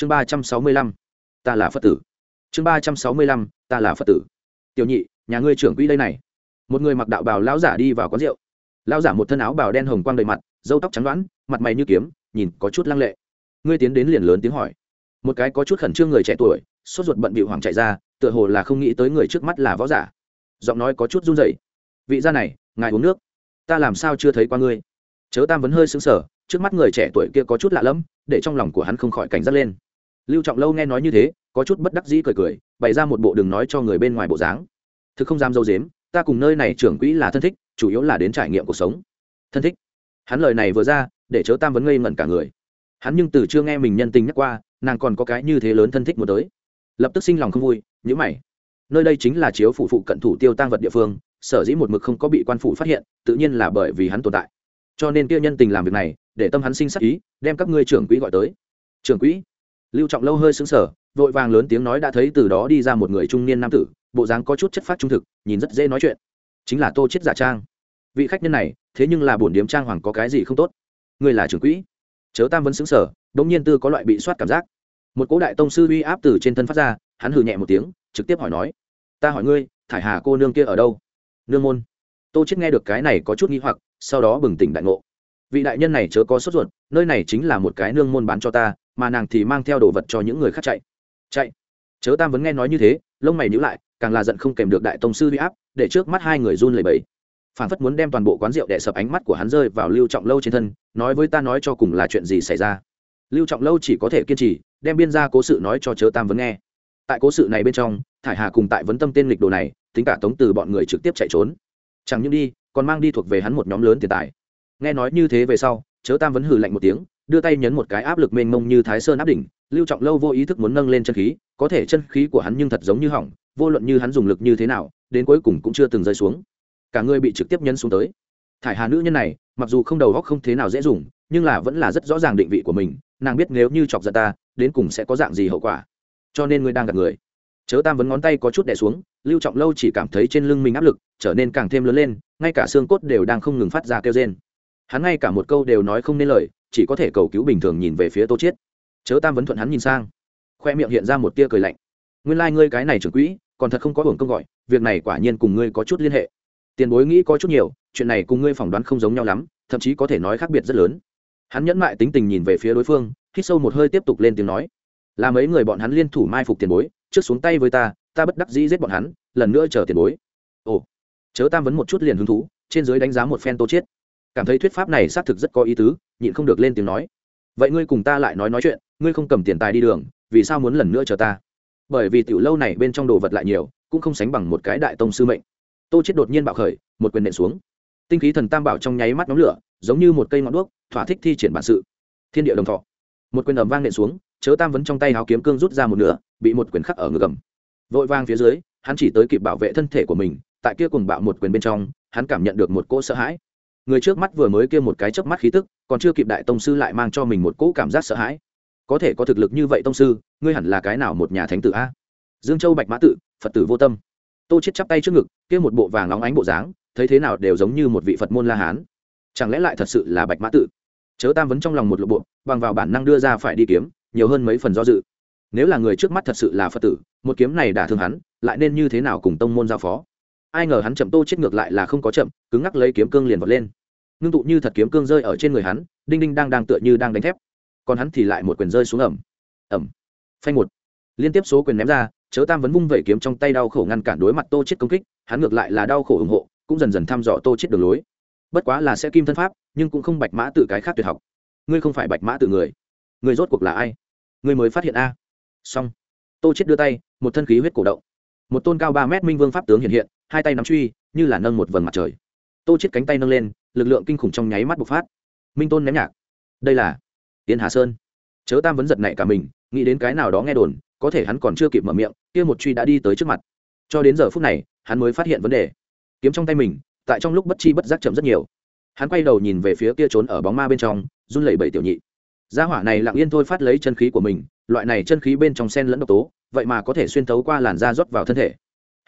chương ba trăm sáu mươi lăm, ta là phật tử. Chương ba trăm sáu mươi lăm, ta là phật tử. Tiểu nhị, nhà ngươi trưởng quỹ đây này. Một người mặc đạo bào lão giả đi vào quán rượu. Lão giả một thân áo bào đen hồng quang đầy mặt dâu tóc trắng đoán mặt mày như kiếm, nhìn có chút lăng lệ. Ngươi tiến đến liền lớn tiếng hỏi. Một cái có chút khẩn trương người trẻ tuổi, sốt ruột bận bị hoàng chạy ra, tựa hồ là không nghĩ tới người trước mắt là võ giả. Giọng nói có chút run rẩy. Vị gia này, ngài uống nước. Ta làm sao chưa thấy qua ngươi? Chớ tam vẫn hơi sững sờ, trước mắt người trẻ tuổi kia có chút lạ lẫm, để trong lòng của hắn không khỏi cảnh giác lên lưu trọng lâu nghe nói như thế, có chút bất đắc dĩ cười cười, bày ra một bộ đường nói cho người bên ngoài bộ dáng. Thực không dám dâu dếm, ta cùng nơi này trưởng quỹ là thân thích, chủ yếu là đến trải nghiệm cuộc sống. Thân thích. Hắn lời này vừa ra, để chớ tam vấn ngây ngẩn cả người. Hắn nhưng từ chưa nghe mình nhân tình nhắc qua, nàng còn có cái như thế lớn thân thích muốn tới. Lập tức sinh lòng không vui nhữ mày. Nơi đây chính là chiếu phủ phụ cận thủ tiêu tăng vật địa phương, sở dĩ một mực không có bị quan phủ phát hiện, tự nhiên là bởi vì hắn tồn tại. Cho nên kia nhân tình làm việc này, để tâm hắn sinh sắc ý, đem các ngươi trưởng quỹ gọi tới. Trưởng quỹ? Lưu trọng lâu hơi xứng sở vội vàng lớn tiếng nói đã thấy từ đó đi ra một người trung niên nam tử, bộ dáng có chút chất phát trung thực, nhìn rất dễ nói chuyện. Chính là tô chết giả trang. Vị khách nhân này, thế nhưng là bổn điếm trang hoàng có cái gì không tốt? Ngươi là trưởng quỹ. Chớ tam vẫn xứng sở đống nhiên tư có loại bị soát cảm giác. Một cố đại tông sư uy áp từ trên thân phát ra, hắn hừ nhẹ một tiếng, trực tiếp hỏi nói, ta hỏi ngươi, thải hà cô nương kia ở đâu? Nương môn. Tô chết nghe được cái này có chút nghi hoặc, sau đó bừng tỉnh đại ngộ. Vị đại nhân này chớ có sốt ruột, nơi này chính là một cái nương môn bán cho ta mà nàng thì mang theo đồ vật cho những người khác chạy. Chạy? Chớ tam vẫn nghe nói như thế, lông mày nhíu lại, càng là giận không kèm được đại tông sư huy áp, để trước mắt hai người run lẩy bẩy. Phản phất muốn đem toàn bộ quán rượu đè sập ánh mắt của hắn rơi vào lưu trọng lâu trên thân, nói với ta nói cho cùng là chuyện gì xảy ra. Lưu trọng lâu chỉ có thể kiên trì, đem biên ra cố sự nói cho chớ tam vấn nghe. Tại cố sự này bên trong, thải hà cùng tại vấn tâm tên lịch đồ này, tính cả tống từ bọn người trực tiếp chạy trốn. Chẳng những đi, còn mang đi thuộc về hắn một nhóm lớn tiền tài. Nghe nói như thế về sau, chớ tam vấn hừ lạnh một tiếng đưa tay nhấn một cái áp lực mênh mông như thái sơn áp đỉnh, lưu trọng lâu vô ý thức muốn nâng lên chân khí, có thể chân khí của hắn nhưng thật giống như hỏng, vô luận như hắn dùng lực như thế nào, đến cuối cùng cũng chưa từng rơi xuống. Cả người bị trực tiếp nhấn xuống tới. Thải hà nữ nhân này, mặc dù không đầu góc không thế nào dễ dùng, nhưng là vẫn là rất rõ ràng định vị của mình, nàng biết nếu như chọc giận ta, đến cùng sẽ có dạng gì hậu quả. Cho nên ngươi đang gặp người. Chớ tam vấn ngón tay có chút đè xuống, lưu trọng lâu chỉ cảm thấy trên lưng mình áp lực trở nên càng thêm lớn lên, ngay cả xương cốt đều đang không ngừng phát ra kêu trên hắn ngay cả một câu đều nói không nên lời chỉ có thể cầu cứu bình thường nhìn về phía tô chiết. Chớ tam vấn thuận hắn nhìn sang. Khoe miệng hiện ra một tia cười lạnh. Nguyên lai ngươi cái này trưởng quỹ, còn thật không có hưởng công gọi, việc này quả nhiên cùng ngươi có chút liên hệ. Tiền bối nghĩ có chút nhiều, chuyện này cùng ngươi phỏng đoán không giống nhau lắm, thậm chí có thể nói khác biệt rất lớn. Hắn nhẫn mại tính tình nhìn về phía đối phương, hít sâu một hơi tiếp tục lên tiếng nói. Là mấy người bọn hắn liên thủ mai phục tiền bối, trước xuống tay với ta ta bất đắc dĩ giết bọn hắn, lần nữa chờ tiền bối. Ồ, chớ tam vấn một chút liền hứng thú, trên dưới đánh giá một phen tô chiết. Cảm thấy thuyết pháp này xác thực rất có ý tứ nhịn không được lên tiếng nói. Vậy ngươi cùng ta lại nói nói chuyện, ngươi không cầm tiền tài đi đường, vì sao muốn lần nữa chờ ta? Bởi vì tiểu lâu này bên trong đồ vật lại nhiều, cũng không sánh bằng một cái đại tông sư mệnh. Tô chết đột nhiên bạo khởi, một quyền nện xuống. Tinh khí thần tam bảo trong nháy mắt nóng lửa, giống như một cây ngọn đuốc, thỏa thích thi triển bản sự. Thiên địa đồng thọ. Một quyền ầm vang nện xuống, chớ tam vấn trong tay háo kiếm cương rút ra một nửa, bị một quyền khắc ở ngực gầm vội vang phía dưới, hắn chỉ tới kịp bảo vệ thân thể của mình, tại kia cùng bạo một quyền bên trong, hắn cảm nhận được một cỗ sợ hãi. Người trước mắt vừa mới kia một cái chớp mắt khí tức còn chưa kịp đại tông sư lại mang cho mình một cỗ cảm giác sợ hãi. Có thể có thực lực như vậy tông sư, ngươi hẳn là cái nào một nhà thánh tử a? Dương châu bạch mã tự, phật tử vô tâm. Tô chết chắp tay trước ngực, kia một bộ vàng óng ánh bộ dáng, thấy thế nào đều giống như một vị phật môn la hán. Chẳng lẽ lại thật sự là bạch mã tự? Chớ tam vấn trong lòng một lộ bộ, bằng vào bản năng đưa ra phải đi kiếm, nhiều hơn mấy phần do dự. Nếu là người trước mắt thật sự là phật tử, một kiếm này đả thương hắn, lại nên như thế nào cùng tông môn giao phó? Ai ngờ hắn chậm tô chết ngược lại là không có chậm, cứng ngắc lấy kiếm cương liền vọt lên ngưng tụ như thật kiếm cương rơi ở trên người hắn, đinh đinh đang đang tựa như đang đánh thép. Còn hắn thì lại một quyền rơi xuống ẩm. Ẩm. Phanh một. Liên tiếp số quyền ném ra, chớ tam vẫn vung vẩy kiếm trong tay đau khổ ngăn cản đối mặt tô chết công kích, hắn ngược lại là đau khổ ủng hộ, cũng dần dần thăm dò tô chết đường lối. Bất quá là sẽ kim thân pháp, nhưng cũng không bạch mã tự cái khác tuyệt học. Ngươi không phải bạch mã tự người. Người rốt cuộc là ai? Ngươi mới phát hiện a. Xong. Tô chết đưa tay, một thân khí huyết cổ động. Một tôn cao ba mét minh vương pháp tướng hiện hiện, hai tay nắm truy, như là nâng một vầng mặt trời. Tô chết cánh tay nâng lên lực lượng kinh khủng trong nháy mắt bộc phát. Minh tôn ném nhạc. Đây là tiên hà sơn. Chớ tam vấn giật này cả mình, nghĩ đến cái nào đó nghe đồn, có thể hắn còn chưa kịp mở miệng, kia một truy đã đi tới trước mặt. Cho đến giờ phút này, hắn mới phát hiện vấn đề. Kiếm trong tay mình, tại trong lúc bất chi bất giác chậm rất nhiều. Hắn quay đầu nhìn về phía kia trốn ở bóng ma bên trong, run lẩy bẩy tiểu nhị. Gia hỏa này lặng yên thôi phát lấy chân khí của mình, loại này chân khí bên trong sen lẫn độc tố, vậy mà có thể xuyên thấu qua làn da rót vào thân thể.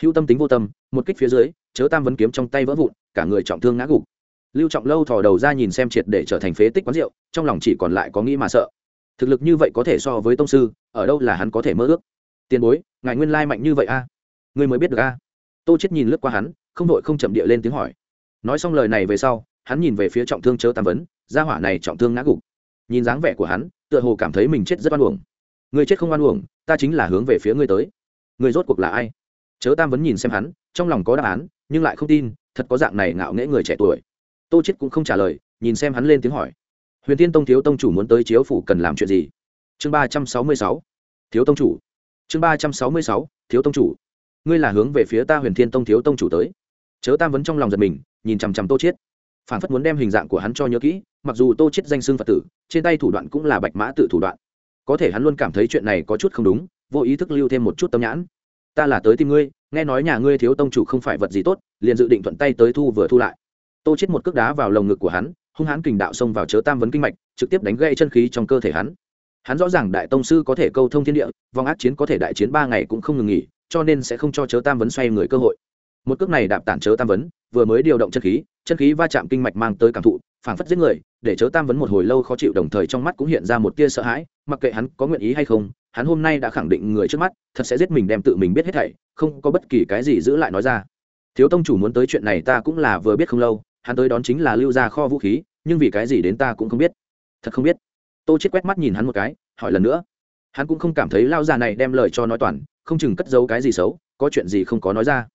Hữu tâm tính vô tâm, một kích phía dưới, chớ tam vấn kiếm trong tay vỡ vụn, cả người trọng thương ngã gục lưu trọng lâu thò đầu ra nhìn xem triệt để trở thành phế tích quán rượu, trong lòng chỉ còn lại có nghĩ mà sợ. Thực lực như vậy có thể so với tông sư, ở đâu là hắn có thể mơ ước? Tiền bối, ngài nguyên lai mạnh như vậy a. À? ngươi mới biết được a. Tô chết nhìn lướt qua hắn, không đội không chậm địa lên tiếng hỏi. Nói xong lời này về sau, hắn nhìn về phía trọng thương chớ tam vấn, gia hỏa này trọng thương ngã gục. Nhìn dáng vẻ của hắn, tựa hồ cảm thấy mình chết rất oan uổng. Người chết không oan uổng, ta chính là hướng về phía ngươi tới. Người rốt cuộc là ai? Chớ tam vấn nhìn xem hắn, trong lòng có đáp án, nhưng lại không tin, thật có dạng này ngạo nghễ người trẻ tuổi tô chết cũng không trả lời, nhìn xem hắn lên tiếng hỏi. Huyền tiên tông thiếu tông chủ muốn tới chiếu phủ cần làm chuyện gì? Chương ba trăm sáu mươi sáu. Thiếu tông chủ. Chương ba trăm sáu mươi sáu, thiếu tông chủ. Ngươi là hướng về phía ta huyền thiên tông thiếu tông chủ tới. Chớ tam vấn trong lòng giật mình, nhìn chằm chằm tô chiết. Phản phất muốn đem hình dạng của hắn cho nhớ kỹ, mặc dù tô chiết danh xưng phật tử, trên tay thủ đoạn cũng là bạch mã tự thủ đoạn. Có thể hắn luôn cảm thấy chuyện này có chút không đúng, vô ý thức lưu thêm một chút tâm nhãn. Ta là tới tìm ngươi, nghe nói nhà ngươi thiếu tông chủ không phải vật gì tốt, liền dự định thuận tay tới thu vừa thu lại tô chết một cước đá vào lồng ngực của hắn, hung hãn kình đạo xông vào chớ tam vấn kinh mạch, trực tiếp đánh gãy chân khí trong cơ thể hắn. Hắn rõ ràng đại tông sư có thể câu thông thiên địa, vòng ác chiến có thể đại chiến ba ngày cũng không ngừng nghỉ, cho nên sẽ không cho chớ tam vấn xoay người cơ hội. Một cước này đạp tản chớ tam vấn, vừa mới điều động chân khí chân khí va chạm kinh mạch mang tới cảm thụ, phảng phất giết người, để chớ tam vấn một hồi lâu khó chịu đồng thời trong mắt cũng hiện ra một tia sợ hãi, mặc kệ hắn có nguyện ý hay không, hắn hôm nay đã khẳng định người trước mắt, thật sẽ giết mình đem tự mình biết hết thảy, không có bất kỳ cái gì giữ lại nói ra. Thiếu tông chủ muốn tới chuyện này ta cũng là vừa biết không lâu hắn tới đón chính là lưu ra kho vũ khí, nhưng vì cái gì đến ta cũng không biết. Thật không biết. Tô chết quét mắt nhìn hắn một cái, hỏi lần nữa. Hắn cũng không cảm thấy lao già này đem lời cho nói toàn, không chừng cất giấu cái gì xấu, có chuyện gì không có nói ra.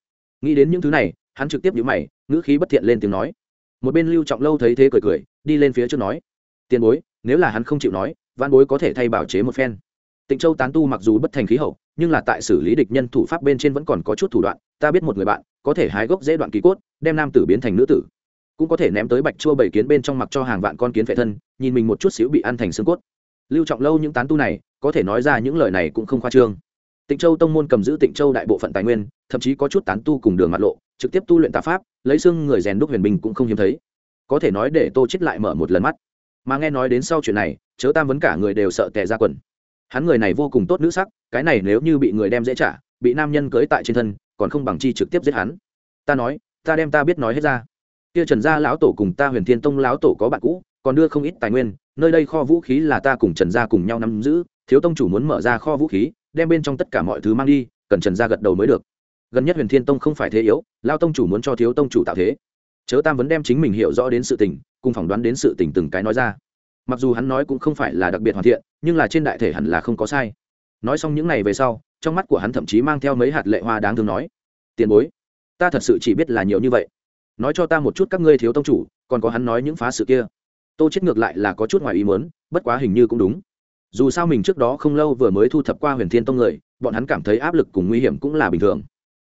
Nghĩ đến những thứ này, hắn trực tiếp nhíu mày, ngữ khí bất thiện lên tiếng nói. Một bên lưu trọng lâu thấy thế cười cười, đi lên phía trước nói. Tiền bối, nếu là hắn không chịu nói văn bối có thể thay bảo chế một phen. Tịnh châu tán tu mặc dù bất thành khí hậu, nhưng là tại xử lý địch nhân thủ pháp bên trên vẫn còn có chút thủ đoạn, ta biết một người bạn, có thể hái gốc dễ đoạn kỳ cốt, đem nam tử biến thành nữ tử cũng có thể ném tới bạch chua bảy kiến bên trong mặc cho hàng vạn con kiến phệ thân, nhìn mình một chút xíu bị ăn thành xương cốt. Lưu trọng lâu những tán tu này, có thể nói ra những lời này cũng không khoa trương. Tịnh châu tông môn cầm giữ tịnh châu đại bộ phận tài nguyên, thậm chí có chút tán tu cùng đường mặt lộ, trực tiếp tu luyện tà pháp, lấy xương người rèn đúc huyền bình cũng không hiếm thấy. Có thể nói để tô chết lại mở một lần mắt. Mà nghe nói đến sau chuyện này, chớ tam vấn cả người đều sợ tè ra quần. Hắn người này vô cùng tốt nữ sắc, cái này nếu như bị người đem dễ trả, bị nam nhân cưới tại trên thân, còn không bằng chi trực tiếp giết hắn. Ta nói, ta đem ta biết nói hết ra kia trần gia lão tổ cùng ta huyền thiên tông lão tổ có bạn cũ, còn đưa không ít tài nguyên, nơi đây kho vũ khí là ta cùng trần gia cùng nhau nắm giữ, thiếu tông chủ muốn mở ra kho vũ khí, đem bên trong tất cả mọi thứ mang đi, cần trần gia gật đầu mới được. Gần nhất huyền thiên tông không phải thế yếu lao tông chủ muốn cho thiếu tông chủ tạo thế. Chớ tam vấn đem chính mình hiểu rõ đến sự tình, cùng phỏng đoán đến sự tình từng cái nói ra. Mặc dù hắn nói cũng không phải là đặc biệt hoàn thiện, nhưng là trên đại thể hẳn là không có sai. Nói xong những n à y về sau, trong mắt của hắn thậm chí mang theo mấy hạt lệ hoa đáng thương nói, tiền bối, ta thật sự chỉ biết là nhiều như vậy nói cho ta một chút các ngươi thiếu tông chủ, còn có hắn nói những phá sự kia. Tô chết ngược lại là có chút ngoài ý muốn, bất quá hình như cũng đúng. Dù sao mình trước đó không lâu vừa mới thu thập qua huyền thiên tông người, bọn hắn cảm thấy áp lực cùng nguy hiểm cũng là bình thường.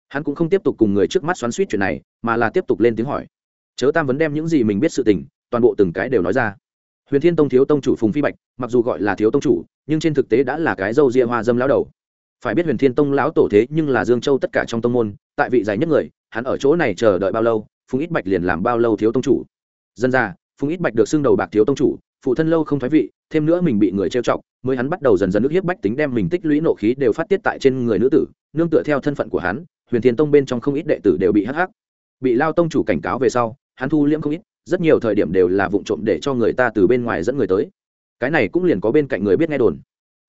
Hắn cũng không tiếp tục cùng người trước mắt xoắn suýt chuyện này, mà là tiếp tục lên tiếng hỏi. Chớ tam vấn đem những gì mình biết sự tình, toàn bộ từng cái đều nói ra. Huyền thiên tông thiếu tông chủ phùng phi bạch, mặc dù gọi là thiếu tông chủ, nhưng trên thực tế đã là cái dâu ria hoa dâm lão đầu. Phải biết huyền thiên tông lão tổ thế nhưng là dương châu tất cả trong tông môn, tại vị dài nhất người, hắn ở chỗ này chờ đợi bao lâu phùng ít bạch liền làm bao lâu thiếu tông chủ? Dân ra phùng ít bạch được xưng đầu bạc thiếu tông chủ, phụ thân lâu không thoái vị, thêm nữa mình bị người trêu chọc, mới hắn bắt đầu dần dần nước hiếp bách tính đem mình tích lũy nộ khí đều phát tiết tại trên người nữ tử, nương tựa theo thân phận của hắn, huyền thiên tông bên trong không ít đệ tử đều bị hắc hắc. Bị lao tông chủ cảnh cáo về sau, hắn thu liễm không ít, rất nhiều thời điểm đều là vụ trộm để cho người ta từ bên ngoài dẫn người tới. Cái này cũng liền có bên cạnh người biết nghe đồn.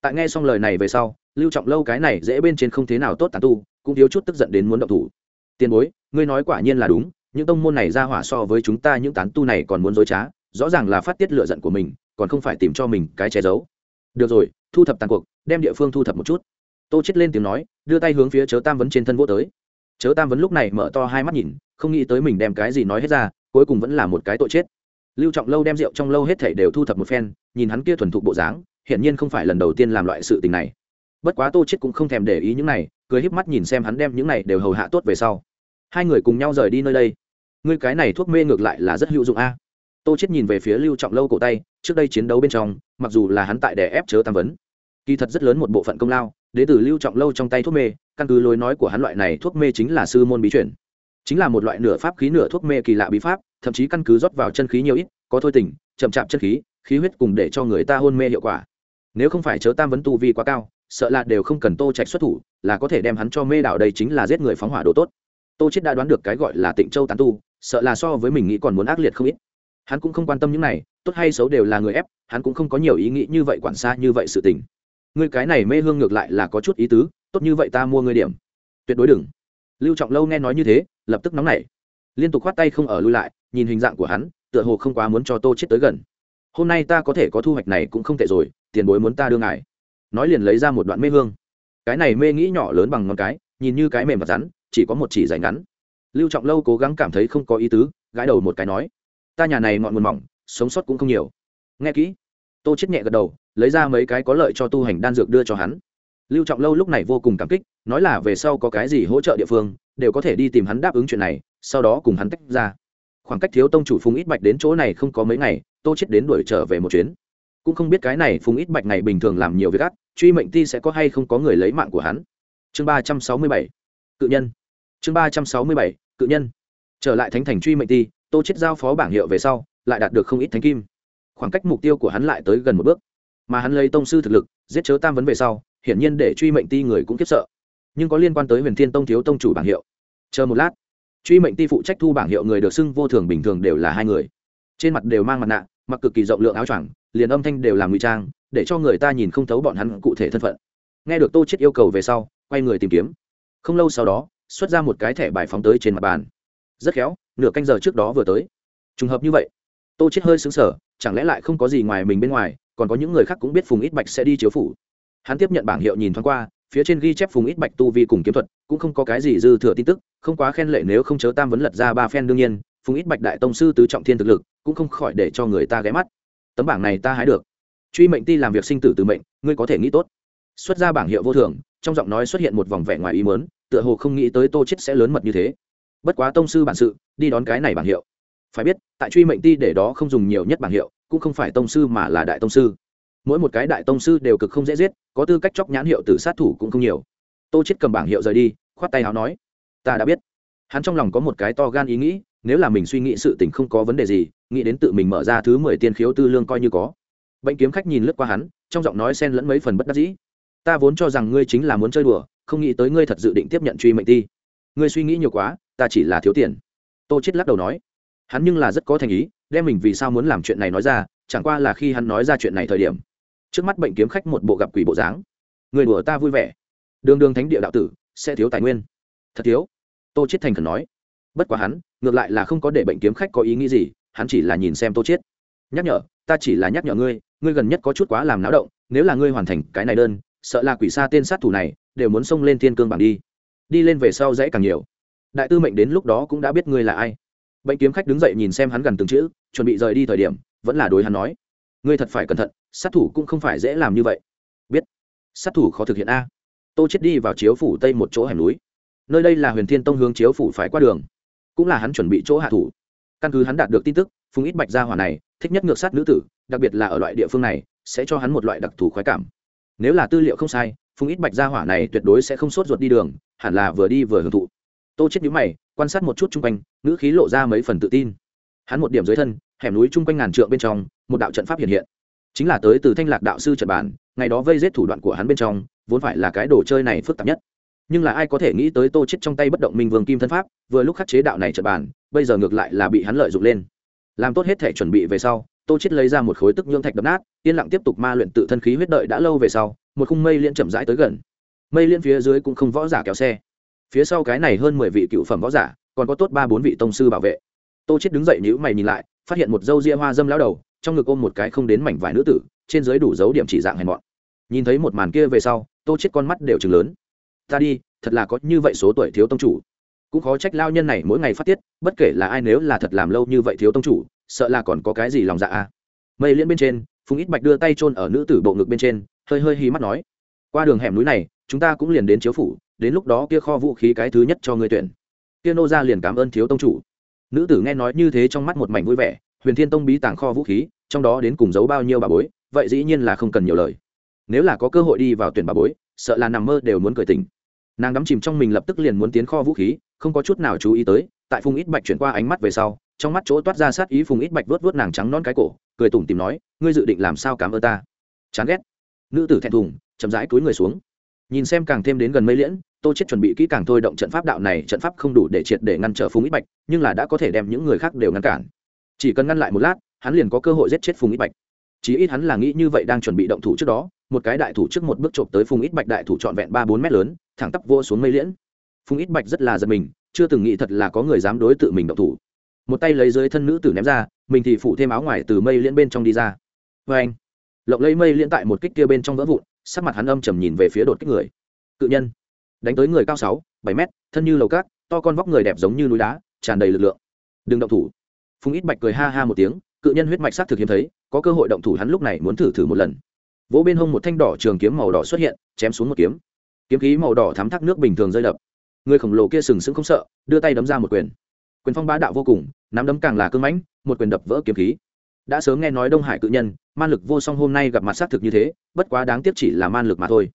Tại nghe xong lời này về sau, lưu trọng lâu cái này dễ bên trên không thế nào tốt tàn tu, cũng thiếu chút tức giận đến muốn động thủ. Tiền bối, ngươi nói quả nhiên là đúng những tông môn này ra hỏa so với chúng ta những tán tu này còn muốn dối trá, rõ ràng là phát tiết lựa giận của mình, còn không phải tìm cho mình cái che giấu. Được rồi, thu thập tàn cuộc, đem địa phương thu thập một chút. Tô chết lên tiếng nói, đưa tay hướng phía chớ tam vấn trên thân vô tới. Chớ tam vấn lúc này mở to hai mắt nhìn, không nghĩ tới mình đem cái gì nói hết ra, cuối cùng vẫn là một cái tội chết. Lưu trọng lâu đem rượu trong lâu hết thảy đều thu thập một phen, nhìn hắn kia thuần thục bộ dáng, hiển nhiên không phải lần đầu tiên làm loại sự tình này. Bất quá tô chết cũng không thèm để ý những này, cười híp mắt nhìn xem hắn đem những này đều hầu hạ tốt về sau. Hai người cùng nhau rời đi nơi đây ngươi cái này thuốc mê ngược lại là rất hữu dụng a. Tô chết nhìn về phía lưu trọng lâu cổ tay, trước đây chiến đấu bên trong, mặc dù là hắn tại đè ép chớ tam vấn, kỳ thật rất lớn một bộ phận công lao, đến từ lưu trọng lâu trong tay thuốc mê, căn cứ lối nói của hắn loại này thuốc mê chính là sư môn bí truyền. Chính là một loại nửa pháp khí nửa thuốc mê kỳ lạ bí pháp, thậm chí căn cứ rót vào chân khí nhiều ít, có thôi tỉnh chậm chạp chân khí khí huyết cùng để cho người ta hôn mê hiệu quả. Nếu không phải chớ tam vấn tu vi quá cao, sợ là đều không cần tô trạch xuất thủ, là có thể đem hắn cho mê đảo đây chính là giết người phóng hỏa đồ tốt. Tô chết đã đoán được cái gọi là tịnh châu tán tu sợ là so với mình nghĩ còn muốn ác liệt không ít. Hắn cũng không quan tâm những này, tốt hay xấu đều là người ép, hắn cũng không có nhiều ý nghĩ như vậy quản xa như vậy sự tình. Ngươi cái này mê hương ngược lại là có chút ý tứ, tốt như vậy ta mua ngươi điểm. Tuyệt đối đừng. Lưu trọng lâu nghe nói như thế, lập tức nóng nảy. Liên tục khoát tay không ở lui lại, nhìn hình dạng của hắn, tựa hồ không quá muốn cho tô chết tới gần. Hôm nay ta có thể có thu hoạch này cũng không tệ rồi, tiền bối muốn ta đưa ngài. Nói liền lấy ra một đoạn mê hương. Cái này mê nghĩ nhỏ lớn bằng ngón cái, nhìn như cái mềm và rắn, chỉ có một chỉ dài ngắn lưu trọng lâu cố gắng cảm thấy không có ý tứ, gãi đầu một cái nói, ta nhà này ngọn nguồn mỏng, sống sót cũng không nhiều. Nghe kỹ. Tô chết nhẹ gật đầu, lấy ra mấy cái có lợi cho tu hành đan dược đưa cho hắn. Lưu trọng lâu lúc này vô cùng cảm kích, nói là về sau có cái gì hỗ trợ địa phương, đều có thể đi tìm hắn đáp ứng chuyện này, sau đó cùng hắn tách ra. Khoảng cách thiếu tông chủ phùng ít bạch đến chỗ này không có mấy ngày, tô chết đến đuổi trở về một chuyến. Cũng không biết cái này phùng ít bạch ngày bình thường làm nhiều việc gắt truy mệnh ti sẽ có hay không có người lấy mạng của hắn. Chương ba trăm sáu mươi bảy, cự nhân. Chương ba trăm sáu mươi bảy cự nhân. Trở lại thánh thành truy mệnh ti, tô chết giao phó bảng hiệu về sau, lại đạt được không ít thánh kim. Khoảng cách mục tiêu của hắn lại tới gần một bước. Mà hắn lấy tông sư thực lực, giết chớ tam vấn về sau, hiển nhiên để truy mệnh ti người cũng kiếp sợ. Nhưng có liên quan tới huyền thiên tông thiếu tông chủ bảng hiệu. Chờ một lát, truy mệnh ti phụ trách thu bảng hiệu người được xưng vô thường bình thường đều là hai người. Trên mặt đều mang mặt nạ, mặc cực kỳ rộng lượng áo choàng, liền âm thanh đều làm ngụy trang, để cho người ta nhìn không thấu bọn hắn cụ thể thân phận. Nghe được tô chết yêu cầu về sau, quay người tìm kiếm. Không lâu sau đó xuất ra một cái thẻ bài phóng tới trên mặt bàn. Rất khéo, nửa canh giờ trước đó vừa tới. Trùng hợp như vậy, tô chết hơi xứng sở chẳng lẽ lại không có gì ngoài mình bên ngoài, còn có những người khác cũng biết phùng ít bạch sẽ đi chiếu phủ. Hắn tiếp nhận bảng hiệu nhìn thoáng qua, phía trên ghi chép phùng ít bạch tu vi cùng kiếm thuật, cũng không có cái gì dư thừa tin tức, không quá khen lệ nếu không chớ tam vấn lật ra ba phen đương nhiên, phùng ít bạch đại tông sư tứ trọng thiên thực lực, cũng không khỏi để cho người ta ghé mắt. Tấm bảng này ta hái được. Truy mệnh ti làm việc sinh tử từ mệnh, ngươi có thể nghĩ tốt. Xuất ra bảng hiệu vô thường, trong giọng nói xuất hiện một vòng vẻ ngoài ý mớn tựa hồ không nghĩ tới tô chết sẽ lớn mật như thế. Bất quá tông sư bản sự, đi đón cái này bảng hiệu. Phải biết, tại truy mệnh ti để đó không dùng nhiều nhất bảng hiệu, cũng không phải tông sư mà là đại tông sư. Mỗi một cái đại tông sư đều cực không dễ giết, có tư cách chóc nhãn hiệu từ sát thủ cũng không nhiều. Tô chết cầm bảng hiệu rời đi, khoát tay áo nói, ta đã biết. Hắn trong lòng có một cái to gan ý nghĩ, nếu là mình suy nghĩ sự tình không có vấn đề gì, nghĩ đến tự mình mở ra thứ mười tiên khiếu tư lương coi như có. Bệnh kiếm khách nhìn lướt qua hắn, trong giọng nói xen lẫn mấy phần bất đắc dĩ. Ta vốn cho rằng ngươi chính là muốn chơi đùa không nghĩ tới ngươi thật dự định tiếp nhận truy mệnh ti. Ngươi suy nghĩ nhiều quá, ta chỉ là thiếu tiền. Tô chết lắc đầu nói. Hắn nhưng là rất có thành ý, đem mình vì sao muốn làm chuyện này nói ra, chẳng qua là khi hắn nói ra chuyện này thời điểm. Trước mắt bệnh kiếm khách một bộ gặp quỷ bộ dáng. Người đùa ta vui vẻ. Đường đường thánh địa đạo tử, sẽ thiếu tài nguyên. Thật thiếu. Tô chết thành khẩn nói. Bất quá hắn, ngược lại là không có để bệnh kiếm khách có ý nghĩ gì, hắn chỉ là nhìn xem tô chết nhắc nhở, ta chỉ là nhắc nhở ngươi ngươi gần nhất có chút quá làm náo động, nếu là ngươi hoàn thành cái này đơn, sợ là quỷ xa tên sát thủ này đều muốn xông lên thiên cương bảng đi. Đi lên về sau dãy càng nhiều. Đại tư mệnh đến lúc đó cũng đã biết ngươi là ai. Bệnh kiếm khách đứng dậy nhìn xem hắn gần từng chữ, chuẩn bị rời đi thời điểm, vẫn là đối hắn nói. Ngươi thật phải cẩn thận, sát thủ cũng không phải dễ làm như vậy. Biết. Sát thủ khó thực hiện a. Tô chết đi vào chiếu phủ tây một chỗ hẻm núi. Nơi đây là huyền thiên tông hướng chiếu phủ phải qua đường. Cũng là hắn chuẩn bị chỗ hạ thủ. Căn cứ hắn đạt được tin tức, phùng ít bạch gia hỏa này, thích nhất ngược sát nữ tử, đặc biệt là ở loại địa phương này, sẽ cho hắn một loại đặc thù khoái cảm. Nếu là tư liệu không sai phùng ít bạch gia hỏa này tuyệt đối sẽ không sốt ruột đi đường, hẳn là vừa đi vừa hưởng thụ. Tô chết nhíu mày, quan sát một chút chung quanh, ngữ khí lộ ra mấy phần tự tin. Hắn một điểm dưới thân, hẻm núi chung quanh ngàn trượng bên trong, một đạo trận pháp hiện hiện. Chính là tới từ thanh lạc đạo sư trận bản, ngày đó vây giết thủ đoạn của hắn bên trong, vốn phải là cái đồ chơi này phức tạp nhất. Nhưng là ai có thể nghĩ tới tô chết trong tay bất động minh vương kim thân pháp, vừa lúc khắc chế đạo này trận bản, bây giờ ngược lại là bị hắn lợi dụng lên. Làm tốt hết thể chuẩn bị về sau tô chết lấy ra một khối tức nhưỡng thạch đập nát, yên lặng tiếp tục ma luyện tự thân khí huyết đợi đã lâu về sau, một khung mây liên chậm rãi tới gần. Mây liên phía dưới cũng không võ giả kéo xe. Phía sau cái này hơn mười vị cựu phẩm võ giả, còn có tốt ba bốn vị tông sư bảo vệ. Tô chết đứng dậy nhíu mày nhìn lại, phát hiện một dâu ria hoa dâm lão đầu, trong ngực ôm một cái không đến mảnh vải nữ tử, trên dưới đủ dấu điểm chỉ dạng hèn mọn. Nhìn thấy một màn kia về sau, tô chết con mắt đều trừng lớn. Ta đi, thật là có như vậy số tuổi thiếu tông chủ. Cũng khó trách lao nhân này mỗi ngày phát tiết, bất kể là ai nếu là thật làm lâu như vậy thiếu tông chủ sợ là còn có cái gì lòng dạ a à. mây liên bên trên, phùng ít bạch đưa tay chôn ở nữ tử bộ ngực bên trên, hơi hơi hí mắt nói, qua đường hẻm núi này, chúng ta cũng liền đến chiếu phủ, đến lúc đó kia kho vũ khí cái thứ nhất cho người tuyển. Kia nô ra liền cảm ơn thiếu tông chủ. Nữ tử nghe nói như thế trong mắt một mảnh vui vẻ, huyền thiên tông bí tàng kho vũ khí, trong đó đến cùng giấu bao nhiêu bà bối, vậy dĩ nhiên là không cần nhiều lời. Nếu là có cơ hội đi vào tuyển bà bối, sợ là nằm mơ đều muốn cười tình nàng đắm chìm trong mình lập tức liền muốn tiến kho vũ khí, không có chút nào chú ý tới, tại phùng ít bạch chuyển qua ánh mắt về sau trong mắt chỗ toát ra sát ý phùng ít bạch vớt vớt nàng trắng non cái cổ, cười tủm tìm nói, ngươi dự định làm sao cảm ơn ta? Chán ghét. Nữ tử thẹn thùng, chậm rãi cúi người xuống. Nhìn xem càng thêm đến gần mây liễn, tô chết chuẩn bị kỹ càng thôi động trận pháp đạo này, trận pháp không đủ để triệt để ngăn trở phùng ít bạch, nhưng là đã có thể đem những người khác đều ngăn cản. Chỉ cần ngăn lại một lát, hắn liền có cơ hội giết chết phùng ít bạch. Chí ít hắn là nghĩ như vậy đang chuẩn bị động thủ trước đó, một cái đại thủ trước một bước trộm tới phùng ít bạch đại thủ trọn vẹn ba bốn mét lớn, thẳng tắp vô xuống mây liễn. Phùng ít bạch rất là giật mình, chưa từng nghĩ thật là có người dám đối tự mình động thủ một tay lấy dưới thân nữ tử ném ra, mình thì phủ thêm áo ngoài từ mây liễn bên trong đi ra. Vê anh, lộng lấy mây liễn tại một kích kia bên trong vỡ vụn, sắc mặt hắn âm trầm nhìn về phía đột kích người. Cự nhân, đánh tới người cao sáu, bảy mét, thân như lầu cát, to con vóc người đẹp giống như núi đá, tràn đầy lực lượng. Đừng động thủ. Phùng ít bạch cười ha ha một tiếng, cự nhân huyết mạch s á c thực hiếm thấy, có cơ hội động thủ hắn lúc này muốn thử thử một lần. Vỗ bên hông một thanh đỏ trường kiếm màu đỏ xuất hiện, chém xuống một kiếm. Kiếm khí màu đỏ thắm thác nước bình thường rơi đập. Người khổng lồ kia sừng sững không sợ, đưa tay đấm ra một quyền. Quyền phong bá đạo vô cùng nắm đấm càng là cưng mãnh, một quyền đập vỡ kiếm khí. Đã sớm nghe nói đông hải cự nhân, man lực vô song hôm nay gặp mặt xác thực như thế, bất quá đáng tiếc chỉ là man lực mà thôi.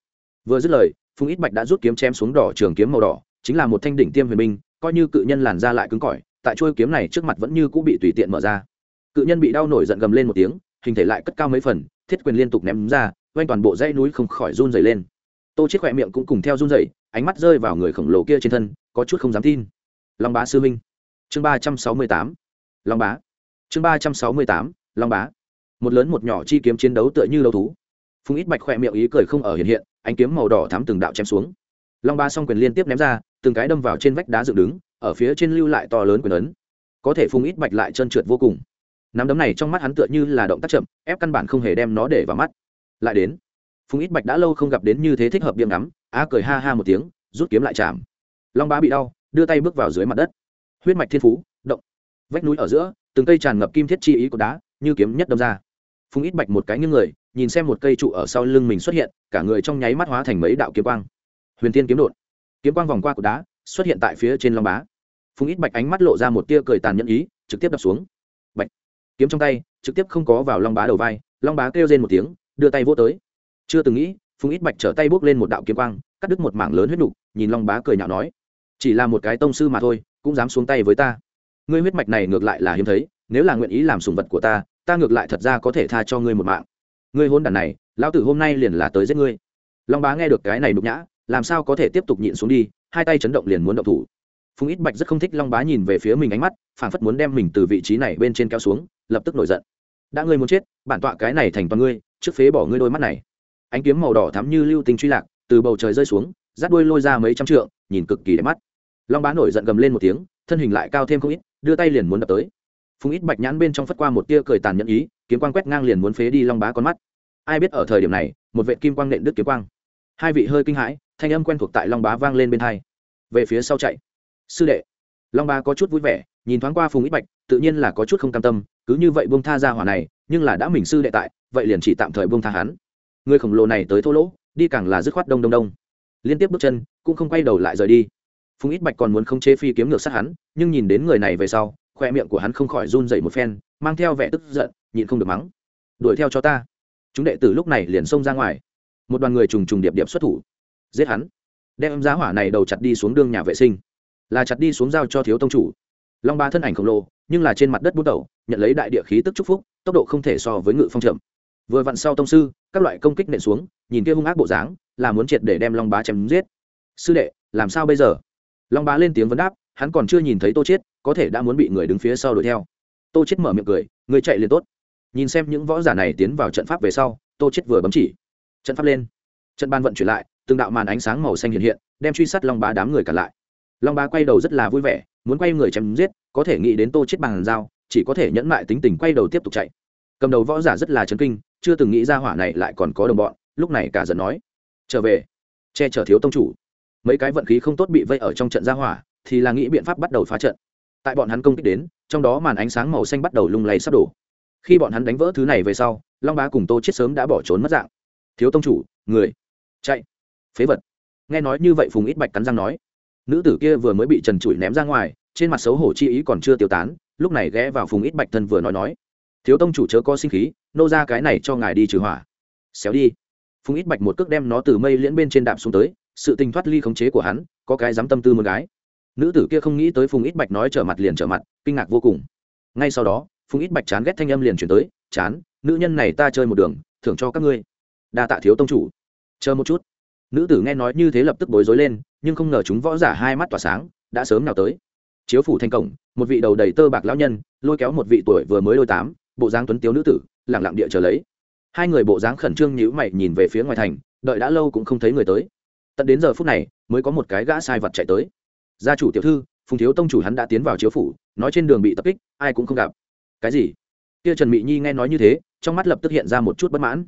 Vừa dứt lời, phùng ít bạch đã rút kiếm chém xuống đỏ trường kiếm màu đỏ, chính là một thanh đỉnh tiêm huyền minh coi như cự nhân làn ra lại cứng cỏi, tại chuôi kiếm này trước mặt vẫn như cũng bị tùy tiện mở ra. Cự nhân bị đau nổi giận gầm lên một tiếng, hình thể lại cất cao mấy phần, thiết quyền liên tục ném ra quanh toàn bộ dãy núi không khỏi run dày lên. Tô chết khỏe miệng cũng cùng theo run dày ánh mắt rơi vào người khổng lồ kia trên thân, có chút không dám tin. Long bá sư minh chương ba trăm sáu mươi tám, long bá. Chương ba trăm sáu mươi tám, long bá. Một lớn một nhỏ chi kiếm chiến đấu tựa như đấu thú. Phùng ít bạch khỏe miệng ý cười không ở hiện hiện, ánh kiếm màu đỏ thắm từng đạo chém xuống. Long bá song quyền liên tiếp ném ra, từng cái đâm vào trên vách đá dựng đứng, ở phía trên lưu lại to lớn quyền ấn. Có thể phùng ít bạch lại trơn trượt vô cùng. Nắm đấm này trong mắt hắn tựa như là động tác chậm, ép căn bản không hề đem nó để vào mắt. Lại đến, phùng ít bạch đã lâu không gặp đến như thế thích hợp điểm ngắm á cười ha ha một tiếng, rút kiếm lại chạm. Long bá bị đau, đưa tay bước vào dưới mặt đất huyết mạch thiên phú, động. Vách núi ở giữa, từng cây tràn ngập kim thiết chi ý của đá, như kiếm nhất đâm ra. Phùng ít bạch một cái như người, nhìn xem một cây trụ ở sau lưng mình xuất hiện, cả người trong nháy mắt hóa thành mấy đạo kiếm quang. Huyền tiên kiếm đột. Kiếm quang vòng qua của đá, xuất hiện tại phía trên long bá. Phùng ít bạch ánh mắt lộ ra một tia cười tàn nhẫn ý, trực tiếp đập xuống. Bạch. Kiếm trong tay, trực tiếp không có vào long bá đầu vai, long bá kêu lên một tiếng, đưa tay vô tới. Chưa từng nghĩ, phùng ít bạch trở tay bốc lên một đạo kiếm quang, cắt đứt một mảng lớn huyết nục, nhìn long bá cười nhạo nói, chỉ là một cái tông sư mà thôi cũng dám xuống tay với ta. Ngươi huyết mạch này ngược lại là hiếm thấy, nếu là nguyện ý làm sùng vật của ta ta ngược lại thật ra có thể tha cho ngươi một mạng. Ngươi hôn đàn này, lão tử hôm nay liền là tới giết ngươi. Long bá nghe được cái này nhục nhã, làm sao có thể tiếp tục nhịn xuống đi, hai tay chấn động liền muốn động thủ. Phùng ít bạch rất không thích long bá nhìn về phía mình ánh mắt phản phất muốn đem mình từ vị trí này bên trên kéo xuống, lập tức nổi giận. Đã ngươi muốn chết, bản tọa cái này thành toàn ngươi, trước phế bỏ ngươi đôi mắt này. Ánh kiếm màu đỏ thắm như lưu tình truy lạc, từ bầu trời rơi xuống, rát đuôi lôi ra mấy trăm trượng, nhìn cực kỳ đẹp mắt long bá nổi giận gầm lên một tiếng, thân hình lại cao thêm không ít, đưa tay liền muốn đập tới. Phùng ít bạch nhãn bên trong phất qua một tia cười tàn nhẫn ý, kiếm quang quét ngang liền muốn phế đi long bá con mắt. Ai biết ở thời điểm này, một vệ kim quang nện đứt kiếm quang. Hai vị hơi kinh hãi, thanh âm quen thuộc tại long bá vang lên bên thai về phía sau chạy. Sư đệ. Long bá có chút vui vẻ, nhìn thoáng qua phùng ít bạch, tự nhiên là có chút không cam tâm, cứ như vậy buông tha ra hỏa này, nhưng là đã mình sư đệ tại, vậy liền chỉ tạm thời buông tha hắn. Người khổng lồ này tới thô lỗ, đi càng là dứt khoát đông đông đông. Liên tiếp bước chân, cũng không quay đầu lại rời đi phùng ít bạch còn muốn không chế phi kiếm ngược sát hắn, nhưng nhìn đến người này về sau, khoe miệng của hắn không khỏi run dậy một phen, mang theo vẻ tức giận, nhịn không được mắng. Đuổi theo cho ta. Chúng đệ tử lúc này liền xông ra ngoài. Một đoàn người trùng trùng điệp điệp xuất thủ, giết hắn. Đem giá hỏa này đầu chặt đi xuống đương nhà vệ sinh. Là chặt đi xuống giao cho thiếu tông chủ. Long ba thân ảnh khổng lồ, nhưng là trên mặt đất bút đầu, nhận lấy đại địa khí tức chúc phúc, tốc độ không thể so với ngự phong trầm vừa vặn sau tông sư, các loại công kích nện xuống, nhìn kia hung ác bộ dáng, là muốn triệt để đem long bá chém giết. Sư đệ, làm sao bây giờ? Long bá lên tiếng vấn đáp, hắn còn chưa nhìn thấy tô chết có thể đã muốn bị người đứng phía sau đuổi theo. Tô chết mở miệng cười, người chạy liền tốt. Nhìn xem những võ giả này tiến vào trận pháp về sau, tô chết vừa bấm chỉ. Trận pháp lên. Trận ban vận chuyển lại, từng đạo màn ánh sáng màu xanh hiện hiện, đem truy sát long bá đám người cả lại. Long bá quay đầu rất là vui vẻ, muốn quay người chém giết, có thể nghĩ đến tô chết bằng dao, chỉ có thể nhẫn lại tính tình quay đầu tiếp tục chạy. Cầm đầu võ giả rất là chấn kinh, chưa từng nghĩ ra hỏa này lại còn có đồng bọn, lúc này cả giận nói, trở về, che chở thiếu tông chủ mấy cái vận khí không tốt bị vây ở trong trận gia hỏa, thì là nghĩ biện pháp bắt đầu phá trận. Tại bọn hắn công kích đến, trong đó màn ánh sáng màu xanh bắt đầu lung lay sắp đổ. Khi bọn hắn đánh vỡ thứ này về sau, long bá cùng tô chết sớm đã bỏ trốn mất dạng. Thiếu tông chủ, người, chạy. Phế vật. Nghe nói như vậy phùng ít bạch cắn răng nói. Nữ tử kia vừa mới bị trần trụi ném ra ngoài, trên mặt xấu hổ chi ý còn chưa tiêu tán, lúc này ghé vào phùng ít bạch thân vừa nói nói. Thiếu tông chủ chớ có sinh khí, nô ra cái này cho ngài đi trừ hỏa. Xéo đi. Phùng ít bạch một cước đem nó từ mây liễn bên trên đạp xuống tới sự tình thoát ly khống chế của hắn, có cái dám tâm tư một gái. Nữ tử kia không nghĩ tới phùng ít bạch nói trở mặt liền trở mặt, kinh ngạc vô cùng. Ngay sau đó, phùng ít bạch chán ghét thanh âm liền chuyển tới, chán, nữ nhân này ta chơi một đường, thưởng cho các ngươi. Đa tạ thiếu tông chủ. Chờ một chút. Nữ tử nghe nói như thế lập tức bối rối lên, nhưng không ngờ chúng võ giả hai mắt tỏa sáng, đã sớm nào tới. Chiếu phủ thành cổng, một vị đầu đầy tơ bạc lão nhân, lôi kéo một vị tuổi vừa mới đôi tám, bộ dáng tuấn tiếu nữ tử lẳng lặng địa chờ lấy. Hai người bộ dáng khẩn trương nhíu mày nhìn về phía ngoài thành, đợi đã lâu cũng không thấy người tới tận đến giờ phút này mới có một cái gã sai vật chạy tới. Gia chủ tiểu thư, phùng thiếu tông chủ hắn đã tiến vào chiếu phủ, nói trên đường bị tập kích, ai cũng không gặp. Cái gì? Kia trần mỹ nhi nghe nói như thế, trong mắt lập tức hiện ra một chút bất mãn.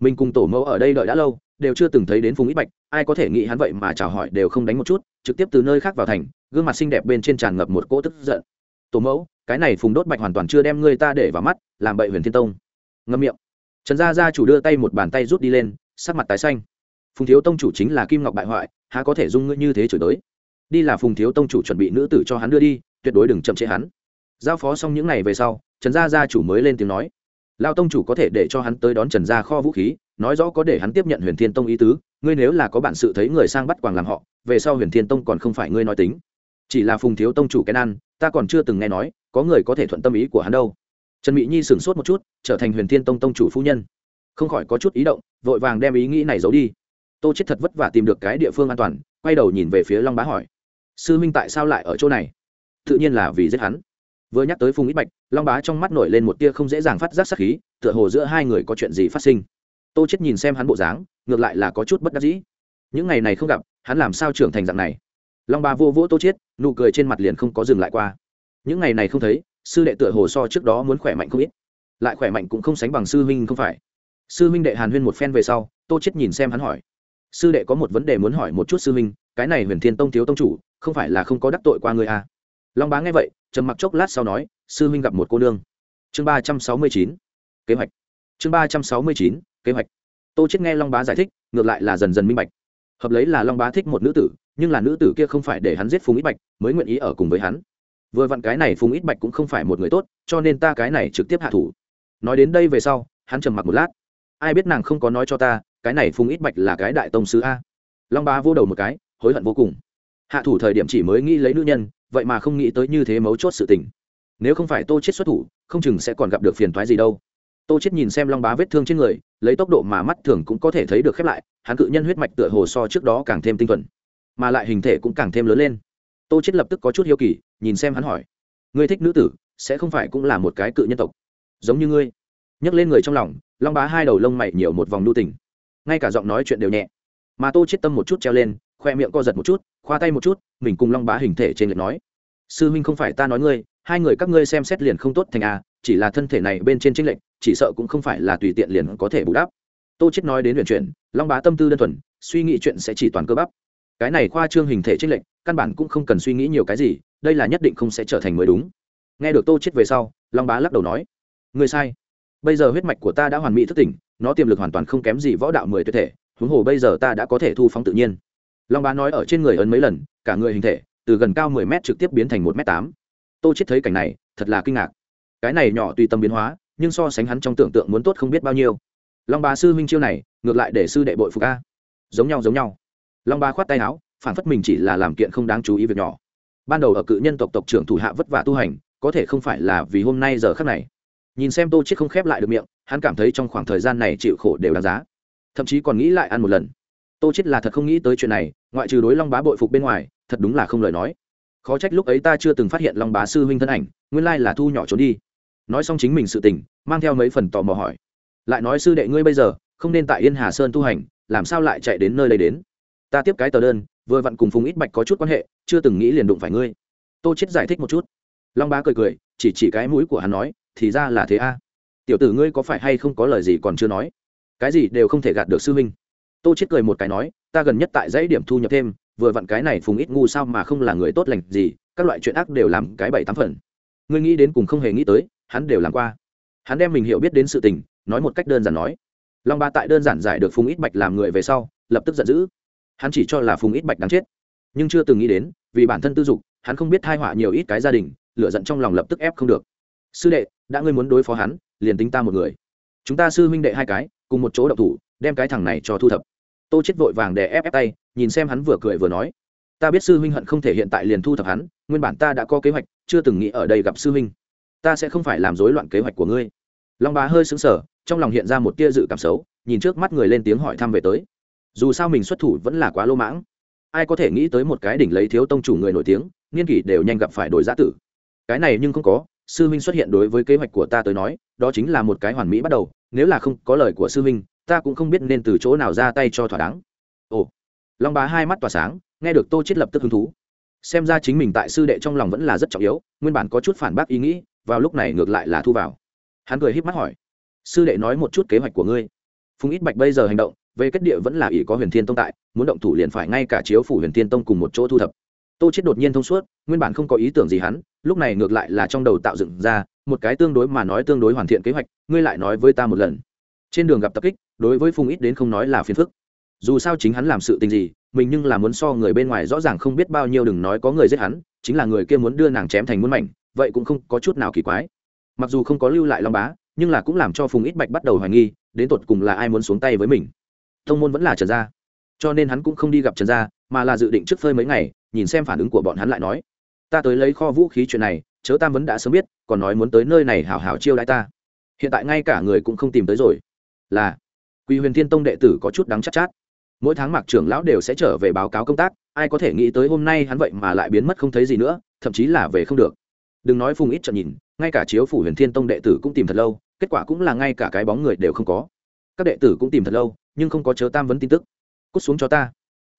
Mình cùng tổ mẫu ở đây đợi đã lâu, đều chưa từng thấy đến phùng ít bạch, ai có thể nghĩ hắn vậy mà chào hỏi đều không đánh một chút, trực tiếp từ nơi khác vào thành, gương mặt xinh đẹp bên trên tràn ngập một cỗ tức giận. Tổ mẫu, cái này phùng đốt bạch hoàn toàn chưa đem người ta để vào mắt, làm bậy huyền thiên tông. Ngâm miệng. Trần gia gia chủ đưa tay một bàn tay rút đi lên, sắc mặt tái xanh phùng thiếu tông chủ chính là kim ngọc bại hoại, há có thể dung ngươi như thế chửi tới đi là phùng thiếu tông chủ chuẩn bị nữ tử cho hắn đưa đi, tuyệt đối đừng chậm trễ hắn. Giao phó xong những ngày về sau, trần gia gia chủ mới lên tiếng nói. Lao tông chủ có thể để cho hắn tới đón trần gia kho vũ khí, nói rõ có để hắn tiếp nhận huyền thiên tông ý tứ, ngươi nếu là có bản sự thấy người sang bắt quàng làm họ, về sau huyền thiên tông còn không phải ngươi nói tính. Chỉ là phùng thiếu tông chủ cái nan ta còn chưa từng nghe nói, có người có thể thuận tâm ý của hắn đâu. Trần mỹ nhi sửng sốt một chút, trở thành huyền thiên tông tông chủ phu nhân. Không khỏi có chút ý động, vội vàng đem ý nghĩ này giấu đi tô chết thật vất vả tìm được cái địa phương an toàn, quay đầu nhìn về phía long bá hỏi, sư minh tại sao lại ở chỗ này? Tự nhiên là vì giết hắn. Vừa nhắc tới phùng ít bạch, long bá trong mắt nổi lên một tia không dễ dàng phát giác sắc khí, tựa hồ giữa hai người có chuyện gì phát sinh. Tô chết nhìn xem hắn bộ dáng, ngược lại là có chút bất đắc dĩ. Những ngày này không gặp, hắn làm sao trưởng thành dạng này? Long bá vô vỗ tô chết, nụ cười trên mặt liền không có dừng lại qua. Những ngày này không thấy, sư đệ tựa hồ so trước đó muốn khỏe mạnh không ít. Lại khỏe mạnh cũng không sánh bằng sư huynh không phải. Sư huynh đệ hàn huyên một phen về sau, tô chết nhìn xem hắn hỏi sư đệ có một vấn đề muốn hỏi một chút sư minh, cái này huyền thiên tông thiếu tông chủ không phải là không có đắc tội qua người à? Long bá nghe vậy trầm mặc chốc lát sau nói sư minh gặp một cô nương. Chương ba trăm sáu mươi chín kế hoạch. Chương ba trăm sáu mươi chín kế hoạch. Tô chết nghe long bá giải thích ngược lại là dần dần minh bạch. Hợp lấy là long bá thích một nữ tử nhưng là nữ tử kia không phải để hắn giết phùng ít bạch mới nguyện ý ở cùng với hắn. Vừa vặn cái này phùng ít bạch cũng không phải một người tốt cho nên ta cái này trực tiếp hạ thủ. Nói đến đây về sau hắn trầm mặc một lát. Ai biết nàng không có nói cho ta cái này phùng ít bạch là cái đại tông sứ a. Long bá vô đầu một cái, hối hận vô cùng. Hạ thủ thời điểm chỉ mới nghĩ lấy nữ nhân, vậy mà không nghĩ tới như thế mấu chốt sự tình. Nếu không phải tô chết xuất thủ, không chừng sẽ còn gặp được phiền toái gì đâu. Tô chết nhìn xem long bá vết thương trên người, lấy tốc độ mà mắt thường cũng có thể thấy được khép lại, hắn cự nhân huyết mạch tựa hồ so trước đó càng thêm tinh thuần, mà lại hình thể cũng càng thêm lớn lên. Tô chết lập tức có chút hiếu kỳ, nhìn xem hắn hỏi, ngươi thích nữ tử, sẽ không phải cũng là một cái cự nhân tộc? Giống như ngươi. Nhấc lên người trong lòng, long bá hai đầu lông mày nhiều một vòng nu tình ngay cả giọng nói chuyện đều nhẹ. Mà tô chết tâm một chút treo lên, khoe miệng co giật một chút, khoa tay một chút, mình cùng long bá hình thể trên lệch nói. Sư huynh không phải ta nói ngươi, hai người các ngươi xem xét liền không tốt thành a chỉ là thân thể này bên trên trinh lệch, chỉ sợ cũng không phải là tùy tiện liền có thể bù đắp. Tô chết nói đến luyện chuyện long bá tâm tư đơn thuần, suy nghĩ chuyện sẽ chỉ toàn cơ bắp. Cái này khoa trương hình thể trinh lệch, căn bản cũng không cần suy nghĩ nhiều cái gì, đây là nhất định không sẽ trở thành mới đúng. Nghe được tô chết về sau, long bá lắc đầu nói, ngươi sai. Bây giờ huyết mạch của ta đã hoàn mỹ thức tỉnh nó tiềm lực hoàn toàn không kém gì võ đạo mười tuyệt thể, huống hồ bây giờ ta đã có thể thu phóng tự nhiên. Long bá nói ở trên người ấn mấy lần, cả người hình thể, từ gần cao mười m trực tiếp biến thành một m tám. Tô chết thấy cảnh này, thật là kinh ngạc. Cái này nhỏ tùy tâm biến hóa, nhưng so sánh hắn trong tưởng tượng muốn tốt không biết bao nhiêu. Long bá sư minh chiêu này, ngược lại để sư đệ bội phục a. Giống nhau giống nhau. Long bá khoát tay áo, phản phất mình chỉ là làm kiện không đáng chú ý việc nhỏ. Ban đầu ở cự nhân tộc tộc trưởng thủ hạ vất vả tu hành, có thể không phải là vì hôm nay giờ khắc này nhìn xem tô chết không khép lại được miệng, hắn cảm thấy trong khoảng thời gian này chịu khổ đều đáng giá. Thậm chí còn nghĩ lại ăn một lần. Tô chết là thật không nghĩ tới chuyện này, ngoại trừ đối long bá bội phục bên ngoài, thật đúng là không lời nói. Khó trách lúc ấy ta chưa từng phát hiện long bá sư huynh thân ảnh, nguyên lai là thu nhỏ trốn đi. Nói xong chính mình sự tình, mang theo mấy phần tò mò hỏi. Lại nói sư đệ ngươi bây giờ, không nên tại yên hà sơn tu hành, làm sao lại chạy đến nơi đây đến? Ta tiếp cái tờ đơn, vừa vặn cùng phùng ít bạch có chút quan hệ, chưa từng nghĩ liền đụng phải ngươi. Tô chết giải thích một chút. Long bá cười cười, chỉ chỉ cái mũi của hắn nói thì ra là thế a. Tiểu tử ngươi có phải hay không có lời gì còn chưa nói? Cái gì đều không thể gạt được sư huynh. Tô chết cười một cái nói, ta gần nhất tại dãy điểm thu nhập thêm, vừa vặn cái này phùng ít ngu sao mà không là người tốt lành gì, các loại chuyện ác đều làm cái bảy tám phần. Ngươi nghĩ đến cùng không hề nghĩ tới, hắn đều làm qua. Hắn đem mình hiểu biết đến sự tình, nói một cách đơn giản nói. Long ba tại đơn giản giải được phùng ít bạch làm người về sau, lập tức giận dữ. Hắn chỉ cho là phùng ít bạch đáng chết. Nhưng chưa từng nghĩ đến, vì bản thân tư dục, hắn không biết thai họa nhiều ít cái gia đình lựa giận trong lòng lập tức ép không được. Sư đệ đã ngươi muốn đối phó hắn, liền tính ta một người. Chúng ta sư huynh đệ hai cái, cùng một chỗ đậu thủ, đem cái thằng này cho thu thập. Tô chết vội vàng để ép ép tay, nhìn xem hắn vừa cười vừa nói. Ta biết sư huynh hận không thể hiện tại liền thu thập hắn, nguyên bản ta đã có kế hoạch, chưa từng nghĩ ở đây gặp sư huynh. Ta sẽ không phải làm rối loạn kế hoạch của ngươi. Long bá hơi sững sờ, trong lòng hiện ra một tia dự cảm xấu, nhìn trước mắt người lên tiếng hỏi thăm về tới. Dù sao mình xuất thủ vẫn là quá lô mãng. Ai có thể nghĩ tới một cái đỉnh lấy thiếu tông chủ người nổi tiếng, niên kỷ đều nhanh gặp phải đổi giã tử. Cái này nhưng không có sư huynh xuất hiện đối với kế hoạch của ta tới nói, đó chính là một cái hoàn mỹ bắt đầu, nếu là không có lời của sư huynh, ta cũng không biết nên từ chỗ nào ra tay cho thỏa đáng. Ồ, long bá hai mắt tỏa sáng, nghe được tô chết lập tức hứng thú. Xem ra chính mình tại sư đệ trong lòng vẫn là rất trọng yếu, nguyên bản có chút phản bác ý nghĩ, vào lúc này ngược lại là thu vào. Hắn cười híp mắt hỏi, sư đệ nói một chút kế hoạch của ngươi. Phùng ít bạch bây giờ hành động, về kết địa vẫn là ỷ có huyền thiên tông tại, muốn động thủ liền phải ngay cả chiếu phủ huyền thiên tông cùng một chỗ thu thập. Tô chết đột nhiên thông suốt, nguyên bản không có ý tưởng gì hắn lúc này ngược lại là trong đầu tạo dựng ra một cái tương đối mà nói tương đối hoàn thiện kế hoạch, ngươi lại nói với ta một lần. Trên đường gặp tập kích, đối với phùng ít đến không nói là phiền phức. Dù sao chính hắn làm sự tình gì, mình nhưng là muốn so người bên ngoài rõ ràng không biết bao nhiêu đừng nói có người giết hắn, chính là người kia muốn đưa nàng chém thành muôn mảnh, vậy cũng không có chút nào kỳ quái. Mặc dù không có lưu lại long bá, nhưng là cũng làm cho phùng ít bạch bắt đầu hoài nghi, đến tột cùng là ai muốn xuống tay với mình. Thông môn vẫn là trần gia, cho nên hắn cũng không đi gặp trần gia, mà là dự định trước phơi mấy ngày, nhìn xem phản ứng của bọn hắn lại nói ta tới lấy kho vũ khí chuyện này chớ tam vẫn đã sớm biết còn nói muốn tới nơi này hảo hảo chiêu đãi ta. Hiện tại ngay cả người cũng không tìm tới rồi. Là quy huyền thiên tông đệ tử có chút đắng chắc chát, chát. Mỗi tháng mạc trưởng lão đều sẽ trở về báo cáo công tác ai có thể nghĩ tới hôm nay hắn vậy mà lại biến mất không thấy gì nữa thậm chí là về không được. Đừng nói phùng ít trận nhìn ngay cả chiếu phủ huyền thiên tông đệ tử cũng tìm thật lâu kết quả cũng là ngay cả cái bóng người đều không có. Các đệ tử cũng tìm thật lâu nhưng không có chớ tam vấn tin tức. Cút xuống cho ta.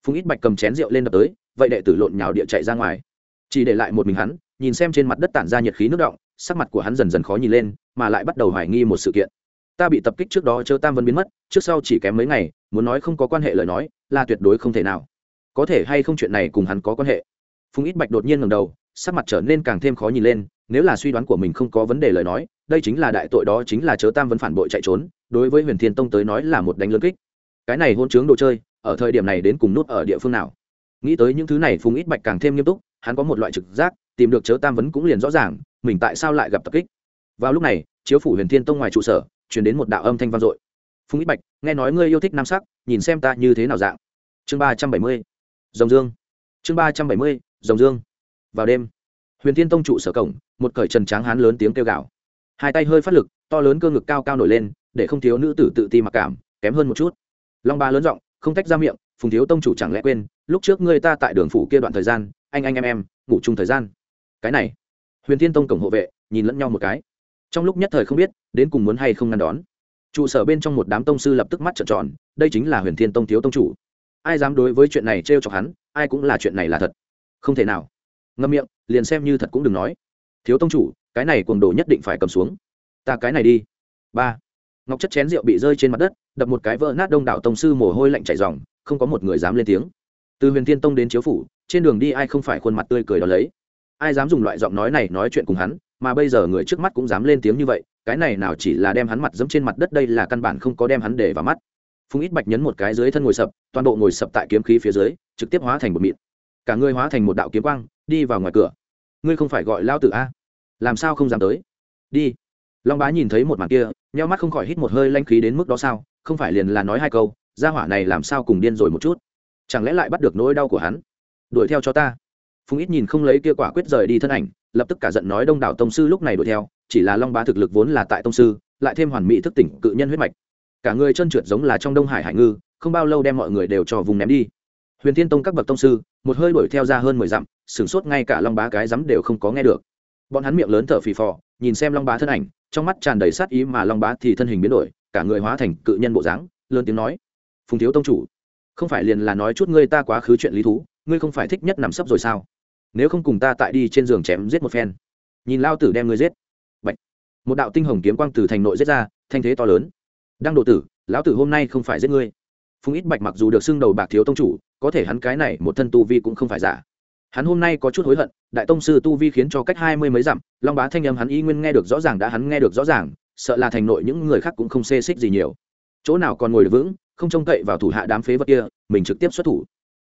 Phùng ít bạch cầm chén rượu lên đập tới vậy đệ tử lộn nhào địa chạy ra ngoài chỉ để lại một mình hắn, nhìn xem trên mặt đất tản ra nhiệt khí nước động, sắc mặt của hắn dần dần khó nhìn lên, mà lại bắt đầu hoài nghi một sự kiện. Ta bị tập kích trước đó chớ tam vân biến mất, trước sau chỉ kém mấy ngày, muốn nói không có quan hệ lời nói, là tuyệt đối không thể nào. Có thể hay không chuyện này cùng hắn có quan hệ? Phùng ít bạch đột nhiên ngầm đầu, sắc mặt trở nên càng thêm khó nhìn lên, nếu là suy đoán của mình không có vấn đề lời nói, đây chính là đại tội đó chính là chớ tam vân phản bội chạy trốn, đối với huyền thiên tông tới nói là một đánh lớn kích. Cái này hôn chướng đồ chơi, ở thời điểm này đến cùng nút ở địa phương nào? Nghĩ tới những thứ này, phùng ít bạch càng thêm nghiêm túc hắn có một loại trực giác, tìm được chớ tam vấn cũng liền rõ ràng, mình tại sao lại gặp tập kích. Vào lúc này, chiếu phủ huyền thiên tông ngoài trụ sở chuyển đến một đạo âm thanh vang dội. Phùng ít bạch, nghe nói ngươi yêu thích nam sắc, nhìn xem ta như thế nào dạng. Chương ba trăm bảy mươi dòng dương. Chương ba trăm bảy mươi dòng dương. Vào đêm, huyền thiên tông trụ sở cổng, một cởi trần tráng hán lớn tiếng kêu gào. Hai tay hơi phát lực, to lớn cơ ngực cao cao nổi lên, để không thiếu nữ tử tự ti mặc cảm, kém hơn một chút. Long ba lớn giọng, không tách ra miệng, phùng thiếu tông chủ chẳng lẽ quên, lúc trước ngươi ta tại đường phủ kia đoạn thời gian anh anh em em, ngủ chung thời gian. Cái này, huyền thiên tông cổng hộ vệ, nhìn lẫn nhau một cái. Trong lúc nhất thời không biết, đến cùng muốn hay không ngăn đón. Trụ sở bên trong một đám tông sư lập tức mắt trợn tròn, đây chính là huyền thiên tông thiếu tông chủ. Ai dám đối với chuyện này trêu chọc hắn, ai cũng là chuyện này là thật. Không thể nào. Ngâm miệng, liền xem như thật cũng đừng nói. Thiếu tông chủ, cái này cuồng đồ nhất định phải cầm xuống. Ta cái này đi. Ba. Ngọc chất chén rượu bị rơi trên mặt đất, đập một cái vỡ nát đông đảo tông sư mồ hôi lạnh chảy dòng không có một người dám lên tiếng từ huyền thiên tông đến chiếu phủ, trên đường đi ai không phải khuôn mặt tươi cười đó lấy. Ai dám dùng loại giọng nói này nói chuyện cùng hắn, mà bây giờ người trước mắt cũng dám lên tiếng như vậy, cái này nào chỉ là đem hắn mặt dẫm trên mặt đất, đây là căn bản không có đem hắn để vào mắt. Phùng ít bạch nhấn một cái dưới thân ngồi sập, toàn bộ ngồi sập tại kiếm khí phía dưới, trực tiếp hóa thành một mịn. Cả người hóa thành một đạo kiếm quang, đi vào ngoài cửa. Ngươi không phải gọi lao tử a? Làm sao không dám tới? Đi. Long bá nhìn thấy một màn kia, nheo mắt không khỏi hít một hơi lanh khí đến mức đó sao, không phải liền là nói hai câu, gia hỏa này làm sao cùng điên rồi một chút? Chẳng lẽ lại bắt được nỗi đau của hắn? Đuổi theo cho ta. Phùng ít nhìn không lấy kia quả quyết rời đi thân ảnh, lập tức cả giận nói đông đảo tông sư lúc này đuổi theo, chỉ là long bá thực lực vốn là tại tông sư, lại thêm hoàn mỹ thức tỉnh cự nhân huyết mạch. Cả người chân trượt giống là trong đông hải hải ngư, không bao lâu đem mọi người đều cho vùng ném đi. Huyền thiên tông các bậc tông sư, một hơi đuổi theo ra hơn mười dặm, sửng sốt ngay cả long bá cái rắm đều không có nghe được. Bọn hắn miệng lớn thở phì phò, nhìn xem long bá thân ảnh, trong mắt tràn đầy sát ý mà long bá thì thân hình biến đổi, cả người hóa thành cự nhân bộ dáng, lớn tiếng nói, phùng thiếu tông chủ không phải liền là nói chút ngươi ta quá khứ chuyện lý thú, ngươi không phải thích nhất nằm sấp rồi sao? Nếu không cùng ta tại đi trên giường chém giết một phen. Nhìn lao tử đem ngươi giết. Bạch. một đạo tinh hồng kiếm quang từ thành nội giết ra, thanh thế to lớn. Đang độ tử, lão tử hôm nay không phải giết ngươi. Phùng ít bạch mặc dù được xưng đầu bạc thiếu tông chủ, có thể hắn cái này một thân tu vi cũng không phải giả. Hắn hôm nay có chút hối hận, đại tông sư tu vi khiến cho cách hai mươi mấy dặm, long bá thanh âm hắn y nguyên nghe được rõ ràng đã hắn nghe được rõ ràng, sợ là thành nội những người khác cũng không xê xích gì nhiều. Chỗ nào còn ngồi được vững không trông cậy vào thủ hạ đám phế vật kia, mình trực tiếp xuất thủ.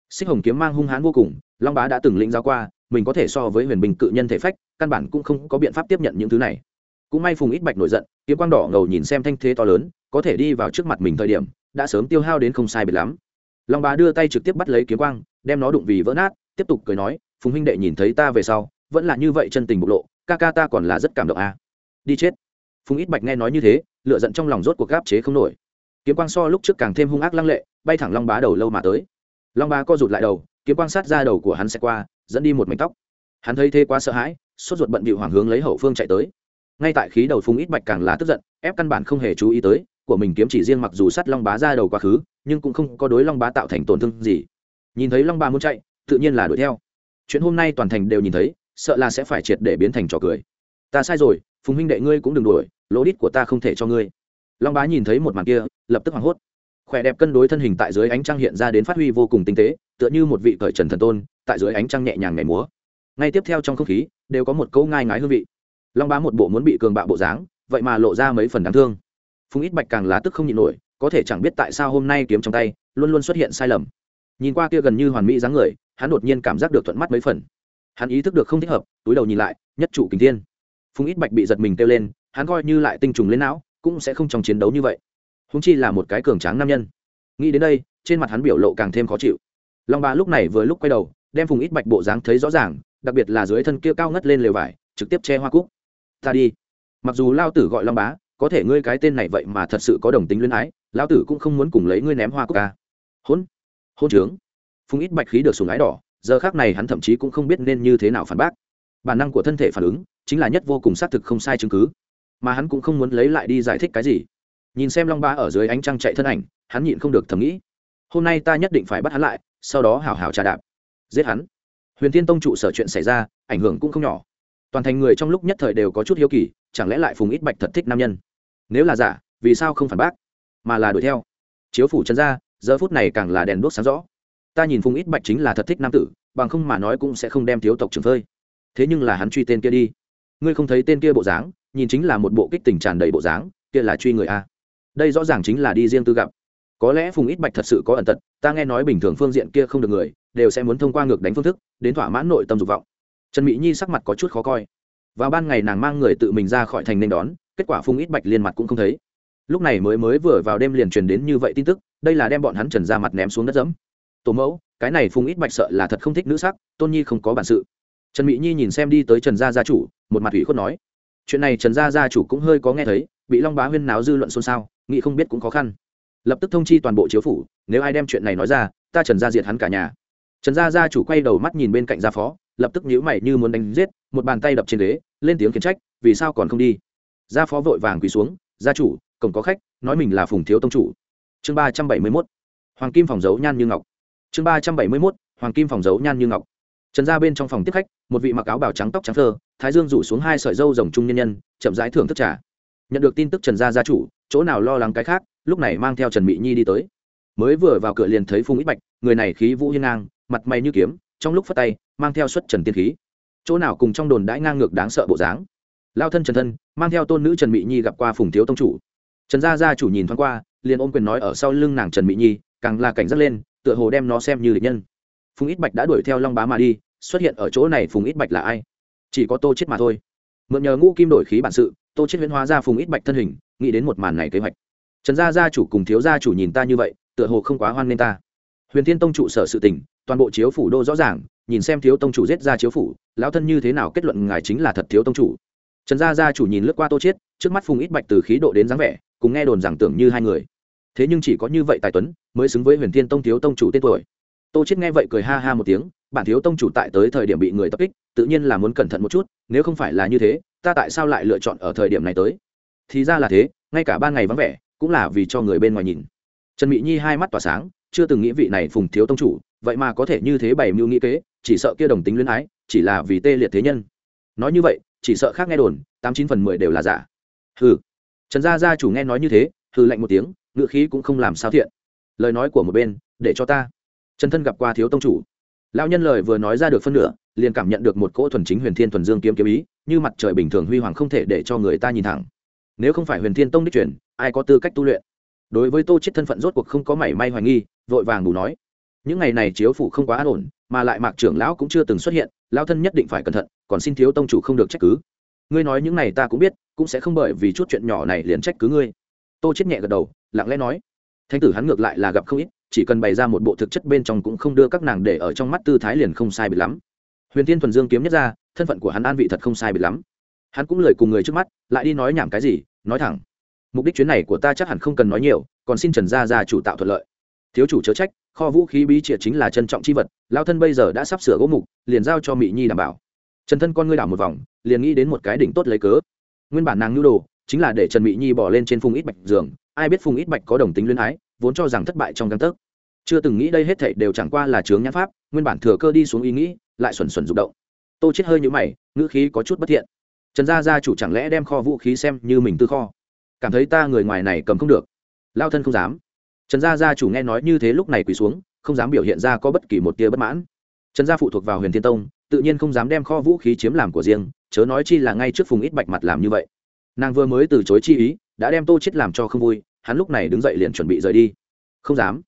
Xích hồng kiếm mang hung hãn vô cùng, long bá đã từng lĩnh giáo qua, mình có thể so với huyền bình cự nhân thể phách, căn bản cũng không có biện pháp tiếp nhận những thứ này. Cũng may phùng ít bạch nổi giận, kiếm quang đỏ ngầu nhìn xem thanh thế to lớn, có thể đi vào trước mặt mình thời điểm, đã sớm tiêu hao đến không sai biệt lắm. Long bá đưa tay trực tiếp bắt lấy kiếm quang, đem nó đụng vì vỡ nát, tiếp tục cười nói, phùng huynh đệ nhìn thấy ta về sau, vẫn là như vậy chân tình bộc lộ, ca ca ta còn là rất cảm động à. đi chết. Phùng ít bạch nghe nói như thế lựa giận trong lòng rốt cuộc gáp chế không nổi kiếm quang so lúc trước càng thêm hung ác lăng lệ, bay thẳng long bá đầu lâu mà tới. Long bá co rụt lại đầu, kiếm quang sát ra đầu của hắn sẽ qua, dẫn đi một mảnh tóc. Hắn thấy thế quá sợ hãi, sốt ruột bận bị hoàng hướng lấy hậu phương chạy tới. Ngay tại khí đầu phùng ít bạch càng là tức giận, ép căn bản không hề chú ý tới, của mình kiếm chỉ riêng mặc dù sắt long bá ra đầu quá khứ, nhưng cũng không có đối long bá tạo thành tổn thương gì. Nhìn thấy long bá muốn chạy, tự nhiên là đuổi theo. Chuyện hôm nay toàn thành đều nhìn thấy, sợ là sẽ phải triệt để biến thành trò cười. Ta sai rồi, phùng huynh đệ ngươi cũng đừng đuổi, lỗ đít của ta không thể cho ngươi long bá nhìn thấy một màn kia, lập tức hoảng hốt. Khỏe đẹp cân đối thân hình tại dưới ánh trăng hiện ra đến phát huy vô cùng tinh tế, tựa như một vị cởi trần thần tôn, tại dưới ánh trăng nhẹ nhàng nhảy múa. Ngay tiếp theo trong không khí, đều có một câu ngai ngái hương vị. Long bá một bộ muốn bị cường bạo bộ dáng, vậy mà lộ ra mấy phần đáng thương. Phùng ít bạch càng lá tức không nhịn nổi, có thể chẳng biết tại sao hôm nay kiếm trong tay, luôn luôn xuất hiện sai lầm. Nhìn qua kia gần như hoàn mỹ dáng người, hắn đột nhiên cảm giác được thuận mắt mấy phần. Hắn ý thức được không thích hợp, túi đầu nhìn lại, nhất trụ kính thiên. Phùng ít bạch bị giật mình kêu lên, hắn coi như lại tinh trùng lên não cũng sẽ không trong chiến đấu như vậy. Húng chi là một cái cường tráng nam nhân. Nghĩ đến đây, trên mặt hắn biểu lộ càng thêm khó chịu. Long ba lúc này vừa lúc quay đầu, đem phùng ít bạch bộ dáng thấy rõ ràng, đặc biệt là dưới thân kia cao ngất lên lều vải, trực tiếp che hoa cúc. Ta đi. Mặc dù lao tử gọi long bá, có thể ngươi cái tên này vậy mà thật sự có đồng tính luyến ái, lao tử cũng không muốn cùng lấy ngươi ném hoa cúc à. ca hôn hôn trướng. Phùng ít bạch khí được sùng ái đỏ, giờ khác này hắn thậm chí cũng không biết nên như thế nào phản bác. Bản năng của thân thể phản ứng chính là nhất vô cùng xác thực không sai chứng cứ mà hắn cũng không muốn lấy lại đi giải thích cái gì. Nhìn xem long ba ở dưới ánh trăng chạy thân ảnh, hắn nhịn không được thầm nghĩ, hôm nay ta nhất định phải bắt hắn lại, sau đó hảo hảo trà đạp, giết hắn. Huyền Thiên tông trụ sở chuyện xảy ra, ảnh hưởng cũng không nhỏ. Toàn thành người trong lúc nhất thời đều có chút hiếu kỳ, chẳng lẽ lại phùng ít bạch thật thích nam nhân? Nếu là giả, vì sao không phản bác, mà là đuổi theo? Chiếu phủ chân ra, giờ phút này càng là đèn đuốc sáng rõ. Ta nhìn phùng ít bạch chính là thật thích nam tử, bằng không mà nói cũng sẽ không đem thiếu tộc trường phơi. Thế nhưng là hắn truy tên kia đi. Ngươi không thấy tên kia bộ dáng nhìn chính là một bộ kích tình tràn đầy bộ dáng, kia là truy người a. Đây rõ ràng chính là đi riêng tư gặp. Có lẽ phùng ít bạch thật sự có ẩn tật, ta nghe nói bình thường phương diện kia không được người, đều sẽ muốn thông qua ngược đánh phương thức, đến thỏa mãn nội tâm dục vọng. Trần mỹ nhi sắc mặt có chút khó coi. Vào ban ngày nàng mang người tự mình ra khỏi thành nên đón, kết quả phùng ít bạch liên mặt cũng không thấy. Lúc này mới mới vừa vào đêm liền truyền đến như vậy tin tức, đây là đem bọn hắn trần ra mặt ném xuống đất dẫm. Tổ mẫu, cái này phùng ít bạch sợ là thật không thích nữ sắc, tôn nhi không có bản sự. Trần mỹ nhi nhìn xem đi tới trần gia gia chủ, một mặt ủy khuất nói chuyện này trần gia gia chủ cũng hơi có nghe thấy, bị long bá huyên náo dư luận xôn xao, nghĩ không biết cũng khó khăn. Lập tức thông chi toàn bộ chiếu phủ, nếu ai đem chuyện này nói ra, ta trần gia diệt hắn cả nhà. Trần gia gia chủ quay đầu mắt nhìn bên cạnh gia phó, lập tức nhíu mày như muốn đánh giết, một bàn tay đập trên ghế, lên tiếng khiển trách, vì sao còn không đi? Gia phó vội vàng quỳ xuống, gia chủ, cổng có khách, nói mình là phùng thiếu tông chủ. Chương ba trăm bảy mươi mốt. Hoàng kim phòng giấu nhan như ngọc. Chương ba trăm bảy mươi mốt. Hoàng kim phòng giấu nhan như ngọc. Trần gia bên trong phòng tiếp khách, một vị mặc áo bào trắng tóc trắng thơ thái dương rủ xuống hai sợi dâu rồng trung nhân nhân, chậm rãi thưởng thức trà. Nhận được tin tức trần gia gia chủ, chỗ nào lo lắng cái khác, lúc này mang theo trần mỹ nhi đi tới. Mới vừa vào cửa liền thấy phùng ít bạch, người này khí vũ hiên ngang, mặt mày như kiếm, trong lúc phát tay, mang theo xuất trần tiên khí. Chỗ nào cùng trong đồn đãi ngang ngược đáng sợ bộ dáng. Lao thân trần thân, mang theo tôn nữ trần mỹ nhi gặp qua phùng thiếu tông chủ. Trần gia gia chủ nhìn thoáng qua, liền ôm quyền nói ở sau lưng nàng trần mỹ nhi, càng là cảnh giác lên, tựa hồ đem nó xem như địch nhân. Phùng ít bạch đã đuổi theo long bá mà đi, xuất hiện ở chỗ này phùng ít bạch là ai? Chỉ có tô chết mà thôi. Mượn nhờ ngũ kim đổi khí bản sự tô chết huyễn hóa ra phùng ít bạch thân hình nghĩ đến một màn này kế hoạch. Trần gia gia chủ cùng thiếu gia chủ nhìn ta như vậy tựa hồ không quá hoan nên ta. Huyền thiên tông trụ sở sự tình toàn bộ chiếu phủ đô rõ ràng nhìn xem thiếu tông chủ giết ra chiếu phủ lão thân như thế nào kết luận ngài chính là thật thiếu tông chủ. Trần gia gia chủ nhìn lướt qua tô chết, trước mắt phùng ít bạch từ khí độ đến dáng vẻ cùng nghe đồn rằng tưởng như hai người. Thế nhưng chỉ có như vậy tài tuấn mới xứng với huyền thiên tông thiếu tông chủ tên tuổi. Tô chết nghe vậy cười ha ha một tiếng bản thiếu tông chủ tại tới thời điểm bị người tập kích, tự nhiên là muốn cẩn thận một chút, nếu không phải là như thế, ta tại sao lại lựa chọn ở thời điểm này tới? Thì ra là thế, ngay cả ban ngày vắng vẻ, cũng là vì cho người bên ngoài nhìn. Trần mỹ nhi hai mắt tỏa sáng, chưa từng nghĩ vị này phùng thiếu tông chủ, vậy mà có thể như thế bày mưu nghĩ kế, chỉ sợ kia đồng tính luyến ái, chỉ là vì tê liệt thế nhân. Nói như vậy, chỉ sợ khác nghe đồn, tám chín phần mười đều là giả. Hừ. Trần gia gia chủ nghe nói như thế, hừ lạnh một tiếng ngựa khí cũng không làm sao thiện. Lời nói của một bên, để cho ta. Trần thân gặp qua thiếu tông chủ lão nhân lời vừa nói ra được phân nửa, liền cảm nhận được một cỗ thuần chính huyền thiên thuần dương kiếm kiếm ý, như mặt trời bình thường huy hoàng không thể để cho người ta nhìn thẳng. Nếu không phải huyền thiên tông đích truyền, ai có tư cách tu luyện? Đối với tô chết thân phận rốt cuộc không có mảy may hoài nghi, vội vàng đủ nói. Những ngày này chiếu phụ không quá an ổn, mà lại mạc trưởng lão cũng chưa từng xuất hiện, lão thân nhất định phải cẩn thận, còn xin thiếu tông chủ không được trách cứ. Ngươi nói những này ta cũng biết, cũng sẽ không bởi vì chút chuyện nhỏ này liền trách cứ ngươi. Tô chết nhẹ gật đầu, lặng lẽ nói. Thanh tử hắn ngược lại là gặp không ít chỉ cần bày ra một bộ thực chất bên trong cũng không đưa các nàng để ở trong mắt tư thái liền không sai biệt lắm. Huyền Thiên thuần dương kiếm nhất ra, thân phận của hắn an vị thật không sai biệt lắm. Hắn cũng lời cùng người trước mắt, lại đi nói nhảm cái gì, nói thẳng. Mục đích chuyến này của ta chắc hẳn không cần nói nhiều, còn xin trần gia gia chủ tạo thuận lợi. Thiếu chủ chớ trách, kho vũ khí bí triệt chính là trân trọng chi vật lao thân bây giờ đã sắp sửa gỗ mục, liền giao cho mỹ nhi đảm bảo. Trần thân con ngươi đảo một vòng, liền nghĩ đến một cái đỉnh tốt lấy cớ. Nguyên bản nàng nhu đồ, chính là để trần mỹ nhi bỏ lên trên phùng ít bạch giường, ai biết phùng ít bạch có đồng tính luyến ái vốn cho rằng thất bại trong găng tấc. Chưa từng nghĩ đây hết thảy đều chẳng qua là chướng nhãn pháp, nguyên bản thừa cơ đi xuống ý nghĩ, lại xuẩn xuẩn rụng động. Tô chết hơi nhũ mày, ngữ khí có chút bất thiện. Trần gia gia chủ chẳng lẽ đem kho vũ khí xem như mình tư kho? Cảm thấy ta người ngoài này cầm không được. Lao thân không dám. Trần gia gia chủ nghe nói như thế lúc này quỳ xuống, không dám biểu hiện ra có bất kỳ một tia bất mãn. Trần gia phụ thuộc vào huyền thiên tông, tự nhiên không dám đem kho vũ khí chiếm làm của riêng, chớ nói chi là ngay trước phùng ít bạch mặt làm như vậy. Nàng vừa mới từ chối chi ý, đã đem tô chết làm cho không vui hắn lúc này đứng dậy liền chuẩn bị rời đi. Không dám.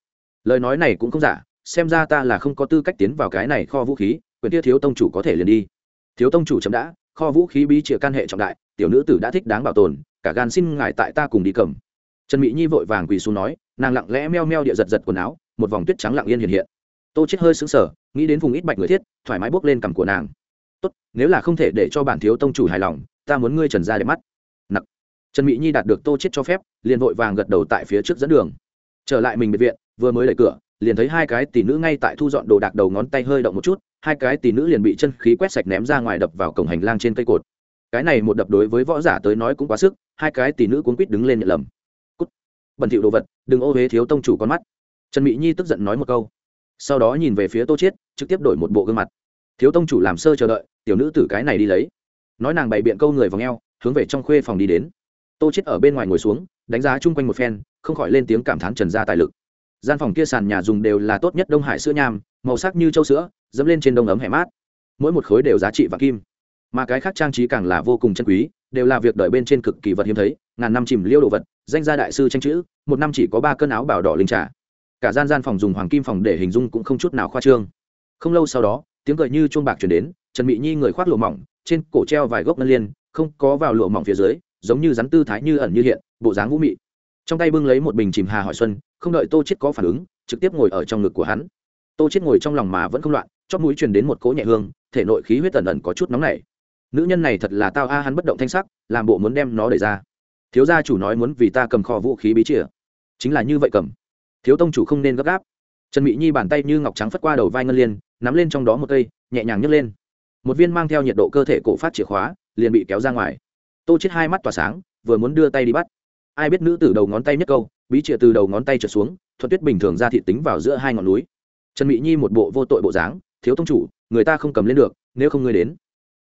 Lời nói này cũng không giả, xem ra ta là không có tư cách tiến vào cái này kho vũ khí, quyền kia thiếu tông chủ có thể liền đi. Thiếu tông chủ chấm đã, kho vũ khí bí trịa can hệ trọng đại, tiểu nữ tử đã thích đáng bảo tồn, cả gan xin ngài tại ta cùng đi cầm. Trần mỹ nhi vội vàng quỳ xuống nói, nàng lặng lẽ meo meo địa giật giật quần áo, một vòng tuyết trắng lặng yên hiện hiện. Tô chết hơi sững sờ, nghĩ đến vùng ít bạch người thiết, thoải mái bốc lên cằm của nàng. Tốt, nếu là không thể để cho bản thiếu tông chủ hài lòng, ta muốn ngươi trần ra để mắt trần mỹ nhi đạt được tô chết cho phép, liền vội vàng gật đầu tại phía trước dẫn đường. Trở lại mình biệt viện, vừa mới đẩy cửa, liền thấy hai cái tỷ nữ ngay tại thu dọn đồ đạc đầu ngón tay hơi động một chút, hai cái tỷ nữ liền bị chân khí quét sạch ném ra ngoài đập vào cổng hành lang trên cây cột. Cái này một đập đối với võ giả tới nói cũng quá sức, hai cái tỷ nữ cuốn quýt đứng lên nhận lầm. Cút. Bẩn thỉu đồ vật, đừng ô huế thiếu tông chủ con mắt. Trần mỹ nhi tức giận nói một câu. Sau đó nhìn về phía tô chiết trực tiếp đổi một bộ gương mặt. Thiếu tông chủ làm sơ chờ đợi, tiểu nữ tử cái này đi lấy. Nói nàng bày biện câu người vào ngheo, hướng về trong khuê phòng đi đến tô chết ở bên ngoài ngồi xuống, đánh giá chung quanh một phen, không khỏi lên tiếng cảm thán trần gia tài lực. Gian phòng kia sàn nhà dùng đều là tốt nhất đông hải sữa nham, màu sắc như châu sữa, dẫm lên trên đông ấm hẻ mát. Mỗi một khối đều giá trị và kim. Mà cái khác trang trí càng là vô cùng chân quý, đều là việc đợi bên trên cực kỳ vật hiếm thấy, ngàn năm chìm liêu đồ vật, danh gia đại sư tranh chữ, một năm chỉ có ba cân áo bảo đỏ linh trà. Cả gian gian phòng dùng hoàng kim phòng để hình dung cũng không chút nào khoa trương. Không lâu sau đó, tiếng cười như chuông bạc chuyển đến, trần mỹ nhi người khoác lụa mỏng, trên cổ treo vài gốc ngân liên, không có vào lụa mỏng phía dưới giống như rắn tư thái như ẩn như hiện, bộ dáng vũ mị. Trong tay bưng lấy một bình chìm hà hỏi xuân, không đợi tô chết có phản ứng, trực tiếp ngồi ở trong ngực của hắn. Tô chết ngồi trong lòng mà vẫn không loạn chót mũi truyền đến một cỗ nhẹ hương, thể nội khí huyết ẩn ẩn có chút nóng nảy. Nữ nhân này thật là tao a, hắn bất động thanh sắc, làm bộ muốn đem nó đẩy ra. Thiếu gia chủ nói muốn vì ta cầm kho vũ khí bí chìa. Chính là như vậy cầm. Thiếu tông chủ không nên gấp gáp. Trần mỹ nhi bàn tay như ngọc trắng phất qua đầu vai ngân liên, nắm lên trong đó một cây, nhẹ nhàng nhấc lên. Một viên mang theo nhiệt độ cơ thể cổ phát chìa khóa, liền bị kéo ra ngoài tô chết hai mắt tỏa sáng vừa muốn đưa tay đi bắt. Ai biết nữ tử đầu ngón tay nhất câu bí chìa từ đầu ngón tay trượt xuống thuận tuyết bình thường ra thị tính vào giữa hai ngọn núi. Trần mỹ nhi một bộ vô tội bộ dáng thiếu tông chủ người ta không cầm lên được nếu không ngươi đến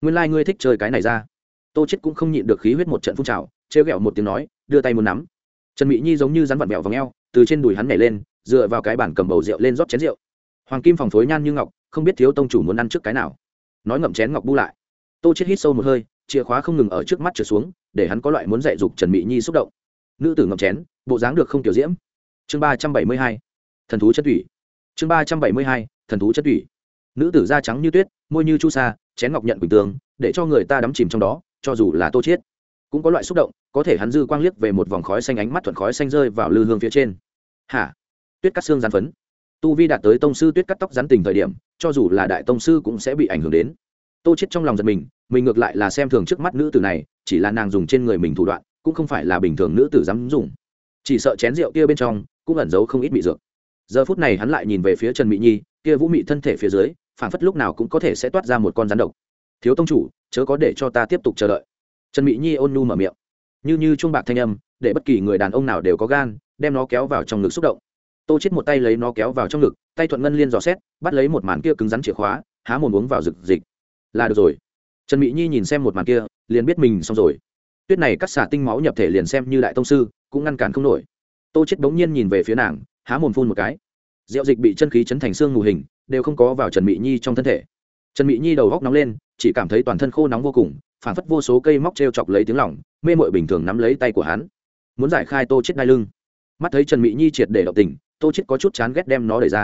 nguyên lai、like、ngươi thích chơi cái này ra. Tô chết cũng không nhịn được khí huyết một trận phun trào trêu ghẹo một tiếng nói đưa tay muốn nắm. Trần mỹ nhi giống như rắn vặn mẹo vòng eo, từ trên đùi hắn nhảy lên dựa vào cái bản cầm bầu rượu lên rót chén rượu. Hoàng kim phòng phối nhan như ngọc không biết thiếu tông chủ muốn ăn trước cái nào. Nói ngậm chén ngọc bu lại. Tô chết hít sâu một hơi chìa khóa không ngừng ở trước mắt trở xuống, để hắn có loại muốn dạy dục trần mỹ nhi xúc động. Nữ tử ngậm chén, bộ dáng được không tiểu diễm. Chương ba trăm bảy mươi hai, thần thú chất thủy. Chương ba trăm bảy mươi hai, thần thú chất thủy. Nữ tử da trắng như tuyết, môi như chu sa, chén ngọc nhận quỳnh tường để cho người ta đắm chìm trong đó, cho dù là tô chiết. Cũng có loại xúc động, có thể hắn dư quang liếc về một vòng khói xanh ánh mắt thuận khói xanh rơi vào lư hương phía trên. Hả? Tuyết cắt xương rắn phấn. Tu vi đạt tới tông sư tuyết cắt tóc rắn tình thời điểm, cho dù là đại tông sư cũng sẽ bị ảnh hưởng đến tô chết trong lòng giật mình mình ngược lại là xem thường trước mắt nữ tử này, chỉ là nàng dùng trên người mình thủ đoạn, cũng không phải là bình thường nữ tử dám dùng. Chỉ sợ chén rượu kia bên trong, cũng ẩn giấu không ít bị dược. Giờ phút này hắn lại nhìn về phía trần mỹ nhi, kia vũ mị thân thể phía dưới phản phất lúc nào cũng có thể sẽ toát ra một con rắn độc. Thiếu tông chủ, chớ có để cho ta tiếp tục chờ đợi. Trần mỹ nhi ôn nu mở miệng. Như như chuông bạc thanh âm, để bất kỳ người đàn ông nào đều có gan, đem nó kéo vào trong ngực xúc động. Tô chết một tay lấy nó kéo vào trong ngực, tay thuận ngân liên dò xét, bắt lấy một màn kia cứng rắn chìa khóa, há mồm uống vào rực dịch là được rồi. Trần mỹ nhi nhìn xem một màn kia, liền biết mình xong rồi. Tuyết này cắt xả tinh máu nhập thể liền xem như đại tông sư, cũng ngăn cản không nổi. Tô chết bỗng nhiên nhìn về phía nàng, há mồm phun một cái. Rượu dịch bị chân khí chấn thành xương mù hình, đều không có vào trần mỹ nhi trong thân thể. Trần mỹ nhi đầu góc nóng lên, chỉ cảm thấy toàn thân khô nóng vô cùng, phản phất vô số cây móc t r e o chọc lấy tiếng lỏng mê mội bình thường nắm lấy tay của hắn. Muốn giải khai tô chết đai lưng. Mắt thấy trần mỹ nhi triệt để động tình, tô chết có chút chán ghét đem nó đẩy ra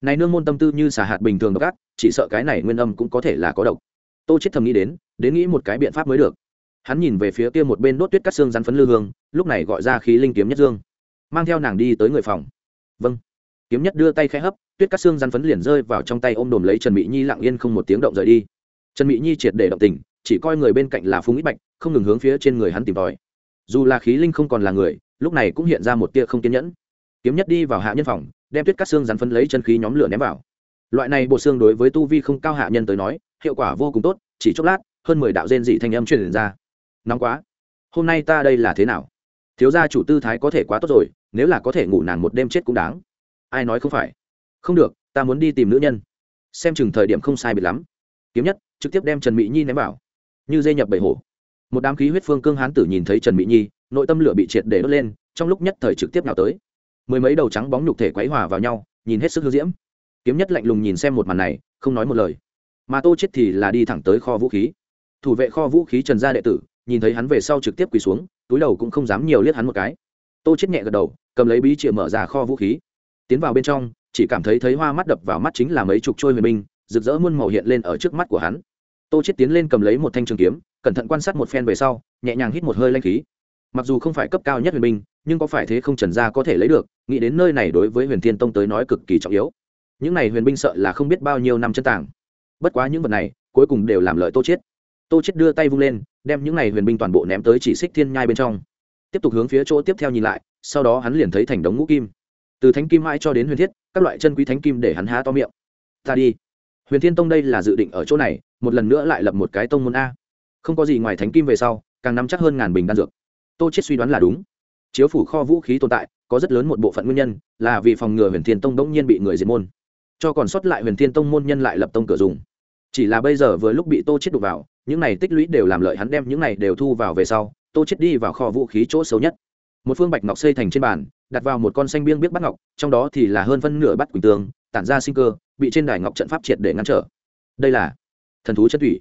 này nương môn tâm tư như xả hạt bình thường độc ác, chỉ sợ cái này nguyên âm cũng có thể là có độc. Tô chết thầm nghĩ đến đến nghĩ một cái biện pháp mới được. Hắn nhìn về phía kia một bên đốt tuyết cắt xương rắn phấn lư hương, lúc này gọi ra khí linh kiếm nhất dương. Mang theo nàng đi tới người phòng. Vâng. Kiếm nhất đưa tay khẽ hấp, tuyết cắt xương rắn phấn liền rơi vào trong tay ôm đồm lấy trần mỹ nhi lặng yên không một tiếng động rời đi. Trần mỹ nhi triệt để động tình, chỉ coi người bên cạnh là phung ít bạch, không ngừng hướng phía trên người hắn tìm tòi. Dù là khí linh không còn là người, lúc này cũng hiện ra một tia không kiên nhẫn kiếm nhất đi vào hạ nhân phòng, đem tuyết cắt xương rắn phấn lấy chân khí nhóm lửa ném vào. Loại này bộ xương đối với tu vi không cao hạ nhân tới nói, hiệu quả vô cùng tốt, chỉ chốc lát, hơn mười đạo rên dị thanh âm truyền ra. Nóng quá. Hôm nay ta đây là thế nào? Thiếu gia chủ tư thái có thể quá tốt rồi, nếu là có thể ngủ nàng một đêm chết cũng đáng. Ai nói không phải? Không được, ta muốn đi tìm nữ nhân. Xem chừng thời điểm không sai biệt lắm. Kiếm nhất, trực tiếp đem trần mỹ nhi ném vào. Như dây nhập bầy hổ. Một đám khí huyết phương cương hán tử nhìn thấy trần mỹ nhi, nội tâm lửa bị triệt để đốt lên, trong lúc nhất thời trực tiếp nào tới mười mấy đầu trắng bóng nhục thể quấy hòa vào nhau, nhìn hết sức hư diễm. Kiếm nhất lạnh lùng nhìn xem một màn này, không nói một lời. Mà tô chết thì là đi thẳng tới kho vũ khí. Thủ vệ kho vũ khí trần gia đệ tử, nhìn thấy hắn về sau trực tiếp quỳ xuống, túi đầu cũng không dám nhiều liếc hắn một cái. Tô chết nhẹ gật đầu, cầm lấy bí chìa mở ra kho vũ khí. Tiến vào bên trong, chỉ cảm thấy thấy hoa mắt đập vào mắt chính là mấy chục trôi huyền binh, rực rỡ muôn màu hiện lên ở trước mắt của hắn. Tô chết tiến lên cầm lấy một thanh trường kiếm, cẩn thận quan sát một phen về sau, nhẹ nhàng hít một hơi lanh khí mặc dù không phải cấp cao nhất huyền binh, nhưng có phải thế không trần gia có thể lấy được, nghĩ đến nơi này đối với huyền thiên tông tới nói cực kỳ trọng yếu. Những này huyền binh sợ là không biết bao nhiêu năm chân tàng. Bất quá những vật này, cuối cùng đều làm lợi tô chết tô chết đưa tay vung lên, đem những này huyền binh toàn bộ ném tới chỉ xích thiên nhai bên trong. Tiếp tục hướng phía chỗ tiếp theo nhìn lại, sau đó hắn liền thấy thành đống ngũ kim. Từ thánh kim mãi cho đến huyền thiết, các loại chân quý thánh kim để hắn há to miệng. Ta đi. Huyền thiên tông đây là dự định ở chỗ này, một lần nữa lại lập một cái tông môn a. Không có gì ngoài thánh kim về sau, càng nắm chắc hơn ngàn bình đan dược tô chết suy đoán là đúng. Chiếu phủ kho vũ khí tồn tại, có rất lớn một bộ phận nguyên nhân, là vì phòng ngừa huyền thiên tông đống nhiên bị người diệt môn. Cho còn sót lại huyền thiên tông môn nhân lại lập tông cửa dùng. Chỉ là bây giờ vừa lúc bị tô chết đục vào, những này tích lũy đều làm lợi hắn đem những này đều thu vào về sau, tô chết đi vào kho vũ khí chỗ xấu nhất. Một phương bạch ngọc xây thành trên bàn, đặt vào một con xanh biêng biết bắt ngọc, trong đó thì là hơn phân nửa bắt quỳnh tương, tản ra sinh cơ, bị trên đài ngọc trận pháp triệt để ngăn trở. Đây là thần thú chất thủy.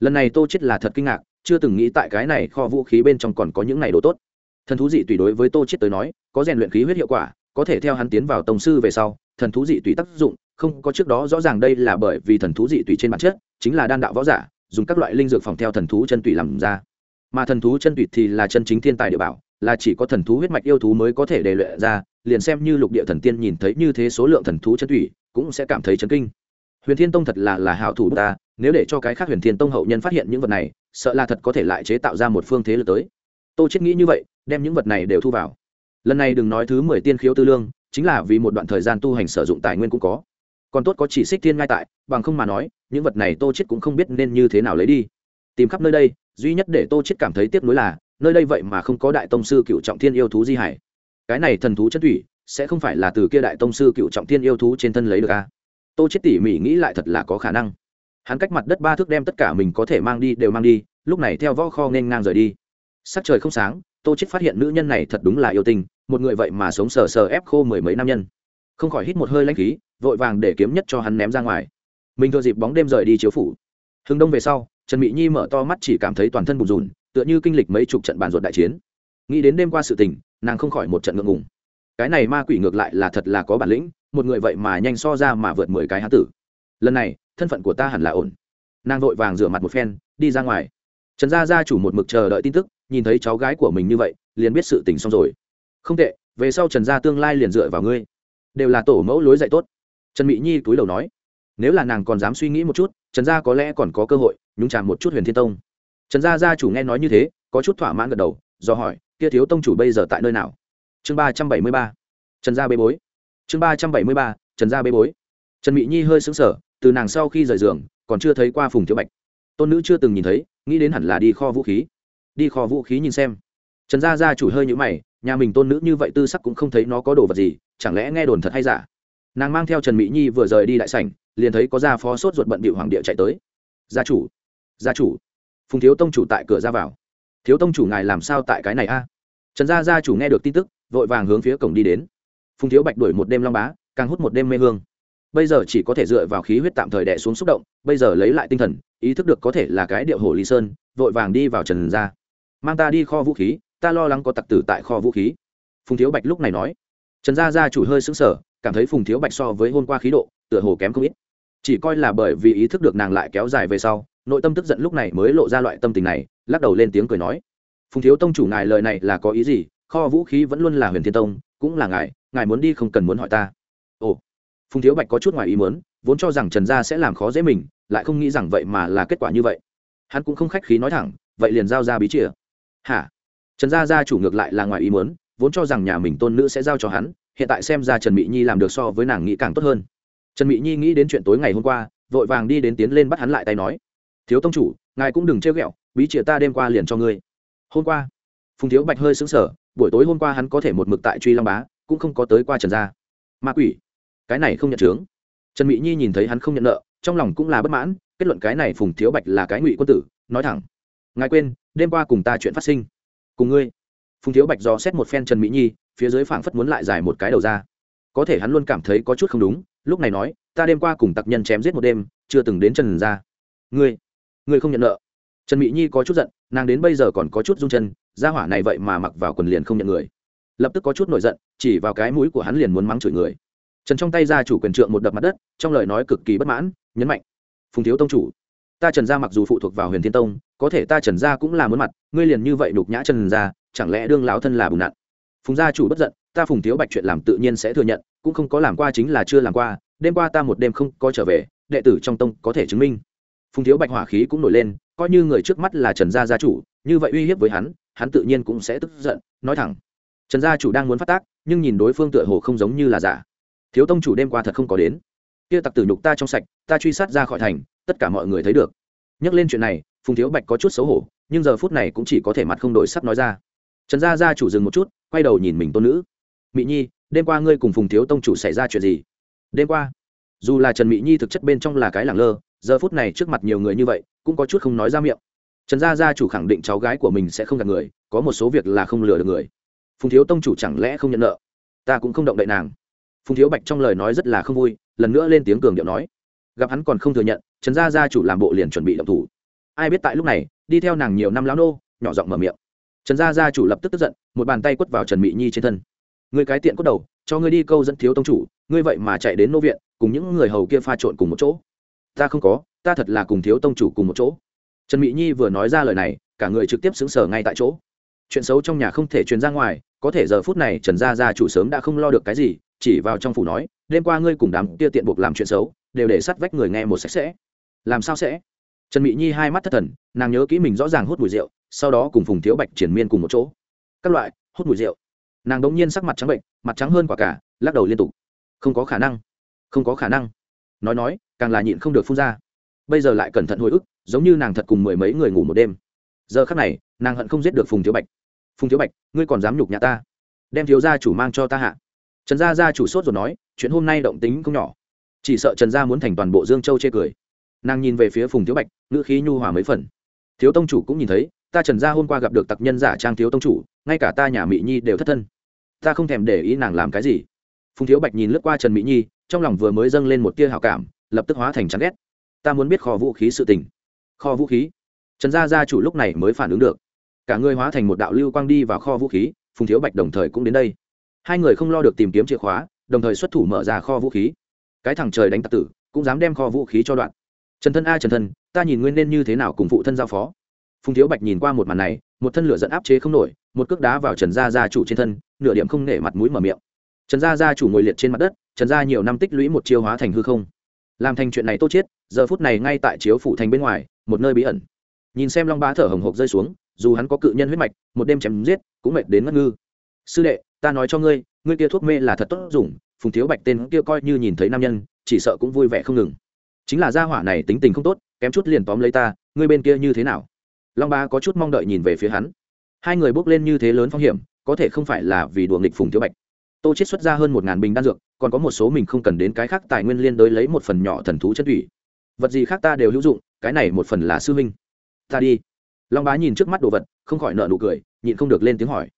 Lần này tô chết là thật kinh ngạc chưa từng nghĩ tại cái này kho vũ khí bên trong còn có những này đồ tốt. Thần thú dị tùy đối với tô chết tới nói, có rèn luyện khí huyết hiệu quả, có thể theo hắn tiến vào tổng sư về sau, thần thú dị tùy tác dụng, không có trước đó rõ ràng đây là bởi vì thần thú dị tùy trên bản chất, chính là đan đạo võ giả, dùng các loại linh dược phòng theo thần thú chân tùy làm ra. Mà thần thú chân tùy thì là chân chính thiên tài địa bảo, là chỉ có thần thú huyết mạch yêu thú mới có thể đề luyện ra, liền xem như lục địa thần tiên nhìn thấy như thế số lượng thần thú chân tùy, cũng sẽ cảm thấy chấn kinh. Huyền thiên tông thật là là hảo thủ ta, nếu để cho cái khác huyền thiên tông hậu nhân phát hiện những vật này sợ là thật có thể lại chế tạo ra một phương thế lực tới. Tô chết nghĩ như vậy, đem những vật này đều thu vào. Lần này đừng nói thứ mười tiên khiếu tư lương, chính là vì một đoạn thời gian tu hành sử dụng tài nguyên cũng có. Còn tốt có chỉ xích thiên ngay tại, bằng không mà nói, những vật này tô chết cũng không biết nên như thế nào lấy đi. Tìm khắp nơi đây, duy nhất để tô chết cảm thấy tiếc nuối là, nơi đây vậy mà không có đại tông sư cựu trọng thiên yêu thú di hải. Cái này thần thú chất thủy, sẽ không phải là từ kia đại tông sư cựu trọng thiên yêu thú trên thân lấy được a à? tô chết tỉ mỉ nghĩ lại thật là có khả năng hắn cách mặt đất ba thước đem tất cả mình có thể mang đi đều mang đi, lúc này theo võ kho nên ngang rời đi. Sắc trời không sáng, tô chết phát hiện nữ nhân này thật đúng là yêu tình một người vậy mà sống sờ sờ ép khô mười mấy năm nhân. Không khỏi hít một hơi lãnh khí, vội vàng để kiếm nhất cho hắn ném ra ngoài. Mình thừa dịp bóng đêm rời đi chiếu phủ. Hưng đông về sau, trần mỹ nhi mở to mắt chỉ cảm thấy toàn thân bùn rùn, tựa như kinh lịch mấy chục trận bàn ruột đại chiến. Nghĩ đến đêm qua sự tình, nàng không khỏi một trận ngượng ngùng. Cái này ma quỷ ngược lại là thật là có bản lĩnh, một người vậy mà nhanh so ra mà vượt mười cái há tử. Lần này thân phận của ta hẳn là ổn. Nàng vội vàng rửa mặt một phen, đi ra ngoài. Trần gia gia chủ một mực chờ đợi tin tức, nhìn thấy cháu gái của mình như vậy, liền biết sự tình xong rồi. Không tệ, về sau trần gia tương lai liền dựa vào ngươi. Đều là tổ mẫu lối dạy tốt. Trần mỹ nhi túi đầu nói. Nếu là nàng còn dám suy nghĩ một chút, trần gia có lẽ còn có cơ hội, nhúng chạm một chút huyền thiên tông. Trần gia gia chủ nghe nói như thế, có chút thỏa mãn gật đầu, do hỏi, kia thiếu tông chủ bây giờ tại nơi nào? Chương ba trăm bảy mươi ba. Trần gia bê bối. Chương ba trăm bảy mươi ba, trần gia bê bối. Trần mỹ nhi hơi xứng sở từ nàng sau khi rời giường, còn chưa thấy qua phùng thiếu bạch. Tôn nữ chưa từng nhìn thấy, nghĩ đến hẳn là đi kho vũ khí. Đi kho vũ khí nhìn xem. Trần gia gia chủ hơi nhữ mày, nhà mình tôn nữ như vậy tư sắc cũng không thấy nó có đồ vật gì, chẳng lẽ nghe đồn thật hay giả? Nàng mang theo trần mỹ nhi vừa rời đi đại sảnh, liền thấy có gia phó sốt ruột bận bị hoàng địa chạy tới. Gia chủ gia chủ. Phùng thiếu tông chủ tại cửa ra vào. Thiếu tông chủ ngài làm sao tại cái này a? Trần gia gia chủ nghe được tin tức, vội vàng hướng phía cổng đi đến. Phùng thiếu bạch đuổi một đêm long bá, càng hút một đêm mê hương bây giờ chỉ có thể dựa vào khí huyết tạm thời đè xuống xúc động, bây giờ lấy lại tinh thần, ý thức được có thể là cái điệu hồ lý sơn, vội vàng đi vào trần gia. Mang ta đi kho vũ khí, ta lo lắng có tặc tử tại kho vũ khí. Phùng thiếu bạch lúc này nói. Trần gia gia chủ hơi sững sờ, cảm thấy phùng thiếu bạch so với hôm qua khí độ, tựa hồ kém không ít. Chỉ coi là bởi vì ý thức được nàng lại kéo dài về sau, nội tâm tức giận lúc này mới lộ ra loại tâm tình này, lắc đầu lên tiếng cười nói. Phùng thiếu tông chủ ngài lời này là có ý gì? Kho vũ khí vẫn luôn là huyền thiên tông, cũng là ngài ngài muốn đi không cần muốn hỏi ta. Ồ phùng thiếu bạch có chút ngoài ý muốn, vốn cho rằng trần gia sẽ làm khó dễ mình, lại không nghĩ rằng vậy mà là kết quả như vậy. Hắn cũng không khách khí nói thẳng, vậy liền giao ra bí chìa. Hả? Trần gia gia chủ ngược lại là ngoài ý muốn, vốn cho rằng nhà mình tôn nữ sẽ giao cho hắn, hiện tại xem ra trần mỹ nhi làm được so với nàng nghĩ càng tốt hơn. Trần mỹ nhi nghĩ đến chuyện tối ngày hôm qua, vội vàng đi đến tiến lên bắt hắn lại tay nói, thiếu tông chủ, ngài cũng đừng trêu ghẹo, bí chìa ta đêm qua liền cho ngươi. Hôm qua, phùng thiếu bạch hơi xứng sở buổi tối hôm qua hắn có thể một mực tại truy long bá, cũng không có tới qua trần gia. Ma quỷ cái này không nhận chướng. Trần mỹ nhi nhìn thấy hắn không nhận nợ, trong lòng cũng là bất mãn, kết luận cái này phùng thiếu bạch là cái ngụy quân tử, nói thẳng. Ngài quên, đêm qua cùng ta chuyện phát sinh. Cùng ngươi. Phùng thiếu bạch dò xét một phen trần mỹ nhi, phía dưới phảng phất muốn lại dài một cái đầu ra. Có thể hắn luôn cảm thấy có chút không đúng, lúc này nói, ta đêm qua cùng tặc nhân chém giết một đêm, chưa từng đến trần ra ngươi ngươi không nhận nợ. Trần mỹ nhi có chút giận, nàng đến bây giờ còn có chút rung chân ra hỏa này vậy mà mặc vào quần liền không nhận người. Lập tức có chút nổi giận, chỉ vào cái mũi của hắn liền muốn mắng chửi người trần trong tay ra chủ quyền trượng một đập mặt đất, trong lời nói cực kỳ bất mãn, nhấn mạnh, phùng thiếu tông chủ, ta trần gia mặc dù phụ thuộc vào huyền thiên tông, có thể ta trần gia cũng là muốn mặt, ngươi liền như vậy đục nhã trần gia, chẳng lẽ đương lão thân là bùn nặn? Phùng gia chủ bất giận, ta phùng thiếu bạch chuyện làm tự nhiên sẽ thừa nhận, cũng không có làm qua chính là chưa làm qua, đêm qua ta một đêm không có trở về, đệ tử trong tông có thể chứng minh. Phùng thiếu bạch hỏa khí cũng nổi lên, coi như người trước mắt là trần gia gia chủ, như vậy uy hiếp với hắn hắn tự nhiên cũng sẽ tức giận, nói thẳng, trần gia chủ đang muốn phát tác, nhưng nhìn đối phương tựa hồ không giống như là giả thiếu tông chủ đêm qua thật không có đến. Kia tặc tử nhục ta trong sạch, ta truy sát ra khỏi thành, tất cả mọi người thấy được. Nhắc lên chuyện này, phùng thiếu bạch có chút xấu hổ, nhưng giờ phút này cũng chỉ có thể mặt không đổi sắc nói ra. Trần gia gia chủ dừng một chút, quay đầu nhìn mình tôn nữ. Mỹ nhi, đêm qua ngươi cùng phùng thiếu tông chủ xảy ra chuyện gì? Đêm qua? Dù là trần mỹ nhi thực chất bên trong là cái làng lơ, giờ phút này trước mặt nhiều người như vậy, cũng có chút không nói ra miệng. Trần gia gia chủ khẳng định cháu gái của mình sẽ không gặp người, có một số việc là không lừa được người. Phùng thiếu tông chủ chẳng lẽ không nhận nợ? Ta cũng không động đậy nàng phùng thiếu bạch trong lời nói rất là không vui, lần nữa lên tiếng cường điệu nói. Gặp hắn còn không thừa nhận, trần gia gia chủ làm bộ liền chuẩn bị động thủ. Ai biết tại lúc này, đi theo nàng nhiều năm lão nô, nhỏ giọng mở miệng. Trần gia gia chủ lập tức tức giận, một bàn tay quất vào trần mỹ nhi trên thân. Người cái tiện cốt đầu, cho ngươi đi câu dẫn thiếu tông chủ, ngươi vậy mà chạy đến nô viện, cùng những người hầu kia pha trộn cùng một chỗ. Ta không có, ta thật là cùng thiếu tông chủ cùng một chỗ. Trần mỹ nhi vừa nói ra lời này, cả người trực tiếp xứng sở ngay tại chỗ. Chuyện xấu trong nhà không thể truyền ra ngoài, có thể giờ phút này trần gia gia chủ sớm đã không lo được cái gì chỉ vào trong phủ nói, đêm qua ngươi cùng đám kia tiện buộc làm chuyện xấu, đều để sắt vách người nghe một sạch sẽ. Làm sao sẽ? Trần mỹ nhi hai mắt thất thần, nàng nhớ kỹ mình rõ ràng hút mùi rượu, sau đó cùng phùng thiếu bạch triển miên cùng một chỗ. Các loại, hút mùi rượu. Nàng đống nhiên sắc mặt trắng bệnh, mặt trắng hơn quả cả, lắc đầu liên tục. Không có khả năng, không có khả năng. Nói nói, càng là nhịn không được phun ra. Bây giờ lại cẩn thận hồi ức, giống như nàng thật cùng mười mấy người ngủ một đêm. Giờ khắc này, nàng hận không giết được phùng thiếu bạch. Phùng thiếu bạch, ngươi còn dám nhục nhà ta? Đem thiếu gia chủ mang cho ta hạ trần gia gia chủ sốt rồi nói, chuyện hôm nay động tính không nhỏ. Chỉ sợ trần gia muốn thành toàn bộ dương châu chê cười. Nàng nhìn về phía phùng thiếu bạch, ngữ khí nhu hòa mấy phần. Thiếu tông chủ cũng nhìn thấy, ta trần gia hôm qua gặp được tặc nhân giả trang thiếu tông chủ, ngay cả ta nhà mỹ nhi đều thất thân. Ta không thèm để ý nàng làm cái gì. Phùng thiếu bạch nhìn lướt qua trần mỹ nhi, trong lòng vừa mới dâng lên một tia hảo cảm, lập tức hóa thành chán ghét. Ta muốn biết kho vũ khí sự tình. Kho vũ khí? Trần gia gia chủ lúc này mới phản ứng được. Cả người hóa thành một đạo lưu quang đi vào kho vũ khí, phùng thiếu bạch đồng thời cũng đến đây hai người không lo được tìm kiếm chìa khóa, đồng thời xuất thủ mở ra kho vũ khí. Cái thằng trời đánh tặc tử, cũng dám đem kho vũ khí cho đoạn. Trần thân a trần thân, ta nhìn nguyên nên như thế nào cùng phụ thân giao phó. Phùng thiếu bạch nhìn qua một màn này, một thân lửa dẫn áp chế không nổi, một cước đá vào trần gia gia chủ trên thân, nửa điểm không nể mặt mũi mở miệng. Trần gia gia chủ ngồi liệt trên mặt đất, trần gia nhiều năm tích lũy một chiêu hóa thành hư không. Làm thành chuyện này tốt chết, giờ phút này ngay tại chiếu phủ thành bên ngoài, một nơi bí ẩn. Nhìn xem long bá thở hồng hộc rơi xuống, dù hắn có cự nhân huyết mạch, một đêm chém giết, cũng mệt đến ngất ngư. Sư đệ ta nói cho ngươi ngươi kia thuốc mê là thật tốt dùng, phùng thiếu bạch tên kia coi như nhìn thấy nam nhân, chỉ sợ cũng vui vẻ không ngừng. Chính là gia hỏa này tính tình không tốt, kém chút liền tóm lấy ta, ngươi bên kia như thế nào? Long ba có chút mong đợi nhìn về phía hắn. Hai người bước lên như thế lớn phong hiểm, có thể không phải là vì đùa nghịch phùng thiếu bạch. Tô chết xuất ra hơn một ngàn bình đan dược, còn có một số mình không cần đến cái khác tài nguyên liên đối lấy một phần nhỏ thần thú chất thủy. Vật gì khác ta đều hữu dụng, cái này một phần là sư minh ta đi. Long bá nhìn trước mắt đồ vật, không khỏi nợ nụ cười, nhịn không được lên tiếng hỏi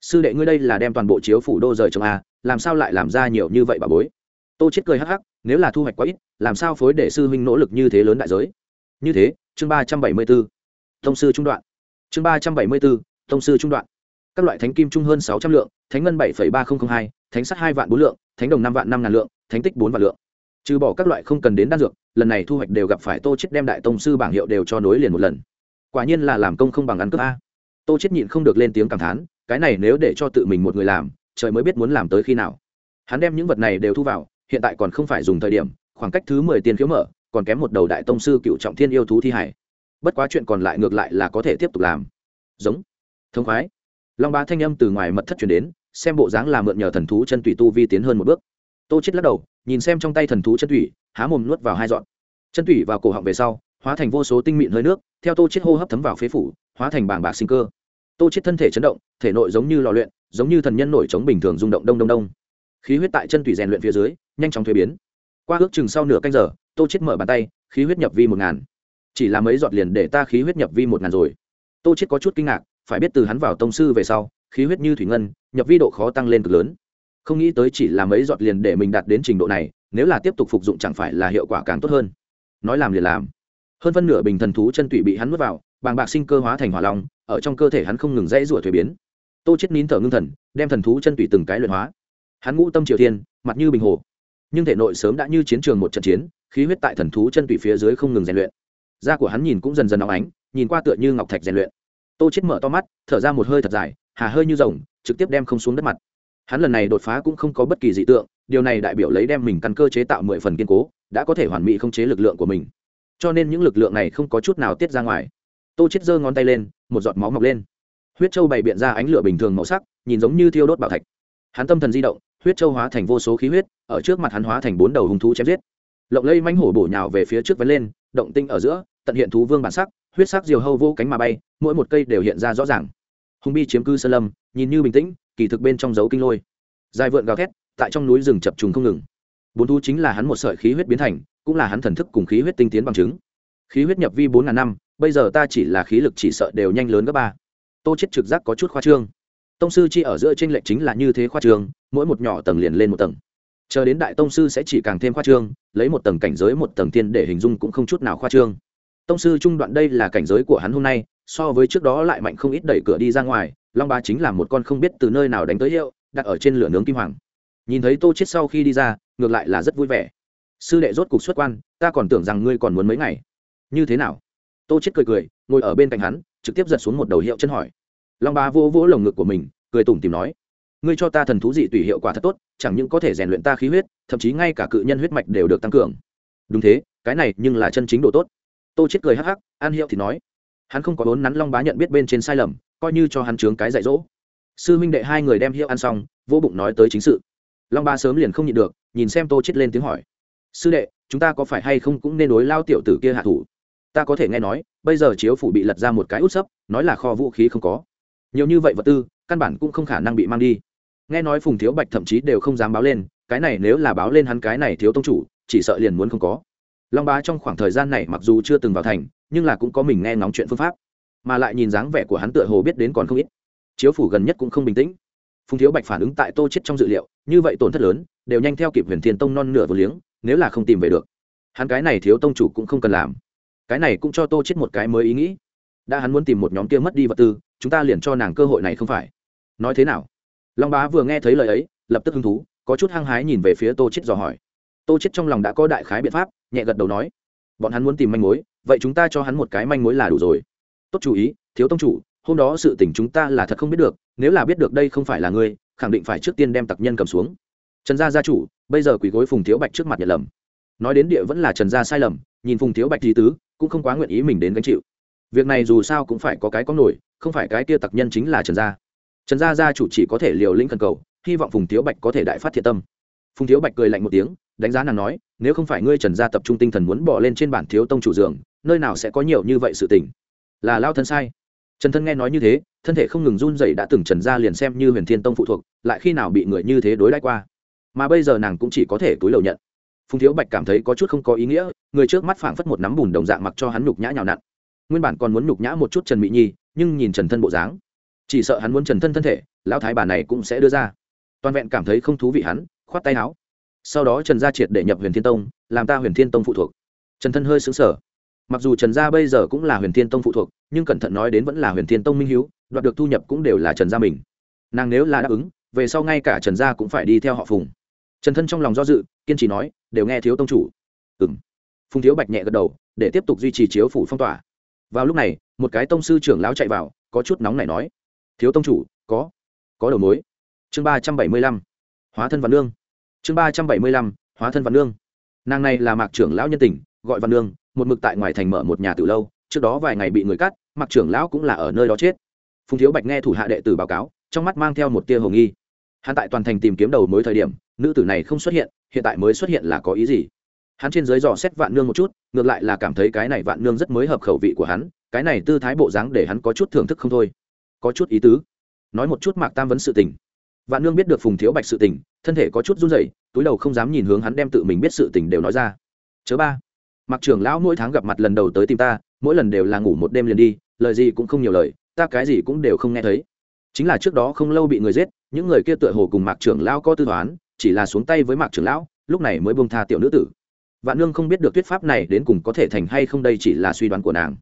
sư đệ ngươi đây là đem toàn bộ chiếu phủ đô rời trong a à, làm sao lại làm ra nhiều như vậy bà bối? Tô chết cười hắc hắc, nếu là thu hoạch quá ít, làm sao phối để sư huynh nỗ lực như thế lớn đại giới? Như thế, chương ba trăm bảy mươi b ố thông sư trung đoạn. Chương ba trăm bảy mươi b ố thông sư trung đoạn. Các loại thánh kim trung hơn sáu trăm lượng, thánh ngân bảy ba nghìn hai, thánh sắt hai vạn bốn lượng, thánh đồng năm vạn năm ngàn lượng, thánh tích bốn vạn lượng. Trừ bỏ các loại không cần đến đan dược, lần này thu hoạch đều gặp phải tô chết đem đại tông sư bảng hiệu đều cho nối liền một lần. Quả nhiên là làm công không bằng ăn cướp a. Tô chết nhịn không được lên tiếng cảm thán cái này nếu để cho tự mình một người làm, trời mới biết muốn làm tới khi nào. Hắn đem những vật này đều thu vào, hiện tại còn không phải dùng thời điểm, khoảng cách thứ mười tiền khiếu mở, còn kém một đầu đại tông sư cựu trọng thiên yêu thú thi hải. Bất quá chuyện còn lại ngược lại là có thể tiếp tục làm. Giống. Thông khoái. Long bá thanh âm từ ngoài mật thất chuyển đến, xem bộ dáng là mượn nhờ thần thú chân tùy tu vi tiến hơn một bước. Tô chết lắc đầu, nhìn xem trong tay thần thú chân tùy há mồm nuốt vào hai dọn chân tùy vào cổ họng về sau, hóa thành vô số tinh mịn hơi nước, theo tô chết hô hấp thấm vào phế phủ, hóa thành bảng bạc sinh cơ tô chết thân thể chấn động, thể nội giống như lò luyện, giống như thần nhân nổi trống bình thường rung động đông đông đông. Khí huyết tại chân tủy rèn luyện phía dưới, nhanh chóng thuế biến. Qua ước chừng sau nửa canh giờ, tô chết mở bàn tay, khí huyết nhập vi một ngàn. Chỉ là mấy giọt liền để ta khí huyết nhập vi một ngàn rồi. Tô chết có chút kinh ngạc, phải biết từ hắn vào tông sư về sau, khí huyết như thủy ngân, nhập vi độ khó tăng lên cực lớn. Không nghĩ tới chỉ là mấy giọt liền để mình đạt đến trình độ này, nếu là tiếp tục phục dụng chẳng phải là hiệu quả càng tốt hơn. Nói làm liền làm. Hơn phân nửa bình thần thú chân tủy bị hắn nuốt vào bàng bạc sinh cơ hóa thành hỏa long, ở trong cơ thể hắn không ngừng dãy rủa thuế biến. Tô chết nín thở ngưng thần, đem thần thú chân tủy từng cái luyện hóa. Hắn ngũ tâm triều thiên, mặt như bình hồ. Nhưng thể nội sớm đã như chiến trường một trận chiến, khí huyết tại thần thú chân tủy phía dưới không ngừng rèn luyện. Da của hắn nhìn cũng dần dần nóng ánh, nhìn qua tựa như ngọc thạch rèn luyện. Tô chết mở to mắt, thở ra một hơi thật dài, hà hơi như rồng, trực tiếp đem không xuống đất mặt. Hắn lần này đột phá cũng không có bất kỳ dị tượng, điều này đại biểu lấy đem mình căn cơ chế tạo mười phần kiên cố, đã có thể hoàn mỹ không chế lực lượng của mình. Cho nên những lực lượng này không có chút nào tiết ra ngoài tô chết giơ ngón tay lên, một giọt máu mọc lên. Huyết châu bày biện ra ánh lửa bình thường màu sắc, nhìn giống như thiêu đốt bảo thạch. Hắn tâm thần di động, huyết châu hóa thành vô số khí huyết, ở trước mặt hắn hóa thành bốn đầu hung thú chém giết. Lộng lây manh hổ bổ nhào về phía trước vấn lên, động tinh ở giữa, tận hiện thú vương bản sắc, huyết sắc diều hâu vô cánh mà bay, mỗi một cây đều hiện ra rõ ràng. Hùng bi chiếm cư sơn lâm, nhìn như bình tĩnh, kỳ thực bên trong dấu kinh lôi. Dài vượn gào thét, tại trong núi rừng chập trùng không ngừng. Bốn thú chính là hắn một sợi khí huyết biến thành, cũng là hắn thần thức cùng khí huyết tinh tiến bằng chứng. Khí huyết nhập vi bốn ngàn năm bây giờ ta chỉ là khí lực chỉ sợ đều nhanh lớn gấp ba. Tô chết trực giác có chút khoa trương. Tông sư chi ở giữa trên lệnh chính là như thế khoa trương, mỗi một nhỏ tầng liền lên một tầng. Chờ đến đại tông sư sẽ chỉ càng thêm khoa trương, lấy một tầng cảnh giới một tầng tiên để hình dung cũng không chút nào khoa trương. Tông sư trung đoạn đây là cảnh giới của hắn hôm nay, so với trước đó lại mạnh không ít đẩy cửa đi ra ngoài, long ba chính là một con không biết từ nơi nào đánh tới hiệu, đặt ở trên lửa nướng kim hoàng. Nhìn thấy tô chết sau khi đi ra, ngược lại là rất vui vẻ. Sư đệ rốt cục xuất quan, ta còn tưởng rằng ngươi còn muốn mấy ngày. Như thế nào? Tô chết cười cười, ngồi ở bên cạnh hắn, trực tiếp giật xuống một đầu hiệu chân hỏi. Long ba vỗ vỗ lồng ngực của mình, cười tủm tìm nói, ngươi cho ta thần thú dị tùy hiệu quả thật tốt, chẳng những có thể rèn luyện ta khí huyết, thậm chí ngay cả cự nhân huyết mạch đều được tăng cường. Đúng thế, cái này nhưng là chân chính độ tốt. Tô chết cười hắc hắc, an hiệu thì nói, hắn không có vốn nắn long bá nhận biết bên trên sai lầm, coi như cho hắn trướng cái dạy dỗ. Sư minh đệ hai người đem hiệu ăn xong vô bụng nói tới chính sự. Long ba sớm liền không nhịn được, nhìn xem tô chết lên tiếng hỏi, sư đệ, chúng ta có phải hay không cũng nên đối lao tiểu tử kia hạ thủ? Ta có thể nghe nói, bây giờ chiếu phủ bị lật ra một cái út sấp, nói là kho vũ khí không có. Nhiều như vậy vật tư, căn bản cũng không khả năng bị mang đi. Nghe nói phùng thiếu bạch thậm chí đều không dám báo lên, cái này nếu là báo lên hắn cái này thiếu tông chủ, chỉ sợ liền muốn không có. Long bá trong khoảng thời gian này mặc dù chưa từng vào thành, nhưng là cũng có mình nghe ngóng chuyện phương pháp, mà lại nhìn dáng vẻ của hắn tựa hồ biết đến còn không ít. Chiếu phủ gần nhất cũng không bình tĩnh. Phùng thiếu bạch phản ứng tại tô chết trong dự liệu, như vậy tổn thất lớn, đều nhanh theo kịp huyền thiên tông non nửa vừa liếng, nếu là không tìm về được, hắn cái này thiếu tông chủ cũng không cần làm cái này cũng cho tô chết một cái mới ý nghĩ. Đã hắn muốn tìm một nhóm kia mất đi vật tư, chúng ta liền cho nàng cơ hội này không phải. Nói thế nào? Long bá vừa nghe thấy lời ấy, lập tức hứng thú, có chút hăng hái nhìn về phía tô chết dò hỏi. Tô chết trong lòng đã có đại khái biện pháp, nhẹ gật đầu nói. Bọn hắn muốn tìm manh mối, vậy chúng ta cho hắn một cái manh mối là đủ rồi. Tốt chú ý, thiếu tông chủ, hôm đó sự tình chúng ta là thật không biết được, nếu là biết được đây không phải là ngươi, khẳng định phải trước tiên đem tặc nhân cầm xuống. Trần gia gia chủ, bây giờ quỳ gối phùng thiếu bạch trước mặt nhận lầm. Nói đến địa vẫn là trần gia sai lầm, nhìn phùng thiếu bạch lý tứ cũng không quá nguyện ý mình đến gánh chịu. Việc này dù sao cũng phải có cái có nổi, không phải cái kia tặc nhân chính là trần gia. Trần gia gia chủ chỉ có thể liều lĩnh cần cầu, hy vọng phùng thiếu bạch có thể đại phát thiện tâm. Phùng thiếu bạch cười lạnh một tiếng, đánh giá nàng nói, nếu không phải ngươi trần gia tập trung tinh thần muốn bỏ lên trên bản thiếu tông chủ giường, nơi nào sẽ có nhiều như vậy sự tình? Là lao thân sai. Trần thân nghe nói như thế, thân thể không ngừng run dậy đã từng trần gia liền xem như huyền thiên tông phụ thuộc, lại khi nào bị người như thế đối đãi qua? Mà bây giờ nàng cũng chỉ có thể túi lầu nhận phùng thiếu bạch cảm thấy có chút không có ý nghĩa, người trước mắt phảng phất một nắm bùn đồng dạng mặc cho hắn nhục nhã nhào nặn. Nguyên bản còn muốn nhục nhã một chút trần mỹ nhi, nhưng nhìn trần thân bộ dáng, chỉ sợ hắn muốn trần thân thân thể, lão thái bà này cũng sẽ đưa ra. Toàn vẹn cảm thấy không thú vị hắn, khoát tay áo. Sau đó trần gia triệt để nhập huyền thiên tông, làm ta huyền thiên tông phụ thuộc. Trần thân hơi xứng sở mặc dù trần gia bây giờ cũng là huyền thiên tông phụ thuộc, nhưng cẩn thận nói đến vẫn là huyền thiên tông minh h đoạt được thu nhập cũng đều là trần gia mình. Nàng nếu là đáp ứng, về sau ngay cả trần gia cũng phải đi theo họ phùng trần thân trong lòng do dự, kiên trì nói, đều nghe thiếu tông chủ. Ừ m phùng thiếu bạch nhẹ gật đầu, để tiếp tục duy trì chiếu phủ phong tỏa. Vào lúc này, một cái tông sư trưởng lão chạy vào, có chút nóng này nói, thiếu tông chủ, có có đầu mối. Chương ba trăm bảy mươi lăm, hóa thân văn lương chương ba trăm bảy mươi lăm, hóa thân văn lương nàng này là mạc trưởng lão nhân tình, gọi văn lương một mực tại ngoài thành mở một nhà từ lâu, trước đó vài ngày bị người cắt, mạc trưởng lão cũng là ở nơi đó chết. Phùng thiếu bạch nghe thủ hạ đệ tử báo cáo, trong mắt mang theo một tia hồ nghi. Hắn tại toàn thành tìm kiếm đầu mối thời điểm nữ tử này không xuất hiện hiện tại mới xuất hiện là có ý gì? Hắn trên dưới dò xét vạn nương một chút, ngược lại là cảm thấy cái này vạn nương rất mới hợp khẩu vị của hắn, cái này tư thái bộ dáng để hắn có chút thưởng thức không thôi. Có chút ý tứ. Nói một chút mạc tam vấn sự tình. Vạn nương biết được phùng thiếu bạch sự tình, thân thể có chút run rẩy, túi đầu không dám nhìn hướng hắn đem tự mình biết sự tình đều nói ra. Chớ ba. Mặc trưởng lão mỗi tháng gặp mặt lần đầu tới tìm ta, mỗi lần đều là ngủ một đêm liền đi, lời gì cũng không nhiều lời, ta cái gì cũng đều không nghe thấy. Chính là trước đó không lâu bị người giết, những người kia tựa hồ cùng mạc trưởng lão có tư toán chỉ là xuống tay với mạc trưởng lão, lúc này mới buông tha tiểu nữ tử. Vạn nương không biết được thuyết pháp này đến cùng có thể thành hay không đây chỉ là suy đoán của nàng.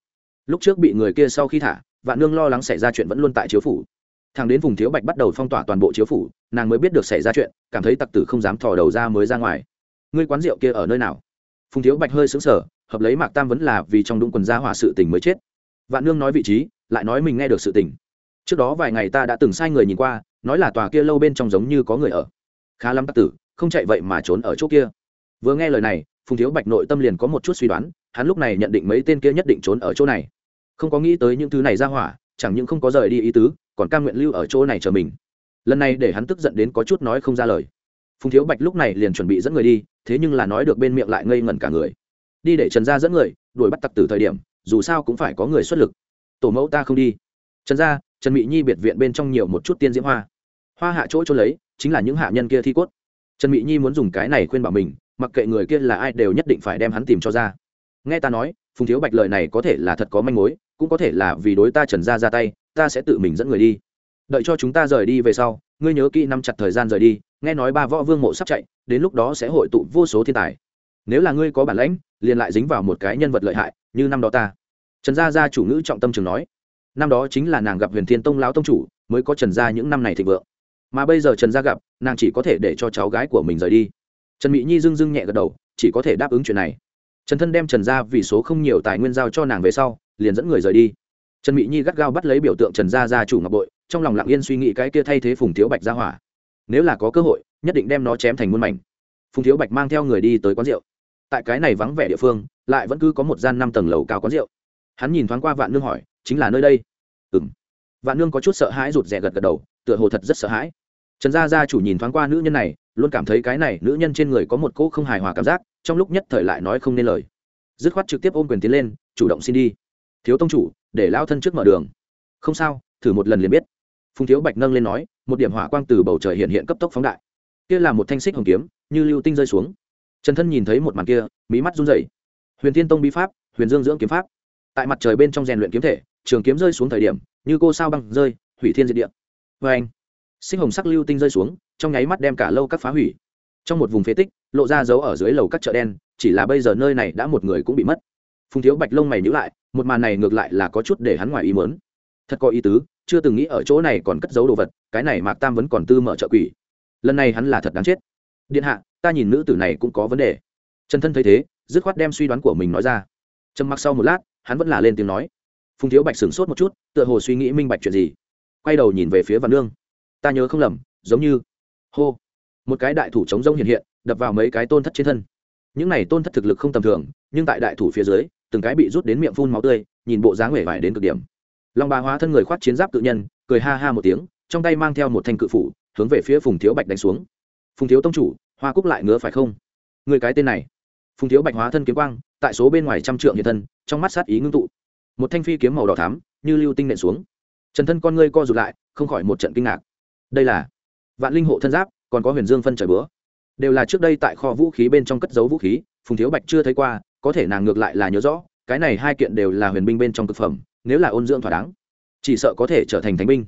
Lúc trước bị người kia sau khi thả, vạn nương lo lắng xảy ra chuyện vẫn luôn tại chiếu phủ. Thằng đến vùng thiếu bạch bắt đầu phong tỏa toàn bộ chiếu phủ, nàng mới biết được xảy ra chuyện, cảm thấy tặc tử không dám thò đầu ra mới ra ngoài. Ngươi quán rượu kia ở nơi nào? Phùng thiếu bạch hơi xứng sở hợp lấy mạc tam vẫn là vì trong đúng quần gia hỏa sự tình mới chết. Vạn nương nói vị trí, lại nói mình nghe được sự tình. Trước đó vài ngày ta đã từng sai người nhìn qua, nói là tòa kia lâu bên trong giống như có người ở khá lắm tặc tử, không chạy vậy mà trốn ở chỗ kia. Vừa nghe lời này, phùng thiếu bạch nội tâm liền có một chút suy đoán, hắn lúc này nhận định mấy tên kia nhất định trốn ở chỗ này. Không có nghĩ tới những thứ này ra hỏa, chẳng những không có rời đi ý tứ, còn cam nguyện lưu ở chỗ này chờ mình. Lần này để hắn tức giận đến có chút nói không ra lời. Phùng thiếu bạch lúc này liền chuẩn bị dẫn người đi, thế nhưng là nói được bên miệng lại ngây ngẩn cả người. Đi để trần gia dẫn người, đuổi bắt tặc từ thời điểm, dù sao cũng phải có người xuất lực. Tổ mẫu ta không đi. Trần gia, trần mỹ nhi biệt viện bên trong nhiều một chút tiên diễm hoa hoa hạ chỗ cho lấy, chính là những hạ nhân kia thi cốt. Trần mỹ nhi muốn dùng cái này khuyên bảo mình, mặc kệ người kia là ai đều nhất định phải đem hắn tìm cho ra. Nghe ta nói, phùng thiếu bạch lời này có thể là thật có manh mối, cũng có thể là vì đối ta trần gia ra tay, ta sẽ tự mình dẫn người đi. Đợi cho chúng ta rời đi về sau, ngươi nhớ kỹ nắm chặt thời gian rời đi, nghe nói ba võ vương mộ sắp chạy, đến lúc đó sẽ hội tụ vô số thiên tài. Nếu là ngươi có bản lãnh, liền lại dính vào một cái nhân vật lợi hại, như năm đó ta. Trần gia gia chủ ngữ trọng tâm trường nói. Năm đó chính là nàng gặp huyền thiên tông lão tông chủ, mới có trần gia những năm này thịnh vượng mà bây giờ trần gia gặp nàng chỉ có thể để cho cháu gái của mình rời đi trần mỹ nhi dưng dưng nhẹ gật đầu chỉ có thể đáp ứng chuyện này trần thân đem trần gia vì số không nhiều tài nguyên giao cho nàng về sau liền dẫn người rời đi trần mỹ nhi gắt gao bắt lấy biểu tượng trần gia gia chủ ngọc bội trong lòng lặng yên suy nghĩ cái kia thay thế phùng thiếu bạch ra hỏa nếu là có cơ hội nhất định đem nó chém thành muôn mảnh phùng thiếu bạch mang theo người đi tới quán rượu tại cái này vắng vẻ địa phương lại vẫn cứ có một gian năm tầng lầu cao quán rượu hắn nhìn thoáng qua vạn nương hỏi chính là nơi đây ừ m vạn nương có chút sợ hãi rụt rè gật gật đầu tựa hồ thật rất sợ hãi trần gia gia chủ nhìn thoáng qua nữ nhân này, luôn cảm thấy cái này nữ nhân trên người có một cỗ không hài hòa cảm giác, trong lúc nhất thời lại nói không nên lời. Dứt khoát trực tiếp ôm quyền tiến lên, chủ động xin đi. Thiếu tông chủ, để lao thân trước mở đường. Không sao, thử một lần liền biết. Phùng thiếu bạch nâng lên nói, một điểm hỏa quang từ bầu trời hiện hiện cấp tốc phóng đại. Kia là một thanh xích hồng kiếm, như lưu tinh rơi xuống. Trần thân nhìn thấy một màn kia, mí mắt run rẩy. Huyền thiên tông bí pháp, huyền dương dưỡng kiếm pháp. Tại mặt trời bên trong rèn luyện kiếm thể, trường kiếm rơi xuống thời điểm, như cô sao băng rơi, hủy thiên diệt địa. Vê anh Sinh hồng sắc lưu tinh rơi xuống, trong nháy mắt đem cả lâu các phá hủy. Trong một vùng phế tích, lộ ra dấu ở dưới lầu các chợ đen, chỉ là bây giờ nơi này đã một người cũng bị mất. Phùng thiếu bạch lông mày nhữ lại, một màn này ngược lại là có chút để hắn ngoài ý mớn thật có ý tứ, chưa từng nghĩ ở chỗ này còn cất giấu đồ vật, cái này mạc tam vẫn còn tư mở trợ quỷ. Lần này hắn là thật đáng chết. Điện hạ, ta nhìn nữ tử này cũng có vấn đề. Trần thân thấy thế, dứt khoát đem suy đoán của mình nói ra. Trầm mặc sau một lát, hắn vẫn là lên tiếng nói. Phùng thiếu bạch sửng sốt một chút, tựa hồ suy nghĩ minh bạch chuyện gì. Quay đầu nhìn về phía văn nương ta nhớ không lầm, giống như, hô, một cái đại thủ chống rông hiện hiện, đập vào mấy cái tôn thất trên thân. Những này tôn thất thực lực không tầm thường, nhưng tại đại thủ phía dưới, từng cái bị rút đến miệng phun máu tươi, nhìn bộ dáng vẻ vải đến cực điểm. Long bà hóa thân người khoát chiến giáp tự nhân, cười ha ha một tiếng, trong tay mang theo một thanh cự phủ, hướng về phía phùng thiếu bạch đánh xuống. Phùng thiếu tông chủ, hoa cúc lại ngứa phải không? Người cái tên này. Phùng thiếu bạch hóa thân kiếm quang, tại số bên ngoài trăm trượng hiện thân, trong mắt sát ý ngưng tụ. Một thanh phi kiếm màu đỏ thắm, như lưu tinh nện xuống. Trần thân con ngươi co rụt lại, không khỏi một trận kinh ngạc đây là vạn linh hộ thân giáp, còn có huyền dương phân trời bữa đều là trước đây tại kho vũ khí bên trong cất giấu vũ khí, phùng thiếu bạch chưa thấy qua, có thể nàng ngược lại là nhớ rõ, cái này hai kiện đều là huyền binh bên trong thực phẩm, nếu là ôn dưỡng thỏa đáng, chỉ sợ có thể trở thành thánh binh.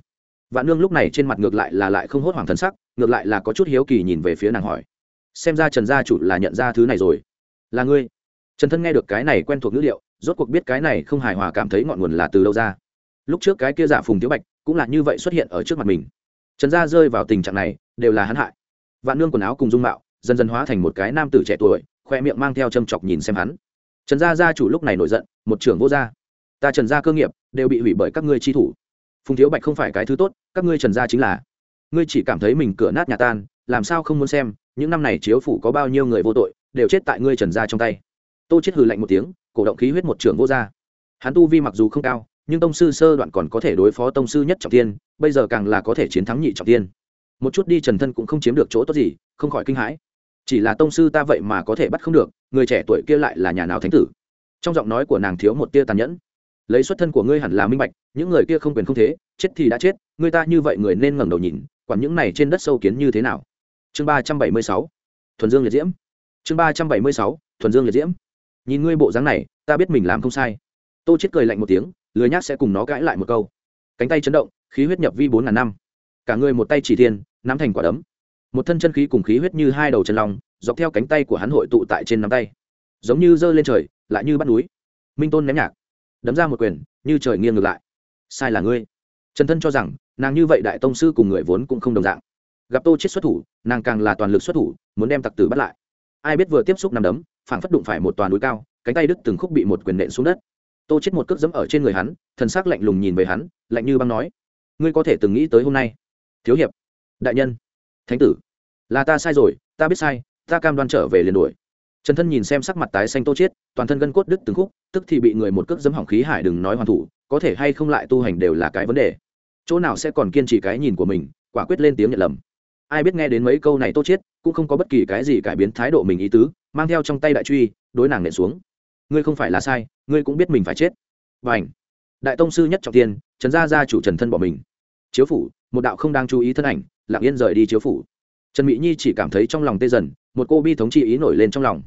Vạn nương lúc này trên mặt ngược lại là lại không hốt hoảng thần sắc, ngược lại là có chút hiếu kỳ nhìn về phía nàng hỏi. Xem ra trần gia chủ là nhận ra thứ này rồi. Là ngươi. Trần thân nghe được cái này quen thuộc ngữ liệu, rốt cuộc biết cái này không hài hòa cảm thấy ngọn nguồn là từ đâu ra. Lúc trước cái kia giả phùng thiếu bạch cũng là như vậy xuất hiện ở trước mặt mình trần gia rơi vào tình trạng này, đều là hắn hại. Vạn nương quần áo cùng dung mạo, dần dần hóa thành một cái nam tử trẻ tuổi, khoe miệng mang theo châm chọc nhìn xem hắn. Trần gia gia chủ lúc này nổi giận, một trưởng vô gia, ta trần gia cơ nghiệp, đều bị hủy bởi các ngươi chi thủ. Phùng thiếu bạch không phải cái thứ tốt, các ngươi trần gia chính là. Ngươi chỉ cảm thấy mình cửa nát nhà tan, làm sao không muốn xem, những năm này chiếu phủ có bao nhiêu người vô tội, đều chết tại ngươi trần gia trong tay. Tô chết hừ lạnh một tiếng, cổ động khí huyết một trưởng vô gia. Hắn tu vi mặc dù không cao nhưng tông sư sơ đoạn còn có thể đối phó tông sư nhất trọng tiên bây giờ càng là có thể chiến thắng nhị trọng tiên một chút đi trần thân cũng không chiếm được chỗ tốt gì, không khỏi kinh hãi. Chỉ là tông sư ta vậy mà có thể bắt không được, người trẻ tuổi kia lại là nhà nào thánh tử? Trong giọng nói của nàng thiếu một tia tàn nhẫn. Lấy xuất thân của ngươi hẳn là minh bạch, những người kia không quyền không thế, chết thì đã chết người ta như vậy người nên ngẩng đầu nhìn, quản những này trên đất sâu kiến như thế nào? Chương ba trăm bảy mươi sáu, thuần dương liệt diễm. Chương ba trăm bảy mươi sáu, thuần dương liệt diễm. Nhìn ngươi bộ dáng này, ta biết mình làm không sai. Tô chết cười lạnh một tiếng lười nhác sẽ cùng nó cãi lại một câu. Cánh tay chấn động, khí huyết nhập vi bốn ngàn năm. Cả người một tay chỉ thiên, nắm thành quả đấm. Một thân chân khí cùng khí huyết như hai đầu chân long, dọc theo cánh tay của hắn hội tụ tại trên nắm tay. Giống như giơ lên trời, lại như bắt núi. Minh tôn ném nhạc. Đấm ra một quyền, như trời nghiêng ngược lại. Sai là ngươi. Trần thân cho rằng, nàng như vậy đại tông sư cùng người vốn cũng không đồng dạng. Gặp tô chết xuất thủ, nàng càng là toàn lực xuất thủ, muốn đem tặc tử bắt lại. Ai biết vừa tiếp xúc nằm đấm, phảng phất đụng phải một toàn núi cao, cánh tay đứt từng khúc bị một quyền nện xuống đất tô chết một cước dẫm ở trên người hắn, thần sắc lạnh lùng nhìn về hắn, lạnh như băng nói, ngươi có thể từng nghĩ tới hôm nay? Thiếu hiệp. Đại nhân. Thánh tử. Là ta sai rồi, ta biết sai, ta cam đoan trở về liền đuổi. Trần thân nhìn xem sắc mặt tái xanh tô chết, toàn thân gân cốt đứt từng khúc, tức thì bị người một cước dẫm hỏng khí hải đừng nói hoàn thủ, có thể hay không lại tu hành đều là cái vấn đề. Chỗ nào sẽ còn kiên trì cái nhìn của mình, quả quyết lên tiếng nhận lầm. Ai biết nghe đến mấy câu này tô chết, cũng không có bất kỳ cái gì cải biến thái độ mình ý tứ, mang theo trong tay đại truy, đối nàng nện xuống ngươi không phải là sai, ngươi cũng biết mình phải chết. Và ảnh đại tông sư nhất trọng tiên, trần gia gia chủ trần thân bỏ mình. Chiếu phủ, một đạo không đang chú ý thân ảnh, lặng yên rời đi chiếu phủ. Trần mỹ nhi chỉ cảm thấy trong lòng tê dần, một cô bi thống chi ý nổi lên trong lòng.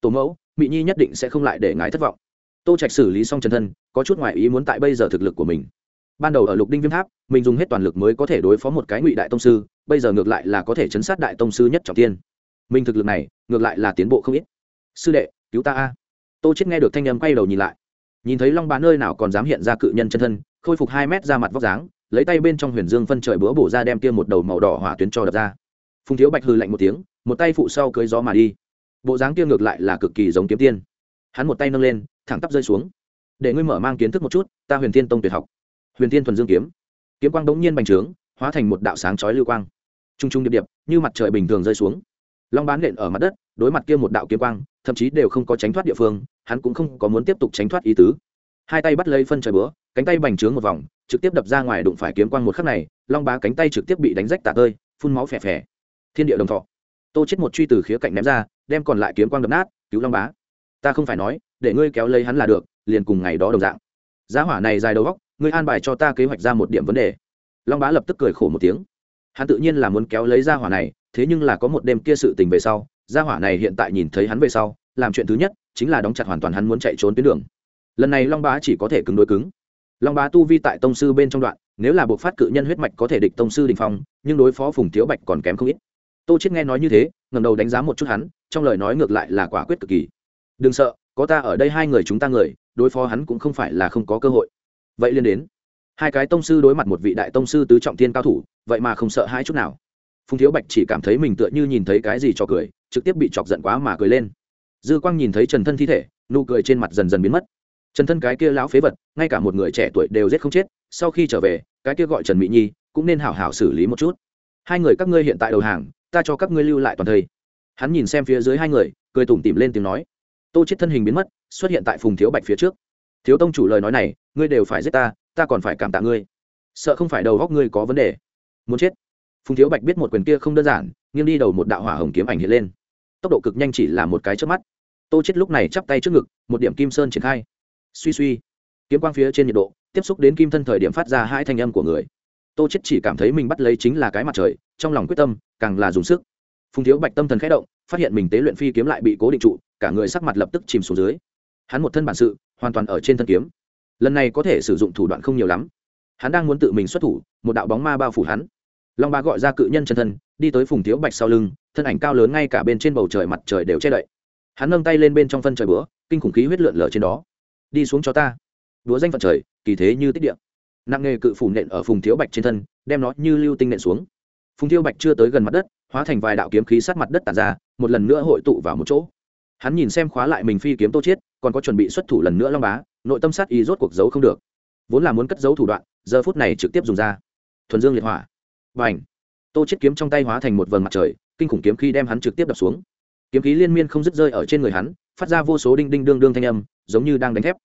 Tổ mẫu, mỹ nhi nhất định sẽ không lại để ngài thất vọng. Tô trạch xử lý xong trần thân, có chút ngoại ý muốn tại bây giờ thực lực của mình. Ban đầu ở lục đinh viêm tháp, mình dùng hết toàn lực mới có thể đối phó một cái ngụy đại tông sư, bây giờ ngược lại là có thể chấn sát đại tông sư nhất trọng tiên. Mình thực lực này, ngược lại là tiến bộ không ít. Sư đệ, cứu ta a tô chết nghe được thanh âm quay đầu nhìn lại. Nhìn thấy long bá nơi nào còn dám hiện ra cự nhân chân thân, khôi phục hai mét ra mặt vóc dáng, lấy tay bên trong huyền dương phân trời bữa bổ ra đem kia một đầu màu đỏ hỏa tuyến cho đập ra. Phùng thiếu bạch hư lạnh một tiếng, một tay phụ sau cưới gió mà đi. Bộ dáng kia ngược lại là cực kỳ giống kiếm tiên. Hắn một tay nâng lên, thẳng tắp rơi xuống. Để ngươi mở mang kiến thức một chút, ta huyền thiên tông tuyệt học. Huyền thiên thuần dương kiếm. Kiếm quang bỗng nhiên bành trướng, hóa thành một đạo sáng chói lưu quang. Trung trung điệp điệp, như mặt trời bình thường rơi xuống. Long bán nện ở mặt đất, đối mặt kia một đạo kiếm quang thậm chí đều không có tránh thoát địa phương, hắn cũng không có muốn tiếp tục tránh thoát ý tứ. Hai tay bắt lấy phân trời bữa cánh tay bành trướng một vòng, trực tiếp đập ra ngoài đụng phải kiếm quang một khắc này, long bá cánh tay trực tiếp bị đánh rách tạ tơi, phun máu phè phè. Thiên địa đồng thọ. Tô chết một truy từ khía cạnh ném ra, đem còn lại kiếm quang đập nát, cứu long bá. Ta không phải nói, để ngươi kéo lấy hắn là được, liền cùng ngày đó đồng dạng. Giá hỏa này dài đầu góc, ngươi an bài cho ta kế hoạch ra một điểm vấn đề. Long bá lập tức cười khổ một tiếng. Hắn tự nhiên là muốn kéo lấy gia hỏa này, thế nhưng là có một đêm kia sự tình về sau gia hỏa này hiện tại nhìn thấy hắn về sau, làm chuyện thứ nhất chính là đóng chặt hoàn toàn hắn muốn chạy trốn tuyến đường. Lần này long bá chỉ có thể cứng đối cứng. Long bá tu vi tại tông sư bên trong đoạn, nếu là buộc phát cự nhân huyết mạch có thể địch tông sư đình phong, nhưng đối phó phùng thiếu bạch còn kém không ít. Tô chết nghe nói như thế, ngẩng đầu đánh giá một chút hắn, trong lời nói ngược lại là quả quyết cực kỳ. Đừng sợ, có ta ở đây hai người chúng ta người, đối phó hắn cũng không phải là không có cơ hội. Vậy liên đến. Hai cái tông sư đối mặt một vị đại tông sư tứ trọng thiên cao thủ, vậy mà không sợ hai chút nào phùng thiếu bạch chỉ cảm thấy mình tựa như nhìn thấy cái gì cho cười, trực tiếp bị chọc giận quá mà cười lên. Dư quang nhìn thấy trần thân thi thể, nụ cười trên mặt dần dần biến mất. Trần thân cái kia lão phế vật, ngay cả một người trẻ tuổi đều giết không chết, sau khi trở về, cái kia gọi trần mỹ nhi cũng nên hảo hảo xử lý một chút. Hai người các ngươi hiện tại đầu hàng, ta cho các ngươi lưu lại toàn thây. Hắn nhìn xem phía dưới hai người, cười tủm tỉm lên tiếng nói. Tô chết thân hình biến mất, xuất hiện tại phùng thiếu bạch phía trước. Thiếu tông chủ lời nói này, ngươi đều phải giết ta ta còn phải cảm tạ ngươi. Sợ không phải đầu góc ngươi có vấn đề. Muốn chết phùng thiếu bạch biết một quyền kia không đơn giản, nghiêng đi đầu một đạo hỏa hồng kiếm ảnh hiện lên. Tốc độ cực nhanh chỉ là một cái trước mắt. Tô chết lúc này chắp tay trước ngực, một điểm kim sơn triển khai. Suy suy. Kiếm quang phía trên nhiệt độ, tiếp xúc đến kim thân thời điểm phát ra hai thanh âm của người. Tô chết chỉ cảm thấy mình bắt lấy chính là cái mặt trời, trong lòng quyết tâm, càng là dùng sức. Phùng thiếu bạch tâm thần khẽ động, phát hiện mình tế luyện phi kiếm lại bị cố định trụ, cả người sắc mặt lập tức chìm xuống dưới. Hắn một thân bản sự, hoàn toàn ở trên thân kiếm. Lần này có thể sử dụng thủ đoạn không nhiều lắm. Hắn đang muốn tự mình xuất thủ, một đạo bóng ma bao phủ hắn long ba gọi ra cự nhân chân thân, đi tới phùng thiếu bạch sau lưng, thân ảnh cao lớn ngay cả bên trên bầu trời mặt trời đều che đậy. Hắn nâng tay lên bên trong phân trời bữa kinh khủng khí huyết lượn lở trên đó. Đi xuống cho ta. Đúa danh phận trời, kỳ thế như tích điện nặng nghề cự phủ nện ở phùng thiếu bạch trên thân, đem nó như lưu tinh nện xuống. Phùng thiếu bạch chưa tới gần mặt đất, hóa thành vài đạo kiếm khí sát mặt đất tàn ra, một lần nữa hội tụ vào một chỗ. Hắn nhìn xem khóa lại mình phi kiếm tô chiết, còn có chuẩn bị xuất thủ lần nữa long bá, nội tâm sát y rốt cuộc giấu không được. Vốn là muốn cất giấu thủ đoạn, giờ phút này trực tiếp dùng ra. Thuần dương liệt hỏa và ảnh. Tô chiết kiếm trong tay hóa thành một vầng mặt trời, kinh khủng kiếm khí đem hắn trực tiếp đập xuống. Kiếm khí liên miên không dứt rơi ở trên người hắn, phát ra vô số đinh đinh đương đương thanh âm, giống như đang đánh thép.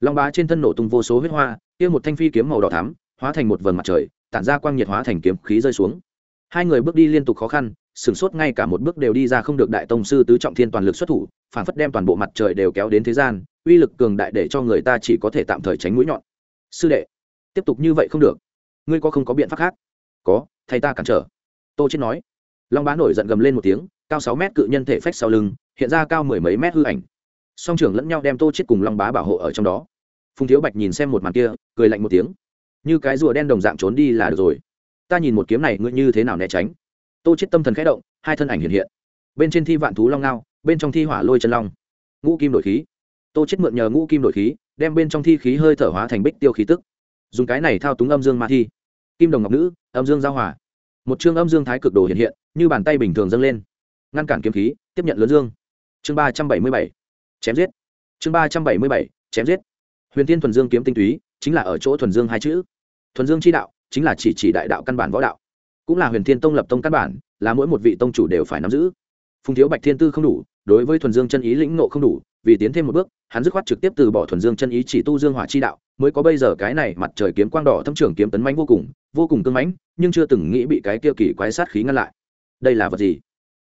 Long bá trên thân nổ tung vô số huyết hoa, kia một thanh phi kiếm màu đỏ thắm, hóa thành một vầng mặt trời, tản ra quang nhiệt hóa thành kiếm khí rơi xuống. Hai người bước đi liên tục khó khăn, sửng sốt ngay cả một bước đều đi ra không được đại tông sư tứ trọng thiên toàn lực xuất thủ, phản phất đem toàn bộ mặt trời đều kéo đến thế gian, uy lực cường đại để cho người ta chỉ có thể tạm thời tránh mũi nhọn. Sư đệ, tiếp tục như vậy không được. Ngươi có không có biện pháp khác? Có thay ta cản trở. Tô chết nói. Long bá nổi giận gầm lên một tiếng, cao sáu mét cự nhân thể phách sau lưng, hiện ra cao mười mấy mét hư ảnh. Song trưởng lẫn nhau đem tô chết cùng long bá bảo hộ ở trong đó. Phùng thiếu bạch nhìn xem một màn kia, cười lạnh một tiếng. Như cái rùa đen đồng dạng trốn đi là được rồi. Ta nhìn một kiếm này, ngươi như thế nào né tránh? Tô chết tâm thần khẽ động, hai thân ảnh hiện hiện. Bên trên thi vạn thú long ngao, bên trong thi hỏa lôi chân long. Ngũ kim đổi khí. Tô chết mượn nhờ ngũ kim đổi khí, đem bên trong thi khí hơi thở hóa thành bích tiêu khí tức. Dùng cái này thao túng âm dương ma thi kim đồng ngọc nữ, âm dương giao hòa. Một chương âm dương thái cực đồ hiện hiện, như bàn tay bình thường dâng lên. Ngăn cản kiếm khí, tiếp nhận lớn dương. Chương ba trăm bảy mươi bảy. Chém giết. Chương ba trăm bảy mươi bảy. Chém giết. Huyền thiên thuần dương kiếm tinh túy, chính là ở chỗ thuần dương hai chữ. Thuần dương chi đạo, chính là chỉ chỉ đại đạo căn bản võ đạo. Cũng là huyền thiên tông lập tông căn bản, là mỗi một vị tông chủ đều phải nắm giữ. Phùng thiếu bạch thiên tư không đủ đối với thuần dương chân ý lĩnh nộ không đủ, vì tiến thêm một bước, hắn dứt khoát trực tiếp từ bỏ thuần dương chân ý chỉ tu dương hỏa chi đạo, mới có bây giờ cái này mặt trời kiếm quang đỏ thâm trưởng kiếm tấn mãnh vô cùng vô cùng cưng mãnh, nhưng chưa từng nghĩ bị cái kia kỳ quái sát khí ngăn lại. Đây là vật gì?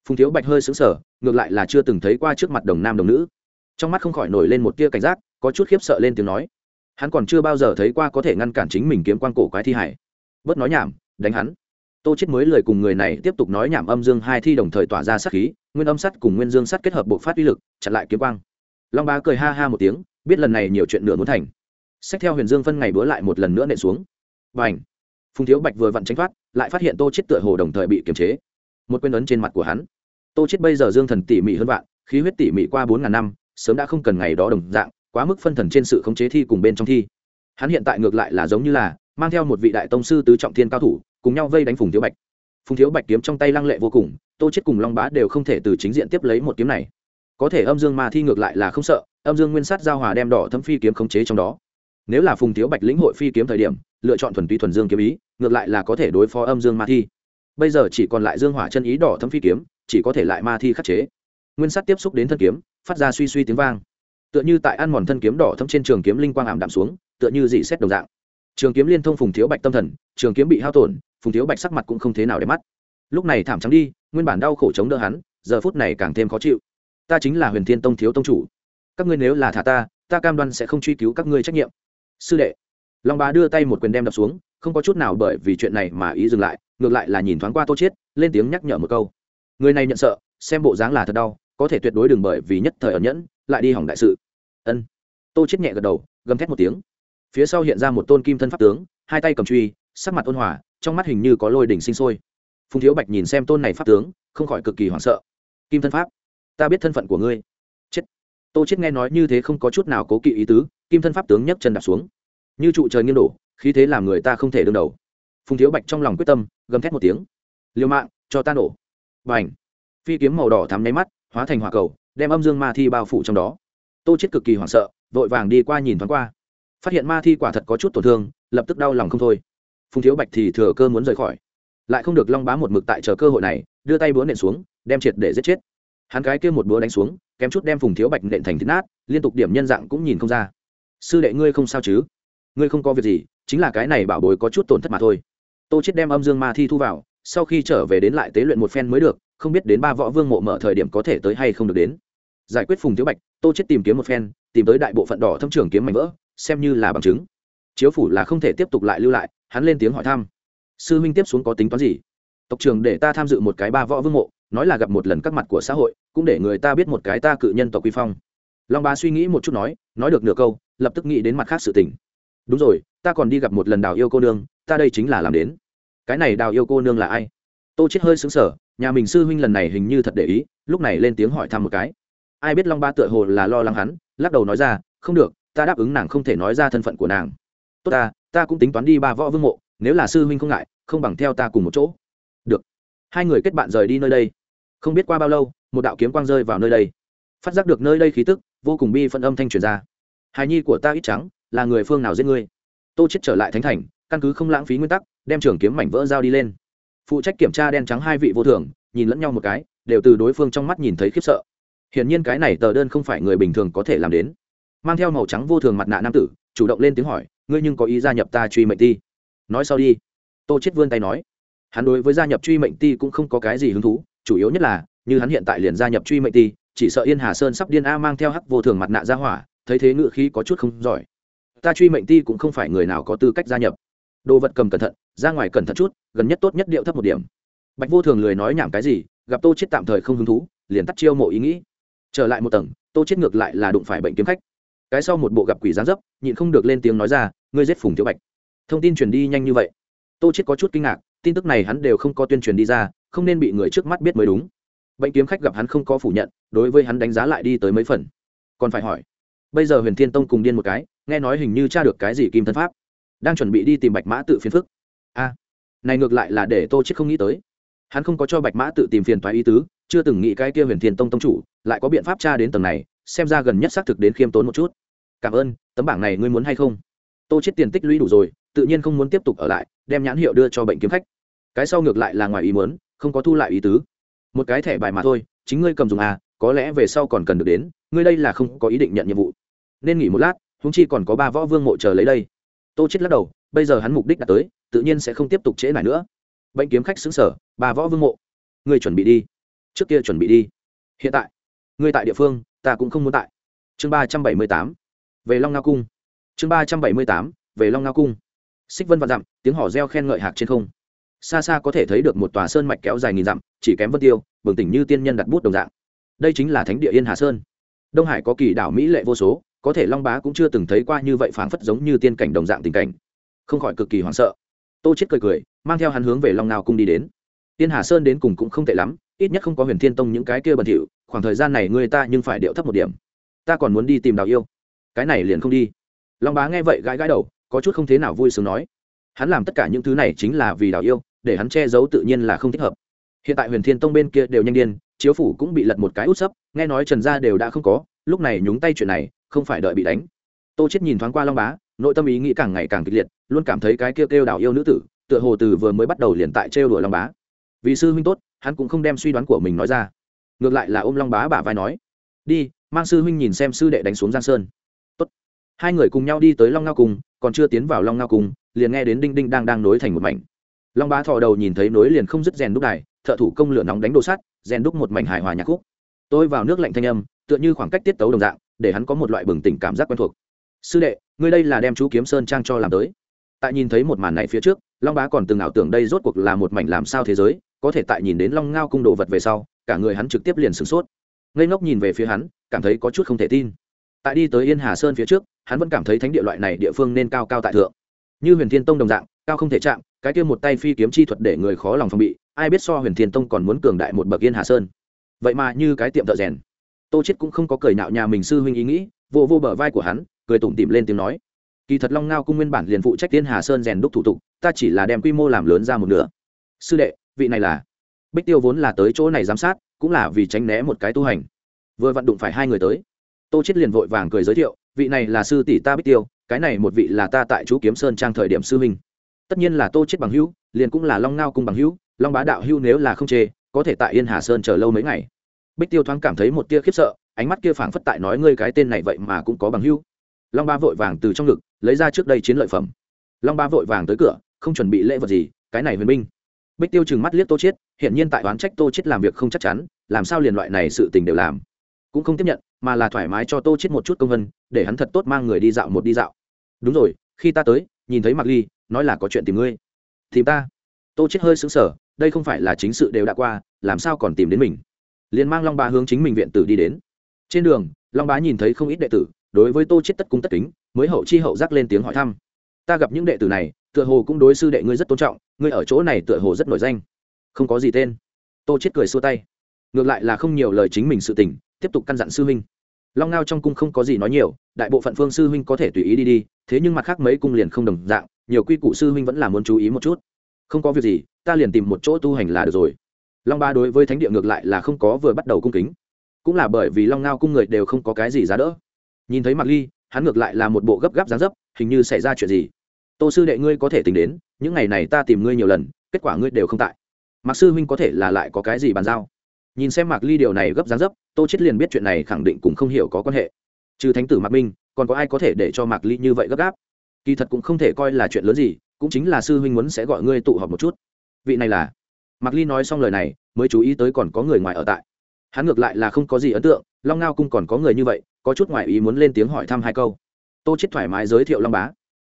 Phùng thiếu bạch hơi xứng sở ngược lại là chưa từng thấy qua trước mặt đồng nam đồng nữ. Trong mắt không khỏi nổi lên một tia cảnh giác, có chút khiếp sợ lên tiếng nói. Hắn còn chưa bao giờ thấy qua có thể ngăn cản chính mình kiếm quang cổ quái thi hải. Bớt nói nhảm, đánh hắn tô chết mới lời cùng người này tiếp tục nói nhảm âm dương hai thi đồng thời tỏa ra sát khí, nguyên âm sắt cùng nguyên dương sắt kết hợp bộ phát uy lực, chặn lại kiếm quang. Long Bá cười ha ha một tiếng, biết lần này nhiều chuyện nửa muốn thành. Xét theo huyền dương phân ngày bữa lại một lần nữa nện xuống. Bành. phùng thiếu bạch vừa vặn tránh thoát, lại phát hiện tô chết tựa hồ đồng thời bị kiềm chế. Một quên ấn trên mặt của hắn. Tô chết bây giờ dương thần tỉ mỉ hơn vạn, khí huyết tỉ mỉ qua bốn ngàn năm, sớm đã không cần ngày đó đồng dạng, quá mức phân thần trên sự khống chế thi cùng bên trong thi. Hắn hiện tại ngược lại là giống như là, mang theo một vị đại tông sư tứ trọng thiên cao thủ cùng nhau vây đánh phùng thiếu bạch. Phùng thiếu bạch kiếm trong tay lăng lệ vô cùng, tô chết cùng long bá đều không thể từ chính diện tiếp lấy một kiếm này. Có thể âm dương ma thi ngược lại là không sợ, âm dương nguyên sát giao hòa đem đỏ thâm phi kiếm khống chế trong đó. Nếu là phùng thiếu bạch lĩnh hội phi kiếm thời điểm, lựa chọn thuần túy thuần dương kiếm ý, ngược lại là có thể đối phó âm dương ma thi. Bây giờ chỉ còn lại dương hỏa chân ý đỏ thâm phi kiếm, chỉ có thể lại ma thi khắc chế. Nguyên sát tiếp xúc đến thân kiếm, phát ra suy suy tiếng vang. Tựa như tại ăn mòn thân kiếm đỏ thâm trên trường kiếm linh quang ảm đạm xuống, tựa như dị xét đồng dạng. Trường kiếm liên thông phùng thiếu bạch tâm thần, trường kiếm bị hao tổn phùng thiếu bạch sắc mặt cũng không thế nào để mắt. Lúc này thảm trắng đi, nguyên bản đau khổ chống đỡ hắn, giờ phút này càng thêm khó chịu. Ta chính là huyền thiên tông thiếu tông chủ. Các ngươi nếu là thả ta ta cam đoan sẽ không truy cứu các ngươi trách nhiệm. Sư đệ. Long bá đưa tay một quyền đem đập xuống, không có chút nào bởi vì chuyện này mà ý dừng lại, ngược lại là nhìn thoáng qua tô chiết, lên tiếng nhắc nhở một câu. Người này nhận sợ, xem bộ dáng là thật đau, có thể tuyệt đối đừng bởi vì nhất thời ẩn nhẫn, lại đi hỏng đại sự. Ân. Tô chiết nhẹ gật đầu, gầm thét một tiếng. Phía sau hiện ra một tôn kim thân pháp tướng, hai tay cầm truy, sắc mặt ôn hòa trong mắt hình như có lôi đỉnh sinh sôi. Phùng thiếu bạch nhìn xem tôn này pháp tướng, không khỏi cực kỳ hoảng sợ. Kim thân pháp, ta biết thân phận của ngươi. Chết. Tô chết nghe nói như thế không có chút nào cố kỵ ý tứ, kim thân pháp tướng nhấc chân đạp xuống. Như trụ trời nghiêng đổ, khí thế làm người ta không thể đương đầu. Phùng thiếu bạch trong lòng quyết tâm, gầm thét một tiếng. Liều mạng, cho ta nổ. Và phi kiếm màu đỏ thắm nháy mắt, hóa thành hỏa cầu, đem âm dương ma thi bao phủ trong đó. Tô chết cực kỳ hoảng sợ, vội vàng đi qua nhìn thoáng qua. Phát hiện ma thi quả thật có chút tổn thương, lập tức đau lòng không thôi phùng thiếu bạch thì thừa cơ muốn rời khỏi. Lại không được long bá một mực tại chờ cơ hội này, đưa tay búa nện xuống, đem triệt để giết chết. Hắn cái kia một búa đánh xuống, kém chút đem phùng thiếu bạch nện thành thịt nát, liên tục điểm nhân dạng cũng nhìn không ra. Sư đệ ngươi không sao chứ? Ngươi không có việc gì, chính là cái này bảo bối có chút tổn thất mà thôi. Tô chết đem âm dương ma thi thu vào, sau khi trở về đến lại tế luyện một phen mới được, không biết đến ba võ vương mộ mở thời điểm có thể tới hay không được đến. Giải quyết phùng thiếu bạch, tô chết tìm kiếm một phen, tìm tới đại bộ phận đỏ thâm trường kiếm mảnh vỡ, xem như là bằng chứng. Chiếu phủ là không thể tiếp tục lại lưu lại hắn lên tiếng hỏi thăm. Sư huynh tiếp xuống có tính toán gì? Tộc trường để ta tham dự một cái ba võ vương mộ, nói là gặp một lần các mặt của xã hội, cũng để người ta biết một cái ta cự nhân tộc quy phong. Long bá suy nghĩ một chút nói nói được nửa câu, lập tức nghĩ đến mặt khác sự tình. Đúng rồi, ta còn đi gặp một lần đào yêu cô nương, ta đây chính là làm đến. Cái này đào yêu cô nương là ai? Tô chết hơi xứng sở nhà mình sư huynh lần này hình như thật để ý, lúc này lên tiếng hỏi thăm một cái. Ai biết long ba tựa hồ là lo lắng hắn, lắc đầu nói ra, không được, ta đáp ứng nàng không thể nói ra thân phận của nàng tốt ta ta cũng tính toán đi ba võ vương mộ, nếu là sư huynh không ngại, không bằng theo ta cùng một chỗ. Được. Hai người kết bạn rời đi nơi đây. Không biết qua bao lâu, một đạo kiếm quang rơi vào nơi đây. Phát giác được nơi đây khí tức, vô cùng bi phân âm thanh truyền ra. Hài nhi của ta ít trắng, là người phương nào giết ngươi? Tô chết trở lại thánh thành, căn cứ không lãng phí nguyên tắc, đem trường kiếm mảnh vỡ dao đi lên. Phụ trách kiểm tra đen trắng hai vị vô thường, nhìn lẫn nhau một cái, đều từ đối phương trong mắt nhìn thấy khiếp sợ. Hiển nhiên cái này tờ đơn không phải người bình thường có thể làm đến mang theo màu trắng vô thường mặt nạ nam tử, chủ động lên tiếng hỏi, ngươi nhưng có ý gia nhập ta truy mệnh ti? Nói sau đi. Tô chết vươn tay nói. Hắn đối với gia nhập truy mệnh ti cũng không có cái gì hứng thú, chủ yếu nhất là, như hắn hiện tại liền gia nhập truy mệnh ti, chỉ sợ yên hà sơn sắp điên a mang theo hắc vô thường mặt nạ ra hỏa, thấy thế ngựa khí có chút không giỏi. Ta truy mệnh ti cũng không phải người nào có tư cách gia nhập. Đồ vật cầm cẩn thận, ra ngoài cẩn thận chút, gần nhất tốt nhất điệu thấp một điểm. Bạch vô thường lười nói nhảm cái gì, gặp tô chết tạm thời không hứng thú, liền tắt chiêu mộ ý nghĩ. Trở lại một tầng, tô chết ngược lại là đụng phải bệnh kiếm khách cái sau một bộ gặp quỷ gián dấp, nhịn không được lên tiếng nói ra, ngươi giết phùng thiếu bạch. Thông tin truyền đi nhanh như vậy. Tô chết có chút kinh ngạc, tin tức này hắn đều không có tuyên truyền đi ra, không nên bị người trước mắt biết mới đúng. Bệnh kiếm khách gặp hắn không có phủ nhận, đối với hắn đánh giá lại đi tới mấy phần. Còn phải hỏi, bây giờ huyền thiên tông cùng điên một cái, nghe nói hình như tra được cái gì kim thân pháp, đang chuẩn bị đi tìm bạch mã tự phiền phức. A, này ngược lại là để tô chết không nghĩ tới. Hắn không có cho bạch mã tự tìm phiền toái ý tứ, chưa từng nghĩ cái kia huyền thiên tông tông chủ, lại có biện pháp tra đến tầng này, xem ra gần nhất xác thực đến khiêm tốn một chút cảm ơn, tấm bảng này ngươi muốn hay không? Tô chết tiền tích lũy đủ rồi, tự nhiên không muốn tiếp tục ở lại, đem nhãn hiệu đưa cho bệnh kiếm khách. Cái sau ngược lại là ngoài ý muốn, không có thu lại ý tứ. Một cái thẻ bài mà thôi, chính ngươi cầm dùng à có lẽ về sau còn cần được đến, ngươi đây là không có ý định nhận nhiệm vụ. Nên nghỉ một lát húng chi còn có ba võ vương mộ chờ lấy đây. Tô chết lắc đầu, bây giờ hắn mục đích đã tới, tự nhiên sẽ không tiếp tục trễ nải nữa. Bệnh kiếm khách xứng sở ba võ vương mộ, ngươi chuẩn bị đi. Trước kia chuẩn bị đi. Hiện tại, ngươi tại địa phương, ta cũng không muốn tại. Chương ba trăm bảy mươi tám về long ngao cung. Chương ba trăm bảy mươi tám, về long ngao cung. Xích vân vạn dặm, tiếng hò reo khen ngợi hạc trên không. Xa xa có thể thấy được một tòa sơn mạch kéo dài nghìn dặm, chỉ kém vân tiêu, bừng tỉnh như tiên nhân đặt bút đồng dạng. Đây chính là thánh địa yên hà sơn. Đông hải có kỳ đảo mỹ lệ vô số, có thể long bá cũng chưa từng thấy qua như vậy phảng phất giống như tiên cảnh đồng dạng tình cảnh. Không khỏi cực kỳ hoảng sợ. Tô chết cười cười, mang theo hắn hướng về long ngao cung đi đến. Tiên hà sơn đến cùng cũng không tệ lắm, ít nhất không có huyền thiên tông những cái kia bẩn thỉu, khoảng thời gian này người ta nhưng phải điệu thấp một điểm. Ta còn muốn đi tìm đào yêu cái này liền không đi. Long bá nghe vậy gãi gãi đầu, có chút không thế nào vui sướng nói. Hắn làm tất cả những thứ này chính là vì đào yêu, để hắn che giấu tự nhiên là không thích hợp. Hiện tại huyền thiên tông bên kia đều nhanh điên, chiếu phủ cũng bị lật một cái út sấp, nghe nói trần gia đều đã không có, lúc này nhúng tay chuyện này, không phải đợi bị đánh. Tô chết nhìn thoáng qua long bá, nội tâm ý nghĩ càng ngày càng kịch liệt, luôn cảm thấy cái kêu kêu đào yêu nữ tử, tựa hồ từ vừa mới bắt đầu liền tại trêu đuổi long bá. Vì sư huynh tốt, hắn cũng không đem suy đoán của mình nói ra. Ngược lại là ôm long bá bả vai nói, đi, mang sư huynh nhìn xem sư đệ đánh xuống giang sơn hai người cùng nhau đi tới long ngao cùng còn chưa tiến vào long ngao cùng liền nghe đến đinh đinh đang đang nối thành một mảnh. Long bá thọ đầu nhìn thấy nối liền không dứt rèn đúc đài, thợ thủ công lửa nóng đánh đồ sắt, rèn đúc một mảnh hài hòa nhạc khúc. Tôi vào nước lạnh thanh âm, tựa như khoảng cách tiết tấu đồng dạng, để hắn có một loại bừng tỉnh cảm giác quen thuộc. Sư đệ, ngươi đây là đem chú kiếm sơn trang cho làm tới. Tại nhìn thấy một màn này phía trước, long bá còn từng ảo tưởng đây rốt cuộc là một mảnh làm sao thế giới, có thể tại nhìn đến long ngao cung đồ vật về sau, cả người hắn trực tiếp liền sửng sốt. Ngây ngốc nhìn về phía hắn, cảm thấy có chút không thể tin tại đi tới yên hà sơn phía trước, hắn vẫn cảm thấy thánh địa loại này địa phương nên cao cao tại thượng. Như huyền thiên tông đồng dạng, cao không thể chạm, cái kia một tay phi kiếm chi thuật để người khó lòng phòng bị, ai biết so huyền thiên tông còn muốn cường đại một bậc yên hà sơn. Vậy mà như cái tiệm thợ rèn, tô chết cũng không có cười nạo nhà mình sư huynh ý nghĩ, vô vô bờ vai của hắn, cười tủm tỉm lên tiếng nói, kỳ thật long ngao cung nguyên bản liền phụ trách tiên hà sơn rèn đúc thủ tục, ta chỉ là đem quy mô làm lớn ra một nửa. Sư đệ, vị này là? Bích tiêu vốn là tới chỗ này giám sát, cũng là vì tránh né một cái tu hành. Vừa vận đụng phải hai người tới tô chết liền vội vàng cười giới thiệu, vị này là sư tỷ ta bích tiêu, cái này một vị là ta tại chú kiếm sơn trang thời điểm sư huynh. Tất nhiên là tô chết bằng hữu, liền cũng là long ngao cung bằng hữu, long bá đạo hữu nếu là không chê, có thể tại yên hà sơn chờ lâu mấy ngày. Bích tiêu thoáng cảm thấy một tia khiếp sợ, ánh mắt kia phảng phất tại nói ngươi cái tên này vậy mà cũng có bằng hữu. Long ba vội vàng từ trong ngực, lấy ra trước đây chiến lợi phẩm. Long ba vội vàng tới cửa, không chuẩn bị lễ vật gì, cái này huyền minh. bích tiêu chừng mắt liếc tô chết hiện nhiên tại oán trách tô chết làm việc không chắc chắn, làm sao liền loại này sự tình đều làm cũng không tiếp nhận, mà là thoải mái cho tô chết một chút công vân, để hắn thật tốt mang người đi dạo một đi dạo. Đúng rồi, khi ta tới, nhìn thấy mặc ly, nói là có chuyện tìm ngươi. Tìm ta? Tô chết hơi sững sờ, đây không phải là chính sự đều đã qua, làm sao còn tìm đến mình? Liền mang long bá hướng chính mình viện tử đi đến. Trên đường, long bá nhìn thấy không ít đệ tử, đối với tô chết tất cung tất kính, mới hậu chi hậu giác lên tiếng hỏi thăm. Ta gặp những đệ tử này, tựa hồ cũng đối sư đệ ngươi rất tôn trọng, ngươi ở chỗ này tựa hồ rất nổi danh. Không có gì tên. Tô chết cười xua tay ngược lại là không nhiều lời chính mình sự tình, tiếp tục căn dặn sư huynh. Long ngao trong cung không có gì nói nhiều, đại bộ phận phương sư huynh có thể tùy ý đi đi, thế nhưng mặt khác mấy cung liền không đồng dạng, nhiều quy củ sư huynh vẫn là muốn chú ý một chút. Không có việc gì, ta liền tìm một chỗ tu hành là được rồi. Long ba đối với thánh địa ngược lại là không có vừa bắt đầu cung kính. Cũng là bởi vì long ngao cung người đều không có cái gì giá đỡ. Nhìn thấy mặc ly, hắn ngược lại là một bộ gấp gáp giá dấp, hình như xảy ra chuyện gì. Tô sư đệ ngươi có thể tính đến, những ngày này ta tìm ngươi nhiều lần, kết quả ngươi đều không tại. Mặc sư huynh có thể là lại có cái gì bàn giao? Nhìn xem mạc ly điều này gấp dáng dấp, tô chết liền biết chuyện này khẳng định cũng không hiểu có quan hệ. Trừ thánh tử mạc minh, còn có ai có thể để cho mạc ly như vậy gấp gáp? Kỳ thật cũng không thể coi là chuyện lớn gì, cũng chính là sư huynh muốn sẽ gọi ngươi tụ họp một chút. Vị này là mạc ly nói xong lời này, mới chú ý tới còn có người ngoài ở tại. Hắn ngược lại là không có gì ấn tượng, long ngao cung còn có người như vậy, có chút ngoại ý muốn lên tiếng hỏi thăm hai câu. Tô chết thoải mái giới thiệu long bá.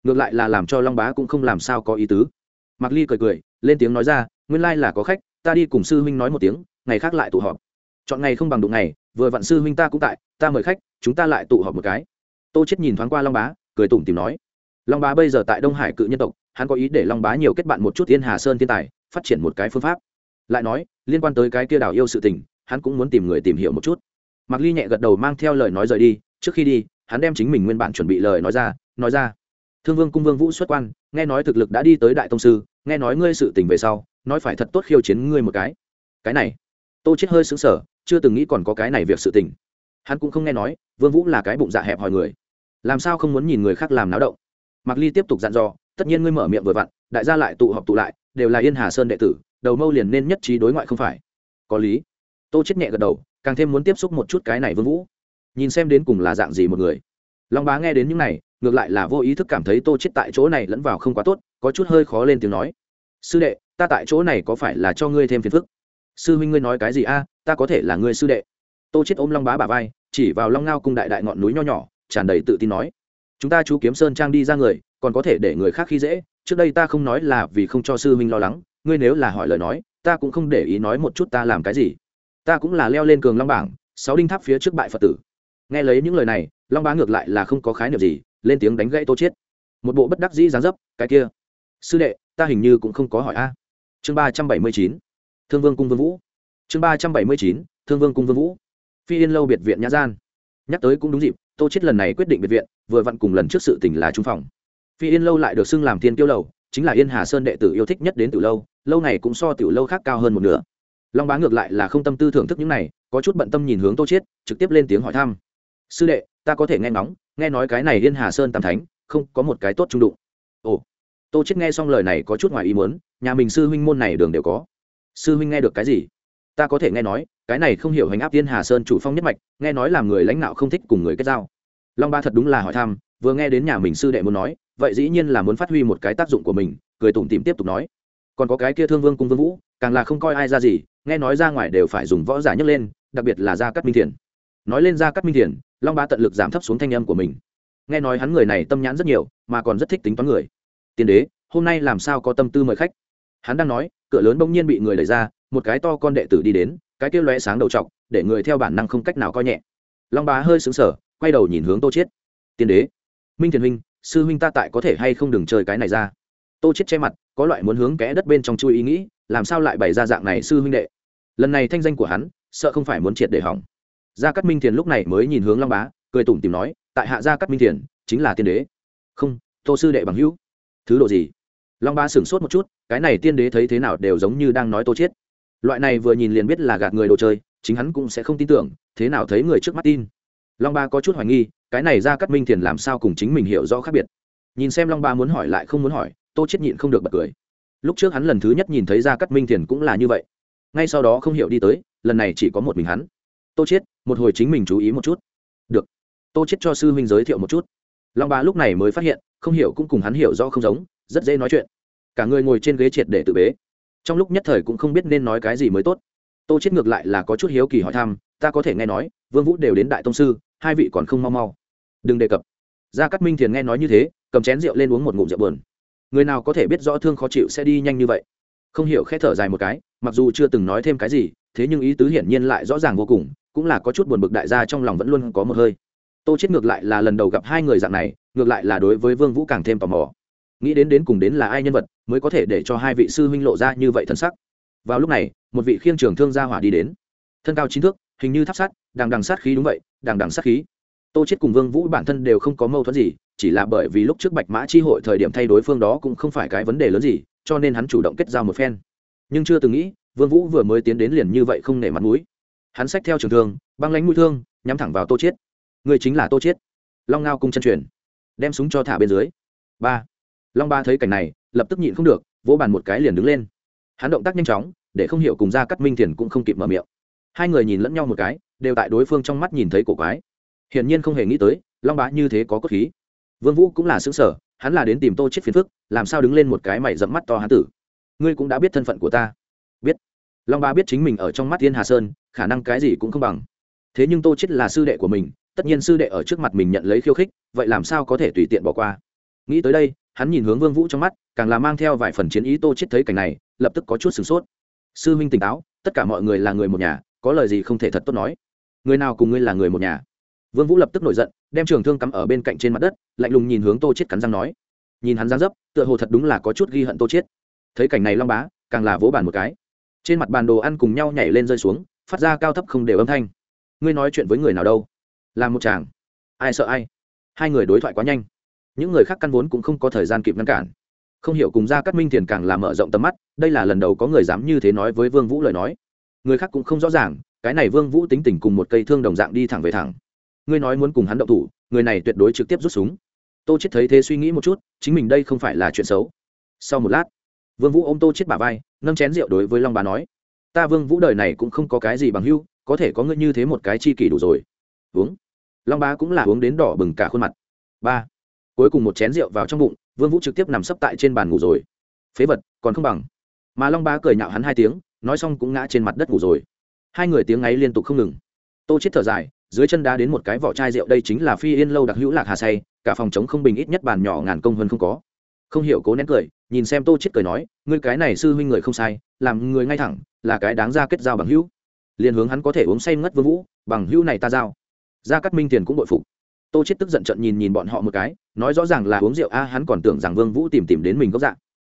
Ngược lại là làm cho long bá cũng không làm sao có ý tứ. Mạc ly cười cười, lên tiếng nói ra, nguyên lai là có khách ta đi cùng sư huynh nói một tiếng, ngày khác lại tụ họp. Chọn ngày không bằng đụng ngày, vừa vặn sư huynh ta cũng tại, ta mời khách, chúng ta lại tụ họp một cái. Tô chết nhìn thoáng qua long bá, cười tủm tìm nói. Long bá bây giờ tại đông hải cự nhân tộc, hắn có ý để long bá nhiều kết bạn một chút thiên hà sơn thiên tài, phát triển một cái phương pháp. Lại nói, liên quan tới cái kia đảo yêu sự tình, hắn cũng muốn tìm người tìm hiểu một chút. Mặc ly nhẹ gật đầu mang theo lời nói rời đi, trước khi đi, hắn đem chính mình nguyên bản chuẩn bị lời nói ra nói ra. Thương vương cung vương vũ xuất quan, nghe nói thực lực đã đi tới đại tông sư nghe nói ngươi sự tình về sau, nói phải thật tốt khiêu chiến ngươi một cái. Cái này, tô chết hơi sững sờ, chưa từng nghĩ còn có cái này việc sự tình. Hắn cũng không nghe nói, vương vũ là cái bụng dạ hẹp hòi người. Làm sao không muốn nhìn người khác làm náo động? Mạc ly tiếp tục dặn dò, tất nhiên ngươi mở miệng vừa vặn, đại gia lại tụ họp tụ lại, đều là yên hà sơn đệ tử, đầu mâu liền nên nhất trí đối ngoại không phải. Có lý. Tô chết nhẹ gật đầu, càng thêm muốn tiếp xúc một chút cái này vương vũ. Nhìn xem đến cùng là dạng gì một người. Long bá nghe đến những này, ngược lại là vô ý thức cảm thấy tô chết tại chỗ này lẫn vào không quá tốt có chút hơi khó lên tiếng nói. Sư đệ ta tại chỗ này có phải là cho ngươi thêm phiền phức? Sư huynh ngươi nói cái gì a? Ta có thể là ngươi sư đệ. Tô chết ôm long bá bà vai chỉ vào long ngao cung đại đại ngọn núi nho nhỏ tràn đầy tự tin nói. Chúng ta chú kiếm sơn trang đi ra người còn có thể để người khác khi dễ. Trước đây ta không nói là vì không cho sư huynh lo lắng. Ngươi nếu là hỏi lời nói ta cũng không để ý nói một chút ta làm cái gì. Ta cũng là leo lên cường long bảng sáu đinh tháp phía trước bại phật tử. Nghe lấy những lời này long bá ngược lại là không có khái niệm gì lên tiếng đánh gãy tô chết, một bộ bất đắc dĩ dáng dấp cái kia sư đệ, ta hình như cũng không có hỏi a. Chương ba trăm bảy mươi chín, thương vương cung vương vũ. Chương ba trăm bảy mươi chín, thương vương cung vương vũ. Phi yên lâu biệt viện nhã gian. Nhắc tới cũng đúng dịp, tô chết lần này quyết định biệt viện, vừa vặn cùng lần trước sự tình là trung phòng. Phi yên lâu lại được xưng làm thiên tiêu lầu, chính là yên hà sơn đệ tử yêu thích nhất đến từ lâu lâu này cũng so tiểu lâu khác cao hơn một nửa. Long bá ngược lại là không tâm tư thưởng thức những này, có chút bận tâm nhìn hướng tô chiết, trực tiếp lên tiếng hỏi thăm. Sư đệ, ta có thể nghe ngóng, nghe nói cái này yên hà sơn tam thánh, không có một cái tốt trung đụng. Ồ tô chết nghe xong lời này có chút ngoài ý muốn, nhà mình sư huynh môn này đường đều có. Sư huynh nghe được cái gì? Ta có thể nghe nói, cái này không hiểu hành áp tiên hà sơn chủ phong nhất mạch, nghe nói làm người lãnh đạo không thích cùng người kết giao. Long ba thật đúng là hỏi thăm, vừa nghe đến nhà mình sư đệ muốn nói, vậy dĩ nhiên là muốn phát huy một cái tác dụng của mình, cười tủm tỉm tiếp tục nói. Còn có cái kia thương vương cung vương vũ, càng là không coi ai ra gì, nghe nói ra ngoài đều phải dùng võ giả nhấc lên, đặc biệt là gia cắt minh thiền. Nói lên gia cắt minh thiền, long ba tận lực giảm thấp xuống thanh âm của mình. Nghe nói hắn người này tâm nhãn rất nhiều, mà còn rất thích tính toán người tiên đế, hôm nay làm sao có tâm tư mời khách? Hắn đang nói, cửa lớn bỗng nhiên bị người đẩy ra, một cái to con đệ tử đi đến, cái kia lóe sáng đầu trọc, để người theo bản năng không cách nào coi nhẹ. Long bá hơi xứng sở quay đầu nhìn hướng tô chiết. Tiên đế, minh thiền huynh, sư huynh ta tại có thể hay không đừng chơi cái này ra? Tô chiết che mặt, có loại muốn hướng kẽ đất bên trong chui ý nghĩ, làm sao lại bày ra dạng này sư huynh đệ? Lần này thanh danh của hắn, sợ không phải muốn triệt để hỏng. Gia cát minh thiền lúc này mới nhìn hướng long bá, cười tủm tìm nói, tại hạ gia cát minh thiền, chính là tiên đế. Không, tô sư đệ bằng hữu thứ độ gì? Long ba sửng sốt một chút cái này tiên đế thấy thế nào đều giống như đang nói tô chết, loại này vừa nhìn liền biết là gạt người đồ chơi chính hắn cũng sẽ không tin tưởng thế nào thấy người trước mắt tin. Long ba có chút hoài nghi cái này ra cắt minh thiền làm sao cùng chính mình hiểu rõ khác biệt. Nhìn xem long ba muốn hỏi lại không muốn hỏi tô chết nhịn không được bật cười. Lúc trước hắn lần thứ nhất nhìn thấy ra cắt minh thiền cũng là như vậy. Ngay sau đó không hiểu đi tới lần này chỉ có một mình hắn. Tô chết một hồi chính mình chú ý một chút. Được. Tô chết cho sư huynh giới thiệu một chút. Long ba lúc này mới phát hiện không hiểu cũng cùng hắn hiểu rõ không giống, rất dễ nói chuyện. Cả người ngồi trên ghế triệt để tự bế. Trong lúc nhất thời cũng không biết nên nói cái gì mới tốt. Tô chết ngược lại là có chút hiếu kỳ hỏi thăm, ta có thể nghe nói, vương vũ đều đến đại tông sư, hai vị còn không mau mau. Đừng đề cập. Gia cát minh thiền nghe nói như thế, cầm chén rượu lên uống một ngụm rượu buồn. Người nào có thể biết rõ thương khó chịu sẽ đi nhanh như vậy? Không hiểu khẽ thở dài một cái, mặc dù chưa từng nói thêm cái gì, thế nhưng ý tứ hiển nhiên lại rõ ràng vô cùng, cũng là có chút buồn bực đại gia trong lòng vẫn luôn có một hơi tô chết ngược lại là lần đầu gặp hai người dạng này, ngược lại là đối với vương vũ càng thêm tò mò. Nghĩ đến đến cùng đến là ai nhân vật mới có thể để cho hai vị sư huynh lộ ra như vậy thần sắc. Vào lúc này, một vị khiêng trường thương gia hỏa đi đến. Thân cao chín thước, hình như tháp sắt, đằng đằng sát khí đúng vậy, đằng đằng sát khí. Tô chết cùng vương vũ bản thân đều không có mâu thuẫn gì, chỉ là bởi vì lúc trước bạch mã chi hội thời điểm thay đối phương đó cũng không phải cái vấn đề lớn gì, cho nên hắn chủ động kết giao một phen. Nhưng chưa từng nghĩ, vương vũ vừa mới tiến đến liền như vậy không nể mặt mũi. Hắn xách theo trường thương, băng lánh mũi thương, nhắm thẳng vào tô chết người chính là tô chiết. Long ngao cung chân truyền. Đem súng cho thả bên dưới. Ba. Long ba thấy cảnh này, lập tức nhịn không được, vỗ bàn một cái liền đứng lên. Hắn động tác nhanh chóng, để không hiểu cùng ra cắt minh thiền cũng không kịp mở miệng. Hai người nhìn lẫn nhau một cái, đều tại đối phương trong mắt nhìn thấy cổ quái. Hiển nhiên không hề nghĩ tới, long bá như thế có cốt khí. Vương vũ cũng là xứng sở, hắn là đến tìm tô chết phiền phức, làm sao đứng lên một cái mày dẫm mắt to hắn tử. Ngươi cũng đã biết thân phận của ta. Biết. Long ba biết chính mình ở trong mắt thiên hà sơn, khả năng cái gì cũng không bằng. Thế nhưng tô chết là sư đệ của mình tất nhiên sư đệ ở trước mặt mình nhận lấy khiêu khích, vậy làm sao có thể tùy tiện bỏ qua? Nghĩ tới đây, hắn nhìn hướng vương vũ trong mắt, càng là mang theo vài phần chiến ý tô chết thấy cảnh này, lập tức có chút sửng sốt. Sư huynh tỉnh táo, tất cả mọi người là người một nhà, có lời gì không thể thật tốt nói. Người nào cùng ngươi là người một nhà? Vương vũ lập tức nổi giận, đem trường thương cắm ở bên cạnh trên mặt đất, lạnh lùng nhìn hướng tô chết cắn răng nói. Nhìn hắn giang dấp, tựa hồ thật đúng là có chút ghi hận tô chết. Thấy cảnh này long bá, càng là vỗ bàn một cái. Trên mặt bàn đồ ăn cùng nhau nhảy lên rơi xuống, phát ra cao thấp không đều âm thanh. Ngươi nói chuyện với người nào đâu? Làm một chàng. Ai sợ ai? Hai người đối thoại quá nhanh. Những người khác căn vốn cũng không có thời gian kịp ngăn cản. Không hiểu cùng ra cắt minh thiền càng làm mở rộng tầm mắt, đây là lần đầu có người dám như thế nói với vương vũ lời nói. Người khác cũng không rõ ràng, cái này vương vũ tính tình cùng một cây thương đồng dạng đi thẳng về thẳng. Ngươi nói muốn cùng hắn động thủ, người này tuyệt đối trực tiếp rút súng. Tô chết thấy thế suy nghĩ một chút, chính mình đây không phải là chuyện xấu. Sau một lát, vương vũ ôm tô chết bả vai, nâng chén rượu đối với long bá nói, ta vương vũ đời này cũng không có cái gì bằng hưu có thể có ngươi như thế một cái chi kỷ đủ rồi. Uống long bá cũng là uống đến đỏ bừng cả khuôn mặt. Ba. Cuối cùng một chén rượu vào trong bụng, vương vũ trực tiếp nằm sấp tại trên bàn ngủ rồi. Phế vật, còn không bằng. Mà long bá cười nhạo hắn hai tiếng, nói xong cũng ngã trên mặt đất ngủ rồi. Hai người tiếng ấy liên tục không ngừng. Tô chết thở dài, dưới chân đá đến một cái vỏ chai rượu, đây chính là phi yên lâu đặc hữu lạc hà say, cả phòng chống không bình ít nhất bàn nhỏ ngàn công hơn không có. Không hiểu cố nén cười, nhìn xem tô chết cười nói, ngươi cái này sư huynh người không sai, làm người ngay thẳng, là cái đáng ra kết giao bằng hữu. Liền hướng hắn có thể uống say ngất vương vũ, bằng hữu này ta giao gia cát minh tiền cũng bội phục. Tô chết tức giận trận nhìn nhìn bọn họ một cái, nói rõ ràng là uống rượu, a, hắn còn tưởng rằng vương vũ tìm tìm đến mình gốc dạng.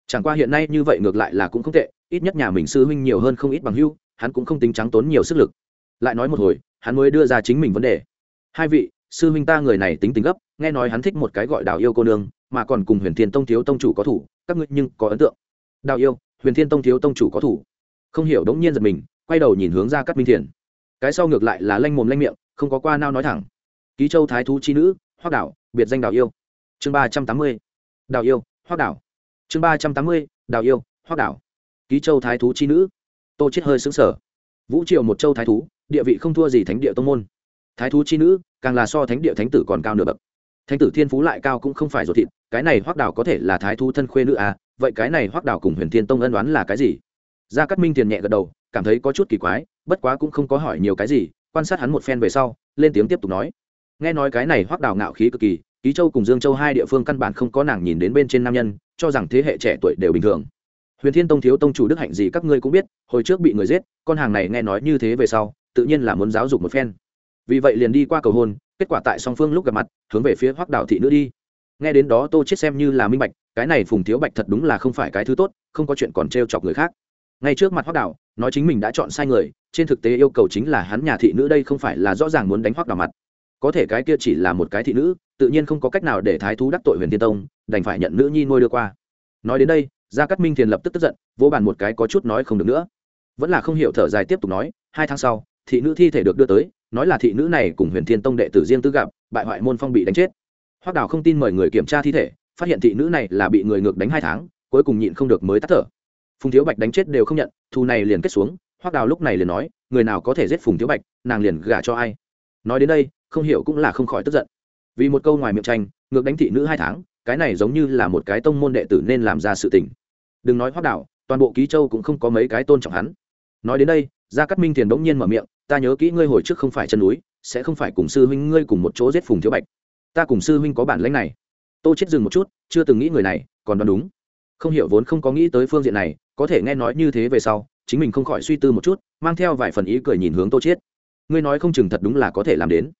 Chẳng qua hiện nay như vậy ngược lại là cũng không tệ, ít nhất nhà mình sư huynh nhiều hơn không ít bằng hưu, hắn cũng không tính trắng tốn nhiều sức lực. Lại nói một hồi, hắn mới đưa ra chính mình vấn đề. Hai vị, sư huynh ta người này tính tính gấp, nghe nói hắn thích một cái gọi đào yêu cô nương, mà còn cùng huyền thiên tông thiếu tông chủ có thủ, các ngươi nhưng có ấn tượng. Đào yêu, huyền thiên tông thiếu tông chủ có thủ. Không hiểu đống nhiên giật mình, quay đầu nhìn hướng ra cắt minh thiền cái sau ngược lại là lanh mồm lanh miệng không có qua nao nói thẳng. Ký châu thái thú chi nữ hoác đảo, biệt danh đào yêu. Chương ba trăm tám mươi đào yêu hoác đảo. Chương ba trăm tám mươi đào yêu hoác đảo. Ký châu thái thú chi nữ. Tô chết hơi xứng sở vũ triều một châu thái thú, địa vị không thua gì thánh địa tông môn. Thái thú chi nữ, càng là so thánh địa thánh tử còn cao nửa bậc. Thánh tử thiên phú lại cao cũng không phải ruột thịt, cái này hoác đảo có thể là thái thú thân khuê nữ à vậy cái này hoác đảo cùng huyền thiên tông ân đoán là cái gì? Gia cát minh tiền nhẹ gật đầu, cảm thấy có chút kỳ quái, bất quá cũng không có hỏi nhiều cái gì quan sát hắn một phen về sau, lên tiếng tiếp tục nói. Nghe nói cái này hoác đảo ngạo khí cực kỳ, ký châu cùng dương châu hai địa phương căn bản không có nàng nhìn đến bên trên nam nhân, cho rằng thế hệ trẻ tuổi đều bình thường. Huyền thiên tông thiếu tông chủ đức hạnh gì các ngươi cũng biết, hồi trước bị người giết, con hàng này nghe nói như thế về sau, tự nhiên là muốn giáo dục một phen. Vì vậy liền đi qua cầu hôn, kết quả tại song phương lúc gặp mặt, hướng về phía hoác đảo thị nữ đi. Nghe đến đó tô chết xem như là minh bạch, cái này phùng thiếu bạch thật đúng là không phải cái thứ tốt, không có chuyện còn treo chọc người khác ngay trước mặt Hoắc đảo, nói chính mình đã chọn sai người, trên thực tế yêu cầu chính là hắn nhà thị nữ đây không phải là rõ ràng muốn đánh Hoắc đảo mặt. Có thể cái kia chỉ là một cái thị nữ, tự nhiên không có cách nào để thái thú đắc tội huyền thiên tông, đành phải nhận nữ nhi nuôi đưa qua. Nói đến đây, gia cát minh thiền lập tức tức giận vô bàn một cái có chút nói không được nữa. Vẫn là không hiểu thở dài tiếp tục nói, hai tháng sau, thị nữ thi thể được đưa tới, nói là thị nữ này cùng huyền thiên tông đệ tử riêng tư gặp, bại hoại môn phong bị đánh chết. Hoác đào không tin mời người kiểm tra thi thể, phát hiện thị nữ này là bị người ngược đánh hai tháng, cuối cùng nhịn không được mới tắt thở phùng thiếu bạch đánh chết đều không nhận, thù này liền kết xuống hoác đào lúc này liền nói, người nào có thể giết phùng thiếu bạch, nàng liền gả cho ai? Nói đến đây, không hiểu cũng là không khỏi tức giận. Vì một câu ngoài miệng tranh, ngược đánh thị nữ hai tháng, cái này giống như là một cái tông môn đệ tử nên làm ra sự tình. Đừng nói hoác đảo toàn bộ ký châu cũng không có mấy cái tôn trọng hắn. Nói đến đây, gia cát minh thiền bỗng nhiên mở miệng, ta nhớ kỹ ngươi hồi trước không phải chân núi, sẽ không phải cùng sư huynh ngươi cùng một chỗ giết phùng thiếu bạch. Ta cùng sư huynh có bản lãnh này. Tô chết dừng một chút, chưa từng nghĩ người này còn đoán đúng không hiểu vốn không có nghĩ tới phương diện này, có thể nghe nói như thế về sau, chính mình không khỏi suy tư một chút, mang theo vài phần ý cười nhìn hướng tô chết ngươi nói không chừng thật đúng là có thể làm đến.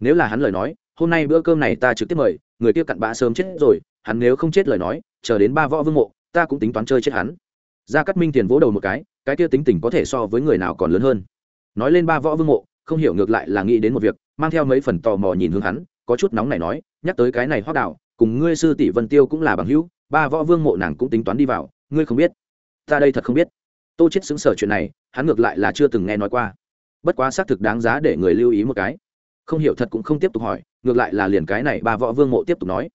Nếu là hắn lời nói, hôm nay bữa cơm này ta trực tiếp mời, người kia cặn bã sớm chết rồi, hắn nếu không chết lời nói, chờ đến ba võ vương mộ, ta cũng tính toán chơi chết hắn. Gia cát minh tiền vỗ đầu một cái cái kia tính tình có thể so với người nào còn lớn hơn. Nói lên ba võ vương mộ, không hiểu ngược lại là nghĩ đến một việc, mang theo mấy phần tò mò nhìn hướng hắn, có chút nóng này nói, nhắc tới cái này hoác đạo cùng ngươi sư tỷ vân tiêu cũng là bằng hữu ba võ vương mộ nàng cũng tính toán đi vào, ngươi không biết. Ta đây thật không biết. Tô chết xứng sở chuyện này, hắn ngược lại là chưa từng nghe nói qua. Bất quá xác thực đáng giá để người lưu ý một cái. Không hiểu thật cũng không tiếp tục hỏi, ngược lại là liền cái này ba võ vương mộ tiếp tục nói.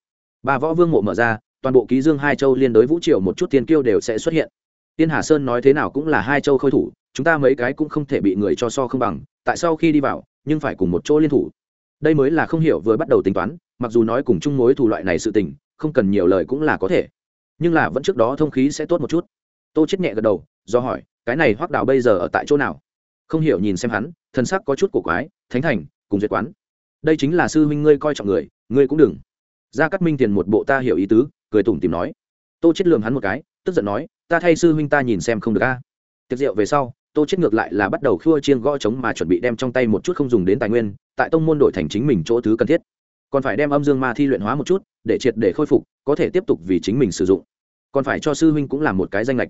Ba võ vương mộ mở ra, toàn bộ ký dương hai châu liên đối vũ triều một chút tiên kiêu đều sẽ xuất hiện. Tiên hà sơn nói thế nào cũng là hai châu khôi thủ, chúng ta mấy cái cũng không thể bị người cho so không bằng, tại sao khi đi vào, nhưng phải cùng một chỗ liên thủ. Đây mới là không hiểu vừa bắt đầu tính toán, mặc dù nói cùng chung mối thủ loại này sự tình không cần nhiều lời cũng là có thể. Nhưng là vẫn trước đó thông khí sẽ tốt một chút. Tô chết nhẹ gật đầu, do hỏi, cái này hoắc đào bây giờ ở tại chỗ nào? Không hiểu nhìn xem hắn, thân sắc có chút cổ quái, thánh thành, cùng duyệt quán. Đây chính là sư huynh ngươi coi trọng người, ngươi cũng đừng. Ra cắt minh tiền một bộ ta hiểu ý tứ, cười tủm tìm nói. Tô chết lường hắn một cái, tức giận nói, ta thay sư huynh ta nhìn xem không được a. Tiệc rượu về sau, tô chết ngược lại là bắt đầu khua chiên gõ trống mà chuẩn bị đem trong tay một chút không dùng đến tài nguyên, tại tông môn đổi thành chính mình chỗ thứ cần thiết. Còn phải đem âm dương ma thi luyện hóa một chút để triệt để khôi phục, có thể tiếp tục vì chính mình sử dụng. Còn phải cho sư huynh cũng làm một cái danh lệch.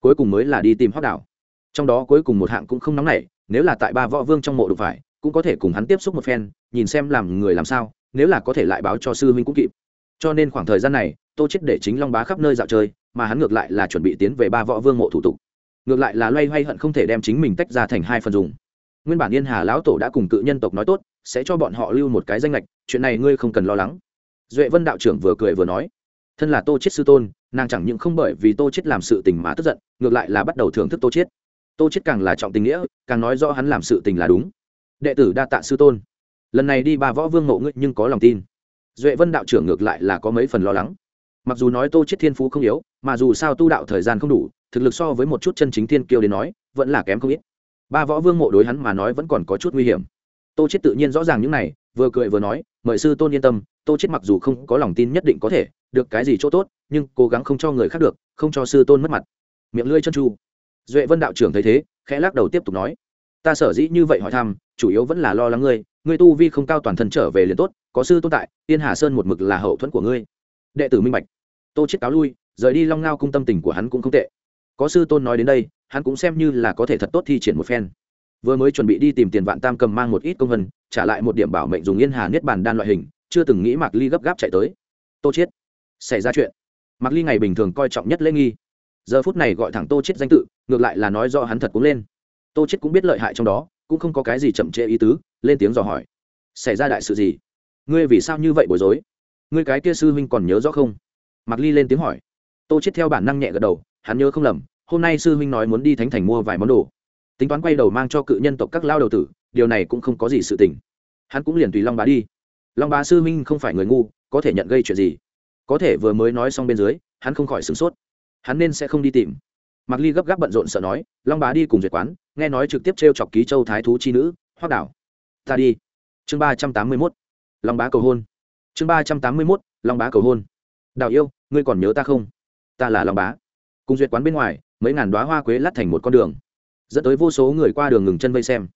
Cuối cùng mới là đi tìm hoác đảo. Trong đó cuối cùng một hạng cũng không nóng nảy, nếu là tại ba võ vương trong mộ đục phải, cũng có thể cùng hắn tiếp xúc một phen, nhìn xem làm người làm sao, nếu là có thể lại báo cho sư huynh cũng kịp. Cho nên khoảng thời gian này, tô chết để chính long bá khắp nơi dạo chơi, mà hắn ngược lại là chuẩn bị tiến về ba võ vương mộ thủ tục. Ngược lại là loay hoay hận không thể đem chính mình tách ra thành hai phần dùng. Nguyên bản yên hà lão tổ đã cùng cự nhân tộc nói tốt, sẽ cho bọn họ lưu một cái danh lệch, chuyện này ngươi không cần lo lắng duệ vân đạo trưởng vừa cười vừa nói, thân là tô chết sư tôn, nàng chẳng những không bởi vì tô chết làm sự tình mà tức giận, ngược lại là bắt đầu thưởng thức tô chết tô chết càng là trọng tình nghĩa, càng nói rõ hắn làm sự tình là đúng. Đệ tử đa tạ sư tôn. Lần này đi ba võ vương ngộ ngươi nhưng có lòng tin. Duệ vân đạo trưởng ngược lại là có mấy phần lo lắng. Mặc dù nói tô chết thiên phú không yếu, mà dù sao tu đạo thời gian không đủ, thực lực so với một chút chân chính thiên kiêu đến nói, vẫn là kém không ít. Ba võ vương mộ đối hắn mà nói vẫn còn có chút nguy hiểm. Tô chết tự nhiên rõ ràng những này vừa cười vừa nói, mời sư tôn yên tâm, tô chết mặc dù không có lòng tin nhất định có thể được cái gì chỗ tốt, nhưng cố gắng không cho người khác được, không cho sư tôn mất mặt. Miệng lưỡi chân chu duệ vân đạo trưởng thấy thế, khẽ lắc đầu tiếp tục nói, ta sở dĩ như vậy hỏi thăm, chủ yếu vẫn là lo lắng ngươi ngươi tu vi không cao toàn thân trở về liền tốt, có sư tôn tại tiên hà sơn một mực là hậu thuẫn của ngươi. Đệ tử minh bạch. Tô chết cáo lui, rời đi long ngao cung tâm tình của hắn cũng không tệ. Có sư tôn nói đến đây, hắn cũng xem như là có thể thật tốt thi triển một phen. Vừa mới chuẩn bị đi tìm tiền vạn tam cầm mang một ít công vân trả lại một điểm bảo mệnh dùng yên hà niết bàn đan loại hình, chưa từng nghĩ mạc ly gấp gáp chạy tới. Tô chết xảy ra chuyện. Mạc ly ngày bình thường coi trọng nhất lễ nghi. Giờ phút này gọi thẳng tô chết danh tự, ngược lại là nói do hắn thật cũng lên. Tô chết cũng biết lợi hại trong đó, cũng không có cái gì chậm trễ ý tứ, lên tiếng dò hỏi. Xảy ra đại sự gì? Ngươi vì sao như vậy bối rối? Ngươi cái kia sư huynh còn nhớ rõ không? Mạc ly lên tiếng hỏi. Tô chết theo bản năng nhẹ gật đầu, hắn nhớ không lầm, hôm nay sư huynh nói muốn đi thánh thành mua vài món đồ. Tính toán quay đầu mang cho cự nhân tộc các lao đầu tử điều này cũng không có gì sự tình. Hắn cũng liền tùy long bá đi. Long bá sư minh không phải người ngu, có thể nhận gây chuyện gì? Có thể vừa mới nói xong bên dưới, hắn không khỏi sửng sốt. Hắn nên sẽ không đi tìm. Mặc ly gấp gáp bận rộn sợ nói, long bá đi cùng duyệt quán, nghe nói trực tiếp t r e o chọc ký châu thái thú chi nữ hoác đảo. Ta đi. Chương ba trăm tám mươi mốt. Long bá cầu hôn. Chương ba trăm tám mươi mốt, long bá cầu hôn. Đào yêu, ngươi còn nhớ ta không? Ta là long bá. Cùng duyệt quán bên ngoài, mấy ngàn đoá hoa quế lát thành một con đường. Dẫn tới vô số người qua đường ngừng chân vây xem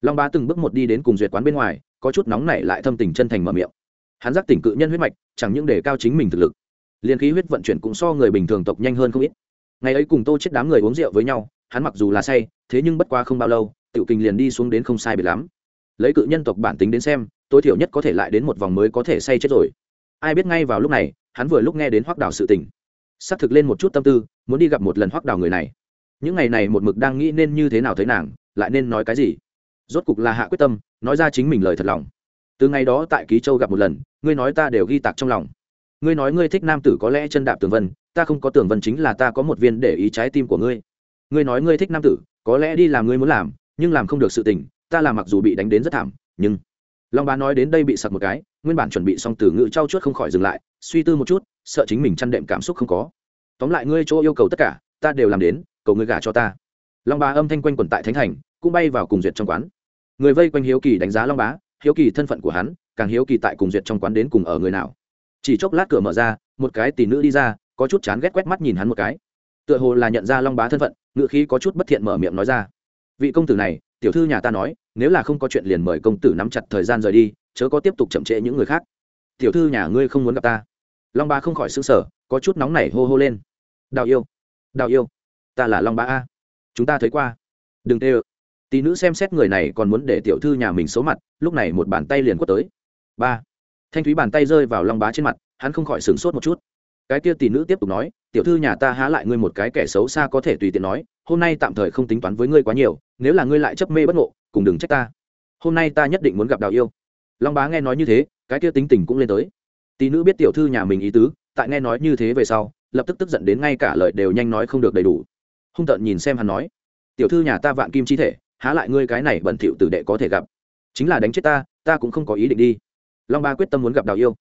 long bá từng bước một đi đến cùng duyệt quán bên ngoài, có chút nóng nảy lại thâm tình chân thành mở miệng. Hắn giác tỉnh cự nhân huyết mạch, chẳng những để cao chính mình thực lực, liền khí huyết vận chuyển cũng so người bình thường tộc nhanh hơn không ít. Ngày ấy cùng tô chết đám người uống rượu với nhau, hắn mặc dù là say, thế nhưng bất qua không bao lâu, tiểu kinh liền đi xuống đến không sai biệt lắm. Lấy cự nhân tộc bản tính đến xem, tối thiểu nhất có thể lại đến một vòng mới có thể say chết rồi. Ai biết ngay vào lúc này, hắn vừa lúc nghe đến hoắc đào sự tình. Xác thực lên một chút tâm tư, muốn đi gặp một lần hoắc đào người này. Những ngày này một mực đang nghĩ nên như thế nào thấy nàng, lại nên nói cái gì? Rốt cục là hạ quyết tâm, nói ra chính mình lời thật lòng. Từ ngày đó tại ký châu gặp một lần, ngươi nói ta đều ghi tạc trong lòng. Ngươi nói ngươi thích nam tử có lẽ chân đạp tường vân, ta không có tường vân chính là ta có một viên để ý trái tim của ngươi. Ngươi nói ngươi thích nam tử, có lẽ đi làm ngươi muốn làm, nhưng làm không được sự tình, ta làm mặc dù bị đánh đến rất thảm, nhưng long bá nói đến đây bị sặc một cái, nguyên bản chuẩn bị xong từ ngữ trau chuốt không khỏi dừng lại, suy tư một chút, sợ chính mình chăn đệm cảm xúc không có. Tóm lại ngươi chỗ yêu cầu tất cả, ta đều làm đến, cầu ngươi gả cho ta. Long bá âm thanh quanh quẩn tại thánh thành, cũng bay vào cùng duyệt trong quán người vây quanh hiếu kỳ đánh giá long bá, hiếu kỳ thân phận của hắn, càng hiếu kỳ tại cùng duyệt trong quán đến cùng ở người nào. Chỉ chốc lát cửa mở ra, một cái tỷ nữ đi ra, có chút chán ghét quét mắt nhìn hắn một cái. Tựa hồ là nhận ra long bá thân phận, ngựa khí có chút bất thiện mở miệng nói ra. Vị công tử này, tiểu thư nhà ta nói, nếu là không có chuyện liền mời công tử nắm chặt thời gian rời đi, chớ có tiếp tục chậm trễ những người khác. Tiểu thư nhà ngươi không muốn gặp ta. Long bá không khỏi xứng sở có chút nóng nảy hô hô lên. Đào yêu đào yêu, ta là long bá a. Chúng ta thấy qua. Đừng tê ơ tỷ nữ xem xét người này còn muốn để tiểu thư nhà mình xấu mặt, lúc này một bàn tay liền quất tới. Ba. Thanh thúy bàn tay rơi vào long bá trên mặt, hắn không khỏi sửng sốt một chút. Cái kia tỷ nữ tiếp tục nói, tiểu thư nhà ta há lại ngươi một cái kẻ xấu xa có thể tùy tiện nói, hôm nay tạm thời không tính toán với ngươi quá nhiều, nếu là ngươi lại chấp mê bất ngộ, cùng đừng trách ta. Hôm nay ta nhất định muốn gặp đào yêu. Long bá nghe nói như thế, cái kia tính tình cũng lên tới. Tỷ nữ biết tiểu thư nhà mình ý tứ, tại nghe nói như thế về sau, lập tức tức giận đến ngay cả lời đều nhanh nói không được đầy đủ. Hung tợn nhìn xem hắn nói, tiểu thư nhà ta vạn kim chi thể há lại ngươi cái này bẩn thỉu tử đệ có thể gặp. Chính là đánh chết ta ta cũng không có ý định đi. Long ba quyết tâm muốn gặp đào yêu.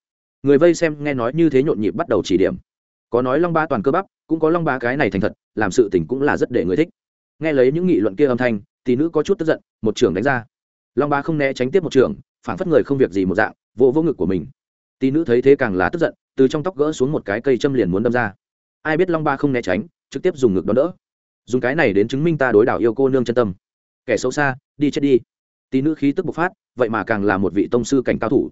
Người vây xem nghe nói như thế nhộn nhịp bắt đầu chỉ điểm. Có nói long ba toàn cơ bắp, cũng có long ba cái này thành thật, làm sự tình cũng là rất để người thích. Nghe lấy những nghị luận kia âm thanh, thì nữ có chút tức giận, một trưởng đánh ra. Long ba không né tránh tiếp một trưởng, phản phất người không việc gì một dạng vỗ vỗ ngực của mình. Tí nữ thấy thế càng là tức giận, từ trong tóc gỡ xuống một cái cây châm liền muốn đâm ra. Ai biết long ba không né tránh, trực tiếp dùng ngực đón đỡ. Dùng cái này đến chứng minh ta đối đảo yêu cô nương chân tâm kẻ xấu xa, đi chết đi. Tỷ nữ khí tức bộc phát, vậy mà càng là một vị tông sư cảnh cao thủ.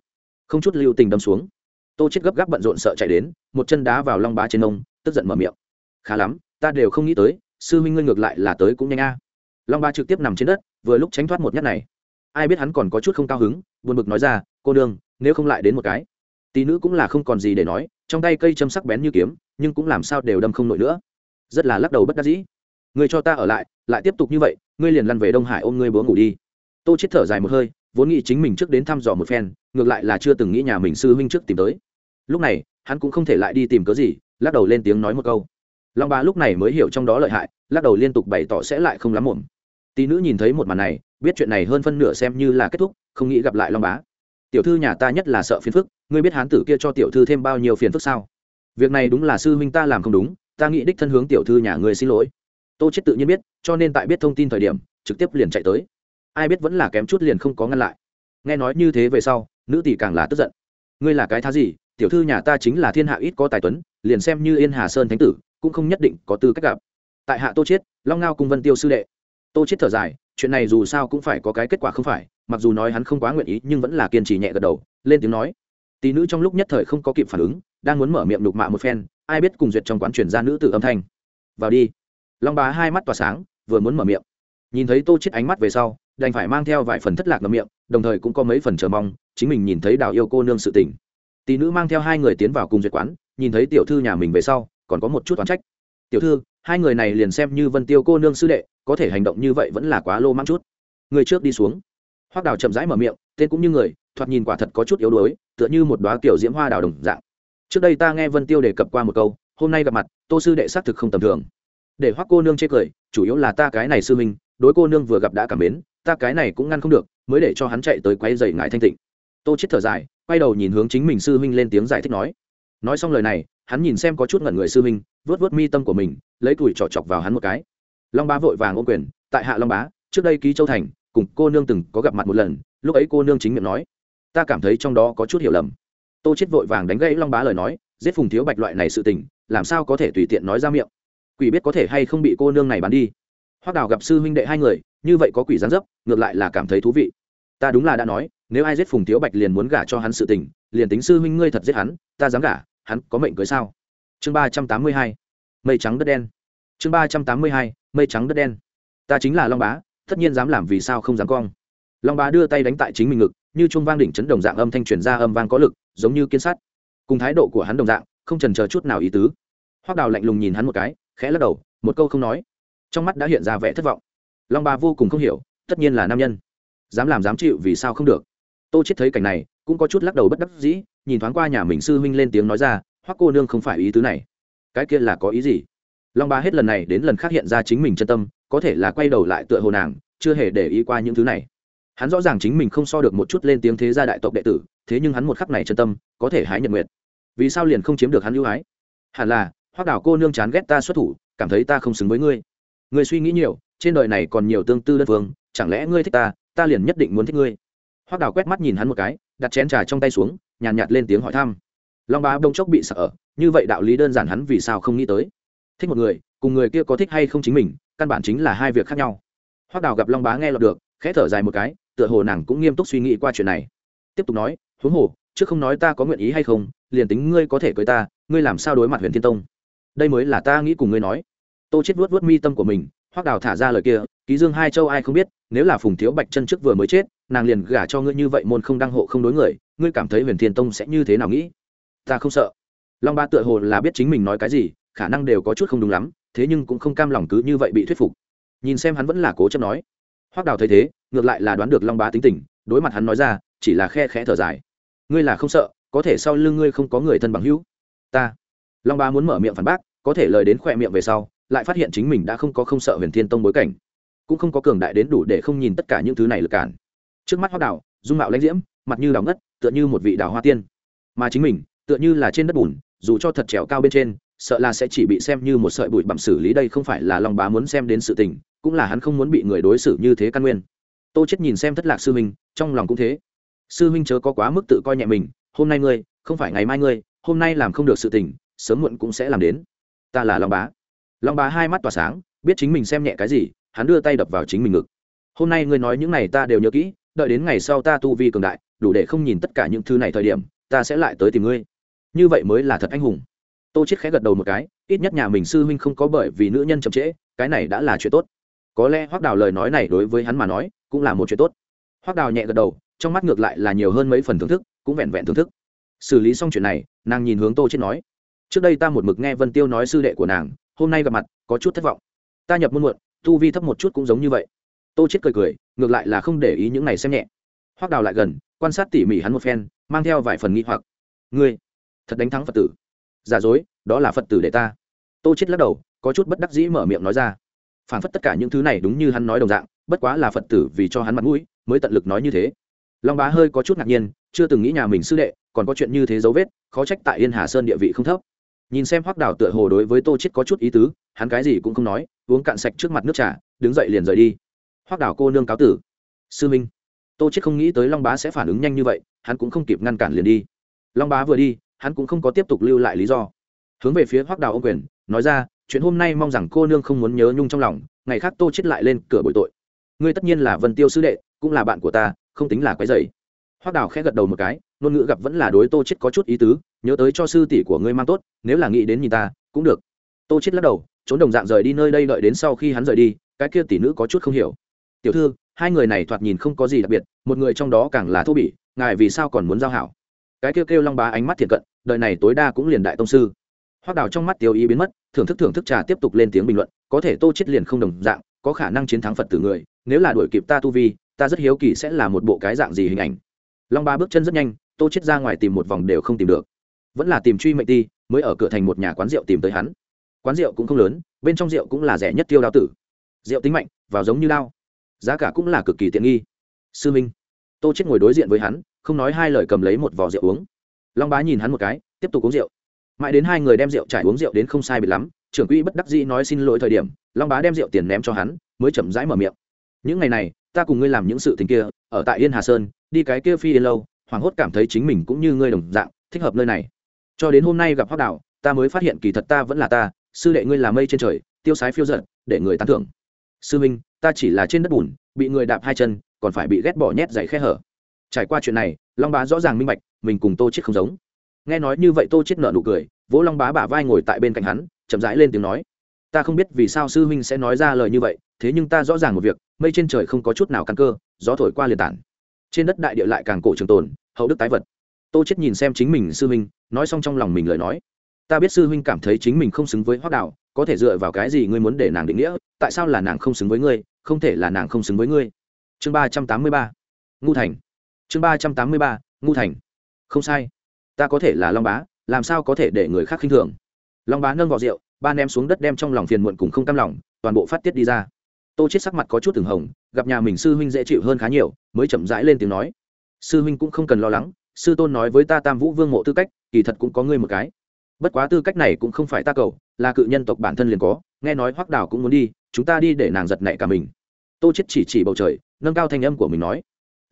Không chút lưu tình đâm xuống. Tô chết gấp gáp bận rộn sợ chạy đến, một chân đá vào long bá trên ông, tức giận mở miệng. Khá lắm, ta đều không nghĩ tới, sư huynh ngươi ngược lại là tới cũng nhanh a. Long ba trực tiếp nằm trên đất, vừa lúc tránh thoát một nhát này. Ai biết hắn còn có chút không cao hứng, buồn bực nói ra, cô đương nếu không lại đến một cái. Tỷ nữ cũng là không còn gì để nói, trong tay cây châm sắc bén như kiếm, nhưng cũng làm sao đều đâm không nổi nữa. Rất là lắc đầu bất đắc dĩ ngươi cho ta ở lại lại tiếp tục như vậy, ngươi liền lăn về đông hải ôm ngươi búa ngủ đi. Tô chết thở dài một hơi, vốn nghĩ chính mình trước đến thăm dò một phen, ngược lại là chưa từng nghĩ nhà mình sư huynh trước tìm tới. Lúc này, hắn cũng không thể lại đi tìm cớ gì, lắc đầu lên tiếng nói một câu. Long ba lúc này mới hiểu trong đó lợi hại, lắc đầu liên tục bày tỏ sẽ lại không lắm muộn. Tỷ nữ nhìn thấy một màn này, biết chuyện này hơn phân nửa xem như là kết thúc, không nghĩ gặp lại long bá. Tiểu thư nhà ta nhất là sợ phiền phức, ngươi biết hán tử kia cho tiểu thư thêm bao nhiêu phiền phức sao? Việc này đúng là sư huynh ta làm không đúng, ta nghĩ đích thân hướng tiểu thư nhà ngươi xin lỗi tô chết tự nhiên biết, cho nên tại biết thông tin thời điểm, trực tiếp liền chạy tới. Ai biết vẫn là kém chút liền không có ngăn lại. Nghe nói như thế về sau, nữ tỷ càng là tức giận. Ngươi là cái thá gì? Tiểu thư nhà ta chính là thiên hạ ít có tài tuấn, liền xem như yên hà sơn thánh tử, cũng không nhất định có tư cách gặp. Tại hạ tô chiết, long ngao cùng vân tiêu sư đệ. Tô chiết thở dài, chuyện này dù sao cũng phải có cái kết quả không phải, mặc dù nói hắn không quá nguyện ý, nhưng vẫn là kiên trì nhẹ gật đầu, lên tiếng nói. Tỷ nữ trong lúc nhất thời không có kịp phản ứng, đang muốn mở miệng đục mạ một phen, ai biết cùng duyệt trong quán truyền ra nữ tử âm thanh. Vào đi long bá hai mắt tỏa sáng, vừa muốn mở miệng. Nhìn thấy tô chiết ánh mắt về sau, đành phải mang theo vài phần thất lạc ngậm miệng, đồng thời cũng có mấy phần chờ mong, chính mình nhìn thấy đào yêu cô nương sự tình. Tỷ nữ mang theo hai người tiến vào cùng duyệt quán, nhìn thấy tiểu thư nhà mình về sau, còn có một chút oán trách. Tiểu thư, hai người này liền xem như vân tiêu cô nương sư đệ, có thể hành động như vậy vẫn là quá lô mang chút. Người trước đi xuống. Hoác đào chậm rãi mở miệng, tên cũng như người, thoạt nhìn quả thật có chút yếu đuối, tựa như một đoá kiểu diễm hoa đào đồng dạng. Trước đây ta nghe vân tiêu đề cập qua một câu, hôm nay gặp mặt, tô sư đệ xác thực không tầm thường để hoắc cô nương chê cười chủ yếu là ta cái này sư minh đối cô nương vừa gặp đã cảm mến ta cái này cũng ngăn không được mới để cho hắn chạy tới quay dày ngại thanh tịnh. Tô chết thở dài quay đầu nhìn hướng chính mình sư minh lên tiếng giải thích nói. Nói xong lời này hắn nhìn xem có chút ngẩn người sư minh, vớt vớt mi tâm của mình lấy tuổi trỏ chọc vào hắn một cái. Long bá vội vàng ôm quyền tại hạ long bá trước đây ký châu thành cùng cô nương từng có gặp mặt một lần lúc ấy cô nương chính miệng nói. Ta cảm thấy trong đó có chút hiểu lầm. Tô chết vội vàng đánh gãy long bá lời nói giết phùng thiếu bạch loại này sự tình làm sao có thể tùy tiện nói ra miệng quỷ biết có thể hay không bị cô nương này bán đi. Hoác đào gặp sư huynh đệ hai người, như vậy có quỷ gián dấp, ngược lại là cảm thấy thú vị. Ta đúng là đã nói, nếu ai giết phùng thiếu bạch liền muốn gả cho hắn sự tình, liền tính sư huynh ngươi thật giết hắn, ta dám gả, hắn có mệnh cưới sao? Chương ba trăm tám mươi hai, mây trắng đất đen. Chương ba trăm tám mươi hai, mây trắng đất đen. Ta chính là long bá, tất nhiên dám làm vì sao không dám cong. Long bá đưa tay đánh tại chính mình ngực, như trung vang đỉnh chấn đồng dạng âm thanh truyền ra âm vang có lực, giống như kiên sát. Cùng thái độ của hắn đồng dạng, không trần chờ chút nào ý tứ. Hoác đào lạnh lùng nhìn hắn một cái khẽ lắc đầu, một câu không nói. Trong mắt đã hiện ra vẻ thất vọng. Long Ba vô cùng không hiểu, tất nhiên là nam nhân. Dám làm dám chịu vì sao không được? Tô chết thấy cảnh này, cũng có chút lắc đầu bất đắc dĩ, nhìn thoáng qua nhà mình sư huynh lên tiếng nói ra, hoắc cô nương không phải ý tứ này. Cái kia là có ý gì? Long ba hết lần này đến lần khác hiện ra chính mình chân tâm, có thể là quay đầu lại tựa hồ nàng, chưa hề để ý qua những thứ này. Hắn rõ ràng chính mình không so được một chút lên tiếng thế gia đại tộc đệ tử, thế nhưng hắn một khắc này chân tâm, có thể hái nhật nguyệt. Vì sao liền không chiếm được hắn ưu ái? Hẳn là hoác đảo cô nương chán ghét ta xuất thủ cảm thấy ta không xứng với ngươi. Ngươi suy nghĩ nhiều trên đời này còn nhiều tương tư đơn phương chẳng lẽ ngươi thích ta ta liền nhất định muốn thích ngươi. Hoác đào quét mắt nhìn hắn một cái đặt chén trà trong tay xuống nhàn nhạt, nhạt lên tiếng hỏi thăm. Long bá bông chốc bị sợ như vậy đạo lý đơn giản hắn vì sao không nghĩ tới? Thích một người cùng người kia có thích hay không chính mình căn bản chính là hai việc khác nhau. Hoác đào gặp long bá nghe lọt được khẽ thở dài một cái tựa hồ nàng cũng nghiêm túc suy nghĩ qua chuyện này. Tiếp tục nói huống hồ chứ không nói ta có nguyện ý hay không liền tính ngươi có thể cưới ta ngươi làm sao đối mặt huyền thiên tông? Đây mới là ta nghĩ cùng ngươi nói. Tô chết vuốt vuốt mi tâm của mình, hoắc đào thả ra lời kia, ký dương hai châu ai không biết, nếu là phùng thiếu bạch chân trước vừa mới chết, nàng liền gả cho ngươi như vậy môn không đăng hộ không đối người, ngươi cảm thấy huyền thiên tông sẽ như thế nào nghĩ? Ta không sợ. Long ba tựa hồ là biết chính mình nói cái gì, khả năng đều có chút không đúng lắm, thế nhưng cũng không cam lòng cứ như vậy bị thuyết phục. Nhìn xem hắn vẫn là cố chấp nói. Hoắc đào thấy thế, ngược lại là đoán được long bá tính tình, đối mặt hắn nói ra, chỉ là khe khẽ thở dài. Ngươi là không sợ, có thể sau lưng ngươi không có người thân bằng hữu. Ta long bá muốn mở miệng phản bác, có thể lời đến khỏe miệng về sau, lại phát hiện chính mình đã không có không sợ huyền thiên tông bối cảnh. Cũng không có cường đại đến đủ để không nhìn tất cả những thứ này lực cản. Trước mắt hoa đào dung mạo lãnh diễm, mặt như đào ngất, tựa như một vị đào hoa tiên. Mà chính mình, tựa như là trên đất bùn, dù cho thật trèo cao bên trên, sợ là sẽ chỉ bị xem như một sợi bụi bặm xử lý đây không phải là long bá muốn xem đến sự tình, cũng là hắn không muốn bị người đối xử như thế căn nguyên. Tô chết nhìn xem thất lạc sư huynh trong lòng cũng thế. Sư huynh chớ có quá mức tự coi nhẹ mình, hôm nay ngươi, không phải ngày mai ngươi, hôm nay làm không được sự tình sớm muộn cũng sẽ làm đến. Ta là long bá. Long bá hai mắt tỏa sáng, biết chính mình xem nhẹ cái gì, hắn đưa tay đập vào chính mình ngực. Hôm nay ngươi nói những này ta đều nhớ kỹ, đợi đến ngày sau ta tu vi cường đại, đủ để không nhìn tất cả những thứ này thời điểm, ta sẽ lại tới tìm ngươi. Như vậy mới là thật anh hùng. Tô chết khẽ gật đầu một cái, ít nhất nhà mình sư huynh không có bởi vì nữ nhân chậm trễ, cái này đã là chuyện tốt. Có lẽ hoắc đào lời nói này đối với hắn mà nói, cũng là một chuyện tốt. Hoắc đào nhẹ gật đầu, trong mắt ngược lại là nhiều hơn mấy phần thưởng thức, cũng vẹn vẹn thưởng thức. Xử lý xong chuyện này, nàng nhìn hướng tô chết nói trước đây ta một mực nghe vân tiêu nói sư đệ của nàng, hôm nay gặp mặt, có chút thất vọng. Ta nhập môn muộn, tu vi thấp một chút cũng giống như vậy. Tô chết cười cười, ngược lại là không để ý những này xem nhẹ. Hoắc đào lại gần, quan sát tỉ mỉ hắn một phen, mang theo vài phần nghi hoặc. Ngươi, thật đánh thắng phật tử. Giả dối, đó là phật tử để ta. Tô chết lắc đầu, có chút bất đắc dĩ mở miệng nói ra. Phản phất tất cả những thứ này đúng như hắn nói đồng dạng, bất quá là phật tử vì cho hắn mặt mũi, mới tận lực nói như thế. Long bá hơi có chút ngạc nhiên, chưa từng nghĩ nhà mình sư đệ, còn có chuyện như thế dấu vết, khó trách tại yên hà sơn địa vị không thấp nhìn xem hoắc Đảo tựa hồ đối với tô chết có chút ý tứ, hắn cái gì cũng không nói, uống cạn sạch trước mặt nước trà, đứng dậy liền rời đi. Hoắc Đảo cô nương cáo tử. Sư minh, tô chết không nghĩ tới long bá sẽ phản ứng nhanh như vậy, hắn cũng không kịp ngăn cản liền đi. Long bá vừa đi, hắn cũng không có tiếp tục lưu lại lý do. Hướng về phía hoắc đảo ông quyền, nói ra, chuyện hôm nay mong rằng cô nương không muốn nhớ nhung trong lòng, ngày khác tô chết lại lên cửa bội tội. Ngươi tất nhiên là vân tiêu sư đệ, cũng là bạn của ta, không tính là quái dày hoắc đào khẽ gật đầu một cái, ngôn ngữ gặp vẫn là đối tô chết có chút ý tứ, nhớ tới cho sư tỷ của ngươi mang tốt, nếu là nghĩ đến nhìn ta, cũng được. Tô chết lắc đầu, trốn đồng dạng rời đi nơi đây đợi đến sau khi hắn rời đi, cái kia tỷ nữ có chút không hiểu. Tiểu thư, hai người này thoạt nhìn không có gì đặc biệt, một người trong đó càng là thô bỉ, ngài vì sao còn muốn giao hảo? Cái kêu kêu long bá ánh mắt thiện cận, đời này tối đa cũng liền đại tông sư. Hoác đào trong mắt tiêu ý biến mất, thưởng thức thưởng thức trà tiếp tục lên tiếng bình luận, có thể tô chết liền không đồng dạng, có khả năng chiến thắng phật tử người, nếu là đuổi kịp ta tu vi, ta rất hiếu kỳ sẽ là một bộ cái dạng gì hình ảnh long ba bước chân rất nhanh, tô chết ra ngoài tìm một vòng đều không tìm được. Vẫn là tìm truy mệnh ti, mới ở cửa thành một nhà quán rượu tìm tới hắn. Quán rượu cũng không lớn, bên trong rượu cũng là rẻ nhất tiêu đao tử. Rượu tính mạnh, vào giống như lao giá cả cũng là cực kỳ tiện nghi. Sư minh. Tô chết ngồi đối diện với hắn, không nói hai lời cầm lấy một vò rượu uống. Long bá nhìn hắn một cái, tiếp tục uống rượu. Mãi đến hai người đem rượu trải uống rượu đến không sai biệt lắm, trưởng quỹ bất đắc dĩ nói xin lỗi thời điểm, long bá đem rượu tiền ném cho hắn, mới chậm rãi mở miệng. Những ngày này ta cùng ngươi làm những sự tình kia, ở tại yên hà sơn, đi cái kia phi yên lâu hoàng hốt cảm thấy chính mình cũng như ngươi đồng dạng, thích hợp nơi này. Cho đến hôm nay gặp hoác đạo ta mới phát hiện kỳ thật ta vẫn là ta, sư đệ ngươi là mây trên trời, tiêu sái phiêu giận để người tán thưởng. Sư minh, ta chỉ là trên đất bùn, bị người đạp hai chân, còn phải bị ghét bỏ nhét giày khe hở. Trải qua chuyện này, long bá rõ ràng minh bạch, mình cùng tô chết không giống. Nghe nói như vậy tô chết nợ nụ cười, vỗ long bá bả vai ngồi tại bên cạnh hắn, chậm rãi lên tiếng nói. Ta không biết vì sao sư huynh sẽ nói ra lời như vậy, thế nhưng ta rõ ràng một việc mây trên trời không có chút nào căn cơ, gió thổi qua liền tản. Trên đất đại địa lại càng cổ trường tồn, hậu đức tái vật. Tô chết nhìn xem chính mình sư huynh, nói xong trong lòng mình lời nói. Ta biết sư huynh cảm thấy chính mình không xứng với hoác đạo, có thể dựa vào cái gì ngươi muốn để nàng định nghĩa? Tại sao là nàng không xứng với ngươi, không thể là nàng không xứng với ngươi? Chương ba trăm tám mươi ba, ngu thành. Chương ba trăm tám mươi ba, ngu thành. Không sai. Ta có thể là long bá, làm sao có thể để người khác khinh thường? Long bá nâng vỏ rượu, ba ném xuống đất đem trong lòng phiền muộn cùng không cam lòng, toàn bộ phát tiết đi ra tô chết sắc mặt có chút từng hồng, gặp nhà mình sư huynh dễ chịu hơn khá nhiều, mới chậm rãi lên tiếng nói. Sư huynh cũng không cần lo lắng, sư tôn nói với ta tam vũ vương mộ tư cách, kỳ thật cũng có ngươi một cái. Bất quá tư cách này cũng không phải ta cầu, là cự nhân tộc bản thân liền có, nghe nói hoắc đảo cũng muốn đi, chúng ta đi để nàng giật nảy cả mình. Tô chết chỉ chỉ bầu trời, nâng cao thanh âm của mình nói.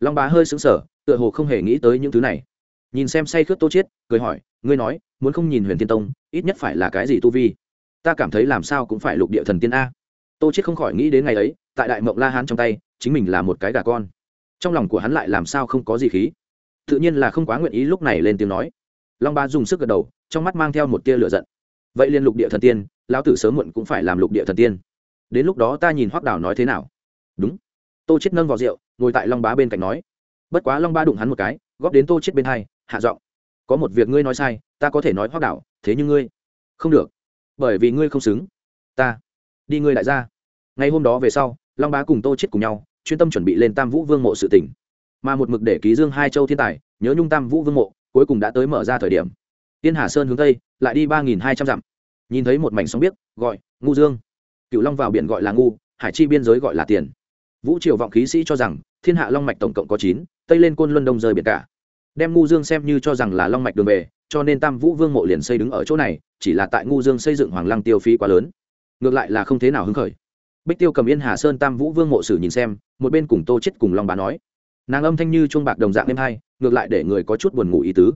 Long bá hơi sững sờ, tựa hồ không hề nghĩ tới những thứ này. Nhìn xem say khướt tô chết, cười hỏi, ngươi nói, muốn không nhìn huyền tiên tông, ít nhất phải là cái gì tu vi? Ta cảm thấy làm sao cũng phải lục địa thần tiên a tô chết không khỏi nghĩ đến ngày ấy, tại đại mộng la hán trong tay, chính mình là một cái gà con. Trong lòng của hắn lại làm sao không có gì khí. Tự nhiên là không quá nguyện ý lúc này lên tiếng nói. Long ba dùng sức gật đầu, trong mắt mang theo một tia lửa giận. Vậy liên lục địa thần tiên, lão tử sớm muộn cũng phải làm lục địa thần tiên. Đến lúc đó ta nhìn hoắc đảo nói thế nào? Đúng. Tô chết nâng vào rượu, ngồi tại long bá bên cạnh nói. Bất quá long ba đụng hắn một cái, góp đến tô chết bên hai, hạ giọng. Có một việc ngươi nói sai, ta có thể nói hoắc đảo, thế nhưng ngươi. Không được. Bởi vì ngươi không xứng. Ta đi ngươi lại ra ngày hôm đó về sau, long bá cùng tô chết cùng nhau, chuyên tâm chuẩn bị lên tam vũ vương mộ sự tỉnh mà một mực để ký dương hai châu thiên tài, nhớ nhung tam vũ vương mộ, cuối cùng đã tới mở ra thời điểm. Tiên hà sơn hướng tây, lại đi ba nghìn hai trăm dặm. Nhìn thấy một mảnh sóng biếc, gọi, ngu dương. Cựu long vào biển gọi là ngu, hải chi biên giới gọi là tiền. Vũ triều vọng khí sĩ cho rằng, thiên hạ long mạch tổng cộng có chín, tây lên côn luân đông rơi biển cả. Đem ngu dương xem như cho rằng là long mạch đường về, cho nên tam vũ vương mộ liền xây đứng ở chỗ này, chỉ là tại ngu dương xây dựng hoàng lăng tiêu phí quá lớn ngược lại là không thế nào hứng khởi. Bích tiêu cầm yên hà sơn tam vũ vương mộ sử nhìn xem, một bên cùng tô chết cùng long bá nói, nàng âm thanh như chuông bạc đồng dạng đêm hai, ngược lại để người có chút buồn ngủ ý tứ.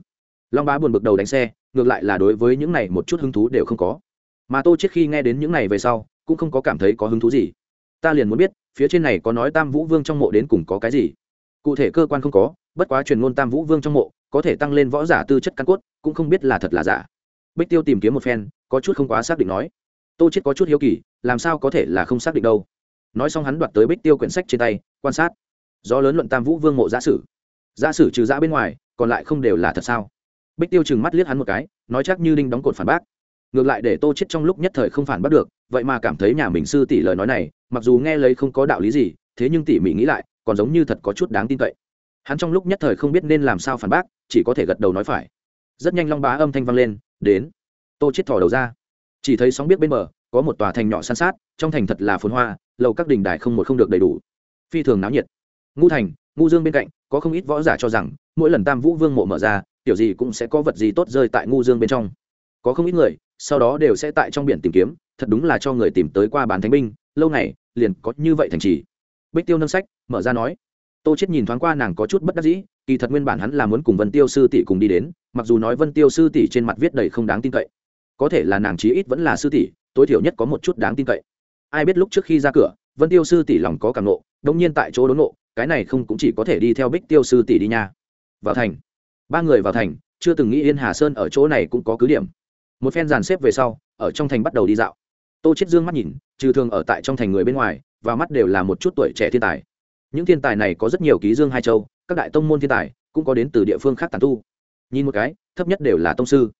Long bá buồn bực đầu đánh xe, ngược lại là đối với những này một chút hứng thú đều không có. Mà tô chết khi nghe đến những này về sau, cũng không có cảm thấy có hứng thú gì. Ta liền muốn biết, phía trên này có nói tam vũ vương trong mộ đến cùng có cái gì? Cụ thể cơ quan không có, bất quá truyền ngôn tam vũ vương trong mộ, có thể tăng lên võ giả tư chất căn cốt, cũng không biết là thật là giả. Bích tiêu tìm kiếm một phen, có chút không quá xác định nói tô chết có chút hiếu kỳ, làm sao có thể là không xác định đâu. Nói xong hắn đoạt tới bích tiêu quyển sách trên tay, quan sát. Do lớn luận tam vũ vương mộ giả sử. Giả sử trừ giã bên ngoài, còn lại không đều là thật sao? Bích tiêu chừng mắt liếc hắn một cái, nói chắc như đinh đóng cột phản bác. Ngược lại để tô chết trong lúc nhất thời không phản bác được, vậy mà cảm thấy nhà mình sư tỷ lời nói này, mặc dù nghe lấy không có đạo lý gì, thế nhưng tỉ mỉ nghĩ lại, còn giống như thật có chút đáng tin cậy. Hắn trong lúc nhất thời không biết nên làm sao phản bác, chỉ có thể gật đầu nói phải. Rất nhanh long bá âm thanh vang lên, đến. Tô chết thò đầu ra chỉ thấy sóng biết bên bờ, có một tòa thành nhỏ san sát, trong thành thật là phồn hoa, lầu các đình đài không một không được đầy đủ. Phi thường náo nhiệt. Ngu thành, ngu dương bên cạnh, có không ít võ giả cho rằng, mỗi lần tam vũ vương mộ mở ra, kiểu gì cũng sẽ có vật gì tốt rơi tại ngu dương bên trong. Có không ít người, sau đó đều sẽ tại trong biển tìm kiếm, thật đúng là cho người tìm tới qua bán thánh binh, lâu ngày, liền có như vậy thành trì. Bích tiêu nâng sách, mở ra nói, tô chết nhìn thoáng qua nàng có chút bất đắc dĩ, kỳ thật nguyên bản hắn là muốn cùng vân tiêu sư tỷ cùng đi đến, mặc dù nói vân tiêu sư tỷ trên mặt viết đầy không đáng tin cậy có thể là nàng chí ít vẫn là sư tỷ, tối thiểu nhất có một chút đáng tin cậy. Ai biết lúc trước khi ra cửa, vân tiêu sư tỷ lòng có cảm nộ đông nhiên tại chỗ đốn nộ, cái này không cũng chỉ có thể đi theo bích tiêu sư tỷ đi nha. Vào thành. Ba người vào thành, chưa từng nghĩ yên hà sơn ở chỗ này cũng có cứ điểm. Một phen dàn xếp về sau, ở trong thành bắt đầu đi dạo. Tô chết dương mắt nhìn, trừ thường ở tại trong thành người bên ngoài, và mắt đều là một chút tuổi trẻ thiên tài. Những thiên tài này có rất nhiều ký dương hai châu, các đại tông môn thiên tài, cũng có đến từ địa phương khác tàn tu. Nhìn một cái, thấp nhất đều là tông sư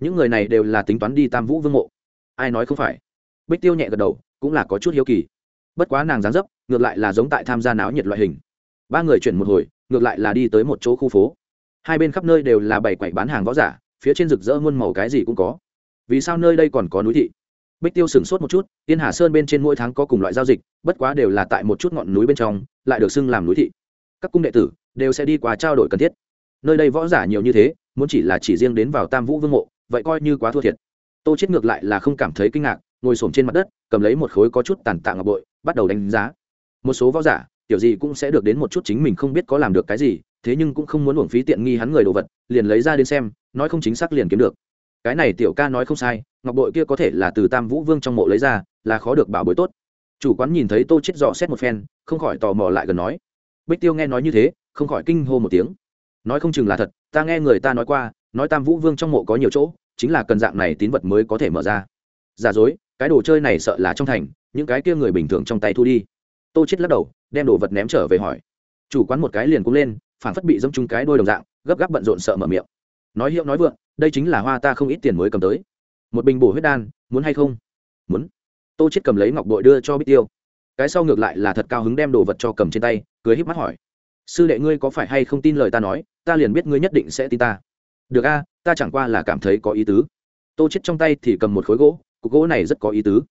những người này đều là tính toán đi tam vũ vương mộ. Ai nói không phải? Bích tiêu nhẹ gật đầu, cũng là có chút hiếu kỳ. Bất quá nàng dán dấp, ngược lại là giống tại tham gia náo nhiệt loại hình. Ba người chuyển một hồi, ngược lại là đi tới một chỗ khu phố. Hai bên khắp nơi đều là bảy quẩy bán hàng võ giả, phía trên rực rỡ muôn màu cái gì cũng có. Vì sao nơi đây còn có núi thị? Bích tiêu sửng sốt một chút tiên hà sơn bên trên mỗi tháng có cùng loại giao dịch, bất quá đều là tại một chút ngọn núi bên trong, lại được xưng làm núi thị. Các cung đệ tử đều sẽ đi qua trao đổi cần thiết. Nơi đây võ giả nhiều như thế, muốn chỉ là chỉ riêng đến vào tam vũ vương mộ vậy coi như quá thua thiệt. Tô chết ngược lại là không cảm thấy kinh ngạc, ngồi xổm trên mặt đất, cầm lấy một khối có chút tàn tạ ngọc bội, bắt đầu đánh giá. Một số võ giả tiểu gì cũng sẽ được đến một chút chính mình không biết có làm được cái gì, thế nhưng cũng không muốn uổng phí tiện nghi hắn người đồ vật, liền lấy ra đến xem, nói không chính xác liền kiếm được. Cái này tiểu ca nói không sai, ngọc bội kia có thể là từ tam vũ vương trong mộ lấy ra, là khó được bảo bối tốt. Chủ quán nhìn thấy tô chết dò xét một phen, không khỏi tò mò lại gần nói. Bích tiêu nghe nói như thế, không khỏi kinh hô một tiếng. Nói không chừng là thật, ta nghe người ta nói qua, nói tam vũ vương trong mộ có nhiều chỗ chính là cần dạng này tín vật mới có thể mở ra. Giả dối, cái đồ chơi này sợ là trong thành, những cái kia người bình thường trong tay thu đi. Tô chết lắc đầu, đem đồ vật ném trở về hỏi. Chủ quán một cái liền cũng lên, phản phất bị dâm chung cái đôi đồng dạng, gấp gáp bận rộn sợ mở miệng. Nói hiệu nói vượng, đây chính là hoa ta không ít tiền mới cầm tới. Một bình bổ huyết đan, muốn hay không? Muốn. Tô chết cầm lấy ngọc bội đưa cho bích tiêu. Cái sau ngược lại là thật cao hứng đem đồ vật cho cầm trên tay, cười híp mắt hỏi. Sư đệ ngươi có phải hay không tin lời ta nói, ta liền biết ngươi nhất định sẽ tin ta được a, ta chẳng qua là cảm thấy có ý tứ. Tô chết trong tay thì cầm một khối gỗ, cục gỗ này rất có ý tứ.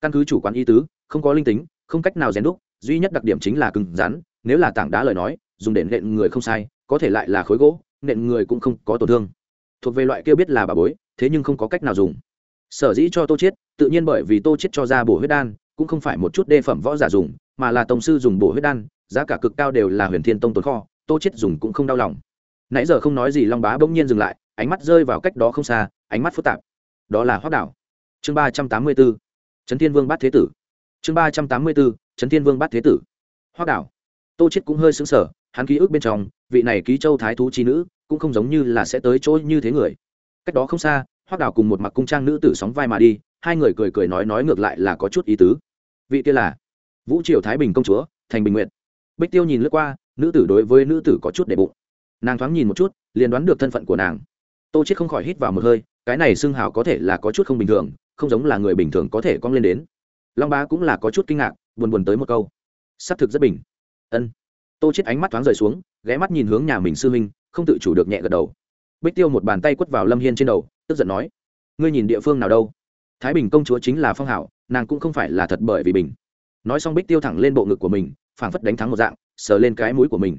Căn cứ chủ quán ý tứ, không có linh tính, không cách nào rèn đúc, duy nhất đặc điểm chính là cứng rắn, nếu là tảng đá lời nói, dùng để nện người không sai, có thể lại là khối gỗ, nện người cũng không có tổn thương. Thuộc về loại kia biết là bà bối, thế nhưng không có cách nào dùng. Sở dĩ cho tô chết, tự nhiên bởi vì tô chết cho ra bổ huyết đan, cũng không phải một chút đê phẩm võ giả dùng, mà là tổng sư dùng bổ huyết đan, giá cả cực cao đều là huyền thiên tông tồn kho, tô chết dùng cũng không đau lòng nãy giờ không nói gì long bá bỗng nhiên dừng lại, ánh mắt rơi vào cách đó không xa, ánh mắt phức tạp. Đó là hoác đảo. Chương ba trăm tám mươi b ố trấn thiên vương bát thế tử. Chương ba trăm tám mươi b ố trấn thiên vương bát thế tử. Hoác đảo. Tô chết cũng hơi xứng sở hắn ký ức bên trong, vị này ký châu thái thú trí nữ, cũng không giống như là sẽ tới chỗ như thế người. Cách đó không xa hoác đảo cùng một mặc cung trang nữ tử sóng vai mà đi, hai người cười cười nói nói ngược lại là có chút ý tứ. Vị kia là vũ triều thái bình công chúa, thành bình nguyện bích tiêu nhìn lướt qua, nữ tử đối với nữ tử có chút để bụng nàng thoáng nhìn một chút, liền đoán được thân phận của nàng. Tô chết không khỏi hít vào một hơi, cái này xưng hào có thể là có chút không bình thường, không giống là người bình thường có thể cong lên đến. Long bá cũng là có chút kinh ngạc, buồn buồn tới một câu. Sắp thực rất bình. Ân. Tô chết ánh mắt thoáng rời xuống, ghé mắt nhìn hướng nhà mình sư huynh, không tự chủ được nhẹ gật đầu. Bích tiêu một bàn tay quất vào lâm hiên trên đầu, tức giận nói, ngươi nhìn địa phương nào đâu? Thái bình công chúa chính là phong hảo, nàng cũng không phải là thật bởi vì bình. Nói xong bích tiêu thẳng lên bộ ngực của mình, phảng phất đánh thắng một dạng, sờ lên cái mũi của mình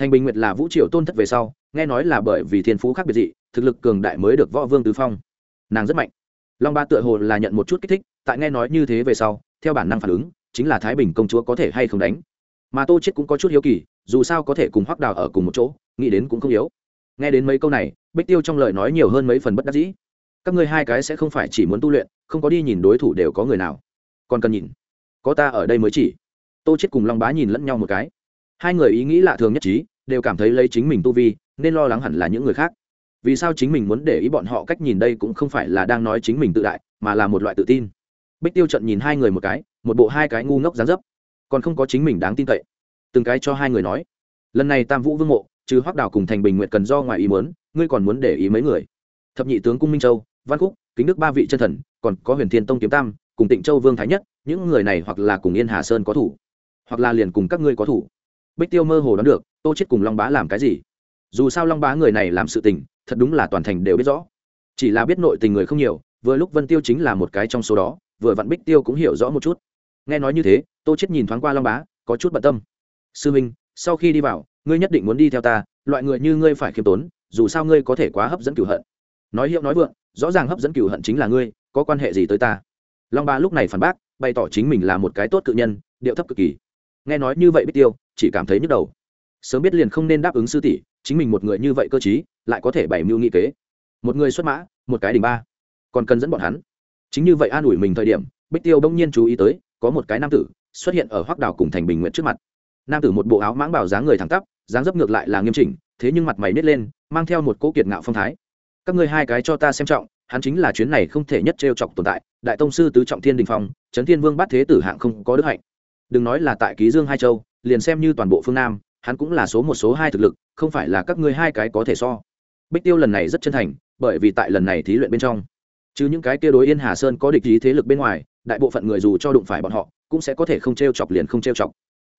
thành bình nguyệt là vũ triều tôn thất về sau, nghe nói là bởi vì thiên phú khác biệt dị, thực lực cường đại mới được võ vương tứ phong. Nàng rất mạnh. Long ba tựa hồ là nhận một chút kích thích, tại nghe nói như thế về sau, theo bản năng phản ứng, chính là thái bình công chúa có thể hay không đánh. Mà tô chết cũng có chút hiếu kỳ, dù sao có thể cùng hoắc đào ở cùng một chỗ, nghĩ đến cũng không yếu. Nghe đến mấy câu này, bích tiêu trong lời nói nhiều hơn mấy phần bất đắc dĩ. Các ngươi hai cái sẽ không phải chỉ muốn tu luyện, không có đi nhìn đối thủ đều có người nào. Còn cần nhìn. Có ta ở đây mới chỉ. Tô chết cùng long bá nhìn lẫn nhau một cái. Hai người ý nghĩ lạ thường nhất trí đều cảm thấy lấy chính mình tu vi, nên lo lắng hẳn là những người khác. Vì sao chính mình muốn để ý bọn họ cách nhìn đây cũng không phải là đang nói chính mình tự đại, mà là một loại tự tin. Bích tiêu trận nhìn hai người một cái, một bộ hai cái ngu ngốc dán dấp. Còn không có chính mình đáng tin cậy. Từng cái cho hai người nói, lần này tam vũ vương mộ chứ hoác đào cùng thành bình nguyện cần do ngoài ý muốn, ngươi còn muốn để ý mấy người? Thập nhị tướng cung minh châu, văn khúc, kính đức ba vị chân thần, còn có huyền thiên tông kiếm tam, cùng tịnh châu vương thái nhất, những người này hoặc là cùng yên hà sơn có thủ, hoặc là liền cùng các ngươi có thủ bích tiêu mơ hồ đoán được, tô chết cùng long bá làm cái gì? Dù sao long bá người này làm sự tình, thật đúng là toàn thành đều biết rõ. Chỉ là biết nội tình người không nhiều, vừa lúc vân tiêu chính là một cái trong số đó, vừa vặn bích tiêu cũng hiểu rõ một chút. Nghe nói như thế, tô chết nhìn thoáng qua long bá, có chút bận tâm. Sư minh, sau khi đi vào, ngươi nhất định muốn đi theo ta, loại người như ngươi phải khiêm tốn, dù sao ngươi có thể quá hấp dẫn cửu hận. Nói hiệu nói vượng, rõ ràng hấp dẫn cửu hận chính là ngươi, có quan hệ gì tới ta? Long bá lúc này phản bác, bày tỏ chính mình là một cái tốt cự nhân, điệu thấp cực kỳ. Nghe nói như vậy bích tiêu chỉ cảm thấy nhức đầu. Sớm biết liền không nên đáp ứng sư tỷ, chính mình một người như vậy cơ chí lại có thể bày mưu nghị kế. Một người xuất mã, một cái đỉnh ba. Còn cần dẫn bọn hắn. Chính như vậy an ủi mình thời điểm, bích tiêu bỗng nhiên chú ý tới, có một cái nam tử xuất hiện ở hoác đảo cùng thành bình nguyện trước mặt. Nam tử một bộ áo mãng bảo dáng người thẳng tắp, dáng dấp ngược lại là nghiêm chỉnh, thế nhưng mặt mày nít lên, mang theo một cỗ kiệt ngạo phong thái. Các ngươi hai cái cho ta xem trọng, hắn chính là chuyến này không thể nhất t chọc tồn tại, đại tông sư tứ trọng thiên đình phong trấn thiên vương bắt thế tử hạng không có đức hạnh. Đừng nói là tại ký dương hai châu liền xem như toàn bộ phương nam, hắn cũng là số một, số hai thực lực, không phải là các ngươi hai cái có thể so. Bích tiêu lần này rất chân thành, bởi vì tại lần này thí luyện bên trong, chứ những cái kia đối yên hà sơn có địch ý thế lực bên ngoài, đại bộ phận người dù cho đụng phải bọn họ, cũng sẽ có thể không t r e o chọc liền không t r e o chọc.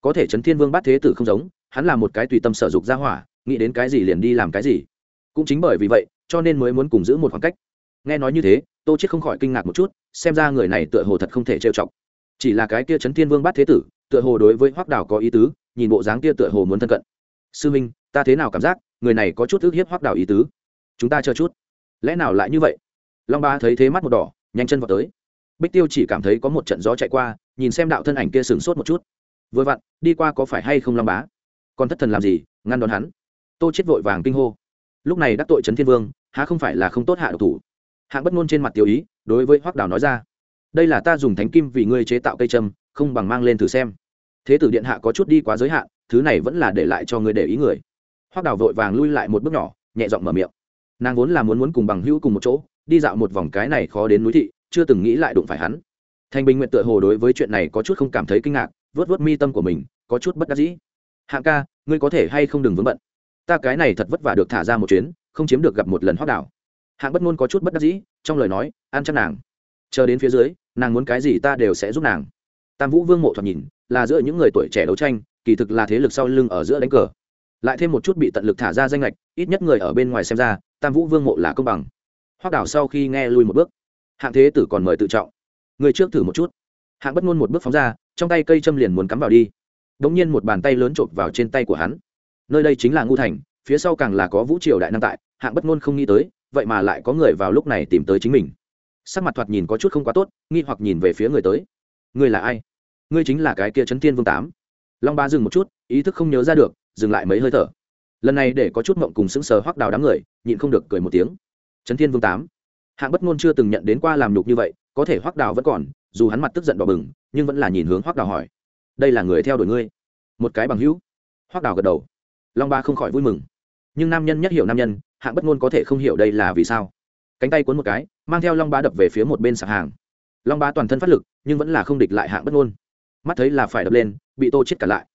Có thể chấn thiên vương bát thế tử không giống, hắn là một cái tùy tâm sở dục ra hỏa, nghĩ đến cái gì liền đi làm cái gì. Cũng chính bởi vì vậy, cho nên mới muốn cùng giữ một khoảng cách. Nghe nói như thế, tô chết không khỏi kinh ngạc một chút, xem ra người này tựa hồ thật không thể trêu chọc. Chỉ là cái kia chấn thiên vương bát thế tử tựa hồ đối với hoắc đào có ý tứ, nhìn bộ dáng kia tựa hồ muốn thân cận. Sư minh, ta thế nào cảm giác, người này có chút ức hiếp hoắc đào ý tứ? Chúng ta chờ chút. Lẽ nào lại như vậy? Long ba thấy thế mắt một đỏ, nhanh chân vào tới. Bích tiêu chỉ cảm thấy có một trận gió chạy qua, nhìn xem đạo thân ảnh kia sửng sốt một chút. Vừa vặn, đi qua có phải hay không long bá? Còn thất thần làm gì, ngăn đón hắn? Tô chết vội vàng kinh hô. Lúc này đắc tội trấn thiên vương, há không phải là không tốt hạ độc thủ? Hạng bất ngôn trên mặt tiểu ý, đối với hoắc đào nói ra. Đây là ta dùng thánh kim vì ngươi chế tạo cây châm không bằng mang lên thử xem. Thế tử điện hạ có chút đi quá giới hạn, thứ này vẫn là để lại cho người để ý người. Hoác đào vội vàng lui lại một bước nhỏ, nhẹ giọng mở miệng. Nàng vốn là muốn muốn cùng bằng hữu cùng một chỗ, đi dạo một vòng cái này khó đến núi thị, chưa từng nghĩ lại đụng phải hắn. Thành bình nguyện tựa hồ đối với chuyện này có chút không cảm thấy kinh ngạc, vớt vớt mi tâm của mình, có chút bất đắc dĩ. Hạng ca, ngươi có thể hay không đừng vướng bận? Ta cái này thật vất vả được thả ra một chuyến, không chiếm được gặp một lần hoác đảo hạng bất ngôn có chút bất đắc dĩ, trong lời nói, an chắc nàng. Chờ đến phía dưới, nàng muốn cái gì ta đều sẽ giúp nàng tam vũ vương mộ thoạt nhìn là giữa những người tuổi trẻ đấu tranh, kỳ thực là thế lực sau lưng ở giữa đánh cờ. Lại thêm một chút bị tận lực thả ra danh lệch, ít nhất người ở bên ngoài xem ra, tam vũ vương mộ là công bằng. Hoác đảo sau khi nghe lui một bước, hạng thế tử còn mời tự trọng. Người trước thử một chút. Hạng bất ngôn một bước phóng ra, trong tay cây châm liền muốn cắm vào đi. Đ ỗ n g nhiên một bàn tay lớn trộm vào trên tay của hắn. Nơi đây chính là ngu thành, phía sau càng là có vũ triều đại năng tại, hạng bất ngôn không nghĩ tới, vậy mà lại có người vào lúc này tìm tới chính mình. Sắc mặt thoạt nhìn có chút không quá tốt, nghi hoặc nhìn về phía người tới. Người là ai? Ngươi chính là cái kia trấn thiên vương tám. Long ba dừng một chút, ý thức không nhớ ra được, dừng lại mấy hơi thở. Lần này để có chút mộng cùng sững sờ hoắc đào đám người, nhịn không được cười một tiếng. Trấn thiên vương tám. Hạng bất ngôn chưa từng nhận đến qua làm nhục như vậy, có thể hoắc đào vẫn còn, dù hắn mặt tức giận đỏ bừng, nhưng vẫn là nhìn hướng hoắc đào hỏi. Đây là người theo đuổi ngươi. Một cái bằng hữu. Hoắc đào gật đầu. Long ba không khỏi vui mừng. Nhưng nam nhân nhất hiểu nam nhân, hạng bất ngôn có thể không hiểu đây là vì sao. Cánh tay cuốn một cái, mang theo long ba đập về phía một bên sạp hàng. Long ba toàn thân phát lực, nhưng vẫn là không địch lại hạng bất ngôn mắt thấy là phải đập lên, bị tô chết cả lại.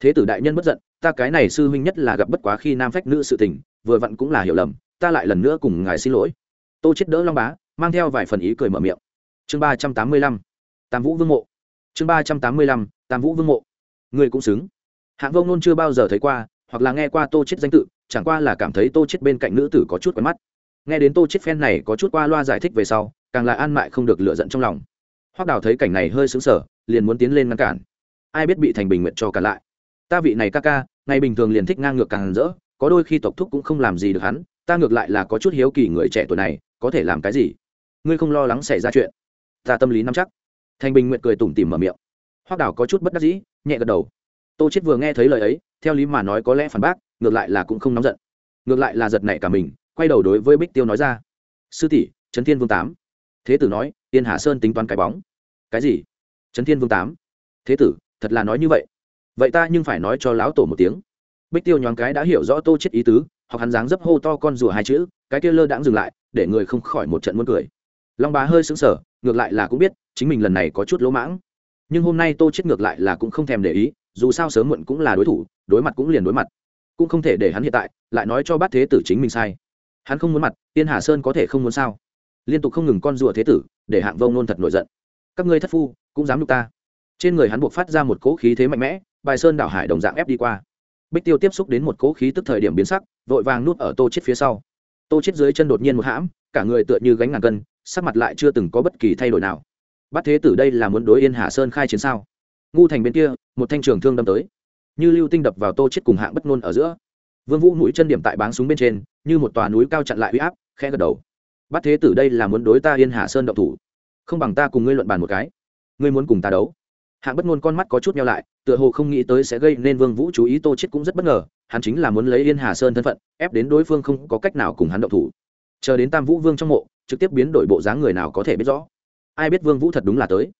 Thế tử đại nhân bất giận, ta cái này sư huynh nhất là gặp bất quá khi nam phách nữ sự tình, vừa vặn cũng là hiểu lầm, ta lại lần nữa cùng ngài xin lỗi. Tô chết đỡ long bá, mang theo vài phần ý cười mở miệng. Chương ba trăm tám mươi lăm, tam vũ vương mộ. Chương ba trăm tám mươi lăm, tam vũ vương mộ. Người cũng xứng. Hạng vông nôn chưa bao giờ thấy qua, hoặc là nghe qua tô chết danh tự, chẳng qua là cảm thấy tô chết bên cạnh nữ tử có chút quen mắt. Nghe đến tô chết phen này có chút qua loa giải thích về sau, càng là an mại không được lựa giận trong lòng. Hoắc đào thấy cảnh này hơi sững sờ liền muốn tiến lên ngăn cản. Ai biết bị thành bình nguyện cho cả lại. Ta vị này ca ca, ngày bình thường liền thích ngang ngược càng rỡ, có đôi khi tộc thúc cũng không làm gì được hắn, ta ngược lại là có chút hiếu kỳ người trẻ tuổi này, có thể làm cái gì? Ngươi không lo lắng xảy ra chuyện. Ta tâm lý nắm chắc. Thành bình nguyện cười tủm tỉm mở miệng. Hoác đảo có chút bất đắc dĩ, nhẹ gật đầu. Tô chết vừa nghe thấy lời ấy, theo lý mà nói có lẽ phản bác, ngược lại là cũng không nóng giận. Ngược lại là giật nảy cả mình, quay đầu đối với bích tiêu nói ra. Sư tỷ, trấn thiên vương tám. Thế tử nói, tiên hà sơn tính toán cái bóng. Cái gì? Trấn thiên vương tám. Thế tử, thật là nói như vậy. Vậy ta nhưng phải nói cho lão tổ một tiếng. Bích tiêu nhoáng cái đã hiểu rõ tô chết ý tứ, hoặc hắn dáng dấp hô to con rùa hai chữ, cái kia lơ đãng dừng lại, để người không khỏi một trận muốn cười. Long bá hơi sững sờ, ngược lại là cũng biết, chính mình lần này có chút lỗ mãng. Nhưng hôm nay tô chết ngược lại là cũng không thèm để ý, dù sao sớm muộn cũng là đối thủ, đối mặt cũng liền đối mặt. Cũng không thể để hắn hiện tại, lại nói cho bát thế tử chính mình sai. Hắn không muốn mặt, tiên hà sơn có thể không muốn sao? Liên tục không ngừng con rùa thế tử, để hạng vông nôn thật nổi giận. Các ngươi thất phu cũng dám nhục ta. Trên người hắn buộc phát ra một cỗ khí thế mạnh mẽ, bài sơn đảo hải đồng dạng ép đi qua. Bích tiêu tiếp xúc đến một cỗ khí tức thời điểm biến sắc, vội vàng nuốt ở tô chết phía sau. Tô chết dưới chân đột nhiên một hãm, cả người tựa như gánh ngàn cân, sắc mặt lại chưa từng có bất kỳ thay đổi nào. Bắt thế tử đây là muốn đối yên hà sơn khai chiến sao? Ngu thành bên kia, một thanh trường thương đâm tới. Như lưu tinh đập vào tô chết cùng hạng bất ngôn ở giữa. Vương vũ mũi chân điểm tại báng súng bên trên, như một tòa núi cao chặn lại uy áp, khẽ gật đầu. Bắt thế tử đây là muốn đối ta yên hà sơn động thủ. Không bằng ta cùng ngươi luận bàn một cái ngươi muốn cùng ta đấu? Hạng bất ngôn con mắt có chút nhau lại, tựa hồ không nghĩ tới sẽ gây nên vương vũ chú ý tô chết cũng rất bất ngờ, hắn chính là muốn lấy yên hà sơn thân phận, ép đến đối phương không có cách nào cùng hắn động thủ. Chờ đến tam vũ vương trong mộ, trực tiếp biến đổi bộ dáng người nào có thể biết rõ. Ai biết vương vũ thật đúng là tới?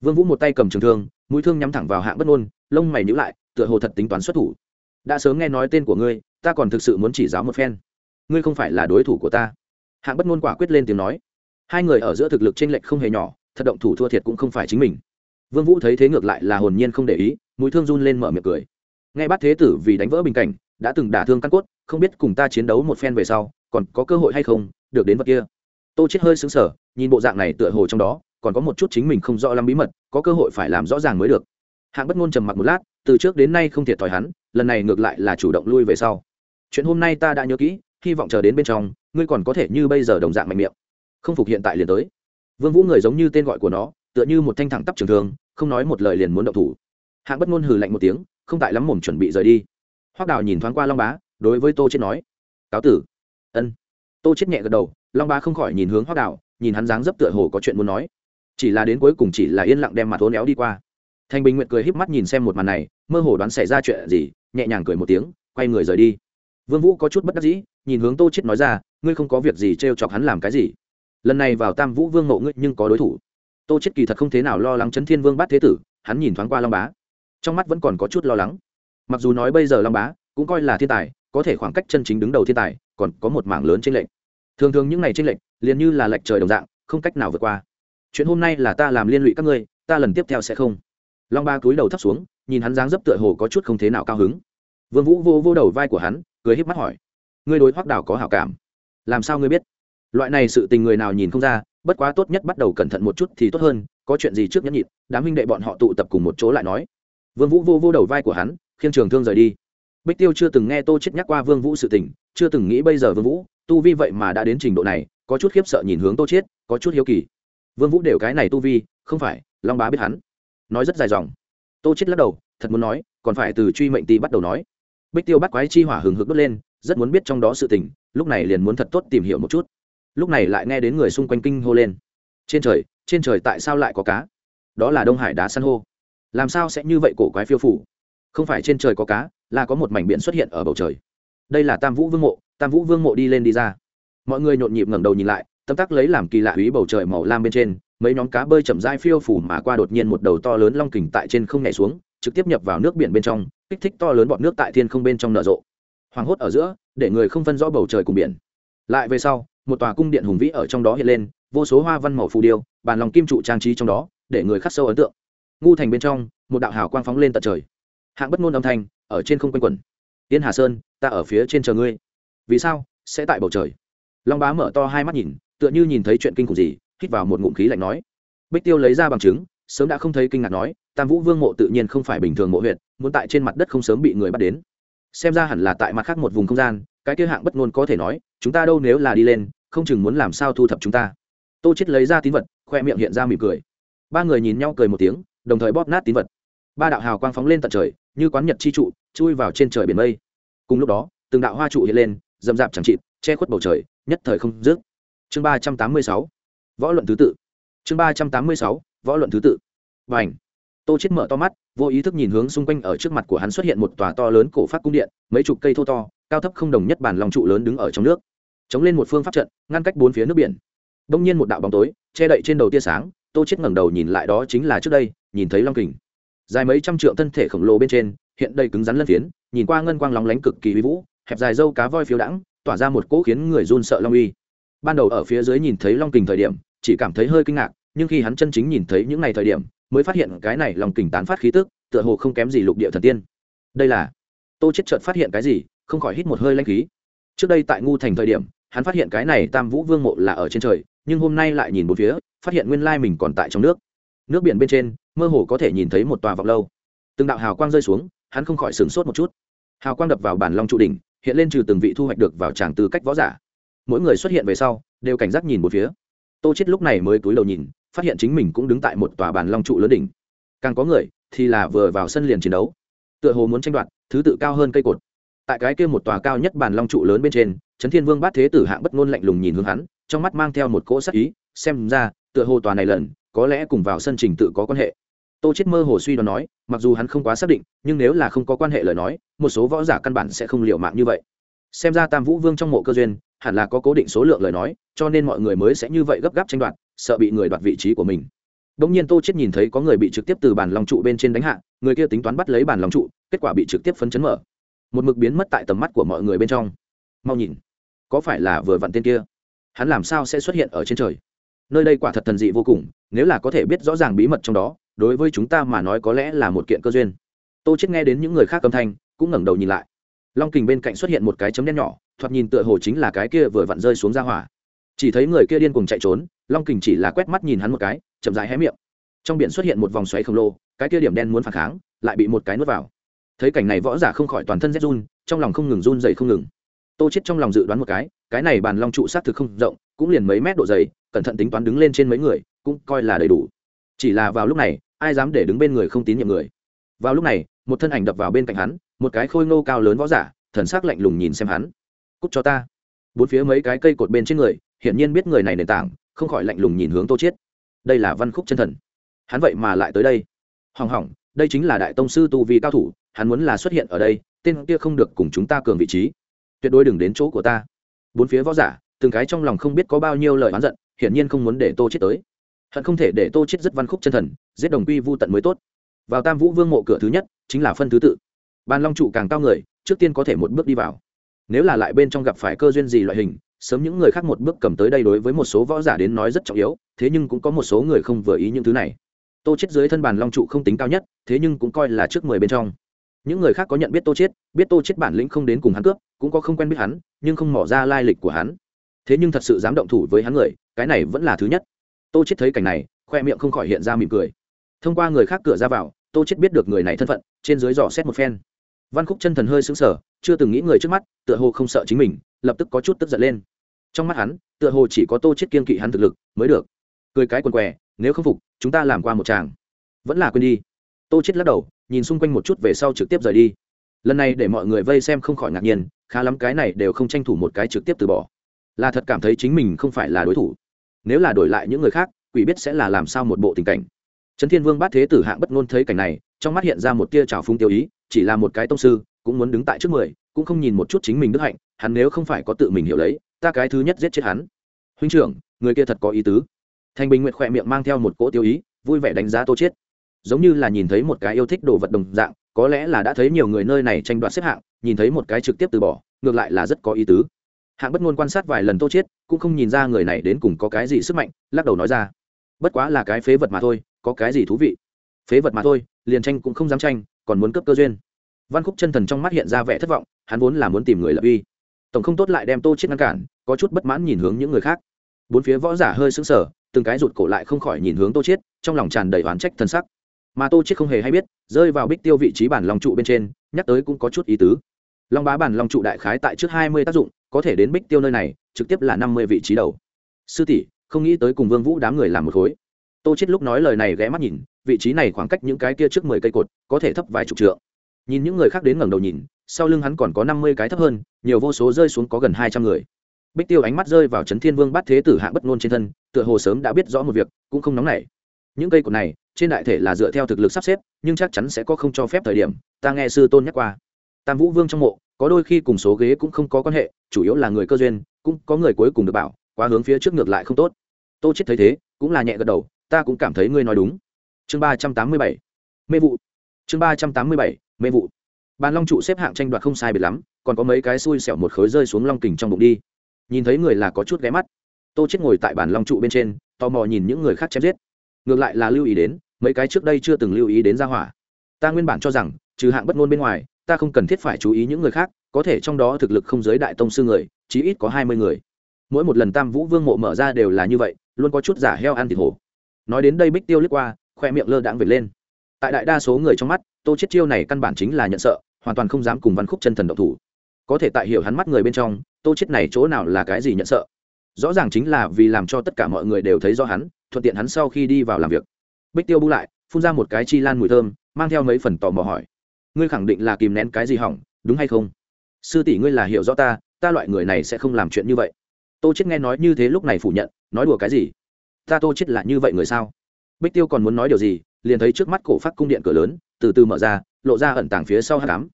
Vương vũ một tay cầm trường thương, mũi thương nhắm thẳng vào hạng bất ngôn, lông mày nhíu lại, tựa hồ thật tính toán xuất thủ. Đã sớm nghe nói tên của ngươi, ta còn thực sự muốn chỉ giáo một phen. Ngươi không phải là đối thủ của ta. Hạng bất ngôn quả quyết lên tiếng nói. Hai người ở giữa thực lực trên lệch không hề nhỏ thật động thủ thua thiệt cũng không phải chính mình. Vương vũ thấy thế ngược lại là hồn nhiên không để ý, mũi thương run lên mở miệng cười. Nghe bắt thế tử vì đánh vỡ bình cảnh, đã từng đả thương căn cốt, không biết cùng ta chiến đấu một phen về sau, còn có cơ hội hay không, được đến vật kia. Tô chết hơi sững sờ, nhìn bộ dạng này tựa hồ trong đó, còn có một chút chính mình không rõ lắm bí mật, có cơ hội phải làm rõ ràng mới được. Hạng bất ngôn trầm mặc một lát, từ trước đến nay không thiệt thòi hắn, lần này ngược lại là chủ động lui về sau. Chuyện hôm nay ta đã nhớ kỹ, hy vọng chờ đến bên trong, ngươi còn có thể như bây giờ đồng dạng mạnh miệng. Không phục hiện tại liền tới vương vũ người giống như tên gọi của nó, tựa như một thanh thẳng tắp trường thường không nói một lời liền muốn động thủ. Hạng bất ngôn hừ lạnh một tiếng, không tại lắm mồm chuẩn bị rời đi. Hoắc đào nhìn thoáng qua long bá, đối với tô chết nói, cáo tử. Ân. Tô chết nhẹ gật đầu, long bá không khỏi nhìn hướng hoắc đào, nhìn hắn dáng dấp tựa hồ có chuyện muốn nói. Chỉ là đến cuối cùng chỉ là yên lặng đem mặt hố néo đi qua. Thanh bình nguyện cười híp mắt nhìn xem một màn này, mơ hồ đoán xảy ra chuyện gì, nhẹ nhàng cười một tiếng, quay người rời đi. Vương vũ có chút bất đắc dĩ, nhìn hướng tô chết nói ra, ngươi không có việc gì trêu chọc hắn làm cái gì? Lần này vào tam vũ vương ngộ ngươi nhưng có đối thủ. Tô chết kỳ thật không thế nào lo lắng chấn thiên vương bắt thế tử, hắn nhìn thoáng qua long bá. Trong mắt vẫn còn có chút lo lắng. Mặc dù nói bây giờ long bá cũng coi là thiên tài, có thể khoảng cách chân chính đứng đầu thiên tài, còn có một mảng lớn trên lệnh thường thường những ngày trên lệnh liền như là lệch trời đồng dạng, không cách nào vượt qua. Chuyện hôm nay là ta làm liên lụy các ngươi, ta lần tiếp theo sẽ không. Long ba cúi đầu thấp xuống, nhìn hắn dáng dấp tựa hồ có chút không thế nào cao hứng. Vương vũ vô vô đầu vai của hắn, cười híp mắt hỏi, ngươi đối hoắc đảo có hảo cảm? Làm sao ngươi biết? Loại này sự tình người nào nhìn không ra, bất quá tốt nhất bắt đầu cẩn thận một chút thì tốt hơn, có chuyện gì trước nhẫn nhịn, đám huynh đệ bọn họ tụ tập cùng một chỗ lại nói. Vương vũ vô vô đầu vai của hắn, khiêng trường thương rời đi. Bích tiêu chưa từng nghe tô chết nhắc qua vương vũ sự tình, chưa từng nghĩ bây giờ vương vũ, tu vi vậy mà đã đến trình độ này, có chút khiếp sợ nhìn hướng tô chết, có chút hiếu kỳ. Vương vũ đều cái này tu vi, không phải, long bá biết hắn. Nói rất dài dòng. Tô chết lắc đầu, thật muốn nói, còn phải từ truy mệnh ti bắt đầu nói. Bích tiêu bắt quái chi hỏa hừng hực đốt lên, rất muốn biết trong đó sự tình, lúc này liền muốn thật tốt tìm hiểu một chút lúc này lại nghe đến người xung quanh kinh hô lên. Trên trời trên trời tại sao lại có cá? Đó là đông hải đá san hô. Làm sao sẽ như vậy cổ quái phiêu phủ không phải trên trời có cá, là có một mảnh biển xuất hiện ở bầu trời. Đây là tam vũ vương mộ, tam vũ vương mộ đi lên đi ra. Mọi người nhộn nhịp ngẩng đầu nhìn lại tâm tắc lấy làm kỳ lạ húy bầu trời màu lam bên trên, mấy nhóm cá bơi chậm rãi phiêu phủ mà qua đột nhiên một đầu to lớn long kình tại trên không nhảy xuống, trực tiếp nhập vào nước biển bên trong, kích thích to lớn bọn nước tại thiên không bên trong nở rộ. Hoảng hốt ở giữa, để người không phân rõ bầu trời cùng biển. Lại về sau một tòa cung điện hùng vĩ ở trong đó hiện lên, vô số hoa văn màu phù điêu, bàn lòng kim trụ trang trí trong đó, để người khắc sâu ấn tượng. Ngu thành bên trong, một đạo hào quang phóng lên tận trời. Hạng bất ngôn âm thanh, ở trên không quanh quẩn. Tiên hà sơn, ta ở phía trên chờ ngươi. Vì sao? Sẽ tại bầu trời. Long bá mở to hai mắt nhìn, tựa như nhìn thấy chuyện kinh khủng gì, hít vào một ngụm khí lạnh nói. Bích tiêu lấy ra bằng chứng, sớm đã không thấy kinh ngạc nói, tam vũ vương mộ tự nhiên không phải bình thường mộ huyện muốn tại trên mặt đất không sớm bị người bắt đến. Xem ra hẳn là tại mặt khác một vùng không gian, cái kia hạng bất ngôn có thể nói, chúng ta đâu nếu là đi lên không chừng muốn làm sao thu thập chúng ta. Tô chết lấy ra tín vật, khoe miệng hiện ra mỉm cười. Ba người nhìn nhau cười một tiếng, đồng thời bóp nát tín vật. Ba đạo hào quang phóng lên tận trời, như quán nhật chi trụ, chui vào trên trời biển mây. Cùng lúc đó, từng đạo hoa trụ hiện lên dầm dạp chẳng chịt, che khuất bầu trời, nhất thời không dứt. Chương ba trăm tám mươi sáu, võ luận thứ tự. Chương ba trăm tám mươi sáu, võ luận thứ tự. Và ảnh tô chết mở to mắt, vô ý thức nhìn hướng xung quanh ở trước mặt của hắn xuất hiện một tòa to lớn cổ phát cung điện, mấy chục cây thô to, cao thấp không đồng nhất bản lòng trụ lớn đứng ở trong nước chống lên một phương pháp trận, ngăn cách bốn phía nước biển. Đông nhiên một đạo bóng tối, che đậy trên đầu tia sáng, tô chết ngẩng đầu nhìn lại đó chính là trước đây, nhìn thấy long kình. Dài mấy trăm trượng thân thể khổng lồ bên trên, hiện đầy cứng rắn lân phiến, nhìn qua ngân quang lóng lánh cực kỳ uy vũ, hẹp dài dâu cá voi phiếu đãng, tỏa ra một cỗ khiến người run sợ long uy. Ban đầu ở phía dưới nhìn thấy long kình thời điểm, chỉ cảm thấy hơi kinh ngạc, nhưng khi hắn chân chính nhìn thấy những ngày thời điểm, mới phát hiện cái này long kình tán phát khí tức, tựa hồ không kém gì lục địa thần tiên. Đây là, tô chết chợt phát hiện cái gì, không khỏi hít một hơi lanh khí. Trước đây tại ngu thành thời điểm hắn phát hiện cái này tam vũ vương mộ là ở trên trời, nhưng hôm nay lại nhìn một phía, phát hiện nguyên lai mình còn tại trong nước. Nước biển bên trên, mơ hồ có thể nhìn thấy một tòa vọng lâu. Từng đạo hào quang rơi xuống, hắn không khỏi sửng sốt một chút. Hào quang đập vào bản long trụ đỉnh, hiện lên trừ từng vị thu hoạch được vào tràng tư cách võ giả. Mỗi người xuất hiện về sau, đều cảnh giác nhìn một phía. Tô chết lúc này mới túi đầu nhìn, phát hiện chính mình cũng đứng tại một tòa bàn long trụ lớn đỉnh. Càng có người, thì là vừa vào sân liền chiến đấu. Tựa hồ muốn tranh đoạt, thứ tự cao hơn cây cột. Tại cái kia một tòa cao nhất bàn long trụ lớn bên trên trấn thiên vương bát thế tử hạng bất ngôn lạnh lùng nhìn hướng hắn trong mắt mang theo một cỗ sắc ý xem ra tựa hồ tòa này lần có lẽ cùng vào sân trình tự có quan hệ tô chết mơ hồ suy đoán nói mặc dù hắn không quá xác định nhưng nếu là không có quan hệ lời nói một số võ giả căn bản sẽ không liều mạng như vậy xem ra tam vũ vương trong mộ cơ duyên hẳn là có cố định số lượng lời nói cho nên mọi người mới sẽ như vậy gấp gáp tranh đoạt sợ bị người đoạt vị trí của mình Đống nhiên Tô chết nhìn thấy có người bị trực tiếp từ bàn long trụ bên trên đánh hạ, người kia tính toán bắt lấy bàn long trụ, kết quả bị trực tiếp phấn chấn mở. Một mực biến mất tại tầm mắt của mọi người bên trong. Mau nhìn, có phải là vừa vặn tên kia? Hắn làm sao sẽ xuất hiện ở trên trời? Nơi đây quả thật thần dị vô cùng, nếu là có thể biết rõ ràng bí mật trong đó, đối với chúng ta mà nói có lẽ là một kiện cơ duyên. Tô chết nghe đến những người khác âm thanh, cũng ngẩng đầu nhìn lại. Long kình bên cạnh xuất hiện một cái chấm đen nhỏ, thoạt nhìn tựa hồ chính là cái kia vừa vặn rơi xuống ra hỏa. Chỉ thấy người kia điên cùng chạy trốn, Long kình chỉ là quét mắt nhìn hắn một cái, chậm rãi hé miệng trong biển xuất hiện một vòng xoáy khổng lồ cái kia điểm đen muốn phản kháng lại bị một cái nuốt vào thấy cảnh này võ giả không khỏi toàn thân rét run trong lòng không ngừng run dày không ngừng tô chết trong lòng dự đoán một cái cái này bàn long trụ xác thực không rộng, cũng liền mấy mét độ dày, cẩn thận tính toán đứng lên trên mấy người, cũng coi là đầy đủ. Chỉ là vào lúc này, ai dám để đứng bên người không tín nhiệm người? Vào lúc này, một thân ảnh đập vào bên cạnh hắn, một cái khôi ngô cao lớn võ giả, thần sắc lạnh lùng nhìn xem hắn. Cút cho ta. Bốn phía mấy cái cây cột bên trên người, hiển nhiên biết người này nền tảng, không khỏi lạnh lùng nhìn hướng tô chiết. Đây là văn khúc chân thần. Hắn vậy mà lại tới đây. Hỏng hỏng, đây chính là đại tông sư tu vi cao thủ, hắn muốn là xuất hiện ở đây, tên kia không được cùng chúng ta cường vị trí tuyệt đối đừng đến chỗ của ta. Bốn phía võ giả, từng cái trong lòng không biết có bao nhiêu lời oán giận, hiển nhiên không muốn để tô chết tới. Hận không thể để tô chết rất văn khúc chân thần, giết đồng quy vu tận mới tốt. Vào tam vũ vương mộ cửa thứ nhất, chính là phân thứ tự. Ban long trụ càng cao người, trước tiên có thể một bước đi vào. Nếu là lại bên trong gặp phải cơ duyên gì loại hình, sớm những người khác một bước cầm tới đây đối với một số võ giả đến nói rất trọng yếu, thế nhưng cũng có một số người không vừa ý những thứ này. Tô chết dưới thân bàn long trụ không tính cao nhất, thế nhưng cũng coi là trước mười bên trong những người khác có nhận biết tô chết biết tô chết bản lĩnh không đến cùng hắn cướp, cũng có không quen biết hắn, nhưng không mỏ ra lai lịch của hắn. Thế nhưng thật sự dám động thủ với hắn người, cái này vẫn là thứ nhất. Tô chết thấy cảnh này, khoe miệng không khỏi hiện ra mỉm cười. Thông qua người khác cửa ra vào, tô chết biết được người này thân phận, trên dưới dò xét một phen. Văn khúc chân thần hơi sững sờ, chưa từng nghĩ người trước mắt, tựa hồ không sợ chính mình, lập tức có chút tức giận lên. Trong mắt hắn, tựa hồ chỉ có tô chết kiên kỵ hắn thực lực mới được. Cười cái quần què, nếu không phục, chúng ta làm qua một chàng vẫn là quên đi. Tô chết lắc đầu nhìn xung quanh một chút về sau trực tiếp rời đi. Lần này để mọi người vây xem không khỏi ngạc nhiên, khá lắm cái này đều không tranh thủ một cái trực tiếp từ bỏ. Là thật cảm thấy chính mình không phải là đối thủ. Nếu là đổi lại những người khác, quỷ biết sẽ là làm sao một bộ tình cảnh. Trấn thiên vương bát thế tử hạng bất ngôn thấy cảnh này, trong mắt hiện ra một tia trào phúng tiêu ý, chỉ là một cái tông sư, cũng muốn đứng tại trước mười, cũng không nhìn một chút chính mình đức hạnh, hắn nếu không phải có tự mình hiểu lấy, ta cái thứ nhất giết chết hắn. Huynh trưởng, người kia thật có ý tứ. Thanh bình nguyệt khỏe miệng mang theo một cỗ tiêu ý, vui vẻ đánh giá tô chết giống như là nhìn thấy một cái yêu thích đồ vật đồng dạng, có lẽ là đã thấy nhiều người nơi này tranh đoạt xếp hạng, nhìn thấy một cái trực tiếp từ bỏ, ngược lại là rất có ý tứ. Hạng bất ngôn quan sát vài lần tô chết cũng không nhìn ra người này đến cùng có cái gì sức mạnh, lắc đầu nói ra, bất quá là cái phế vật mà thôi, có cái gì thú vị? Phế vật mà thôi, liền tranh cũng không dám tranh, còn muốn cấp cơ duyên. Văn khúc chân thần trong mắt hiện ra vẻ thất vọng, hắn vốn là muốn tìm người lập uy. Tổng không tốt lại đem tô chết ngăn cản, có chút bất mãn nhìn hướng những người khác. Bốn phía võ giả hơi sững sờ, từng cái rụt cổ lại không khỏi nhìn hướng tô chiết, trong lòng tràn đầy oán trách thân sắc mà tô chết không hề hay biết, rơi vào bích tiêu vị trí bản long trụ bên trên, nhắc tới cũng có chút ý tứ. Long bá bản long trụ đại khái tại trước hai mươi tác dụng, có thể đến bích tiêu nơi này, trực tiếp là năm mươi vị trí đầu. Sư tỷ, không nghĩ tới cùng vương vũ đám người làm một khối. Tô chết lúc nói lời này ghé mắt nhìn, vị trí này khoảng cách những cái kia trước mười cây cột, có thể thấp vài chục trượng. Nhìn những người khác đến ngẩng đầu nhìn, sau lưng hắn còn có năm mươi cái thấp hơn, nhiều vô số rơi xuống có gần hai trăm người. Bích tiêu ánh mắt rơi vào trấn thiên vương bát thế tử hạ bất ngôn trên thân, tựa hồ sớm đã biết rõ một việc, cũng không nóng nảy. Những cây cột này trên đại thể là dựa theo thực lực sắp xếp, nhưng chắc chắn sẽ có không cho phép thời điểm, ta nghe sư tôn nhắc qua. Tam vũ vương trong mộ, có đôi khi cùng số ghế cũng không có quan hệ, chủ yếu là người cơ duyên, cũng có người cuối cùng được bảo, quá hướng phía trước ngược lại không tốt. Tô chết thấy thế, cũng là nhẹ gật đầu, ta cũng cảm thấy ngươi nói đúng. Chương ba trăm tám mươi bảy, mê vụ. Chương ba trăm tám mươi bảy, mê vụ. Bàn long trụ xếp hạng tranh đoạt không sai biệt lắm, còn có mấy cái xui xẻo một khối rơi xuống long kình trong bụng đi. Nhìn thấy người là có chút ghé mắt, tô chết ngồi tại bàn long trụ bên trên, tò mò nhìn những người khác chém giết. Ngược lại là lưu ý đến mấy cái trước đây chưa từng lưu ý đến gia hỏa. Ta nguyên bản cho rằng, trừ hạng bất ngôn bên ngoài, ta không cần thiết phải chú ý những người khác, có thể trong đó thực lực không giới đại tông sư người, chí ít có hai mươi người. Mỗi một lần tam vũ vương mộ mở ra đều là như vậy, luôn có chút giả heo ăn thịt hổ. Nói đến đây bích tiêu lướt qua, khoe miệng lơ đãng về lên. Tại đại đa số người trong mắt, tô chết chiêu này căn bản chính là nhận sợ, hoàn toàn không dám cùng văn khúc chân thần độc thủ. Có thể tại hiểu hắn mắt người bên trong, tô chết này chỗ nào là cái gì nhận sợ? Rõ ràng chính là vì làm cho tất cả mọi người đều thấy rõ hắn, thuận tiện hắn sau khi đi vào làm việc bích tiêu bu lại, phun ra một cái chi lan mùi thơm, mang theo mấy phần tò mò hỏi. Ngươi khẳng định là kìm nén cái gì hỏng, đúng hay không? Sư tỷ ngươi là hiểu rõ ta ta loại người này sẽ không làm chuyện như vậy. Tô chết nghe nói như thế lúc này phủ nhận, nói đùa cái gì? Ta tô chết là như vậy người sao? Bích tiêu còn muốn nói điều gì, liền thấy trước mắt cổ phát cung điện cửa lớn, từ từ mở ra, lộ ra ẩn tàng phía sau hắc ám.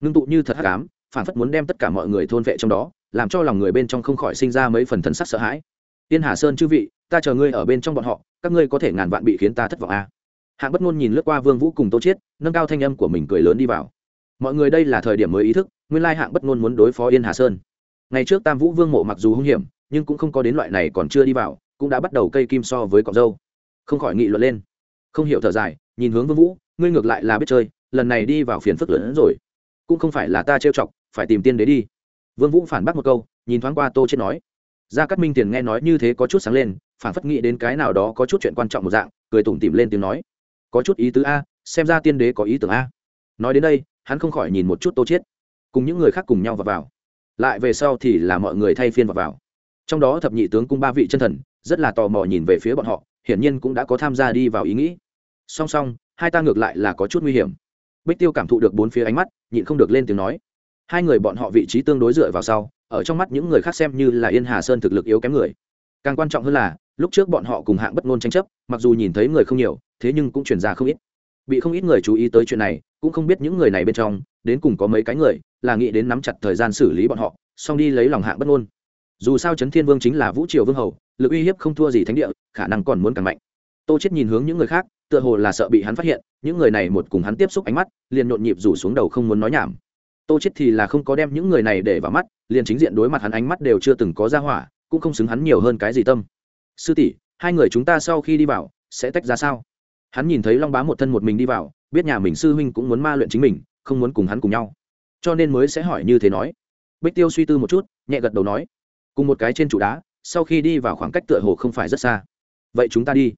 Ngưng tụ như thật hắc ám phản phất muốn đem tất cả mọi người thôn vệ trong đó, làm cho lòng người bên trong không khỏi sinh ra mấy phần thần sắc sợ hãi. Tiên hà sơn chư vị ta chờ ngươi ở bên trong bọn họ, các ngươi có thể ngàn vạn bị khiến ta thất vọng a à. hạng bất ngôn nhìn lướt qua vương vũ cùng tô chiết, nâng cao thanh âm của mình cười lớn đi vào. Mọi người đây là thời điểm mới ý thức, nguyên lai hạng bất ngôn muốn đối phó yên hà sơn. Ngày trước tam vũ vương mộ mặc dù hung hiểm, nhưng cũng không có đến loại này còn chưa đi vào, cũng đã bắt đầu cây kim so với cọc dâu. Không khỏi nghị luận lên. Không hiểu thở dài, nhìn hướng vương vũ, ngươi ngược lại là biết chơi, lần này đi vào phiền phức lớn hơn rồi. Cũng không phải là ta trêu chọc, phải tìm tiên đế đi. Vương vũ phản bác một câu, nhìn thoáng qua tô chết nói. Gia cát minh tiền nghe nói như thế có chút sáng lên phản phất nghĩ đến cái nào đó có chút chuyện quan trọng một dạng, cười tủm tỉm lên tiếng nói. Có chút ý tứ a, xem ra tiên đế có ý tưởng a. Nói đến đây, hắn không khỏi nhìn một chút tô chết cùng những người khác cùng nhau vào vào. Lại về sau thì là mọi người thay phiên vào vào. Trong đó thập nhị tướng cung ba vị chân thần, rất là tò mò nhìn về phía bọn họ, hiển nhiên cũng đã có tham gia đi vào ý nghĩ. Song song, hai ta ngược lại là có chút nguy hiểm. Bích tiêu cảm thụ được bốn phía ánh mắt, nhịn không được lên tiếng nói. Hai người bọn họ vị trí tương đối dựa vào sau, ở trong mắt những người khác xem như là yên hà sơn thực lực yếu kém người. Càng quan trọng hơn là lúc trước bọn họ cùng hạng bất ngôn tranh chấp, mặc dù nhìn thấy người không nhiều, thế nhưng cũng chuyển ra không ít. Bị không ít người chú ý tới chuyện này, cũng không biết những người này bên trong, đến cùng có mấy cái người, là nghĩ đến nắm chặt thời gian xử lý bọn họ, xong đi lấy lòng hạng bất ngôn. Dù sao trấn thiên vương chính là vũ triều vương hầu, lực uy hiếp không thua gì thánh địa, khả năng còn muốn càng mạnh. Tô chết nhìn hướng những người khác, tựa hồ là sợ bị hắn phát hiện, những người này một cùng hắn tiếp xúc ánh mắt, liền nhộn nhịp rủ xuống đầu không muốn nói nhảm. Tô chết thì là không có đem những người này để vào mắt, liền chính diện đối mặt hắn ánh mắt đều chưa từng có ra hỏa, cũng không xứng hắn nhiều hơn cái gì tâm sư tỷ, hai người chúng ta sau khi đi vào, sẽ tách ra sao? Hắn nhìn thấy long bá một thân một mình đi vào, biết nhà mình sư huynh cũng muốn ma luyện chính mình, không muốn cùng hắn cùng nhau. Cho nên mới sẽ hỏi như thế nói. Bích tiêu suy tư một chút, nhẹ gật đầu nói, cùng một cái trên trụ đá, sau khi đi vào khoảng cách tựa hồ không phải rất xa. Vậy chúng ta đi.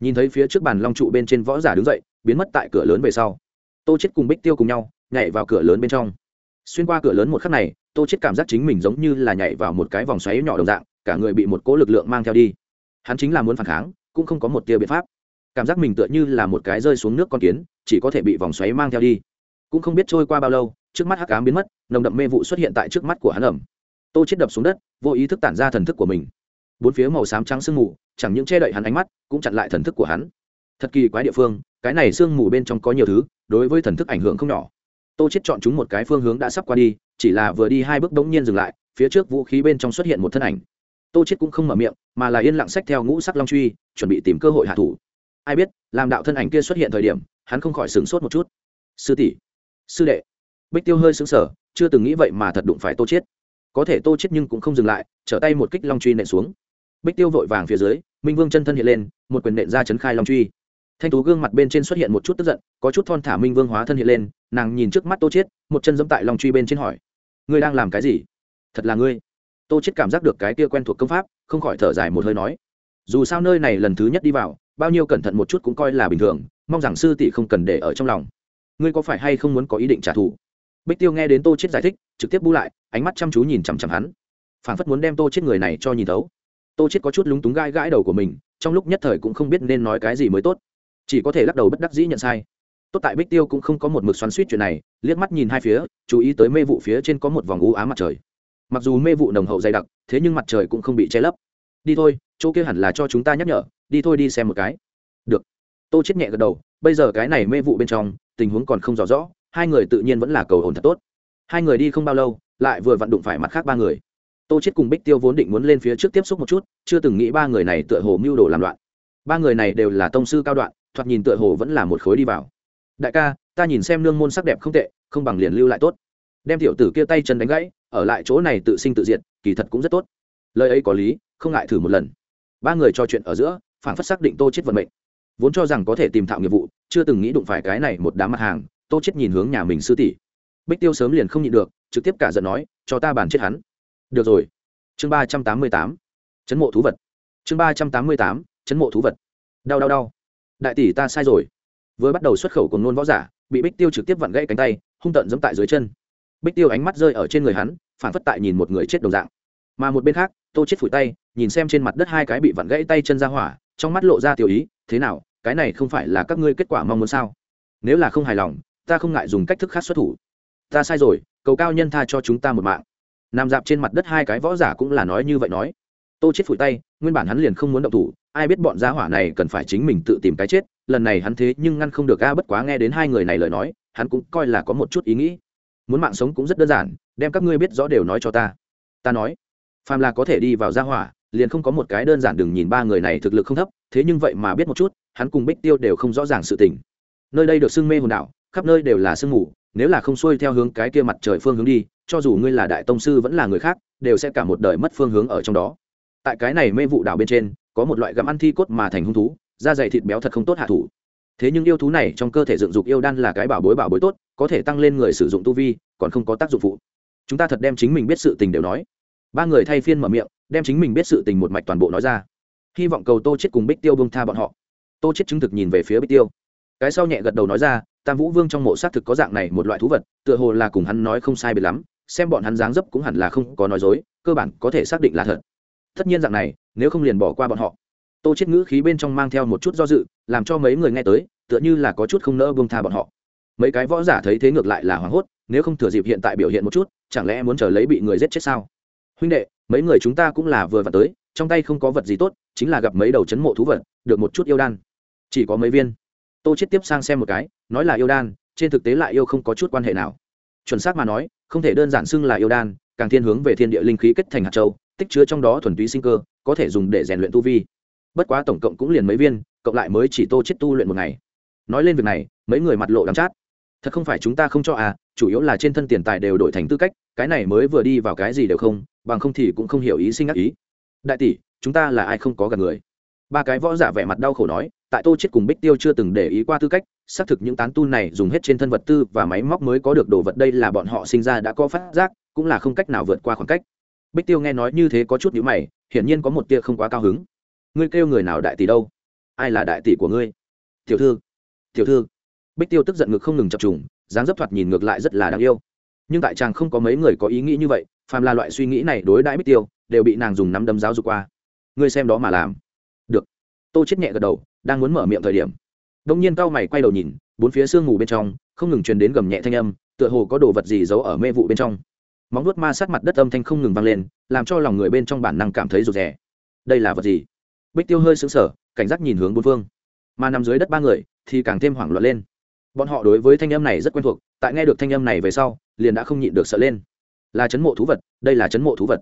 Nhìn thấy phía trước bàn long trụ bên trên võ giả đứng dậy, biến mất tại cửa lớn về sau. Tô chết cùng bích tiêu cùng nhau, nhảy vào cửa lớn bên trong. Xuyên qua cửa lớn một khắc này, tô chết cảm giác chính mình giống như là nhảy vào một cái vòng xoáy nhỏ đồng dạng, cả người bị một cỗ lực lượng mang theo đi hắn chính là muốn phản kháng, cũng không có một tia biện pháp. Cảm giác mình tựa như là một cái rơi xuống nước con kiến, chỉ có thể bị vòng xoáy mang theo đi. Cũng không biết trôi qua bao lâu, trước mắt hắc ám biến mất, nồng đậm mê vụ xuất hiện tại trước mắt của hắn ẩm. Tô chết đập xuống đất, vô ý thức tản ra thần thức của mình. Bốn phía màu xám trắng sương mù, chẳng những che đậy hắn ánh mắt, cũng chặn lại thần thức của hắn. Thật kỳ quái địa phương, cái này sương mù bên trong có nhiều thứ, đối với thần thức ảnh hưởng không nhỏ. Tô chết chọn chúng một cái phương hướng đã sắp qua đi, chỉ là vừa đi hai bước đống nhiên dừng lại, phía trước vũ khí bên trong xuất hiện một thân ảnh tô chết cũng không mở miệng, mà là yên lặng sách theo ngũ sắc long truy, chuẩn bị tìm cơ hội hạ thủ. Ai biết, làm đạo thân ảnh kia xuất hiện thời điểm, hắn không khỏi sửng sốt một chút. Sư tỷ, sư đệ. Bích tiêu hơi sững sờ, chưa từng nghĩ vậy mà thật đụng phải tô chết có thể tô chết nhưng cũng không dừng lại, trở tay một kích long truy nện xuống. Bích tiêu vội vàng phía dưới, minh vương chân thân hiện lên, một quyền nện ra chấn khai long truy. Thanh tú gương mặt bên trên xuất hiện một chút tức giận, có chút thon thả minh vương hóa thân hiện lên, nàng nhìn trước mắt tô chết một chân dẫm tại long truy bên trên hỏi, ngươi đang làm cái gì? Thật là ngươi tô chết cảm giác được cái kia quen thuộc công pháp, không khỏi thở dài một hơi nói, dù sao nơi này lần thứ nhất đi vào, bao nhiêu cẩn thận một chút cũng coi là bình thường, mong rằng sư tỷ không cần để ở trong lòng. Ngươi có phải hay không muốn có ý định trả thù? Bích tiêu nghe đến tô chết giải thích, trực tiếp bu lại, ánh mắt chăm chú nhìn chằm chằm hắn. Phản phất muốn đem tô chết người này cho nhìn thấu. Tô chết có chút lúng túng gãi gãi đầu của mình, trong lúc nhất thời cũng không biết nên nói cái gì mới tốt. Chỉ có thể lắc đầu bất đắc dĩ nhận sai. Tốt tại bích tiêu cũng không có một mực xoắn suýt chuyện này, liếc mắt nhìn hai phía, chú ý tới mê vụ phía trên có một vòng u ám mặt trời mặc dù mê vụ nồng hậu dày đặc, thế nhưng mặt trời cũng không bị che lấp. Đi thôi, chỗ kia hẳn là cho chúng ta nhắc nhở, đi thôi đi xem một cái. Được. Tô chết nhẹ gật đầu, bây giờ cái này mê vụ bên trong, tình huống còn không rõ rõ, hai người tự nhiên vẫn là cầu ổn thật tốt. Hai người đi không bao lâu, lại vừa vặn đụng phải mặt khác ba người. Tô chết cùng bích tiêu vốn định muốn lên phía trước tiếp xúc một chút, chưa từng nghĩ ba người này tựa hồ mưu đồ làm loạn. Ba người này đều là tông sư cao đoạn, thoạt nhìn tựa hồ vẫn là một khối đi vào. Đại ca, ta nhìn xem nương môn sắc đẹp không tệ, không bằng liền lưu lại tốt. Đem tiểu tử kia tay chân đánh gãy ở lại chỗ này tự sinh tự diệt, kỳ thật cũng rất tốt. Lời ấy có lý, không ngại thử một lần. Ba người trò chuyện ở giữa phản phất xác định tô chết vận mệnh. Vốn cho rằng có thể tìm thạo nghiệp vụ, chưa từng nghĩ đụng phải cái này một đám mặt hàng, tô chết nhìn hướng nhà mình sư tỷ. Bích tiêu sớm liền không nhịn được, trực tiếp cả giận nói, cho ta bàn chết hắn. Được rồi. Chương ba trăm tám mươi tám. Chấn mộ thú vật. Chương ba trăm tám mươi tám, chấn mộ thú vật. Đau đau đau. Đại tỷ ta sai rồi. Vừa bắt đầu xuất khẩu cùng nôn võ giả, bị bích tiêu trực tiếp vặn gãy cánh tay, hung tận dẫm tại dưới chân bích tiêu ánh mắt rơi ở trên người hắn phản phất tại nhìn một người chết đồng dạng. Mà một bên khác, tô chết phủi tay, nhìn xem trên mặt đất hai cái bị vặn gãy tay chân ra hỏa, trong mắt lộ ra tiểu ý, thế nào, cái này không phải là các ngươi kết quả mong muốn sao? Nếu là không hài lòng, ta không ngại dùng cách thức khác xuất thủ. Ta sai rồi, cầu cao nhân tha cho chúng ta một mạng. Nằm dạp trên mặt đất hai cái võ giả cũng là nói như vậy nói. Tô chết phủi tay, nguyên bản hắn liền không muốn động thủ, ai biết bọn gia hỏa này cần phải chính mình tự tìm cái chết, lần này hắn thế nhưng ngăn không được, a, bất quá nghe đến hai người này lời nói, hắn cũng coi là có một chút ý nghĩ muốn mạng sống cũng rất đơn giản, đem các ngươi biết rõ đều nói cho ta. Ta nói, phàm là có thể đi vào gia hỏa, liền không có một cái đơn giản đừng nhìn ba người này thực lực không thấp, thế nhưng vậy mà biết một chút, hắn cùng bích tiêu đều không rõ ràng sự tình. Nơi đây được sưng mê hồn đạo khắp nơi đều là sương mù, nếu là không xuôi theo hướng cái kia mặt trời phương hướng đi, cho dù ngươi là đại tông sư vẫn là người khác, đều sẽ cả một đời mất phương hướng ở trong đó. Tại cái này mê vụ đảo bên trên, có một loại gặm ăn thi cốt mà thành hung thú, da dày thịt béo thật không tốt hạ thủ thế nhưng yêu thú này trong cơ thể dựng dục yêu đan là cái bảo bối bảo bối tốt, có thể tăng lên người sử dụng tu vi, còn không có tác dụng phụ. Chúng ta thật đem chính mình biết sự tình đều nói. Ba người thay phiên mở miệng, đem chính mình biết sự tình một mạch toàn bộ nói ra. Hy vọng cầu tô chết cùng bích tiêu bông tha bọn họ. Tô chết chứng thực nhìn về phía bích tiêu. Cái sau nhẹ gật đầu nói ra, tam vũ vương trong mộ xác thực có dạng này một loại thú vật, tựa hồ là cùng hắn nói không sai biệt lắm, xem bọn hắn dáng dấp cũng hẳn là không có nói dối, cơ bản có thể xác định là thật. Tất nhiên dạng này, nếu không liền bỏ qua bọn họ tô chết ngữ khí bên trong mang theo một chút do dự, làm cho mấy người nghe tới, tựa như là có chút không nỡ buông tha bọn họ. Mấy cái võ giả thấy thế ngược lại là hoảng hốt, nếu không thừa dịp hiện tại biểu hiện một chút, chẳng lẽ muốn chờ lấy bị người giết chết sao? Huynh đệ, mấy người chúng ta cũng là vừa vặn tới, trong tay không có vật gì tốt, chính là gặp mấy đầu chấn mộ thú vật, được một chút yêu đan. Chỉ có mấy viên. Tô chết tiếp sang xem một cái, nói là yêu đan, trên thực tế lại yêu không có chút quan hệ nào. Chuẩn xác mà nói, không thể đơn giản xưng là yêu đan, càng thiên hướng về thiên địa linh khí kết thành hạt châu, tích chứa trong đó thuần túy sinh cơ, có thể dùng để rèn luyện tu vi bất quá tổng cộng cũng liền mấy viên, cộng lại mới chỉ tô chết tu luyện một ngày. Nói lên việc này, mấy người mặt lộ đắm chát. Thật không phải chúng ta không cho à chủ yếu là trên thân tiền tài đều đổi thành tư cách, cái này mới vừa đi vào cái gì đều không, bằng không thì cũng không hiểu ý sinh ác ý. Đại tỷ, chúng ta là ai không có gần người? Ba cái võ giả vẻ mặt đau khổ nói, tại tô chết cùng bích tiêu chưa từng để ý qua tư cách, xác thực những tán tu này dùng hết trên thân vật tư và máy móc mới có được đồ vật đây là bọn họ sinh ra đã có phát giác, cũng là không cách nào vượt qua khoảng cách. Bích tiêu nghe nói như thế có chút nhíu mày, hiển nhiên có một tia không quá cao hứng ngươi kêu người nào đại tỷ đâu? Ai là đại tỷ của ngươi? Tiểu thư tiểu thư. Bích tiêu tức giận ngực không ngừng chập trùng, dáng dấp thoạt nhìn ngược lại rất là đáng yêu. Nhưng tại chàng không có mấy người có ý nghĩ như vậy, phàm là loại suy nghĩ này đối đãi bích tiêu, đều bị nàng dùng nắm đấm giáo dục qua. Ngươi xem đó mà làm. Được. Tô chết nhẹ gật đầu, đang muốn mở miệng thời điểm. Đông nhiên cao mày quay đầu nhìn, bốn phía sương mù bên trong, không ngừng truyền đến gầm nhẹ thanh âm, tựa hồ có đồ vật gì giấu ở mê vụ bên trong. Móng nuốt ma sát mặt đất âm thanh không ngừng vang lên, làm cho lòng người bên trong bản năng cảm thấy rụt rè. Đây là vật gì? Bích tiêu hơi sững sờ, cảnh giác nhìn hướng bốn phương. Mà nằm dưới đất ba người, thì càng thêm hoảng loạn lên. Bọn họ đối với thanh âm này rất quen thuộc, tại nghe được thanh âm này về sau, liền đã không nhịn được sợ lên. Là chấn mộ thú vật, đây là chấn mộ thú vật.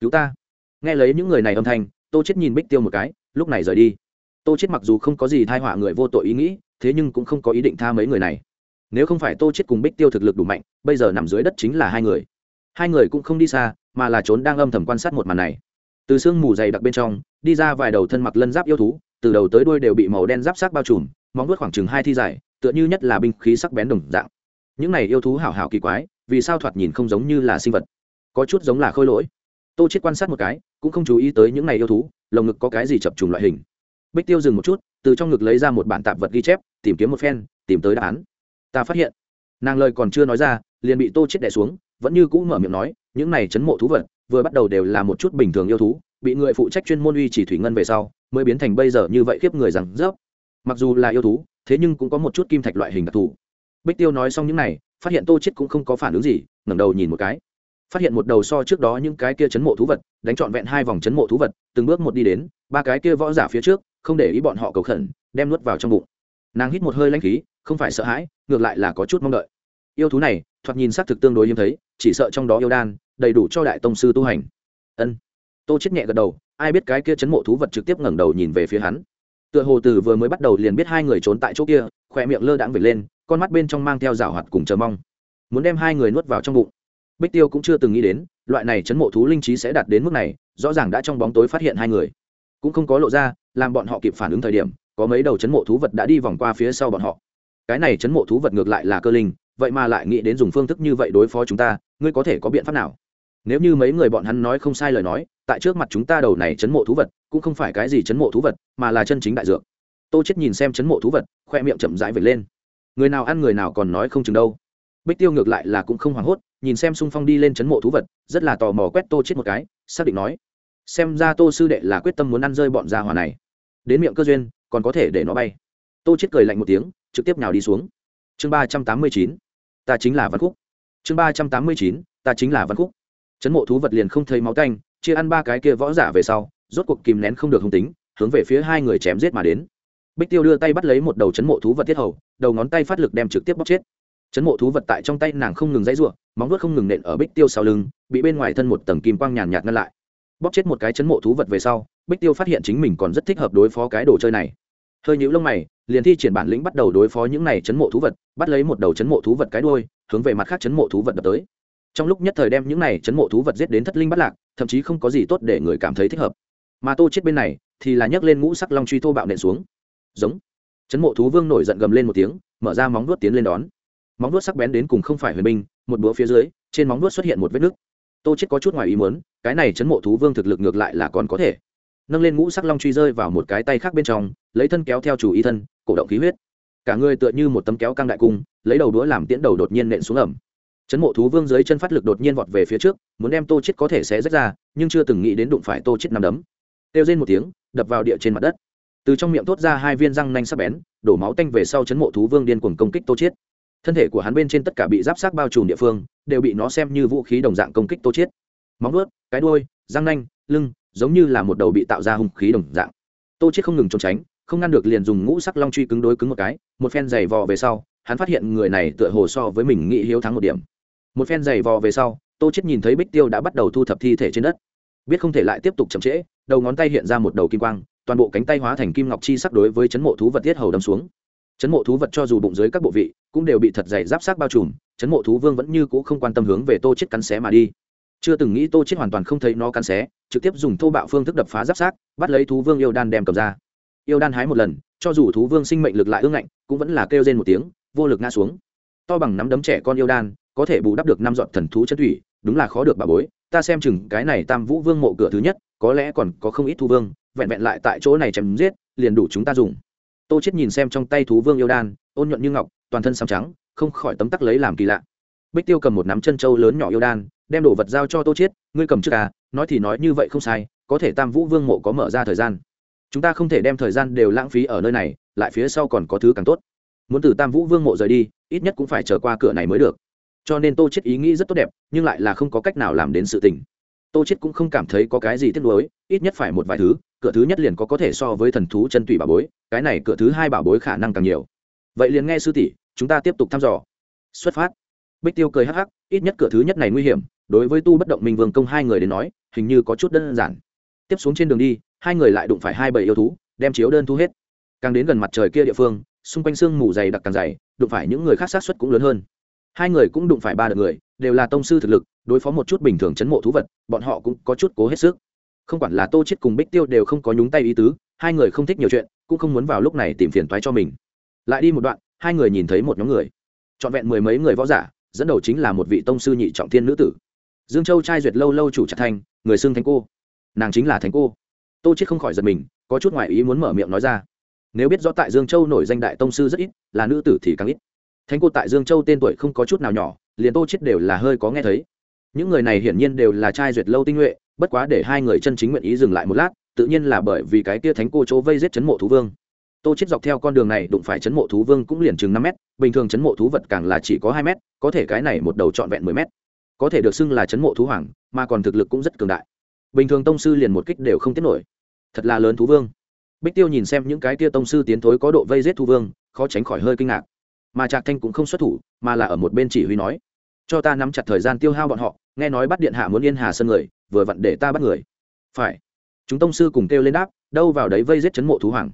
Cứu ta. Nghe lấy những người này âm thanh, tô chết nhìn bích tiêu một cái, lúc này rời đi. Tô chết mặc dù không có gì thai họa người vô tội ý nghĩ, thế nhưng cũng không có ý định tha mấy người này. Nếu không phải tô chết cùng bích tiêu thực lực đủ mạnh, bây giờ nằm dưới đất chính là hai người. Hai người cũng không đi xa, mà là trốn đang âm thầm quan sát một màn này từ sương mù dày đặc bên trong, đi ra vài đầu thân mặc lân giáp yêu thú, từ đầu tới đuôi đều bị màu đen giáp sắc bao trùm, móng vuốt khoảng chừng hai thi dài, tựa như nhất là binh khí sắc bén đồng dạng. Những này yêu thú hảo hảo kỳ quái, vì sao thoạt nhìn không giống như là sinh vật? Có chút giống là khôi lỗi. Tô chết quan sát một cái, cũng không chú ý tới những này yêu thú, lồng ngực có cái gì chập trùng loại hình. Bích tiêu dừng một chút, từ trong ngực lấy ra một bản tạp vật ghi chép, tìm kiếm một phen, tìm tới đáp án. Ta phát hiện. Nàng lời còn chưa nói ra, liền bị tô chết đè xuống, vẫn như cũ mở miệng nói, những này chấn mộ thú vật vừa bắt đầu đều là một chút bình thường yêu thú, bị người phụ trách chuyên môn uy chỉ thủy ngân về sau, mới biến thành bây giờ như vậy khiếp người rằng rớp. Mặc dù là yêu thú, thế nhưng cũng có một chút kim thạch loại hình đặc thù. Bích tiêu nói xong những này, phát hiện tô chết cũng không có phản ứng gì, ngẩng đầu nhìn một cái. Phát hiện một đầu so trước đó những cái kia chấn mộ thú vật, đánh trọn vẹn hai vòng chấn mộ thú vật, từng bước một đi đến, ba cái kia võ giả phía trước, không để ý bọn họ cầu khẩn, đem nuốt vào trong bụng. Nàng hít một hơi lãnh khí, không phải sợ hãi, ngược lại là có chút mong đợi. Yêu thú này thoạt nhìn xác thực tương đối hiếm thấy, chỉ sợ trong đó yêu đan, đầy đủ cho đại tông sư tu hành. Ân. Tô chết nhẹ gật đầu, ai biết cái kia chấn mộ thú vật trực tiếp ngẩng đầu nhìn về phía hắn. Tựa hồ từ vừa mới bắt đầu liền biết hai người trốn tại chỗ kia khoe miệng lơ đãng về lên, con mắt bên trong mang theo rào hoạt cùng chờ mong. Muốn đem hai người nuốt vào trong bụng. Bích tiêu cũng chưa từng nghĩ đến, loại này chấn mộ thú linh trí sẽ đạt đến mức này, rõ ràng đã trong bóng tối phát hiện hai người. Cũng không có lộ ra, làm bọn họ kịp phản ứng thời điểm, có mấy đầu chấn mộ thú vật đã đi vòng qua phía sau bọn họ. Cái này chấn mộ thú vật ngược lại là cơ linh vậy mà lại nghĩ đến dùng phương thức như vậy đối phó chúng ta, ngươi có thể có biện pháp nào? Nếu như mấy người bọn hắn nói không sai lời nói, tại trước mặt chúng ta đầu này chấn mộ thú vật, cũng không phải cái gì chấn mộ thú vật, mà là chân chính đại dược. Tô chết nhìn xem chấn mộ thú vật, khoe miệng chậm rãi vệt lên. Người nào ăn người nào còn nói không chừng đâu. Bích tiêu ngược lại là cũng không hoảng hốt, nhìn xem xung phong đi lên chấn mộ thú vật, rất là tò mò quét tô chết một cái, xác định nói, xem ra tô sư đệ là quyết tâm muốn ăn rơi bọn gia hỏa này. Đến miệng cơ duyên, còn có thể để nó bay. Tô chết cười lạnh một tiếng, trực tiếp nào đi xuống. Chương ba trăm tám mươi chín ta chính là văn khúc. Chương ba trăm tám mươi chín, ta chính là văn khúc. Chấn mộ thú vật liền không thấy máu tanh, chia ăn ba cái kia võ giả về sau, rốt cuộc kìm nén không được hung tính, hướng về phía hai người chém giết mà đến. Bích tiêu đưa tay bắt lấy một đầu chấn mộ thú vật tiết hầu, đầu ngón tay phát lực đem trực tiếp bóc chết. Chấn mộ thú vật tại trong tay nàng không ngừng dãy ruộng móng vuốt không ngừng nện ở bích tiêu sau lưng, bị bên ngoài thân một tầng kim quang nhàn nhạt ngăn lại. Bóc chết một cái chấn mộ thú vật về sau, bích tiêu phát hiện chính mình còn rất thích hợp đối phó cái đồ chơi này. Hơi nhũ lông mày liền thi triển bản lĩnh bắt đầu đối phó những này chấn mộ thú vật, bắt lấy một đầu chấn mộ thú vật cái đuôi, hướng về mặt khác chấn mộ thú vật đập tới. Trong lúc nhất thời đem những này chấn mộ thú vật giết đến thất linh bắt lạc, thậm chí không có gì tốt để người cảm thấy thích hợp. Mà tô chết bên này, thì là nhấc lên ngũ sắc long truy thô bạo nện xuống. Giống. Chấn mộ thú vương nổi giận gầm lên một tiếng, mở ra móng vuốt tiến lên đón. Móng vuốt sắc bén đến cùng không phải huyền binh, một búa phía dưới, trên móng vuốt xuất hiện một vết nứt. Tô chết có chút ngoài ý muốn, cái này chấn mộ thú vương thực lực ngược lại là còn có thể. Nâng lên ngũ sắc long truy rơi vào một cái tay khác bên trong, lấy thân kéo theo chủ y thân cổ động khí huyết. Cả người tựa như một tấm kéo căng đại cung, lấy đầu đũa làm tiễn đầu đột nhiên nện xuống ẩm. Chấn mộ thú vương dưới chân phát lực đột nhiên vọt về phía trước, muốn đem tô chết có thể sẽ rách ra, nhưng chưa từng nghĩ đến đụng phải tô chết nằm đấm. Kêu rên một tiếng, đập vào địa trên mặt đất. Từ trong miệng thốt ra hai viên răng nanh sắc bén, đổ máu tanh về sau chấn mộ thú vương điên cuồng công kích tô chết. Thân thể của hắn bên trên tất cả bị giáp sát bao trùm địa phương, đều bị nó xem như vũ khí đồng dạng công kích tô chết. Móng vuốt, cái đuôi, răng nanh, lưng, giống như là một đầu bị tạo ra hung khí đồng dạng. Tô chết không ngừng trốn tránh không ngăn được liền dùng ngũ sắc long truy cứng đối cứng một cái, một phen giày vò về sau, hắn phát hiện người này tựa hồ so với mình nghĩ hiếu thắng một điểm. Một phen giày vò về sau, tô chết nhìn thấy bích tiêu đã bắt đầu thu thập thi thể trên đất. Biết không thể lại tiếp tục chậm trễ, đầu ngón tay hiện ra một đầu kim quang, toàn bộ cánh tay hóa thành kim ngọc chi sắc đối với chấn mộ thú vật tiết hầu đâm xuống. Chấn mộ thú vật cho dù bụng dưới các bộ vị, cũng đều bị thật dày giáp sát bao trùm, chấn mộ thú vương vẫn như cũ không quan tâm hướng về tô chết cắn xé mà đi. Chưa từng nghĩ tô chết hoàn toàn không thấy nó cắn xé, trực tiếp dùng thô bạo phương thức đập phá giáp sát, bắt lấy thú vương yêu đan đem cầm ra yêu đan hái một lần, cho dù thú vương sinh mệnh lực lại ương ngạnh, cũng vẫn là kêu rên một tiếng, vô lực ngã xuống. To bằng nắm đấm trẻ con yêu đan, có thể bù đắp được năm dọn thần thú chân thủy, đúng là khó được bà bối, ta xem chừng cái này tam vũ vương mộ cửa thứ nhất, có lẽ còn có không ít thú vương, vẹn vẹn lại tại chỗ này chém giết, liền đủ chúng ta dùng. Tô chết nhìn xem trong tay thú vương yêu đan, ôn nhuận như ngọc, toàn thân xám trắng, không khỏi tấm tắc lấy làm kỳ lạ. Bích tiêu cầm một nắm chân trâu lớn nhỏ yêu đan, đem đồ vật giao cho tô chết ngươi cầm trước à nói thì nói như vậy không sai, có thể tam vũ vương mộ có mở ra thời gian chúng ta không thể đem thời gian đều lãng phí ở nơi này, lại phía sau còn có thứ càng tốt. Muốn từ tam vũ vương mộ rời đi, ít nhất cũng phải trở qua cửa này mới được. Cho nên tô chết ý nghĩ rất tốt đẹp, nhưng lại là không có cách nào làm đến sự tình. Tô chết cũng không cảm thấy có cái gì tiếc nuối, ít nhất phải một vài thứ, cửa thứ nhất liền có có thể so với thần thú chân tùy bảo bối, cái này cửa thứ hai bảo bối khả năng càng nhiều. Vậy liền nghe sư tỷ, chúng ta tiếp tục thăm dò. Xuất phát. Bích tiêu cười hắc hắc, ít nhất cửa thứ nhất này nguy hiểm, đối với tu bất động minh vương công hai người đến nói, hình như có chút đơn giản tiếp xuống trên đường đi, hai người lại đụng phải hai bầy yêu thú, đem chiếu đơn thu hết. Càng đến gần mặt trời kia địa phương, xung quanh sương mù dày đặc càng dày, đụng phải những người khác sát xuất cũng lớn hơn. Hai người cũng đụng phải ba đợt người, đều là tông sư thực lực, đối phó một chút bình thường chấn mộ thú vật, bọn họ cũng có chút cố hết sức. Không quản là tô chết cùng bích tiêu đều không có nhúng tay ý tứ, hai người không thích nhiều chuyện, cũng không muốn vào lúc này tìm phiền toái cho mình. Lại đi một đoạn, hai người nhìn thấy một nhóm người. Trọn vẹn mười mấy người võ giả, dẫn đầu chính là một vị tông sư nhị trọng thiên nữ tử. Dương châu trai duyệt lâu lâu chủ trạch thanh người xưng thanh cô nàng chính là thánh cô. Tô chết không khỏi giật mình, có chút ngoại ý muốn mở miệng nói ra. Nếu biết rõ tại dương châu nổi danh đại tông sư rất ít, là nữ tử thì càng ít. Thánh cô tại dương châu tên tuổi không có chút nào nhỏ, liền tô chết đều là hơi có nghe thấy. Những người này hiển nhiên đều là trai duyệt lâu tinh nhuệ, bất quá để hai người chân chính nguyện ý dừng lại một lát, tự nhiên là bởi vì cái kia thánh cô chỗ vây giết chấn mộ thú vương. Tô chết dọc theo con đường này đụng phải chấn mộ thú vương cũng liền chừng năm mét, bình thường chấn mộ thú vật càng là chỉ có hai mét, có thể cái này một đầu trọn vẹn mười mét. Có thể được xưng là chấn mộ thú hoàng, mà còn thực lực cũng rất cường đại bình thường tông sư liền một kích đều không tiết nổi. Thật là lớn thú vương. Bích tiêu nhìn xem những cái tia tông sư tiến thối có độ vây giết thú vương, khó tránh khỏi hơi kinh ngạc. Mà trạc thanh cũng không xuất thủ, mà là ở một bên chỉ huy nói, cho ta nắm chặt thời gian tiêu hao bọn họ, nghe nói bắt điện hạ muốn yên hà sân người, vừa vặn để ta bắt người. Phải. Chúng tông sư cùng kêu lên đáp, đâu vào đấy vây giết chấn mộ thú hoàng.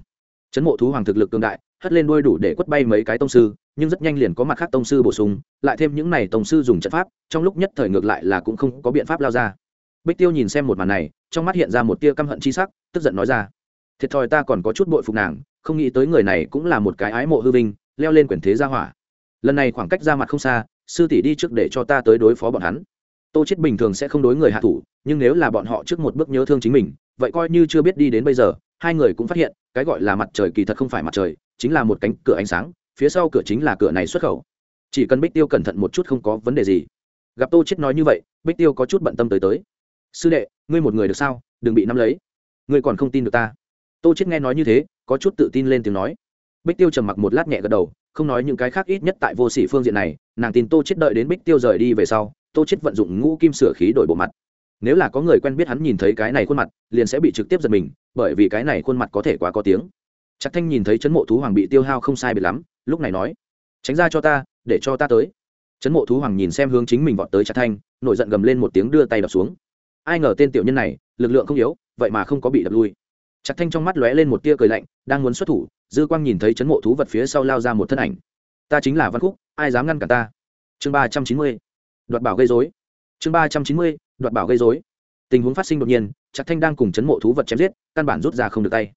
Chấn mộ thú hoàng thực lực cường đại, hất lên đuôi đủ để quất bay mấy cái tông sư, nhưng rất nhanh liền có mặt khác tông sư bổ sung, lại thêm những này tông sư dùng trận pháp, trong lúc nhất thời ngược lại là cũng không có biện pháp lao ra bích tiêu nhìn xem một màn này, trong mắt hiện ra một tia căm hận chi sắc, tức giận nói ra. Thiệt thòi ta còn có chút bội phục nàng, không nghĩ tới người này cũng là một cái ái mộ hư vinh, leo lên quyền thế gia hỏa. Lần này khoảng cách ra mặt không xa, sư tỷ đi trước để cho ta tới đối phó bọn hắn. Tô chết bình thường sẽ không đối người hạ thủ, nhưng nếu là bọn họ trước một bước nhớ thương chính mình, vậy coi như chưa biết đi đến bây giờ, hai người cũng phát hiện, cái gọi là mặt trời kỳ thật không phải mặt trời, chính là một cánh cửa ánh sáng, phía sau cửa chính là cửa này xuất khẩu. Chỉ cần bích tiêu cẩn thận một chút không có vấn đề gì. Gặp tô chết nói như vậy, bích tiêu có chút bận tâm tới tới sư đệ, ngươi một người được sao? Đừng bị nắm lấy. Ngươi còn không tin được ta. Tô chết nghe nói như thế, có chút tự tin lên tiếng nói. Bích tiêu trầm mặc một lát nhẹ gật đầu, không nói những cái khác ít nhất tại vô sỉ phương diện này, nàng tin tô chết đợi đến bích tiêu rời đi về sau, tô chết vận dụng ngũ kim sửa khí đổi bộ mặt. Nếu là có người quen biết hắn nhìn thấy cái này khuôn mặt, liền sẽ bị trực tiếp giật mình, bởi vì cái này khuôn mặt có thể quá có tiếng. Chắc thanh nhìn thấy chấn mộ thú hoàng bị tiêu hao không sai biệt lắm, lúc này nói, tránh ra cho ta, để cho ta tới. Chấn mộ thú hoàng nhìn xem hướng chính mình vọt tới chắc thanh, nổi giận gầm lên một tiếng đưa tay đập xuống ai ngờ tên tiểu nhân này, lực lượng không yếu, vậy mà không có bị đập lui. Chặt thanh trong mắt lóe lên một tia cười lạnh, đang muốn xuất thủ, dư quang nhìn thấy chấn mộ thú vật phía sau lao ra một thân ảnh. Ta chính là văn khúc, ai dám ngăn cả ta? Chương ba trăm chín mươi. Đoạt bảo gây dối chương ba trăm chín mươi, đoạt bảo gây dối tình huống phát sinh đột nhiên Chặt thanh đang cùng chấn mộ thú vật chém giết, căn bản rút ra không được tay.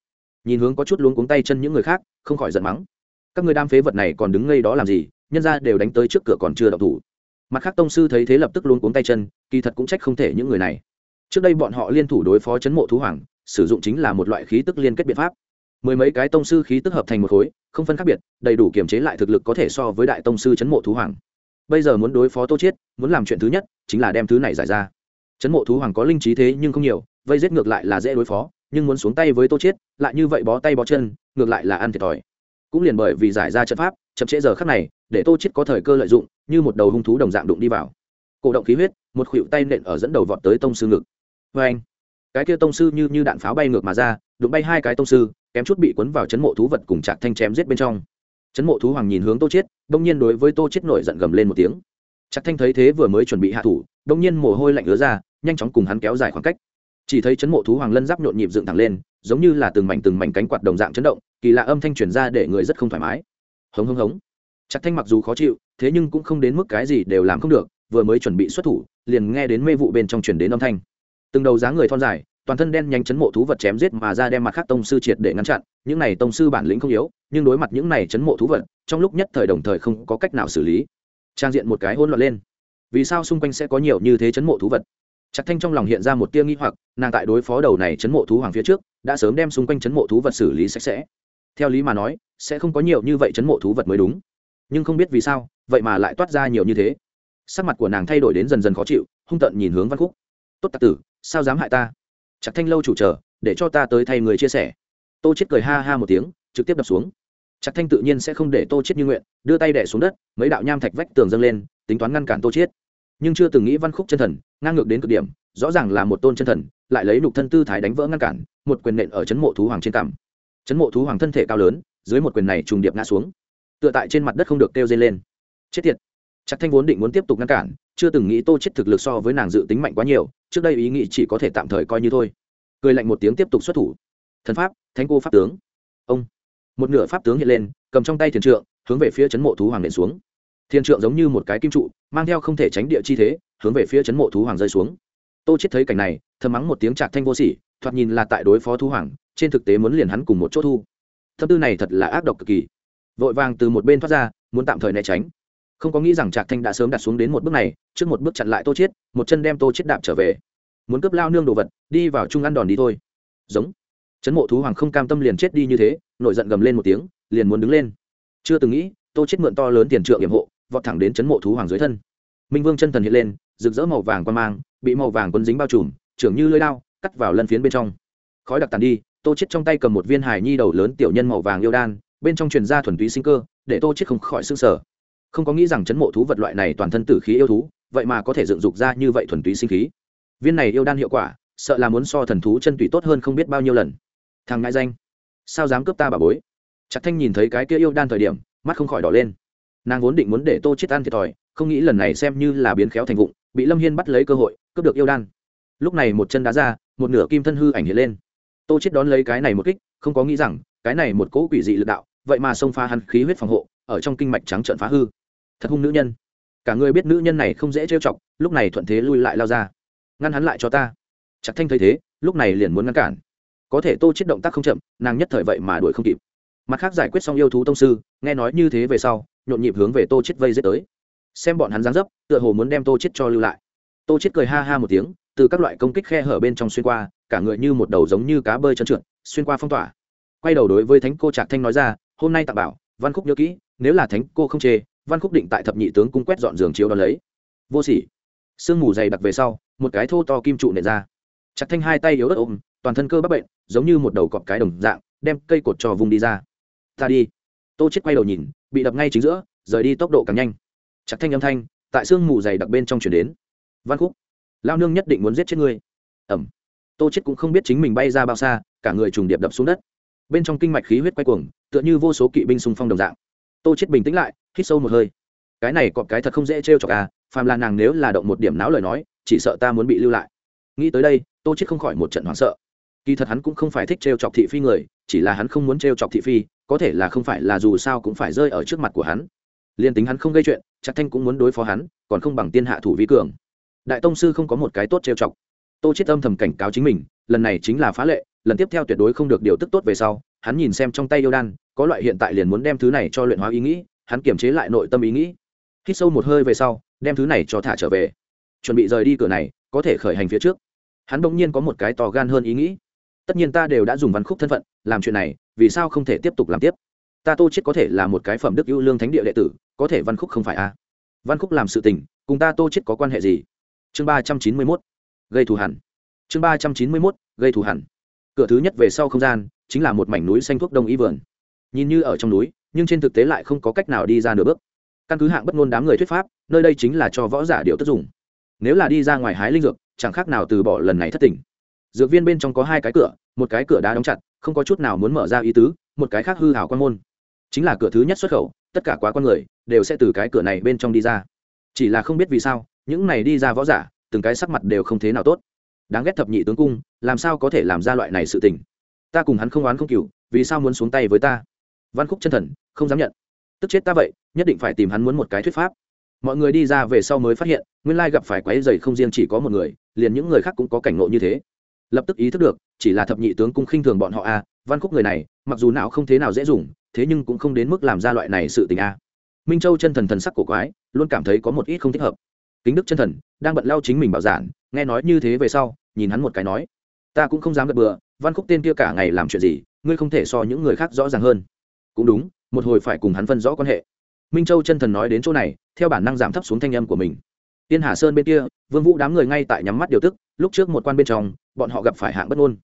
Nhìn hướng có chút luống cuống tay chân những người khác, không khỏi giận mắng. Các người đam phế vật này còn đứng ngây đó làm gì, nhân ra đều đánh tới trước cửa còn chưa đậu thủ. Mặt khác tông sư thấy thế lập tức luống cuống tay chân, kỳ thật cũng trách không thể những người này trước đây bọn họ liên thủ đối phó chấn mộ thú hoàng, sử dụng chính là một loại khí tức liên kết biện pháp. Mười mấy cái tông sư khí tức hợp thành một khối, không phân khác biệt, đầy đủ kiềm chế lại thực lực có thể so với đại tông sư chấn mộ thú hoàng. Bây giờ muốn đối phó tô chiết, muốn làm chuyện thứ nhất, chính là đem thứ này giải ra. Chấn mộ thú hoàng có linh trí thế nhưng không nhiều, vây giết ngược lại là dễ đối phó, nhưng muốn xuống tay với tô chiết, lại như vậy bó tay bó chân, ngược lại là ăn thiệt thòi. Cũng liền bởi vì giải ra trận pháp, chậm trễ giờ khắc này, để tô chiết có thời cơ lợi dụng, như một đầu hung thú đồng dạng đụng đi vào. Cổ động khí huyết, một khuỷu tay nện ở dẫn đầu vọt tới tông sư ngực vê anh, cái kia tông sư như như đạn pháo bay ngược mà ra, đụng bay hai cái tông sư, kém chút bị cuốn vào chấn mộ thú vật cùng chặt thanh chém giết bên trong. Chấn mộ thú hoàng nhìn hướng tô chiết, đông nhiên đối với tô chiết nổi giận gầm lên một tiếng. Chặt thanh thấy thế vừa mới chuẩn bị hạ thủ, đông nhiên mồ hôi lạnh ứa ra, nhanh chóng cùng hắn kéo dài khoảng cách. Chỉ thấy chấn mộ thú hoàng lân giáp nhộn nhịp dựng thẳng lên, giống như là từng mảnh từng mảnh cánh quạt đồng dạng chấn động, kỳ lạ âm thanh truyền ra để người rất không thoải mái. Hống hống hống. Chặt thanh mặc dù khó chịu, thế nhưng cũng không đến mức cái gì đều làm không được, vừa mới chuẩn bị xuất thủ, liền nghe đến mê vụ bên trong truyền đến âm thanh từng đầu dáng người thon dài toàn thân đen nhanh chấn mộ thú vật chém giết mà ra đem mặt khác tông sư triệt để ngăn chặn những này tông sư bản lĩnh không yếu nhưng đối mặt những này chấn mộ thú vật trong lúc nhất thời đồng thời không có cách nào xử lý trang diện một cái hỗn loạn lên vì sao xung quanh sẽ có nhiều như thế chấn mộ thú vật Trạc Thanh trong lòng hiện ra một tia nghi hoặc, nàng tại đối phó đầu này chấn mộ thú hoàng phía trước, đã sớm đem xung quanh chấn mộ thú vật xử lý sạch sẽ. Theo lý mà nói, sẽ không có nhiều như vậy chấn mộ thú vật mới đúng. Nhưng không biết vì sao, vậy mà lại toát ra nhiều như thế. Sắc mặt của nàng thay đổi đến dần dần khó chịu, hung tận nhìn hướng Văn Khúc. "Tốt tặc tử, sao dám hại ta?" Chặt Thanh lâu chủ trở để cho ta tới thay người chia sẻ. Tô chết cười ha ha một tiếng, trực tiếp đập xuống. Chặt Thanh tự nhiên sẽ không để Tô chết như nguyện, đưa tay đẻ xuống đất, mấy đạo nham thạch vách tường dâng lên, tính toán ngăn cản Tô chết nhưng chưa từng nghĩ văn khúc chân thần ngang ngược đến cực điểm rõ ràng là một tôn chân thần lại lấy nục thân tư thái đánh vỡ ngăn cản một quyền nện ở chấn mộ thú hoàng trên cằm chấn mộ thú hoàng thân thể cao lớn dưới một quyền này trùng điệp ngã xuống tựa tại trên mặt đất không được kêu dây lên chết tiệt chặt thanh vốn định muốn tiếp tục ngăn cản chưa từng nghĩ tô chết thực lực so với nàng dự tính mạnh quá nhiều, trước đây ý nghĩ chỉ có thể tạm thời coi như thôi. Cười lạnh một tiếng tiếp tục xuất thủ. Thần pháp, thánh cô pháp tướng. Ông. Một nửa pháp tướng hiện lên, cầm trong tay thiền trượng, hướng về phía chấn mộ thú hoàng nện xuống. Thiên trượng giống như một cái kim trụ, mang theo không thể tránh địa chi thế, hướng về phía chấn mộ thú hoàng rơi xuống. Tô chết thấy cảnh này, thầm mắng một tiếng trạc thanh vô sỉ, thoạt nhìn là tại đối phó thú hoàng, trên thực tế muốn liền hắn cùng một chỗ thu. Thâm tư này thật là ác độc cực kỳ. Vội vàng từ một bên thoát ra, muốn tạm thời né tránh không có nghĩ rằng trạc thanh đã sớm đặt xuống đến một bước này trước một bước chặn lại tô chết một chân đem tô chết đạp trở về muốn cướp lao nương đồ vật đi vào chung ăn đòn đi thôi giống chấn mộ thú hoàng không cam tâm liền chết đi như thế nổi giận gầm lên một tiếng liền muốn đứng lên chưa từng nghĩ tô chết mượn to lớn tiền trượng hiểm hộ vọt thẳng đến chấn mộ thú hoàng dưới thân minh vương chân thần hiện lên rực rỡ màu vàng quan mang bị màu vàng quân dính bao trùm trưởng như lưỡi lao cắt vào lân phiến bên trong khói đặc tàn đi tô chết trong tay cầm một viên hài nhi đầu lớn tiểu nhân màu vàng yêu đan bên trong truyền ra thuần túy sinh cơ để tô chết không khỏi sưng sở không có nghĩ rằng chấn mộ thú vật loại này toàn thân tử khí yêu thú, vậy mà có thể dựng dục ra như vậy thuần túy sinh khí. Viên này yêu đan hiệu quả, sợ là muốn so thần thú chân tùy tốt hơn không biết bao nhiêu lần. Thằng ngại danh, sao dám cướp ta bà bối? Chặt thanh nhìn thấy cái kia yêu đan thời điểm, mắt không khỏi đỏ lên. Nàng vốn định muốn để tô chết ăn thiệt thòi, không nghĩ lần này xem như là biến khéo thành vụng, bị lâm hiên bắt lấy cơ hội, cướp được yêu đan. Lúc này một chân đá ra, một nửa kim thân hư ảnh hiện lên. Tô chết đón lấy cái này một kích, không có nghĩ rằng, cái này một cỗ quỷ dị lực đạo, vậy mà xông pha hắn khí huyết phòng hộ, ở trong kinh mạch trắng trợn phá hư thật hung nữ nhân. Cả người biết nữ nhân này không dễ trêu chọc, lúc này thuận thế lui lại lao ra. Ngăn hắn lại cho ta. Chặt thanh thấy thế, lúc này liền muốn ngăn cản. Có thể tô chết động tác không chậm, nàng nhất thời vậy mà đuổi không kịp. Mặt khác giải quyết xong yêu thú tông sư, nghe nói như thế về sau, nhộn nhịp hướng về tô chết vây giết tới. Xem bọn hắn dáng dấp, tựa hồ muốn đem tô chết cho lưu lại. Tô chết cười ha ha một tiếng, từ các loại công kích khe hở bên trong xuyên qua, cả người như một đầu giống như cá bơi trơn trượt, xuyên qua phong tỏa. Quay đầu đối với thánh cô trạc thanh nói ra, hôm nay tạm bảo, văn khúc nhớ kỹ, nếu là thánh cô không chê văn khúc định tại thập nhị tướng cung quét dọn giường chiếu đón lấy. Vô sỉ. Sương mù dày đặc về sau, một cái thô to kim trụ nện ra. Chặt thanh hai tay yếu ớt ôm, toàn thân cơ bắp bệnh, giống như một đầu cọp cái đồng dạng, đem cây cột trò vùng đi ra. Ta đi. Tô chết quay đầu nhìn, bị đập ngay chính giữa, rời đi tốc độ càng nhanh. Chặt thanh âm thanh, tại sương mù dày đặc bên trong chuyển đến. Văn khúc lao nương nhất định muốn giết chết ngươi. Ẩm. Tô chết cũng không biết chính mình bay ra bao xa, cả người trùng điệp đập xuống đất. Bên trong kinh mạch khí huyết quay cuồng, tựa như vô số kỵ binh xung phong đồng dạng tô chết bình tĩnh lại, hít sâu một hơi. Cái này cọp cái thật không dễ trêu chọc à phàm là nàng nếu là động một điểm não lời nói, chỉ sợ ta muốn bị lưu lại. Nghĩ tới đây, tô chết không khỏi một trận hoảng sợ. Kỳ thật hắn cũng không phải thích trêu chọc thị phi người, chỉ là hắn không muốn trêu chọc thị phi, có thể là không phải là dù sao cũng phải rơi ở trước mặt của hắn. Liên tính hắn không gây chuyện, chắc thanh cũng muốn đối phó hắn, còn không bằng tiên hạ thủ vi cường. Đại tông sư không có một cái tốt trêu chọc. Tô chết âm thầm cảnh cáo chính mình, lần này chính là phá lệ, lần tiếp theo tuyệt đối không được điều tức tốt về sau, hắn nhìn xem trong tay yêu đan có loại hiện tại liền muốn đem thứ này cho luyện hóa ý nghĩ, hắn kiềm chế lại nội tâm ý nghĩ. Hít sâu một hơi về sau, đem thứ này cho thả trở về. Chuẩn bị rời đi cửa này, có thể khởi hành phía trước. Hắn bỗng nhiên có một cái to gan hơn ý nghĩ. Tất nhiên ta đều đã dùng văn khúc thân phận, làm chuyện này, vì sao không thể tiếp tục làm tiếp? Ta tô chết có thể là một cái phẩm đức ưu lương thánh địa đệ tử, có thể văn khúc không phải a à? văn khúc làm sự tình, cùng ta tô chết có quan hệ gì? Chương ba trăm chín mươi mốt, gây thù hẳn. Chương ba trăm chín mươi mốt, gây thù hẳn. Cửa thứ nhất về sau không gian, chính là một mảnh núi xanh thuốc đông y vườn nhìn như ở trong núi, nhưng trên thực tế lại không có cách nào đi ra nửa bước. Căn cứ hạng bất ngôn đám người thuyết pháp, nơi đây chính là cho võ giả điệu tất dùng. Nếu là đi ra ngoài hái linh dược, chẳng khác nào từ bỏ lần này thất tình. Dược viên bên trong có hai cái cửa, một cái cửa đá đóng chặt, không có chút nào muốn mở ra ý tứ, một cái khác hư hảo quan môn. Chính là cửa thứ nhất xuất khẩu, tất cả quá con người đều sẽ từ cái cửa này bên trong đi ra. Chỉ là không biết vì sao, những này đi ra võ giả, từng cái sắc mặt đều không thế nào tốt. Đáng ghét thập nhị tướng cung, làm sao có thể làm ra loại này sự tình? Ta cùng hắn không oán không cừu, vì sao muốn xuống tay với ta? Văn khúc chân thần, không dám nhận. Tức chết ta vậy, nhất định phải tìm hắn muốn một cái thuyết pháp. Mọi người đi ra về sau mới phát hiện, nguyên lai gặp phải quái dày không riêng chỉ có một người, liền những người khác cũng có cảnh ngộ như thế. Lập tức ý thức được, chỉ là thập nhị tướng cung khinh thường bọn họ a à, văn khúc người này, mặc dù não không thế nào dễ dùng, thế nhưng cũng không đến mức làm ra loại này sự tình a. Minh châu chân thần thần sắc cổ quái, luôn cảm thấy có một ít không thích hợp. Kính đức chân thần, đang bận lao chính mình bảo giản nghe nói như thế về sau, nhìn hắn một cái nói, ta cũng không dám gật bừa, văn khúc tên kia cả ngày làm chuyện gì, ngươi không thể so những người khác rõ ràng hơn cũng đúng, một hồi phải cùng hắn phân rõ quan hệ. Minh châu chân thần nói đến chỗ này, theo bản năng giảm thấp xuống thanh âm của mình. Tiên hà sơn bên kia, vương vũ đám người ngay tại nhắm mắt điều tức, lúc trước một quan bên trong, bọn họ gặp phải hạng bất ngôn.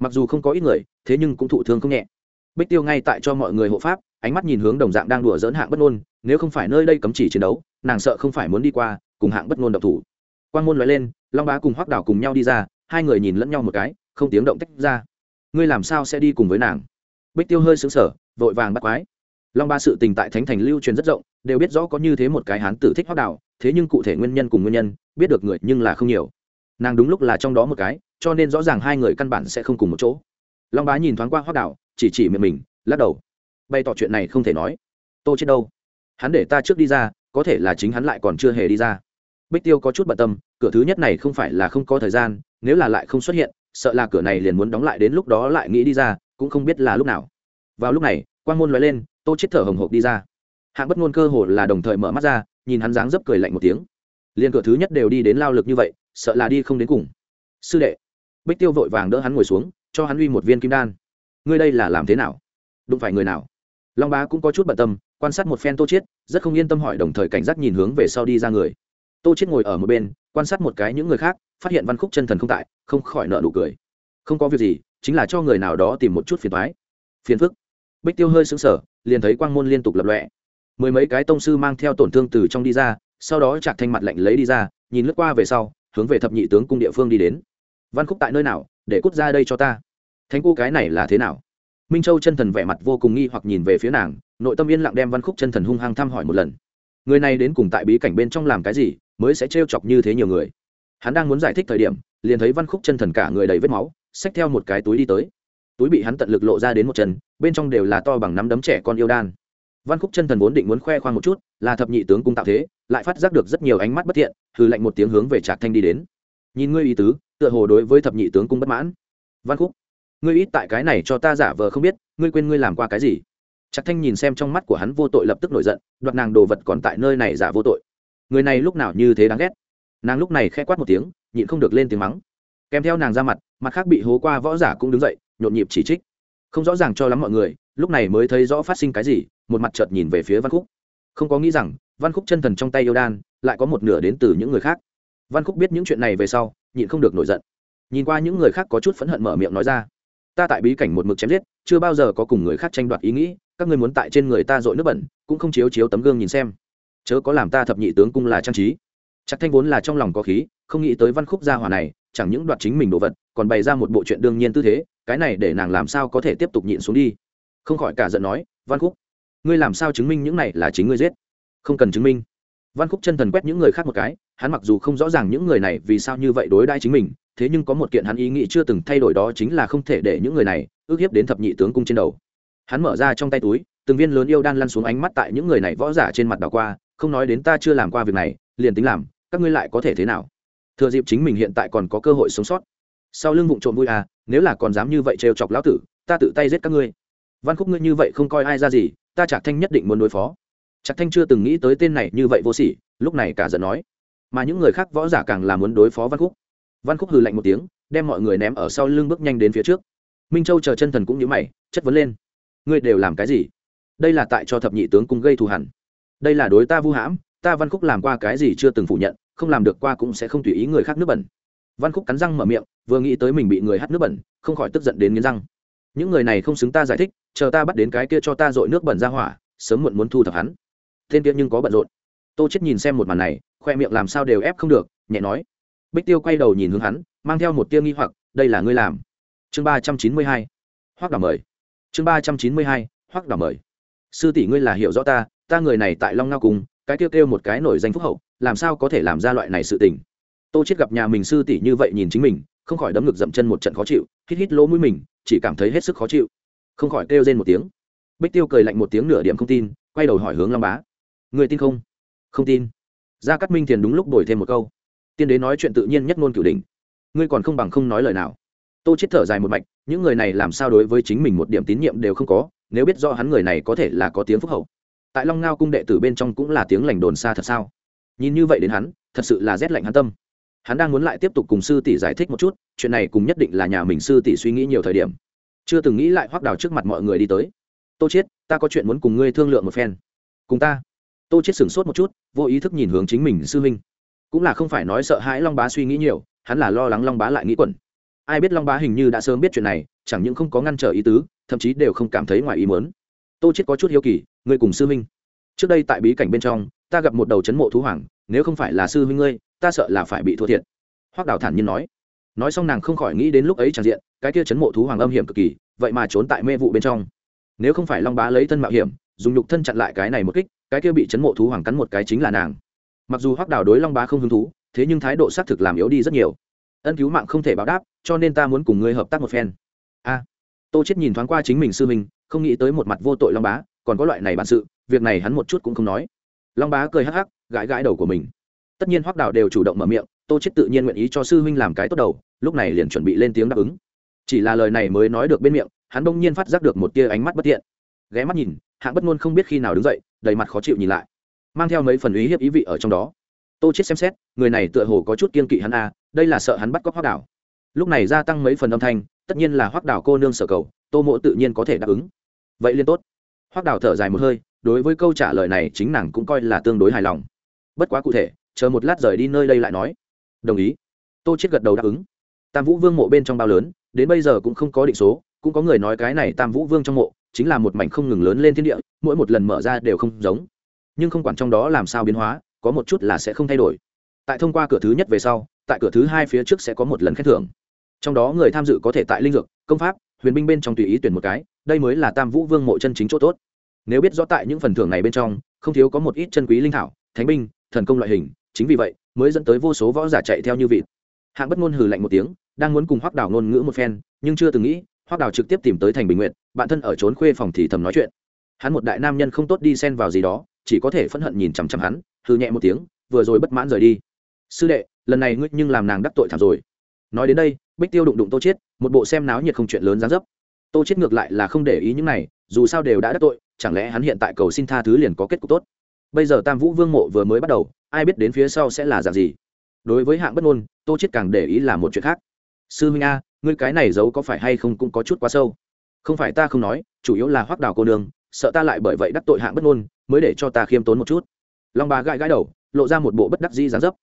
Mặc dù không có ít người, thế nhưng cũng thụ thương không nhẹ. Bích tiêu ngay tại cho mọi người hộ pháp, ánh mắt nhìn hướng đồng dạng đang đùa dỡn hạng bất ngôn, nếu không phải nơi đây cấm chỉ chiến đấu, nàng sợ không phải muốn đi qua, cùng hạng bất ngôn độc thủ. Quan môn nói lên, long bá cùng hoắc đảo cùng nhau đi ra, hai người nhìn lẫn nhau một cái, không tiếng động tách ra. Ngươi làm sao sẽ đi cùng với nàng? Bích tiêu hơi sững sờ, vội vàng bắt quái. Long ba sự tình tại thánh thành lưu truyền rất rộng, đều biết rõ có như thế một cái hán tử thích hoắc đảo thế nhưng cụ thể nguyên nhân cùng nguyên nhân, biết được người nhưng là không nhiều. Nàng đúng lúc là trong đó một cái, cho nên rõ ràng hai người căn bản sẽ không cùng một chỗ. Long bá nhìn thoáng qua hoắc đảo chỉ chỉ miệng mình, lắc đầu. Bày tỏ chuyện này không thể nói. Tô chết đâu? Hắn để ta trước đi ra, có thể là chính hắn lại còn chưa hề đi ra. Bích tiêu có chút bận tâm, cửa thứ nhất này không phải là không có thời gian, nếu là lại không xuất hiện, sợ là cửa này liền muốn đóng lại đến lúc đó lại nghĩ đi ra cũng không biết là lúc nào. Vào lúc này quan môn nói lên, tô chết thở hồng hộc đi ra. Hạng bất ngôn cơ hồ là đồng thời mở mắt ra, nhìn hắn dáng dấp cười lạnh một tiếng. Liền cửa thứ nhất đều đi đến lao lực như vậy, sợ là đi không đến cùng. Sư đệ, bích tiêu vội vàng đỡ hắn ngồi xuống, cho hắn uy một viên kim đan. Ngươi đây là làm thế nào? Đụng phải người nào? Long bá cũng có chút bận tâm, quan sát một phen tô chiết, rất không yên tâm hỏi đồng thời cảnh giác nhìn hướng về sau đi ra người. Tô chiết ngồi ở một bên, quan sát một cái những người khác, phát hiện văn khúc chân thần không tại, không khỏi nợ nụ cười. Không có việc gì chính là cho người nào đó tìm một chút phiền toái phiền phức. Bích tiêu hơi sững sờ, liền thấy quang môn liên tục lập lọe mười mấy cái tông sư mang theo tổn thương từ trong đi ra, sau đó trạc thanh mặt lạnh lấy đi ra, nhìn lướt qua về sau, hướng về thập nhị tướng cung địa phương đi đến. Văn khúc tại nơi nào, để cút ra đây cho ta. Thánh cô cái này là thế nào? Minh châu chân thần vẻ mặt vô cùng nghi hoặc nhìn về phía nàng, nội tâm yên lặng đem văn khúc chân thần hung hăng thăm hỏi một lần. Người này đến cùng tại bí cảnh bên trong làm cái gì, mới sẽ trêu chọc như thế nhiều người? Hắn đang muốn giải thích thời điểm, liền thấy văn khúc chân thần cả người đầy vết máu xách theo một cái túi đi tới. Túi bị hắn tận lực lộ ra đến một chân, bên trong đều là to bằng nắm đấm trẻ con yêu đan. Văn khúc chân thần vốn định muốn khoe khoang một chút, là thập nhị tướng cung tạo thế, lại phát giác được rất nhiều ánh mắt bất thiện, hừ lạnh một tiếng hướng về trạc thanh đi đến. Nhìn ngươi ý tứ, tựa hồ đối với thập nhị tướng cung bất mãn. Văn khúc, ngươi ít tại cái này cho ta giả vờ không biết, ngươi quên ngươi làm qua cái gì? Trạc thanh nhìn xem trong mắt của hắn vô tội lập tức nổi giận, đoạt nàng đồ vật còn tại nơi này giả vô tội. Người này lúc nào như thế đáng ghét? Nàng lúc này khẽ quát một tiếng, nhịn không được lên tiếng mắng kèm theo nàng ra mặt mặt khác bị hố qua võ giả cũng đứng dậy, nhộn nhịp chỉ trích. Không rõ ràng cho lắm mọi người, lúc này mới thấy rõ phát sinh cái gì, một mặt chợt nhìn về phía văn khúc. Không có nghĩ rằng, văn khúc chân thần trong tay yêu đan, lại có một nửa đến từ những người khác. Văn khúc biết những chuyện này về sau, nhịn không được nổi giận. Nhìn qua những người khác có chút phẫn hận mở miệng nói ra. Ta tại bí cảnh một mực chém giết, chưa bao giờ có cùng người khác tranh đoạt ý nghĩ, các ngươi muốn tại trên người ta dội nước bẩn, cũng không chiếu chiếu tấm gương nhìn xem. Chớ có làm ta thập nhị tướng cung là trang trí. Chắc thanh vốn là trong lòng có khí, không nghĩ tới văn khúc gia hỏa này chẳng những đoạt chính mình đồ vật, còn bày ra một bộ chuyện đương nhiên tư thế, cái này để nàng làm sao có thể tiếp tục nhịn xuống đi? Không khỏi cả giận nói, văn khúc, ngươi làm sao chứng minh những này là chính ngươi giết? Không cần chứng minh. Văn khúc chân thần quét những người khác một cái, hắn mặc dù không rõ ràng những người này vì sao như vậy đối đãi chính mình, thế nhưng có một kiện hắn ý nghĩ chưa từng thay đổi đó chính là không thể để những người này ước hiếp đến thập nhị tướng cung trên đầu. Hắn mở ra trong tay túi, từng viên lớn yêu đan lăn xuống ánh mắt tại những người này võ giả trên mặt đảo qua, không nói đến ta chưa làm qua việc này, liền tính làm, các ngươi lại có thể thế nào? Thừa dịp chính mình hiện tại còn có cơ hội sống sót. Sau lưng vụng trộm vui à nếu là còn dám như vậy trêu chọc lão tử, ta tự tay giết các ngươi. Văn khúc ngươi như vậy không coi ai ra gì, ta chạc thanh nhất định muốn đối phó. Chạc thanh chưa từng nghĩ tới tên này như vậy vô sỉ, lúc này cả giận nói. Mà những người khác võ giả càng là muốn đối phó văn khúc. Văn khúc hừ lạnh một tiếng, đem mọi người ném ở sau lưng bước nhanh đến phía trước. Minh châu chờ chân thần cũng nhớ mày, chất vấn lên. Ngươi đều làm cái gì? Đây là tại cho thập nhị tướng cùng gây thù hẳn đây là đối ta vu hãm, ta văn khúc làm qua cái gì chưa từng phủ nhận không làm được qua cũng sẽ không tùy ý người khác nước bẩn. Văn khúc cắn răng mở miệng, vừa nghĩ tới mình bị người hắt nước bẩn, không khỏi tức giận đến nghiến răng. Những người này không xứng ta giải thích, chờ ta bắt đến cái kia cho ta dội nước bẩn ra hỏa, sớm muộn muốn thu thập hắn. Tên kia nhưng có bận rộn. Tô chết nhìn xem một màn này, khoe miệng làm sao đều ép không được, nhẹ nói. Bích tiêu quay đầu nhìn hướng hắn, mang theo một tia nghi hoặc, đây là ngươi làm. Chương ba trăm chín mươi hai, hoắc đảo mời. Chương ba trăm chín mươi hai, hoắc đảo mời. Sư tỷ ngươi là hiểu rõ ta ta người này tại long ngao cùng, cái kêu kêu một cái nổi danh phúc hậu làm sao có thể làm ra loại này sự tình? Tô chết gặp nhà mình sư tỷ như vậy nhìn chính mình, không khỏi đấm ngực dậm chân một trận khó chịu, hít hít lỗ mũi mình, chỉ cảm thấy hết sức khó chịu. Không khỏi kêu rên một tiếng. Bích tiêu cười lạnh một tiếng nửa điểm không tin, quay đầu hỏi hướng long bá. Người tin không? Không tin. Gia cát minh thiền đúng lúc đổi thêm một câu. Tiên đế nói chuyện tự nhiên nhất ngôn cửu đỉnh. Ngươi còn không bằng không nói lời nào. Tô chết thở dài một mạch, những người này làm sao đối với chính mình một điểm tín nhiệm đều không có, nếu biết do hắn người này có thể là có tiếng phúc hậu. Tại long ngao cung đệ tử bên trong cũng là tiếng lành đồn xa thật sao? Nhìn như vậy đến hắn, thật sự là rét lạnh hắn tâm. Hắn đang muốn lại tiếp tục cùng sư tỷ giải thích một chút, chuyện này cùng nhất định là nhà mình sư tỷ suy nghĩ nhiều thời điểm. Chưa từng nghĩ lại hoác đào trước mặt mọi người đi tới. Tô chết ta có chuyện muốn cùng ngươi thương lượng một phen. Cùng ta. Tô chết sửng sốt một chút, vô ý thức nhìn hướng chính mình sư huynh. Cũng là không phải nói sợ hãi long bá suy nghĩ nhiều, hắn là lo lắng long bá lại nghĩ quẩn. Ai biết long bá hình như đã sớm biết chuyện này, chẳng những không có ngăn trở ý tứ, thậm chí đều không cảm thấy ngoài ý muốn. Tô chết có chút hiếu kỳ, ngươi cùng sư huynh? Trước đây tại bí cảnh bên trong ta gặp một đầu chấn mộ thú hoàng, nếu không phải là sư huynh ngươi, ta sợ là phải bị thua thiệt. Hoắc đào thản nhiên nói. Nói xong nàng không khỏi nghĩ đến lúc ấy tràn diện, cái kia chấn mộ thú hoàng âm hiểm cực kỳ, vậy mà trốn tại mê vụ bên trong. Nếu không phải long bá lấy thân mạo hiểm, dùng nhục thân chặn lại cái này một kích, cái kia bị chấn mộ thú hoàng cắn một cái chính là nàng. Mặc dù hoắc đào đối long bá không hứng thú, thế nhưng thái độ xác thực làm yếu đi rất nhiều. Ân cứu mạng không thể báo đáp, cho nên ta muốn cùng ngươi hợp tác một phen. A. Tô chết nhìn thoáng qua chính mình sư mình không nghĩ tới một mặt vô tội long bá, còn có loại này bản sự, việc này hắn một chút cũng không nói long bá cười hắc hắc, gãi gãi đầu của mình. Tất nhiên hoắc đào đều chủ động mở miệng, tô chết tự nhiên nguyện ý cho sư huynh làm cái tốt đầu, lúc này liền chuẩn bị lên tiếng đáp ứng. Chỉ là lời này mới nói được bên miệng, hắn bỗng nhiên phát giác được một tia ánh mắt bất thiện. Ghé mắt nhìn, hạng bất ngôn không biết khi nào đứng dậy, đầy mặt khó chịu nhìn lại. Mang theo mấy phần ý hiếp ý vị ở trong đó. Tô chết xem xét, người này tựa hồ có chút kiên kỵ hắn a đây là sợ hắn bắt cóc hoắc đảo lúc này gia tăng mấy phần âm thanh, tất nhiên là hoắc đảo cô nương sở cầu, tô mộ tự nhiên có thể đáp ứng. Vậy liên tốt. Hoắc đảo thở dài một hơi đối với câu trả lời này chính nàng cũng coi là tương đối hài lòng. Bất quá cụ thể, chờ một lát rời đi nơi đây lại nói. Đồng ý. Tô chết gật đầu đáp ứng. Tam vũ vương mộ bên trong bao lớn, đến bây giờ cũng không có định số, cũng có người nói cái này tam vũ vương trong mộ chính là một mảnh không ngừng lớn lên thiên địa, mỗi một lần mở ra đều không giống. Nhưng không quản trong đó làm sao biến hóa, có một chút là sẽ không thay đổi. Tại thông qua cửa thứ nhất về sau, tại cửa thứ hai phía trước sẽ có một lần khen thưởng. Trong đó người tham dự có thể tại linh dược, công pháp, huyền binh bên trong tùy ý tuyển một cái, đây mới là tam vũ vương mộ chân chính chỗ tốt nếu biết rõ tại những phần thưởng này bên trong, không thiếu có một ít chân quý linh thảo, thánh binh, thần công loại hình, chính vì vậy, mới dẫn tới vô số võ giả chạy theo như vịt. Hạng bất ngôn hừ lạnh một tiếng, đang muốn cùng hoắc đảo ngôn ngữ một phen, nhưng chưa từng nghĩ, hoắc đảo trực tiếp tìm tới thành bình nguyện bạn thân ở trốn khuê phòng thì thầm nói chuyện. Hắn một đại nam nhân không tốt đi xen vào gì đó, chỉ có thể phẫn hận nhìn chằm chằm hắn, hừ nhẹ một tiếng, vừa rồi bất mãn rời đi. Sư đệ, lần này ngươi nhưng làm nàng đắc tội thảm rồi. Nói đến đây, bích tiêu đụng đụng tô chết một bộ xem náo nhiệt không chuyện lớn dáng dấp. Tô chết ngược lại là không để ý những này, dù sao đều đã đắc tội chẳng lẽ hắn hiện tại cầu xin tha thứ liền có kết cục tốt? Bây giờ tam vũ vương mộ vừa mới bắt đầu, ai biết đến phía sau sẽ là dạng gì? Đối với hạng bất ngôn, tô chết càng để ý là một chuyện khác. Sư minh a, ngươi cái này giấu có phải hay không cũng có chút quá sâu. Không phải ta không nói, chủ yếu là hoắc đào cô nương, sợ ta lại bởi vậy đắc tội hạng bất ngôn, mới để cho ta khiêm tốn một chút. Long bà gãi gãi đầu, lộ ra một bộ bất đắc dĩ dáng dấp.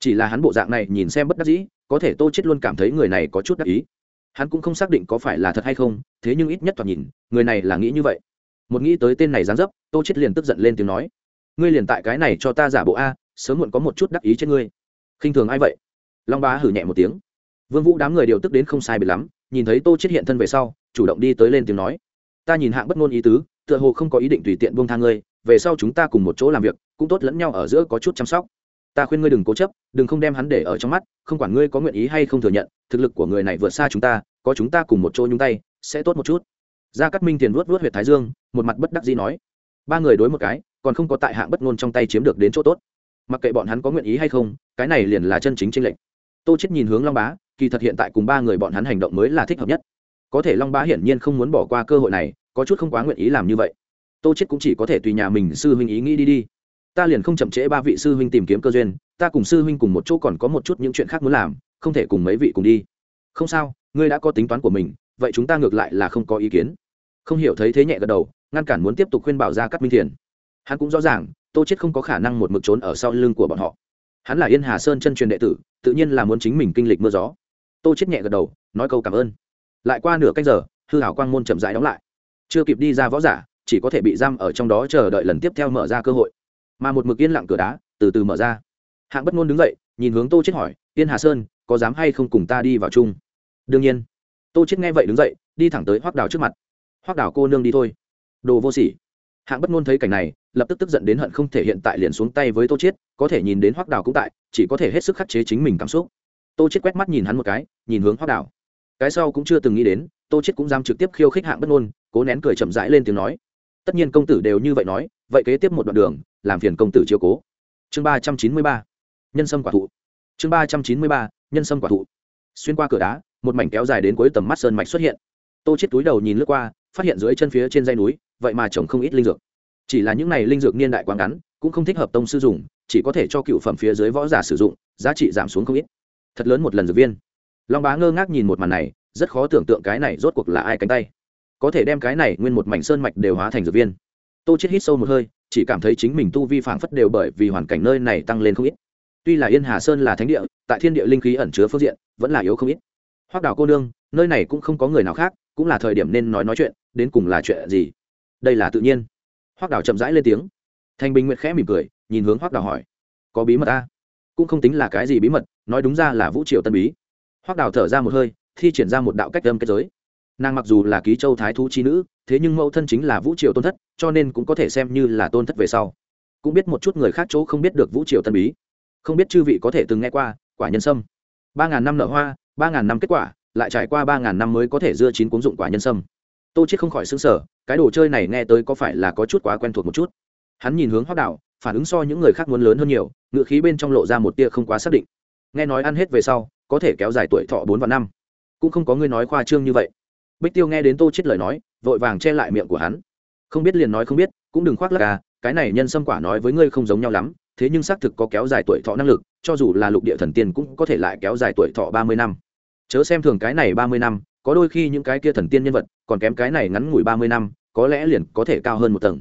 Chỉ là hắn bộ dạng này nhìn xem bất đắc dĩ, có thể tô chết luôn cảm thấy người này có chút đắc ý. Hắn cũng không xác định có phải là thật hay không, thế nhưng ít nhất thoạt nhìn, người này là nghĩ như vậy một nghĩ tới tên này dáng dấp, tô chết liền tức giận lên tiếng nói, ngươi liền tại cái này cho ta giả bộ a, sớm muộn có một chút đắc ý trên ngươi. Khinh thường ai vậy? Long bá hử nhẹ một tiếng. Vương vũ đám người điều tức đến không sai biệt lắm, nhìn thấy tô chết hiện thân về sau, chủ động đi tới lên tiếng nói, ta nhìn hạng bất ngôn ý tứ, tựa hồ không có ý định tùy tiện buông tha ngươi, về sau chúng ta cùng một chỗ làm việc, cũng tốt lẫn nhau ở giữa có chút chăm sóc. Ta khuyên ngươi đừng cố chấp, đừng không đem hắn để ở trong mắt, không quản ngươi có nguyện ý hay không thừa nhận, thực lực của người này vượt xa chúng ta, có chúng ta cùng một chỗ nhúng tay, sẽ tốt một chút gia cát minh tiền vuốt vuốt huyệt thái dương, một mặt bất đắc dĩ nói, ba người đối một cái, còn không có tại hạng bất ngôn trong tay chiếm được đến chỗ tốt. Mặc kệ bọn hắn có nguyện ý hay không, cái này liền là chân chính tranh lệnh tô chết nhìn hướng long bá, kỳ thật hiện tại cùng ba người bọn hắn hành động mới là thích hợp nhất. Có thể long bá hiển nhiên không muốn bỏ qua cơ hội này, có chút không quá nguyện ý làm như vậy. Tô chết cũng chỉ có thể tùy nhà mình sư huynh ý nghĩ đi đi. Ta liền không chậm trễ ba vị sư huynh tìm kiếm cơ duyên, ta cùng sư huynh cùng một chỗ còn có một chút những chuyện khác muốn làm, không thể cùng mấy vị cùng đi. Không sao, ngươi đã có tính toán của mình vậy chúng ta ngược lại là không có ý kiến. Không hiểu thấy thế nhẹ gật đầu, ngăn cản muốn tiếp tục khuyên bảo ra cắt minh thiền. Hắn cũng rõ ràng, tô chết không có khả năng một mực trốn ở sau lưng của bọn họ. Hắn là yên hà sơn chân truyền đệ tử, tự nhiên là muốn chính mình kinh lịch mưa gió. Tô chết nhẹ gật đầu, nói câu cảm ơn. Lại qua nửa canh giờ, hư hảo quang môn chậm rãi đóng lại. Chưa kịp đi ra võ giả, chỉ có thể bị giam ở trong đó chờ đợi lần tiếp theo mở ra cơ hội. Mà một mực yên lặng cửa đá, từ từ mở ra. Hạng bất ngôn đứng dậy, nhìn hướng tô chết hỏi, yên hà sơn, có dám hay không cùng ta đi vào chung? Đương nhiên tô chết nghe vậy đứng dậy, đi thẳng tới hoắc đào trước mặt. Hoắc đào cô nương đi thôi. Đồ vô sỉ. Hạng bất ngôn thấy cảnh này, lập tức tức giận đến hận không thể hiện tại liền xuống tay với tô chết có thể nhìn đến hoắc đào cũng tại, chỉ có thể hết sức khắc chế chính mình cảm xúc. Tô chết quét mắt nhìn hắn một cái, nhìn hướng hoắc đào. Cái sau cũng chưa từng nghĩ đến, tô chết cũng dám trực tiếp khiêu khích hạng bất ngôn, cố nén cười chậm rãi lên tiếng nói. Tất nhiên công tử đều như vậy nói, vậy kế tiếp một đoạn đường, làm phiền công tử chiếu cố. Chương ba trăm chín mươi ba. Nhân sâm quả thụ. Chương ba trăm chín mươi ba. Nhân sâm quả thụ. Xuyên qua cửa đá một mảnh kéo dài đến cuối tầm mắt sơn mạch xuất hiện. Tô chết túi đầu nhìn lướt qua, phát hiện dưới chân phía trên dây núi, vậy mà trồng không ít linh dược. Chỉ là những này linh dược niên đại quá ngắn, cũng không thích hợp tông sư dùng, chỉ có thể cho cựu phẩm phía dưới võ giả sử dụng, giá trị giảm xuống không ít. Thật lớn một lần dược viên. Long bá ngơ ngác nhìn một màn này, rất khó tưởng tượng cái này rốt cuộc là ai cánh tay. Có thể đem cái này nguyên một mảnh sơn mạch đều hóa thành dược viên. Tô chết hít sâu một hơi, chỉ cảm thấy chính mình tu vi phảng phất đều bởi vì hoàn cảnh nơi này tăng lên không ít. Tuy là yên hà sơn là thánh địa, tại thiên địa linh khí ẩn chứa phương diện, vẫn là yếu không ít hoác Đào cô nương, nơi này cũng không có người nào khác, cũng là thời điểm nên nói nói chuyện, đến cùng là chuyện gì? Đây là tự nhiên. Hoác Đào chậm rãi lên tiếng. Thanh bình nguyệt khẽ mỉm cười, nhìn hướng hoác Đào hỏi. Có bí mật ta cũng không tính là cái gì bí mật, nói đúng ra là vũ triều tân bí. Hoác Đào thở ra một hơi, thi triển ra một đạo cách âm kết giới. Nàng mặc dù là ký châu thái thú chi nữ, thế nhưng mẫu thân chính là vũ triều tôn thất, cho nên cũng có thể xem như là tôn thất về sau. Cũng biết một chút người khác chỗ không biết được vũ triều tân bí. Không biết chư vị có thể từng nghe qua, quả nhân sâm. Ba ngàn năm nở hoa ba ngàn năm kết quả, lại trải qua ba ngàn năm mới có thể dưa chín cuốn dụng quả nhân sâm. Tô chết không khỏi xứng sở cái đồ chơi này nghe tới có phải là có chút quá quen thuộc một chút. Hắn nhìn hướng hoác đạo, phản ứng so những người khác muốn lớn hơn nhiều, ngựa khí bên trong lộ ra một tia không quá xác định. Nghe nói ăn hết về sau, có thể kéo dài tuổi thọ bốn và năm. Cũng không có người nói khoa trương như vậy. Bích tiêu nghe đến tô chết lời nói, vội vàng che lại miệng của hắn. Không biết liền nói không biết, cũng đừng khoác lắc à cái này nhân sâm quả nói với ngươi không giống nhau lắm, thế nhưng xác thực có kéo dài tuổi thọ năng lực, cho dù là lục địa thần tiên cũng có thể lại kéo dài tuổi thọ ba mươi năm chớ xem thường cái này ba mươi năm, có đôi khi những cái kia thần tiên nhân vật, còn kém cái này ngắn ngủi ba mươi năm, có lẽ liền có thể cao hơn một tầng.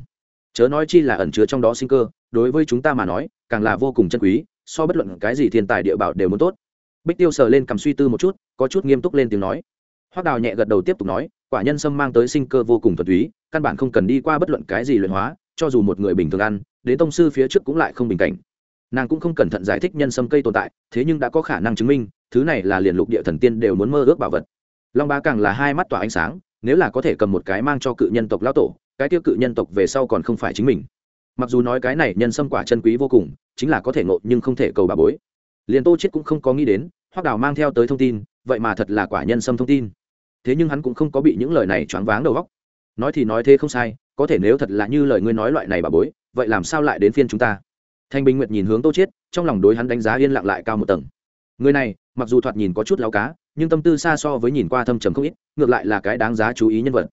Chớ nói chi là ẩn chứa trong đó sinh cơ, đối với chúng ta mà nói, càng là vô cùng chân quý, so bất luận cái gì thiên tài địa bảo đều muốn tốt. Bích tiêu sờ lên cầm suy tư một chút, có chút nghiêm túc lên tiếng nói. Hoác đào nhẹ gật đầu tiếp tục nói, quả nhân sâm mang tới sinh cơ vô cùng thuần túy, căn bản không cần đi qua bất luận cái gì luyện hóa, cho dù một người bình thường ăn, đến tông sư phía trước cũng lại không bình cảnh nàng cũng không cẩn thận giải thích nhân sâm cây tồn tại, thế nhưng đã có khả năng chứng minh, thứ này là liền lục địa thần tiên đều muốn mơ ước bảo vật. Long bá càng là hai mắt tỏa ánh sáng, nếu là có thể cầm một cái mang cho cự nhân tộc lao tổ, cái tiêu cự nhân tộc về sau còn không phải chính mình. Mặc dù nói cái này nhân sâm quả chân quý vô cùng, chính là có thể ngộ nhưng không thể cầu bà bối. Liền tô chết cũng không có nghĩ đến, hoắc đào mang theo tới thông tin, vậy mà thật là quả nhân sâm thông tin. Thế nhưng hắn cũng không có bị những lời này choáng váng đầu óc. Nói thì nói thế không sai, có thể nếu thật là như lời ngươi nói loại này bà bối, vậy làm sao lại đến phiên chúng ta? Thanh bình nguyệt nhìn hướng tô chiết, trong lòng đối hắn đánh giá yên lặng lại cao một tầng. Người này, mặc dù thoạt nhìn có chút lao cá, nhưng tâm tư xa so với nhìn qua thâm trầm không ít, ngược lại là cái đáng giá chú ý nhân vật.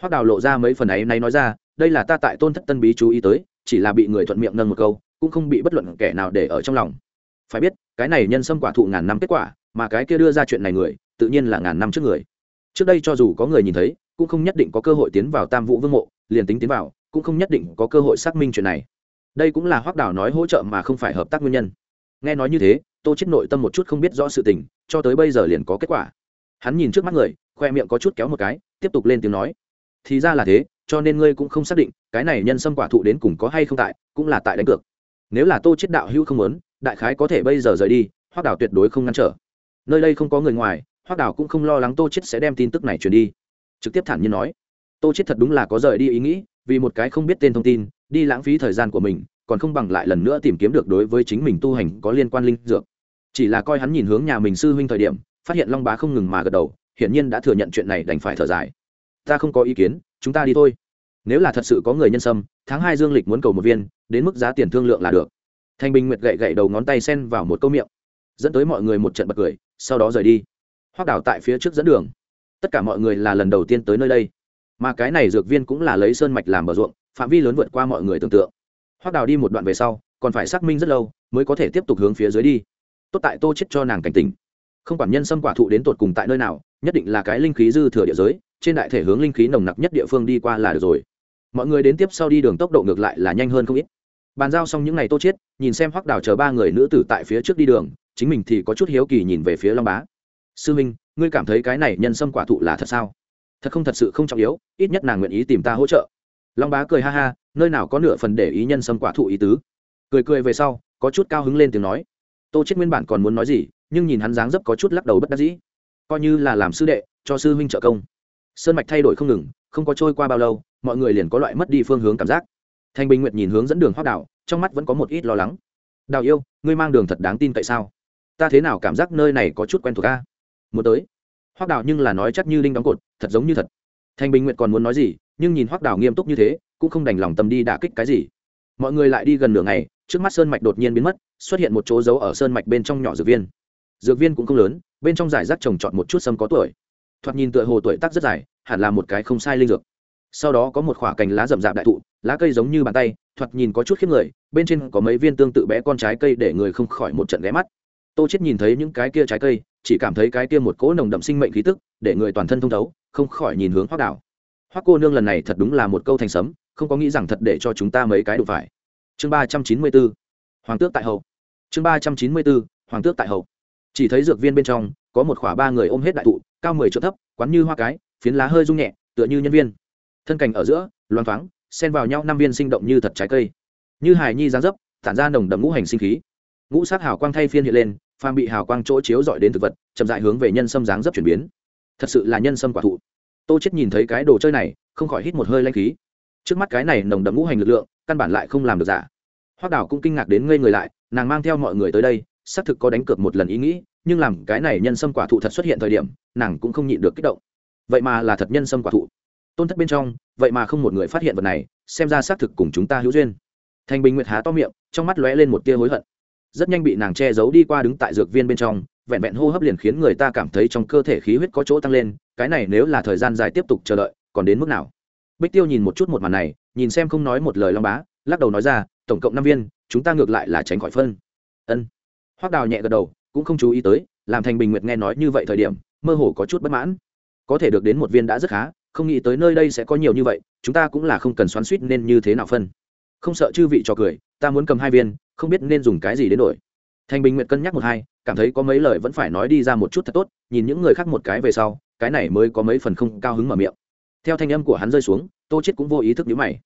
Hoắc đào lộ ra mấy phần ấy nay nói ra, đây là ta tại tôn thất tân bí chú ý tới, chỉ là bị người thuận miệng nâng một câu, cũng không bị bất luận kẻ nào để ở trong lòng. Phải biết, cái này nhân sâm quả thụ ngàn năm kết quả, mà cái kia đưa ra chuyện này người, tự nhiên là ngàn năm trước người. Trước đây cho dù có người nhìn thấy, cũng không nhất định có cơ hội tiến vào tam vũ vương mộ, liền tính tiến vào, cũng không nhất định có cơ hội xác minh chuyện này đây cũng là hoác đảo nói hỗ trợ mà không phải hợp tác nguyên nhân. Nghe nói như thế, tô chết nội tâm một chút không biết rõ sự tình, cho tới bây giờ liền có kết quả. Hắn nhìn trước mắt người, khoe miệng có chút kéo một cái, tiếp tục lên tiếng nói. Thì ra là thế, cho nên ngươi cũng không xác định, cái này nhân sâm quả thụ đến cùng có hay không tại, cũng là tại đánh cược. Nếu là tô chết đạo hữu không muốn, đại khái có thể bây giờ rời đi hoác đảo tuyệt đối không ngăn trở. Nơi đây không có người ngoài hoác đảo cũng không lo lắng tô chết sẽ đem tin tức này truyền đi. Trực tiếp thản nhiên nói. Tô chết thật đúng là có rời đi ý nghĩ, vì một cái không biết tên thông tin đi lãng phí thời gian của mình, còn không bằng lại lần nữa tìm kiếm được đối với chính mình tu hành có liên quan linh dược. Chỉ là coi hắn nhìn hướng nhà mình sư huynh thời điểm, phát hiện long bá không ngừng mà gật đầu, hiển nhiên đã thừa nhận chuyện này đành phải thở dài. Ta không có ý kiến, chúng ta đi thôi. Nếu là thật sự có người nhân sâm, tháng hai dương lịch muốn cầu một viên, đến mức giá tiền thương lượng là được. Thanh bình nguyệt gậy gậy đầu ngón tay sen vào một câu miệng, dẫn tới mọi người một trận bật cười, sau đó rời đi. Hoác đảo tại phía trước dẫn đường. Tất cả mọi người là lần đầu tiên tới nơi đây. Mà cái này dược viên cũng là lấy sơn mạch làm bờ ruộng phạm vi lớn vượt qua mọi người tưởng tượng. Hoác đào đi một đoạn về sau, còn phải xác minh rất lâu mới có thể tiếp tục hướng phía dưới đi. Tốt tại tô chết cho nàng cảnh tỉnh. Không quản nhân xâm quả thụ đến tột cùng tại nơi nào, nhất định là cái linh khí dư thừa địa giới, trên đại thể hướng linh khí nồng nặc nhất địa phương đi qua là được rồi. Mọi người đến tiếp sau đi đường tốc độ ngược lại là nhanh hơn không ít. Bàn giao xong những ngày tô chết, nhìn xem hoắc đào chờ ba người nữ tử tại phía trước đi đường, chính mình thì có chút hiếu kỳ nhìn về phía long bá. Sư minh, ngươi cảm thấy cái này nhân sâm quả thụ là thật sao? Thật không thật sự không trọng yếu, ít nhất nàng nguyện ý tìm ta hỗ trợ long bá cười ha ha, nơi nào có nửa phần để ý nhân sâm quả thụ ý tứ. Cười cười về sau, có chút cao hứng lên tiếng nói. Tô chết nguyên bản còn muốn nói gì, nhưng nhìn hắn dáng dấp có chút lắc đầu bất đắc dĩ. Coi như là làm sư đệ, cho sư huynh trợ công. Sơn mạch thay đổi không ngừng, không có trôi qua bao lâu, mọi người liền có loại mất đi phương hướng cảm giác. Thanh bình nguyệt nhìn hướng dẫn đường hoác đạo trong mắt vẫn có một ít lo lắng. Đào yêu, ngươi mang đường thật đáng tin tại sao? Ta thế nào cảm giác nơi này có chút quen thuộc ca muốn tới. Hoác đạo nhưng là nói chắc như đinh đóng cột, thật giống như thật thanh bình nguyệt còn muốn nói gì, nhưng nhìn hoác đảo nghiêm túc như thế, cũng không đành lòng tâm đi đả kích cái gì. Mọi người lại đi gần nửa ngày, trước mắt sơn mạch đột nhiên biến mất, xuất hiện một chỗ giấu ở sơn mạch bên trong nhỏ dược viên. Dược viên cũng không lớn, bên trong giải rác trồng trọt một chút sâm có tuổi. Thoạt nhìn tựa hồ tuổi tác rất dài, hẳn là một cái không sai linh dược. Sau đó có một khoả cành lá rậm rạp đại thụ, lá cây giống như bàn tay, thoạt nhìn có chút khiếp người, bên trên có mấy viên tương tự bé con trái cây để người không khỏi một trận ghé mắt. Tô chết nhìn thấy những cái kia trái cây, chỉ cảm thấy cái kia một cỗ nồng đậm sinh mệnh khí tức, để người toàn thân thông thấu không khỏi nhìn hướng hoác đảo. Hoác cô nương lần này thật đúng là một câu thành sấm, không có nghĩ rằng thật để cho chúng ta mấy cái đủ phải. Chương ba trăm chín mươi bốn, hoàng tước tại hậu. Chương ba trăm chín mươi bốn, hoàng tước tại hậu. Chỉ thấy dược viên bên trong, có một khỏa ba người ôm hết đại thụ, cao mười chỗ thấp, quán như hoa cái, phiến lá hơi rung nhẹ, tựa như nhân viên. Thân cành ở giữa loan thoáng, xen vào nhau năm viên sinh động như thật trái cây. Như hài nhi giáng dấp, tản ra nồng đậm ngũ hành sinh khí. Ngũ sát hào quang thay phiên hiện lên, phàm bị hào quang chỗ chiếu dọi đến thực vật, chậm dại hướng về nhân sâm dáng dấp chuyển biến thật sự là nhân sâm quả thụ. Tô chết nhìn thấy cái đồ chơi này, không khỏi hít một hơi lanh khí. Trước mắt cái này nồng đậm ngũ hành lực lượng, căn bản lại không làm được giả. Hoác đảo cũng kinh ngạc đến ngây người lại, nàng mang theo mọi người tới đây, xác thực có đánh cược một lần ý nghĩ, nhưng làm cái này nhân sâm quả thụ thật xuất hiện thời điểm, nàng cũng không nhịn được kích động. Vậy mà là thật nhân sâm quả thụ. Tôn thất bên trong, vậy mà không một người phát hiện vật này, xem ra xác thực cùng chúng ta hữu duyên. Thành bình nguyệt há to miệng, trong mắt lóe lên một tia hối hận. Rất nhanh bị nàng che giấu đi qua đứng tại dược viên bên trong vẹn vẹn hô hấp liền khiến người ta cảm thấy trong cơ thể khí huyết có chỗ tăng lên, cái này nếu là thời gian dài tiếp tục chờ đợi, còn đến mức nào? Bích tiêu nhìn một chút một màn này, nhìn xem không nói một lời long bá, lắc đầu nói ra, tổng cộng năm viên, chúng ta ngược lại là tránh khỏi phân. Ân. Hoác đào nhẹ gật đầu, cũng không chú ý tới, làm thành bình nguyệt nghe nói như vậy thời điểm, mơ hồ có chút bất mãn. Có thể được đến một viên đã rất khá, không nghĩ tới nơi đây sẽ có nhiều như vậy, chúng ta cũng là không cần xoắn suýt nên như thế nào phân. Không sợ chư vị cho cười, ta muốn cầm hai viên, không biết nên dùng cái gì đến đổi. Thành bình nguyệt cân nhắc một hai cảm thấy có mấy lời vẫn phải nói đi ra một chút thật tốt, nhìn những người khác một cái về sau, cái này mới có mấy phần không cao hứng mở miệng. Theo thanh âm của hắn rơi xuống, tô chết cũng vô ý thức nhíu mày.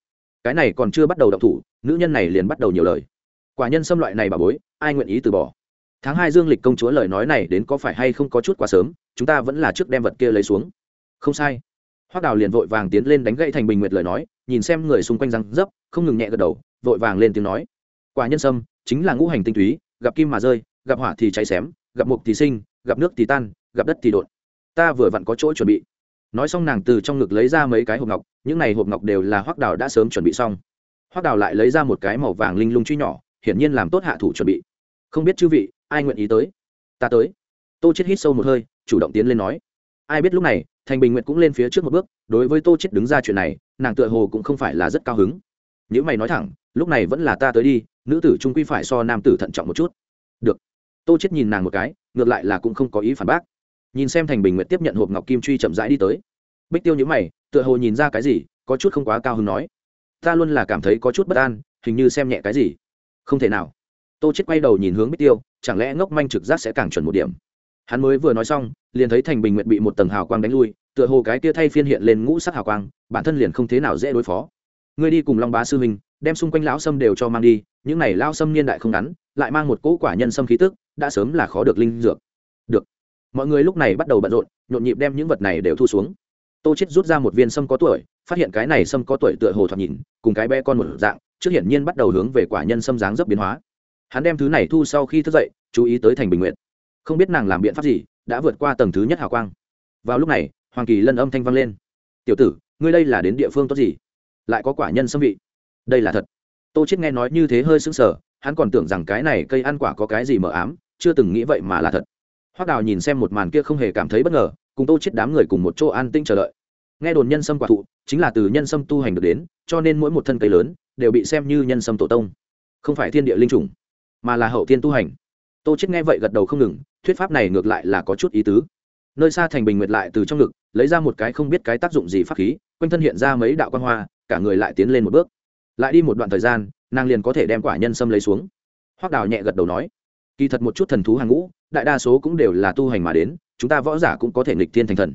Cái này còn chưa bắt đầu động thủ, nữ nhân này liền bắt đầu nhiều lời. Quả nhân xâm loại này bà bối, ai nguyện ý từ bỏ? Tháng hai dương lịch công chúa lời nói này đến có phải hay không có chút quá sớm, chúng ta vẫn là trước đem vật kia lấy xuống. Không sai. Hoác đào liền vội vàng tiến lên đánh gậy thành bình nguyệt lời nói, nhìn xem người xung quanh răng dấp không ngừng nhẹ gật đầu, vội vàng lên tiếng nói. Quả nhân sâm chính là ngũ hành tinh túy, gặp kim mà rơi gặp hỏa thì cháy xém, gặp mục thì sinh, gặp nước thì tan, gặp đất thì đột. Ta vừa vặn có chỗ chuẩn bị. Nói xong nàng từ trong ngực lấy ra mấy cái hộp ngọc, những này hộp ngọc đều là hoác đào đã sớm chuẩn bị xong. Hoác đào lại lấy ra một cái màu vàng linh lung truy nhỏ, hiển nhiên làm tốt hạ thủ chuẩn bị. Không biết chư vị, ai nguyện ý tới? Ta tới. Tô chết hít sâu một hơi, chủ động tiến lên nói. Ai biết lúc này, thành bình nguyện cũng lên phía trước một bước, đối với tô chết đứng ra chuyện này, nàng tựa hồ cũng không phải là rất cao hứng. Những mày nói thẳng, lúc này vẫn là ta tới đi, nữ tử trung quy phải so nam tử thận trọng một chút. Được tô chết nhìn nàng một cái, ngược lại là cũng không có ý phản bác. Nhìn xem thành bình nguyện tiếp nhận hộp ngọc kim truy chậm rãi đi tới. Bích tiêu nhữ mày, tựa hồ nhìn ra cái gì, có chút không quá cao hứng nói. Ta luôn là cảm thấy có chút bất an, hình như xem nhẹ cái gì. Không thể nào. Tô chết quay đầu nhìn hướng bích tiêu, chẳng lẽ ngốc manh trực giác sẽ càng chuẩn một điểm. Hắn mới vừa nói xong, liền thấy thành bình nguyện bị một tầng hào quang đánh lui, tựa hồ cái kia thay phiên hiện lên ngũ sắc hào quang, bản thân liền không thế nào dễ đối phó. Ngươi đi cùng long bá sư huynh đem xung quanh lão sâm đều cho mang đi những này lao sâm niên đại không ngắn, lại mang một cỗ quả nhân sâm khí tức, đã sớm là khó được linh dược. Được. Mọi người lúc này bắt đầu bận rộn, nhộn nhịp đem những vật này đều thu xuống. Tô chết rút ra một viên sâm có tuổi, phát hiện cái này sâm có tuổi tựa hồ thoạt nhìn, cùng cái bé con một dạng, trước hiển nhiên bắt đầu hướng về quả nhân sâm dáng dấp biến hóa. Hắn đem thứ này thu sau khi thức dậy, chú ý tới thành bình nguyện không biết nàng làm biện pháp gì, đã vượt qua tầng thứ nhất hào quang. Vào lúc này, hoàng kỳ lân âm thanh vang lên. Tiểu tử, ngươi đây là đến địa phương tốt gì? Lại có quả nhân xâm vị. Đây là thật tô chết nghe nói như thế hơi sững sờ hắn còn tưởng rằng cái này cây ăn quả có cái gì mờ ám chưa từng nghĩ vậy mà là thật. Hoắc đào nhìn xem một màn kia không hề cảm thấy bất ngờ cùng tô chết đám người cùng một chỗ an tinh chờ đợi. Nghe đồn nhân sâm quả thụ chính là từ nhân sâm tu hành được đến cho nên mỗi một thân cây lớn đều bị xem như nhân sâm tổ tông không phải thiên địa linh trùng, mà là hậu thiên tu hành. Tô chết nghe vậy gật đầu không ngừng thuyết pháp này ngược lại là có chút ý tứ. Nơi xa thành bình nguyệt lại từ trong ngực lấy ra một cái không biết cái tác dụng gì pháp khí quanh thân hiện ra mấy đạo quan hoa cả người lại tiến lên một bước lại đi một đoạn thời gian, nàng liền có thể đem quả nhân sâm lấy xuống. Hoác đào nhẹ gật đầu nói, kỳ thật một chút thần thú hàng ngũ, đại đa số cũng đều là tu hành mà đến, chúng ta võ giả cũng có thể nghịch thiên thành thần.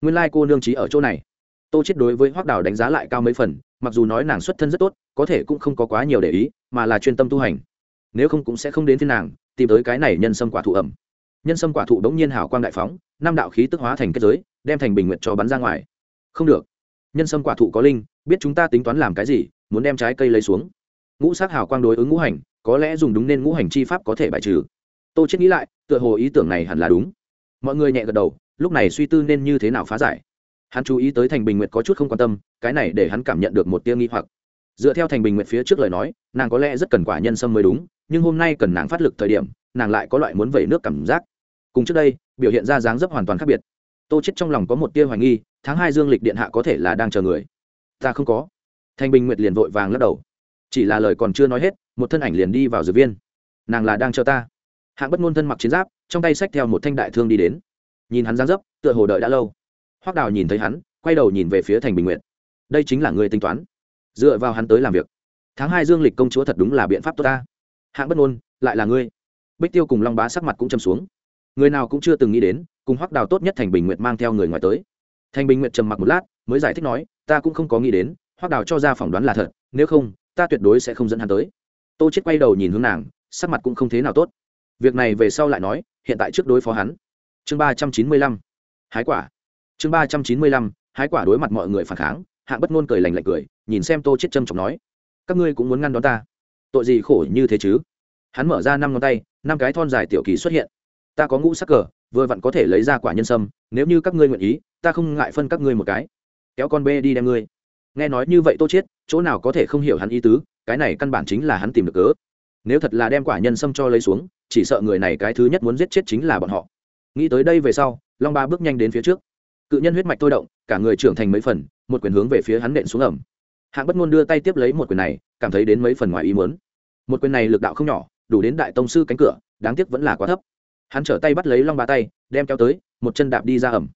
Nguyên lai cô nương trí ở chỗ này. Tô chết đối với hoác đào đánh giá lại cao mấy phần, mặc dù nói nàng xuất thân rất tốt, có thể cũng không có quá nhiều để ý, mà là chuyên tâm tu hành. Nếu không cũng sẽ không đến thiên nàng, tìm tới cái này nhân sâm quả thụ ẩm. Nhân sâm quả thụ đống nhiên hảo quang đại phóng, năm đạo khí tức hóa thành kết giới, đem thành bình nguyện cho bắn ra ngoài. Không được. Nhân sâm quả thụ có linh, biết chúng ta tính toán làm cái gì muốn đem trái cây lấy xuống. Ngũ sắc hào quang đối ứng ngũ hành, có lẽ dùng đúng nên ngũ hành chi pháp có thể bài trừ. Tô chết nghĩ lại, tựa hồ ý tưởng này hẳn là đúng. Mọi người nhẹ gật đầu, lúc này suy tư nên như thế nào phá giải. Hắn chú ý tới thành bình nguyệt có chút không quan tâm, cái này để hắn cảm nhận được một tia nghi hoặc. Dựa theo thành bình nguyệt phía trước lời nói, nàng có lẽ rất cần quả nhân sâm mới đúng, nhưng hôm nay cần nàng phát lực thời điểm, nàng lại có loại muốn vẩy nước cảm giác. Cùng trước đây, biểu hiện ra dáng dấp hoàn toàn khác biệt. Tô chết trong lòng có một tia hoài nghi, tháng hai dương lịch điện hạ có thể là đang chờ người. Ta không có thanh bình nguyệt liền vội vàng lắc đầu. Chỉ là lời còn chưa nói hết, một thân ảnh liền đi vào dược viên. Nàng là đang chờ ta. Hạng bất ngôn thân mặc chiến giáp, trong tay xách theo một thanh đại thương đi đến. Nhìn hắn dáng dấp, tựa hồ đợi đã lâu. Hoắc đào nhìn thấy hắn, quay đầu nhìn về phía thành bình nguyệt. Đây chính là người tính toán. Dựa vào hắn tới làm việc. Tháng hai dương lịch công chúa thật đúng là biện pháp tốt ta. Hạng bất ngôn, lại là ngươi. Bích tiêu cùng long bá sắc mặt cũng châm xuống. Người nào cũng chưa từng nghĩ đến, cùng hoắc đào tốt nhất thành bình nguyệt mang theo người ngoài tới. Thành bình nguyệt trầm mặc một lát, mới giải thích nói, ta cũng không có nghĩ đến hoắc đào cho ra phỏng đoán là thật, nếu không, ta tuyệt đối sẽ không dẫn hắn tới. Tô chết quay đầu nhìn hướng nàng, sắc mặt cũng không thế nào tốt. Việc này về sau lại nói, hiện tại trước đối phó hắn. Chương ba trăm chín mươi lăm, hái quả. Chương ba trăm chín mươi lăm, hái quả đối mặt mọi người phản kháng, hạng bất ngôn cười lạnh lạnh cười, nhìn xem tô chết trâm trọng nói, các ngươi cũng muốn ngăn đón ta? Tội gì khổ như thế chứ? Hắn mở ra năm ngón tay, năm cái thon dài tiểu kỳ xuất hiện. Ta có ngũ sắc cờ, vừa vặn có thể lấy ra quả nhân sâm, nếu như các ngươi nguyện ý, ta không ngại phân các ngươi một cái. Kéo con bê đi đem ngươi nghe nói như vậy tô chết chỗ nào có thể không hiểu hắn ý tứ, cái này căn bản chính là hắn tìm được cớ. Nếu thật là đem quả nhân sâm cho lấy xuống, chỉ sợ người này cái thứ nhất muốn giết chết chính là bọn họ. Nghĩ tới đây về sau, long ba bước nhanh đến phía trước. Cự nhân huyết mạch tôi động, cả người trưởng thành mấy phần, một quyền hướng về phía hắn nện xuống ẩm hạng bất ngôn đưa tay tiếp lấy một quyền này, cảm thấy đến mấy phần ngoài ý muốn. Một quyền này lực đạo không nhỏ, đủ đến đại tông sư cánh cửa, đáng tiếc vẫn là quá thấp. Hắn trở tay bắt lấy long ba tay, đem kéo tới, một chân đạp đi ra ẩm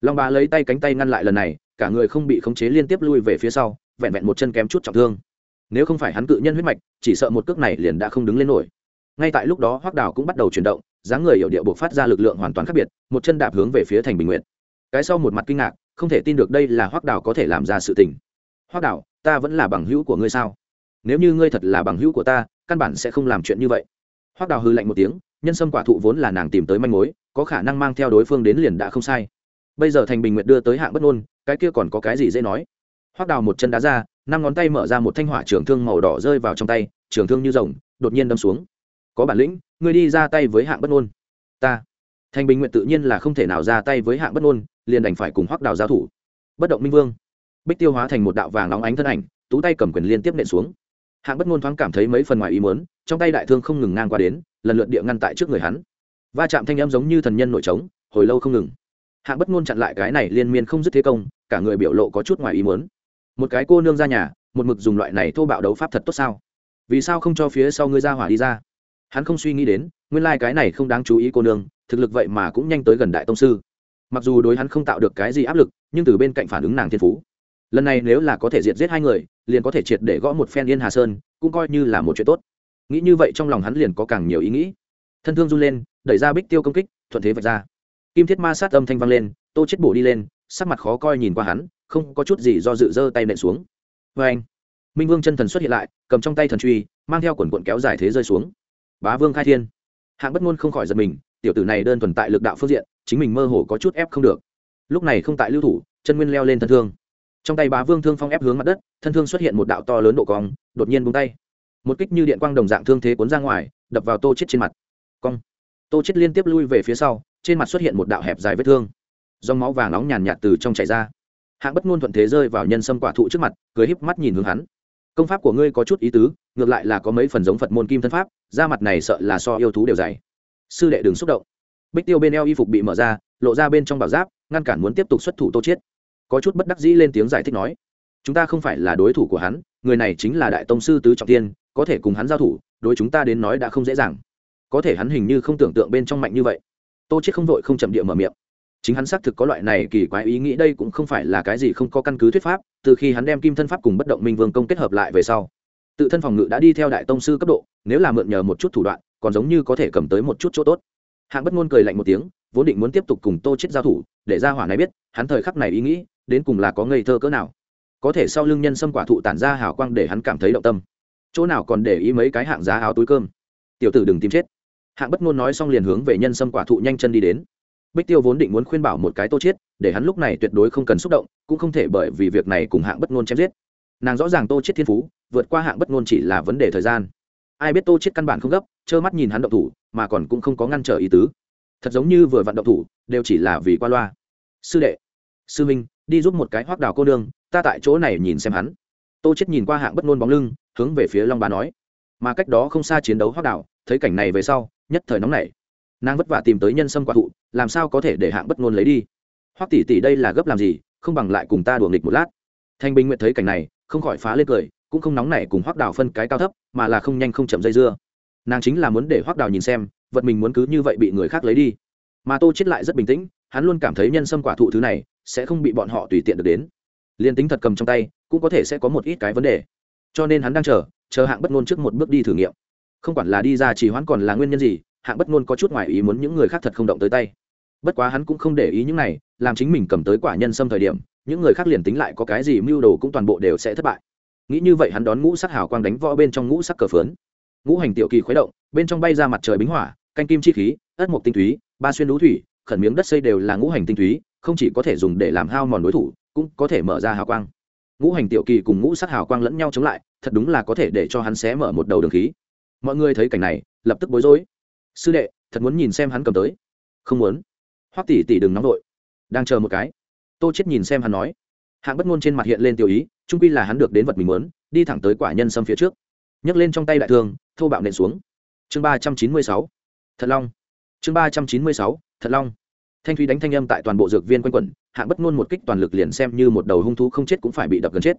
long ba lấy tay cánh tay ngăn lại lần này cả người không bị khống chế liên tiếp lui về phía sau, vẹn vẹn một chân kém chút trọng thương. Nếu không phải hắn cự nhân huyết mạch, chỉ sợ một cước này liền đã không đứng lên nổi. Ngay tại lúc đó hoác đào cũng bắt đầu chuyển động, dáng người hiệu điệu buộc phát ra lực lượng hoàn toàn khác biệt, một chân đạp hướng về phía thành bình nguyện cái sau một mặt kinh ngạc, không thể tin được đây là hoác đào có thể làm ra sự tình. Hoác đào, ta vẫn là bằng hữu của ngươi sao? Nếu như ngươi thật là bằng hữu của ta, căn bản sẽ không làm chuyện như vậy. Hoác đào hư lạnh một tiếng, nhân sâm quả thụ vốn là nàng tìm tới manh mối, có khả năng mang theo đối phương đến liền đã không sai bây giờ thành bình nguyệt đưa tới hạng bất ngôn, cái kia còn có cái gì dễ nói? Hoác đào một chân đá ra, năm ngón tay mở ra một thanh hỏa trường thương màu đỏ rơi vào trong tay, trường thương như rồng, đột nhiên đâm xuống. Có bản lĩnh, ngươi đi ra tay với hạng bất ngôn. Ta. Thành bình nguyện tự nhiên là không thể nào ra tay với hạng bất ngôn, liền đành phải cùng hoác đào giao thủ. Bất động minh vương. Bích tiêu hóa thành một đạo vàng nóng ánh thân ảnh, tú tay cầm quyền liên tiếp nện xuống. Hạng bất ngôn thoáng cảm thấy mấy phần ngoài ý muốn, trong tay đại thương không ngừng ngang qua đến, lần lượt địa ngăn tại trước người hắn. Va chạm thanh âm giống như thần nhân nội trống, hồi lâu không ngừng hạng bất ngôn chặn lại cái này liên miên không dứt thế công, cả người biểu lộ có chút ngoài ý muốn. Một cái cô nương ra nhà, một mực dùng loại này thô bạo đấu pháp thật tốt sao? Vì sao không cho phía sau ngươi ra hỏa đi ra? Hắn không suy nghĩ đến, nguyên lai cái này không đáng chú ý cô nương, thực lực vậy mà cũng nhanh tới gần đại tông sư. Mặc dù đối hắn không tạo được cái gì áp lực, nhưng từ bên cạnh phản ứng nàng thiên phú. Lần này nếu là có thể diệt giết hai người, liền có thể triệt để gõ một phen yên hà sơn, cũng coi như là một chuyện tốt. Nghĩ như vậy trong lòng hắn liền có càng nhiều ý nghĩ. Thân thương run lên, đẩy ra bích tiêu công kích, thuận thế vạch ra kim thiết ma sát âm thanh vang lên, tô chết bổ đi lên, sắc mặt khó coi nhìn qua hắn, không có chút gì do dự giơ tay nện xuống. Vê anh minh vương chân thần xuất hiện lại, cầm trong tay thần truy, mang theo quần quận kéo dài thế rơi xuống. Bá vương khai thiên. Hạng bất ngôn không khỏi giật mình, tiểu tử này đơn thuần tại lực đạo phương diện, chính mình mơ hồ có chút ép không được. Lúc này không tại lưu thủ, chân nguyên leo lên thân thương. Trong tay bá vương thương phong ép hướng mặt đất, thân thương xuất hiện một đạo to lớn độ cong, đột nhiên bung tay. Một kích như điện quang đồng dạng thương thế cuốn ra ngoài, đập vào tô chết trên mặt. Cong. Tô chết liên tiếp lui về phía sau trên mặt xuất hiện một đạo hẹp dài vết thương. Dòng máu vàng nóng nhàn nhạt từ trong chảy ra. Hạng bất ngôn thuận thế rơi vào nhân sâm quả thụ trước mặt, cười híp mắt nhìn hướng hắn. Công pháp của ngươi có chút ý tứ, ngược lại là có mấy phần giống phật môn kim thân pháp, da mặt này sợ là so yêu thú đều dày. Sư đệ đừng xúc động. Bích tiêu bên eo y phục bị mở ra, lộ ra bên trong bảo giáp, ngăn cản muốn tiếp tục xuất thủ tô chiết. Có chút bất đắc dĩ lên tiếng giải thích nói, chúng ta không phải là đối thủ của hắn, người này chính là đại tông sư tứ trọng tiên, có thể cùng hắn giao thủ, đối chúng ta đến nói đã không dễ dàng. Có thể hắn hình như không tưởng tượng bên trong mạnh như vậy tô chết không vội không chậm địa mở miệng. Chính hắn xác thực có loại này kỳ quái ý nghĩ, đây cũng không phải là cái gì không có căn cứ thuyết pháp, từ khi hắn đem kim thân pháp cùng bất động minh vương công kết hợp lại về sau, tự thân phòng ngự đã đi theo đại tông sư cấp độ, nếu là mượn nhờ một chút thủ đoạn, còn giống như có thể cầm tới một chút chỗ tốt. Hạng bất ngôn cười lạnh một tiếng, vốn định muốn tiếp tục cùng tô chết giao thủ, để ra hỏa này biết, hắn thời khắc này ý nghĩ, đến cùng là có ngây thơ cỡ nào. Có thể sau lưng nhân sâm quả thụ tản ra hào quang để hắn cảm thấy động tâm. Chỗ nào còn để ý mấy cái hạng giá áo túi cơm? Tiểu tử đừng tìm chết hạng bất ngôn nói xong liền hướng về nhân sâm quả thụ nhanh chân đi đến. Bích tiêu vốn định muốn khuyên bảo một cái tô chiết, để hắn lúc này tuyệt đối không cần xúc động cũng không thể bởi vì việc này cùng hạng bất ngôn chém giết. Nàng rõ ràng tô chiết thiên phú vượt qua hạng bất ngôn chỉ là vấn đề thời gian. Ai biết tô chiết căn bản không gấp trơ mắt nhìn hắn động thủ mà còn cũng không có ngăn trở ý tứ. Thật giống như vừa vận động thủ đều chỉ là vì qua loa. Sư đệ sư minh đi giúp một cái hoác đào cô nương ta tại chỗ này nhìn xem hắn. Tô chết nhìn qua hạng bất ngôn bóng lưng hướng về phía long bá nói. Mà cách đó không xa chiến đấu hoác đào thấy cảnh này về sau nhất thời nóng nảy. Nàng vất vả tìm tới nhân sâm quả thụ, làm sao có thể để hạng bất ngôn lấy đi? Hoắc tỷ tỷ đây là gấp làm gì, không bằng lại cùng ta đùa nghịch một lát. Thanh bình nguyện thấy cảnh này, không khỏi phá lên cười, cũng không nóng nảy cùng hoắc đào phân cái cao thấp, mà là không nhanh không chậm dây dưa. Nàng chính là muốn để hoắc đào nhìn xem, vật mình muốn cứ như vậy bị người khác lấy đi. Mà tô chết lại rất bình tĩnh, hắn luôn cảm thấy nhân sâm quả thụ thứ này sẽ không bị bọn họ tùy tiện được đến. Liên tính thật cầm trong tay, cũng có thể sẽ có một ít cái vấn đề. Cho nên hắn đang chờ chờ hạng bất ngôn trước một bước đi thử nghiệm không quản là đi ra chỉ hoãn còn là nguyên nhân gì, hạng bất ngôn có chút ngoài ý muốn những người khác thật không động tới tay. Bất quá hắn cũng không để ý những này, làm chính mình cầm tới quả nhân sâm thời điểm, những người khác liền tính lại có cái gì mưu đồ cũng toàn bộ đều sẽ thất bại. Nghĩ như vậy hắn đón ngũ sắc hào quang đánh võ bên trong ngũ sắc cờ phướn. Ngũ hành tiểu kỳ khuấy động, bên trong bay ra mặt trời bính hỏa, canh kim chi khí, ất mộc tinh túy, ba xuyên lũ thủy, khẩn miếng đất xây đều là ngũ hành tinh túy, không chỉ có thể dùng để làm hao mòn đối thủ, cũng có thể mở ra hào quang. Ngũ hành tiểu kỳ cùng ngũ sắc hào quang lẫn nhau chống lại, thật đúng là có thể để cho hắn xé mở một đầu đường khí mọi người thấy cảnh này, lập tức bối rối. Sư đệ, thật muốn nhìn xem hắn cầm tới. Không muốn. Hoắc tỷ tỷ đừng nóng vội. Đang chờ một cái. Tô chết nhìn xem hắn nói. Hạng bất ngôn trên mặt hiện lên tiểu ý trung quy là hắn được đến vật mình muốn, đi thẳng tới quả nhân sâm phía trước. Nhấc lên trong tay đại thương, thô bạo nện xuống. Chương ba trăm chín mươi sáu. Thật long. Chương ba trăm chín mươi sáu. Thật long. Thanh thúy đánh thanh âm tại toàn bộ dược viên quanh quẩn, hạng bất ngôn một kích toàn lực liền xem như một đầu hung thú không chết cũng phải bị đập gần chết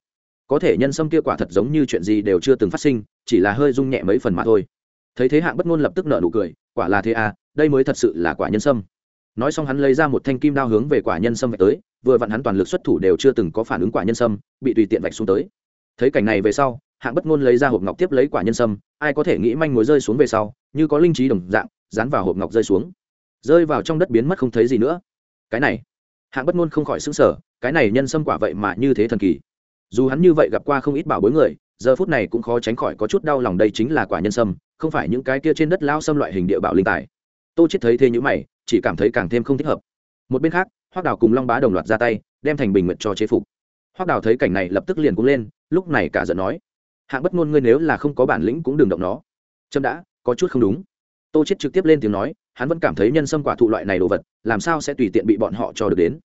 có thể nhân sâm kia quả thật giống như chuyện gì đều chưa từng phát sinh, chỉ là hơi rung nhẹ mấy phần mà thôi. Thấy thế hạng bất ngôn lập tức nở nụ cười, quả là thế à đây mới thật sự là quả nhân sâm. Nói xong hắn lấy ra một thanh kim đao hướng về quả nhân sâm vạch tới, vừa vặn hắn toàn lực xuất thủ đều chưa từng có phản ứng quả nhân sâm, bị tùy tiện vạch xuống tới. Thấy cảnh này về sau, hạng bất ngôn lấy ra hộp ngọc tiếp lấy quả nhân sâm, ai có thể nghĩ manh mối rơi xuống về sau, như có linh trí đồng dạng, dán vào hộp ngọc rơi xuống. Rơi vào trong đất biến mất không thấy gì nữa. Cái này, hạng bất ngôn không khỏi xứng sờ, cái này nhân sâm quả vậy mà như thế thần kỳ dù hắn như vậy gặp qua không ít bảo bối người, giờ phút này cũng khó tránh khỏi có chút đau lòng đây chính là quả nhân sâm, không phải những cái kia trên đất lao xâm loại hình địa bảo linh tài. Tô chết thấy thế như mày, chỉ cảm thấy càng thêm không thích hợp. Một bên khác hoác đào cùng long bá đồng loạt ra tay, đem thành bình nguyện cho chế phục. Hoác đào thấy cảnh này lập tức liền cũng lên, lúc này cả giận nói, hạng bất ngôn ngươi nếu là không có bản lĩnh cũng đừng động nó. Trâm đã, có chút không đúng. Tô chết trực tiếp lên tiếng nói, hắn vẫn cảm thấy nhân sâm quả thụ loại này đồ vật, làm sao sẽ tùy tiện bị bọn họ cho được đến.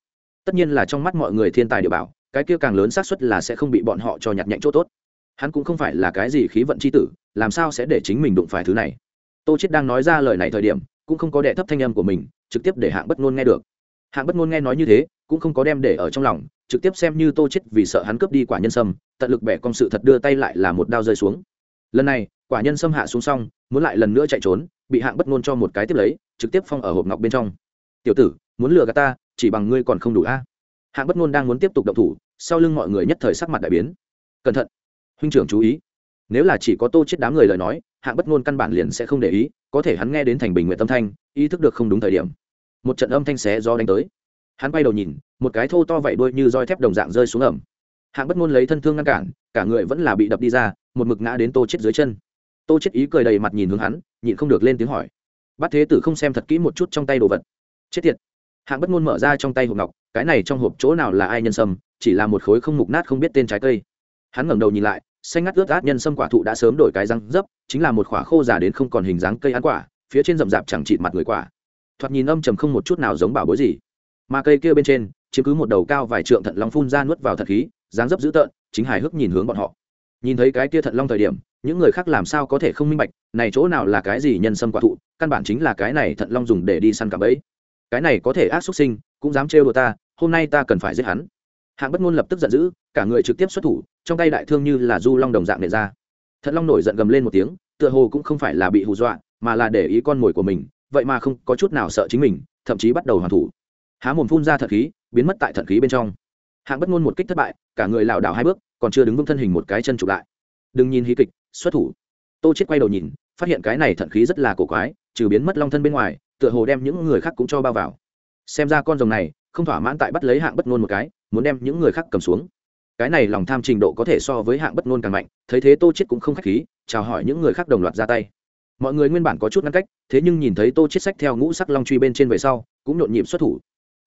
Tất nhiên là trong mắt mọi người thiên tài địa bảo cái kia càng lớn xác suất là sẽ không bị bọn họ cho nhặt nhạnh chỗ tốt. Hắn cũng không phải là cái gì khí vận c h i tử, làm sao sẽ để chính mình đụng phải thứ này? Tô chết đang nói ra lời này thời điểm, cũng không có đệ thấp thanh âm của mình, trực tiếp để hạng bất ngôn nghe được. Hạng bất ngôn nghe nói như thế, cũng không có đem để ở trong lòng, trực tiếp xem như tô chết vì sợ hắn cướp đi quả nhân sâm, tận lực bẻ công sự thật đưa tay lại là một đao rơi xuống. Lần này, quả nhân sâm hạ xuống xong, muốn lại lần nữa chạy trốn, bị hạng bất ngôn cho một cái tiếp lấy, trực tiếp phong ở hộp ngọc bên trong. Tiểu tử, muốn lừa gạt ta, chỉ bằng ngươi còn không đủ a? Hạng bất ngôn đang muốn tiếp tục động thủ sau lưng mọi người nhất thời sắc mặt đại biến. Cẩn thận, huynh trưởng chú ý. Nếu là chỉ có tô chết đám người lời nói, hạng bất ngôn căn bản liền sẽ không để ý, có thể hắn nghe đến thành bình nguyện tâm thanh, ý thức được không đúng thời điểm. Một trận âm thanh xé do đánh tới. Hắn quay đầu nhìn, một cái thô to vẩy đuôi như roi thép đồng dạng rơi xuống ẩm hạng bất ngôn lấy thân thương ngăn cản, cả người vẫn là bị đập đi ra, một mực ngã đến tô chết dưới chân. Tô chết ý cười đầy mặt nhìn hướng hắn, nhịn không được lên tiếng hỏi. Bắt thế tử không xem thật kỹ một chút trong tay đồ vật. Chết tiệt. Hạng bất ngôn mở ra trong tay hộp ngọc cái này trong hộp chỗ nào là ai nhân sâm, chỉ là một khối không mục nát không biết tên trái cây. Hắn ngẩng đầu nhìn lại, xanh ngắt ướt át nhân sâm quả thụ đã sớm đổi cái răng dấp, chính là một quả khô già đến không còn hình dáng cây ăn quả, phía trên rậm rạp chẳng chịt mặt người quả. Thoạt nhìn âm trầm không một chút nào giống bảo bối gì. Mà cây kia bên trên, chiếm cứ một đầu cao vài trượng thận long phun ra nuốt vào thật khí, dáng dấp dữ tợn, chính hài hước nhìn hướng bọn họ. Nhìn thấy cái kia thận long thời điểm, những người khác làm sao có thể không minh bạch, này chỗ nào là cái gì nhân sâm quả thụ, căn bản chính là cái này thận long dùng để đi săn cả bẫy. Cái này có thể ác xuất sinh, cũng dám trêu đùa ta hôm nay ta cần phải giết hắn. Hạng bất ngôn lập tức giận dữ, cả người trực tiếp xuất thủ, trong tay đại thương như là du long đồng dạng nệ ra. Thận long nổi giận gầm lên một tiếng, tựa hồ cũng không phải là bị hù dọa, mà là để ý con mồi của mình, vậy mà không có chút nào sợ chính mình, thậm chí bắt đầu hoàn thủ. Há mồm phun ra thận khí, biến mất tại thận khí bên trong. Hạng bất ngôn một kích thất bại, cả người lảo đảo hai bước, còn chưa đứng vững thân hình một cái chân chụp lại. Đừng nhìn hí kịch, xuất thủ. Tô chết quay đầu nhìn, phát hiện cái này thận khí rất là cổ quái, trừ biến mất long thân bên ngoài, tựa hồ đem những người khác cũng cho bao vào. Xem ra con rồng này không thỏa mãn tại bắt lấy hạng bất ngôn một cái, muốn đem những người khác cầm xuống. Cái này lòng tham trình độ có thể so với hạng bất ngôn càng mạnh, thấy thế tô chết cũng không khách khí, chào hỏi những người khác đồng loạt ra tay. Mọi người nguyên bản có chút ngăn cách, thế nhưng nhìn thấy tô chết sách theo ngũ sắc long truy bên trên về sau, cũng nhộn nhịp xuất thủ.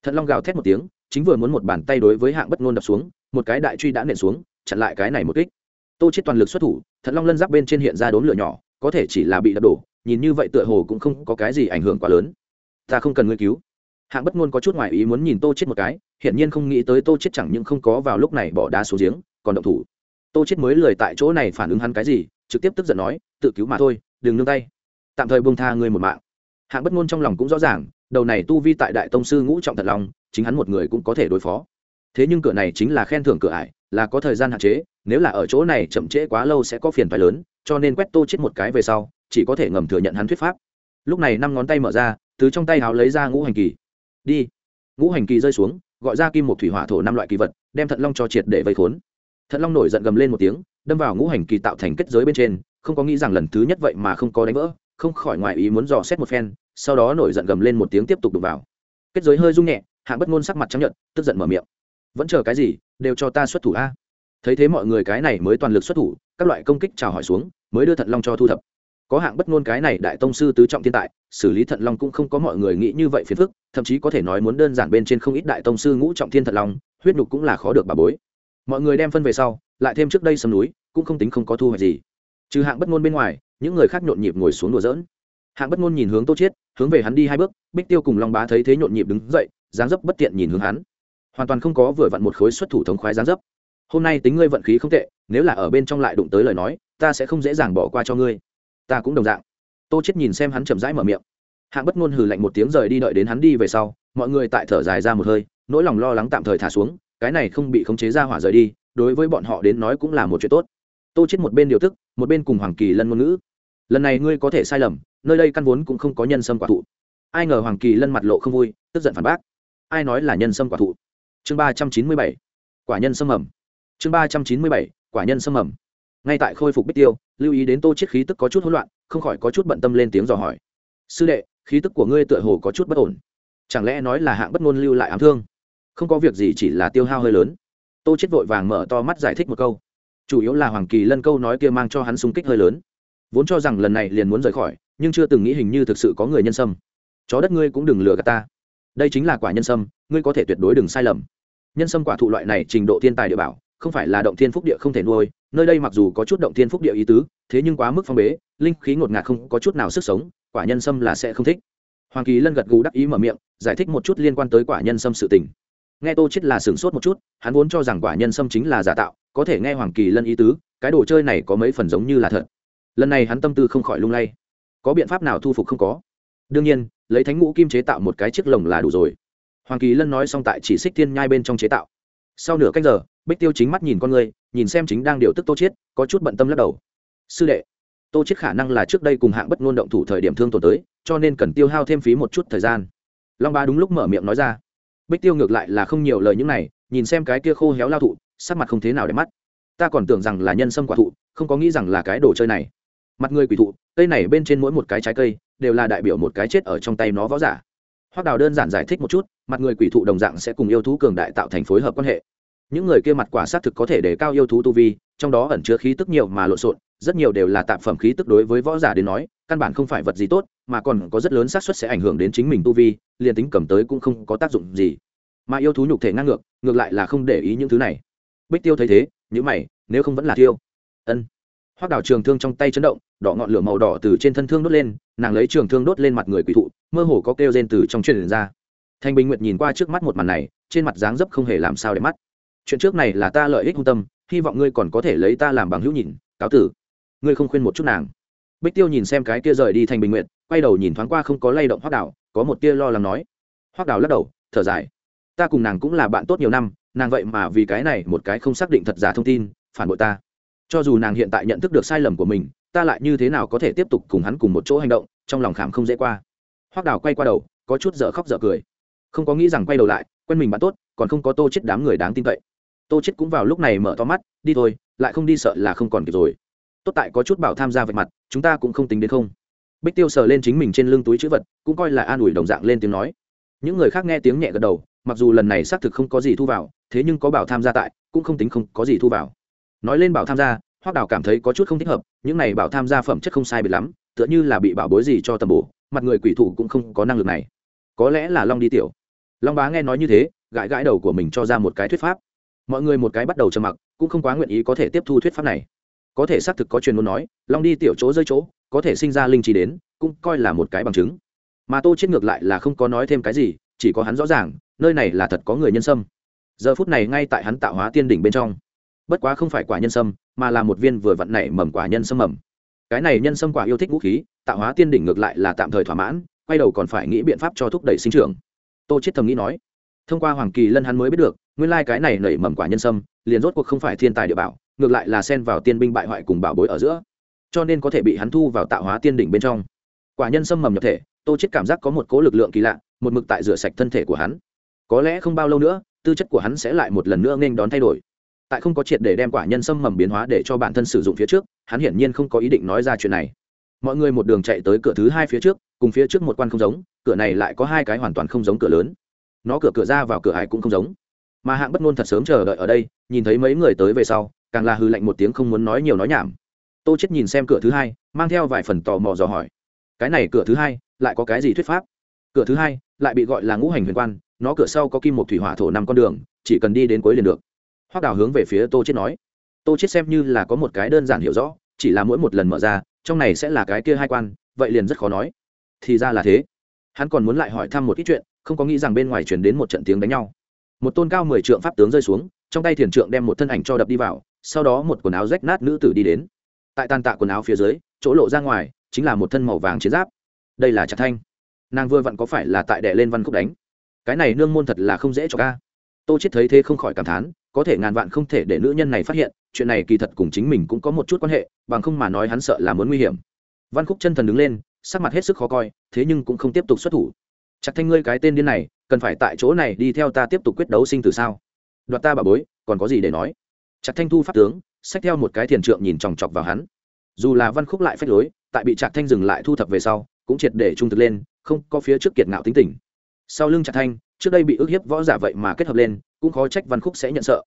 Thận long gào thét một tiếng, chính vừa muốn một bàn tay đối với hạng bất ngôn đập xuống, một cái đại truy đã nện xuống, chặn lại cái này một kích. Tô chết toàn lực xuất thủ, thận long lân giáp bên trên hiện ra đốn lửa nhỏ, có thể chỉ là bị đập đổ, nhìn như vậy tựa hồ cũng không có cái gì ảnh hưởng quá lớn. Ta không cần ngươi cứu hạng bất ngôn có chút ngoài ý muốn nhìn tô chết một cái, hiển nhiên không nghĩ tới tô chết chẳng những không có vào lúc này bỏ đá xuống giếng, còn động thủ. Tô chết mới lười tại chỗ này phản ứng hắn cái gì, trực tiếp tức giận nói, tự cứu mà thôi, đừng nương tay. Tạm thời buông tha người một mạng. Hạng bất ngôn trong lòng cũng rõ ràng, đầu này tu vi tại đại tông sư ngũ trọng thật lòng chính hắn một người cũng có thể đối phó. Thế nhưng cửa này chính là khen thưởng cửa ải, là có thời gian hạn chế, nếu là ở chỗ này chậm trễ quá lâu sẽ có phiền phải lớn, cho nên quét tô chết một cái về sau, chỉ có thể ngầm thừa nhận hắn thuyết pháp. Lúc này năm ngón tay mở ra, từ trong tay háo lấy ra ngũ hành kỳ đi. Ngũ hành kỳ rơi xuống, gọi ra kim một thủy hỏa thổ năm loại kỳ vật, đem thận long cho triệt để vây khốn. Thận long nổi giận gầm lên một tiếng, đâm vào ngũ hành kỳ tạo thành kết giới bên trên, không có nghĩ rằng lần thứ nhất vậy mà không có đánh vỡ, không khỏi ngoài ý muốn dò xét một phen, sau đó nổi giận gầm lên một tiếng tiếp tục đục vào. Kết giới hơi rung nhẹ, hạng bất ngôn sắc mặt trắng nhận tức giận mở miệng. Vẫn chờ cái gì, đều cho ta xuất thủ a. Thấy thế mọi người cái này mới toàn lực xuất thủ, các loại công kích chào hỏi xuống, mới đưa thận long cho thu thập có hạng bất ngôn cái này đại tông sư tứ trọng thiên tại xử lý thận long cũng không có mọi người nghĩ như vậy phiền phức, thậm chí có thể nói muốn đơn giản bên trên không ít đại tông sư ngũ trọng thiên thận long, huyết nhục cũng là khó được bà bối. Mọi người đem phân về sau, lại thêm trước đây sầm núi, cũng không tính không có thu hoạch gì. Trừ hạng bất ngôn bên ngoài, những người khác nhộn nhịp ngồi xuống đùa dỡn hạng bất ngôn nhìn hướng tô chiết, hướng về hắn đi hai bước, bích tiêu cùng long bá thấy thế nhộn nhịp đứng dậy, dáng dấp bất tiện nhìn hướng hắn. Hoàn toàn không có vừa vặn một khối xuất thủ thống khoái dáng dấp. Hôm nay tính ngươi vận khí không tệ, nếu là ở bên trong lại đụng tới lời nói, ta sẽ không dễ dàng bỏ qua cho ngươi ta cũng đồng dạng. Tô chết nhìn xem hắn chậm rãi mở miệng. Hạng bất ngôn hừ lạnh một tiếng rời đi đợi đến hắn đi về sau, mọi người tại thở dài ra một hơi, nỗi lòng lo lắng tạm thời thả xuống, cái này không bị khống chế ra hỏa rời đi, đối với bọn họ đến nói cũng là một chuyện tốt. Tô chết một bên điều tức, một bên cùng hoàng kỳ lân ngôn ngữ. Lần này ngươi có thể sai lầm, nơi đây căn vốn cũng không có nhân sâm quả thụ. Ai ngờ hoàng kỳ lân mặt lộ không vui, tức giận phản bác. Ai nói là nhân sâm quả thụ? Chương ba trăm chín mươi bảy, quả nhân sâm mầm chương ba trăm chín mươi bảy, quả nhân sâm mầm ngay tại khôi phục bích tiêu, lưu ý đến tô chiết khí tức có chút hỗn loạn, không khỏi có chút bận tâm lên tiếng dò hỏi. Sư đệ, khí tức của ngươi tựa hồ có chút bất ổn. Chẳng lẽ nói là hạng bất ngôn lưu lại ám thương? Không có việc gì chỉ là tiêu hao hơi lớn. Tô chiết vội vàng mở to mắt giải thích một câu. Chủ yếu là hoàng kỳ lân câu nói kia mang cho hắn sung kích hơi lớn. Vốn cho rằng lần này liền muốn rời khỏi, nhưng chưa từng nghĩ hình như thực sự có người nhân sâm. Chó đất ngươi cũng đừng lừa gạt ta. Đây chính là quả nhân sâm, ngươi có thể tuyệt đối đừng sai lầm. Nhân sâm quả thụ loại này trình độ thiên tài địa bảo không phải là động thiên phúc địa không thể nuôi, nơi đây mặc dù có chút động thiên phúc địa ý tứ, thế nhưng quá mức phong bế, linh khí ngột ngạt không có chút nào sức sống, quả nhân sâm là sẽ không thích. Hoàng kỳ lân gật gù đắc ý mở miệng, giải thích một chút liên quan tới quả nhân sâm sự tình. Nghe tô chết là sửng sốt một chút, hắn vốn cho rằng quả nhân sâm chính là giả tạo, có thể nghe hoàng kỳ lân ý tứ, cái đồ chơi này có mấy phần giống như là thật. Lần này hắn tâm tư không khỏi lung lay. Có biện pháp nào thu phục không có? Đương nhiên, lấy thánh ngũ kim chế tạo một cái chiếc lồng là đủ rồi. Hoàng kỳ lân nói xong tại chỉ xích thiên nhai bên trong chế tạo sau nửa canh giờ, bích tiêu chính mắt nhìn con người nhìn xem chính đang điều tức tô chiết, có chút bận tâm lắc đầu. Sư đệ, tô chiết khả năng là trước đây cùng hạng bất ngôn động thủ thời điểm thương tổn tới, cho nên cần tiêu hao thêm phí một chút thời gian. Long ba đúng lúc mở miệng nói ra. Bích tiêu ngược lại là không nhiều lời những này, nhìn xem cái kia khô héo lao thụ, sắc mặt không thế nào để mắt. Ta còn tưởng rằng là nhân sâm quả thụ, không có nghĩ rằng là cái đồ chơi này. Mặt người quỷ thụ, cây này bên trên mỗi một cái trái cây, đều là đại biểu một cái chết ở trong tay nó võ giả hoác đào đơn giản giải thích một chút, mặt người quỷ thụ đồng dạng sẽ cùng yêu thú cường đại tạo thành phối hợp quan hệ. Những người kia mặt quả xác thực có thể để cao yêu thú tu vi, trong đó ẩn chứa khí tức nhiều mà lộn xộn, rất nhiều đều là tạp phẩm khí tức đối với võ giả đến nói, căn bản không phải vật gì tốt, mà còn có rất lớn xác suất sẽ ảnh hưởng đến chính mình tu vi, liền tính cầm tới cũng không có tác dụng gì. Mà yêu thú nhục thể ngang ngược ngược lại là không để ý những thứ này. Bích tiêu thấy thế nhữ mày, nếu không vẫn là tiêu. Ân. Hoác đảo trường thương trong tay chấn động đỏ ngọn lửa màu đỏ từ trên thân thương đốt lên nàng lấy trường thương đốt lên mặt người quỷ thụ mơ hồ có kêu rên từ trong truyền ra. Thanh bình nguyệt nhìn qua trước mắt một màn này trên mặt dáng dấp không hề làm sao để mắt. Chuyện trước này là ta lợi ích hung tâm hy vọng ngươi còn có thể lấy ta làm bằng hữu nhìn cáo tử. Ngươi không khuyên một chút nàng. Bích tiêu nhìn xem cái kia rời đi Thanh bình Nguyệt, quay đầu nhìn thoáng qua không có lay động hoác đảo có một tia lo lắng nói. Hoác đảo lắc đầu thở dài. Ta cùng nàng cũng là bạn tốt nhiều năm nàng vậy mà vì cái này một cái không xác định thật giả thông tin phản bội ta. Cho dù nàng hiện tại nhận thức được sai lầm của mình ta lại như thế nào có thể tiếp tục cùng hắn cùng một chỗ hành động, trong lòng khảm không dễ qua. Hoác đào quay qua đầu, có chút dở khóc dở cười. Không có nghĩ rằng quay đầu lại, quen mình bạn tốt, còn không có tô chết đám người đáng tin cậy. Tô chết cũng vào lúc này mở to mắt, đi thôi, lại không đi sợ là không còn kịp rồi. Tốt tại có chút bảo tham gia vạch mặt, chúng ta cũng không tính đến không. Bích tiêu sờ lên chính mình trên lưng túi chữ vật, cũng coi là an ủi đồng dạng lên tiếng nói. Những người khác nghe tiếng nhẹ gật đầu, mặc dù lần này xác thực không có gì thu vào, thế nhưng có bảo tham gia tại, cũng không tính không có gì thu vào. Nói lên bảo tham gia hoác đào cảm thấy có chút không thích hợp, những này bảo tham gia phẩm chất không sai biệt lắm, tựa như là bị bảo bối gì cho tầm bổ, mặt người quỷ thủ cũng không có năng lực này. Có lẽ là long đi tiểu. Long bá nghe nói như thế, gãi gãi đầu của mình cho ra một cái thuyết pháp. Mọi người một cái bắt đầu trầm mặc, cũng không quá nguyện ý có thể tiếp thu thuyết pháp này. Có thể xác thực có truyền muốn nói, long đi tiểu chỗ rơi chỗ, có thể sinh ra linh trí đến, cũng coi là một cái bằng chứng. Mà tô chết ngược lại là không có nói thêm cái gì, chỉ có hắn rõ ràng, nơi này là thật có người nhân sâm. Giờ phút này ngay tại hắn tạo hóa tiên đỉnh bên trong. Bất quá không phải quả nhân sâm mà là một viên vừa vặn nảy mầm quả nhân sâm mầm. Cái này nhân sâm quả yêu thích vũ khí, tạo hóa tiên đỉnh ngược lại là tạm thời thỏa mãn, quay đầu còn phải nghĩ biện pháp cho thúc đẩy sinh trưởng. Tô chết thầm nghĩ nói, thông qua hoàng kỳ lân hắn mới biết được, nguyên lai cái này nảy mầm quả nhân sâm, liền rốt cuộc không phải thiên tài địa bảo, ngược lại là xen vào tiên binh bại hoại cùng bảo bối ở giữa, cho nên có thể bị hắn thu vào tạo hóa tiên đỉnh bên trong. Quả nhân sâm mầm nhập thể, tô chết cảm giác có một cố lực lượng kỳ lạ, một mực tại rửa sạch thân thể của hắn. Có lẽ không bao lâu nữa, tư chất của hắn sẽ lại một lần nữa nên đón thay đổi tại không có triệt để đem quả nhân sâm mầm biến hóa để cho bản thân sử dụng phía trước, hắn hiển nhiên không có ý định nói ra chuyện này. Mọi người một đường chạy tới cửa thứ hai phía trước, cùng phía trước một quan không giống, cửa này lại có hai cái hoàn toàn không giống cửa lớn. Nó cửa cửa ra vào cửa hải cũng không giống. Mà hạng bất ngôn thật sớm chờ đợi ở đây, nhìn thấy mấy người tới về sau, càng là hư lạnh một tiếng không muốn nói nhiều nói nhảm. Tô chết nhìn xem cửa thứ hai, mang theo vài phần tò mò dò hỏi. Cái này cửa thứ hai, lại có cái gì thuyết pháp? Cửa thứ hai, lại bị gọi là ngũ hành huyền quan, nó cửa sau có kim một thủy hỏa thổ năm con đường, chỉ cần đi đến cuối liền được hoác đào hướng về phía tô chết nói. Tô chết xem như là có một cái đơn giản hiểu rõ, chỉ là mỗi một lần mở ra, trong này sẽ là cái kia hai quan, vậy liền rất khó nói. Thì ra là thế. Hắn còn muốn lại hỏi thăm một ít chuyện, không có nghĩ rằng bên ngoài chuyển đến một trận tiếng đánh nhau. Một tôn cao mười trượng pháp tướng rơi xuống, trong tay thiền trượng đem một thân ảnh cho đập đi vào, sau đó một quần áo rách nát nữ tử đi đến. Tại tàn tạ quần áo phía dưới, chỗ lộ ra ngoài, chính là một thân màu vàng chiến giáp. Đây là trạc thanh. Nàng vừa vặn có phải là tại đệ lên văn khúc đánh. Cái này nương môn thật là không dễ cho ca. Tô chết thấy thế không khỏi cảm thán có thể ngàn vạn không thể để nữ nhân này phát hiện, chuyện này kỳ thật cùng chính mình cũng có một chút quan hệ, bằng không mà nói hắn sợ là muốn nguy hiểm. Văn khúc chân thần đứng lên, sắc mặt hết sức khó coi, thế nhưng cũng không tiếp tục xuất thủ. Chặt thanh ngươi cái tên điên này, cần phải tại chỗ này đi theo ta tiếp tục quyết đấu sinh tử sao? Đoạt ta bà bối, còn có gì để nói? Chặt thanh thu pháp tướng, xách theo một cái thiền trượng nhìn chòng chọc vào hắn. Dù là văn khúc lại phách lối, tại bị chặt thanh dừng lại thu thập về sau, cũng triệt để trung thực lên, không có phía trước kiệt ngạo tính tình. Sau lưng chặt thanh, trước đây bị ức hiếp võ giả vậy mà kết hợp lên cũng khó trách văn khúc sẽ nhận sợ.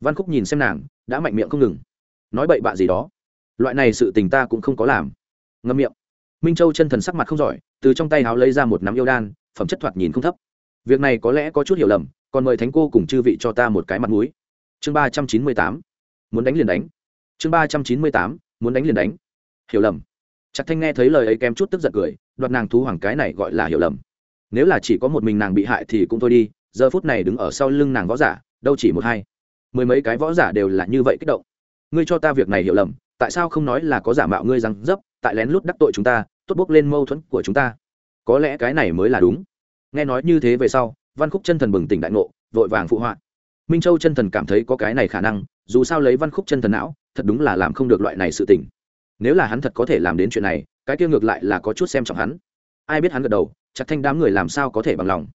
Văn khúc nhìn xem nàng, đã mạnh miệng không ngừng. Nói bậy bạ gì đó. Loại này sự tình ta cũng không có làm. Ngâm miệng. Minh châu chân thần sắc mặt không giỏi, từ trong tay háo lấy ra một nắm yêu đan, phẩm chất thoạt nhìn không thấp. Việc này có lẽ có chút hiểu lầm, còn mời thánh cô cùng chư vị cho ta một cái mặt mũi. Chương ba trăm chín mươi tám. Muốn đánh liền đánh. Chương ba trăm chín mươi tám. Muốn đánh liền đánh. Hiểu lầm. Chắc thanh nghe thấy lời ấy kém chút tức giận cười, đoạt nàng thú hoàng cái này gọi là hiểu lầm. Nếu là chỉ có một mình nàng bị hại thì cũng thôi đi giờ phút này đứng ở sau lưng nàng võ giả, đâu chỉ một hai, mười mấy cái võ giả đều là như vậy kích động. Ngươi cho ta việc này hiểu lầm, tại sao không nói là có giả mạo ngươi rằng dấp, tại lén lút đắc tội chúng ta, tốt bốc lên mâu thuẫn của chúng ta. Có lẽ cái này mới là đúng. Nghe nói như thế về sau, văn khúc chân thần bừng tỉnh đại ngộ, vội vàng phụ họa. Minh châu chân thần cảm thấy có cái này khả năng, dù sao lấy văn khúc chân thần não, thật đúng là làm không được loại này sự tình. Nếu là hắn thật có thể làm đến chuyện này, cái kia ngược lại là có chút xem trọng hắn. Ai biết hắn gật đầu, chặt thanh đám người làm sao có thể bằng lòng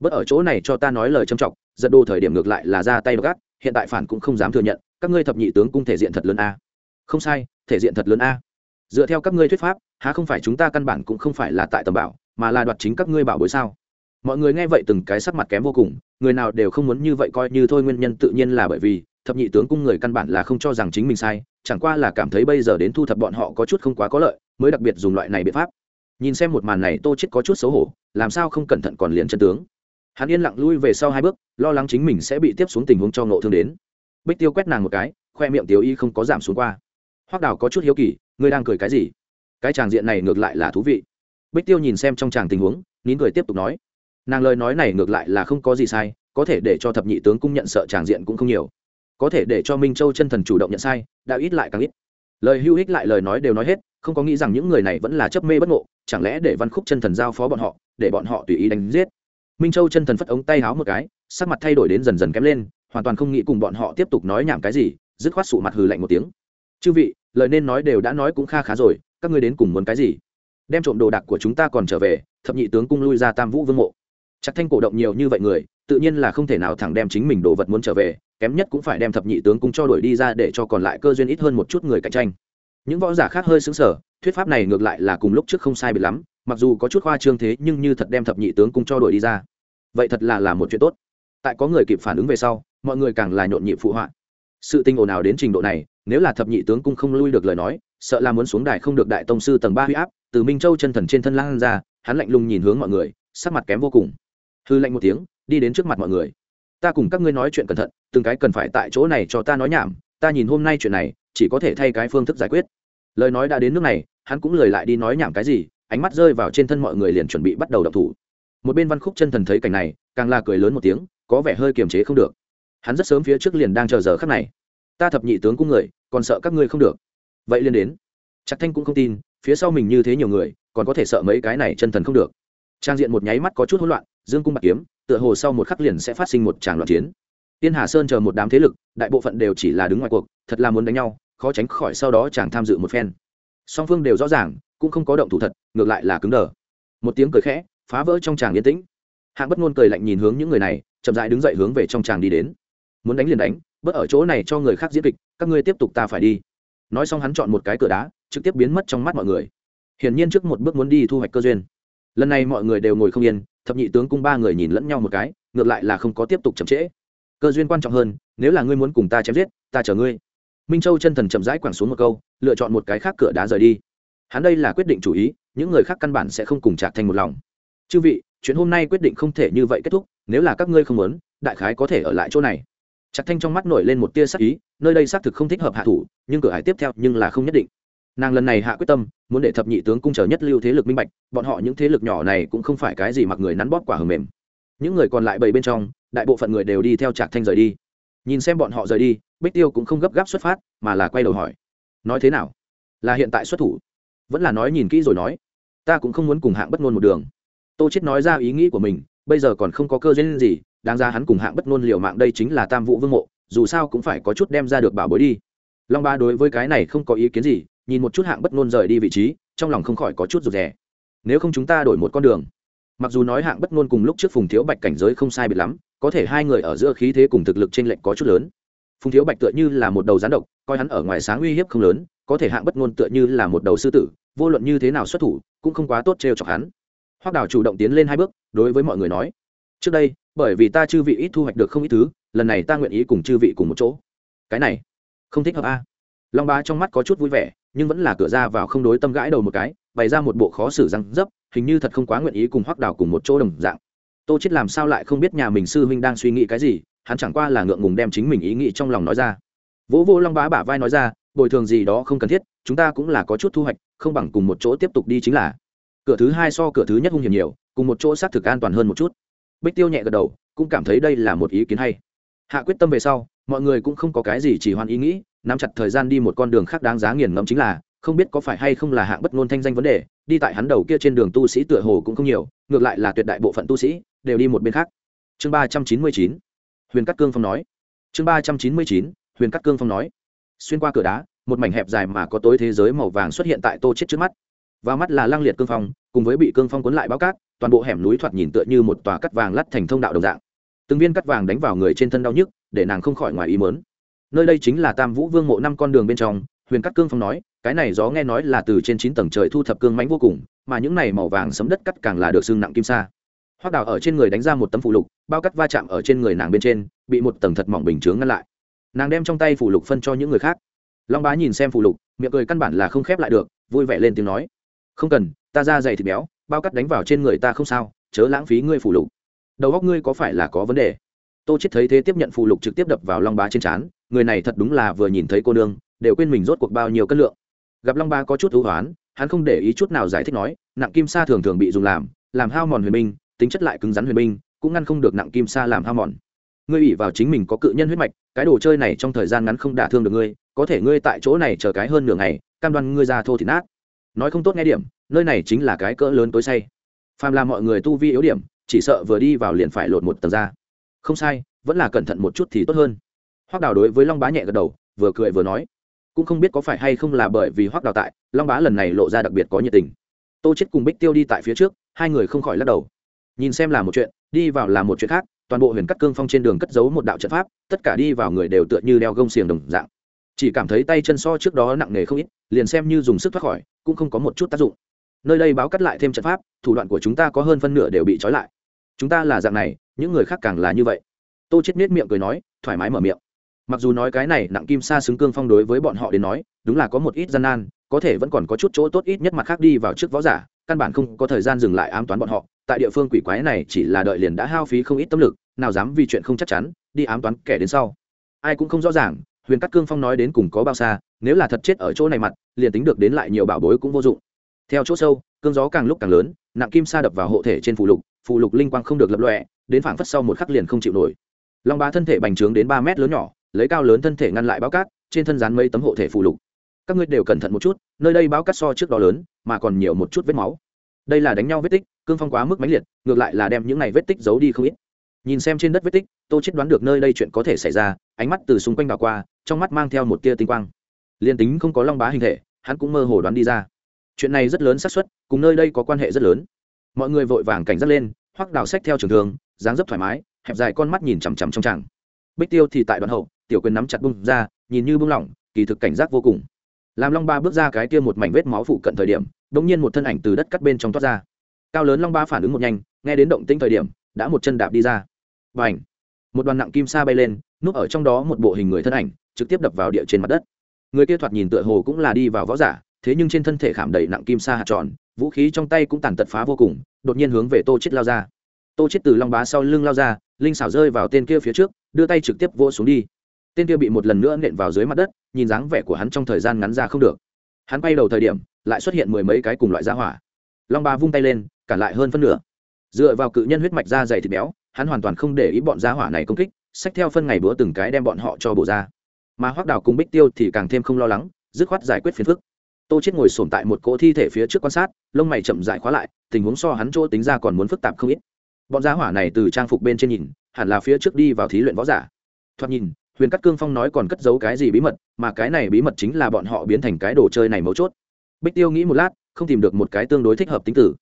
bớt ở chỗ này cho ta nói lời trầm trọng giật đồ thời điểm ngược lại là ra tay gắt, hiện tại phản cũng không dám thừa nhận, các ngươi thập nhị tướng cung thể diện thật lớn a. Không sai, thể diện thật lớn a. Dựa theo các ngươi thuyết pháp, há không phải chúng ta căn bản cũng không phải là tại tầm bảo, mà là đoạt chính các ngươi bảo bối sao? Mọi người nghe vậy từng cái sắc mặt kém vô cùng, người nào đều không muốn như vậy coi như thôi, nguyên nhân tự nhiên là bởi vì, thập nhị tướng cung người căn bản là không cho rằng chính mình sai, chẳng qua là cảm thấy bây giờ đến thu thập bọn họ có chút không quá có lợi, mới đặc biệt dùng loại này biện pháp. Nhìn xem một màn này tô chết có chút xấu hổ, làm sao không cẩn thận còn liền chân tướng hắn yên lặng lui về sau hai bước, lo lắng chính mình sẽ bị tiếp xuống tình huống cho ngộ thương đến. Bích tiêu quét nàng một cái, khoe miệng tiểu y không có giảm xuống qua. Hoác đào có chút hiếu kỳ, ngươi đang cười cái gì? Cái tràng diện này ngược lại là thú vị. Bích tiêu nhìn xem trong tràng tình huống, nín cười tiếp tục nói. Nàng lời nói này ngược lại là không có gì sai, có thể để cho thập nhị tướng cung nhận sợ tràng diện cũng không nhiều. Có thể để cho minh châu chân thần chủ động nhận sai, đã ít lại càng ít. Lời hưu hích lại lời nói đều nói hết, không có nghĩ rằng những người này vẫn là chấp mê bất ngộ, chẳng lẽ để văn khúc chân thần giao phó bọn họ, để bọn họ tùy ý đánh giết? Minh châu chân thần phất ống tay háo một cái, sắc mặt thay đổi đến dần dần kém lên, hoàn toàn không nghĩ cùng bọn họ tiếp tục nói nhảm cái gì, dứt khoát sụ mặt hừ lạnh một tiếng. Chư vị, lời nên nói đều đã nói cũng kha khá rồi, các ngươi đến cùng muốn cái gì? Đem trộm đồ đạc của chúng ta còn trở về, thập nhị tướng cung lui ra tam vũ vương mộ. Chắc thanh cổ động nhiều như vậy người, tự nhiên là không thể nào thẳng đem chính mình đồ vật muốn trở về, kém nhất cũng phải đem thập nhị tướng cung cho đuổi đi ra để cho còn lại cơ duyên ít hơn một chút người cạnh tranh. Những võ giả khác hơi xứng sở thuyết pháp này ngược lại là cùng lúc trước không sai bị lắm mặc dù có chút khoa trương thế nhưng như thật đem thập nhị tướng cung cho đuổi đi ra. Vậy thật là là một chuyện tốt. Tại có người kịp phản ứng về sau, mọi người càng là nhộn nhịp phụ họa. Sự tinh ồn nào đến trình độ này, nếu là thập nhị tướng cung không lui được lời nói, sợ là muốn xuống đài không được đại tông sư tầng ba huy áp, từ minh châu chân thần trên thân lan ra, hắn lạnh lùng nhìn hướng mọi người, sắc mặt kém vô cùng. Hư lạnh một tiếng, đi đến trước mặt mọi người. Ta cùng các ngươi nói chuyện cẩn thận, từng cái cần phải tại chỗ này cho ta nói nhảm, ta nhìn hôm nay chuyện này, chỉ có thể thay cái phương thức giải quyết. Lời nói đã đến nước này, hắn cũng lời lại đi nói nhảm cái gì ánh mắt rơi vào trên thân mọi người liền chuẩn bị bắt đầu đập thủ. Một bên văn khúc chân thần thấy cảnh này, càng là cười lớn một tiếng, có vẻ hơi kiềm chế không được. Hắn rất sớm phía trước liền đang chờ giờ khắc này. Ta thập nhị tướng cung người, còn sợ các ngươi không được. Vậy liền đến. Chắc thanh cũng không tin, phía sau mình như thế nhiều người, còn có thể sợ mấy cái này chân thần không được. Trang diện một nháy mắt có chút hỗn loạn, dương cung bạc kiếm, tựa hồ sau một khắc liền sẽ phát sinh một tràng loạn chiến. Tiên hà sơn chờ một đám thế lực, đại bộ phận đều chỉ là đứng ngoài cuộc, thật là muốn đánh nhau, khó tránh khỏi sau đó chàng tham dự một phen song phương đều rõ ràng, cũng không có động thủ thật, ngược lại là cứng đờ. Một tiếng cười khẽ, phá vỡ trong tràng yên tĩnh. Hạng bất ngôn cười lạnh nhìn hướng những người này, chậm rãi đứng dậy hướng về trong tràng đi đến. Muốn đánh liền đánh, bớt ở chỗ này cho người khác diễn kịch, các ngươi tiếp tục ta phải đi. Nói xong hắn chọn một cái cửa đá, trực tiếp biến mất trong mắt mọi người. Hiển nhiên trước một bước muốn đi thu hoạch cơ duyên. Lần này mọi người đều ngồi không yên, thập nhị tướng cung ba người nhìn lẫn nhau một cái, ngược lại là không có tiếp tục chậm trễ. Cơ duyên quan trọng hơn, nếu là ngươi muốn cùng ta chém giết, ta chở ngươi minh châu chân thần chậm rãi quẳng xuống một câu, lựa chọn một cái khác cửa đá rời đi. Hắn đây là quyết định chủ ý, những người khác căn bản sẽ không cùng chạc thành một lòng. Chư vị, chuyện hôm nay quyết định không thể như vậy kết thúc, nếu là các ngươi không muốn, đại khái có thể ở lại chỗ này. Trạc thanh trong mắt nổi lên một tia sắc ý, nơi đây xác thực không thích hợp hạ thủ, nhưng cửa hải tiếp theo nhưng là không nhất định. Nàng lần này hạ quyết tâm, muốn để thập nhị tướng cung chờ nhất lưu thế lực minh bạch, bọn họ những thế lực nhỏ này cũng không phải cái gì mặc người nắn bóp quả hầm mềm. Những người còn lại bảy bên trong, đại bộ phận người đều đi theo trạc thanh rời đi. Nhìn xem bọn họ rời đi bích tiêu cũng không gấp gáp xuất phát, mà là quay đầu hỏi. Nói thế nào? Là hiện tại xuất thủ? Vẫn là nói nhìn kỹ rồi nói. Ta cũng không muốn cùng hạng bất ngôn một đường. Tô chết nói ra ý nghĩ của mình, bây giờ còn không có cơ duyên gì, đáng ra hắn cùng hạng bất ngôn liều mạng đây chính là tam vũ vương mộ, dù sao cũng phải có chút đem ra được bảo bối đi. Long ba đối với cái này không có ý kiến gì, nhìn một chút hạng bất ngôn rời đi vị trí, trong lòng không khỏi có chút rụt rè. Nếu không chúng ta đổi một con đường. Mặc dù nói hạng bất ngôn cùng lúc trước phùng thiếu bạch cảnh giới không sai biệt lắm, có thể hai người ở giữa khí thế cùng thực lực trên lệnh có chút lớn phùng thiếu bạch tựa như là một đầu gián độc, coi hắn ở ngoài sáng uy hiếp không lớn, có thể hạng bất ngôn tựa như là một đầu sư tử, vô luận như thế nào xuất thủ, cũng không quá tốt trêu chọc hắn. Hoắc đào chủ động tiến lên hai bước, đối với mọi người nói, trước đây, bởi vì ta chư vị ít thu hoạch được không ít thứ, lần này ta nguyện ý cùng chư vị cùng một chỗ. Cái này, không thích hợp a. Long bá trong mắt có chút vui vẻ, nhưng vẫn là cửa ra vào không đối tâm gãi đầu một cái, bày ra một bộ khó xử răng dấp, hình như thật không quá nguyện ý cùng hoắc đào cùng một chỗ đồng dạng. Tô chết làm sao lại không biết nhà mình sư huynh đang suy nghĩ cái gì hắn chẳng qua là ngượng ngùng đem chính mình ý nghĩ trong lòng nói ra. Vỗ vô long bá bả vai nói ra, bồi thường gì đó không cần thiết, chúng ta cũng là có chút thu hoạch, không bằng cùng một chỗ tiếp tục đi chính là. Cửa thứ hai so cửa thứ nhất hung hiểm nhiều, cùng một chỗ xác thực an toàn hơn một chút. Bích tiêu nhẹ gật đầu, cũng cảm thấy đây là một ý kiến hay. Hạ quyết tâm về sau, mọi người cũng không có cái gì chỉ hoàn ý nghĩ, nắm chặt thời gian đi một con đường khác đáng giá nghiền ngẫm chính là, không biết có phải hay không là hạng bất ngôn thanh danh vấn đề, đi tại hắn đầu kia trên đường tu sĩ tựa hồ cũng không nhiều, ngược lại là tuyệt đại bộ phận tu sĩ, đều đi một bên khác. Chương ba trăm chín mươi chín huyền cắt cương phong nói. Chương ba trăm chín mươi chín, huyền cắt cương phong nói. Xuyên qua cửa đá, một mảnh hẹp dài mà có tối thế giới màu vàng xuất hiện tại tô chết trước mắt. Và mắt là lăng liệt cương phong, cùng với bị cương phong cuốn lại báo cát, toàn bộ hẻm núi thoạt nhìn tựa như một tòa cắt vàng lắt thành thông đạo đồng dạng. Từng viên cắt vàng đánh vào người trên thân đau nhức, để nàng không khỏi ngoài ý mớn nơi đây chính là tam vũ vương mộ năm con đường bên trong, huyền cắt cương phong nói, cái này gió nghe nói là từ trên chín tầng trời thu thập cương mãnh vô cùng, mà những này màu vàng sấm đất cắt càng là được xương nặng kim sa. Hoác đào ở trên người đánh ra một tấm phụ lục bao cắt va chạm ở trên người nàng bên trên, bị một tầng thật mỏng bình chướng ngăn lại. Nàng đem trong tay phủ lục phân cho những người khác. Long bá nhìn xem phủ lục, miệng cười căn bản là không khép lại được, vui vẻ lên tiếng nói, không cần, ta ra dày thịt béo, bao cắt đánh vào trên người ta không sao, chớ lãng phí ngươi phủ lục. Đầu góc ngươi có phải là có vấn đề? Tô chết thấy thế tiếp nhận phù lục trực tiếp đập vào long bá trên trán, người này thật đúng là vừa nhìn thấy cô nương, đều quên mình rốt cuộc bao nhiêu cân lượng. Gặp long bá có chút thú hoán, hắn không để ý chút nào giải thích nói, nặng kim sa thường thường bị dùng làm làm hao mòn huyền binh, tính chất lại cứng rắn huyền binh cũng ngăn không được nặng kim sa làm ham mòn. Ngươi ủy vào chính mình có cự nhân huyết mạch, cái đồ chơi này trong thời gian ngắn không đả thương được ngươi, có thể ngươi tại chỗ này chờ cái hơn nửa ngày, cam đoan ngươi ra thô thì nát. Nói không tốt nghe điểm, nơi này chính là cái cỡ lớn tối say. Phàm là mọi người tu vi yếu điểm, chỉ sợ vừa đi vào liền phải lột một tầng ra. Không sai, vẫn là cẩn thận một chút thì tốt hơn. Hoác đào đối với long bá nhẹ gật đầu, vừa cười vừa nói. Cũng không biết có phải hay không là bởi vì hoác đào tại, long bá lần này lộ ra đặc biệt có nhiệt tình. Tô chết cùng bích tiêu đi tại phía trước, hai người không khỏi lắc đầu. Nhìn xem là một chuyện đi vào là một chuyện khác, toàn bộ huyền cắt cương phong trên đường cất giấu một đạo trận pháp, tất cả đi vào người đều tựa như đeo gông xiềng đồng dạng. Chỉ cảm thấy tay chân so trước đó nặng nề không ít, liền xem như dùng sức thoát khỏi, cũng không có một chút tác dụng. Nơi đây báo cắt lại thêm trận pháp, thủ đoạn của chúng ta có hơn phân nửa đều bị trói lại. Chúng ta là dạng này, những người khác càng là như vậy. Tô chết miết miệng cười nói, thoải mái mở miệng. Mặc dù nói cái này nặng kim sa xứng cương phong đối với bọn họ đến nói, đúng là có một ít gian nan, có thể vẫn còn có chút chỗ tốt ít nhất mặt khác đi vào trước võ giả, căn bản không có thời gian dừng lại ám toán bọn họ tại địa phương quỷ quái này chỉ là đợi liền đã hao phí không ít tâm lực, nào dám vì chuyện không chắc chắn, đi ám toán kẻ đến sau. Ai cũng không rõ ràng, huyền cắt cương phong nói đến cùng có bao xa, nếu là thật chết ở chỗ này mặt, liền tính được đến lại nhiều bảo bối cũng vô dụng. Theo chỗ sâu, cương gió càng lúc càng lớn, nặng kim sa đập vào hộ thể trên phù lục phù lục linh quang không được lập lọe đến phảng phất sau một khắc liền không chịu nổi. Long ba thân thể bành trướng đến ba mét lớn nhỏ, lấy cao lớn thân thể ngăn lại báo cát, trên thân dán mấy tấm hộ thể phù lục. Các ngươi đều cẩn thận một chút, nơi đây báo cát so trước đó lớn, mà còn nhiều một chút vết máu. Đây là đánh nhau vết tích cương phong quá mức mãnh liệt, ngược lại là đem những này vết tích giấu đi không ít. Nhìn xem trên đất vết tích, tô chết đoán được nơi đây chuyện có thể xảy ra, ánh mắt từ xung quanh đảo qua, trong mắt mang theo một tia tinh quang. Liên tính không có long bá hình thể, hắn cũng mơ hồ đoán đi ra. Chuyện này rất lớn xác suất, cùng nơi đây có quan hệ rất lớn. Mọi người vội vàng cảnh giác lên, hoắc đào sách theo trường thường, dáng dấp thoải mái, hẹp dài con mắt nhìn chằm chằm trong tràng. Bích tiêu thì tại đoạn hậu, tiểu quyền nắm chặt bung ra, nhìn như bung lỏng, kỳ thực cảnh giác vô cùng. Làm long ba bước ra cái kia một mảnh vết máu phụ cận thời điểm đ ỗ n g nhiên một thân ảnh từ đất cắt bên trong toát ra cao lớn long ba phản ứng một nhanh, nghe đến động tĩnh thời điểm, đã một chân đạp đi ra. Và ảnh một đoàn nặng kim sa bay lên, núp ở trong đó một bộ hình người thân ảnh, trực tiếp đập vào địa trên mặt đất. Người kia thoạt nhìn tựa hồ cũng là đi vào võ giả, thế nhưng trên thân thể khảm đầy nặng kim sa hạt tròn, vũ khí trong tay cũng tàn tật phá vô cùng, đột nhiên hướng về tô chết lao ra. Tô chết từ long bá sau lưng lao ra, linh xảo rơi vào tên kia phía trước, đưa tay trực tiếp vỗ xuống đi. Tên kia bị một lần nữa nện vào dưới mặt đất, nhìn dáng vẻ của hắn trong thời gian ngắn ra không được. Hắn bay đầu thời điểm, lại xuất hiện mười mấy cái cùng loại giá hỏa. Long ba vung tay lên cản lại hơn phân nửa. Dựa vào cự nhân huyết mạch da dày thịt béo, hắn hoàn toàn không để ý bọn gia hỏa này công kích, xách theo phân ngày bữa từng cái đem bọn họ cho bổ ra. Mà hoác đào cùng bích tiêu thì càng thêm không lo lắng, dứt khoát giải quyết phiền phức. Tô chết ngồi sồn tại một cỗ thi thể phía trước quan sát, lông mày chậm dại khóa lại, tình huống so hắn chỗ tính ra còn muốn phức tạp không ít. Bọn gia hỏa này từ trang phục bên trên nhìn, hẳn là phía trước đi vào thí luyện võ giả. Thoạt nhìn, huyền cắt cương phong nói còn cất giấu cái gì bí mật, mà cái này bí mật chính là bọn họ biến thành cái đồ chơi này mấu chốt. Bích tiêu nghĩ một lát, không tìm được một cái tương đối thích hợp tính tử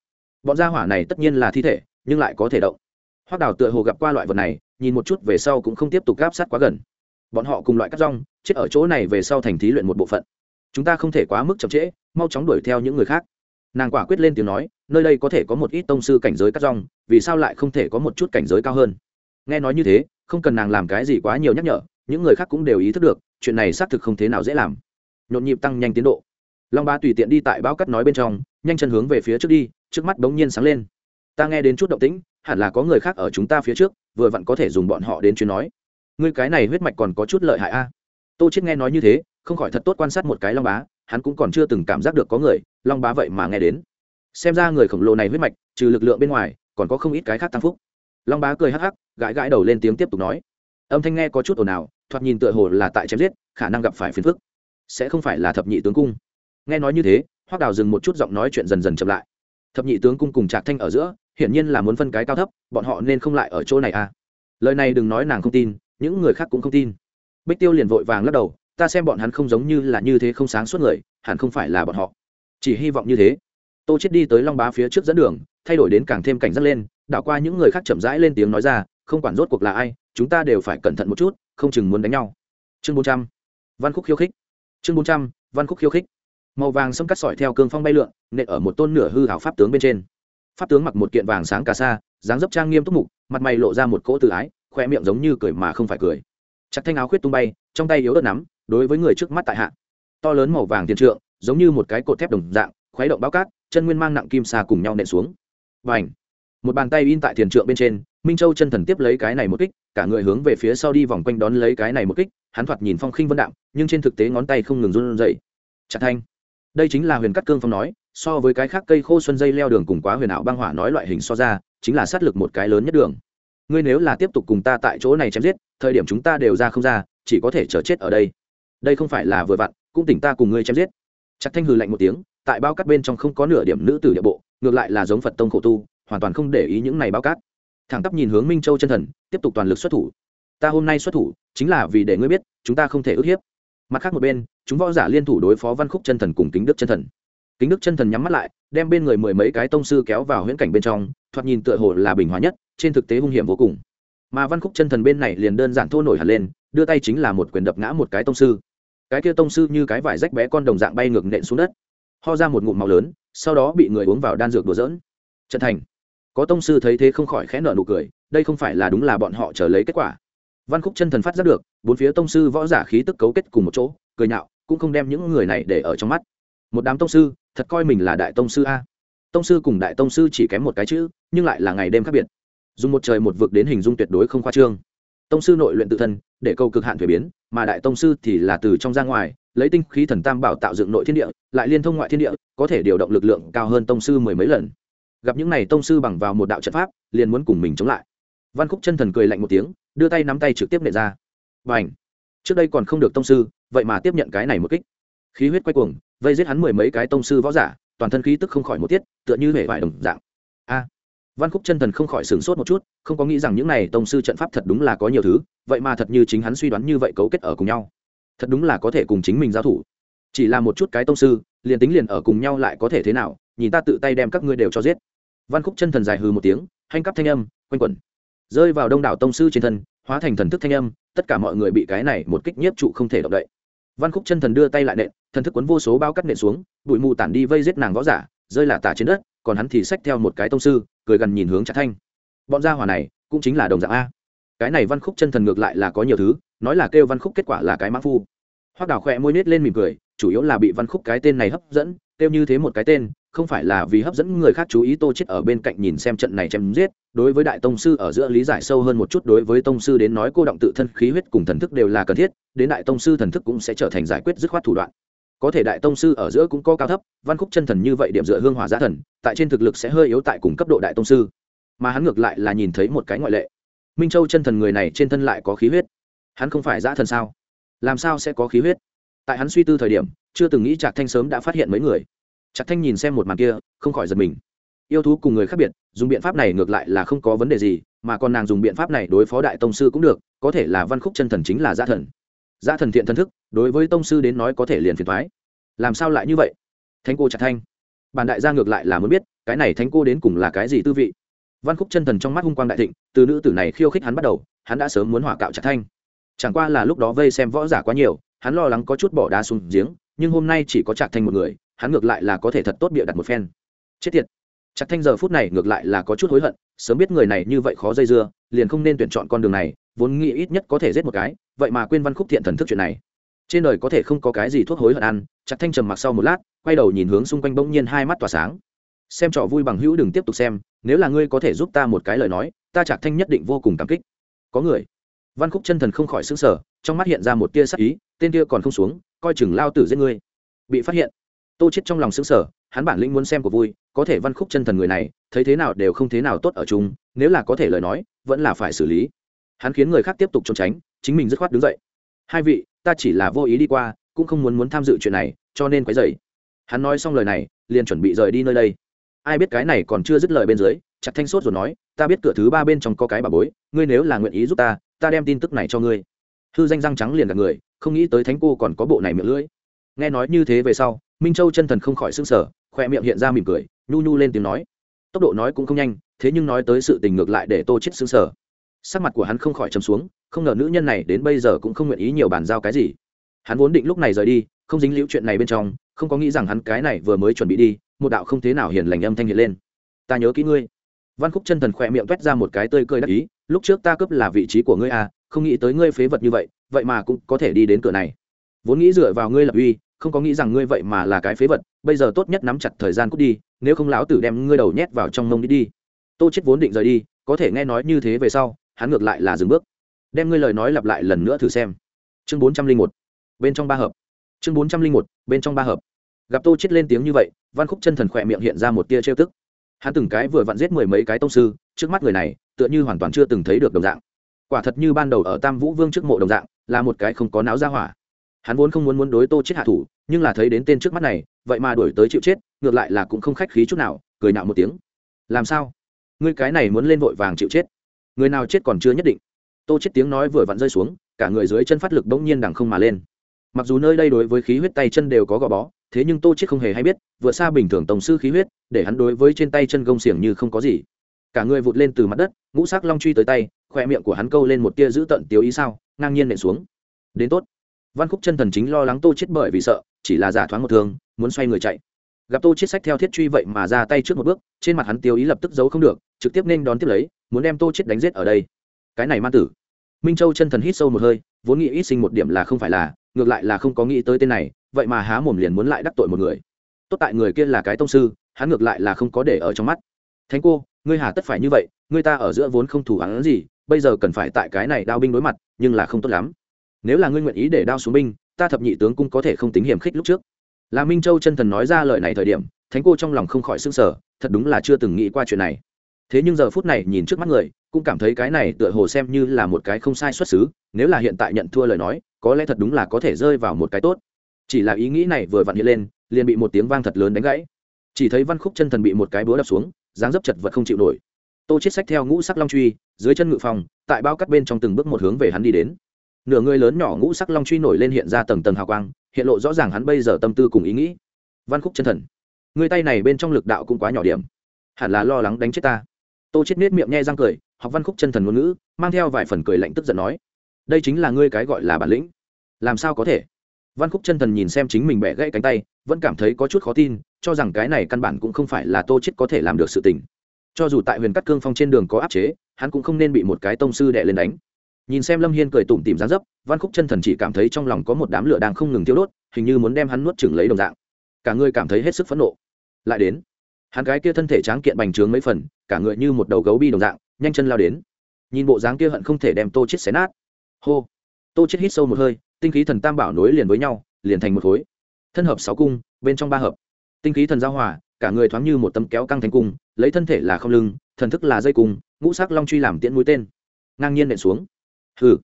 bọn gia hỏa này tất nhiên là thi thể, nhưng lại có thể động. Hoác đào tựa hồ gặp qua loại vật này, nhìn một chút về sau cũng không tiếp tục gáp sát quá gần. Bọn họ cùng loại cắt rong, chết ở chỗ này về sau thành thí luyện một bộ phận. Chúng ta không thể quá mức chậm trễ, mau chóng đuổi theo những người khác. Nàng quả quyết lên tiếng nói, nơi đây có thể có một ít tông sư cảnh giới cắt rong, vì sao lại không thể có một chút cảnh giới cao hơn? Nghe nói như thế, không cần nàng làm cái gì quá nhiều nhắc nhở, những người khác cũng đều ý thức được, chuyện này xác thực không thế nào dễ làm. Nhộn nhịp tăng nhanh tiến độ. Long ba tùy tiện đi tại bao cắt nói bên trong, nhanh chân hướng về phía trước đi trước mắt bỗng nhiên sáng lên. Ta nghe đến chút động tĩnh, hẳn là có người khác ở chúng ta phía trước, vừa vặn có thể dùng bọn họ đến chuyến nói. Ngươi cái này huyết mạch còn có chút lợi hại a. Tô chết nghe nói như thế, không khỏi thật tốt quan sát một cái long bá, hắn cũng còn chưa từng cảm giác được có người, long bá vậy mà nghe đến. Xem ra người khổng lồ này huyết mạch, trừ lực lượng bên ngoài, còn có không ít cái khác tăng phúc. Long bá cười hắc hắc, gãi gãi đầu lên tiếng tiếp tục nói. Âm thanh nghe có chút ồn ào, thoạt nhìn tựa hồ là tại chém giết, khả năng gặp phải phiền phức. Sẽ không phải là thập nhị tướng cung. Nghe nói như thế, hoắc đào dừng một chút giọng nói chuyện dần dần chậm lại thập nhị tướng cung cùng trạc thanh ở giữa, hiển nhiên là muốn phân cái cao thấp, bọn họ nên không lại ở chỗ này à. Lời này đừng nói nàng không tin, những người khác cũng không tin. Bích tiêu liền vội vàng lắc đầu, ta xem bọn hắn không giống như là như thế không sáng suốt người, hẳn không phải là bọn họ. Chỉ hy vọng như thế. Tô chết đi tới long bá phía trước dẫn đường, thay đổi đến càng thêm cảnh giác lên, đảo qua những người khác chậm rãi lên tiếng nói ra, không quản rốt cuộc là ai, chúng ta đều phải cẩn thận một chút, không chừng muốn đánh nhau. Chương bốn trăm, văn khúc khiêu khích. Chương bốn trăm, văn khúc khiêu khích màu vàng xâm cắt sỏi theo cương phong bay lượn, nện ở một tôn nửa hư hảo pháp tướng bên trên. Pháp tướng mặc một kiện vàng sáng cà sa, dáng dấp trang nghiêm túc mục, mặt mày lộ ra một cỗ tự ái, khoe miệng giống như cười mà không phải cười. Chặt thanh áo khuyết tung bay, trong tay yếu ớt nắm, đối với người trước mắt tại hạ. To lớn màu vàng tiền trượng, giống như một cái cột thép đồng dạng, khuấy động bao cát, chân nguyên mang nặng kim xa cùng nhau nện xuống. Và ảnh một bàn tay in tại tiền trượng bên trên, minh châu chân thần tiếp lấy cái này một kích, cả người hướng về phía sau đi vòng quanh đón lấy cái này một kích, hắn thoạt nhìn phong khinh vân đạm, nhưng trên thực tế ngón tay không ngừng run dậy chặt thanh! Đây chính là huyền cắt cương phong nói, so với cái khác cây khô xuân dây leo đường cùng quá huyền ảo băng hỏa nói loại hình so ra, chính là sát lực một cái lớn nhất đường. Ngươi nếu là tiếp tục cùng ta tại chỗ này chém giết, thời điểm chúng ta đều ra không ra, chỉ có thể chờ chết ở đây. Đây không phải là vừa vặn, cũng tỉnh ta cùng ngươi chém giết. Chắc thanh hừ lạnh một tiếng, tại bao cát bên trong không có nửa điểm nữ tử địa bộ, ngược lại là giống phật tông khổ tu, hoàn toàn không để ý những này bao cát. Thẳng tắp nhìn hướng minh châu chân thần, tiếp tục toàn lực xuất thủ. Ta hôm nay xuất thủ, chính là vì để ngươi biết, chúng ta không thể ức hiếp. Mặt khác một bên chúng võ giả liên thủ đối phó văn khúc chân thần cùng kính đức chân thần. Kính đức chân thần nhắm mắt lại, đem bên người mười mấy cái tông sư kéo vào huyễn cảnh bên trong, thoạt nhìn tựa hồ là bình hòa nhất, trên thực tế hung hiểm vô cùng. Mà văn khúc chân thần bên này liền đơn giản thô nổi hẳn lên, đưa tay chính là một quyền đập ngã một cái tông sư. Cái kia tông sư như cái vải rách bé con đồng dạng bay ngược nện xuống đất, ho ra một ngụm màu lớn, sau đó bị người uống vào đan dược đùa dỡn chân thành. Có tông sư thấy thế không khỏi khẽ nợ nụ cười, đây không phải là đúng là bọn họ chờ lấy kết quả. Văn khúc chân thần phát giác được, bốn phía tông sư võ giả khí tức cấu kết cùng một chỗ cười nhạo, cũng không đem những người này để ở trong mắt. Một đám tông sư, thật coi mình là đại tông sư a. Tông sư cùng đại tông sư chỉ kém một cái chữ, nhưng lại là ngày đêm khác biệt. Dùng một trời một vực đến hình dung tuyệt đối không khoa trương. Tông sư nội luyện tự thân, để câu cực hạn thuế biến, mà đại tông sư thì là từ trong ra ngoài, lấy tinh khí thần tam bảo tạo dựng nội thiên địa, lại liên thông ngoại thiên địa, có thể điều động lực lượng cao hơn tông sư mười mấy lần. Gặp những này tông sư bằng vào một đạo trận pháp, liền muốn cùng mình chống lại. Văn khúc chân thần cười lạnh một tiếng, đưa tay nắm tay trực tiếp nệ ra. Và trước đây còn không được tông sư vậy mà tiếp nhận cái này một kích. Khí huyết quay cuồng, vây giết hắn mười mấy cái tông sư võ giả, toàn thân khí tức không khỏi một tiết, tựa như hể vải đồng dạng. A! Văn khúc chân thần không khỏi sửng sốt một chút, không có nghĩ rằng những này tông sư trận pháp thật đúng là có nhiều thứ, vậy mà thật như chính hắn suy đoán như vậy cấu kết ở cùng nhau. Thật đúng là có thể cùng chính mình giao thủ. Chỉ là một chút cái tông sư, liền tính liền ở cùng nhau lại có thể thế nào, nhìn ta tự tay đem các ngươi đều cho giết. Văn khúc chân thần dài hừ một tiếng, hanh cắp thanh âm, quanh quẩn. Rơi vào đông đảo tông sư trên thân, hóa thành thần thức thanh âm, tất cả mọi người bị cái này một kích nhiếp trụ không thể động đậy văn khúc chân thần đưa tay lại nện, thần thức cuốn vô số bao cắt nện xuống, bụi mù tản đi vây giết nàng võ giả, rơi là tả trên đất, còn hắn thì xách theo một cái tông sư, cười gần nhìn hướng trạc thanh. Bọn gia hỏa này, cũng chính là đồng dạng a. Cái này văn khúc chân thần ngược lại là có nhiều thứ, nói là kêu văn khúc kết quả là cái mã phu. Hoác đào khỏe môi nết lên mỉm cười, chủ yếu là bị văn khúc cái tên này hấp dẫn, kêu như thế một cái tên, không phải là vì hấp dẫn người khác chú ý tô chết ở bên cạnh nhìn xem trận này chém giết đối với đại tông sư ở giữa lý giải sâu hơn một chút, đối với tông sư đến nói cô động tự thân khí huyết cùng thần thức đều là cần thiết, đến đại tông sư thần thức cũng sẽ trở thành giải quyết dứt khoát thủ đoạn. Có thể đại tông sư ở giữa cũng có cao thấp, văn khúc chân thần như vậy điểm dựa hương hỏa giá thần, tại trên thực lực sẽ hơi yếu tại cùng cấp độ đại tông sư. Mà hắn ngược lại là nhìn thấy một cái ngoại lệ. Minh châu chân thần người này trên thân lại có khí huyết. Hắn không phải giá thần sao? Làm sao sẽ có khí huyết? Tại hắn suy tư thời điểm, chưa từng nghĩ trạc thanh sớm đã phát hiện mấy người. Trạc thanh nhìn xem một màn kia, không khỏi giật mình yêu thú cùng người khác biệt, dùng biện pháp này ngược lại là không có vấn đề gì, mà còn nàng dùng biện pháp này đối phó đại tông sư cũng được, có thể là văn khúc chân thần chính là gia thần. Gia thần thiện thân thức, đối với tông sư đến nói có thể liền phiền thoái làm sao lại như vậy? Thánh cô chặt thanh. Bản đại gia ngược lại là muốn biết, cái này thánh cô đến cùng là cái gì tư vị? Văn khúc chân thần trong mắt hung quang đại thịnh, từ nữ tử này khiêu khích hắn bắt đầu, hắn đã sớm muốn hỏa cạo chặt thanh. Chẳng qua là lúc đó vây xem võ giả quá nhiều, hắn lo lắng có chút bỏ đá xuống giếng, nhưng hôm nay chỉ có chặt thanh một người, hắn ngược lại là có thể thật tốt bịa đặt một phen. Chết tiệt. Chặt thanh giờ phút này ngược lại là có chút hối hận, sớm biết người này như vậy khó dây dưa, liền không nên tuyển chọn con đường này, vốn nghĩ ít nhất có thể giết một cái, vậy mà quên văn khúc thiện thần thức chuyện này. Trên đời có thể không có cái gì thuốc hối hận ăn chặt thanh trầm mặc sau một lát, quay đầu nhìn hướng xung quanh bỗng nhiên hai mắt tỏa sáng. Xem trò vui bằng hữu đừng tiếp tục xem, nếu là ngươi có thể giúp ta một cái lời nói, ta chặt thanh nhất định vô cùng cảm kích. Có người. Văn khúc chân thần không khỏi xứng sở trong mắt hiện ra một tia sắc ý, tên kia còn không xuống, coi chừng lao tử giết ngươi. Bị phát hiện. Tô chết trong lòng xứng sở hắn bản lĩnh muốn xem của vui, có thể văn khúc chân thần người này, thấy thế nào đều không thế nào tốt ở chung, nếu là có thể lời nói, vẫn là phải xử lý. Hắn khiến người khác tiếp tục trốn tránh, chính mình dứt khoát đứng dậy. Hai vị, ta chỉ là vô ý đi qua, cũng không muốn muốn tham dự chuyện này, cho nên quấy dậy hắn nói xong lời này, liền chuẩn bị rời đi nơi đây. Ai biết cái này còn chưa dứt lời bên dưới, chặt thanh sốt rồi nói, ta biết cửa thứ ba bên trong có cái bà bối, ngươi nếu là nguyện ý giúp ta ta đem tin tức này cho ngươi. Hư danh răng trắng liền cả người, không nghĩ tới thánh cô còn có bộ này miệng lưỡi. Nghe nói như thế về sau, minh châu chân thần không khỏi s ư n g sở khoe miệng hiện ra mỉm cười nhu nhu lên tiếng nói. Tốc độ nói cũng không nhanh thế nhưng nói tới sự tình ngược lại để tô chết s sờ, sở sắc mặt của hắn không khỏi trầm xuống không ngờ nữ nhân này đến bây giờ cũng không nguyện ý nhiều bàn giao cái gì. Hắn vốn định lúc này rời đi không dính liễu chuyện này bên trong không có nghĩ rằng hắn cái này vừa mới chuẩn bị đi một đạo không thế nào hiền lành âm thanh hiện lên. Ta nhớ kỹ ngươi. Văn khúc chân thần khỏe miệng toét ra một cái tươi cười đắc ý lúc trước ta cướp là vị trí của ngươi à không nghĩ tới ngươi phế vật như vậy vậy mà cũng có thể đi đến cửa này. Vốn nghĩ dựa vào ngươi lập uy không có nghĩ rằng ngươi vậy mà là cái phế vật, bây giờ tốt nhất nắm chặt thời gian cút đi, nếu không lão tử đem ngươi đầu nhét vào trong mông đi đi. Tô chết vốn định rời đi, có thể nghe nói như thế về sau, hắn ngược lại là dừng bước. Đem ngươi lời nói lặp lại lần nữa thử xem. Chương bốn trăm linh một, bên trong ba hợp. Chương bốn trăm linh một, bên trong ba hợp. Gặp tô chết lên tiếng như vậy, văn khúc chân thần khỏe miệng hiện ra một tia trêu tức. Hắn từng cái vừa vặn giết mười mấy cái tông sư, trước mắt người này, tựa như hoàn toàn chưa từng thấy được đồng dạng. Quả thật như ban đầu ở tam vũ vương trước mộ đồng dạng, là một cái không có náo ra hỏa. Hắn vốn không muốn muốn đối tô chết hạ thủ nhưng là thấy đến tên trước mắt này, vậy mà đuổi tới chịu chết, ngược lại là cũng không khách khí chút nào, cười nạo một tiếng. Làm sao? Ngươi cái này muốn lên vội vàng chịu chết. Người nào chết còn chưa nhất định. Tô chết tiếng nói vừa vặn rơi xuống, cả người dưới chân phát lực bỗng nhiên đằng không mà lên. Mặc dù nơi đây đối với khí huyết tay chân đều có gò bó, thế nhưng tô chết không hề hay biết, vượt xa bình thường tổng sư khí huyết, để hắn đối với trên tay chân gông xiềng như không có gì. Cả người vụt lên từ mặt đất, ngũ sắc long truy tới tay, khoe miệng của hắn câu lên một tia giữ tận tiêu ý sao, ngang nhiên nện xuống. Đến tốt. Văn khúc chân thần chính lo lắng tô chết bởi vì sợ chỉ là giả thoáng một thương, muốn xoay người chạy. Gặp tô chết sách theo thiết truy vậy mà ra tay trước một bước, trên mặt hắn tiêu ý lập tức giấu không được, trực tiếp nên đón tiếp lấy, muốn đem tô chết đánh giết ở đây. Cái này man tử. Minh châu chân thần hít sâu một hơi, vốn nghĩ ít sinh một điểm là không phải là, ngược lại là không có nghĩ tới tên này, vậy mà há mồm liền muốn lại đắc tội một người. Tốt tại người kia là cái tông sư, hắn ngược lại là không có để ở trong mắt. Thánh cô, ngươi hà tất phải như vậy, ngươi ta ở giữa vốn không thủ hắn gì, bây giờ cần phải tại cái này đao binh đối mặt, nhưng là không tốt lắm. Nếu là ngươi nguyện ý để đao xuống binh ta thập nhị tướng cũng có thể không tính hiểm khích lúc trước. Là minh châu chân thần nói ra lời này thời điểm, thánh cô trong lòng không khỏi s ư n g sở thật đúng là chưa từng nghĩ qua chuyện này. Thế nhưng giờ phút này nhìn trước mắt người, cũng cảm thấy cái này tựa hồ xem như là một cái không sai xuất xứ, nếu là hiện tại nhận thua lời nói, có lẽ thật đúng là có thể rơi vào một cái tốt. Chỉ là ý nghĩ này vừa vặn hiện lên, liền bị một tiếng vang thật lớn đánh gãy. Chỉ thấy văn khúc chân thần bị một cái búa đập xuống, dáng dấp chật vật không chịu nổi. Tô chết sách theo ngũ sắc long truy, dưới chân ngự phòng, tại bao cắt bên trong từng bước một hướng về hắn đi đến nửa người lớn nhỏ ngũ sắc long truy nổi lên hiện ra tầng tầng hào quang, hiện lộ rõ ràng hắn bây giờ tâm tư cùng ý nghĩ. Văn khúc chân thần, người tay này bên trong lực đạo cũng quá nhỏ điểm. Hẳn là lo lắng đánh chết ta. Tô chết nết miệng nghe răng cười, học văn khúc chân thần ngôn ngữ, mang theo vài phần cười lạnh tức giận nói, đây chính là ngươi cái gọi là bản lĩnh. Làm sao có thể? Văn khúc chân thần nhìn xem chính mình bẻ gãy cánh tay, vẫn cảm thấy có chút khó tin, cho rằng cái này căn bản cũng không phải là tô chết có thể làm được sự tình. Cho dù tại huyền cắt cương phong trên đường có áp chế, hắn cũng không nên bị một cái tông sư đệ lên đánh nhìn xem lâm hiên cười tủm tìm dáng dấp, văn khúc chân thần chỉ cảm thấy trong lòng có một đám lửa đang không ngừng tiêu đốt, hình như muốn đem hắn nuốt chừng lấy đồng dạng. Cả người cảm thấy hết sức phẫn nộ. Lại đến, hắn gái kia thân thể tráng kiện bành trướng mấy phần, cả người như một đầu gấu bi đồng dạng, nhanh chân lao đến. Nhìn bộ dáng kia hận không thể đem tô chết xé nát. Hô. Tô chết hít sâu một hơi, tinh khí thần tam bảo nối liền với nhau, liền thành một khối. Thân hợp sáu cung, bên trong ba hợp. Tinh khí thần giao hòa, cả người thoáng như một tấm kéo căng thành cung, lấy thân thể là không lưng, thần thức là dây cung, ngũ sắc long truy làm tiễn mũi tên. Ngang nhiên nện xuống hừ.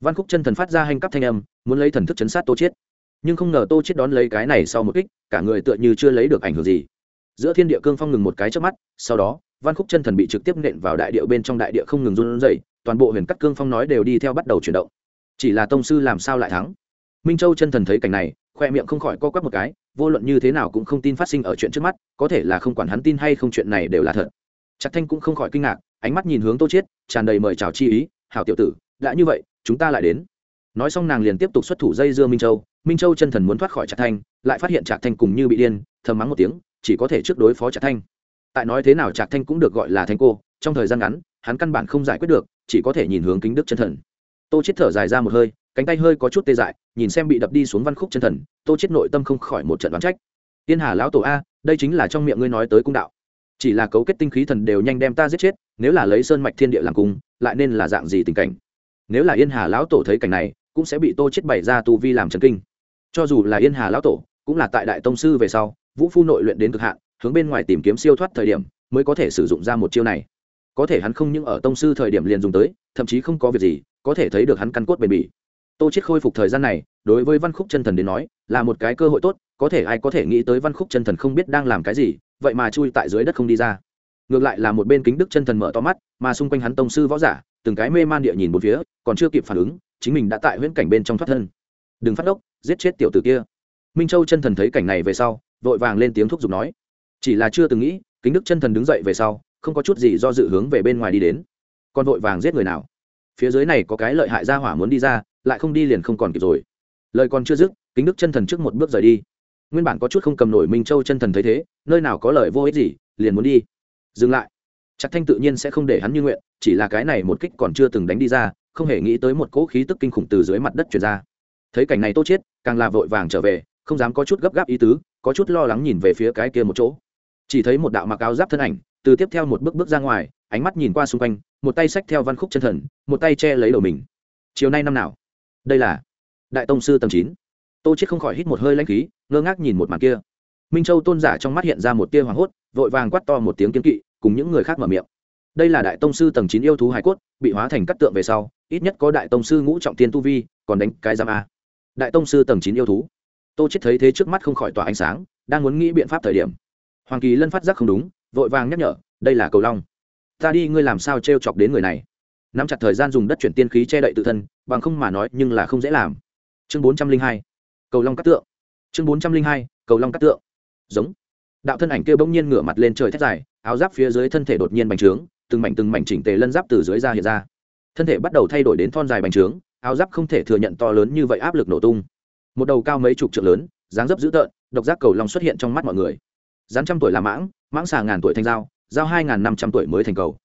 Văn khúc chân thần phát ra hành cấp thanh âm, muốn lấy thần thức chấn sát tô chiết. Nhưng không ngờ tô chiết đón lấy cái này sau một kích, cả người tựa như chưa lấy được ảnh hưởng gì. Giữa thiên địa cương phong ngừng một cái trước mắt, sau đó, văn khúc chân thần bị trực tiếp nện vào đại địa bên trong đại địa không ngừng run rẩy, toàn bộ huyền cắt cương phong nói đều đi theo bắt đầu chuyển động. Chỉ là tông sư làm sao lại thắng? Minh châu chân thần thấy cảnh này, khoe miệng không khỏi co quắp một cái, vô luận như thế nào cũng không tin phát sinh ở chuyện trước mắt, có thể là không quản hắn tin hay không chuyện này đều là thật. Chắc thanh cũng không khỏi kinh ngạc, ánh mắt nhìn hướng tô chiết, tràn đầy mời chào chi ý, hảo tiểu tử đã như vậy, chúng ta lại đến. Nói xong nàng liền tiếp tục xuất thủ dây dưa minh châu. Minh châu chân thần muốn thoát khỏi trạc thanh, lại phát hiện trạc thanh cùng như bị điên, thầm mắng một tiếng, chỉ có thể trước đối phó trạc thanh. Tại nói thế nào trạc thanh cũng được gọi là thanh cô, trong thời gian ngắn, hắn căn bản không giải quyết được, chỉ có thể nhìn hướng kính đức chân thần. Tô chết thở dài ra một hơi, cánh tay hơi có chút tê dại, nhìn xem bị đập đi xuống văn khúc chân thần, tô chết nội tâm không khỏi một trận đoán trách. Tiên hà lão tổ a, đây chính là trong miệng ngươi nói tới cung đạo. Chỉ là cấu kết tinh khí thần đều nhanh đem ta giết chết, nếu là lấy sơn mạch thiên địa làm cung, lại nên là dạng gì tình cảnh? Nếu là yên hà lão tổ thấy cảnh này, cũng sẽ bị tô chết bày ra tu vi làm trần kinh. Cho dù là yên hà lão tổ, cũng là tại đại tông sư về sau, vũ phu nội luyện đến cực hạn, hướng bên ngoài tìm kiếm siêu thoát thời điểm, mới có thể sử dụng ra một chiêu này. Có thể hắn không những ở tông sư thời điểm liền dùng tới, thậm chí không có việc gì, có thể thấy được hắn căn cốt bền bỉ. Tô chết khôi phục thời gian này, đối với văn khúc chân thần đến nói, là một cái cơ hội tốt, có thể ai có thể nghĩ tới văn khúc chân thần không biết đang làm cái gì, vậy mà chui tại dưới đất không đi ra. Ngược lại là một bên kính đức chân thần mở to mắt, mà xung quanh hắn tông sư võ giả từng cái mê man địa nhìn một phía, còn chưa kịp phản ứng, chính mình đã tại huyễn cảnh bên trong thoát thân. Đừng phát ốc giết chết tiểu tử kia. Minh châu chân thần thấy cảnh này về sau, vội vàng lên tiếng thúc giục nói. Chỉ là chưa từng nghĩ, kính đức chân thần đứng dậy về sau, không có chút gì do dự hướng về bên ngoài đi đến. Còn vội vàng giết người nào? Phía dưới này có cái lợi hại ra hỏa muốn đi ra, lại không đi liền không còn kịp rồi. Lời còn chưa dứt, kính đức chân thần trước một bước rời đi. Nguyên bản có chút không cầm nổi minh châu chân thần thấy thế, nơi nào có lời vô ích gì, liền muốn đi. Dừng lại. Chắc thanh tự nhiên sẽ không để hắn như nguyện chỉ là cái này một kích còn chưa từng đánh đi ra, không hề nghĩ tới một cỗ khí tức kinh khủng từ dưới mặt đất chuyển ra. Thấy cảnh này tốt chết càng là vội vàng trở về, không dám có chút gấp gáp ý tứ, có chút lo lắng nhìn về phía cái kia một chỗ. Chỉ thấy một đạo mặc áo giáp thân ảnh, từ tiếp theo một bước bước ra ngoài, ánh mắt nhìn qua xung quanh, một tay xách theo văn khúc chân thần, một tay che lấy đầu mình. Chiều nay năm nào? Đây là đại tông sư tầng chín. Tô chết không khỏi hít một hơi lãnh khí, ngơ ngác nhìn một màn kia. Minh châu tôn giả trong mắt hiện ra một tia hoàng hốt, vội vàng quát to một tiếng kiến kỵ, cùng những người khác mở miệng đây là đại tông sư tầng chín yêu thú hải cốt, bị hóa thành cắt tượng về sau, ít nhất có đại tông sư ngũ trọng tiên tu vi, còn đánh cái giam a. Đại tông sư tầng chín yêu thú. Tô chết thấy thế trước mắt không khỏi tỏa ánh sáng, đang muốn nghĩ biện pháp thời điểm. Hoàng kỳ lân phát giác không đúng, vội vàng nhắc nhở, đây là cầu long. Ta đi, ngươi làm sao t chọc đến người này? Nắm chặt thời gian dùng đất chuyển tiên khí che đậy tự thân, bằng không mà nói, nhưng là không dễ làm. Chương bốn trăm linh hai, cầu long cắt tượng. Chương bốn trăm linh hai, cầu long cắt tượng. Giống. Đạo thân ảnh kia bỗng nhiên ngửa mặt lên trời thét dài, áo giáp phía dưới thân thể đột nhiên bành trướng từng mảnh từng mảnh chỉnh tề lân giáp từ dưới ra hiện ra. Thân thể bắt đầu thay đổi đến thon dài bành trướng, áo giáp không thể thừa nhận to lớn như vậy áp lực nổ tung. Một đầu cao mấy chục trượng lớn, dáng dấp dữ tợn, độc giác cầu long xuất hiện trong mắt mọi người. Rắn trăm tuổi là mãng mãng xà ngàn tuổi thành dao dao hai ngàn năm trăm tuổi mới thành cầu.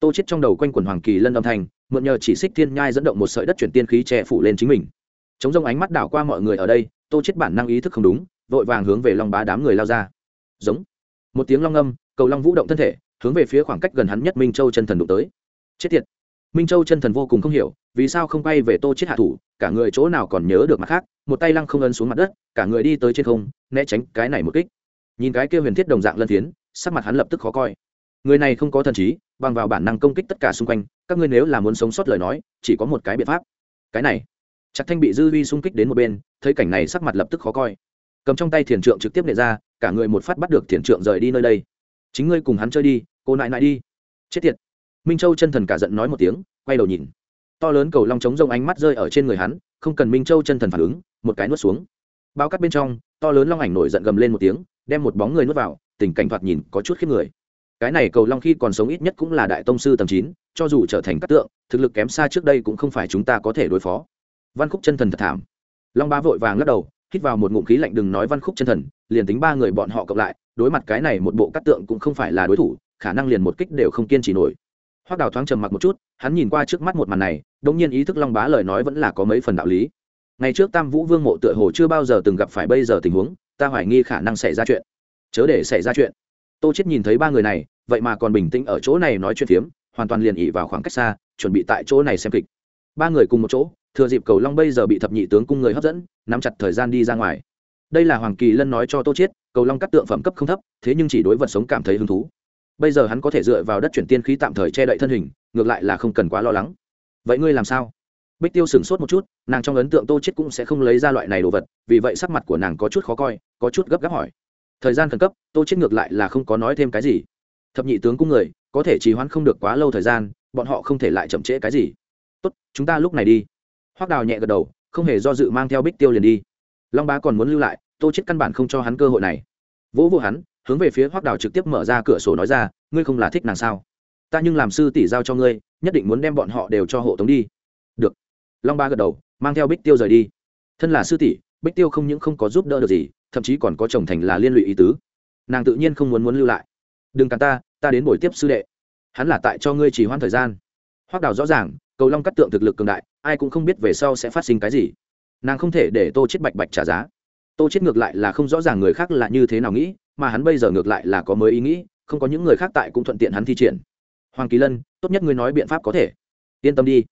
Tô chết trong đầu quanh quần hoàng kỳ lân âm thanh, mượn nhờ chỉ xích thiên nhai dẫn động một sợi đất chuyển tiên khí che phủ lên chính mình. Chống rông ánh mắt đảo qua mọi người ở đây, tô chết bản năng ý thức không đúng, vội vàng hướng về long bá đám người lao ra. Giống. Một tiếng long âm, cầu long vũ động thân thể hướng về phía khoảng cách gần hắn nhất minh châu chân thần đụng tới. Chết tiệt. Minh châu chân thần vô cùng không hiểu, vì sao không bay về tô chết hạ thủ, cả người chỗ nào còn nhớ được mặt khác, một tay lăng không ấn xuống mặt đất, cả người đi tới trên không, né tránh cái này một kích. Nhìn cái kia huyền thiết đồng dạng lân phiến, sắc mặt hắn lập tức khó coi. Người này không có thần trí, bằng vào bản năng công kích tất cả xung quanh, các ngươi nếu là muốn sống sót lời nói, chỉ có một cái biện pháp. Cái này. Chắc thanh bị dư vi xung kích đến một bên, thấy cảnh này sắc mặt lập tức khó coi. Cầm trong tay thiền trượng trực tiếp nệ ra, cả người một phát bắt được thiền trượng rời đi nơi đây chính ngươi cùng hắn chơi đi, cô nại nại đi. Chết tiệt. Minh châu chân thần cả giận nói một tiếng, quay đầu nhìn. To lớn cầu long trống rông ánh mắt rơi ở trên người hắn, không cần minh châu chân thần phản ứng, một cái nuốt xuống. Bao cắt bên trong, to lớn long ảnh nổi giận gầm lên một tiếng, đem một bóng người nuốt vào, tình cảnh thoạt nhìn có chút khiếp người. Cái này cầu long khi còn sống ít nhất cũng là đại tông sư tầm chín, cho dù trở thành các tượng, thực lực kém xa trước đây cũng không phải chúng ta có thể đối phó. Văn khúc chân thần thật thảm. Long ba vội vàng lắc đầu, hít vào một ngụm khí lạnh đừng nói văn khúc chân thần, liền tính ba người bọn họ cộng lại đối mặt cái này một bộ cắt tượng cũng không phải là đối thủ, khả năng liền một kích đều không kiên trì nổi. Hoác đào thoáng trầm mặc một chút, hắn nhìn qua trước mắt một màn này đông nhiên ý thức long bá lời nói vẫn là có mấy phần đạo lý. Ngày trước tam vũ vương mộ tựa hồ chưa bao giờ từng gặp phải bây giờ tình huống, ta hoài nghi khả năng xảy ra chuyện. Chớ để xảy ra chuyện. Tô chết nhìn thấy ba người này, vậy mà còn bình tĩnh ở chỗ này nói chuyện phiếm, hoàn toàn liền ỉ vào khoảng cách xa, chuẩn bị tại chỗ này xem kịch. Ba người cùng một chỗ, thừa dịp cầu long bây giờ bị thập nhị tướng cung người hấp dẫn, nắm chặt thời gian đi ra ngoài. Đây là hoàng kỳ lân nói cho tô chết cầu long cắt tượng phẩm cấp không thấp, thế nhưng chỉ đối vật sống cảm thấy hứng thú. Bây giờ hắn có thể dựa vào đất chuyển tiên khí tạm thời che đậy thân hình, ngược lại là không cần quá lo lắng. Vậy ngươi làm sao? Bích tiêu sửng sốt một chút, nàng trong ấn tượng tô chết cũng sẽ không lấy ra loại này đồ vật, vì vậy sắc mặt của nàng có chút khó coi, có chút gấp gáp hỏi. Thời gian khẩn cấp, tô chết ngược lại là không có nói thêm cái gì. Thập nhị tướng cung người, có thể trì hoãn không được quá lâu thời gian, bọn họ không thể lại chậm trễ cái gì. Tốt, chúng ta lúc này đi. Hoác đào nhẹ gật đầu, không hề do dự mang theo bích tiêu liền đi. Long bá còn muốn lưu lại tô chết căn bản không cho hắn cơ hội này. Vỗ vỗ hắn, hướng về phía Hoắc đào trực tiếp mở ra cửa sổ nói ra, ngươi không là thích nàng sao? Ta nhưng làm sư tỷ giao cho ngươi, nhất định muốn đem bọn họ đều cho hộ tống đi. Được. Long ba gật đầu, mang theo bích tiêu rời đi. Thân là sư tỷ, bích tiêu không những không có giúp đỡ được gì, thậm chí còn có chồng thành là liên lụy ý tứ. Nàng tự nhiên không muốn muốn lưu lại. Đừng cản ta ta đến buổi tiếp sư đệ. Hắn là tại cho ngươi chỉ hoãn thời gian. Hoắc đào rõ ràng, cầu long cắt tượng thực lực cường đại, ai cũng không biết về sau sẽ phát sinh cái gì. Nàng không thể để tô chết bạch bạch trả giá tô chết ngược lại là không rõ ràng người khác là như thế nào nghĩ, mà hắn bây giờ ngược lại là có mới ý nghĩ, không có những người khác tại cũng thuận tiện hắn thi triển. Hoàng kỳ lân, tốt nhất ngươi nói biện pháp có thể. Yên tâm đi.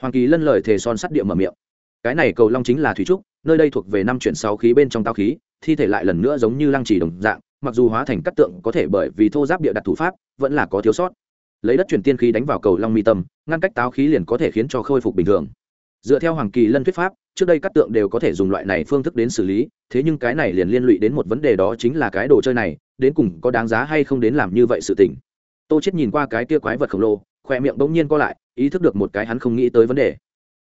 Hoàng kỳ lân lời thề son sắt địa mở miệng. Cái này cầu long chính là thủy trúc, nơi đây thuộc về năm chuyển sáu khí bên trong tao khí, thi thể lại lần nữa giống như lăng trì đồng dạng, mặc dù hóa thành cắt tượng có thể bởi vì thô giáp địa đặt thủ pháp, vẫn là có thiếu sót. Lấy đất chuyển tiên khí đánh vào cầu long mi tâm, ngăn cách táo khí liền có thể khiến cho khôi phục bình thường. Dựa theo hoàng kỳ lân thuyết pháp, trước đây các tượng đều có thể dùng loại này phương thức đến xử lý thế nhưng cái này liền liên lụy đến một vấn đề đó chính là cái đồ chơi này, đến cùng có đáng giá hay không đến làm như vậy sự tình. Tô chết nhìn qua cái kia quái vật khổng lồ khoe miệng bỗng nhiên co lại, ý thức được một cái hắn không nghĩ tới vấn đề.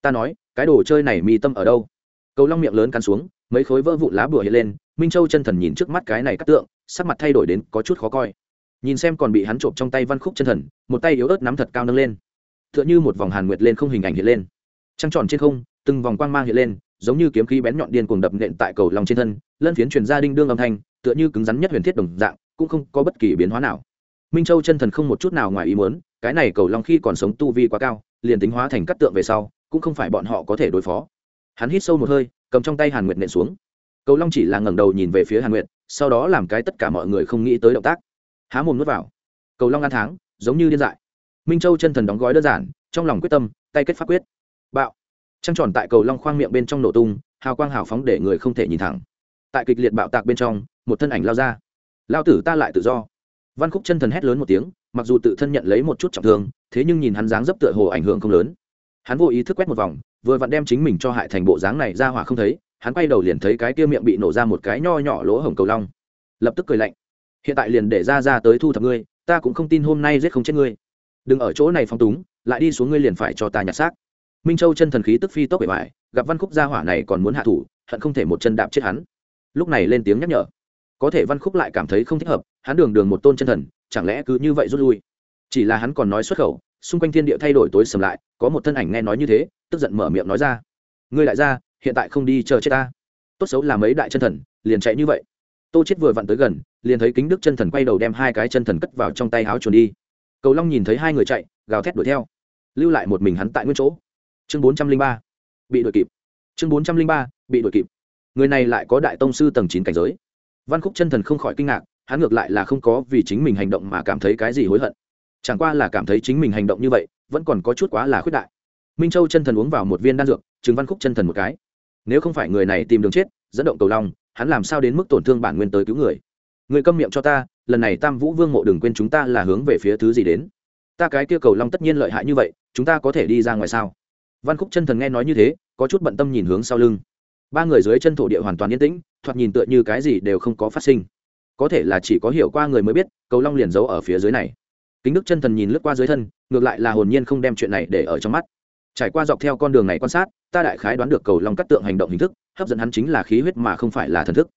Ta nói, cái đồ chơi này mi tâm ở đâu? Cầu long miệng lớn cắn xuống, mấy khối vỡ vụn lá bùa hiện lên, minh châu chân thần nhìn trước mắt cái này cắt tượng, sắc mặt thay đổi đến có chút khó coi. Nhìn xem còn bị hắn trộm trong tay văn khúc chân thần, một tay yếu ớt nắm thật cao nâng lên. T h ư ợ n h ư một vòng hàn nguyệt lên không hình ảnh hiện lên. Trăng tròn trên không, từng vòng quang mang hiện lên giống như kiếm khí bén nhọn điên cuồng đập nện tại cầu lòng trên thân, lân phiến truyền ra đinh đương âm thanh, tựa như cứng rắn nhất huyền thiết đồng dạng, cũng không có bất kỳ biến hóa nào. Minh châu chân thần không một chút nào ngoài ý muốn, cái này cầu long khi còn sống tu vi quá cao, liền tính hóa thành cắt tượng về sau, cũng không phải bọn họ có thể đối phó. Hắn hít sâu một hơi, cầm trong tay hàn nguyệt nện xuống. Cầu long chỉ là ngẩng đầu nhìn về phía hàn nguyệt, sau đó làm cái tất cả mọi người không nghĩ tới động tác. Há mồm nuốt vào. Cầu long ăn tháng, giống như điên dại. Minh châu chân thần đóng gói đơn giản, trong lòng quyết tâm, tay kết pháp quyết. Bạo trăng tròn tại cầu long khoang miệng bên trong nổ tung, hào quang hào phóng để người không thể nhìn thẳng. Tại kịch liệt bạo tạc bên trong, một thân ảnh lao ra. Lao tử ta lại tự do. Văn khúc chân thần hét lớn một tiếng, mặc dù tự thân nhận lấy một chút trọng thương, thế nhưng nhìn hắn dáng dấp tựa hồ ảnh hưởng không lớn. Hắn vô ý thức quét một vòng, vừa vặn đem chính mình cho hại thành bộ dáng này ra hỏa không thấy, hắn quay đầu liền thấy cái kia miệng bị nổ ra một cái nho nhỏ lỗ hổng cầu long. Lập tức cười lạnh. Hiện tại liền để ra ra tới thu thập ngươi, ta cũng không tin hôm nay giết không chết ngươi. Đừng ở chỗ này phong túng, lại đi xuống ngươi liền phải cho ta nhặt xác minh châu chân thần khí tức phi tốc bề mại gặp văn khúc gia hỏa này còn muốn hạ thủ, hận không thể một chân đạp chết hắn. Lúc này lên tiếng nhắc nhở. Có thể văn khúc lại cảm thấy không thích hợp, hắn đường đường một tôn chân thần, chẳng lẽ cứ như vậy rút lui? Chỉ là hắn còn nói xuất khẩu, xung quanh thiên địa thay đổi tối sầm lại, có một thân ảnh nghe nói như thế, tức giận mở miệng nói ra. Ngươi lại ra hiện tại không đi chờ chết ta. Tốt xấu là mấy đại chân thần, liền chạy như vậy. Tô chết vừa vặn tới gần, liền thấy kính đức chân thần quay đầu đem hai cái chân thần cất vào trong tay áo chuồn đi. Cầu long nhìn thấy hai người chạy, gào thét đuổi theo. Lưu lại một mình hắn tại nguyên chỗ chương bốn trăm linh ba, bị đuổi kịp. Chương bốn trăm linh ba, bị đuổi kịp. Người này lại có đại tông sư tầng chín cảnh giới. Văn khúc chân thần không khỏi kinh ngạc, hắn ngược lại là không có vì chính mình hành động mà cảm thấy cái gì hối hận. Chẳng qua là cảm thấy chính mình hành động như vậy, vẫn còn có chút quá là khuyết đại. Minh châu chân thần uống vào một viên đan dược chứng văn khúc chân thần một cái. Nếu không phải người này tìm đường chết, dẫn động cầu long, hắn làm sao đến mức tổn thương bản nguyên tới cứu người? Người câm miệng cho ta, lần này tam vũ vương mộ đừng quên chúng ta là hướng về phía thứ gì đến? Ta cái kia cầu long tất nhiên lợi hại như vậy, chúng ta có thể đi ra ngoài sao? Văn khúc chân thần nghe nói như thế, có chút bận tâm nhìn hướng sau lưng. Ba người dưới chân thổ địa hoàn toàn yên tĩnh, thoạt nhìn tựa như cái gì đều không có phát sinh. Có thể là chỉ có hiểu qua người mới biết, cầu long liền giấu ở phía dưới này. Kính đức chân thần nhìn lướt qua dưới thân, ngược lại là hồn nhiên không đem chuyện này để ở trong mắt. Trải qua dọc theo con đường này quan sát, ta đại khái đoán được cầu long cắt tượng hành động hình thức, hấp dẫn hắn chính là khí huyết mà không phải là thần thức.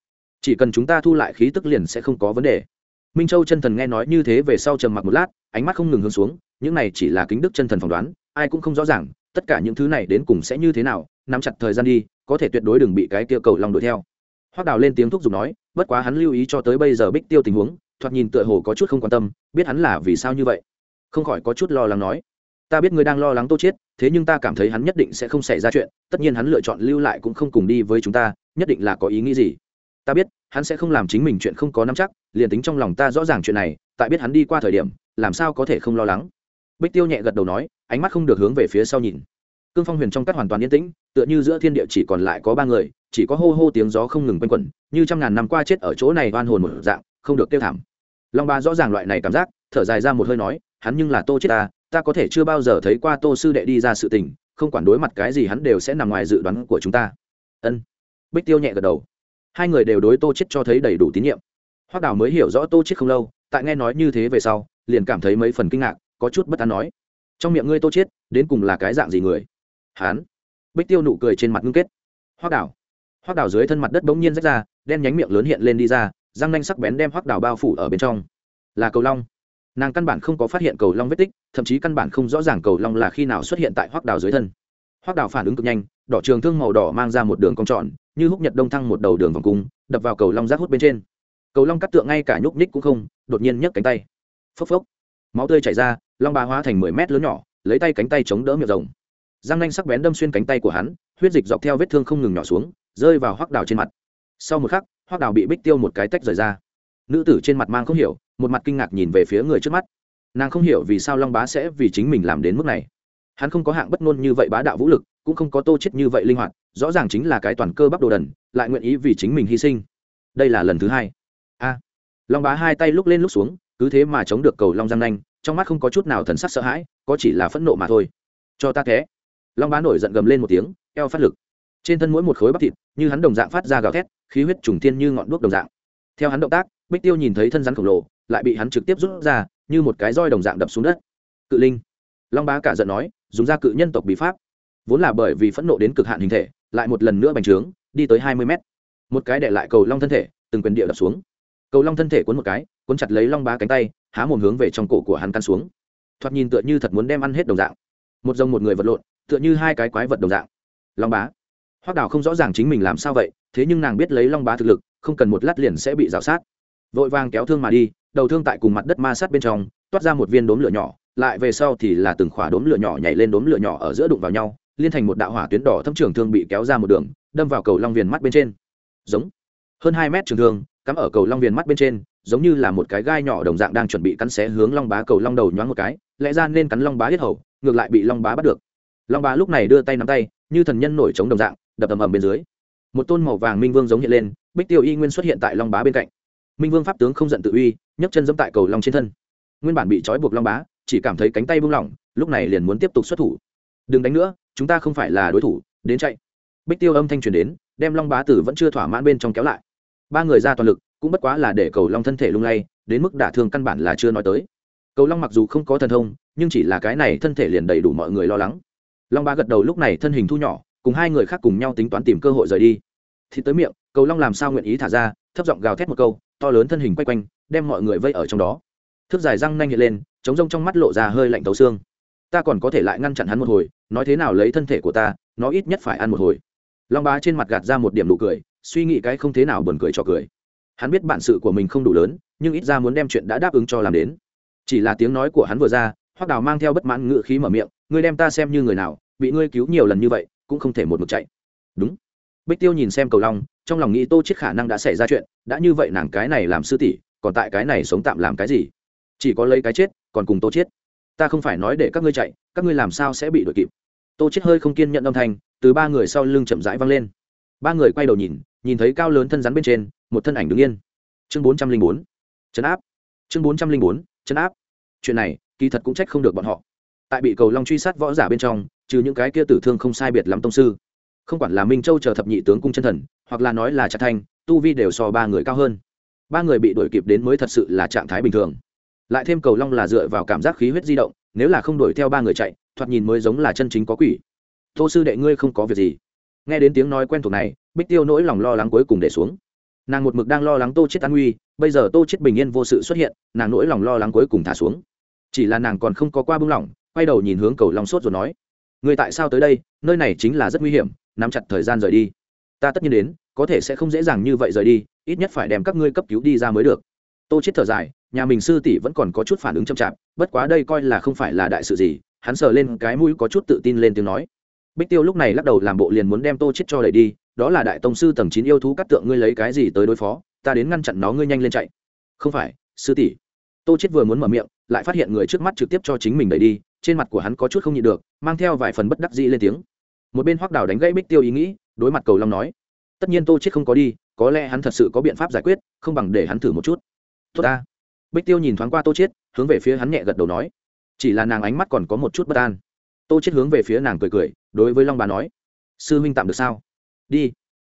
Chỉ cần chúng ta thu lại khí tức liền sẽ không có vấn đề. Minh châu chân thần nghe nói như thế về sau trầm mặc một lát, ánh mắt không ngừng hướng xuống, những này chỉ là kính đức chân thần phỏng đoán, ai cũng không rõ ràng tất cả những thứ này đến cùng sẽ như thế nào, nắm chặt thời gian đi, có thể tuyệt đối đừng bị cái kia cầu long đuổi theo. Hoác đào lên tiếng thúc giục nói, bất quá hắn lưu ý cho tới bây giờ bích tiêu tình huống, thoạt nhìn tựa hồ có chút không quan tâm, biết hắn là vì sao như vậy. Không khỏi có chút lo lắng nói, ta biết ngươi đang lo lắng tô chết thế nhưng ta cảm thấy hắn nhất định sẽ không xảy ra chuyện, tất nhiên hắn lựa chọn lưu lại cũng không cùng đi với chúng ta, nhất định là có ý nghĩ gì. Ta biết, hắn sẽ không làm chính mình chuyện không có nắm chắc, liền tính trong lòng ta rõ ràng chuyện này, tại biết hắn đi qua thời điểm, làm sao có thể không lo lắng. Bích tiêu nhẹ gật đầu nói ánh mắt không được hướng về phía sau nhìn. Cương phong huyền trong các hoàn toàn yên tĩnh, tựa như giữa thiên địa chỉ còn lại có ba người, chỉ có hô hô tiếng gió không ngừng quanh quẩn, như trăm ngàn năm qua chết ở chỗ này oan hồn một dạng, không được tiêu thảm. Long ba rõ ràng loại này cảm giác, thở dài ra một hơi nói, hắn nhưng là tô chết ta ta có thể chưa bao giờ thấy qua tô sư đệ đi ra sự tình, không quản đối mặt cái gì hắn đều sẽ nằm ngoài dự đoán của chúng ta. Ân. Bích tiêu nhẹ gật đầu. Hai người đều đối tô chết cho thấy đầy đủ tín nhiệm. Hoắc đào mới hiểu rõ tô chết không lâu, tại nghe nói như thế về sau, liền cảm thấy mấy phần kinh ngạc, có chút bất an nói trong miệng ngươi tô chết đến cùng là cái dạng gì người? Hán. Bích tiêu nụ cười trên mặt ngưng kết. Hoác đảo, hoác đảo dưới thân mặt đất bỗng nhiên rách ra đen nhánh miệng lớn hiện lên đi ra răng nanh sắc bén đem hoác đảo bao phủ ở bên trong. Là cầu long. Nàng căn bản không có phát hiện cầu long vết tích thậm chí căn bản không rõ ràng cầu long là khi nào xuất hiện tại hoác đảo dưới thân. Hoác đảo phản ứng cực nhanh đỏ trường thương màu đỏ mang ra một đường cong tròn như húc nhật đông thăng một đầu đường vòng cung đập vào cầu long rác hút bên trên. Cầu long cắt tượng ngay cả nhúc ních cũng không đột nhiên nhấc cánh tay. Phốc phốc. Máu tươi chảy ra long bà hóa thành mười mét lớn nhỏ, lấy tay cánh tay chống đỡ miệng rồng. Răng nanh sắc bén đâm xuyên cánh tay của hắn, huyết dịch dọc theo vết thương không ngừng nhỏ xuống, rơi vào hoác đào trên mặt. Sau một khắc hoác đào bị bích tiêu một cái tách rời ra. Nữ tử trên mặt mang không hiểu, một mặt kinh ngạc nhìn về phía người trước mắt. Nàng không hiểu vì sao long bá sẽ vì chính mình làm đến mức này. Hắn không có hạng bất ngôn như vậy bá đạo vũ lực, cũng không có tô chết như vậy linh hoạt, rõ ràng chính là cái toàn cơ bắp đồ đần, lại nguyện ý vì chính mình hy sinh. Đây là lần thứ hai. A. Long bá hai tay lúc lên lúc xuống, cứ thế mà chống được cầu long giang nanh trong mắt không có chút nào thần sắc sợ hãi, có chỉ là phẫn nộ mà thôi. Cho ta té. Long bá nổi giận gầm lên một tiếng, eo phát lực. Trên thân mỗi một khối bắp thịt, như hắn đồng dạng phát ra gào thét, khí huyết trùng thiên như ngọn đuốc đồng dạng. Theo hắn động tác, bích tiêu nhìn thấy thân rắn khổng lồ, lại bị hắn trực tiếp rút ra, như một cái roi đồng dạng đập xuống đất. Cự linh. Long bá cả giận nói, dùng ra cự nhân tộc bí pháp. Vốn là bởi vì phẫn nộ đến cực hạn hình thể, lại một lần nữa bành trướng, đi tới hai mươi mét. Một cái đệ lại cầu long thân thể, từng quyền địa đập xuống cầu long thân thể cuốn một cái, cuốn chặt lấy long bá cánh tay, há mồm hướng về trong cổ của hắn căn xuống. Thoạt nhìn tựa như thật muốn đem ăn hết đồng dạng. Một dòng một người vật lộn, tựa như hai cái quái vật đồng dạng. Long bá. Hoác đào không rõ ràng chính mình làm sao vậy, thế nhưng nàng biết lấy long bá thực lực, không cần một lát liền sẽ bị rào sát. Vội vàng kéo thương mà đi, đầu thương tại cùng mặt đất ma sát bên trong, toát ra một viên đốm lửa nhỏ, lại về sau thì là từng khỏa đốm lửa nhỏ nhảy lên đốm lửa nhỏ ở giữa đụng vào nhau, liên thành một đạo hỏa tuyến đỏ thâm trường thương bị kéo ra một đường, đâm vào cầu long viền mắt bên trên. Giống. Hơn hai mét trường thương cắm ở cầu long viền mắt bên trên, giống như là một cái gai nhỏ đồng dạng đang chuẩn bị cắn xé hướng long bá cầu long đầu nhoáng một cái, lẽ ra nên cắn long bá hết hầu, ngược lại bị long bá bắt được. Long bá lúc này đưa tay nắm tay, như thần nhân nổi trống đồng dạng, đập ầm ầm bên dưới. Một tôn màu vàng minh vương giống hiện lên, bích tiêu y nguyên xuất hiện tại long bá bên cạnh. Minh vương pháp tướng không giận tự uy, nhấc chân dẫm tại cầu long trên thân. Nguyên bản bị trói buộc long bá, chỉ cảm thấy cánh tay buông lỏng, lúc này liền muốn tiếp tục xuất thủ. Đừng đánh nữa, chúng ta không phải là đối thủ, đến chạy. Bích tiêu âm thanh truyền đến, đem long bá tử vẫn chưa thỏa mãn bên trong kéo lại ba người ra toàn lực, cũng bất quá là để cầu long thân thể lung lay, đến mức đả thương căn bản là chưa nói tới. Cầu long mặc dù không có thần thông, nhưng chỉ là cái này thân thể liền đầy đủ mọi người lo lắng. Long ba gật đầu lúc này thân hình thu nhỏ, cùng hai người khác cùng nhau tính toán tìm cơ hội rời đi. Thì tới miệng, cầu long làm sao nguyện ý thả ra, thấp giọng gào thét một câu, to lớn thân hình quay quanh, đem mọi người vây ở trong đó. Thước dài răng nanh hiện lên, chống rông trong mắt lộ ra hơi lạnh tấu xương. Ta còn có thể lại ngăn chặn hắn một hồi, nói thế nào lấy thân thể của ta, nó ít nhất phải ăn một hồi. Long bá trên mặt gạt ra một điểm nụ cười suy nghĩ cái không thế nào buồn cười cho cười. Hắn biết bản sự của mình không đủ lớn, nhưng ít ra muốn đem chuyện đã đáp ứng cho làm đến. Chỉ là tiếng nói của hắn vừa ra, hoắc đào mang theo bất mãn ngự khí mở miệng, ngươi đem ta xem như người nào, bị ngươi cứu nhiều lần như vậy, cũng không thể một mực chạy. Đúng. Bích tiêu nhìn xem cầu long, trong lòng nghĩ tô chết khả năng đã xảy ra chuyện, đã như vậy nàng cái này làm sư tỷ, còn tại cái này sống tạm làm cái gì? Chỉ có lấy cái chết, còn cùng tô chết ta không phải nói để các ngươi chạy, các ngươi làm sao sẽ bị đuổi kịp? Tô chết hơi không kiên nhận âm thanh, từ ba người sau lưng chậm rãi văng lên ba người quay đầu nhìn nhìn thấy cao lớn thân rắn bên trên, một thân ảnh đứng yên. Chương bốn trăm linh bốn, chấn áp. Chương bốn trăm linh bốn, chấn áp. Chuyện này, kỳ thật cũng trách không được bọn họ. Tại bị cầu long truy sát võ giả bên trong, trừ những cái kia tử thương không sai biệt lắm tông sư. Không quản là minh châu chờ thập nhị tướng cung chân thần, hoặc là nói là trạc thanh, tu vi đều so ba người cao hơn. Ba người bị đuổi kịp đến mới thật sự là trạng thái bình thường. Lại thêm cầu long là dựa vào cảm giác khí huyết di động, nếu là không đuổi theo ba người chạy, thoạt nhìn mới giống là chân chính có quỷ. Tô sư đệ ngươi không có việc gì nghe đến tiếng nói quen thuộc này, bích tiêu nỗi lòng lo lắng cuối cùng để xuống. Nàng một mực đang lo lắng tô chết an nguy bây giờ tô chết bình yên vô sự xuất hiện, nàng nỗi lòng lo lắng cuối cùng thả xuống. Chỉ là nàng còn không có qua bưng lỏng, quay đầu nhìn hướng cầu long sốt rồi nói, người tại sao tới đây? Nơi này chính là rất nguy hiểm, nắm chặt thời gian rời đi. Ta tất nhiên đến, có thể sẽ không dễ dàng như vậy rời đi, ít nhất phải đem các ngươi cấp cứu đi ra mới được. Tô chết thở dài, nhà mình sư tỷ vẫn còn có chút phản ứng chậm chạp, bất quá đây coi là không phải là đại sự gì, hắn sờ lên cái mũi có chút tự tin lên tiếng nói bích tiêu lúc này lắc đầu làm bộ liền muốn đem tô chết cho đẩy đi, đó là đại tông sư tầng chín yêu thú cắt tượng ngươi lấy cái gì tới đối phó, ta đến ngăn chặn nó ngươi nhanh lên chạy. Không phải, sư tỷ. Tô chết vừa muốn mở miệng, lại phát hiện người trước mắt trực tiếp cho chính mình đẩy đi, trên mặt của hắn có chút không nhịn được, mang theo vài phần bất đắc dĩ lên tiếng. Một bên hoắc đào đánh gãy bích tiêu ý nghĩ, đối mặt cầu long nói, tất nhiên tô chết không có đi, có lẽ hắn thật sự có biện pháp giải quyết, không bằng để hắn thử một chút. Tốt ta. Bích tiêu nhìn thoáng qua tô chết hướng về phía hắn nhẹ gật đầu nói. Chỉ là nàng ánh mắt còn có một chút bất an. Tô chết hướng về phía nàng cười cười đối với long bà nói sư huynh tạm được sao? Đi.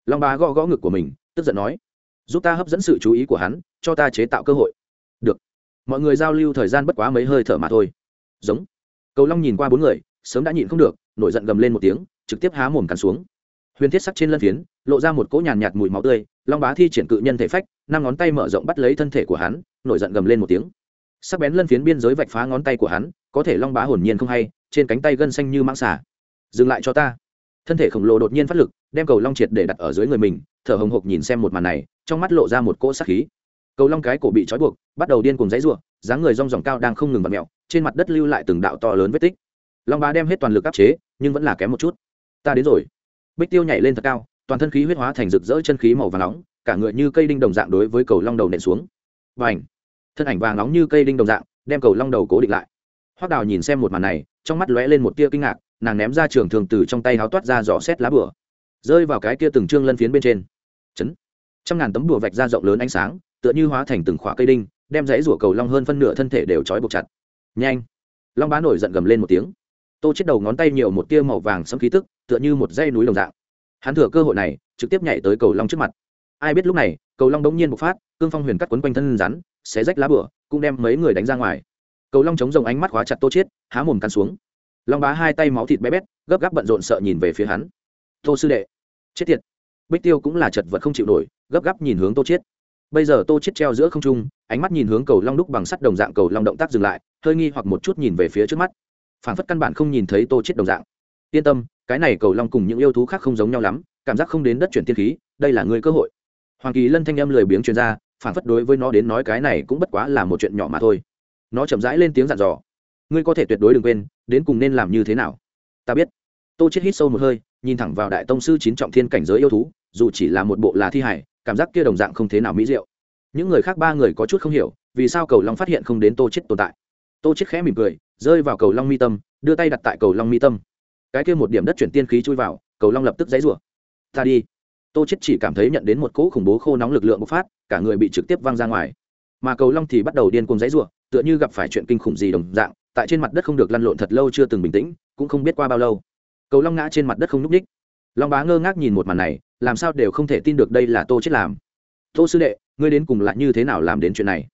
Long bà gõ gõ ngực của mình tức giận nói giúp ta hấp dẫn sự chú ý của hắn cho ta chế tạo cơ hội. Được. Mọi người giao lưu thời gian bất quá mấy hơi thở mà thôi. Giống. Cầu long nhìn qua bốn người sớm đã nhịn không được nổi giận gầm lên một tiếng trực tiếp há mồm cắn xuống. Huyền thiết sắc trên lân phiến lộ ra một cỗ nhàn nhạt, mùi máu tươi long bá thi triển cự nhân thể phách năm ngón tay mở rộng bắt lấy thân thể của hắn nổi giận gầm lên một tiếng. Sắc bén lân phiến biên giới vạch phá ngón tay của hắn có thể long bá hồn nhiên không hay trên cánh tay gân xanh như mãng xả dừng lại cho ta. Thân thể khổng lồ đột nhiên phát lực, đem cầu long triệt để đặt ở dưới người mình, thở hồng hộc nhìn xem một màn này, trong mắt lộ ra một cỗ sát khí. Cầu long cái cổ bị trói buộc, bắt đầu điên cùng dãy ruộng dáng người rong ròng cao đang không ngừng vặt mẹo trên mặt đất lưu lại từng đạo to lớn vết tích. Long bá đem hết toàn lực áp chế, nhưng vẫn là kém một chút. Ta đến rồi. Bích tiêu nhảy lên thật cao, toàn thân khí huyết hóa thành rực rỡ chân khí màu vàng nóng, cả người như cây đinh đồng dạng đối với cầu long đầu nện xuống. Và ảnh thân ảnh vàng nóng như cây đinh đồng dạng, đem cầu long đầu cố định lại. Hoác đào nhìn xem một màn này, trong mắt lóe lên một tia kinh ngạc nàng ném ra trường thường từ trong tay háo toát ra dò xét lá bửa rơi vào cái kia từng trương lân phiến bên trên. Chấn. Trăm ngàn tấm bùa vạch ra rộng lớn ánh sáng, tựa như hóa thành từng khóa cây đinh, đem dãy rủa cầu long hơn phân nửa thân thể đều trói buộc chặt. Nhanh. Long bá nổi giận gầm lên một tiếng. Tô chết đầu ngón tay nhiều một tia màu vàng sẫm khí tức, tựa như một dây núi đồng dạng. Hắn thừa cơ hội này, trực tiếp nhảy tới cầu long trước mặt. Ai biết lúc này, cầu long đống nhiên bộc phát, cương phong huyền cắt quấn quanh thân rắn, xé rách lá bửa cũng đem mấy người đánh ra ngoài. Cầu long chống rồng ánh mắt khóa chặt tô chết, há mồm cắn xuống long bá hai tay máu thịt bé bét, gấp gáp bận rộn sợ nhìn về phía hắn. Tô sư đệ, chết tiệt. Bích tiêu cũng là chật vật không chịu nổi, gấp gáp nhìn hướng tô chết bây giờ tô chết treo giữa không trung, ánh mắt nhìn hướng cầu long đúc bằng sắt đồng dạng cầu long động tác dừng lại, hơi nghi hoặc một chút nhìn về phía trước mắt. Phản phất căn bản không nhìn thấy tô chết đồng dạng. Yên tâm, cái này cầu long cùng những yêu thú khác không giống nhau lắm, cảm giác không đến đất chuyển tiên khí, đây là người cơ hội. Hoàng kỳ lân thanh âm lười biếng truyền ra phản phất đối với nó đến nói cái này cũng bất quá là một chuyện nhỏ mà thôi. Nó chậm rãi lên tiếng dặn dò. Ngươi có thể tuyệt đối đừng quên đến cùng nên làm như thế nào? Ta biết. Tô chết hít sâu một hơi, nhìn thẳng vào đại tông sư chín trọng thiên cảnh giới yêu thú, dù chỉ là một bộ là thi hải cảm giác kia đồng dạng không thế nào mỹ diệu. Những người khác ba người có chút không hiểu, vì sao cầu long phát hiện không đến tô chết tồn tại. Tô chết khẽ mỉm cười, rơi vào cầu long mi tâm, đưa tay đặt tại cầu long mi tâm. Cái kia một điểm đất chuyển tiên khí chui vào, cầu long lập tức dãy rủa ta đi. Tô chết chỉ cảm thấy nhận đến một cỗ khủng bố khô nóng lực lượng bộc phát, cả người bị trực tiếp văng ra ngoài. Mà cầu long thì bắt đầu điên cuồng dãy rủa tựa như gặp phải chuyện kinh khủng gì đồng dạng tại trên mặt đất không được lăn lộn thật lâu chưa từng bình tĩnh, cũng không biết qua bao lâu. Cầu long ngã trên mặt đất không nhúc ních. Long bá ngơ ngác nhìn một màn này, làm sao đều không thể tin được đây là tô chết làm. Tô sư đệ, ngươi đến cùng lại như thế nào làm đến chuyện này?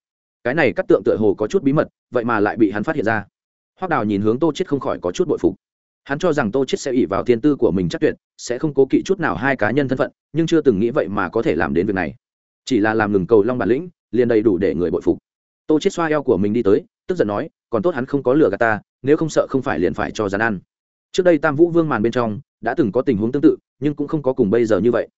Cái này cắt tượng tựa hồ có chút bí mật, vậy mà lại bị hắn phát hiện ra. Hoác đào nhìn hướng tô chết không khỏi có chút bội phục. Hắn cho rằng tô chết sẽ ỉ vào thiên tư của mình chắc tuyệt, sẽ không cố kỵ chút nào hai cá nhân thân phận, nhưng chưa từng nghĩ vậy mà có thể làm đến việc này. Chỉ là làm ngừng cầu long bản lĩnh, liền đầy đủ để người bội phục. Tô chết xoa eo của mình đi tới tức giận nói, còn tốt hắn không có lửa gạt ta, nếu không sợ không phải liền phải cho rắn ăn. Trước đây tam vũ vương màn bên trong đã từng có tình huống tương tự, nhưng cũng không có cùng bây giờ như vậy.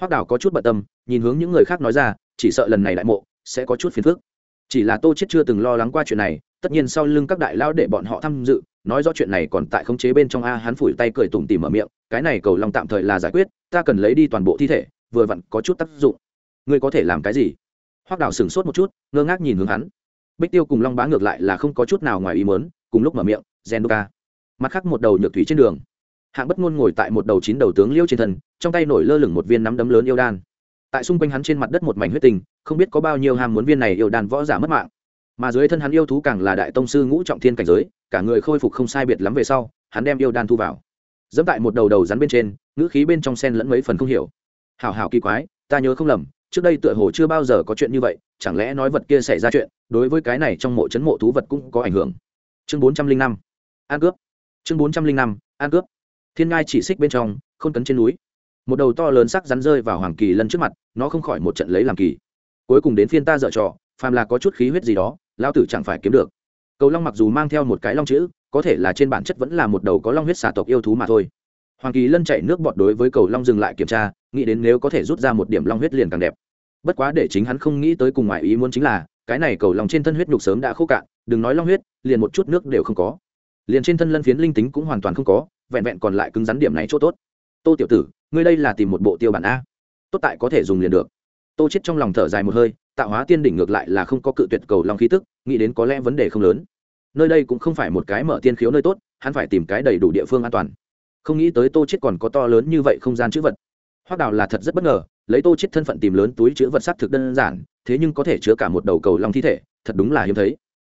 Hoác đảo có chút bận tâm, nhìn hướng những người khác nói ra, chỉ sợ lần này đại mộ, sẽ có chút phiền phức. Chỉ là tô chết chưa từng lo lắng qua chuyện này, tất nhiên sau lưng các đại lao để bọn họ tham dự, nói rõ chuyện này còn tại khống chế bên trong a, hắn phủi tay cười tủm tỉm ở miệng, cái này cầu long tạm thời là giải quyết, ta cần lấy đi toàn bộ thi thể, vừa vặn có chút tác dụng. Ngươi có thể làm cái gì? Hoác đảo sửng sốt một chút, ngơ ngác nhìn hướng hắn bích tiêu cùng long bá ngược lại là không có chút nào ngoài ý mớn cùng lúc mở miệng gen đô mặt khác một đầu nhược thủy trên đường. Hạng bất ngôn ngồi tại một đầu chín đầu tướng liêu trên thân, trong tay nổi lơ lửng một viên nắm đấm lớn yêu đan. Tại xung quanh hắn trên mặt đất một mảnh huyết tình, không biết có bao nhiêu ham muốn viên này yêu đan võ giả mất mạng. Mà dưới thân hắn yêu thú càng là đại tông sư ngũ trọng thiên cảnh giới, cả người khôi phục không sai biệt lắm về sau, hắn đem yêu đan thu vào. Dẫm tại một đầu đầu rắn bên trên, ngữ khí bên trong sen lẫn mấy phần không hiểu. Hảo hảo kỳ quái, ta nhớ không lầm trước đây tựa hồ chưa bao giờ có chuyện như vậy, chẳng lẽ nói vật kia xảy ra chuyện, đối với cái này trong mộ chấn mộ thú vật cũng có ảnh hưởng. Chương bốn trăm linh năm, an cướp. Chương bốn trăm linh năm, an cướp. Thiên ngai chỉ xích bên trong không cấn trên núi. Một đầu to lớn sắc rắn rơi vào hoàng kỳ lân trước mặt, nó không khỏi một trận lấy làm kỳ. Cuối cùng đến phiên ta dở trò, phàm là có chút khí huyết gì đó lao tử chẳng phải kiếm được. Cầu long mặc dù mang theo một cái long chữ, có thể là trên bản chất vẫn là một đầu có long huyết xà tộc yêu thú mà thôi hoàng kỳ lân chạy nước bọt đối với cầu long dừng lại kiểm tra, nghĩ đến nếu có thể rút ra một điểm long huyết liền càng đẹp. Bất quá để chính hắn không nghĩ tới cùng ngoại ý muốn chính là, cái này cầu long trên thân huyết nhục sớm đã khô cạn, đừng nói long huyết, liền một chút nước đều không có. Liền trên thân lân phiến linh tính cũng hoàn toàn không có, vẹn vẹn còn lại cứng rắn điểm này chỗ tốt. Tô tiểu tử, ngươi đây là tìm một bộ tiêu bản a. Tốt tại có thể dùng liền được. Tô chết trong lòng thở dài một hơi, tạo hóa tiên đỉnh ngược lại là không có cự tuyệt cầu long khí tức, nghĩ đến có lẽ vấn đề không lớn. Nơi đây cũng không phải một cái mở tiên khiếu nơi tốt, hắn phải tìm cái đầy đủ địa phương an toàn không nghĩ tới tô chết còn có to lớn như vậy không gian chữ vật. Hoác đào là thật rất bất ngờ, lấy tô chết thân phận tìm lớn túi chữ vật sắc thực đơn giản, thế nhưng có thể chứa cả một đầu cầu long thi thể, thật đúng là hiếm thấy.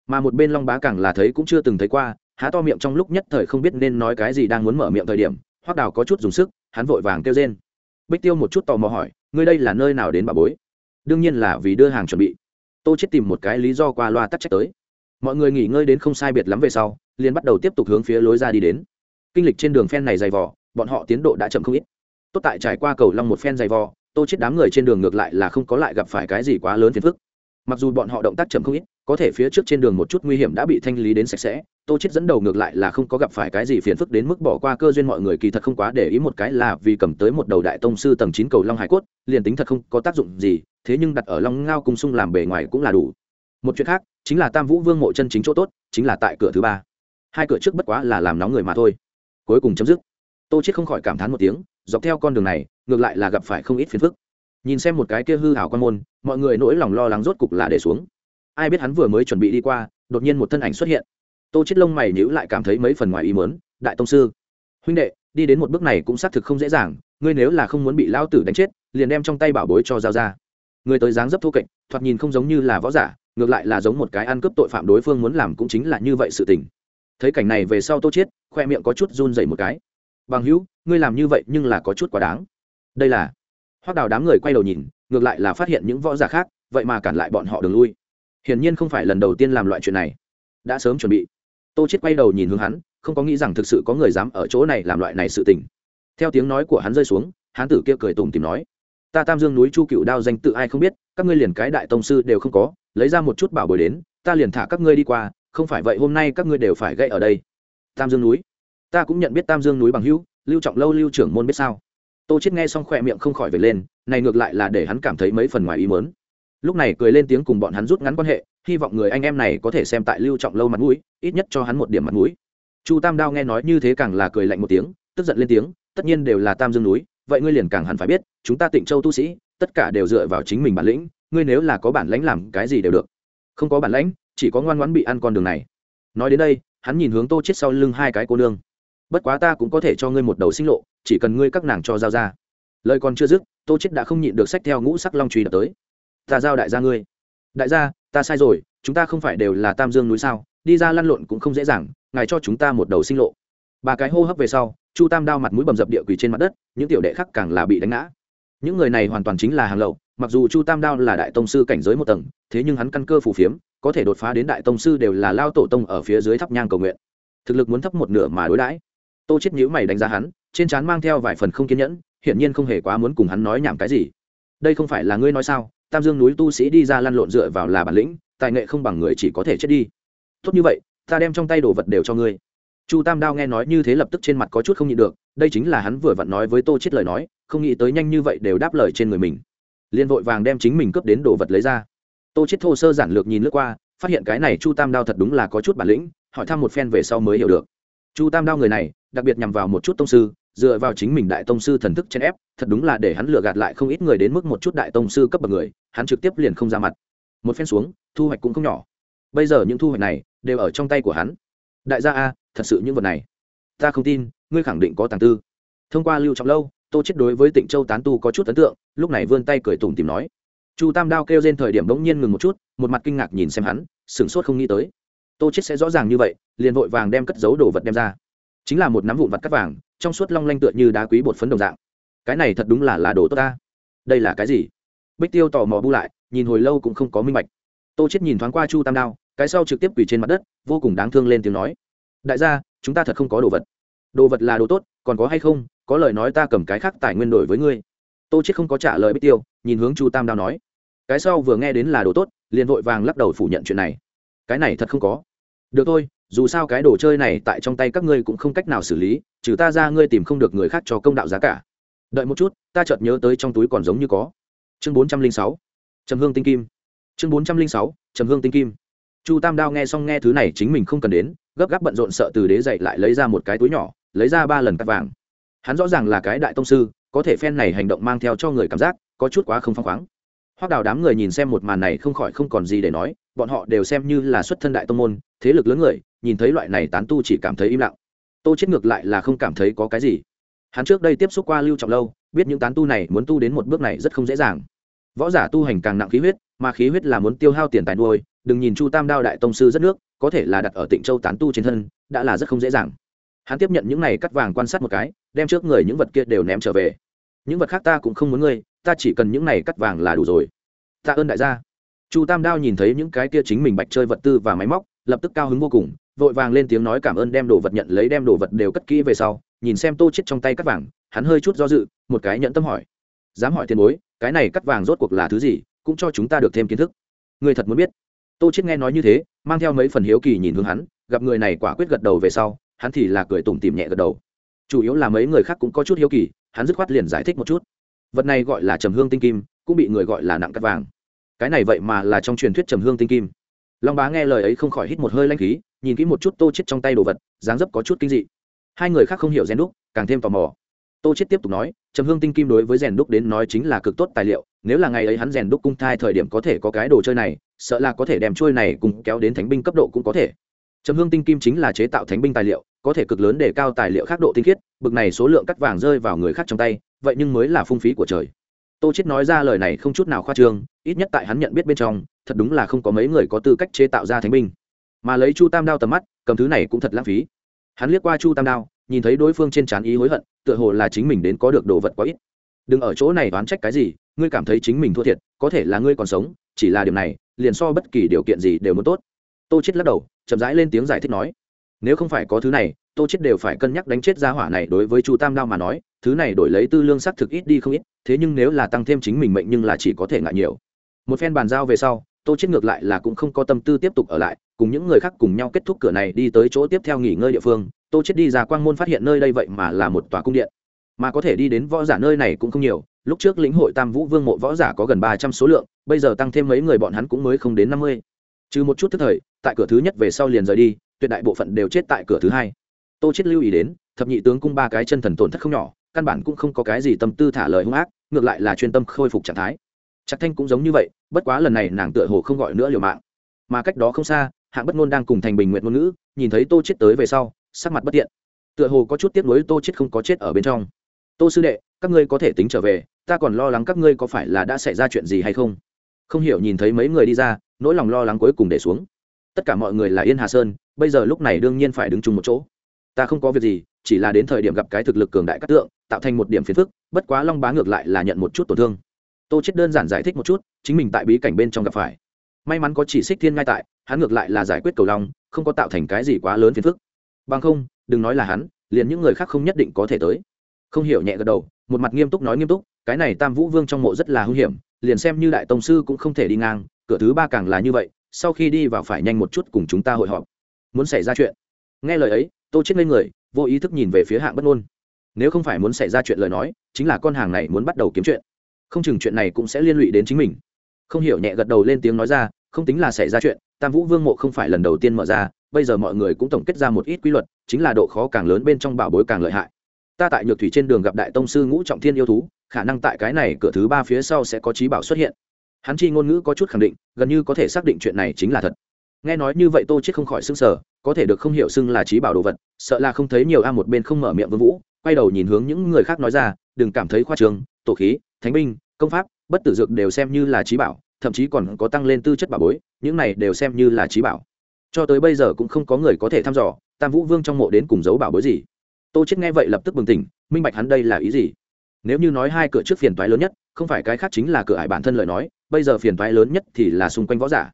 Mà một bên long bá càng là thấy cũng chưa từng thấy qua, há to miệng trong lúc nhất thời không biết nên nói cái gì đang muốn mở miệng thời điểm hoác đào có chút dùng sức, hắn vội vàng kêu rên. Bích tiêu một chút tò mò hỏi, ngươi đây là nơi nào đến bà bối? Đương nhiên là vì đưa hàng chuẩn bị. Tô chết tìm một cái lý do qua loa tắt trách tới. Mọi người nghỉ ngơi đến không sai biệt lắm về sau, liền bắt đầu tiếp tục hướng phía lối ra đi đến kinh lịch trên đường phen này dày vò, bọn họ tiến độ đã chậm không ít. Tốt tại trải qua cầu long một phen dày vò, tô chết đám người trên đường ngược lại là không có lại gặp phải cái gì quá lớn phiền phức. Mặc dù bọn họ động tác chậm không ít, có thể phía trước trên đường một chút nguy hiểm đã bị thanh lý đến sạch sẽ, tô chết dẫn đầu ngược lại là không có gặp phải cái gì phiền phức đến mức bỏ qua cơ duyên mọi người kỳ thật không quá để ý một cái là vì cầm tới một đầu đại tông sư tầng chín cầu long hải cốt, liền tính thật không có tác dụng gì, thế nhưng đặt ở long ngao cung sung làm bề ngoài cũng là đủ. Một chuyện khác, chính là tam vũ vương mộ chân chính chỗ tốt, chính là tại cửa thứ ba. Hai cửa trước bất quá là làm nóng người mà thôi cuối cùng chấm dứt. Tô chết không khỏi cảm thán một tiếng, dọc theo con đường này, ngược lại là gặp phải không ít phiền phức. Nhìn xem một cái kia hư hảo quan môn, mọi người nỗi lòng lo lắng rốt cục là để xuống. Ai biết hắn vừa mới chuẩn bị đi qua, đột nhiên một thân ảnh xuất hiện. Tô chết lông mày nhíu lại cảm thấy mấy phần ngoài ý muốn, đại tông sư, huynh đệ, đi đến một bước này cũng xác thực không dễ dàng, ngươi nếu là không muốn bị Lão tử đánh chết, liền đem trong tay bảo bối cho giao ra. Người tới dáng dấp thô kệch, thoạt nhìn không giống như là võ giả, ngược lại là giống một cái ăn cướp tội phạm đối phương muốn làm cũng chính là như vậy sự tình. Thấy cảnh này về sau tô chết khoe miệng có chút run dày một cái. Bằng hữu, ngươi làm như vậy nhưng là có chút quá đáng. Đây là. Hoác đào đám người quay đầu nhìn, ngược lại là phát hiện những võ giả khác, vậy mà cản lại bọn họ đường lui. Hiển nhiên không phải lần đầu tiên làm loại chuyện này. Đã sớm chuẩn bị. Tô chết quay đầu nhìn hướng hắn, không có nghĩ rằng thực sự có người dám ở chỗ này làm loại này sự tình. Theo tiếng nói của hắn rơi xuống, hán tử kia cười tủm tìm nói, ta tam dương núi chu cựu đao danh tự ai không biết, các ngươi liền cái đại tông sư đều không có, lấy ra một chút bảo bồi đến, ta liền thả các ngươi đi qua, không phải vậy hôm nay các ngươi đều phải gây ở đây tam dương núi. Ta cũng nhận biết tam dương núi bằng hữu, lưu trọng lâu, lưu trưởng môn biết sao? Tô chết nghe xong khỏe miệng không khỏi về lên, này ngược lại là để hắn cảm thấy mấy phần ngoài ý mớn lúc này cười lên tiếng cùng bọn hắn rút ngắn quan hệ, hy vọng người anh em này có thể xem tại lưu trọng lâu mặt mũi, ít nhất cho hắn một điểm mặt mũi. Chu tam đao nghe nói như thế càng là cười lạnh một tiếng, tức giận lên tiếng, tất nhiên đều là tam dương núi, vậy ngươi liền càng hẳn phải biết, chúng ta tịnh châu tu sĩ, tất cả đều dựa vào chính mình bản lĩnh, ngươi nếu là có bản lãnh làm cái gì đều được. Không có bản lãnh, chỉ có ngoan ngoãn bị ăn con đường này. Nói đến đây hắn nhìn hướng tô chết sau lưng hai cái cô nương. Bất quá ta cũng có thể cho ngươi một đầu sinh lộ, chỉ cần ngươi các nàng cho giao ra. Lời còn chưa dứt, tô chết đã không nhịn được sách theo ngũ sắc long truy đập tới. Ta giao đại gia ngươi. Đại gia, ta sai rồi, chúng ta không phải đều là tam dương núi sao? Đi ra lăn lộn cũng không dễ dàng, ngài cho chúng ta một đầu sinh lộ. Ba cái hô hấp về sau, chu tam đao mặt mũi bầm dập địa quỳ trên mặt đất, những tiểu đệ khác càng là bị đánh ngã những người này hoàn toàn chính là hàng lậu, mặc dù chu tam đao là đại tông sư cảnh giới một tầng, thế nhưng hắn căn cơ phù phiếm, có thể đột phá đến đại tông sư đều là lao tổ tông ở phía dưới thắp nhang cầu nguyện. Thực lực muốn thấp một nửa mà đối đãi. Tô chết nhíu mày đánh giá hắn, trên trán mang theo vài phần không kiên nhẫn, hiển nhiên không hề quá muốn cùng hắn nói nhảm cái gì. Đây không phải là ngươi nói sao, tam dương núi tu sĩ đi ra lăn lộn dựa vào là bản lĩnh, tài nghệ không bằng người chỉ có thể chết đi. Tốt như vậy, ta đem trong tay đồ vật đều cho ngươi. Chu tam đao nghe nói như thế lập tức trên mặt có chút không nhịn được, đây chính là hắn vừa vặn nói với tô chết lời nói không nghĩ tới nhanh như vậy đều đáp lời trên người mình. Liền vội vàng đem chính mình cướp đến đồ vật lấy ra. Tô chết thô sơ giản lược nhìn lướt qua, phát hiện cái này chu tam đao thật đúng là có chút bản lĩnh, hỏi thăm một phen về sau mới hiểu được. Chu tam đao người này, đặc biệt nhằm vào một chút tông sư, dựa vào chính mình đại tông sư thần thức chen ép, thật đúng là để hắn lừa gạt lại không ít người đến mức một chút đại tông sư cấp bậc người, hắn trực tiếp liền không ra mặt. Một phen xuống, thu hoạch cũng không nhỏ. Bây giờ những thu hoạch này, đều ở trong tay của hắn. Đại gia a, thật sự những vật này. Ta không tin, ngươi khẳng định có tàng tư. Thông qua lưu trọng lâu tô chết đối với tịnh châu tán tu có chút ấn tượng, lúc này vươn tay cười tủm tìm nói. Chu tam đao kêu trên thời điểm bỗng nhiên ngừng một chút, một mặt kinh ngạc nhìn xem hắn, sửng sốt không nghĩ tới. Tô chết sẽ rõ ràng như vậy, liền vội vàng đem cất giấu đồ vật đem ra. Chính là một nắm vụn vặt cắt vàng, trong suốt long lanh tựa như đá quý bột phấn đồng dạng. Cái này thật đúng là là đồ tốt ta. Đây là cái gì? Bích tiêu tò mò bu lại, nhìn hồi lâu cũng không có minh bạch. Tô chết nhìn thoáng qua chu tam đao, cái sau trực tiếp quỳ trên mặt đất, vô cùng đáng thương lên tiếng nói. Đại gia, chúng ta thật không có đồ vật. Đồ vật là đồ tốt, còn có hay không có lời nói ta cầm cái khác tài nguyên đổi với ngươi. Tô chết không có trả lời bích tiêu, nhìn hướng chu tam đao nói, cái sau vừa nghe đến là đồ tốt, liền vội vàng lắc đầu phủ nhận chuyện này. Cái này thật không có. Được thôi, dù sao cái đồ chơi này tại trong tay các ngươi cũng không cách nào xử lý, trừ ta ra ngươi tìm không được người khác cho công đạo giá cả. Đợi một chút, ta chợt nhớ tới trong túi còn giống như có. Chương bốn trăm linh sáu, trầm hương tinh kim. Chương bốn trăm linh sáu, trầm hương tinh kim. Chu tam đao nghe xong nghe thứ này chính mình không cần đến, gấp gáp bận rộn sợ từ đế dậy lại lấy ra một cái túi nhỏ, lấy ra ba lần cắt vàng hắn rõ ràng là cái đại tông sư, có thể phen này hành động mang theo cho người cảm giác, có chút quá không phăng khoáng. Hoác đào đám người nhìn xem một màn này không khỏi không còn gì để nói, bọn họ đều xem như là xuất thân đại tông môn, thế lực lớn người, nhìn thấy loại này tán tu chỉ cảm thấy im lặng. Tô chết ngược lại là không cảm thấy có cái gì. Hắn trước đây tiếp xúc qua lưu trọng lâu, biết những tán tu này muốn tu đến một bước này rất không dễ dàng. Võ giả tu hành càng nặng khí huyết, mà khí huyết là muốn tiêu hao tiền tài nuôi, đừng nhìn chu tam đao đại tông sư rất nước, có thể là đặt ở tịnh châu tán tu trên thân, đã là rất không dễ dàng. Hắn tiếp nhận những này cắt vàng quan sát một cái đem trước người những vật kia đều ném trở về. Những vật khác ta cũng không muốn ngươi, ta chỉ cần những này cắt vàng là đủ rồi. Tạ ơn đại gia. Chu tam đao nhìn thấy những cái kia chính mình bạch chơi vật tư và máy móc, lập tức cao hứng vô cùng, vội vàng lên tiếng nói cảm ơn đem đồ vật nhận lấy, đem đồ vật đều cất kỹ về sau, nhìn xem tô chết trong tay cắt vàng, hắn hơi chút do dự, một cái nhận tâm hỏi. Dám hỏi tiền bối, cái này cắt vàng rốt cuộc là thứ gì, cũng cho chúng ta được thêm kiến thức. Người thật muốn biết. Tô chết nghe nói như thế, mang theo mấy phần hiếu kỳ nhìn hướng hắn, gặp người này quả quyết gật đầu về sau, hắn thì là cười tủm tỉm nhẹ gật đầu chủ yếu là mấy người khác cũng có chút hiếu kỳ, hắn dứt khoát liền giải thích một chút. Vật này gọi là trầm hương tinh kim, cũng bị người gọi là nặng cắt vàng. Cái này vậy mà là trong truyền thuyết trầm hương tinh kim. Long bá nghe lời ấy không khỏi hít một hơi lanh khí, nhìn kỹ một chút tô chết trong tay đồ vật, dáng dấp có chút kinh dị. Hai người khác không hiểu rèn đúc, càng thêm tò mò. Tô chết tiếp tục nói, trầm hương tinh kim đối với rèn đúc đến nói chính là cực tốt tài liệu, nếu là ngày ấy hắn rèn đúc cung thai thời điểm có thể có cái đồ chơi này, sợ là có thể đem trôi này cùng kéo đến thánh binh cấp độ cũng có thể. Trầm hương tinh kim chính là chế tạo thánh binh tài liệu có thể cực lớn để cao tài liệu khác độ tinh khiết, bực này số lượng cắt vàng rơi vào người khác trong tay, vậy nhưng mới là phung phí của trời. Tô chết nói ra lời này không chút nào khoa trương, ít nhất tại hắn nhận biết bên trong, thật đúng là không có mấy người có tư cách chế tạo ra thánh binh. Mà lấy chu tam đao tầm mắt, cầm thứ này cũng thật lãng phí. Hắn liếc qua chu tam đao, nhìn thấy đối phương trên trán ý hối hận, tựa hồ là chính mình đến có được đồ vật quá ít. Đừng ở chỗ này đoán trách cái gì, ngươi cảm thấy chính mình thua thiệt, có thể là ngươi còn sống, chỉ là điểm này, liền so bất kỳ điều kiện gì đều muốn tốt. Tô chết lắc đầu, chậm rãi lên tiếng giải thích nói nếu không phải có thứ này, tô chết đều phải cân nhắc đánh chết gia hỏa này đối với chu tam đao mà nói, thứ này đổi lấy tư lương xác thực ít đi không ít, thế nhưng nếu là tăng thêm chính mình mệnh nhưng là chỉ có thể ngại nhiều. Một phen bàn giao về sau, tô chết ngược lại là cũng không có tâm tư tiếp tục ở lại, cùng những người khác cùng nhau kết thúc cửa này đi tới chỗ tiếp theo nghỉ ngơi địa phương, tô chết đi ra quang môn phát hiện nơi đây vậy mà là một tòa cung điện. Mà có thể đi đến võ giả nơi này cũng không nhiều, lúc trước lĩnh hội tam vũ vương mộ võ giả có gần ba trăm số lượng, bây giờ tăng thêm mấy người bọn hắn cũng mới không đến năm mươi. Trừ một chút tức thời, tại cửa thứ nhất về sau liền rời đi tuyệt đại bộ phận đều chết tại cửa thứ hai. Tô chết lưu ý đến, thập nhị tướng cung ba cái chân thần tổn thất không nhỏ, căn bản cũng không có cái gì tâm tư thả lời hung ác, ngược lại là chuyên tâm khôi phục trạng thái. Chắc thanh cũng giống như vậy, bất quá lần này nàng tựa hồ không gọi nữa liều mạng. Mà cách đó không xa, hạng bất ngôn đang cùng thành bình nguyện ngôn ngữ, nhìn thấy tô chết tới về sau, sắc mặt bất tiện. Tựa hồ có chút tiếc nuối tô chết không có chết ở bên trong. Tô sư đệ, các ngươi có thể tính trở về, ta còn lo lắng các ngươi có phải là đã xảy ra chuyện gì hay không? Không hiểu nhìn thấy mấy người đi ra, nỗi lòng lo lắng cuối cùng để xuống tất cả mọi người là yên hà sơn bây giờ lúc này đương nhiên phải đứng chung một chỗ ta không có việc gì chỉ là đến thời điểm gặp cái thực lực cường đại cát tượng tạo thành một điểm phiền phức bất quá long bá ngược lại là nhận một chút tổn thương tô chết đơn giản giải thích một chút chính mình tại bí cảnh bên trong gặp phải may mắn có chỉ xích thiên ngay tại hắn ngược lại là giải quyết cầu long không có tạo thành cái gì quá lớn phiền phức bằng không đừng nói là hắn liền những người khác không nhất định có thể tới không hiểu nhẹ gật đầu một mặt nghiêm túc nói nghiêm túc cái này tam vũ vương trong mộ rất là hung hiểm liền xem như đại tông sư cũng không thể đi ngang cửa thứ ba càng là như vậy sau khi đi vào phải nhanh một chút cùng chúng ta hội họp. Muốn xảy ra chuyện. Nghe lời ấy, tô chết lên người, vô ý thức nhìn về phía hạng bất ngôn. Nếu không phải muốn xảy ra chuyện lời nói, chính là con hàng này muốn bắt đầu kiếm chuyện. Không chừng chuyện này cũng sẽ liên lụy đến chính mình. Không hiểu nhẹ gật đầu lên tiếng nói ra, không tính là xảy ra chuyện, tam vũ vương mộ không phải lần đầu tiên mở ra, bây giờ mọi người cũng tổng kết ra một ít quy luật, chính là độ khó càng lớn bên trong bảo bối càng lợi hại. Ta tại nhược thủy trên đường gặp đại tông sư ngũ trọng thiên yêu thú, khả năng tại cái này cửa thứ ba phía sau sẽ có trí bảo xuất hiện hắn chi ngôn ngữ có chút khẳng định, gần như có thể xác định chuyện này chính là thật. Nghe nói như vậy tô chết không khỏi xưng sở có thể được không hiểu xưng là trí bảo đồ vật, sợ là không thấy nhiều a một bên không mở miệng vương vũ, quay đầu nhìn hướng những người khác nói ra, đừng cảm thấy khoa trương, tổ khí, thánh binh, công pháp, bất tử dược đều xem như là trí bảo, thậm chí còn có tăng lên tư chất bảo bối, những này đều xem như là trí bảo. Cho tới bây giờ cũng không có người có thể thăm dò, tam vũ vương trong mộ đến cùng giấu bảo bối gì. Tô chết nghe vậy lập tức bừng tỉnh, minh bạch hắn đây là ý gì nếu như nói hai cửa trước phiền toái lớn nhất, không phải cái khác chính là cửa ải bản thân lời nói, bây giờ phiền toái lớn nhất thì là xung quanh võ giả.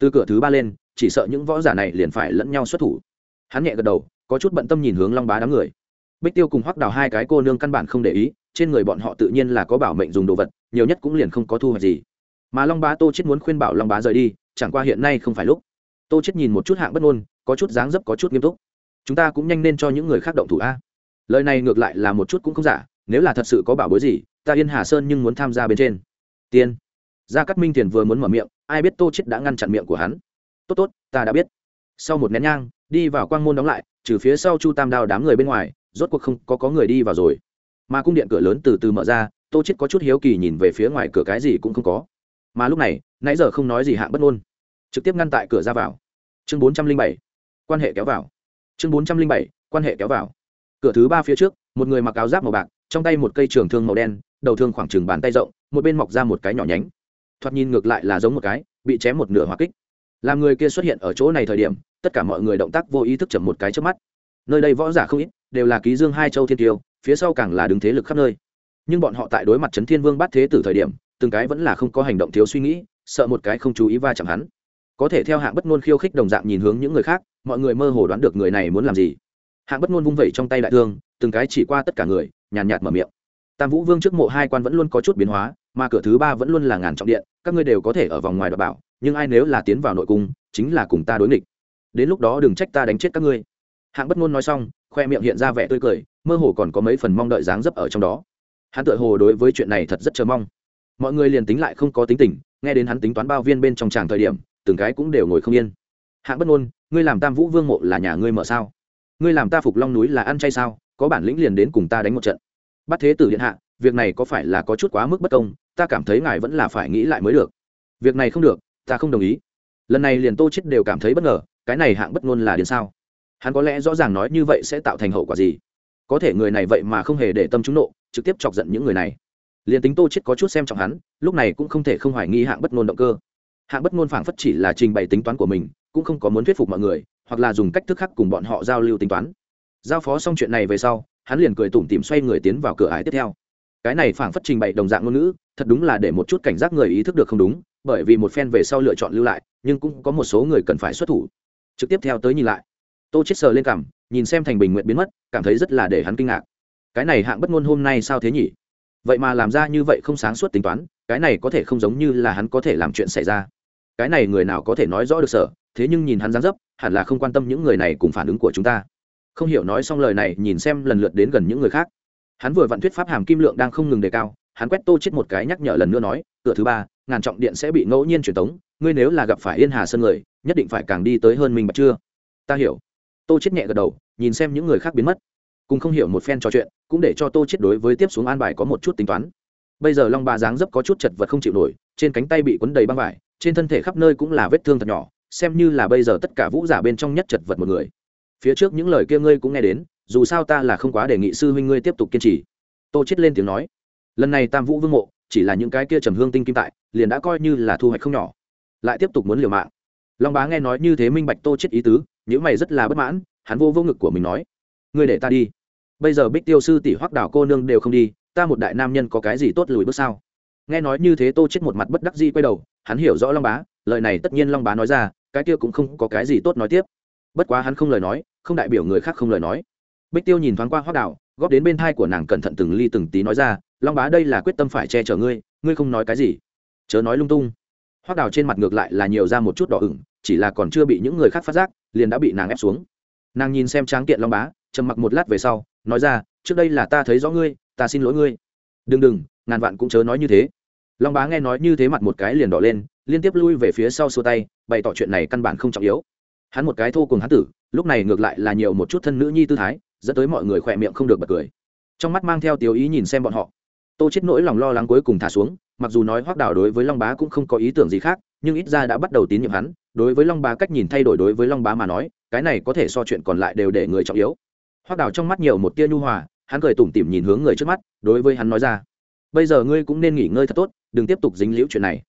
Từ cửa thứ ba lên, chỉ sợ những võ giả này liền phải lẫn nhau xuất thủ. Hắn nhẹ gật đầu, có chút bận tâm nhìn hướng long bá đám người. Bích tiêu cùng hoắc đào hai cái cô nương căn bản không để ý, trên người bọn họ tự nhiên là có bảo mệnh dùng đồ vật, nhiều nhất cũng liền không có thu hoạch gì. Mà long bá tô chết muốn khuyên bảo long bá rời đi, chẳng qua hiện nay không phải lúc. Tô chết nhìn một chút hạng bất ngôn, có chút dáng dấp có chút nghiêm túc. Chúng ta cũng nhanh nên cho những người khác động thủ a. Lời này ngược lại là một chút cũng không giả nếu là thật sự có bảo bối gì, ta yên hà sơn nhưng muốn tham gia bên trên. Tiên. Gia cát minh tiền vừa muốn mở miệng, ai biết tô chết đã ngăn chặn miệng của hắn. Tốt tốt, ta đã biết. Sau một nén nhang, đi vào quang môn đóng lại, trừ phía sau chu tam đao đám người bên ngoài, rốt cuộc không có có người đi vào rồi. Mà cung điện cửa lớn từ từ mở ra, tô chết có chút hiếu kỳ nhìn về phía ngoài cửa cái gì cũng không có. Mà lúc này, nãy giờ không nói gì hạng bất ngôn. Trực tiếp ngăn tại cửa ra vào. Chương bốn trăm linh bảy, quan hệ kéo vào. Chương bốn trăm linh bảy, quan hệ kéo vào. Cửa thứ ba phía trước, một người mặc áo giáp màu bạc trong tay một cây trường thương màu đen, đầu thương khoảng chừng bàn tay rộng, một bên mọc ra một cái nhỏ nhánh. Thoạt nhìn ngược lại là giống một cái, bị chém một nửa hỏa kích. Làm người kia xuất hiện ở chỗ này thời điểm, tất cả mọi người động tác vô ý thức chậm một cái trước mắt. Nơi đây võ giả không ít, đều là ký dương hai châu thiên tiêu, phía sau càng là đứng thế lực khắp nơi. Nhưng bọn họ tại đối mặt trấn thiên vương bắt thế tử thời điểm, từng cái vẫn là không có hành động thiếu suy nghĩ, sợ một cái không chú ý va chạm hắn. Có thể theo hạng bất ngôn khiêu khích đồng dạng nhìn hướng những người khác, mọi người mơ hồ đoán được người này muốn làm gì. Hạng bất ngôn vung vẩy trong tay đại thương, từng cái chỉ qua tất cả người nhàn nhạt mở miệng. Tam vũ vương trước mộ hai quan vẫn luôn có chút biến hóa, mà cửa thứ ba vẫn luôn là ngàn trọng điện, các ngươi đều có thể ở vòng ngoài đọc bảo, nhưng ai nếu là tiến vào nội cung, chính là cùng ta đối nghịch. Đến lúc đó đừng trách ta đánh chết các ngươi. Hạng bất ngôn nói xong, khoe miệng hiện ra vẻ tươi cười, mơ hồ còn có mấy phần mong đợi dáng dấp ở trong đó. Hắn tự hồ đối với chuyện này thật rất chờ mong. Mọi người liền tính lại không có tính tình, nghe đến hắn tính toán bao viên bên trong tràng thời điểm, từng cái cũng đều ngồi không yên. Hạng bất ngôn, ngươi làm tam vũ vương mộ là nhà ngươi mở sao? Ngươi làm ta phục long núi là ăn chay sao? Có bản lĩnh liền đến cùng ta đánh một trận. Bắt thế tử điện hạ, việc này có phải là có chút quá mức bất công, ta cảm thấy ngài vẫn là phải nghĩ lại mới được. Việc này không được, ta không đồng ý. Lần này liền tô chết đều cảm thấy bất ngờ, cái này hạng bất ngôn là đến sao? Hắn có lẽ rõ ràng nói như vậy sẽ tạo thành hậu quả gì? Có thể người này vậy mà không hề để tâm trúng nộ, trực tiếp chọc giận những người này. Liền tính tô chết có chút xem trọng hắn, lúc này cũng không thể không hoài nghi hạng bất ngôn động cơ. Hạng bất ngôn phảng phất chỉ là trình bày tính toán của mình, cũng không có muốn thuyết phục mọi người, hoặc là dùng cách thức khác cùng bọn họ giao lưu tính toán giao phó xong chuyện này về sau, hắn liền cười tủm tỉm xoay người tiến vào cửa ải tiếp theo. Cái này phảng phất trình bày đồng dạng ngôn ngữ, thật đúng là để một chút cảnh giác người ý thức được không đúng, bởi vì một phen về sau lựa chọn lưu lại, nhưng cũng có một số người cần phải xuất thủ. Trực tiếp theo tới nhìn lại. Tô chết sờ lên cảm nhìn xem thành bình nguyện biến mất, cảm thấy rất là để hắn kinh ngạc. Cái này hạng bất ngôn hôm nay sao thế nhỉ? Vậy mà làm ra như vậy không sáng suốt tính toán, cái này có thể không giống như là hắn có thể làm chuyện xảy ra. Cái này người nào có thể nói rõ được sở thế nhưng nhìn hắn dáng dấp, hẳn là không quan tâm những người này cùng phản ứng của chúng ta không hiểu nói xong lời này, nhìn xem lần lượt đến gần những người khác. Hắn vừa vạn thuyết pháp hàm kim lượng đang không ngừng đề cao, hắn quét tô chết một cái nhắc nhở lần nữa nói, cửa thứ ba, ngàn trọng điện sẽ bị ngẫu nhiên truyền tống, ngươi nếu là gặp phải yên hà sơn người, nhất định phải càng đi tới hơn mình bạch chưa? Ta hiểu. Tô chết nhẹ gật đầu, nhìn xem những người khác biến mất. Cùng không hiểu một phen trò chuyện, cũng để cho tô chết đối với tiếp xuống an bài có một chút tính toán. Bây giờ long bà dáng dấp có chút chật vật không chịu nổi, trên cánh tay bị quấn đầy băng vải, trên thân thể khắp nơi cũng là vết thương thật nhỏ, xem như là bây giờ tất cả vũ giả bên trong nhất chật vật một người phía trước những lời kia ngươi cũng nghe đến, dù sao ta là không quá đề nghị sư huynh ngươi tiếp tục kiên trì. Tô chết lên tiếng nói. Lần này tam vũ vương mộ, chỉ là những cái kia trầm hương tinh kim tại, liền đã coi như là thu hoạch không nhỏ. Lại tiếp tục muốn liều mạng. Long bá nghe nói như thế minh bạch tô chết ý tứ những mày rất là bất mãn, hắn vô vô ngực của mình nói. Ngươi để ta đi. Bây giờ bích tiêu sư tỷ hoắc đảo cô nương đều không đi, ta một đại nam nhân có cái gì tốt lùi bước sao? Nghe nói như thế tô chết một mặt bất đắc dĩ quay đầu, hắn hiểu rõ long bá, lời này tất nhiên long bá nói ra, cái kia cũng không có cái gì tốt nói tiếp bất quá hắn không lời nói, không đại biểu người khác không lời nói. Bích tiêu nhìn thoáng qua hoác đào, góp đến bên thai của nàng cẩn thận từng ly từng tí nói ra, long bá, đây là quyết tâm phải che chở ngươi ngươi không nói cái gì. Chớ nói lung tung. Hoác đào trên mặt ngược lại là nhiều ra một chút đỏ ửng, chỉ là còn chưa bị những người khác phát giác, liền đã bị nàng ép xuống. Nàng nhìn xem tráng kiện long bá, trầm mặc một lát về sau, nói ra, trước đây là ta thấy rõ ngươi, ta xin lỗi ngươi. Đừng đừng, ngàn vạn cũng chớ nói như thế. Long bá nghe nói như thế mặt một cái liền đỏ lên, liên tiếp lui về phía sau xua tay, bày tỏ chuyện này căn bản không trọng yếu hắn một cái thô cùng hắn tử, lúc này ngược lại là nhiều một chút thân nữ nhi tư thái, dẫn tới mọi người khỏe miệng không được bật cười. Trong mắt mang theo tiêu ý nhìn xem bọn họ. Tô chết nỗi lòng lo lắng cuối cùng thả xuống, mặc dù nói hoác đào đối với long bá cũng không có ý tưởng gì khác, nhưng ít ra đã bắt đầu tín nhiệm hắn, đối với long bá cách nhìn thay đổi đối với long bá mà nói, cái này có thể so chuyện còn lại đều để người trọng yếu. Hoác đào trong mắt nhiều một tia nhu hòa, hắn cười tủm tỉm nhìn hướng người trước mắt, đối với hắn nói ra, bây giờ ngươi cũng nên nghỉ ngơi thật tốt, đừng tiếp tục dính liễu chuyện này.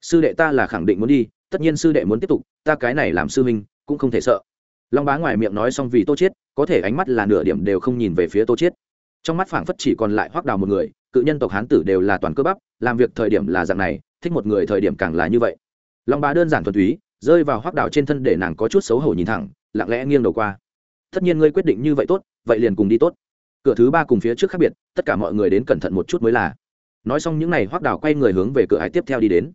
Sư đệ ta là khẳng định muốn đi, tất nhiên sư đệ muốn tiếp tục, ta cái này làm sư huynh cũng không thể sợ. Long bá ngoài miệng nói xong vì tô chiết, có thể ánh mắt là nửa điểm đều không nhìn về phía tô chiết. Trong mắt phảng phất chỉ còn lại hoắc đào một người, cự nhân tộc hán tử đều là toàn cơ bắp, làm việc thời điểm là dạng này, thích một người thời điểm càng là như vậy. Long bá đơn giản thuần túy, rơi vào hoắc đào trên thân để nàng có chút xấu hổ nhìn thẳng, lặng lẽ nghiêng đầu qua. Tất nhiên ngươi quyết định như vậy tốt, vậy liền cùng đi tốt. Cửa thứ ba cùng phía trước khác biệt, tất cả mọi người đến cẩn thận một chút mới là. Nói xong những n à y hoác đào quay người hướng về cửa hải tiếp theo đi đến.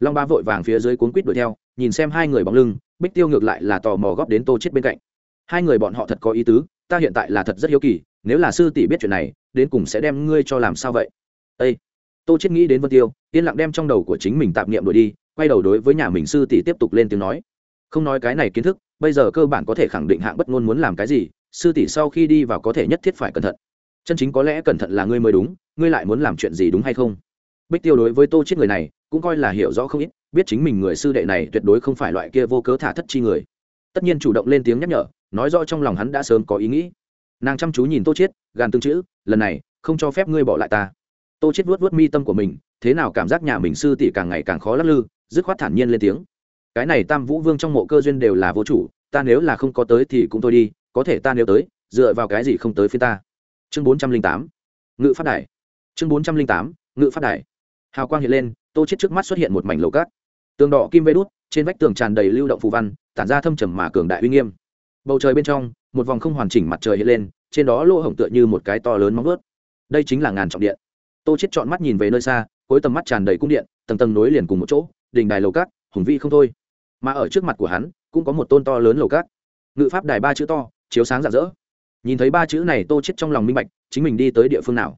Long ba vội vàng phía dưới cuốn quýt đuổi theo nhìn xem hai người bóng lưng, bích tiêu ngược lại là tò mò góp đến tô chết bên cạnh. Hai người bọn họ thật có ý tứ, ta hiện tại là thật rất hiếu kỳ, nếu là sư tỷ biết chuyện này, đến cùng sẽ đem ngươi cho làm sao vậy? Ê! tô chết nghĩ đến vân tiêu, yên lặng đem trong đầu của chính mình tạp niệm đuổi đi, quay đầu đối với nhà mình sư tỷ tiếp tục lên tiếng nói. Không nói cái này kiến thức, bây giờ cơ bản có thể khẳng định hạng bất ngôn muốn làm cái gì, sư tỷ sau khi đi vào có thể nhất thiết phải cẩn thận. Chân chính có lẽ cẩn thận là ngươi mới đúng, ngươi lại muốn làm chuyện gì đúng hay không? Bích tiêu đối với tô chết người này, cũng coi là hiểu rõ không ít biết chính mình người sư đệ này tuyệt đối không phải loại kia vô cớ thả thất chi người. Tất nhiên chủ động lên tiếng nhắc nhở nói rõ trong lòng hắn đã sớm có ý nghĩ. Nàng chăm chú nhìn tô chiết, gàn tương chữ lần này không cho phép ngươi bỏ lại ta. Tô chiết vuốt vuốt mi tâm của mình thế nào cảm giác nhà mình sư tỷ càng ngày càng khó lắc lư dứt khoát thản nhiên lên tiếng. Cái này tam vũ vương trong mộ cơ duyên đều là vô chủ ta nếu là không có tới thì cũng thôi đi có thể ta nếu tới dựa vào cái gì không tới phía ta? Chương bốn trăm linh tám ngự phát đài. Chương bốn trăm linh tám ngự phát đài. Hào quang hiện lên tô chết trước mắt xuất hiện một mảnh lầu cát tường đỏ kim vê đút, trên vách tường tràn đầy lưu động phù văn, tản ra thâm trầm mà cường đại uy nghiêm. Bầu trời bên trong, một vòng không hoàn chỉnh mặt trời hiện lên, trên đó lỗ hổng tựa như một cái to lớn móng ướt đây chính là ngàn trọng điện. Tô chết chọn mắt nhìn về nơi xa, cuối tầm mắt tràn đầy cung điện, tầng tầng nối liền cùng một chỗ, đỉnh đài lầu cát, hùng vĩ không thôi. Mà ở trước mặt của hắn, cũng có một tôn to lớn lầu cát. Ngự pháp đài ba chữ to, chiếu sáng rạng rỡ. Nhìn thấy ba chữ này, tô chết trong lòng minh bạch, chính mình đi tới địa phương nào.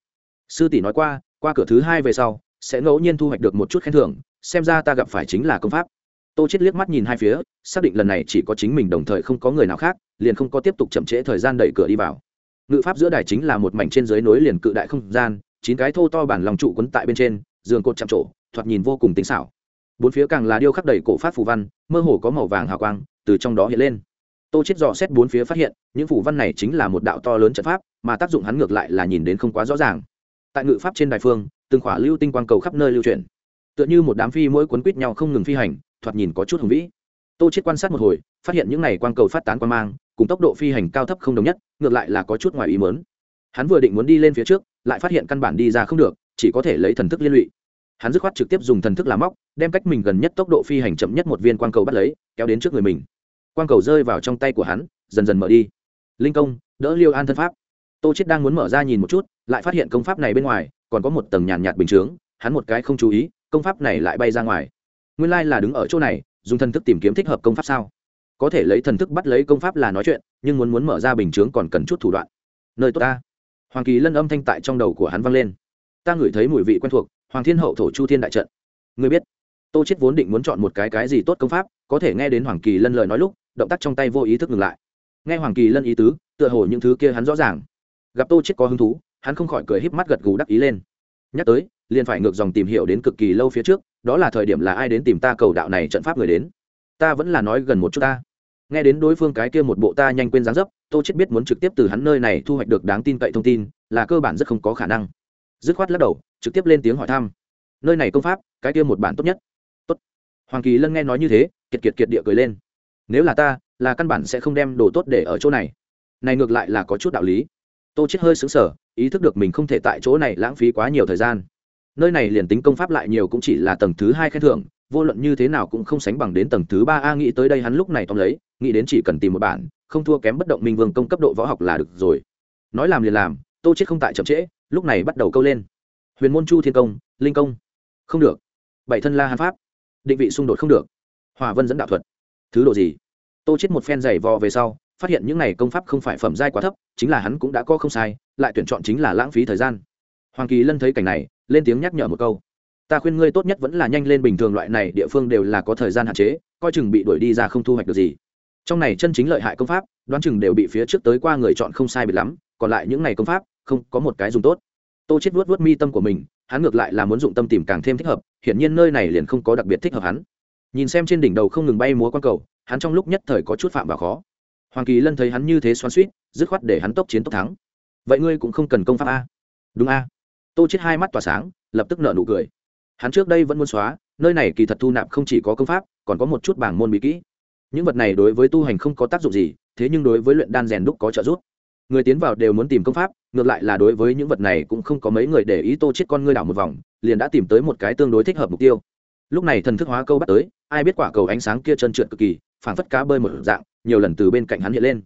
Sư tỷ nói qua qua cửa thứ hai về sau, sẽ ngẫu nhiên thu hoạch được một chút khen thưởng xem ra ta gặp phải chính là công pháp. Tô chết liếc mắt nhìn hai phía, xác định lần này chỉ có chính mình đồng thời không có người nào khác, liền không có tiếp tục chậm trễ thời gian đẩy cửa đi vào. Ngự pháp giữa đài chính là một mảnh trên dưới nối liền cự đại không gian, chín cái thô to bản lòng trụ quấn tại bên trên, giường cột chạm trổ, thoạt nhìn vô cùng tinh xảo. Bốn phía càng là điêu khắc đầy cổ pháp phù văn, mơ hồ có màu vàng hào quang từ trong đó hiện lên. Tô chết dò xét bốn phía phát hiện, những phù văn này chính là một đạo to lớn trận pháp, mà tác dụng hắn ngược lại là nhìn đến không quá rõ ràng. Tại ngự pháp trên đài phương, từng khỏa lưu tinh quang cầu khắp nơi lưu truyền tựa như một đám phi mỗi quấn quít nhau không ngừng phi hành, thoạt nhìn có chút hùng vĩ. Tô chết quan sát một hồi, phát hiện những này quang cầu phát tán quan mang, cùng tốc độ phi hành cao thấp không đồng nhất, ngược lại là có chút ngoài ý mớn hắn vừa định muốn đi lên phía trước, lại phát hiện căn bản đi ra không được, chỉ có thể lấy thần thức liên lụy. Hắn dứt khoát trực tiếp dùng thần thức làm móc, đem cách mình gần nhất tốc độ phi hành chậm nhất một viên quang cầu bắt lấy, kéo đến trước người mình. Quang cầu rơi vào trong tay của hắn, dần dần mở đi. Linh công, đỡ liêu an thân pháp. Tô chết đang muốn mở ra nhìn một chút, lại phát hiện công pháp này bên ngoài, còn có một tầng nhàn nhạt bình chướng, hắn một cái không chú ý công pháp này lại bay ra ngoài. Nguyên lai là đứng ở chỗ này, dùng thần thức tìm kiếm thích hợp công pháp sao? Có thể lấy thần thức bắt lấy công pháp là nói chuyện, nhưng muốn muốn mở ra bình chướng còn cần chút thủ đoạn. Nơi tốt ta. Hoàng kỳ lân âm thanh tại trong đầu của hắn vang lên. Ta ngửi thấy mùi vị quen thuộc, hoàng thiên hậu thổ chu thiên đại trận. Người biết, tô chết vốn định muốn chọn một cái cái gì tốt công pháp, có thể nghe đến hoàng kỳ lân lời nói lúc, động tác trong tay vô ý thức ngừng lại. Nghe hoàng kỳ lân ý tứ, tựa hồ những thứ kia hắn rõ ràng. Gặp tô chết có hứng thú, hắn không khỏi cười híp mắt gật gù đắc ý lên. Nhắc tới liền phải ngược dòng tìm hiểu đến cực kỳ lâu phía trước, đó là thời điểm là ai đến tìm ta cầu đạo này trận pháp người đến. Ta vẫn là nói gần một chút ta. Nghe đến đối phương cái kia một bộ ta nhanh quên dáng dấp, tô chết biết muốn trực tiếp từ hắn nơi này thu hoạch được đáng tin cậy thông tin, là cơ bản rất không có khả năng. Dứt khoát lắc đầu, trực tiếp lên tiếng hỏi thăm. Nơi này công pháp, cái kia một bản tốt nhất. Tốt. Hoàng kỳ lân nghe nói như thế, kiệt kiệt kiệt địa cười lên. Nếu là ta, là căn bản sẽ không đem đồ tốt để ở chỗ này. Này ngược lại là có chút đạo lý. Tô chết hơi sững sờ, ý thức được mình không thể tại chỗ này lãng phí quá nhiều thời gian nơi này liền tính công pháp lại nhiều cũng chỉ là tầng thứ hai khen thưởng, vô luận như thế nào cũng không sánh bằng đến tầng thứ ba. A, nghĩ tới đây hắn lúc này tóm lấy, nghĩ đến chỉ cần tìm một bản, không thua kém bất động minh vương công cấp độ võ học là được rồi. Nói làm liền làm, tô chết không tại chậm trễ, lúc này bắt đầu câu lên. Huyền môn chu thiên công, linh công. Không được. Bảy thân la hàn pháp. Định vị xung đột không được. Hòa vân dẫn đạo thuật. Thứ độ gì? Tô chết một phen giày vò về sau, phát hiện những này công pháp không phải phẩm giai quá thấp, chính là hắn cũng đã có không sai, lại tuyển chọn chính là lãng phí thời gian. Hoàng kỳ lân thấy cảnh này lên tiếng nhắc nhở một câu. Ta khuyên ngươi tốt nhất vẫn là nhanh lên, bình thường loại này địa phương đều là có thời gian hạn chế, coi chừng bị đuổi đi ra không thu hoạch được gì. Trong này chân chính lợi hại công pháp, đoán chừng đều bị phía trước tới qua người chọn không sai biệt lắm, còn lại những này công pháp, không, có một cái dùng tốt. Tô chết vuốt vuốt mi tâm của mình, hắn ngược lại là muốn dụng tâm tìm càng thêm thích hợp, hiển nhiên nơi này liền không có đặc biệt thích hợp hắn. Nhìn xem trên đỉnh đầu không ngừng bay múa quan cầu, hắn trong lúc nhất thời có chút phạm vào khó. Hoàng kỳ lân thấy hắn như thế xoắn suýt dứt khoát để hắn tốc chiến tốc thắng. Vậy ngươi cũng không cần công pháp a. Đúng a tô chết hai mắt tỏa sáng, lập tức nở nụ cười. Hắn trước đây vẫn muốn xóa, nơi này kỳ thật thu nạp không chỉ có công pháp, còn có một chút bảng môn bí kỹ. Những vật này đối với tu hành không có tác dụng gì, thế nhưng đối với luyện đan rèn đúc có trợ giúp. Người tiến vào đều muốn tìm công pháp, ngược lại là đối với những vật này cũng không có mấy người để ý tô chết con ngươi đảo một vòng, liền đã tìm tới một cái tương đối thích hợp mục tiêu. Lúc này thần thức hóa câu bắt tới, ai biết quả cầu ánh sáng kia trơn trượt cực kỳ, phảng phất cá bơi một dạng, nhiều lần từ bên cạnh hắn hiện lên.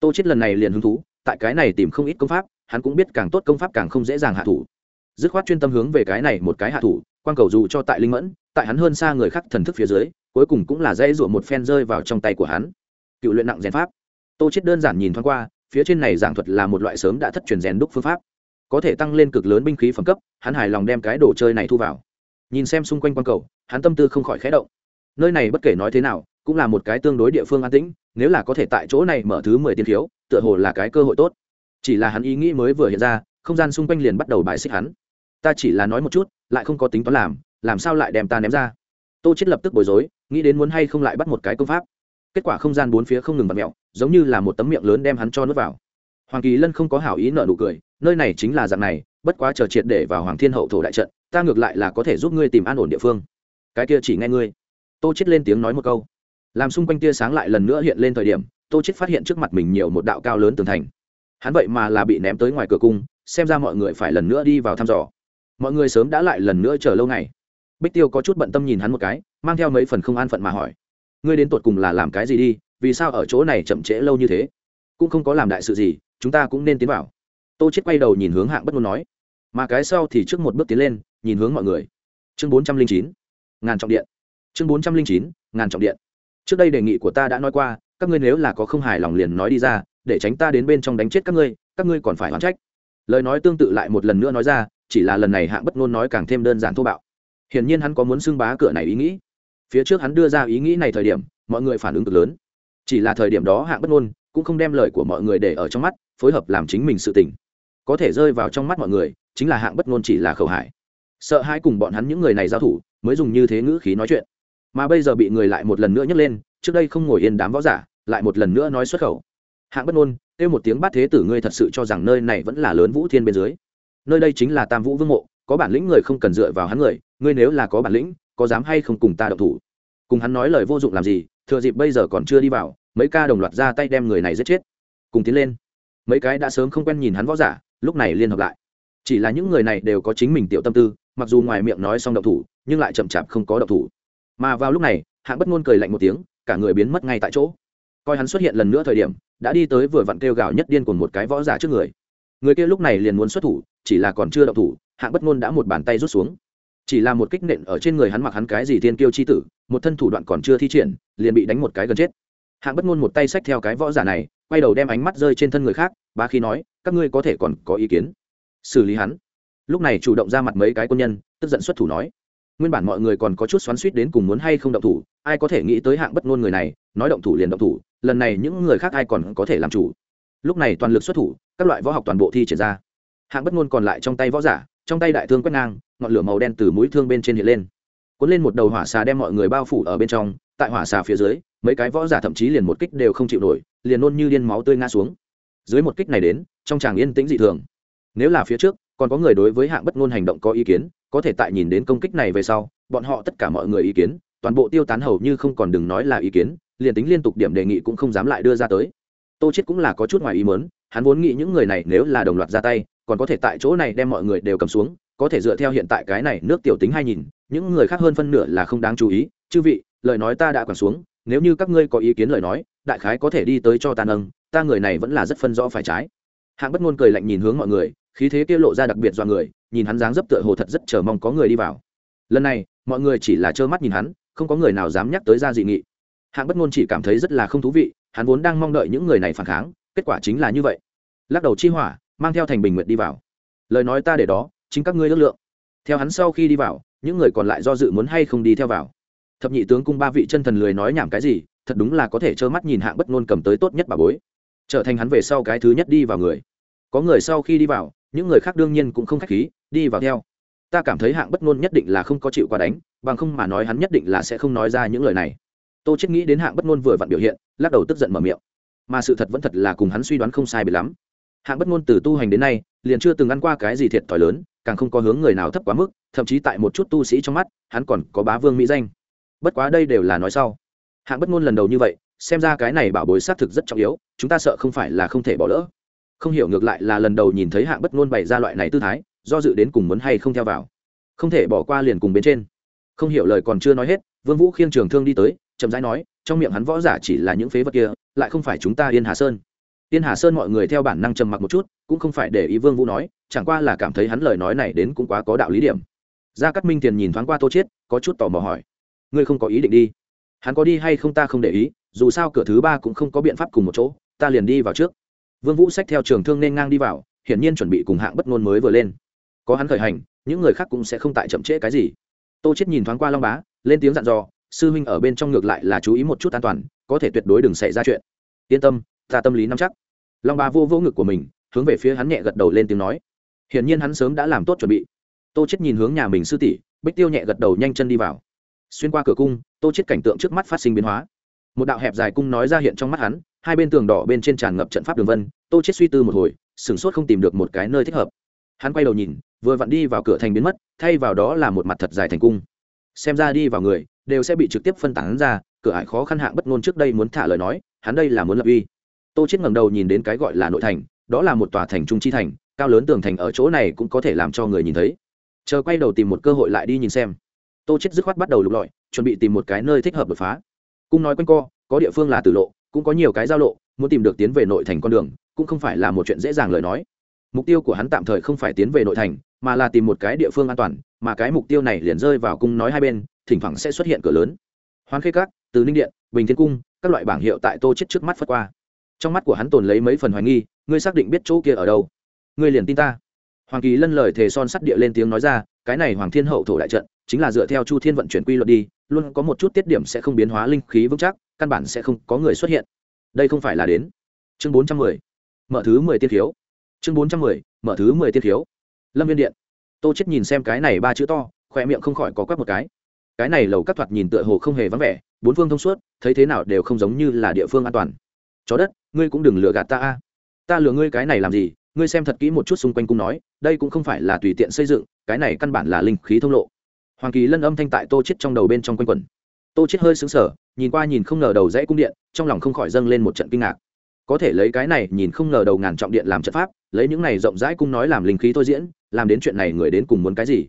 Tô chết lần này liền hứng thú, tại cái này tìm không ít công pháp, hắn cũng biết càng tốt công pháp càng không dễ dàng hạ thủ dứt khoát chuyên tâm hướng về cái này một cái hạ thủ, quang cầu dù cho tại linh mẫn, tại hắn hơn xa người khác thần thức phía dưới, cuối cùng cũng là dây rủa một phen rơi vào trong tay của hắn. Cựu luyện nặng rèn pháp. Tô chết đơn giản nhìn thoáng qua, phía trên này giảng thuật là một loại sớm đã thất truyền rèn đúc phương pháp. Có thể tăng lên cực lớn binh khí phẩm cấp, hắn hài lòng đem cái đồ chơi này thu vào. Nhìn xem xung quanh quang cầu, hắn tâm tư không khỏi khẽ động. Nơi này bất kể nói thế nào, cũng là một cái tương đối địa phương an tĩnh, nếu là có thể tại chỗ này mở thứ mười tiên thiếu tựa hồ là cái cơ hội tốt. Chỉ là hắn ý nghĩ mới vừa hiện ra, không gian xung quanh liền bắt đầu bài xích hắn ta chỉ là nói một chút, lại không có tính toán làm làm sao lại đem ta ném ra? Tô chết lập tức bối rối, nghĩ đến muốn hay không lại bắt một cái công pháp. Kết quả không gian bốn phía không ngừng bật mẹo giống như là một tấm miệng lớn đem hắn cho nuốt vào. Hoàng kỳ lân không có hảo ý nợ nụ cười, nơi này chính là dạng này, bất quá chờ triệt để vào hoàng thiên hậu thổ đại trận, ta ngược lại là có thể giúp ngươi tìm an ổn địa phương. Cái kia chỉ nghe ngươi. Tô chết lên tiếng nói một câu. Làm xung quanh tia sáng lại lần nữa hiện lên thời điểm, tô chết phát hiện trước mặt mình nhiều một đạo cao lớn tường thành. Hắn vậy mà là bị ném tới ngoài cửa cung, xem ra mọi người phải lần nữa đi vào thăm dò mọi người sớm đã lại lần nữa chờ lâu ngày. Bích tiêu có chút bận tâm nhìn hắn một cái, mang theo mấy phần không an phận mà hỏi. Ngươi đến tột cùng là làm cái gì đi, vì sao ở chỗ này chậm trễ lâu như thế? Cũng không có làm đại sự gì, chúng ta cũng nên tiến vào. Tô chết quay đầu nhìn hướng hạng bất ngôn nói. Mà cái sau thì trước một bước tiến lên, nhìn hướng mọi người. Chương bốn trăm linh chín, ngàn trọng điện. Chương bốn trăm linh chín, ngàn trọng điện. Trước đây đề nghị của ta đã nói qua, các ngươi nếu là có không hài lòng liền nói đi ra, để tránh ta đến bên trong đánh chết các ngươi các ngươi còn phải oán trách. Lời nói tương tự lại một lần nữa nói ra chỉ là lần này hạng bất ngôn nói càng thêm đơn giản thô bạo. Hiển nhiên hắn có muốn xưng bá cửa này ý nghĩ. Phía trước hắn đưa ra ý nghĩ này thời điểm, mọi người phản ứng cực lớn. Chỉ là thời điểm đó hạng bất ngôn cũng không đem lời của mọi người để ở trong mắt, phối hợp làm chính mình sự tình. Có thể rơi vào trong mắt mọi người, chính là hạng bất ngôn chỉ là khẩu hải sợ hãi cùng bọn hắn những người này giao thủ, mới dùng như thế ngữ khí nói chuyện. Mà bây giờ bị người lại một lần nữa nhấc lên, trước đây không ngồi yên đám võ giả, lại một lần nữa nói xuất khẩu. Hạng bất ngôn kêu một tiếng bát thế tử ngươi thật sự cho rằng nơi này vẫn là lớn vũ thiên bên dưới nơi đây chính là tam vũ vương mộ, có bản lĩnh người không cần dựa vào hắn người, ngươi nếu là có bản lĩnh, có dám hay không cùng ta đậu thủ? Cùng hắn nói lời vô dụng làm gì, thừa dịp bây giờ còn chưa đi vào, mấy ca đồng loạt ra tay đem người này giết chết. Cùng tiến lên. Mấy cái đã sớm không quen nhìn hắn võ giả, lúc này liên hợp lại. Chỉ là những người này đều có chính mình tiểu tâm tư, mặc dù ngoài miệng nói xong đậu thủ, nhưng lại chậm chạp không có đậu thủ. Mà vào lúc này, hạng bất ngôn cười lạnh một tiếng, cả người biến mất ngay tại chỗ. Coi hắn xuất hiện lần nữa thời điểm, đã đi tới vừa vặn kêu gào nhất điên của một cái võ giả trước người. Người kia lúc này liền muốn xuất thủ chỉ là còn chưa động thủ, hạng bất ngôn đã một bàn tay rút xuống. Chỉ là một kích nện ở trên người hắn mặc hắn cái gì thiên kiêu chi tử, một thân thủ đoạn còn chưa thi triển, liền bị đánh một cái gần chết. Hạng bất ngôn một tay xách theo cái võ giả này, quay đầu đem ánh mắt rơi trên thân người khác ba khi nói, các ngươi có thể còn có ý kiến? Xử lý hắn. Lúc này chủ động ra mặt mấy cái quân nhân, tức giận xuất thủ nói, nguyên bản mọi người còn có chút xoắn suýt đến cùng muốn hay không động thủ, ai có thể nghĩ tới hạng bất ngôn người này, nói động thủ liền động thủ, lần này những người khác ai còn có thể làm chủ? Lúc này toàn lực xuất thủ, các loại võ học toàn bộ thi triển ra hạng bất ngôn còn lại trong tay võ giả, trong tay đại thương quét ngang, ngọn lửa màu đen từ mũi thương bên trên hiện lên. Cuốn lên một đầu hỏa xà đem mọi người bao phủ ở bên trong, tại hỏa xà phía dưới, mấy cái võ giả thậm chí liền một kích đều không chịu nổi, liền nôn như điên máu tươi ngã xuống. Dưới một kích này đến, trong tràng yên tĩnh dị thường. Nếu là phía trước, còn có người đối với hạng bất ngôn hành động có ý kiến, có thể tại nhìn đến công kích này về sau, bọn họ tất cả mọi người ý kiến, toàn bộ tiêu tán hầu như không còn đừng nói là ý kiến, liền tính liên tục điểm đề nghị cũng không dám lại đưa ra tới. Tô chết cũng là có chút ngoài ý muốn, hắn vốn nghĩ những người này nếu là đồng loạt ra tay còn có thể tại chỗ này đem mọi người đều cầm xuống, có thể dựa theo hiện tại cái này nước tiểu tính hay nhìn, những người khác hơn phân nửa là không đáng chú ý. Chư vị, lời nói ta đã quản xuống, nếu như các ngươi có ý kiến lời nói, đại khái có thể đi tới cho ta nâng, ta người này vẫn là rất phân rõ phải trái. Hạng bất ngôn cười lạnh nhìn hướng mọi người, khí thế kia lộ ra đặc biệt do người, nhìn hắn dáng dấp tựa hồ thật rất chờ mong có người đi vào. Lần này, mọi người chỉ là trơ mắt nhìn hắn, không có người nào dám nhắc tới ra dị nghị. Hạng bất ngôn chỉ cảm thấy rất là không thú vị, hắn vốn đang mong đợi những người này phản kháng, kết quả chính là như vậy. Lắc đầu chi hỏa mang theo thành bình nguyện đi vào. Lời nói ta để đó, chính các ngươi ước lượng. Theo hắn sau khi đi vào, những người còn lại do dự muốn hay không đi theo vào. Thập nhị tướng cung ba vị chân thần lười nói nhảm cái gì, thật đúng là có thể trơ mắt nhìn hạng bất ngôn cầm tới tốt nhất bà bối. Trở thành hắn về sau cái thứ nhất đi vào người. Có người sau khi đi vào, những người khác đương nhiên cũng không khách khí, đi vào theo. Ta cảm thấy hạng bất ngôn nhất định là không có chịu qua đánh, bằng không mà nói hắn nhất định là sẽ không nói ra những lời này. Tô chết nghĩ đến hạng bất ngôn vừa vặn biểu hiện, lắc đầu tức giận mở miệng. Mà sự thật vẫn thật là cùng hắn suy đoán không sai bị lắm hạng bất ngôn từ tu hành đến nay, liền chưa từng ăn qua cái gì thiệt thòi lớn, càng không có hướng người nào thấp quá mức, thậm chí tại một chút tu sĩ trong mắt, hắn còn có bá vương mỹ danh. Bất quá đây đều là nói sau. Hạng bất ngôn lần đầu như vậy, xem ra cái này bảo bối xác thực rất trọng yếu, chúng ta sợ không phải là không thể bỏ lỡ. Không hiểu ngược lại là lần đầu nhìn thấy hạng bất ngôn bày ra loại này tư thái, do dự đến cùng muốn hay không theo vào. Không thể bỏ qua liền cùng bên trên. Không hiểu lời còn chưa nói hết, vương vũ khiêng trường thương đi tới, chậm rãi nói, trong miệng hắn võ giả chỉ là những phế vật kia, lại không phải chúng ta yên hà sơn. Tiên hà sơn mọi người theo bản năng trầm mặc một chút, cũng không phải để ý vương vũ nói, chẳng qua là cảm thấy hắn lời nói này đến cũng quá có đạo lý điểm. Gia cát minh tiền nhìn thoáng qua tô chiết, có chút tò mò hỏi, ngươi không có ý định đi? Hắn có đi hay không ta không để ý, dù sao cửa thứ ba cũng không có biện pháp cùng một chỗ, ta liền đi vào trước. Vương vũ xách theo trường thương nên ngang đi vào, hiển nhiên chuẩn bị cùng hạng bất ngôn mới vừa lên. Có hắn khởi hành, những người khác cũng sẽ không tại chậm trễ cái gì. Tô chết nhìn thoáng qua long bá, lên tiếng dặn dò, sư huynh ở bên trong ngược lại là chú ý một chút an toàn, có thể tuyệt đối đừng xảy ra chuyện. Yên tâm ta tâm lý nắm chắc. Long ba vô vô ngực của mình, hướng về phía hắn nhẹ gật đầu lên tiếng nói. Hiển nhiên hắn sớm đã làm tốt chuẩn bị. Tô chết nhìn hướng nhà mình sư tỷ, bích tiêu nhẹ gật đầu nhanh chân đi vào. Xuyên qua cửa cung, tô chết cảnh tượng trước mắt phát sinh biến hóa. Một đạo hẹp dài cung nói ra hiện trong mắt hắn, hai bên tường đỏ bên trên tràn ngập trận pháp đường vân, tô chết suy tư một hồi, sửng sốt không tìm được một cái nơi thích hợp. Hắn quay đầu nhìn, vừa vặn đi vào cửa thành biến mất, thay vào đó là một mặt thật dài thành cung. Xem ra đi vào người, đều sẽ bị trực tiếp phân tán ra, cửa ải khó khăn hạng bất ngôn trước đây muốn thả lời nói, hắn đây là muốn lập uy tô chết ngẩng đầu nhìn đến cái gọi là nội thành, đó là một tòa thành trung chi thành, cao lớn tường thành ở chỗ này cũng có thể làm cho người nhìn thấy. Chờ quay đầu tìm một cơ hội lại đi nhìn xem. Tô chết dứt khoát bắt đầu lục lọi, chuẩn bị tìm một cái nơi thích hợp đột phá. Cung nói quanh co, có địa phương là tử lộ, cũng có nhiều cái giao lộ, muốn tìm được tiến về nội thành con đường, cũng không phải là một chuyện dễ dàng lời nói. Mục tiêu của hắn tạm thời không phải tiến về nội thành, mà là tìm một cái địa phương an toàn, mà cái mục tiêu này liền rơi vào cung nói hai bên, thỉnh thoảng sẽ xuất hiện cửa lớn. Hoán khê các, từ ninh điện, bình thiên cung, các loại bảng hiệu tại tô chết trước mắt phất qua trong mắt của hắn tồn lấy mấy phần hoài nghi, ngươi xác định biết chỗ kia ở đâu? Ngươi liền tin ta. Hoàng kỳ lân lời thề son sắt địa lên tiếng nói ra, cái này hoàng thiên hậu thổ đại trận, chính là dựa theo chu thiên vận chuyển quy luật đi, luôn có một chút tiết điểm sẽ không biến hóa linh khí vững chắc, căn bản sẽ không có người xuất hiện. Đây không phải là đến. Chương bốn trăm mười, mở thứ mười tiên khiếu. Chương bốn trăm mười, mở thứ mười tiên khiếu. Lâm viên điện. Tô chết nhìn xem cái này ba chữ to khoe miệng không khỏi có quắc một cái. Cái này lầu các thoạt nhìn tựa hồ không hề vắng vẻ, bốn phương thông suốt, thấy thế nào đều không giống như là địa phương an toàn. Chó đất ngươi cũng đừng lừa gạt ta a. Ta lừa ngươi cái này làm gì? Ngươi xem thật kỹ một chút xung quanh cung nói, đây cũng không phải là tùy tiện xây dựng, cái này căn bản là linh khí thông lộ. Hoàng kỳ lân âm thanh tại tô chết trong đầu bên trong quanh quẩn. Tô chết hơi sững sờ, nhìn qua nhìn không ngờ đầu dãy cung điện, trong lòng không khỏi dâng lên một trận kinh ngạc. Có thể lấy cái này nhìn không ngờ đầu ngàn trọng điện làm trận pháp, lấy những này rộng rãi cung nói làm linh khí thôi diễn, làm đến chuyện này người đến cùng muốn cái gì?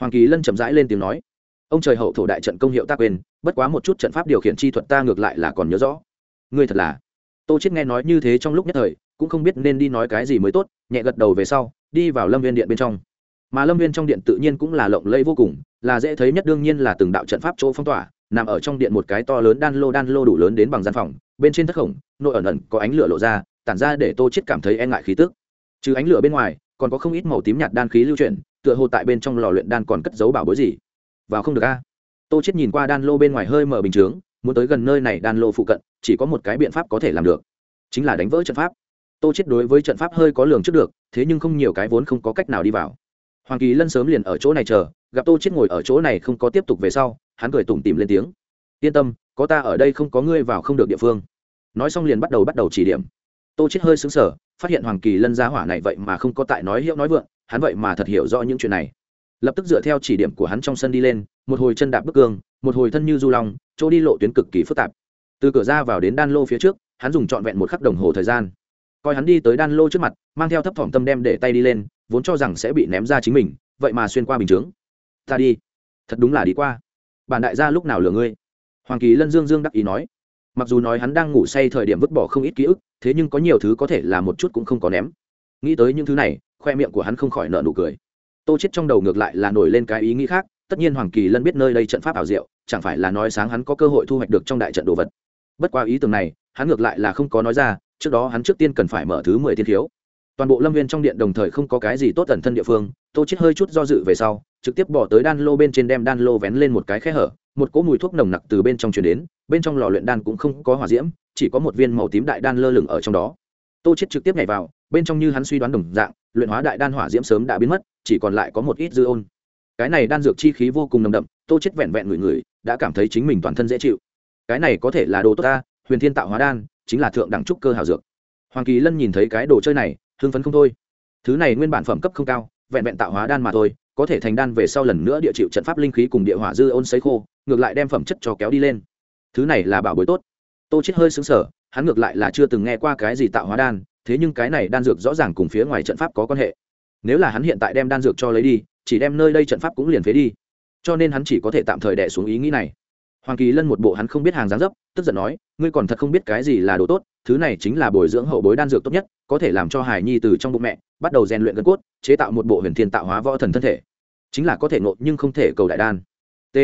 Hoàng kỳ lân chậm rãi lên tiếng nói, ông trời hậu thổ đại trận công hiệu ta quên, bất quá một chút trận pháp điều khiển chi thuật ta ngược lại là còn nhớ rõ. Ngươi thật là tô chết nghe nói như thế trong lúc nhất thời, cũng không biết nên đi nói cái gì mới tốt, nhẹ gật đầu về sau, đi vào lâm viên điện bên trong. Mà lâm viên trong điện tự nhiên cũng là lộng lẫy vô cùng, là dễ thấy nhất đương nhiên là từng đạo trận pháp chỗ phong tỏa, nằm ở trong điện một cái to lớn đan lô đan lô đủ lớn đến bằng gian phòng, bên trên thất khổng, nội ẩn ẩn có ánh lửa lộ ra, tản ra để tô chết cảm thấy e ngại khí tức. Trừ ánh lửa bên ngoài, còn có không ít màu tím nhạt đan khí lưu chuyển, tựa hồ tại bên trong lò luyện đan còn cất giấu bảo bối gì. Vào không được a. Tô chết nhìn qua đan lô bên ngoài hơi mở bình chướng, muốn tới gần nơi này đan lô phụ cận chỉ có một cái biện pháp có thể làm được, chính là đánh vỡ trận pháp. Tô chết đối với trận pháp hơi có lường trước được, thế nhưng không nhiều cái vốn không có cách nào đi vào. Hoàng kỳ lân sớm liền ở chỗ này chờ, gặp tô chết ngồi ở chỗ này không có tiếp tục về sau, hắn cười tủm tỉm lên tiếng. Yên tâm, có ta ở đây không có ngươi vào không được địa phương. Nói xong liền bắt đầu bắt đầu chỉ điểm. Tô chết hơi sững sờ, phát hiện hoàng kỳ lân gia hỏa này vậy mà không có tại nói hiệu nói vượng, hắn vậy mà thật hiểu rõ những chuyện này. Lập tức dựa theo chỉ điểm của hắn trong sân đi lên, một hồi chân đạp bức cương, một hồi thân như du long, chỗ đi lộ tuyến cực kỳ phức tạp từ cửa ra vào đến đan lô phía trước, hắn dùng trọn vẹn một khắc đồng hồ thời gian. Coi hắn đi tới đan lô trước mặt, mang theo thấp thỏm tâm đem để tay đi lên, vốn cho rằng sẽ bị ném ra chính mình, vậy mà xuyên qua bình chướng. Ta đi. Thật đúng là đi qua. Bản đại gia lúc nào lừa ngươi? Hoàng kỳ lân dương dương đắc ý nói. Mặc dù nói hắn đang ngủ say thời điểm vứt bỏ không ít ký ức, thế nhưng có nhiều thứ có thể là một chút cũng không có ném. Nghĩ tới những thứ này, khoe miệng của hắn không khỏi nợ nụ cười. Tô chết trong đầu ngược lại là nổi lên cái ý nghĩ khác, tất nhiên hoàng kỳ lân biết nơi đây trận pháp ảo diệu, chẳng phải là nói sáng hắn có cơ hội thu hoạch được trong đại trận đồ vật bất qua ý tưởng này, hắn ngược lại là không có nói ra, trước đó hắn trước tiên cần phải mở thứ mười thiên thiếu toàn bộ lâm viên trong điện đồng thời không có cái gì tốt ẩn thân địa phương, tô chết hơi chút do dự về sau, trực tiếp bỏ tới đan lô bên trên đem đan lô vén lên một cái khe hở, một cỗ mùi thuốc nồng nặc từ bên trong truyền đến, bên trong lò luyện đan cũng không có hỏa diễm, chỉ có một viên màu tím đại đan lơ lửng ở trong đó. Tô chết trực tiếp nhảy vào, bên trong như hắn suy đoán đồng dạng, luyện hóa đại đan hỏa diễm sớm đã biến mất, chỉ còn lại có một ít dư ôn. Cái này đan dược chi khí vô cùng nồng đậm, tô chết vẹn vẹn người người đã cảm thấy chính mình toàn thân dễ chịu cái này có thể là đồ tốt ta, huyền thiên tạo hóa đan, chính là thượng đẳng trúc cơ hảo dược. Hoàng kỳ lân nhìn thấy cái đồ chơi này, hưng phấn không thôi. Thứ này nguyên bản phẩm cấp không cao, vẹn vẹn tạo hóa đan mà thôi, có thể thành đan về sau lần nữa địa chịu trận pháp linh khí cùng địa hỏa dư ôn sấy khô, ngược lại đem phẩm chất cho kéo đi lên. Thứ này là bảo bối tốt. Tô chết hơi xứng sở hắn ngược lại là chưa từng nghe qua cái gì tạo hóa đan, thế nhưng cái này đan dược rõ ràng cùng phía ngoài trận pháp có quan hệ. Nếu là hắn hiện tại đem đan dược cho lấy đi, chỉ đem nơi đây trận pháp cũng liền phế đi. Cho nên hắn chỉ có thể tạm thời đẻ xuống ý nghĩ này hoàng kỳ lân một bộ hắn không biết hàng dáng dấp, tức giận nói, ngươi còn thật không biết cái gì là đồ tốt, thứ này chính là bồi dưỡng hậu bối đan dược tốt nhất, có thể làm cho hải nhi từ trong bụng mẹ, bắt đầu rèn luyện gân cốt, chế tạo một bộ huyền thiên tạo hóa võ thần thân thể. Chính là có thể nộ nhưng không thể cầu đại đan. T.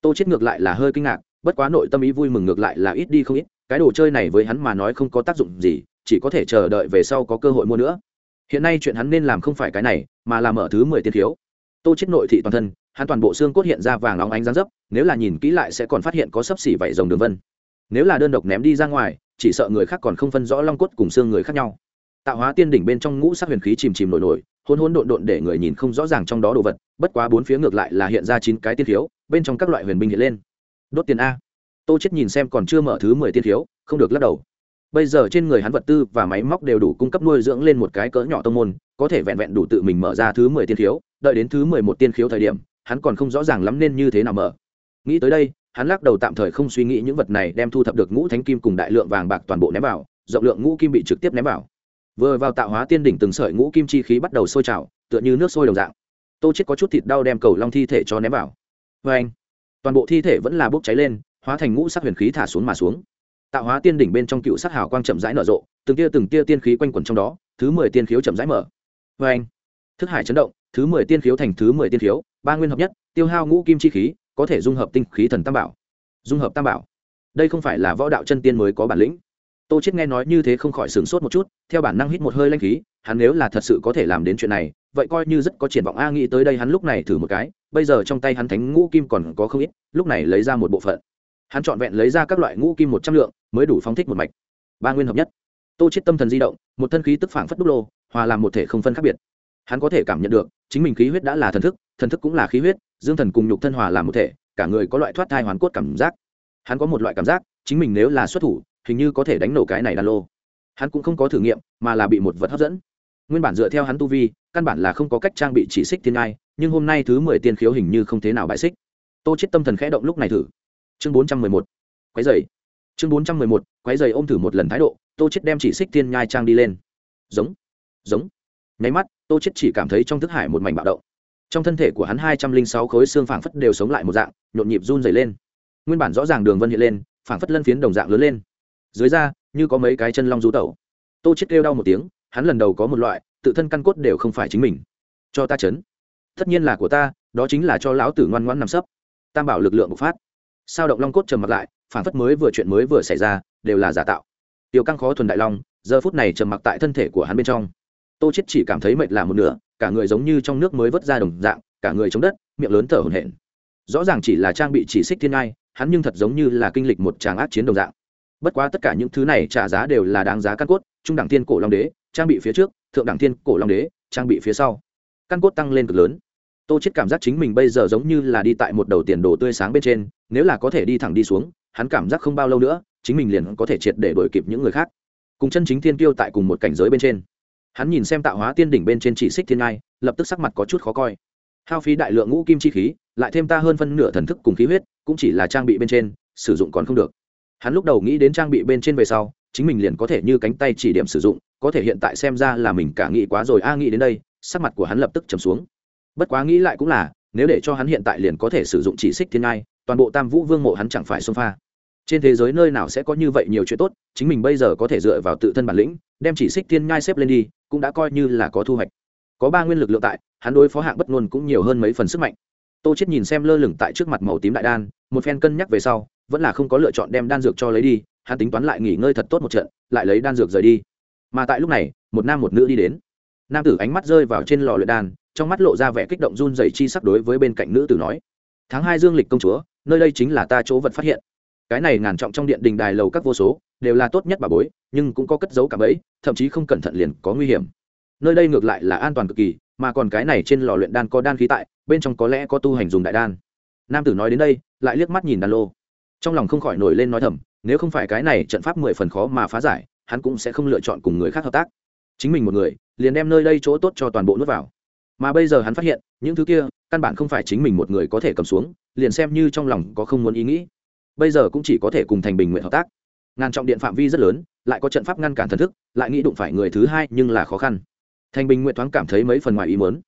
Tô chết ngược lại là hơi kinh ngạc, bất quá nội tâm ý vui mừng ngược lại là ít đi không ít, cái đồ chơi này với hắn mà nói không có tác dụng gì, chỉ có thể chờ đợi về sau có cơ hội mua nữa. Hiện nay chuyện hắn nên làm không phải cái này, mà là mở thứ mười tiên thiếu. Tô chết nội thị toàn thân hắn toàn bộ xương cốt hiện ra vàng óng ánh ráng dấp nếu là nhìn kỹ lại sẽ còn phát hiện có sấp xỉ vảy rồng đường vân. Nếu là đơn độc ném đi ra ngoài chỉ sợ người khác còn không phân rõ long cốt cùng xương người khác nhau. Tạo hóa tiên đỉnh bên trong ngũ sắc huyền khí chìm chìm nổi nổi hôn hôn độn độn để người nhìn không rõ ràng trong đó đồ vật bất quá bốn phía ngược lại là hiện ra chín cái tiên thiếu bên trong các loại huyền binh hiện lên. Đốt tiền a. Tô chết nhìn xem còn chưa mở thứ mười tiên thiếu không được lắc đầu. Bây giờ trên người hắn vật tư và máy móc đều đủ cung cấp nuôi dưỡng lên một cái cỡ nhỏ tông môn có thể vẹn vẹn đủ tự mình mở ra thứ mười tiên thiếu, đợi đến thứ mười một tiên khiếu thời điểm hắn còn không rõ ràng lắm nên như thế nào mở. Nghĩ tới đây, hắn lắc đầu tạm thời không suy nghĩ những vật này đem thu thập được ngũ thánh kim cùng đại lượng vàng bạc toàn bộ ném vào, rộng lượng ngũ kim bị trực tiếp ném vào. Vừa vào tạo hóa tiên đỉnh từng sợi ngũ kim chi khí bắt đầu sôi trào, tựa như nước sôi đồng dạng. Tô chết có chút thịt đau đem cầu long thi thể cho ném vào. Vê anh, toàn bộ thi thể vẫn là bốc cháy lên, hóa thành ngũ sắc huyền khí thả xuống mà xuống. Tạo hóa tiên đỉnh bên trong cựu sắc hào quang chậm rãi nở rộ, từng tia từng tia tiên khí quanh quẩn trong đó, thứ mười tiên khiếu chậm rãi mở. Vê anh, thức hải chấn động thứ mười tiên khiếu thành thứ mười tiên khiếu, ba nguyên hợp nhất, tiêu hao ngũ kim chi khí, có thể dung hợp tinh khí thần tam bảo. Dung hợp tam bảo. Đây không phải là võ đạo chân tiên mới có bản lĩnh. Tô chết nghe nói như thế không khỏi sửng sốt một chút, theo bản năng hít một hơi lanh khí, hắn nếu là thật sự có thể làm đến chuyện này, vậy coi như rất có triển vọng a nghĩ tới đây hắn lúc này thử một cái, bây giờ trong tay hắn thánh ngũ kim còn có không ít, lúc này lấy ra một bộ phận. Hắn chọn vẹn lấy ra các loại ngũ kim một trăm lượng, mới đủ phóng thích một mạch. Ba nguyên hợp nhất. Tô chết tâm thần di động, một thân khí tức phảng phất đúc lô, hòa làm một thể không phân khác biệt hắn có thể cảm nhận được, chính mình khí huyết đã là thần thức thần thức cũng là khí huyết, dương thần cùng nhục thân hòa làm một thể, cả người có loại thoát thai hoàn cốt cảm giác. Hắn có một loại cảm giác, chính mình nếu là xuất thủ, hình như có thể đánh nổ cái này đan lô. Hắn cũng không có thử nghiệm, mà là bị một vật hấp dẫn. Nguyên bản dựa theo hắn tu vi, căn bản là không có cách trang bị chỉ xích thiên ngai, nhưng hôm nay thứ mười tiên khiếu hình như không thế nào bại xích. Tô chết tâm thần khẽ động lúc này thử. Chương bốn trăm mười một. Quái dày chương bốn trăm mười một. Quái dày ôm thử một lần thái độ, tô chết đem chỉ xích thiên nhai trang đi lên. Giống. Giống nháy mắt, tô chết chỉ cảm thấy trong thức hải một mảnh bạo động. Trong thân thể của hắn hai trăm linh sáu khối xương phảng phất đều sống lại một dạng, nhộn nhịp run dày lên. Nguyên bản rõ ràng đường vân hiện lên, phảng phất lân phiến đồng dạng lớn lên. Dưới da, như có mấy cái chân long rú tẩu. Tô chết kêu đau một tiếng, hắn lần đầu có một loại, tự thân căn cốt đều không phải chính mình. Cho ta chấn. Tất nhiên là của ta, đó chính là cho lão tử ngoan ngoãn nằm sấp. Tam bảo lực lượng bộc phát. Sao động long cốt trầm mặt lại, phảng phất mới vừa chuyện mới vừa xảy ra, đều là giả tạo. Tiểu căng khó thuần đại long, giờ phút này trầm mặc tại thân thể của hắn bên trong tô chết chỉ cảm thấy mệt là một nửa cả người giống như trong nước mới vớt ra đồng dạng cả người chống đất miệng lớn thở hổn hển. Rõ ràng chỉ là trang bị chỉ xích thiên ai, hắn nhưng thật giống như là kinh lịch một tràng ác chiến đồng dạng. Bất quá tất cả những thứ này trả giá đều là đáng giá căn cốt trung đẳng thiên cổ long đế trang bị phía trước thượng đẳng thiên cổ long đế trang bị phía sau. Căn cốt tăng lên cực lớn. Tô chết cảm giác chính mình bây giờ giống như là đi tại một đầu tiền đồ tươi sáng bên trên nếu là có thể đi thẳng đi xuống hắn cảm giác không bao lâu nữa chính mình liền có thể triệt để đổi kịp những người khác. Cùng chân chính thiên kiêu tại cùng một cảnh giới bên trên hắn nhìn xem tạo hóa tiên đỉnh bên trên chỉ xích thiên ngai, lập tức sắc mặt có chút khó coi. Hao phí đại lượng ngũ kim chi khí, lại thêm ta hơn phân nửa thần thức cùng khí huyết, cũng chỉ là trang bị bên trên, sử dụng còn không được. Hắn lúc đầu nghĩ đến trang bị bên trên về sau, chính mình liền có thể như cánh tay chỉ điểm sử dụng, có thể hiện tại xem ra là mình cả nghĩ quá rồi, a nghĩ đến đây, sắc mặt của hắn lập tức trầm xuống. Bất quá nghĩ lại cũng là, nếu để cho hắn hiện tại liền có thể sử dụng chỉ xích thiên ngai, toàn bộ tam vũ vương mộ hắn chẳng phải xông pha trên thế giới nơi nào sẽ có như vậy nhiều chuyện tốt, chính mình bây giờ có thể dựa vào tự thân bản lĩnh, đem chỉ xích thiên nhai xếp lên đi, cũng đã coi như là có thu hoạch. Có ba nguyên lực lượng tại, hắn đối phó hạng bất ngôn cũng nhiều hơn mấy phần sức mạnh. Tô chết nhìn xem lơ lửng tại trước mặt màu tím đại đan, một phen cân nhắc về sau, vẫn là không có lựa chọn đem đan dược cho lấy đi, hắn tính toán lại nghỉ ngơi thật tốt một trận, lại lấy đan dược rời đi. Mà tại lúc này, một nam một nữ đi đến. Nam tử ánh mắt rơi vào trên lò luyện đan, trong mắt lộ ra vẻ kích động run rẩy chi sắc đối với bên cạnh nữ tử nói, tháng hai dương lịch công chúa, nơi đây chính là ta chỗ vật phát hiện cái này ngàn trọng trong điện đình đài lầu các vô số, đều là tốt nhất bà bối, nhưng cũng có cất giấu cả bẫy thậm chí không cẩn thận liền có nguy hiểm. Nơi đây ngược lại là an toàn cực kỳ, mà còn cái này trên lò luyện đan có đan khí tại, bên trong có lẽ có tu hành dùng đại đan. Nam tử nói đến đây, lại liếc mắt nhìn đan lô. Trong lòng không khỏi nổi lên nói thầm, nếu không phải cái này trận pháp mười phần khó mà phá giải, hắn cũng sẽ không lựa chọn cùng người khác hợp tác. Chính mình một người, liền đem nơi đây chỗ tốt cho toàn bộ nước vào. Mà bây giờ hắn phát hiện, những thứ kia, căn bản không phải chính mình một người có thể cầm xuống, liền xem như trong lòng có không muốn ý nghĩ bây giờ cũng chỉ có thể cùng thành bình nguyện hợp tác. Ngàn trọng điện phạm vi rất lớn, lại có trận pháp ngăn cản thần thức, lại nghĩ đụng phải người thứ hai nhưng là khó khăn. Thành bình nguyện thoáng cảm thấy mấy phần ngoài ý mớn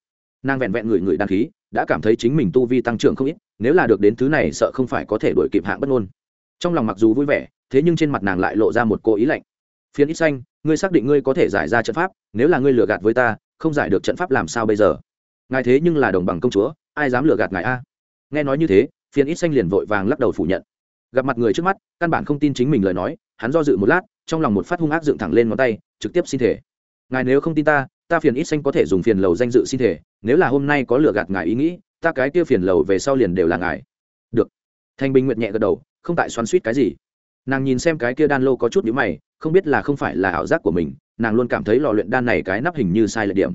nàng vẹn vẹn người người đăng khí, đã cảm thấy chính mình tu vi tăng trưởng không ít, nếu là được đến thứ này sợ không phải có thể đổi kịp hạng bất ngôn. Trong lòng mặc dù vui vẻ, thế nhưng trên mặt nàng lại lộ ra một cô ý lạnh. Phiến ít xanh, ngươi xác định ngươi có thể giải ra trận pháp, nếu là ngươi lừa gạt với ta, không giải được trận pháp làm sao bây giờ? Ngài thế nhưng là đồng bằng công chúa, ai dám lừa gạt ngài a? Nghe nói như thế phiến ít xanh liền vội vàng lắc đầu phủ nhận gặp mặt người trước mắt, căn bản không tin chính mình lời nói, hắn do dự một lát, trong lòng một phát hung ác dựng thẳng lên ngón tay, trực tiếp xin thể. Ngài nếu không tin ta ta phiền ít xanh có thể dùng phiền lầu danh dự xin thể, nếu là hôm nay có lựa gạt ngài ý nghĩ, ta cái kia phiền lầu về sau liền đều là ngài. Được. Thanh bình nguyện nhẹ gật đầu, không tại xoắn suýt cái gì. Nàng nhìn xem cái kia đan lô có chút nhữ mày, không biết là không phải là ảo giác của mình, nàng luôn cảm thấy lò luyện đan này cái nắp hình như sai lệch điểm.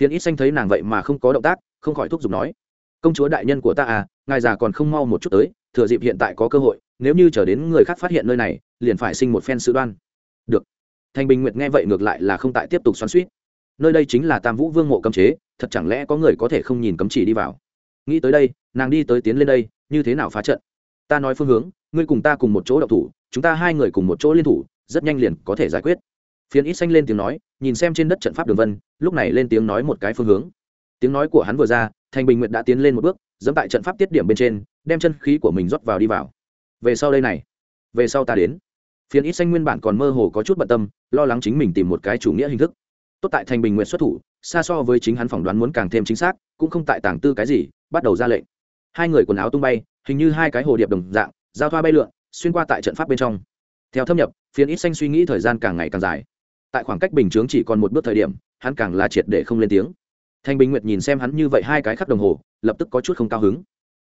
Phiền ít xanh thấy nàng vậy mà không có động tác, không khỏi thúc giục nói, công chúa đại nhân của ta à ngài già còn không mau một chút tới, thừa dịp hiện tại có cơ hội nếu như chờ đến người khác phát hiện nơi này, liền phải sinh một phen sự đoan. Được. Thanh bình nguyệt nghe vậy ngược lại là không tại tiếp tục xoắn suýt. Nơi đây chính là tam vũ vương mộ cấm chế, thật chẳng lẽ có người có thể không nhìn cấm chỉ đi vào? Nghĩ tới đây, nàng đi tới tiến lên đây, như thế nào phá trận? Ta nói phương hướng, ngươi cùng ta cùng một chỗ đậu thủ, chúng ta hai người cùng một chỗ liên thủ, rất nhanh liền có thể giải quyết. Phiến ít xanh lên tiếng nói, nhìn xem trên đất trận pháp đường vân, lúc này lên tiếng nói một cái phương hướng. Tiếng nói của hắn vừa ra, thành bình nguyệt đã tiến lên một bước dẫm tại trận pháp tiết điểm bên trên, đem chân khí của mình rót vào đi vào về sau đây này. Về sau ta đến. Phiền ít xanh nguyên bản còn mơ hồ có chút bận tâm, lo lắng chính mình tìm một cái chủ nghĩa hình thức. Tốt tại thành bình nguyện xuất thủ, xa so với chính hắn phỏng đoán muốn càng thêm chính xác, cũng không tại tàng tư cái gì, bắt đầu ra lệnh. Hai người quần áo tung bay, hình như hai cái hồ điệp đồng dạng, giao thoa bay lượn, xuyên qua tại trận pháp bên trong. Theo thâm nhập phiền ít xanh suy nghĩ thời gian càng ngày càng dài. Tại khoảng cách bình chướng chỉ còn một bước thời điểm, hắn càng là triệt để không lên tiếng. Thanh bình nguyệt nhìn xem hắn như vậy hai cái khắc đồng hồ, lập tức có chút không cao hứng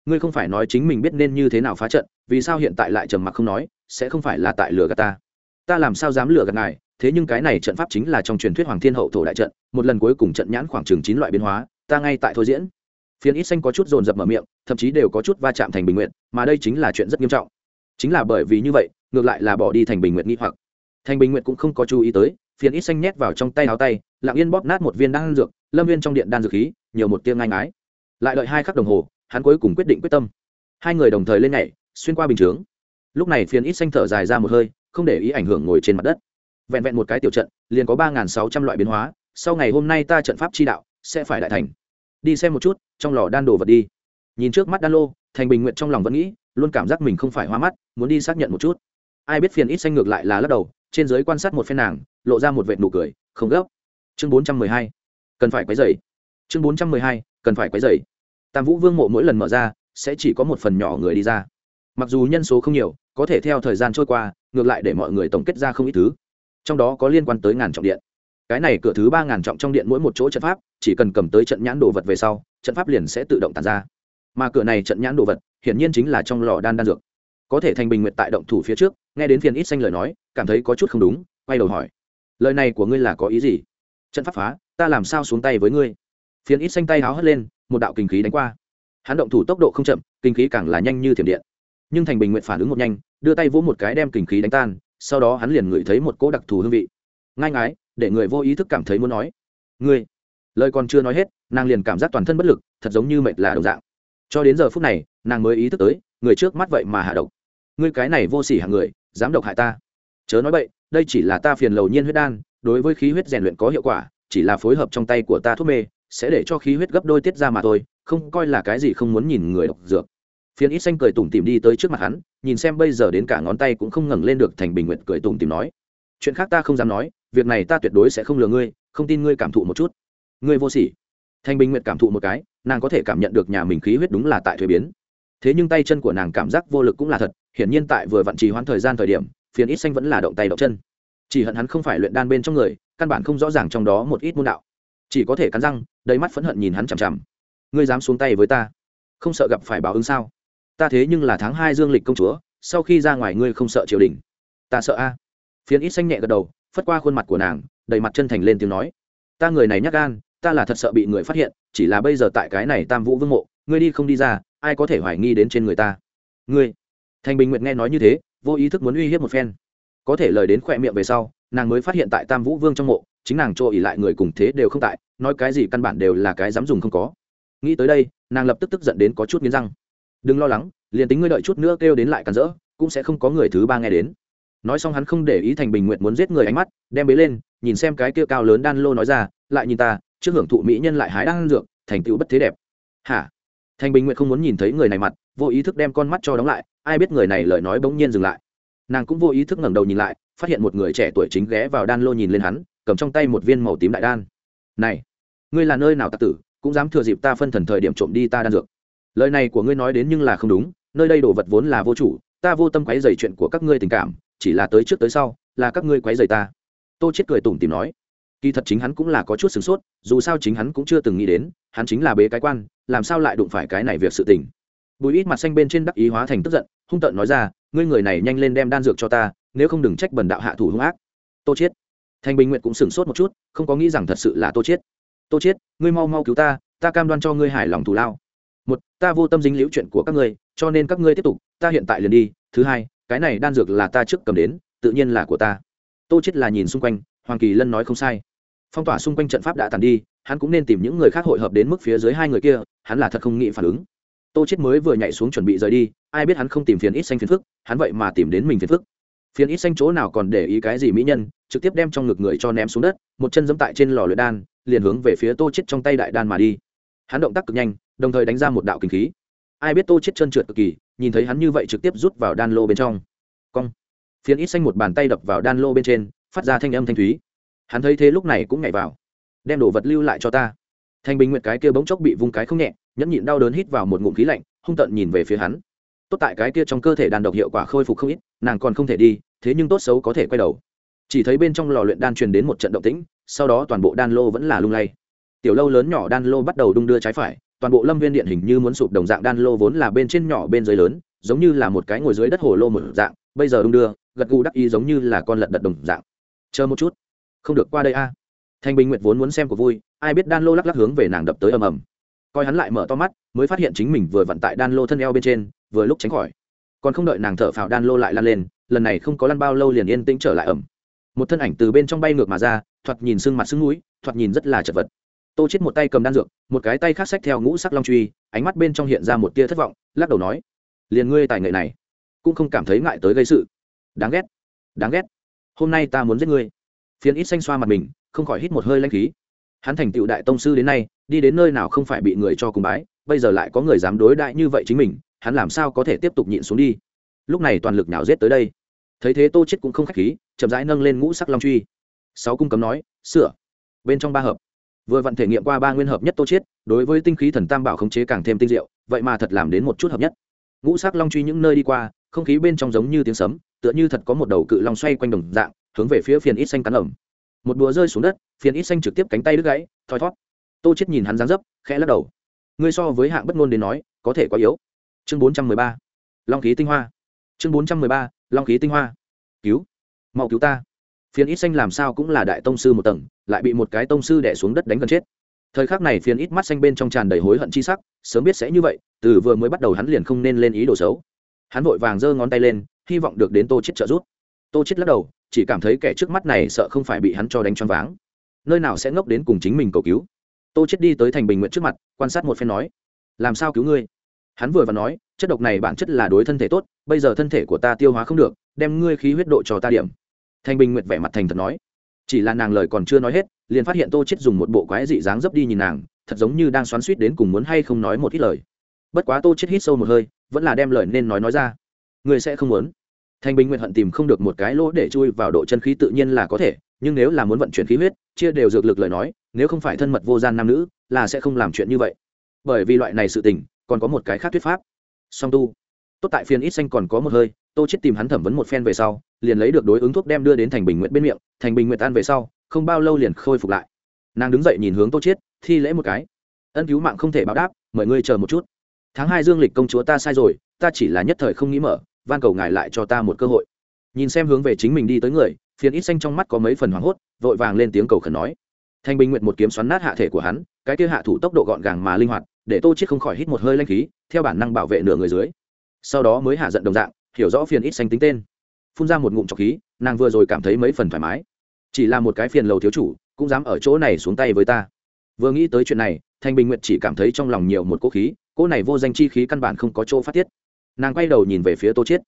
ngươi không phải nói chính mình biết nên như thế nào phá trận, vì sao hiện tại lại trầm mặc không nói, sẽ không phải là tại lừa gạt ta. Ta làm sao dám lừa gạt ngài, thế nhưng cái này trận pháp chính là trong truyền thuyết hoàng thiên hậu thổ đại trận, một lần cuối cùng trận nhãn khoảng chừng chín loại biến hóa, ta ngay tại thôi diễn. Phiến ít xanh có chút dồn dập mở miệng, thậm chí đều có chút va chạm thành bình nguyện, mà đây chính là chuyện rất nghiêm trọng. Chính là bởi vì như vậy, ngược lại là bỏ đi thành bình nguyện nghi hoặc. Thành bình nguyện cũng không có chú ý tới phiến ít xanh nhét vào trong tay áo tay, lặng yên bóp nát một viên đan dược, lâm viên trong điện đan dược khí, nhiều một tiếng ngang ái lại đợi hai khắc đồng hồ hắn cuối cùng quyết định quyết tâm. Hai người đồng thời lên nhảy, xuyên qua bình chướng. Lúc này phiền ít xanh thở dài ra một hơi, không để ý ảnh hưởng ngồi trên mặt đất. Vẹn vẹn một cái tiểu trận, liền có ba sáu trăm loại biến hóa, sau ngày hôm nay ta trận pháp chi đạo sẽ phải đại thành. Đi xem một chút, trong lò đan đồ vật đi. Nhìn trước mắt đan lô, thành bình nguyện trong lòng vẫn nghĩ, luôn cảm giác mình không phải hoa mắt, muốn đi xác nhận một chút. Ai biết phiền ít xanh ngược lại là lắc đầu, trên giới quan sát một phen nàng, lộ ra một vệt nụ cười, không gấp. Chương bốn trăm mười hai, cần phải quấy dày chương bốn trăm mười hai, cần phải quấy dày tam vũ vương mộ mỗi lần mở ra, sẽ chỉ có một phần nhỏ người đi ra. Mặc dù nhân số không nhiều, có thể theo thời gian trôi qua, ngược lại để mọi người tổng kết ra không ít thứ. Trong đó có liên quan tới ngàn trọng điện. Cái này cửa thứ ba ngàn trọng trong điện mỗi một chỗ trận pháp, chỉ cần cầm tới trận nhãn đồ vật về sau, trận pháp liền sẽ tự động tàn ra. Mà cửa này trận nhãn đồ vật, hiển nhiên chính là trong lò đan đan dược. Có thể thành bình nguyệt tại động thủ phía trước, nghe đến phiền ít xanh lời nói, cảm thấy có chút không đúng, quay đầu hỏi. Lời này của ngươi là có ý gì? Trận pháp phá, ta làm sao xuống tay với ngươi? Phiền ít xanh tay háo hất lên, một đạo kinh khí đánh qua. Hắn động thủ tốc độ không chậm, kinh khí càng là nhanh như thiểm điện. Nhưng thành bình nguyện phản ứng một nhanh, đưa tay vỗ một cái đem kinh khí đánh tan, sau đó hắn liền ngửi thấy một cỗ đặc thù hương vị. Ngai ngái, để người vô ý thức cảm thấy muốn nói, ngươi. Lời còn chưa nói hết, nàng liền cảm giác toàn thân bất lực, thật giống như mệt là đồng dạng. Cho đến giờ phút này, nàng mới ý thức tới, người trước mắt vậy mà hạ độc. Ngươi cái này vô sỉ hạng người, dám độc hại ta. Chớ nói vậy đây chỉ là ta phiền lầu nhiên huyết đan, đối với khí huyết rèn luyện có hiệu quả, chỉ là phối hợp trong tay của ta thuốc mê sẽ để cho khí huyết gấp đôi tiết ra mà thôi, không coi là cái gì không muốn nhìn người độc dược. Phiến ít xanh cười tủm tìm đi tới trước mặt hắn, nhìn xem bây giờ đến cả ngón tay cũng không ngẩng lên được thành bình nguyện cười tủm tìm nói, chuyện khác ta không dám nói, việc này ta tuyệt đối sẽ không lừa ngươi, không tin ngươi cảm thụ một chút. Ngươi vô sỉ. Thanh bình nguyện cảm thụ một cái, nàng có thể cảm nhận được nhà mình khí huyết đúng là tại thuế biến. Thế nhưng tay chân của nàng cảm giác vô lực cũng là thật, hiển nhiên tại vừa vặn trì hoãn thời gian thời điểm phiền ít xanh vẫn là động tay động chân. Chỉ hận hắn không phải luyện đan bên trong người, căn bản không rõ ràng trong đó một ít môn đạo chỉ có thể cắn răng, đầy mắt phẫn hận nhìn hắn chằm chằm. Ngươi dám xuống tay với ta? Không sợ gặp phải báo ứng sao? Ta thế nhưng là tháng hai dương lịch công chúa, sau khi ra ngoài ngươi không sợ triều đình. Ta sợ a. Phiến ít xanh nhẹ gật đầu, phất qua khuôn mặt của nàng, đầy mặt chân thành lên tiếng nói. Ta người này nhắc gan, ta là thật sợ bị người phát hiện, chỉ là bây giờ tại cái này tam vũ vương mộ, ngươi đi không đi ra, ai có thể hoài nghi đến trên người ta? Ngươi. Thành bình nguyện nghe nói như thế, vô ý thức muốn uy hiếp một phen. Có thể lời đến khỏe miệng về sau, nàng mới phát hiện tại tam vũ vương trong mộ chính nàng cho ỉ lại người cùng thế đều không tại, nói cái gì căn bản đều là cái dám dùng không có. Nghĩ tới đây, nàng lập tức tức giận đến có chút nghiến răng. Đừng lo lắng, liền tính ngươi đợi chút nữa kêu đến lại cản rỡ, cũng sẽ không có người thứ ba nghe đến. Nói xong hắn không để ý thành bình nguyện muốn giết người ánh mắt, đem bế lên, nhìn xem cái kia cao lớn đan lô nói ra, lại nhìn ta, trước hưởng thụ mỹ nhân lại hái đang dược, thành tựu bất thế đẹp. Hả? Thành bình nguyện không muốn nhìn thấy người này mặt, vô ý thức đem con mắt cho đóng lại, ai biết người này lời nói bỗng nhiên dừng lại. Nàng cũng vô ý thức ngẩng đầu nhìn lại, phát hiện một người trẻ tuổi chính ghé vào đan lô nhìn lên hắn cầm trong tay một viên màu tím đại đan. Này, ngươi là nơi nào tạc tử, cũng dám thừa dịp ta phân thần thời điểm trộm đi ta đan dược. Lời này của ngươi nói đến nhưng là không đúng, nơi đây đồ vật vốn là vô chủ, ta vô tâm quấy dày chuyện của các ngươi tình cảm, chỉ là tới trước tới sau, là các ngươi quấy dày ta. Tô chết cười tủm tìm nói. Kỳ thật chính hắn cũng là có chút sửng sốt, dù sao chính hắn cũng chưa từng nghĩ đến, hắn chính là bế cái quan, làm sao lại đụng phải cái này việc sự tình. Bùi ít mặt xanh bên trên đắc ý hóa thành tức giận, hung tợn nói ra, ngươi người này nhanh lên đem đan dược cho ta, nếu không đừng trách bần đạo hạ thủ hung ác. Tô chết thanh bình nguyện cũng sửng sốt một chút, không có nghĩ rằng thật sự là tô chết tô chết ngươi mau mau cứu ta ta cam đoan cho ngươi hài lòng thù lao. Một, ta vô tâm dính liễu chuyện của các ngươi, cho nên các ngươi tiếp tục, ta hiện tại liền đi. Thứ hai, cái này đan dược là ta trước cầm đến, tự nhiên là của ta. Tô chết là nhìn xung quanh, hoàng kỳ lân nói không sai. Phong tỏa xung quanh trận pháp đã tàn đi, hắn cũng nên tìm những người khác hội hợp đến mức phía dưới hai người kia, hắn là thật không nghĩ phản ứng. Tô chết mới vừa nhảy xuống chuẩn bị rời đi, ai biết hắn không tìm phiền ít xanh phiền phức, hắn vậy mà tìm đến mình phiền phức phiền ít xanh chỗ nào còn để ý cái gì mỹ nhân, trực tiếp đem trong ngực người cho ném xuống đất, một chân dẫm tại trên lò luyện đan, liền hướng về phía tô chết trong tay đại đan mà đi. Hắn động tác cực nhanh, đồng thời đánh ra một đạo kinh khí. Ai biết tô chết chân trượt cực kỳ, nhìn thấy hắn như vậy trực tiếp rút vào đan lô bên trong. Cong. Phiền ít xanh một bàn tay đập vào đan lô bên trên, phát ra thanh âm thanh thúy. Hắn thấy thế lúc này cũng nhảy vào. Đem đồ vật lưu lại cho ta. Thanh bình nguyệt cái kia bỗng chốc bị vung cái không nhẹ, nhẫn nhịn đau đớn hít vào một ngụm khí lạnh, hung tợn nhìn về phía hắn. Tốt tại cái kia trong cơ thể đàn độc hiệu quả khôi phục không ít nàng còn không thể đi, thế nhưng tốt xấu có thể quay đầu. Chỉ thấy bên trong lò luyện đan truyền đến một trận động tĩnh, sau đó toàn bộ đan lô vẫn là lung lay. Tiểu lâu lớn nhỏ đan lô bắt đầu đung đưa trái phải, toàn bộ lâm viên điện hình như muốn sụp đồng dạng đan lô vốn là bên trên nhỏ bên dưới lớn, giống như là một cái ngồi dưới đất hồ lô một dạng, bây giờ đung đưa, gật gù đắc ý giống như là con lật đật đồng dạng. Chờ một chút. Không được qua đây a. Thanh bình nguyệt vốn muốn xem của vui, ai biết đan lô lắc lắc hướng về nàng đập tới ầm ầm. Coi hắn lại mở to mắt, mới phát hiện chính mình vừa vặn tại đan lô thân eo bên trên, vừa lúc tránh khỏi còn không đợi nàng thở phào đan lô lại lan lên, lần này không có lăn bao lâu liền yên tĩnh trở lại ẩm. Một thân ảnh từ bên trong bay ngược mà ra, thoạt nhìn sưng mặt sưng núi thoạt nhìn rất là chật vật. Tô chết một tay cầm đan dược, một cái tay khác xách theo ngũ sắc long truy, ánh mắt bên trong hiện ra một tia thất vọng, lắc đầu nói, liền ngươi tài nghệ này, cũng không cảm thấy ngại tới gây sự. Đáng ghét đáng ghét. Hôm nay ta muốn giết ngươi. Phiến ít xanh xoa mặt mình, không khỏi hít một hơi lanh khí. Hắn thành tựu đại tông sư đến nay, đi đến nơi nào không phải bị người cho cùng bái, bây giờ lại có người dám đối đại như vậy chính mình hắn làm sao có thể tiếp tục nhịn xuống đi? Lúc này toàn lực nào rết tới đây. Thấy thế tô chết cũng không khách khí, chậm rãi nâng lên ngũ sắc long truy. Sáu cung cấm nói, sửa. Bên trong ba hợp. Vừa vặn thể nghiệm qua ba nguyên hợp nhất tô chết, đối với tinh khí thần tam bảo khống chế càng thêm tinh diệu, vậy mà thật làm đến một chút hợp nhất. Ngũ sắc long truy những nơi đi qua, không khí bên trong giống như tiếng sấm, tựa như thật có một đầu cự long xoay quanh đồng dạng, hướng về phía phiền ít xanh cắn ẩm. Một búa rơi xuống đất, phiền ít xanh trực tiếp cánh tay đứt gãy, thoi thót tô chết nhìn hắn dáng dấp, khẽ lắc đầu. Ngươi so với hạng bất ngôn đến nói, có thể quá yếu chương bốn trăm mười ba, long khí tinh hoa. Chương bốn trăm mười ba, long khí tinh hoa. Cứu. Mau cứu ta. Phiền ít xanh làm sao cũng là đại tông sư một tầng, lại bị một cái tông sư đẻ xuống đất đánh gần chết. Thời khắc này phiền ít mắt xanh bên trong tràn đầy hối hận chi sắc, sớm biết sẽ như vậy, từ vừa mới bắt đầu hắn liền không nên lên ý đồ xấu. Hắn vội vàng giơ ngón tay lên, hy vọng được đến tô chết trợ giúp. Tô chết lắc đầu, chỉ cảm thấy kẻ trước mắt này sợ không phải bị hắn cho đánh choáng váng. Nơi nào sẽ ngốc đến cùng chính mình cầu cứu? Tô chết đi tới thành bình nguyện trước mặt, quan sát một phen nói, làm sao cứu ngươi? Hắn vừa và nói, chất độc này bản chất là đối thân thể tốt, bây giờ thân thể của ta tiêu hóa không được, đem ngươi khí huyết độ cho ta điểm. Thanh bình nguyệt vẻ mặt thành thật nói. Chỉ là nàng lời còn chưa nói hết, liền phát hiện tô chết dùng một bộ quái dị dáng dấp đi nhìn nàng, thật giống như đang xoắn suýt đến cùng muốn hay không nói một ít lời. Bất quá tô chết hít sâu một hơi, vẫn là đem lời nên nói nói ra. Ngươi sẽ không muốn. Thanh bình Nguyệt hận tìm không được một cái lỗ để chui vào độ chân khí tự nhiên là có thể, nhưng nếu là muốn vận chuyển khí huyết, chia đều dược lực lời nói, nếu không phải thân mật vô gian nam nữ, là sẽ không làm chuyện như vậy. Bởi vì loại này sự tình còn có một cái khác thuyết pháp. Song tu. Tốt tại phiên ít xanh còn có một hơi, tô chết tìm hắn thẩm vấn một phen về sau, liền lấy được đối ứng thuốc đem đưa đến thành bình nguyện bên miệng, thành bình nguyện tan về sau, không bao lâu liền khôi phục lại. Nàng đứng dậy nhìn hướng tô chết thi lễ một cái. Ân cứu mạng không thể báo đáp, mời ngươi chờ một chút. Tháng hai dương lịch công chúa ta sai rồi, ta chỉ là nhất thời không nghĩ mở, van cầu ngài lại cho ta một cơ hội. Nhìn xem hướng về chính mình đi tới người, phiền ít xanh trong mắt có mấy phần hoảng hốt, vội vàng lên tiếng cầu khẩn nói. Thanh bình nguyện một kiếm xoắn nát hạ thể của hắn, cái kia hạ thủ tốc độ gọn gàng mà linh hoạt để tô chết không khỏi hít một hơi lanh khí, theo bản năng bảo vệ nửa người dưới. Sau đó mới hạ giận đồng dạng, hiểu rõ phiền ít xanh tính tên. Phun ra một ngụm trọc khí, nàng vừa rồi cảm thấy mấy phần thoải mái. Chỉ là một cái phiền lầu thiếu chủ, cũng dám ở chỗ này xuống tay với ta. Vừa nghĩ tới chuyện này, thanh bình nguyện chỉ cảm thấy trong lòng nhiều một cỗ khí, cỗ này vô danh chi khí căn bản không có chỗ phát tiết. Nàng quay đầu nhìn về phía tô chiết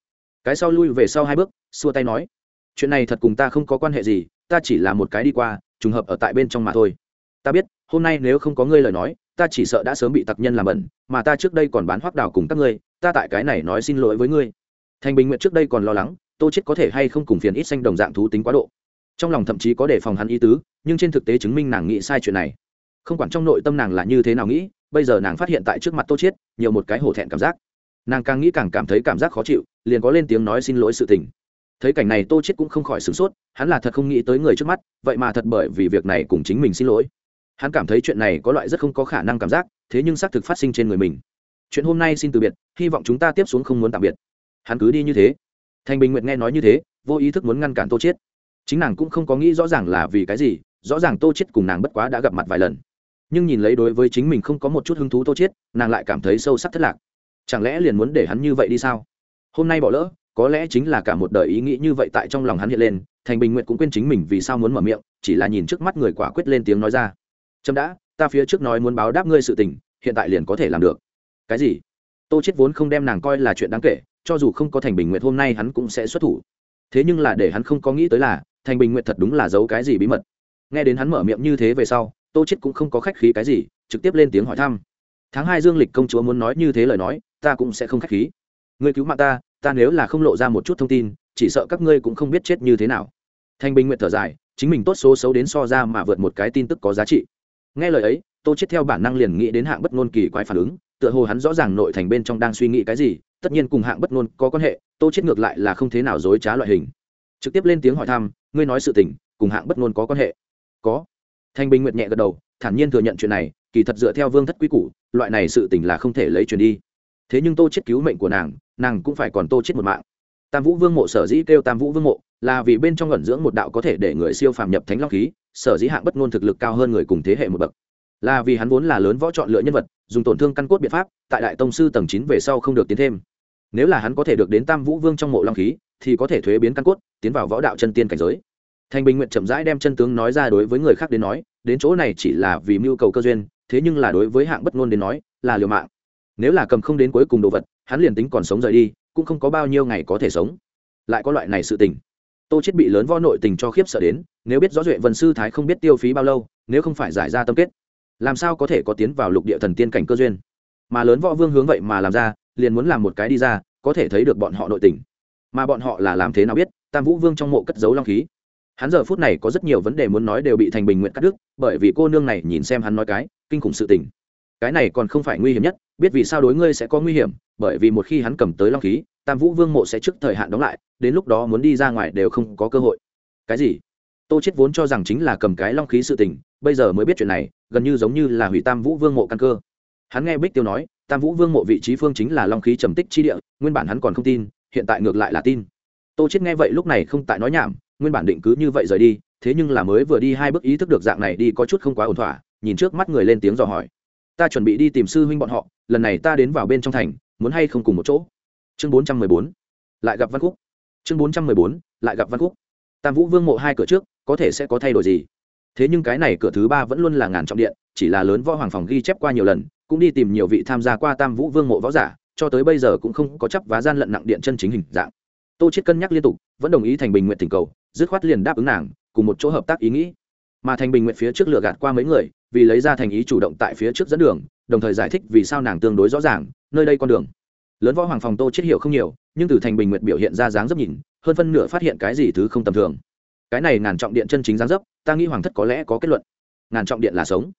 cái sau lui về sau hai bước, xua tay nói, chuyện này thật cùng ta không có quan hệ gì, ta chỉ là một cái đi qua, trùng hợp ở tại bên trong mà thôi. Ta biết, hôm nay nếu không có ngươi lời nói ta chỉ sợ đã sớm bị tặc nhân làm bẩn mà ta trước đây còn bán hoác đào cùng các ngươi, ta tại cái này nói xin lỗi với ngươi. Thành bình nguyện trước đây còn lo lắng, tô chết có thể hay không cùng phiền ít xanh đồng dạng thú tính quá độ. Trong lòng thậm chí có đề phòng hắn ý tứ, nhưng trên thực tế chứng minh nàng nghĩ sai chuyện này. Không quản trong nội tâm nàng là như thế nào nghĩ, bây giờ nàng phát hiện tại trước mặt tô chết nhiều một cái hổ thẹn cảm giác. Nàng càng nghĩ càng cảm thấy cảm giác khó chịu, liền có lên tiếng nói xin lỗi sự tình. Thấy cảnh này tô chết cũng không khỏi sửng sốt, hắn là thật không nghĩ tới người trước mắt, vậy mà thật bởi vì việc này cùng chính mình xin lỗi hắn cảm thấy chuyện này có loại rất không có khả năng cảm giác thế nhưng xác thực phát sinh trên người mình. Chuyện hôm nay xin từ biệt hy vọng chúng ta tiếp xuống không muốn tạm biệt. Hắn cứ đi như thế. Thành bình nguyện nghe nói như thế vô ý thức muốn ngăn cản tô chiết. chính nàng cũng không có nghĩ rõ ràng là vì cái gì rõ ràng tô chiết cùng nàng bất quá đã gặp mặt vài lần. Nhưng nhìn lấy đối với chính mình không có một chút hứng thú tô chiết, nàng lại cảm thấy sâu sắc thất lạc. Chẳng lẽ liền muốn để hắn như vậy đi sao? Hôm nay bỏ lỡ có lẽ chính là cả một đời ý nghĩ như vậy tại trong lòng hắn hiện lên thành bình nguyện cũng quên chính mình vì sao muốn mở miệng chỉ là nhìn trước mắt người quả quyết lên tiếng nói ra chấm đã, ta phía trước nói muốn báo đáp ngươi sự tình, hiện tại liền có thể làm được. Cái gì? Tô chết vốn không đem nàng coi là chuyện đáng kể, cho dù không có thành bình nguyện hôm nay hắn cũng sẽ xuất thủ. Thế nhưng là để hắn không có nghĩ tới là, thành bình nguyện thật đúng là giấu cái gì bí mật. Nghe đến hắn mở miệng như thế về sau, tô chết cũng không có khách khí cái gì, trực tiếp lên tiếng hỏi thăm. Tháng hai dương lịch công chúa muốn nói như thế lời nói, ta cũng sẽ không khách khí. Ngươi cứu mạng ta ta nếu là không lộ ra một chút thông tin, chỉ sợ các ngươi cũng không biết chết như thế nào. Thanh bình nguyện thở dài, chính mình tốt số xấu đến so ra mà vượt một cái tin tức có giá trị nghe lời ấy, tô chết theo bản năng liền nghĩ đến hạng bất ngôn kỳ quái phản ứng, tựa hồ hắn rõ ràng nội thành bên trong đang suy nghĩ cái gì, tất nhiên cùng hạng bất ngôn có quan hệ, tô chết ngược lại là không thế nào dối trá loại hình. Trực tiếp lên tiếng hỏi thăm, ngươi nói sự tình, cùng hạng bất ngôn có quan hệ? Có. Thanh bình nguyệt nhẹ gật đầu, thản nhiên thừa nhận chuyện này, kỳ thật dựa theo vương thất quý củ, loại này sự tình là không thể lấy truyền đi. Thế nhưng tô chết cứu mệnh của nàng nàng cũng phải còn tô chết một mạng tam vũ vương mộ sở dĩ kêu tam vũ vương mộ là vì bên trong ẩn dưỡng một đạo có thể để người siêu phàm nhập thánh long khí, sở dĩ hạng bất ngôn thực lực cao hơn người cùng thế hệ một bậc. Là vì hắn vốn là lớn võ chọn lựa nhân vật, dùng tổn thương căn cốt biện pháp, tại đại tông sư tầng chín về sau không được tiến thêm. Nếu là hắn có thể được đến tam vũ vương trong mộ long khí, thì có thể thuế biến căn cốt, tiến vào võ đạo chân tiên cảnh giới. Thành bình nguyện chậm rãi đem chân tướng nói ra đối với người khác đến nói, đến chỗ này chỉ là vì mưu cầu cơ duyên, thế nhưng là đối với hạng bất ngôn đến nói, là liều mạng. Nếu là cầm không đến cuối cùng đồ vật, hắn liền tính còn sống rời đi cũng không có bao nhiêu ngày có thể sống. Lại có loại này sự tình. Tô chết bị lớn võ nội tình cho khiếp sợ đến, nếu biết rõ duệ vân sư thái không biết tiêu phí bao lâu, nếu không phải giải ra tâm kết, làm sao có thể có tiến vào lục địa thần tiên cảnh cơ duyên? Mà lớn võ vương hướng vậy mà làm ra, liền muốn làm một cái đi ra, có thể thấy được bọn họ nội tình. Mà bọn họ là làm thế nào biết, tam vũ vương trong mộ cất giấu long khí. Hắn giờ phút này có rất nhiều vấn đề muốn nói đều bị thành bình nguyện cắt đứt, bởi vì cô nương này nhìn xem hắn nói cái, kinh khủng sự tình cái này còn không phải nguy hiểm nhất, biết vì sao đối ngươi sẽ có nguy hiểm, bởi vì một khi hắn cầm tới long khí, tam vũ vương mộ sẽ trước thời hạn đóng lại, đến lúc đó muốn đi ra ngoài đều không có cơ hội. Cái gì? Tô chết vốn cho rằng chính là cầm cái long khí sự tình, bây giờ mới biết chuyện này, gần như giống như là hủy tam vũ vương mộ căn cơ. Hắn nghe bích tiêu nói, tam vũ vương mộ vị trí phương chính là long khí trầm tích chi địa, nguyên bản hắn còn không tin, hiện tại ngược lại là tin. Tô chết nghe vậy lúc này không tại nói nhảm, nguyên bản định cứ như vậy rời đi, thế nhưng là mới vừa đi hai bước ý thức được dạng này đi có chút không quá ổn thỏa, nhìn trước mắt người lên tiếng dò hỏi ta chuẩn bị đi tìm sư huynh bọn họ, lần này ta đến vào bên trong thành, muốn hay không cùng một chỗ. Chương bốn trăm mười bốn, lại gặp văn khúc. Chương bốn trăm mười bốn, lại gặp văn khúc. Tam vũ vương mộ hai cửa trước, có thể sẽ có thay đổi gì? Thế nhưng cái này cửa thứ ba vẫn luôn là ngàn trọng điện, chỉ là lớn võ hoàng phòng ghi chép qua nhiều lần, cũng đi tìm nhiều vị tham gia qua tam vũ vương mộ võ giả, cho tới bây giờ cũng không có chấp vá gian lận nặng điện chân chính hình dạng. Tô chết cân nhắc liên tục, vẫn đồng ý thành bình nguyện tình cầu, dứt khoát liền đáp ứng nàng, cùng một chỗ hợp tác ý nghĩ mà thành bình nguyện phía trước lựa gạt qua mấy người, vì lấy ra thành ý chủ động tại phía trước dẫn đường, đồng thời giải thích vì sao nàng tương đối rõ ràng, nơi đây con đường. Lớn võ hoàng phòng tô chết hiểu không nhiều, nhưng từ thành bình nguyện biểu hiện ra dáng dấp nhìn, hơn phân nửa phát hiện cái gì thứ không tầm thường. Cái này ngàn trọng điện chân chính dáng dấp, ta nghĩ hoàng thất có lẽ có kết luận. Ngàn trọng điện là sống.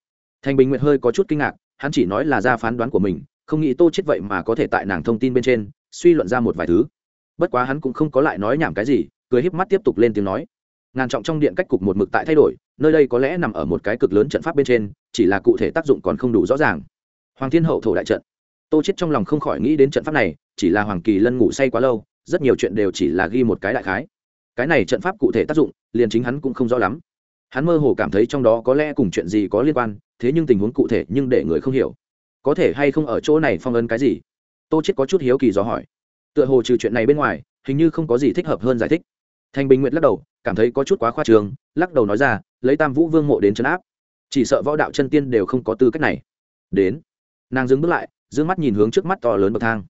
Thành bình nguyện hơi có chút kinh ngạc, hắn chỉ nói là ra phán đoán của mình, không nghĩ tô chết vậy mà có thể tại nàng thông tin bên trên, suy luận ra một vài thứ. Bất quá hắn cũng không có lại nói nhảm cái gì, cười híp mắt tiếp tục lên tiếng nói ngàn trọng trong điện cách cục một mực tại thay đổi, nơi đây có lẽ nằm ở một cái cực lớn trận pháp bên trên, chỉ là cụ thể tác dụng còn không đủ rõ ràng. Hoàng thiên hậu thổ đại trận. Tô chết trong lòng không khỏi nghĩ đến trận pháp này, chỉ là hoàng kỳ lân ngủ say quá lâu, rất nhiều chuyện đều chỉ là ghi một cái đại khái. Cái này trận pháp cụ thể tác dụng, liền chính hắn cũng không rõ lắm. Hắn mơ hồ cảm thấy trong đó có lẽ cùng chuyện gì có liên quan, thế nhưng tình huống cụ thể nhưng để người không hiểu. Có thể hay không ở chỗ này phong ấn cái gì? Tô chết có chút hiếu kỳ do hỏi. Tựa hồ trừ chuyện này bên ngoài, hình như không có gì thích hợp hơn giải thích. Thành bình nguyện lắc đầu cảm thấy có chút quá khoa trường lắc đầu nói ra, lấy tam vũ vương mộ đến chấn áp. Chỉ sợ võ đạo chân tiên đều không có tư cách này. Đến. Nàng dừng bước lại d mắt nhìn hướng trước mắt to lớn bậc thang.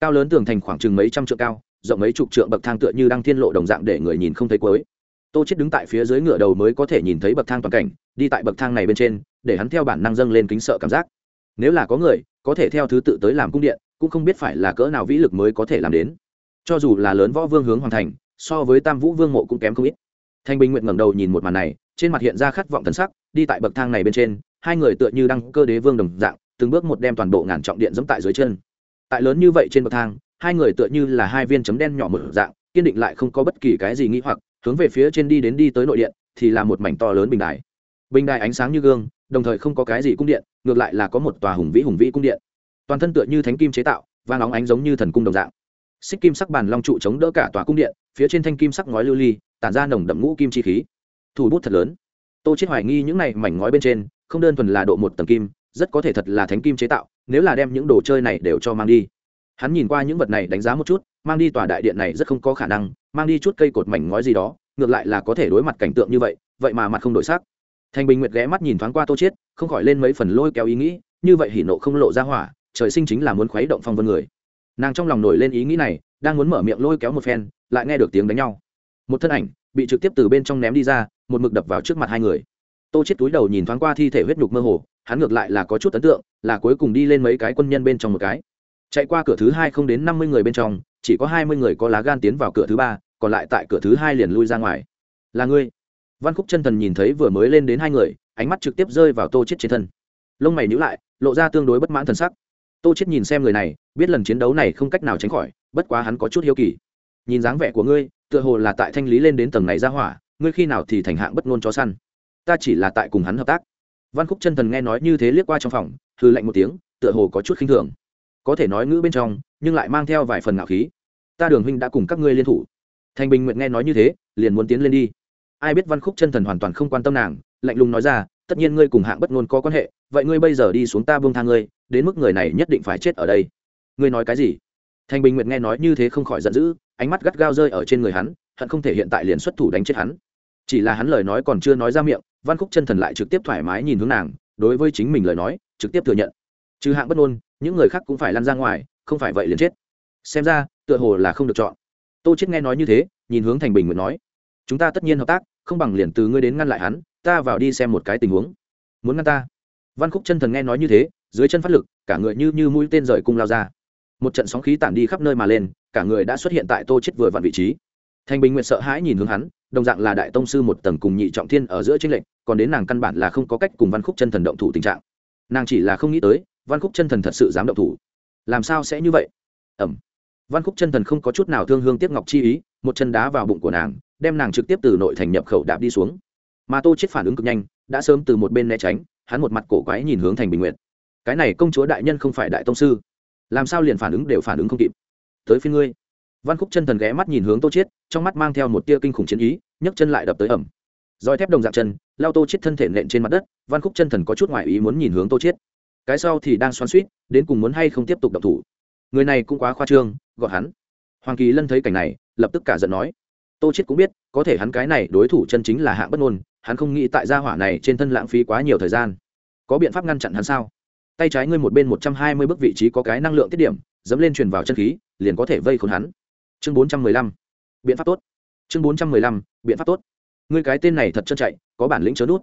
Cao lớn tường thành khoảng chừng mấy trăm trượng cao, rộng mấy chục trượng bậc thang tựa như đang thiên lộ đồng dạng để người nhìn không thấy cuối. Tô chết đứng tại phía dưới ngựa đầu mới có thể nhìn thấy bậc thang toàn cảnh, đi tại bậc thang này bên trên, để hắn theo bản năng dâng lên kính sợ cảm giác. Nếu là có người, có thể theo thứ tự tới làm cung điện, cũng không biết phải là cỡ nào vĩ lực mới có thể làm đến. Cho dù là lớn võ vương hướng hoàn thành so với tam vũ vương mộ cũng kém không ít thanh bình nguyện ngẩng đầu nhìn một màn này trên mặt hiện ra khát vọng thần sắc đi tại bậc thang này bên trên hai người tựa như đăng cơ đế vương đồng dạng từng bước một đem toàn bộ ngàn trọng điện dẫm tại dưới chân tại lớn như vậy trên bậc thang hai người tựa như là hai viên chấm đen nhỏ một dạng kiên định lại không có bất kỳ cái gì nghĩ hoặc hướng về phía trên đi đến đi tới nội điện thì là một mảnh to lớn bình đài bình đài ánh sáng như gương đồng thời không có cái gì cung điện ngược lại là có một tòa hùng vĩ hùng vĩ cung điện toàn thân tựa như thánh kim chế tạo vang óng ánh giống như thần cung đồng dạng xích kim sắc bàn long trụ chống đỡ cả tòa cung điện, phía trên thanh kim sắc ngói lưu ly, tản ra nồng đậm ngũ kim chi khí. Thủ bút thật lớn. Tô chết hoài nghi những này mảnh ngói bên trên, không đơn thuần là độ một tầng kim, rất có thể thật là thánh kim chế tạo, nếu là đem những đồ chơi này đều cho mang đi. Hắn nhìn qua những vật này đánh giá một chút, mang đi tòa đại điện này rất không có khả năng, mang đi chút cây cột mảnh ngói gì đó, ngược lại là có thể đối mặt cảnh tượng như vậy vậy mà mặt không đổi sắc. Thành bình nguyệt ghé mắt nhìn thoáng qua tô chiết, không khỏi lên mấy phần lôi kéo ý nghĩ, như vậy hỉ nộ không lộ ra hỏa, trời sinh chính là muốn khuấy động phong vân người nàng trong lòng nổi lên ý nghĩ này, đang muốn mở miệng lôi kéo một phen, lại nghe được tiếng đánh nhau. Một thân ảnh bị trực tiếp từ bên trong ném đi ra, một mực đập vào trước mặt hai người. Tô chết túi đầu nhìn thoáng qua thi thể huyết nhục mơ hồ, hắn ngược lại là có chút ấn tượng, là cuối cùng đi lên mấy cái quân nhân bên trong một cái. Chạy qua cửa thứ hai không đến năm mươi người bên trong, chỉ có hai mươi người có lá gan tiến vào cửa thứ ba, còn lại tại cửa thứ hai liền lui ra ngoài. Là ngươi? Văn khúc chân thần nhìn thấy vừa mới lên đến hai người, ánh mắt trực tiếp rơi vào tô chết trên thân. Lông mày nhíu lại, lộ ra tương đối bất mãn thần sắc tô chết nhìn xem người này, biết lần chiến đấu này không cách nào tránh khỏi, bất quá hắn có chút hiếu kỳ. Nhìn dáng vẻ của ngươi, tựa hồ là tại thanh lý lên đến tầng này ra hỏa, ngươi khi nào thì thành hạng bất ngôn chó săn? Ta chỉ là tại cùng hắn hợp tác. Văn khúc chân thần nghe nói như thế liếc qua trong phòng hư lạnh một tiếng, tựa hồ có chút khinh thường. Có thể nói ngữ bên trong, nhưng lại mang theo vài phần ngạo khí. Ta đường huynh đã cùng các ngươi liên thủ. Thanh bình nguyện nghe nói như thế, liền muốn tiến lên đi. Ai biết văn khúc chân thần hoàn toàn không quan tâm nàng, lạnh lùng nói ra, tất nhiên ngươi cùng hạng bất ngôn có quan hệ vậy ngươi bây giờ đi xuống ta buông tha ngươi, đến mức người này nhất định phải chết ở đây. Ngươi nói cái gì? Thành bình nguyện nghe nói như thế không khỏi giận dữ, ánh mắt gắt gao rơi ở trên người hắn, hận không thể hiện tại liền xuất thủ đánh chết hắn. Chỉ là hắn lời nói còn chưa nói ra miệng, văn khúc chân thần lại trực tiếp thoải mái nhìn hướng nàng, đối với chính mình lời nói, trực tiếp thừa nhận. Trừ hạng bất ngôn, những người khác cũng phải lăn ra ngoài, không phải vậy liền chết. Xem ra, tựa hồ là không được chọn. Tô chết nghe nói như thế, nhìn hướng thành bình nguyện nói, chúng ta tất nhiên hợp tác, không bằng liền từ ngươi đến ngăn lại hắn, ta vào đi xem một cái tình huống. Muốn ngăn ta? Văn khúc chân thần nghe nói như thế, dưới chân phát lực, cả người như như mũi tên rời cung lao ra. Một trận sóng khí tản đi khắp nơi mà lên, cả người đã xuất hiện tại tô chết vừa vặn vị trí. Thanh bình nguyện sợ hãi nhìn hướng hắn, đồng dạng là đại tông sư một tầng cùng nhị trọng thiên ở giữa chính lệnh còn đến nàng căn bản là không có cách cùng văn khúc chân thần động thủ tình trạng. Nàng chỉ là không nghĩ tới, văn khúc chân thần thật sự dám động thủ. Làm sao sẽ như vậy? Ẩm văn khúc chân thần không có chút nào thương hương tiếc ngọc chi ý, một chân đá vào bụng của nàng, đem nàng trực tiếp từ nội thành nhập khẩu đạp đi xuống. Mà tô chết phản ứng cực nhanh, đã sớm từ một bên né tránh hắn một mặt cổ quái nhìn hướng thành bình nguyện cái này công chúa đại nhân không phải đại tông sư. Làm sao liền phản ứng đều phản ứng không kịp. Tới phía ngươi. Văn khúc chân thần ghé mắt nhìn hướng tô chiết, trong mắt mang theo một tia kinh khủng chiến ý, nhấc chân lại đập tới ẩm. Roi thép đồng dạng chân, lao tô chiết thân thể nện trên mặt đất, văn khúc chân thần có chút ngoại ý muốn nhìn hướng tô chiết. Cái sau thì đang xoắn xuýt, đến cùng muốn hay không tiếp tục động thủ. Người này cũng quá khoa trương, gọi hắn. Hoàng kỳ lân thấy cảnh này, lập tức cả giận nói. Tô chiết cũng biết có thể hắn cái này đối thủ chân chính là hạng bất ngôn, hắn không nghĩ tại gia hỏa này trên thân lãng phí quá nhiều thời gian. Có biện pháp ngăn chặn hắn sao? Tay trái ngươi một bên một trăm hai mươi bước vị trí có cái năng lượng tiết điểm, dẫm lên truyền vào chân khí, liền có thể vây khốn hắn. Chương bốn trăm mười lăm. Biện pháp tốt. Chương bốn trăm mười lăm. Biện pháp tốt. Ngươi cái tên này thật chân chạy, có bản lĩnh chớ nút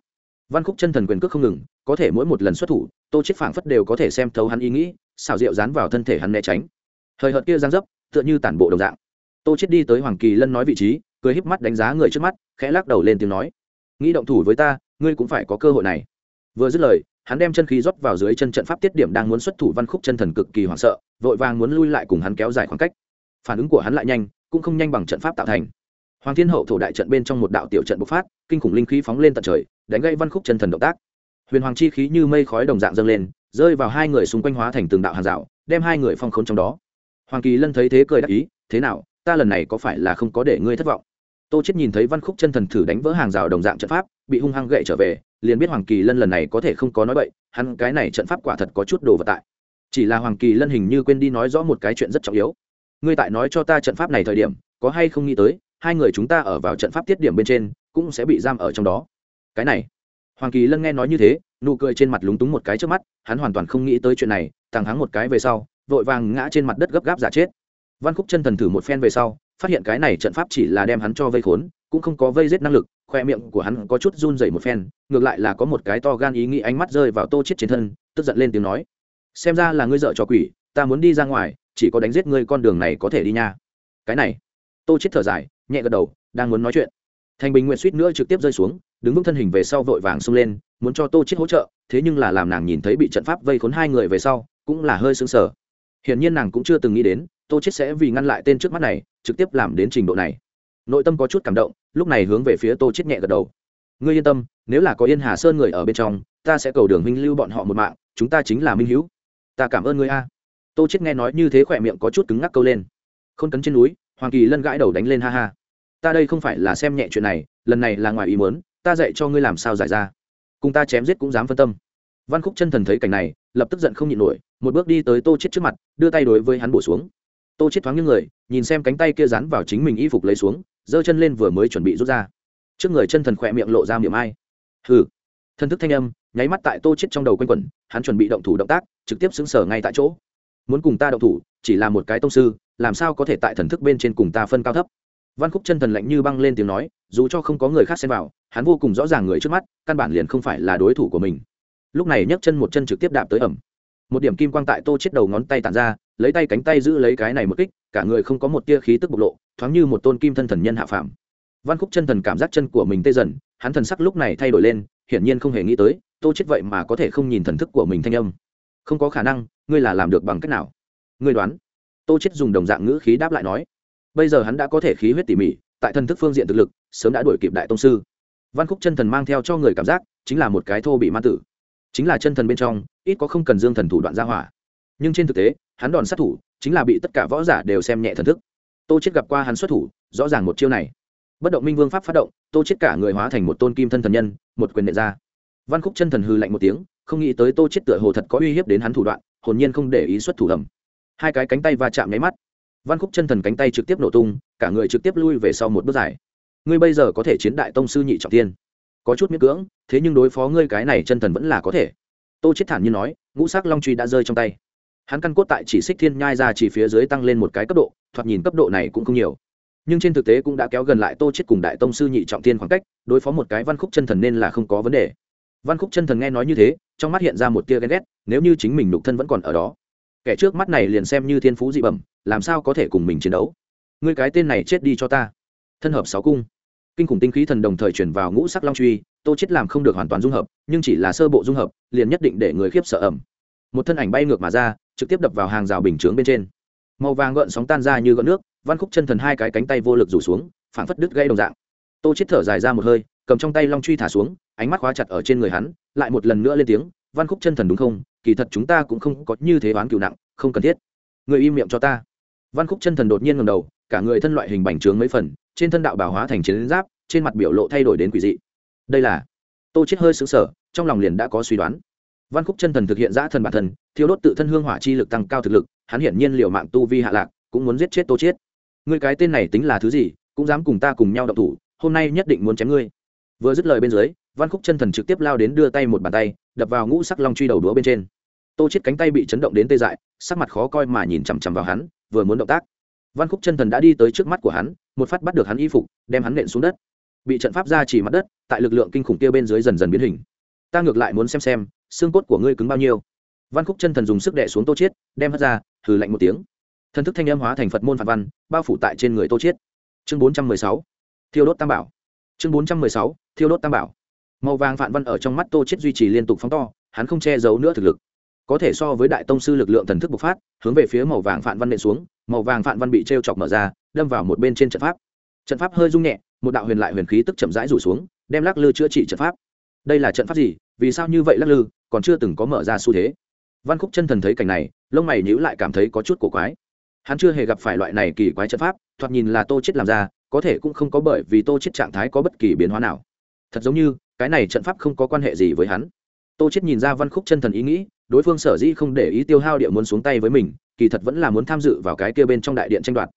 văn khúc chân thần quyền cước không ngừng, có thể mỗi một lần xuất thủ, tô chết phảng phất đều có thể xem thấu hắn ý nghĩ, xảo diệu dán vào thân thể hắn né tránh. Thời hợt kia giang dấp, tựa như tản bộ đồng dạng. Tô chết đi tới hoàng kỳ lân nói vị trí cười híp mắt đánh giá người trước mắt, khẽ lắc đầu lên tiếng nói, nghĩ động thủ với ta, ngươi cũng phải có cơ hội này. Vừa dứt lời, hắn đem chân khí rót vào dưới chân trận pháp tiết điểm đang muốn xuất thủ văn khúc chân thần cực kỳ hoảng sợ, vội vàng muốn lui lại cùng hắn kéo dài khoảng cách. Phản ứng của hắn lại nhanh, cũng không nhanh bằng trận pháp tạo thành. Hoàng thiên hậu thổ đại trận bên trong một đạo tiểu trận bộc phát, kinh khủng linh khí phóng lên tận trời, đánh gây văn khúc chân thần động tác. Huyền hoàng chi khí như mây khói đồng dạng dâng lên, rơi vào hai người xung quanh hóa thành từng đạo hàng rào, đem hai người phong khốn trong đó. Hoàng kỳ lân thấy thế cười đắc ý, thế nào, ta lần này có phải là không có để ngươi thất vọng? Tô chết nhìn thấy văn khúc chân thần thử đánh vỡ hàng rào đồng dạng trận pháp, bị hung hăng gậy trở về, liền biết hoàng kỳ lân lần này có thể không có nói bậy, hắn cái này trận pháp quả thật có chút đồ vật tại. Chỉ là hoàng kỳ lân hình như quên đi nói rõ một cái chuyện rất trọng yếu. Ngươi tại nói cho ta trận pháp này thời điểm, có hay không nghĩ tới, hai người chúng ta ở vào trận pháp tiết điểm bên trên, cũng sẽ bị giam ở trong đó. Cái này. Hoàng kỳ lân nghe nói như thế, nụ cười trên mặt lúng túng một cái trước mắt, hắn hoàn toàn không nghĩ tới chuyện này thằng hắn một cái về sau, vội vàng ngã trên mặt đất gấp gáp giả chết. Văn khúc chân thần thử một phen về sau phát hiện cái này trận pháp chỉ là đem hắn cho vây khốn, cũng không có vây giết năng lực, khoe miệng của hắn có chút run dày một phen, ngược lại là có một cái to gan ý nghĩ ánh mắt rơi vào tô chết trên thân, tức giận lên tiếng nói, xem ra là ngươi dợ cho quỷ, ta muốn đi ra ngoài, chỉ có đánh giết ngươi con đường này có thể đi nha. Cái này, tô chết thở dài, nhẹ gật đầu, đang muốn nói chuyện. Thành bình nguyện suýt nữa trực tiếp rơi xuống, đứng vững thân hình về sau vội vàng xông lên, muốn cho tô chết hỗ trợ, thế nhưng là làm nàng nhìn thấy bị trận pháp vây khốn hai người về sau, cũng là hơi sững sờ. Hiển nhiên nàng cũng chưa từng nghĩ đến tô chết sẽ vì ngăn lại tên trước mắt này, trực tiếp làm đến trình độ này. Nội tâm có chút cảm động, lúc này hướng về phía tô chết nhẹ gật đầu. Ngươi yên tâm, nếu là có yên hà sơn người ở bên trong, ta sẽ cầu đường minh lưu bọn họ một mạng, chúng ta chính là minh hữu. Ta cảm ơn ngươi a. Tô chết nghe nói như thế khỏe miệng có chút cứng ngắc câu lên. Khôn cấn trên núi, hoàng kỳ lân gãi đầu đánh lên ha ha. Ta đây không phải là xem nhẹ chuyện này, lần này là ngoài ý muốn, ta dạy cho ngươi làm sao giải ra. Cùng ta chém giết cũng dám phân tâm. Văn khúc chân thần thấy cảnh này, lập tức giận không nhịn nổi, một bước đi tới tô chết trước mặt, đưa tay đối với hắn bổ xuống tô chết thoáng như người, nhìn xem cánh tay kia dán vào chính mình y phục lấy xuống, giơ chân lên vừa mới chuẩn bị rút ra. Trước người chân thần khỏe miệng lộ ra miệng ai. Hừ. Thân thức thanh âm, nháy mắt tại tô chết trong đầu quanh quẩn, hắn chuẩn bị động thủ động tác, trực tiếp xứng sở ngay tại chỗ. Muốn cùng ta động thủ, chỉ là một cái tông sư, làm sao có thể tại thần thức bên trên cùng ta phân cao thấp? Văn khúc chân thần lạnh như băng lên tiếng nói, dù cho không có người khác xen vào, hắn vô cùng rõ ràng người trước mắt, căn bản liền không phải là đối thủ của mình. Lúc này nhấc chân một chân trực tiếp đạp tới ẩm. Một điểm kim quang tại tô chết đầu ngón tay tàn ra lấy tay cánh tay giữ lấy cái này một kích, cả người không có một tia khí tức bộc lộ, thoáng như một tôn kim thân thần nhân hạ phàm. Văn khúc chân thần cảm giác chân của mình tê dần, hắn thần sắc lúc này thay đổi lên, hiển nhiên không hề nghĩ tới, tô chết vậy mà có thể không nhìn thần thức của mình thanh âm. Không có khả năng, ngươi là làm được bằng cách nào? Ngươi đoán. Tô chết dùng đồng dạng ngữ khí đáp lại nói. Bây giờ hắn đã có thể khí huyết tỉ mỉ, tại thần thức phương diện thực lực, sớm đã đuổi kịp đại tông sư. Văn khúc chân thần mang theo cho người cảm giác, chính là một cái thô bị ma tử. Chính là chân thần bên trong, ít có không cần dương thần thủ đoạn ra hỏa nhưng trên thực tế, hắn đòn sát thủ chính là bị tất cả võ giả đều xem nhẹ thần thức. Tô chết gặp qua hắn xuất thủ, rõ ràng một chiêu này. Bất động minh vương pháp phát động, tô chết cả người hóa thành một tôn kim thân thần nhân, một quyền nện ra. Văn khúc chân thần hư lạnh một tiếng, không nghĩ tới tô chết tựa hồ thật có uy hiếp đến hắn thủ đoạn, hồn nhiên không để ý xuất thủ hầm. hai cái cánh tay va chạm nháy mắt. Văn khúc chân thần cánh tay trực tiếp nổ tung, cả người trực tiếp lui về sau một bước dài. Ngươi bây giờ có thể chiến đại tông sư nhị trọng tiên có chút miễn cưỡng, thế nhưng đối phó ngươi cái này chân thần vẫn là có thể. Tô chết thản nhiên nói, ngũ sắc long truy đã rơi trong tay hắn căn cốt tại chỉ xích thiên nhai ra chỉ phía dưới tăng lên một cái cấp độ, thoạt nhìn cấp độ này cũng không nhiều. Nhưng trên thực tế cũng đã kéo gần lại tô chết cùng đại tông sư nhị trọng thiên khoảng cách, đối phó một cái văn khúc chân thần nên là không có vấn đề. Văn khúc chân thần nghe nói như thế, trong mắt hiện ra một tia ghen ghét, nếu như chính mình nục thân vẫn còn ở đó, kẻ trước mắt này liền xem như thiên phú dị bẩm, làm sao có thể cùng mình chiến đấu? Ngươi cái tên này chết đi cho ta. Thân hợp sáu cung. Kinh khủng tinh khí thần đồng thời chuyển vào ngũ sắc long truy, tô chết làm không được hoàn toàn dung hợp, nhưng chỉ là sơ bộ dung hợp, liền nhất định để người khiếp sợ ẩm. Một thân ảnh bay ngược mà ra trực tiếp đập vào hàng rào bình chướng bên trên. Màu vàng gợn sóng tan ra như gợn nước, văn khúc chân thần hai cái cánh tay vô lực rủ xuống, phảng phất đứt gây đồng dạng. Tô chết thở dài ra một hơi, cầm trong tay long truy thả xuống, ánh mắt khóa chặt ở trên người hắn, lại một lần nữa lên tiếng, văn khúc chân thần đúng không? Kỳ thật chúng ta cũng không có như thế oán cựu nặng, không cần thiết. Người im miệng cho ta. Văn khúc chân thần đột nhiên ngầm đầu, cả người thân loại hình bành trướng mấy phần, trên thân đạo bảo hóa thành chiến giáp, trên mặt biểu lộ thay đổi đến quỷ dị. Đây là tô chết hơi sững sờ, trong lòng liền đã có suy đoán văn khúc chân thần thực hiện giã thần bản thân thiếu đốt tự thân hương hỏa chi lực tăng cao thực lực, hắn hiển nhiên liệu mạng tu vi hạ lạc, cũng muốn giết chết tô chết ngươi cái tên này tính là thứ gì, cũng dám cùng ta cùng nhau động thủ, hôm nay nhất định muốn chém ngươi. Vừa dứt lời bên dưới, văn khúc chân thần trực tiếp lao đến đưa tay một bàn tay, đập vào ngũ sắc long truy đầu đũa bên trên. Tô chết cánh tay bị chấn động đến tê dại, sắc mặt khó coi mà nhìn chằm chằm vào hắn, vừa muốn động tác. Văn khúc chân thần đã đi tới trước mắt của hắn, một phát bắt được hắn y phục, đem hắn nện xuống đất. Bị trận pháp ra chỉ mặt đất, tại lực lượng kinh khủng kia bên dưới dần dần biến hình. Ta ngược lại muốn xem xem xương cốt của ngươi cứng bao nhiêu? Văn khúc chân thần dùng sức đẻ xuống tô chiết, đem hất ra thử lạnh một tiếng. Thần thức thanh âm hóa thành phật môn phạt văn, bao phủ tại trên người tô chiết. Chương bốn trăm mười sáu, thiêu đốt tam bảo. Chương bốn trăm mười sáu, thiêu đốt tam bảo. Màu vàng phạn văn ở trong mắt tô chiết duy trì liên tục phóng to, hắn không che giấu nữa thực lực. Có thể so với đại tông sư lực lượng thần thức bộc phát, hướng về phía màu vàng phạn văn nện xuống, màu vàng phạn văn bị t chọc mở ra, đâm vào một bên trên trận pháp. Trận pháp hơi rung nhẹ, một đạo huyền lại huyền khí tức chậm rãi rủ xuống, đem lắc lư chữa trị trận pháp. Đây là trận pháp gì? Vì sao như vậy lắc lư, còn chưa từng có mở ra xu thế. Văn khúc chân thần thấy cảnh này, lông mày nhíu lại cảm thấy có chút cổ quái. Hắn chưa hề gặp phải loại này kỳ quái trận pháp, thoạt nhìn là tô chết làm ra, có thể cũng không có bởi vì tô chết trạng thái có bất kỳ biến hóa nào. Thật giống như, cái này trận pháp không có quan hệ gì với hắn. Tô chết nhìn ra văn khúc chân thần ý nghĩ, đối phương sở dĩ không để ý tiêu hao địa muốn xuống tay với mình, kỳ thật vẫn là muốn tham dự vào cái kia bên trong đại điện tranh đoạt.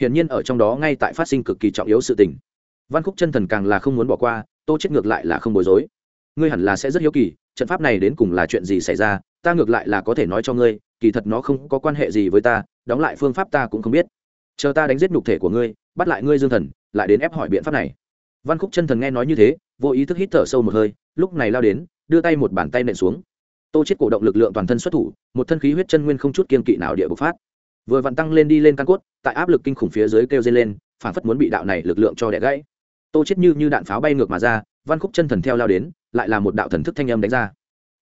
Hiển nhiên ở trong đó ngay tại phát sinh cực kỳ trọng yếu sự tình. Văn khúc chân thần càng là không muốn bỏ qua, tô chết ngược lại là không bối rối ngươi hẳn là sẽ rất hiếu kỳ, trận pháp này đến cùng là chuyện gì xảy ra, ta ngược lại là có thể nói cho ngươi, kỳ thật nó không có quan hệ gì với ta, đóng lại phương pháp ta cũng không biết. Chờ ta đánh giết nhục thể của ngươi, bắt lại ngươi dương thần, lại đến ép hỏi biện pháp này. Văn khúc chân thần nghe nói như thế, vô ý thức hít thở sâu một hơi, lúc này lao đến, đưa tay một bàn tay nện xuống. Tô chết cổ động lực lượng toàn thân xuất thủ, một thân khí huyết chân nguyên không chút kiên kỵ nào địa bộc phát. Vừa vặn tăng lên đi lên căn cốt, tại áp lực kinh khủng phía dưới kêu dây lên, phản phất muốn bị đạo này lực lượng cho đẻ gãy. Tô chết như như đạn pháo bay ngược mà ra văn khúc chân thần theo lao đến, lại là một đạo thần thức thanh âm đánh ra.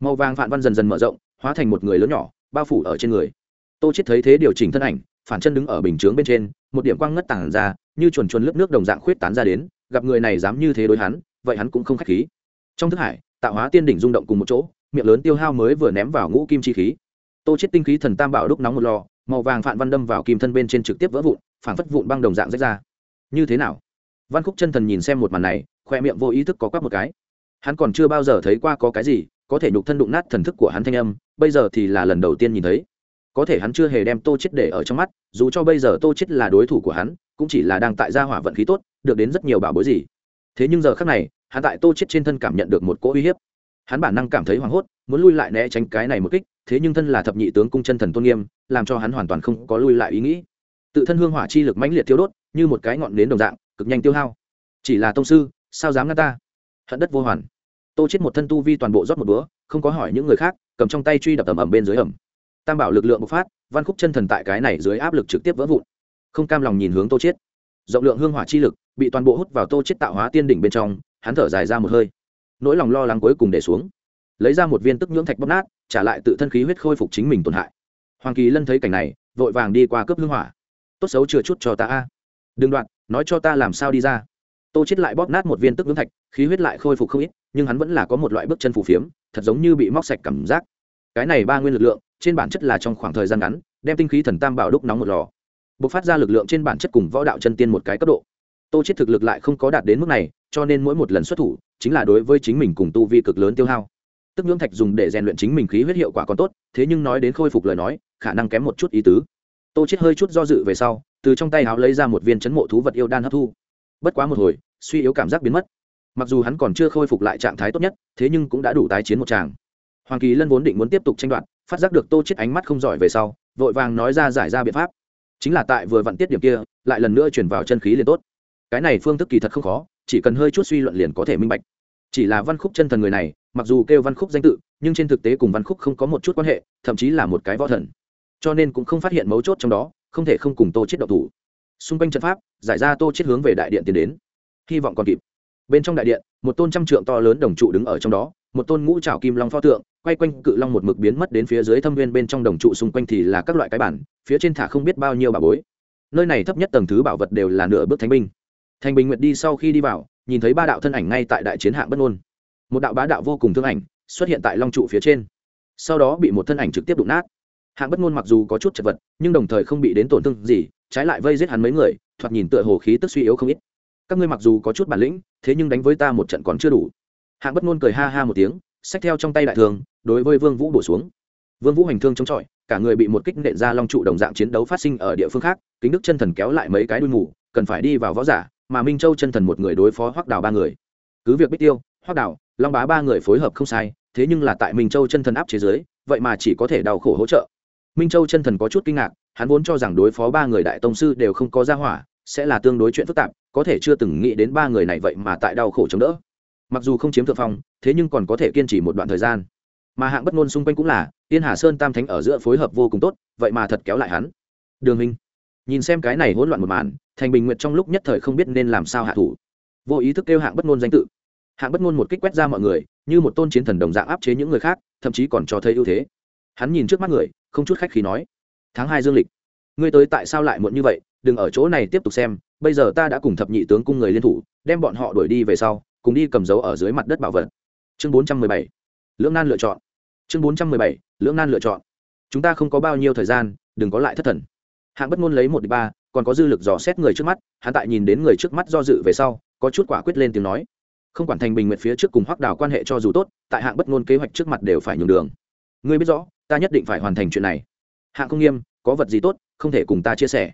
Màu vàng phản văn dần dần mở rộng, hóa thành một người lớn nhỏ, bao phủ ở trên người. Tô chết thấy thế điều chỉnh thân ảnh, phản chân đứng ở bình chướng bên trên, một điểm quang ngất tảng ra, như chuồn chuồn lớp nước đồng dạng khuyết tán ra đến, gặp người này dám như thế đối hắn, vậy hắn cũng không khách khí. Trong thức hải tạo hóa tiên đỉnh rung động cùng một chỗ, miệng lớn tiêu hao mới vừa ném vào ngũ kim chi khí. Tô chết tinh khí thần tam bảo đúc nóng một lò, màu vàng phản văn đâm vào kim thân bên trên trực tiếp vỡ vụn, phản phất vụn băng đồng dạng rách ra. Như thế nào? Văn khúc chân thần nhìn xem một màn này khoe miệng vô ý thức có quắc một cái. Hắn còn chưa bao giờ thấy qua có cái gì có thể nhục thân đụng nát thần thức của hắn thanh âm, bây giờ thì là lần đầu tiên nhìn thấy. Có thể hắn chưa hề đem tô chết để ở trong mắt, dù cho bây giờ tô chết là đối thủ của hắn, cũng chỉ là đang tại gia hỏa vận khí tốt, được đến rất nhiều bảo bối gì. Thế nhưng giờ khác này, hắn tại tô chết trên thân cảm nhận được một cỗ uy hiếp. Hắn bản năng cảm thấy hoảng hốt, muốn lui lại né tránh cái này một kích, thế nhưng thân là thập nhị tướng cung chân thần tôn nghiêm, làm cho hắn hoàn toàn không có lui lại ý nghĩ. Tự thân hương hỏa chi lực mãnh liệt thiêu đốt, như một cái ngọn nến đồng dạng, cực nhanh tiêu hao. Chỉ là tông sư sao dám ngăn ta? Hận đất vô hoàn. Tô chết một thân tu vi toàn bộ rót một búa không có hỏi những người khác, cầm trong tay truy đập ầm ầm bên dưới ẩm tam bảo lực lượng bộc phát, văn khúc chân thần tại cái này dưới áp lực trực tiếp vỡ vụn. Không cam lòng nhìn hướng tô chết. Rộng lượng hương hỏa chi lực, bị toàn bộ hút vào tô chết tạo hóa tiên đỉnh bên trong, hắn thở dài ra một hơi. Nỗi lòng lo lắng cuối cùng để xuống. Lấy ra một viên tức nhưỡng thạch bóp nát, trả lại tự thân khí huyết khôi phục chính mình tổn hại. Hoàng kỳ lân thấy cảnh này, vội vàng đi qua cướp hương hỏa. Tốt xấu chưa chút cho ta a. Đừng đoạn, nói cho ta làm sao đi ra tô chết lại bóp nát một viên tức ngưỡng thạch, khí huyết lại khôi phục không ít, nhưng hắn vẫn là có một loại bước chân phù phiếm, thật giống như bị móc sạch cảm giác. Cái này ba nguyên lực lượng, trên bản chất là trong khoảng thời gian ngắn, đem tinh khí thần tam bảo đúc nóng một lò. Bộc phát ra lực lượng trên bản chất cùng võ đạo chân tiên một cái cấp độ. Tô chết thực lực lại không có đạt đến mức này, cho nên mỗi một lần xuất thủ, chính là đối với chính mình cùng tu vi cực lớn tiêu hao. Tức nhưỡng thạch dùng để rèn luyện chính mình khí huyết hiệu quả còn tốt, thế nhưng nói đến khôi phục lời nói, khả năng kém một chút ý tứ. Tô chết hơi chút do dự về sau, từ trong tay áo lấy ra một viên chấn mộ thú vật yêu đan hấp thu bất quá một hồi, suy yếu cảm giác biến mất. Mặc dù hắn còn chưa khôi phục lại trạng thái tốt nhất, thế nhưng cũng đã đủ tái chiến một tràng. Hoàng kỳ lân vốn định muốn tiếp tục tranh đoạt, phát giác được tô chết ánh mắt không giỏi về sau, vội vàng nói ra giải ra biện pháp. Chính là tại vừa vặn tiết điểm kia, lại lần nữa chuyển vào chân khí liền tốt. Cái này phương thức kỳ thật không khó, chỉ cần hơi chút suy luận liền có thể minh bạch. Chỉ là văn khúc chân thần người này, mặc dù kêu văn khúc danh tự, nhưng trên thực tế cùng văn khúc không có một chút quan hệ, thậm chí là một cái võ thần. Cho nên cũng không phát hiện mấu chốt trong đó, không thể không cùng tô chết độc thủ xung quanh trận pháp, giải ra tô chết hướng về đại điện tiến đến. Hy vọng còn kịp. Bên trong đại điện, một tôn trăm trượng to lớn đồng trụ đứng ở trong đó, một tôn ngũ trảo kim long pho tượng, quay quanh cự long một mực biến mất đến phía dưới thâm viên bên trong đồng trụ xung quanh thì là các loại cái bản, phía trên thả không biết bao nhiêu bà bối. Nơi này thấp nhất tầng thứ bảo vật đều là nửa bước thánh binh. Thành bình nguyệt đi sau khi đi vào, nhìn thấy ba đạo thân ảnh ngay tại đại chiến hạng bất ngôn. Một đạo bá đạo vô cùng thương ảnh xuất hiện tại long trụ phía trên. Sau đó bị một thân ảnh trực tiếp đụng nát. Hạng bất ngôn mặc dù có chút chật vật, nhưng đồng thời không bị đến tổn thương gì trái lại vây giết hắn mấy người, thoạt nhìn tựa hồ khí tức suy yếu không ít. Các ngươi mặc dù có chút bản lĩnh, thế nhưng đánh với ta một trận còn chưa đủ. Hạng bất ngôn cười ha ha một tiếng, xách theo trong tay đại thường đối với vương vũ bổ xuống. Vương vũ hành thương chống chọi, cả người bị một kích nện ra long trụ đồng dạng chiến đấu phát sinh ở địa phương khác, kính đức chân thần kéo lại mấy cái đuôi mù, cần phải đi vào võ giả, mà minh châu chân thần một người đối phó hoắc đào ba người. Cứ việc biết tiêu, hoắc đào, long bá ba người phối hợp không sai, thế nhưng là tại minh châu chân thần áp chế giới vậy mà chỉ có thể đau khổ hỗ trợ. Minh châu chân thần có chút kinh ngạc hắn vốn cho rằng đối phó ba người đại tông sư đều không có ra hỏa, sẽ là tương đối chuyện phức tạp, có thể chưa từng nghĩ đến ba người này vậy mà tại đau khổ chống đỡ. Mặc dù không chiếm thượng phong, thế nhưng còn có thể kiên trì một đoạn thời gian. Mà hạng bất ngôn xung quanh cũng là tiên hà sơn tam thánh ở giữa phối hợp vô cùng tốt, vậy mà thật kéo lại hắn. Đường minh, nhìn xem cái này hỗn loạn một màn, thành bình nguyện trong lúc nhất thời không biết nên làm sao hạ thủ. Vô ý thức kêu hạng bất ngôn danh tự. Hạng bất ngôn một kích quét ra mọi người, như một tôn chiến thần đồng dạng áp chế những người khác, thậm chí còn cho thấy ưu thế. Hắn nhìn trước mắt người, không chút khách khí nói tháng hai dương lịch. Ngươi tới tại sao lại muộn như vậy? Đừng ở chỗ này tiếp tục xem, bây giờ ta đã cùng thập nhị tướng cung người liên thủ, đem bọn họ đuổi đi về sau, cùng đi cầm dấu ở dưới mặt đất bảo vật. Chương bốn trăm mười bảy. Lưỡng nan lựa chọn. Chương bốn trăm mười bảy. Lưỡng nan lựa chọn. Chúng ta không có bao nhiêu thời gian, đừng có lại thất thần. Hạng bất ngôn lấy một đi ba, còn có dư lực dò xét người trước mắt, hắn tại nhìn đến người trước mắt do dự về sau, có chút quả quyết lên tiếng nói. Không quản thành bình nguyện phía trước cùng hoắc đào quan hệ cho dù tốt, tại hạng bất ngôn kế hoạch trước mặt đều phải nhường đường. Ngươi biết rõ, ta nhất định phải hoàn thành chuyện này hạng không nghiêm, có vật gì tốt, không thể cùng ta chia sẻ.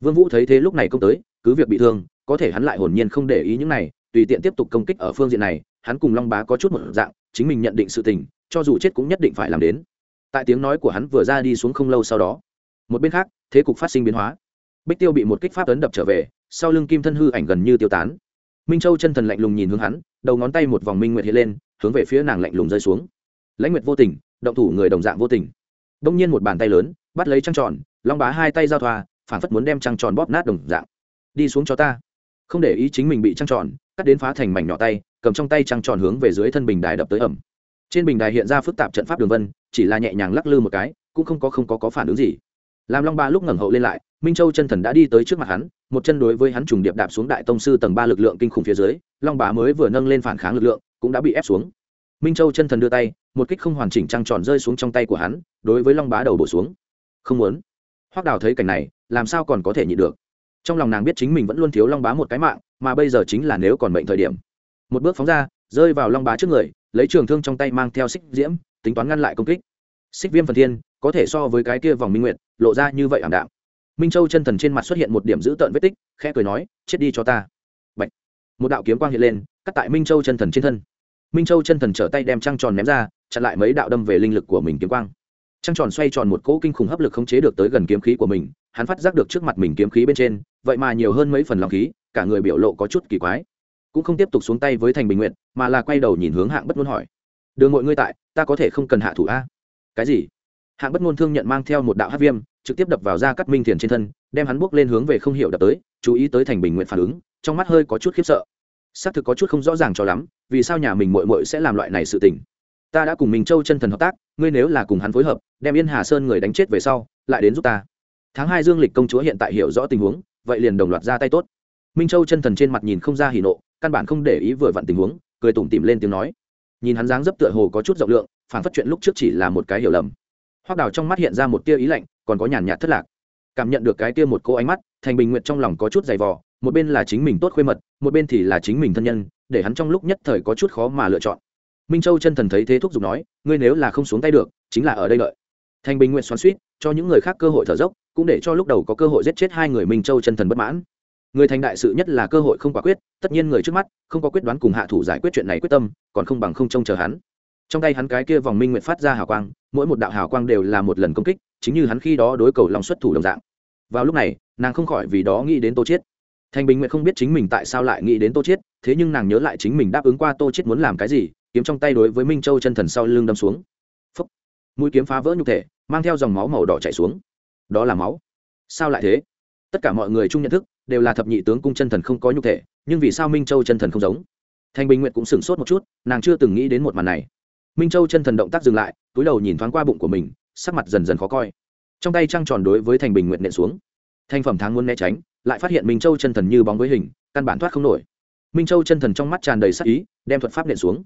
Vương vũ thấy thế lúc này công tới, cứ việc bị thương, có thể hắn lại hồn nhiên không để ý những này, tùy tiện tiếp tục công kích ở phương diện này, hắn cùng long bá có chút một dạng, chính mình nhận định sự tình, cho dù chết cũng nhất định phải làm đến. Tại tiếng nói của hắn vừa ra đi xuống không lâu sau đó, một bên khác, thế cục phát sinh biến hóa. Bích tiêu bị một kích pháp ấn đập trở về, sau lưng kim thân hư ảnh gần như tiêu tán. Minh châu chân thần lạnh lùng nhìn hướng hắn, đầu ngón tay một vòng minh nguyệt hiện lên, hướng về phía nàng lạnh lùng rơi xuống. Lãnh nguyệt vô tình, động thủ người đồng dạng vô tình. Đông nhiên một bàn tay lớn bắt lấy trăng tròn, long bá hai tay giao thoa phản phất muốn đem trăng tròn bóp nát đồng dạng. Đi xuống cho ta. Không để ý chính mình bị trăng tròn, cắt đến phá thành mảnh nhỏ tay, cầm trong tay trăng tròn hướng về dưới thân bình đài đập tới ẩm. Trên bình đài hiện ra phức tạp trận pháp đường vân, chỉ là nhẹ nhàng lắc lư một cái, cũng không có không có có phản ứng gì. Làm long ba lúc ngẩng hậu lên lại, minh châu chân thần đã đi tới trước mặt hắn, một chân đối với hắn trùng điệp đạp xuống đại tông sư tầng ba lực lượng kinh khủng phía dưới, long bá mới vừa nâng lên phản kháng lực lượng, cũng đã bị ép xuống. Minh châu chân thần đưa tay, một kích không hoàn chỉnh trăng tròn rơi xuống trong tay của hắn, đối với long bá đầu bổ xuống không muốn. Hoác đào thấy cảnh này, làm sao còn có thể nhịn được? Trong lòng nàng biết chính mình vẫn luôn thiếu long bá một cái mạng, mà bây giờ chính là nếu còn mệnh thời điểm. Một bước phóng ra, rơi vào long bá trước người, lấy trường thương trong tay mang theo xích diễm, tính toán ngăn lại công kích. Xích viêm phần thiên, có thể so với cái kia vòng minh nguyệt, lộ ra như vậy ảm đạm. Minh châu chân thần trên mặt xuất hiện một điểm dữ tợn vết tích, khẽ cười nói, chết đi cho ta. Bạch. một đạo kiếm quang hiện lên, cắt tại minh châu chân thần trên thân. Minh châu chân thần trở tay đem trăng tròn ném ra, chặn lại mấy đạo đâm về linh lực của mình kiếm quang trăng tròn xoay tròn một cỗ kinh khủng hấp lực khống chế được tới gần kiếm khí của mình, hắn phát giác được trước mặt mình kiếm khí bên trên, vậy mà nhiều hơn mấy phần lòng khí, cả người biểu lộ có chút kỳ quái. Cũng không tiếp tục xuống tay với thành bình nguyện mà là quay đầu nhìn hướng hạng bất ngôn hỏi. Đường mọi ngươi tại, ta có thể không cần hạ thủ a? Cái gì? Hạng bất ngôn thương nhận mang theo một đạo hát viêm, trực tiếp đập vào da cắt minh thiền trên thân, đem hắn buộc lên hướng về không hiểu đập tới, chú ý tới thành bình nguyện phản ứng, trong mắt hơi có chút khiếp sợ. Xác thực có chút không rõ ràng cho lắm, vì sao nhà mình muội muội sẽ làm loại này sự tình ta đã cùng mình châu chân thần hợp tác ngươi nếu là cùng hắn phối hợp đem yên hà sơn người đánh chết về sau lại đến giúp ta tháng hai dương lịch công chúa hiện tại hiểu rõ tình huống vậy liền đồng loạt ra tay tốt minh châu chân thần trên mặt nhìn không ra hỉ nộ căn bản không để ý vừa vặn tình huống cười tủm tỉm lên tiếng nói nhìn hắn dáng dấp tựa hồ có chút rộng lượng phản phất chuyện lúc trước chỉ là một cái hiểu lầm hoác đào trong mắt hiện ra một tia ý lạnh còn có nhàn nhạt thất lạc cảm nhận được cái tia một cô ánh mắt thành bình nguyện trong lòng có chút dày vò một bên là chính mình tốt khuê mật một bên thì là chính mình thân nhân để hắn trong lúc nhất thời có chút khó mà lựa chọn minh châu chân thần thấy thế thúc giục nói, ngươi nếu là không xuống tay được, chính là ở đây đợi. Thanh bình nguyện xoắn suýt, cho những người khác cơ hội thở dốc, cũng để cho lúc đầu có cơ hội giết chết hai người minh châu chân thần bất mãn. Người thành đại sự nhất là cơ hội không quả quyết, tất nhiên người trước mắt, không có quyết đoán cùng hạ thủ giải quyết chuyện này quyết tâm, còn không bằng không trông chờ hắn. Trong tay hắn cái kia vòng minh nguyện phát ra hào quang, mỗi một đạo hào quang đều là một lần công kích, chính như hắn khi đó đối cầu lòng xuất thủ đồng dạng. Vào lúc này, nàng không khỏi vì đó nghĩ đến tô chiết. Thanh bình nguyện không biết chính mình tại sao lại nghĩ đến tô chiết, thế nhưng nàng nhớ lại chính mình đáp ứng qua tô chiết muốn làm cái gì kiếm trong tay đối với minh châu chân thần sau lưng đâm xuống. Phấp, mũi kiếm phá vỡ nhục thể mang theo dòng máu màu đỏ chảy xuống. Đó là máu. Sao lại thế? Tất cả mọi người chung nhận thức đều là thập nhị tướng cung chân thần không có nhục thể nhưng vì sao minh châu chân thần không giống? Thanh bình nguyện cũng sửng sốt một chút nàng chưa từng nghĩ đến một màn này. Minh châu chân thần động tác dừng lại túi đầu nhìn thoáng qua bụng của mình sắc mặt dần dần khó coi. Trong tay trăng tròn đối với thành bình nguyện nện xuống. Thành phẩm tháng muốn né tránh lại phát hiện minh châu chân thần như bóng với hình căn bản thoát không nổi. Minh châu chân thần trong mắt tràn đầy sắc ý đem thuật pháp nện xuống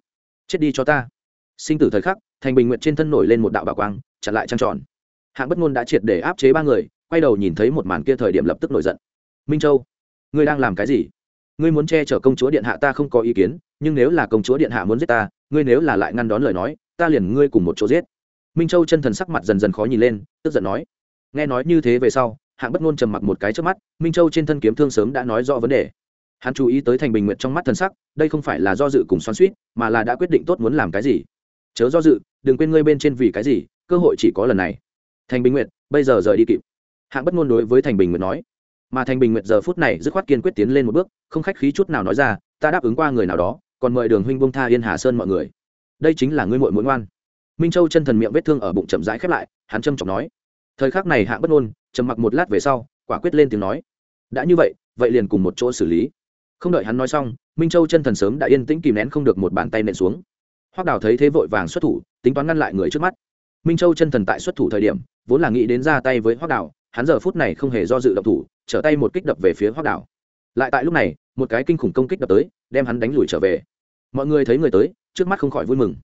chết đi cho ta. Sinh tử thời khắc, thành bình nguyện trên thân nổi lên một đạo bảo quang, chặn lại trăng tròn. Hạng bất ngôn đã triệt để áp chế ba người, quay đầu nhìn thấy một màn kia thời điểm lập tức nổi giận. Minh châu, ngươi đang làm cái gì? Ngươi muốn che chở công chúa điện hạ ta không có ý kiến, nhưng nếu là công chúa điện hạ muốn giết ta, ngươi nếu là lại ngăn đón lời nói, ta liền ngươi cùng một chỗ giết. Minh châu chân thần sắc mặt dần dần khó nhìn lên, tức giận nói. Nghe nói như thế về sau, hạng bất ngôn trầm mặc một cái trước mắt, minh châu trên thân kiếm thương sớm đã nói rõ vấn đề hắn chú ý tới thành bình nguyện trong mắt thần sắc, đây không phải là do dự cùng xoắn suýt mà là đã quyết định tốt muốn làm cái gì. Chớ do dự, đừng quên ngươi bên trên vì cái gì, cơ hội chỉ có lần này. Thành bình nguyện bây giờ rời đi kịp. Hạng bất ngôn đối với thành bình nguyện nói. Mà thành bình nguyện giờ phút này dứt khoát kiên quyết tiến lên một bước, không khách khí chút nào nói ra, ta đáp ứng qua người nào đó, còn mời đường huynh bông tha yên hà sơn mọi người. Đây chính là ngươi muội muội ngoan. Minh châu chân thần miệng vết thương ở bụng chậm rãi khép lại, hắn trâm trọng nói. Thời khắc này hạng bất ngôn trầm mặc một lát về sau, quả quyết lên tiếng nói. Đã như vậy vậy liền cùng một chỗ xử lý không đợi hắn nói xong, minh châu chân thần sớm đã yên tĩnh kìm nén không được một bàn tay nện xuống. Hoác đào thấy thế vội vàng xuất thủ, tính toán ngăn lại người trước mắt. Minh châu chân thần tại xuất thủ thời điểm, vốn là nghĩ đến ra tay với hoác đào, hắn giờ phút này không hề do dự động thủ, trở tay một kích đập về phía hoác đào. Lại tại lúc này, một cái kinh khủng công kích đập tới, đem hắn đánh lùi trở về. Mọi người thấy người tới, trước mắt không khỏi vui mừng.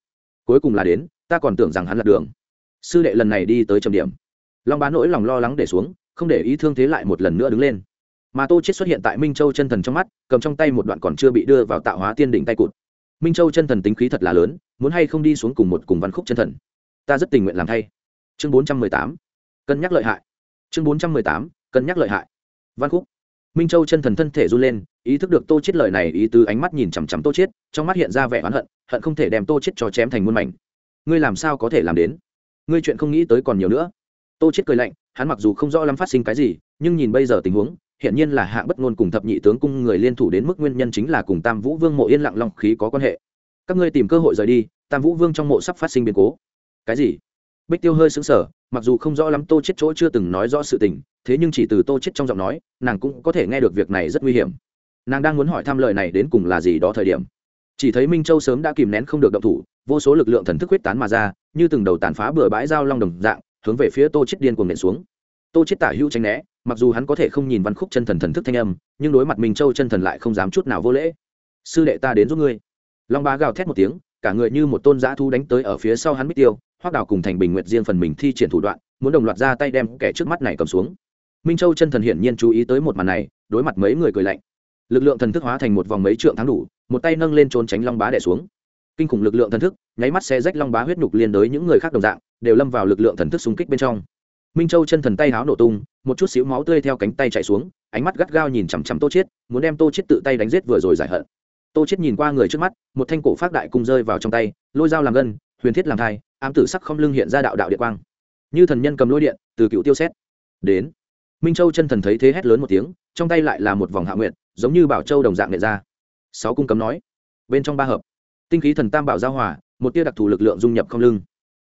Cuối cùng là đến, ta còn tưởng rằng hắn lật đường. Sư đệ lần này đi tới trầm điểm. Long bá nỗi lòng lo lắng để xuống, không để ý thương thế lại một lần nữa đứng lên mà tô chết xuất hiện tại minh châu chân thần trong mắt cầm trong tay một đoạn còn chưa bị đưa vào tạo hóa tiên đỉnh tay cụt minh châu chân thần tính khí thật là lớn muốn hay không đi xuống cùng một cùng văn khúc chân thần ta rất tình nguyện làm thay chương bốn trăm mười tám cân nhắc lợi hại chương bốn trăm mười tám cân nhắc lợi hại văn khúc minh châu chân thần thân thể run lên ý thức được tô chết lời này ý tứ ánh mắt nhìn chằm chằm tô chết trong mắt hiện ra vẻ oán hận hận không thể đem tô chết cho chém thành muôn mảnh ngươi làm sao có thể làm đến ngươi chuyện không nghĩ tới còn nhiều nữa tô chết cười lạnh hắn mặc dù không rõ lắm phát sinh cái gì nhưng nhìn bây giờ tình huống hiện nhiên là hạng bất ngôn cùng thập nhị tướng cung người liên thủ đến mức nguyên nhân chính là cùng tam vũ vương mộ yên lặng long khí có quan hệ. Các ngươi tìm cơ hội rời đi, tam vũ vương trong mộ sắp phát sinh biến cố. Cái gì? Bích tiêu hơi sững sờ, mặc dù không rõ lắm tô chết chỗ chưa từng nói rõ sự tình, thế nhưng chỉ từ tô chết trong giọng nói, nàng cũng có thể nghe được việc này rất nguy hiểm. Nàng đang muốn hỏi thăm lời này đến cùng là gì đó thời điểm. Chỉ thấy minh châu sớm đã kìm nén không được động thủ, vô số lực lượng thần thức huyết tán mà ra, như từng đầu tàn phá bừa bãi dao long đồng dạng, hướng về phía tô chết điên cuồng nện xuống. Tô chết tả hữu tránh né mặc dù hắn có thể không nhìn văn khúc chân thần thần thức thanh âm, nhưng đối mặt minh châu chân thần lại không dám chút nào vô lễ. Sư đệ ta đến giúp ngươi. Long bá gào thét một tiếng, cả người như một tôn giã thu đánh tới ở phía sau hắn bích tiêu hoác đào cùng thành bình nguyện riêng phần mình thi triển thủ đoạn, muốn đồng loạt ra tay đem kẻ trước mắt này cầm xuống. Minh châu chân thần hiển nhiên chú ý tới một màn này, đối mặt mấy người cười lạnh. Lực lượng thần thức hóa thành một vòng mấy trượng thắng đủ, một tay nâng lên trốn tránh long bá đẻ xuống. Kinh khủng lực lượng thần thức, nháy mắt xe rách long bá huyết nhục liên đối những người khác đồng dạng, đều lâm vào lực lượng thần thức xung kích bên trong minh châu chân thần tay háo nổ tung, một chút xíu máu tươi theo cánh tay chạy xuống, ánh mắt gắt gao nhìn chằm chằm tô chiết, muốn đem tô chiết tự tay đánh giết vừa rồi giải hận. Tô chiết nhìn qua người trước mắt, một thanh cổ phát đại cung rơi vào trong tay, lôi dao làm gân, huyền thiết làm thai, ám tử sắc không lưng hiện ra đạo đạo địa quang. Như thần nhân cầm lôi điện, từ cựu tiêu xét. Đến, minh châu chân thần thấy thế hét lớn một tiếng, trong tay lại là một vòng hạ nguyện giống như bảo châu đồng dạng nệ ra. Sáu cung cấm nói, bên trong ba hợp. Tinh khí thần tam bảo giao hòa, một tia đặc thù lực lượng dung nhập không lưng.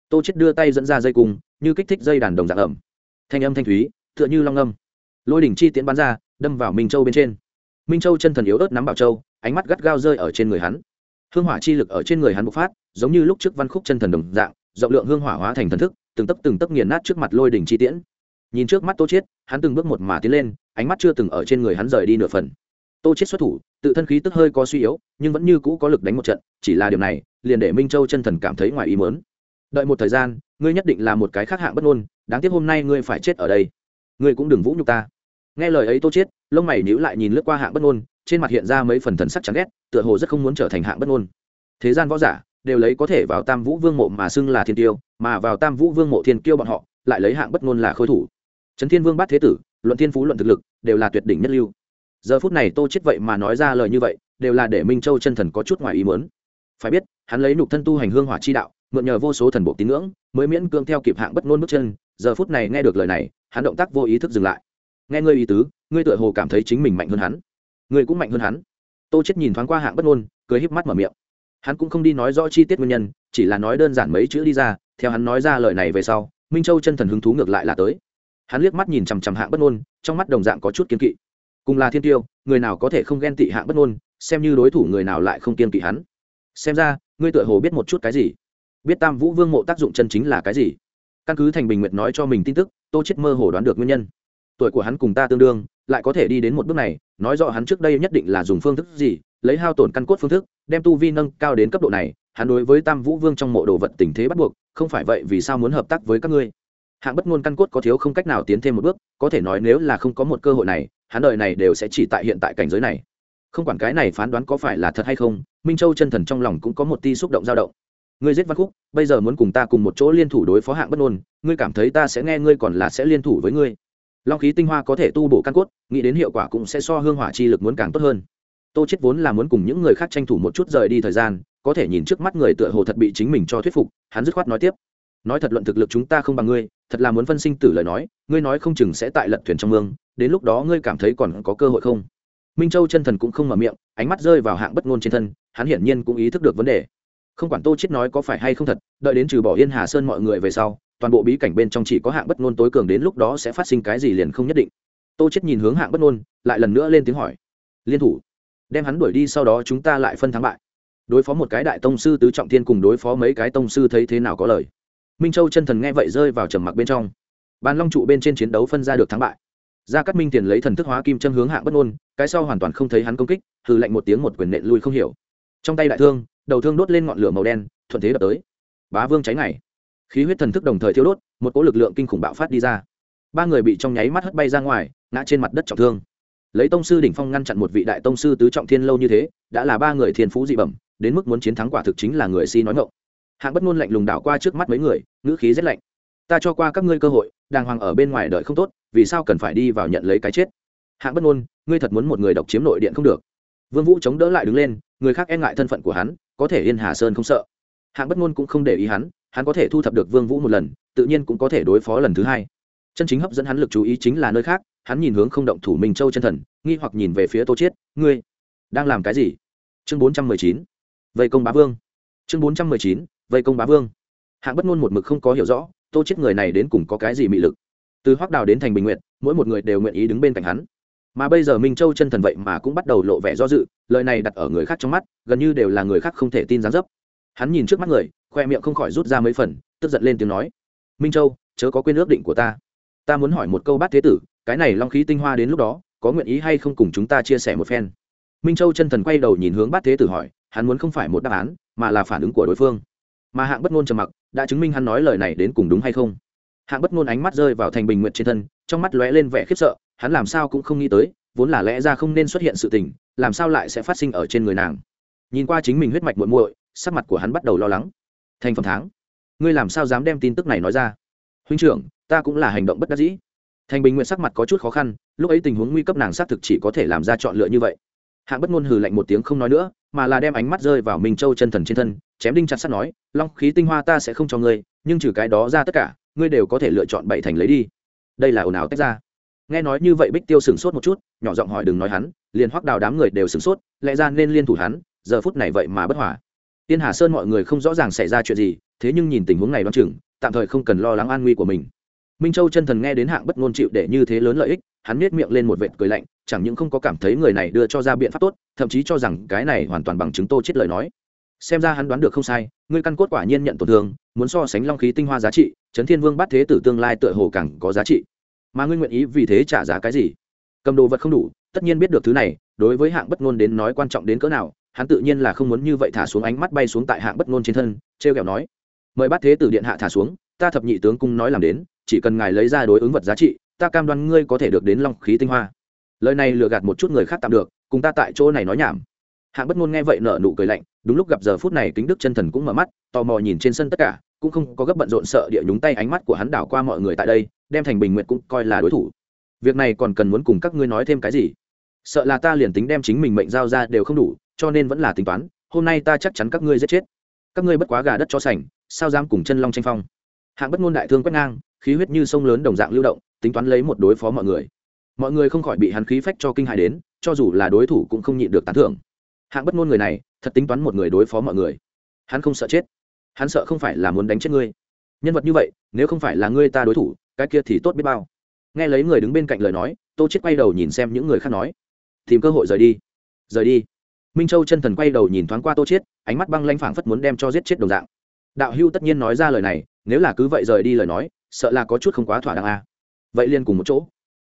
Tô chết đưa tay dẫn ra dây cung như kích thích dây đàn đồng dạng ẩm. Thanh âm thanh thúy, tựa như long âm. Lôi đỉnh chi tiễn bắn ra, đâm vào minh châu bên trên. Minh châu chân thần yếu ớt nắm bảo châu, ánh mắt gắt gao rơi ở trên người hắn. Hương hỏa chi lực ở trên người hắn bộc phát, giống như lúc trước văn khúc chân thần đồng dạng, rộng lượng hương hỏa hóa thành thần thức, từng tấc từng tấc nghiền nát trước mặt lôi đỉnh chi tiễn. Nhìn trước mắt tô chiết, hắn từng bước một mà tiến lên, ánh mắt chưa từng ở trên người hắn rời đi nửa phần. Tô chiết xuất thủ, tự thân khí tức hơi có suy yếu, nhưng vẫn như cũ có lực đánh một trận, chỉ là điều này, liền để minh châu chân thần cảm thấy ngoài ý muốn. Đợi một thời gian ngươi nhất định là một cái khác hạng bất ngôn, đáng tiếc hôm nay ngươi phải chết ở đây. Ngươi cũng đừng vũ nhục ta. Nghe lời ấy tô chết lông mày nhíu lại nhìn lướt qua hạng bất ngôn, trên mặt hiện ra mấy phần thần sắc chán ghét, tựa hồ rất không muốn trở thành hạng bất ngôn. Thế gian võ giả, đều lấy có thể vào tam vũ vương mộ mà xưng là thiên tiêu, mà vào tam vũ vương mộ thiên kiêu bọn họ, lại lấy hạng bất ngôn là khôi thủ. Trấn thiên vương bát thế tử, luận thiên phú luận thực lực, đều là tuyệt đỉnh nhất lưu. Giờ phút này tô chết vậy mà nói ra lời như vậy, đều là để minh châu chân thần có chút ngoài ý muốn. Phải biết, hắn lấy nhục thân tu hành hương hỏa chi đạo, mượn nhờ vô số thần bộ tín ngưỡng mới miễn cương theo kịp hạng bất ngôn bước chân, giờ phút này nghe được lời này, hắn động tác vô ý thức dừng lại. Nghe ngươi ý tứ, ngươi tựa hồ cảm thấy chính mình mạnh hơn hắn. Ngươi cũng mạnh hơn hắn. Tô chết nhìn thoáng qua hạng bất ngôn, cười híp mắt mở miệng. Hắn cũng không đi nói rõ chi tiết nguyên nhân, chỉ là nói đơn giản mấy chữ đi ra, theo hắn nói ra lời này về sau, minh châu chân thần hứng thú ngược lại là tới. Hắn liếc mắt nhìn chằm chằm hạng bất ngôn, trong mắt đồng dạng có chút kiên kỵ. Cùng là thiên tiêu, người nào có thể không ghen tị hạng bất ngôn, xem như đối thủ người nào lại không kiên kỵ hắn. Xem ra, ngươi tựa hồ biết một chút cái gì biết tam vũ vương mộ tác dụng chân chính là cái gì căn cứ thành bình nguyệt nói cho mình tin tức tô chết mơ hồ đoán được nguyên nhân tuổi của hắn cùng ta tương đương lại có thể đi đến một bước này nói rõ hắn trước đây nhất định là dùng phương thức gì lấy hao tổn căn cốt phương thức đem tu vi nâng cao đến cấp độ này hắn đối với tam vũ vương trong mộ đồ vật tình thế bắt buộc không phải vậy vì sao muốn hợp tác với các ngươi hạng bất ngôn căn cốt có thiếu không cách nào tiến thêm một bước có thể nói nếu là không có một cơ hội này hắn đời này đều sẽ chỉ tại hiện tại cảnh giới này không quản cái này phán đoán có phải là thật hay không minh châu chân thần trong lòng cũng có một ti xúc động dao động ngươi giết văn khúc, bây giờ muốn cùng ta cùng một chỗ liên thủ đối phó hạng bất ngôn ngươi cảm thấy ta sẽ nghe ngươi còn là sẽ liên thủ với ngươi. Long khí tinh hoa có thể tu bổ căn cốt, nghĩ đến hiệu quả cũng sẽ so hương hỏa chi lực muốn càng tốt hơn. Tô chết vốn là muốn cùng những người khác tranh thủ một chút rời đi thời gian, có thể nhìn trước mắt người tựa hồ thật bị chính mình cho thuyết phục, hắn dứt khoát nói tiếp. Nói thật luận thực lực chúng ta không bằng ngươi, thật là muốn phân sinh tử lời nói, ngươi nói không chừng sẽ tại lật thuyền trong mương, đến lúc đó ngươi cảm thấy còn có cơ hội không? Minh châu chân thần cũng không mở miệng, ánh mắt rơi vào hạng bất ngôn trên thân, hắn hiển nhiên cũng ý thức được vấn đề không quản tô chết nói có phải hay không thật, đợi đến trừ bỏ yên hà sơn mọi người về sau, toàn bộ bí cảnh bên trong chỉ có hạng bất ngôn tối cường đến lúc đó sẽ phát sinh cái gì liền không nhất định. Tô chết nhìn hướng hạng bất ngôn, lại lần nữa lên tiếng hỏi. Liên thủ, đem hắn đuổi đi sau đó chúng ta lại phân thắng bại. Đối phó một cái đại tông sư tứ trọng thiên cùng đối phó mấy cái tông sư thấy thế nào có lời. Minh châu chân thần nghe vậy rơi vào trầm mặc bên trong. Bàn long trụ bên trên chiến đấu phân ra được thắng bại. Gia cát minh tiền lấy thần thức hóa kim châm hướng hạng bất ngôn, cái sau hoàn toàn không thấy hắn công kích, hừ lạnh một tiếng một quyền nện lui không hiểu. Trong tay đại thương đầu thương đốt lên ngọn lửa màu đen, thuận thế đập tới. Bá vương cháy này khí huyết thần thức đồng thời thiêu đốt, một cỗ lực lượng kinh khủng bạo phát đi ra. Ba người bị trong nháy mắt hất bay ra ngoài, ngã trên mặt đất trọng thương. Lấy tông sư đỉnh phong ngăn chặn một vị đại tông sư tứ trọng thiên lâu như thế, đã là ba người thiên phú dị bẩm, đến mức muốn chiến thắng quả thực chính là người si nói ngộng hạng bất ngôn lạnh lùng đảo qua trước mắt mấy người, ngữ khí rất lạnh. Ta cho qua các ngươi cơ hội, đàng hoàng ở bên ngoài đợi không tốt, vì sao cần phải đi vào nhận lấy cái chết? Hạng bất ngôn, ngươi thật muốn một người độc chiếm nội điện không được. Vương vũ chống đỡ lại đứng lên, người khác e ngại thân phận của hắn có thể yên hà sơn không sợ. Hạng bất ngôn cũng không để ý hắn hắn có thể thu thập được vương vũ một lần, tự nhiên cũng có thể đối phó lần thứ hai. Chân chính hấp dẫn hắn lực chú ý chính là nơi khác, hắn nhìn hướng không động thủ minh châu chân thần, nghi hoặc nhìn về phía tô chiết, ngươi đang làm cái gì? Chương bốn trăm mười chín, vây công bá vương. Chương bốn trăm mười chín, vây công bá vương. Hạng bất ngôn một mực không có hiểu rõ, tô chiết người này đến cùng có cái gì mị lực. Từ hoắc đào đến thành bình nguyện mỗi một người đều nguyện ý đứng bên cạnh hắn mà bây giờ minh châu chân thần vậy mà cũng bắt đầu lộ vẻ do dự, lời này đặt ở người khác trong mắt, gần như đều là người khác không thể tin dán dấp. Hắn nhìn trước mắt người, khoe miệng không khỏi rút ra mấy phần, tức giận lên tiếng nói, minh châu, chớ có quên ước định của ta. Ta muốn hỏi một câu bát thế tử, cái này long khí tinh hoa đến lúc đó, có nguyện ý hay không cùng chúng ta chia sẻ một phen? Minh châu chân thần quay đầu nhìn hướng bát thế tử hỏi, hắn muốn không phải một đáp án, mà là phản ứng của đối phương. Mà hạng bất ngôn trầm mặc, đã chứng minh hắn nói lời này đến cùng đúng hay không. Hạng bất ngôn ánh mắt rơi vào thành bình nguyện trên thân, trong mắt lóe lên vẻ khiếp sợ hắn làm sao cũng không nghĩ tới, vốn là lẽ ra không nên xuất hiện sự tình, làm sao lại sẽ phát sinh ở trên người nàng. Nhìn qua chính mình huyết mạch muội muội, sắc mặt của hắn bắt đầu lo lắng. Thành phẩm tháng, ngươi làm sao dám đem tin tức này nói ra? Huynh trưởng, ta cũng là hành động bất đắc dĩ. Thành bình nguyện sắc mặt có chút khó khăn, lúc ấy tình huống nguy cấp nàng xác thực chỉ có thể làm ra chọn lựa như vậy. Hạng bất ngôn hừ lạnh một tiếng không nói nữa, mà là đem ánh mắt rơi vào minh châu chân thần trên thân, chém đinh chặt sắt nói, long khí tinh hoa ta sẽ không cho ngươi, nhưng trừ cái đó ra tất cả, ngươi đều có thể lựa chọn bảy thành lấy đi. Đây là ồn ào tách ra nghe nói như vậy bích tiêu sửng sốt một chút, nhỏ giọng hỏi đừng nói hắn, liền hoắc đào đám người đều sửng sốt, lẽ ra nên liên thủ hắn, giờ phút này vậy mà bất hòa. Tiên hà sơn mọi người không rõ ràng xảy ra chuyện gì, thế nhưng nhìn tình huống này đoán chừng, tạm thời không cần lo lắng an nguy của mình. Minh châu chân thần nghe đến hạng bất ngôn chịu để như thế lớn lợi ích, hắn nết miệng lên một vệt cười lạnh, chẳng những không có cảm thấy người này đưa cho ra biện pháp tốt, thậm chí cho rằng cái này hoàn toàn bằng chứng tô chết lời nói. Xem ra hắn đoán được không sai, ngươi căn cốt quả nhiên nhận tổn thương, muốn so sánh long khí tinh hoa giá trị trấn thiên vương bắt thế tử tương lai tựa hồ càng có giá trị mà ngươi nguyện ý vì thế trả giá cái gì? Cầm đồ vật không đủ, tất nhiên biết được thứ này, đối với hạng bất ngôn đến nói quan trọng đến cỡ nào, hắn tự nhiên là không muốn như vậy thả xuống ánh mắt bay xuống tại hạng bất ngôn trên thân treo kẹo nói, mời bát thế tử điện hạ thả xuống, ta thập nhị tướng cung nói làm đến, chỉ cần ngài lấy ra đối ứng vật giá trị, ta cam đoan ngươi có thể được đến long khí tinh hoa. Lời này lừa gạt một chút người khác tạm được, cùng ta tại chỗ này nói nhảm. Hạng bất ngôn nghe vậy nở nụ cười lạnh, đúng lúc gặp giờ phút này kính đức chân thần cũng mở mắt, tò mò nhìn trên sân tất cả, cũng không có gấp bận rộn sợ địa nhúng tay ánh mắt của hắn đảo qua mọi người tại đây đem thành bình nguyện cũng coi là đối thủ. Việc này còn cần muốn cùng các ngươi nói thêm cái gì? Sợ là ta liền tính đem chính mình mệnh giao ra đều không đủ, cho nên vẫn là tính toán, hôm nay ta chắc chắn các ngươi giết chết. Các ngươi bất quá gà đất cho sành, sao dám cùng chân long tranh phong? Hạng bất ngôn đại thương quét ngang, khí huyết như sông lớn đồng dạng lưu động, tính toán lấy một đối phó mọi người. Mọi người không khỏi bị hắn khí phách cho kinh hại đến, cho dù là đối thủ cũng không nhịn được tán thưởng. Hạng bất ngôn người này, thật tính toán một người đối phó mọi người. Hắn không sợ chết. Hắn sợ không phải là muốn đánh chết ngươi. Nhân vật như vậy, nếu không phải là ngươi ta đối thủ cái kia thì tốt biết bao. Nghe lấy người đứng bên cạnh lời nói, tô chết quay đầu nhìn xem những người khác nói, tìm cơ hội rời đi. Rời đi? Minh châu chân thần quay đầu nhìn thoáng qua tô chết ánh mắt băng lanh phảng phất muốn đem cho giết chết đồng dạng. Đạo hưu tất nhiên nói ra lời này, nếu là cứ vậy rời đi lời nói, sợ là có chút không quá thỏa đáng a. À. vậy liền cùng một chỗ.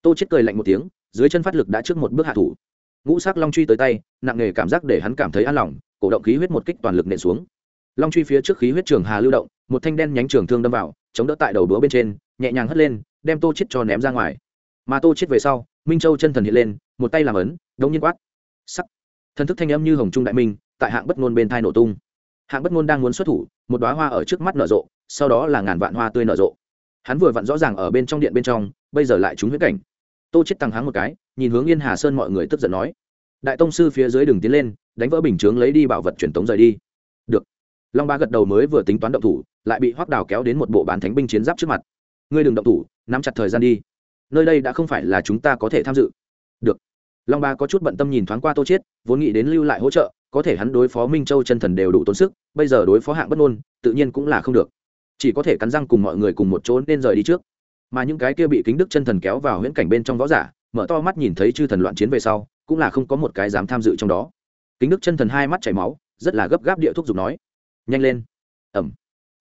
Tô chết cười lạnh một tiếng, dưới chân phát lực đã trước một bước hạ thủ. Ngũ sắc long truy tới tay, nặng nề cảm giác để hắn cảm thấy an lòng, cổ động khí huyết một kích toàn lực nện xuống. Long truy phía trước khí huyết trường hà lưu động, một thanh đen nhánh trường thương đâm vào, chống đỡ tại đầu búa bên trên nhẹ nhàng hất lên, đem tô chết cho ném ra ngoài. Mà tô chết về sau, minh châu chân thần hiện lên, một tay làm ấn đống nhiên quát. Sắc. Thần thức thanh âm như hồng trung đại minh, tại hạng bất ngôn bên thai nổ tung. Hạng bất ngôn đang muốn xuất thủ, một đóa hoa ở trước mắt nở rộ, sau đó là ngàn vạn hoa tươi nở rộ. Hắn vừa vặn rõ ràng ở bên trong điện bên trong, bây giờ lại trúng huyết cảnh. Tô chết tăng háng một cái, nhìn hướng yên hà sơn mọi người tức giận nói. Đại tông sư phía dưới đường tiến lên, đánh vỡ bình chướng lấy đi bảo vật truyền tống rời đi. Được. Long ba gật đầu mới vừa tính toán động thủ, lại bị hoắc đào kéo đến một bộ bán thánh binh chiến giáp trước mặt ngươi đừng động thủ, nắm chặt thời gian đi. Nơi đây đã không phải là chúng ta có thể tham dự. Được. Long ba có chút bận tâm nhìn thoáng qua tô chiết, vốn nghĩ đến lưu lại hỗ trợ, có thể hắn đối phó minh châu chân thần đều đủ tốn sức, bây giờ đối phó hạng bất ngôn, tự nhiên cũng là không được. Chỉ có thể cắn răng cùng mọi người cùng một chỗ nên rời đi trước. Mà những cái kia bị kính đức chân thần kéo vào huyễn cảnh bên trong võ giả, mở to mắt nhìn thấy chư thần loạn chiến về sau, cũng là không có một cái dám tham dự trong đó. Kính đức chân thần hai mắt chảy máu, rất là gấp gáp địa thuốc giục nói, nhanh lên. Ẩm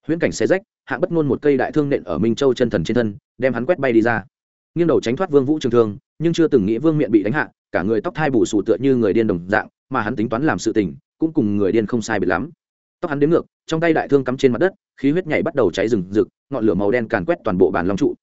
huyễn cảnh xe rách hạng bất ngôn một cây đại thương nện ở minh châu chân thần trên thân, đem hắn quét bay đi ra. Nghiêng đầu tránh thoát vương vũ trường thương, nhưng chưa từng nghĩ vương miện bị đánh hạ, cả người tóc thai bù sù tựa như người điên đồng dạng, mà hắn tính toán làm sự tình, cũng cùng người điên không sai biệt lắm. Tóc hắn đến ngược, trong tay đại thương cắm trên mặt đất, khí huyết nhảy bắt đầu cháy rừng rực, ngọn lửa màu đen càn quét toàn bộ bàn long trụ.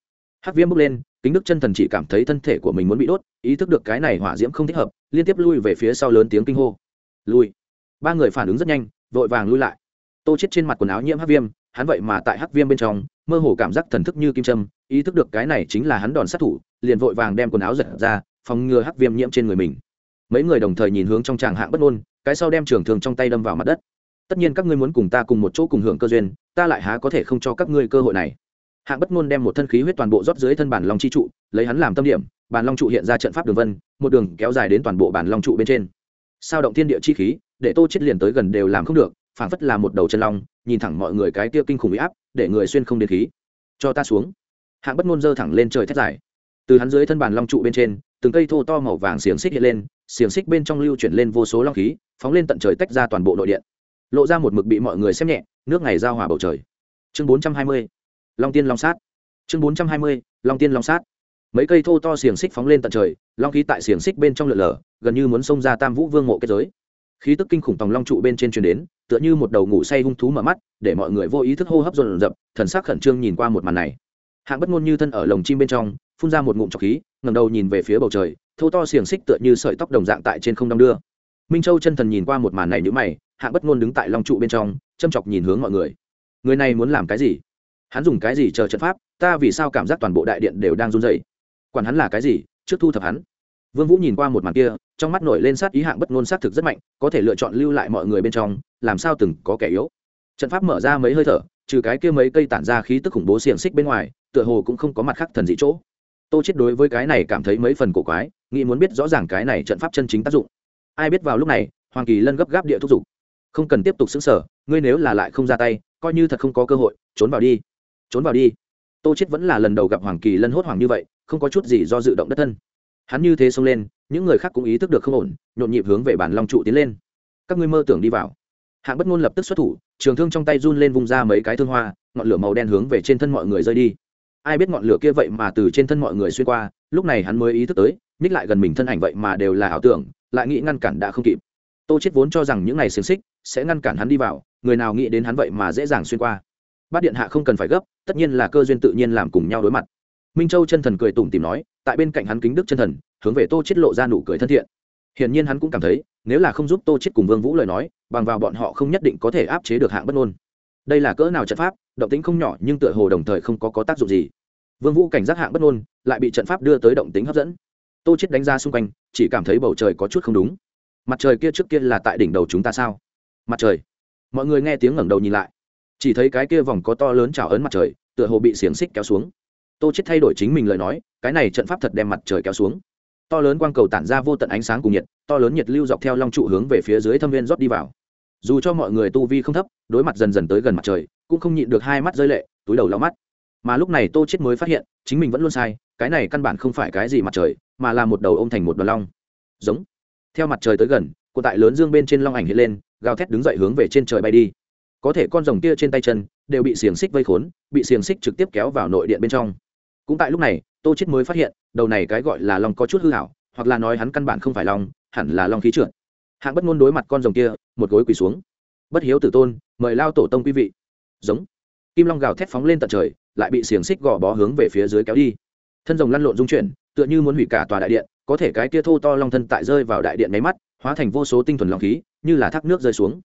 Hắc viêm bốc lên, kính đức chân thần chỉ cảm thấy thân thể của mình muốn bị đốt, ý thức được cái này hỏa diễm không thích hợp, liên tiếp lui về phía sau lớn tiếng kinh hô. Lui. Ba người phản ứng rất nhanh, vội vàng lui lại. Tô chết trên mặt quần áo nhiễm hắc viêm hắn vậy mà tại hắc viêm bên trong, mơ hồ cảm giác thần thức như kim châm, ý thức được cái này chính là hắn đòn sát thủ, liền vội vàng đem quần áo giật ra, phòng ngừa hắc viêm nhiễm trên người mình. Mấy người đồng thời nhìn hướng trong tràng hạng bất ngôn, cái sau đem trường thường trong tay đâm vào mặt đất. Tất nhiên các ngươi muốn cùng ta cùng một chỗ cùng hưởng cơ duyên, ta lại há có thể không cho các ngươi cơ hội này. Hạng bất ngôn đem một thân khí huyết toàn bộ rót dưới thân bản long chi trụ, lấy hắn làm tâm điểm, bản long trụ hiện ra trận pháp đường vân, một đường kéo dài đến toàn bộ bản long trụ bên trên. Sao động thiên địa chi khí, để tô chết liền tới gần đều làm không được phảng phất là một đầu chân long, nhìn thẳng mọi người cái kia kinh khủng uy áp, để người xuyên không đến khí. Cho ta xuống. Hạng bất ngôn dơ thẳng lên trời thét dài. Từ hắn dưới thân bàn long trụ bên trên, từng cây thô to màu vàng xiềng xích hiện lên, xiềng xích bên trong lưu chuyển lên vô số long khí, phóng lên tận trời tách ra toàn bộ nội điện. Lộ ra một mực bị mọi người xem nhẹ, nước ngày giao hòa bầu trời. Chương bốn trăm hai mươi, long tiên long sát. Chương bốn trăm hai mươi, long tiên long sát. Mấy cây thô to xiềng xích phóng lên tận trời, long khí tại xiềng xích bên trong lượn lờ, gần như muốn xông ra tam vũ vương mộ kết giới khí tức kinh khủng tòng long trụ bên trên truyền đến, tựa như một đầu ngủ say hung thú mở mắt, để mọi người vô ý thức hô hấp dồn dập, thần sắc khẩn trương nhìn qua một màn này. Hạng bất ngôn như thân ở lồng chim bên trong, phun ra một ngụm trọc khí, ngẩng đầu nhìn về phía bầu trời, thô to xiềng xích tựa như sợi tóc đồng dạng tại trên không đong đưa. Minh châu chân thần nhìn qua một màn này nhữ mày, hạng bất ngôn đứng tại long trụ bên trong, châm chọc nhìn hướng mọi người. Người này muốn làm cái gì? Hắn dùng cái gì chờ trận pháp? Ta vì sao cảm giác toàn bộ đại điện đều đang run rẩy? Quản hắn là cái gì, trước thu thập hắn vương vũ nhìn qua một màn kia, trong mắt nổi lên sát ý hạng bất ngôn sát thực rất mạnh, có thể lựa chọn lưu lại mọi người bên trong, làm sao từng có kẻ yếu. Trận pháp mở ra mấy hơi thở, trừ cái kia mấy cây tản ra khí tức khủng bố xiềng xích bên ngoài, tựa hồ cũng không có mặt khác thần dị chỗ. Tô chết đối với cái này cảm thấy mấy phần cổ quái, nghĩ muốn biết rõ ràng cái này trận pháp chân chính tác dụng. Ai biết vào lúc này, hoàng kỳ lân gấp gáp địa thúc giục. Không cần tiếp tục xứng sở ngươi nếu là lại không ra tay, coi như thật không có cơ hội, trốn vào đi. Trốn vào đi. Tô chết vẫn là lần đầu gặp hoàng kỳ lân hốt hoảng như vậy, không có chút gì do dự động đất thân hắn như thế xông lên, những người khác cũng ý thức được không ổn, nhộn nhịp hướng về bản long trụ tiến lên. Các ngươi mơ tưởng đi vào. Hạng bất ngôn lập tức xuất thủ, trường thương trong tay run lên vung ra mấy cái thương hoa, ngọn lửa màu đen hướng về trên thân mọi người rơi đi. Ai biết ngọn lửa kia vậy mà từ trên thân mọi người xuyên qua, lúc này hắn mới ý thức tới ních lại gần mình thân ảnh vậy mà đều là ảo tưởng, lại nghĩ ngăn cản đã không kịp. Tô chết vốn cho rằng những ngày xiềng xích sẽ ngăn cản hắn đi vào, người nào nghĩ đến hắn vậy mà dễ dàng xuyên qua. Bát điện hạ không cần phải gấp, tất nhiên là cơ duyên tự nhiên làm cùng nhau đối mặt minh châu chân thần cười tủm tìm nói tại bên cạnh hắn kính đức chân thần hướng về tô chết lộ ra nụ cười thân thiện hiển nhiên hắn cũng cảm thấy nếu là không giúp tô chết cùng vương vũ lời nói bằng vào bọn họ không nhất định có thể áp chế được hạng bất ngôn đây là cỡ nào trận pháp động tĩnh không nhỏ nhưng tựa hồ đồng thời không có có tác dụng gì vương vũ cảnh giác hạng bất ngôn lại bị trận pháp đưa tới động tĩnh hấp dẫn tô chết đánh ra xung quanh chỉ cảm thấy bầu trời có chút không đúng mặt trời kia trước kia là tại đỉnh đầu chúng ta sao mặt trời mọi người nghe tiếng ngẩng đầu nhìn lại chỉ thấy cái kia vòng có to lớn trào ấn mặt trời tựa hồ bị xiềng xích kéo xuống tô chết thay đổi chính mình lời nói, cái này trận pháp thật đem mặt trời kéo xuống. To lớn quang cầu tản ra vô tận ánh sáng cùng nhiệt, to lớn nhiệt lưu dọc theo long trụ hướng về phía dưới thâm viên rót đi vào. Dù cho mọi người tu vi không thấp, đối mặt dần dần tới gần mặt trời, cũng không nhịn được hai mắt rơi lệ, túi đầu lau mắt. Mà lúc này tô chết mới phát hiện, chính mình vẫn luôn sai, cái này căn bản không phải cái gì mặt trời, mà là một đầu ôm thành một đoàn long. Giống. Theo mặt trời tới gần cột tại lớn dương bên trên long ảnh hiện lên, gào thét đứng dậy hướng về trên trời bay đi. Có thể con rồng kia trên tay chân, đều bị xiềng xích vây khốn, bị xiềng xích trực tiếp kéo vào nội điện bên trong cũng tại lúc này, tô chết mới phát hiện, đầu này cái gọi là long có chút hư hảo hoặc là nói hắn căn bản không phải long, hẳn là long khí trượt hạng bất ngôn đối mặt con rồng kia, một gối quỳ xuống. Bất hiếu tử tôn, mời lao tổ tông quý vị. Giống. Kim long gào thét phóng lên tận trời, lại bị xiềng xích gò bó hướng về phía dưới kéo đi. Thân rồng lăn lộn dung chuyển, tựa như muốn hủy cả tòa đại điện, có thể cái kia thô to long thân tại rơi vào đại điện máy mắt, hóa thành vô số tinh thuần long khí, như là thác nước rơi xuống.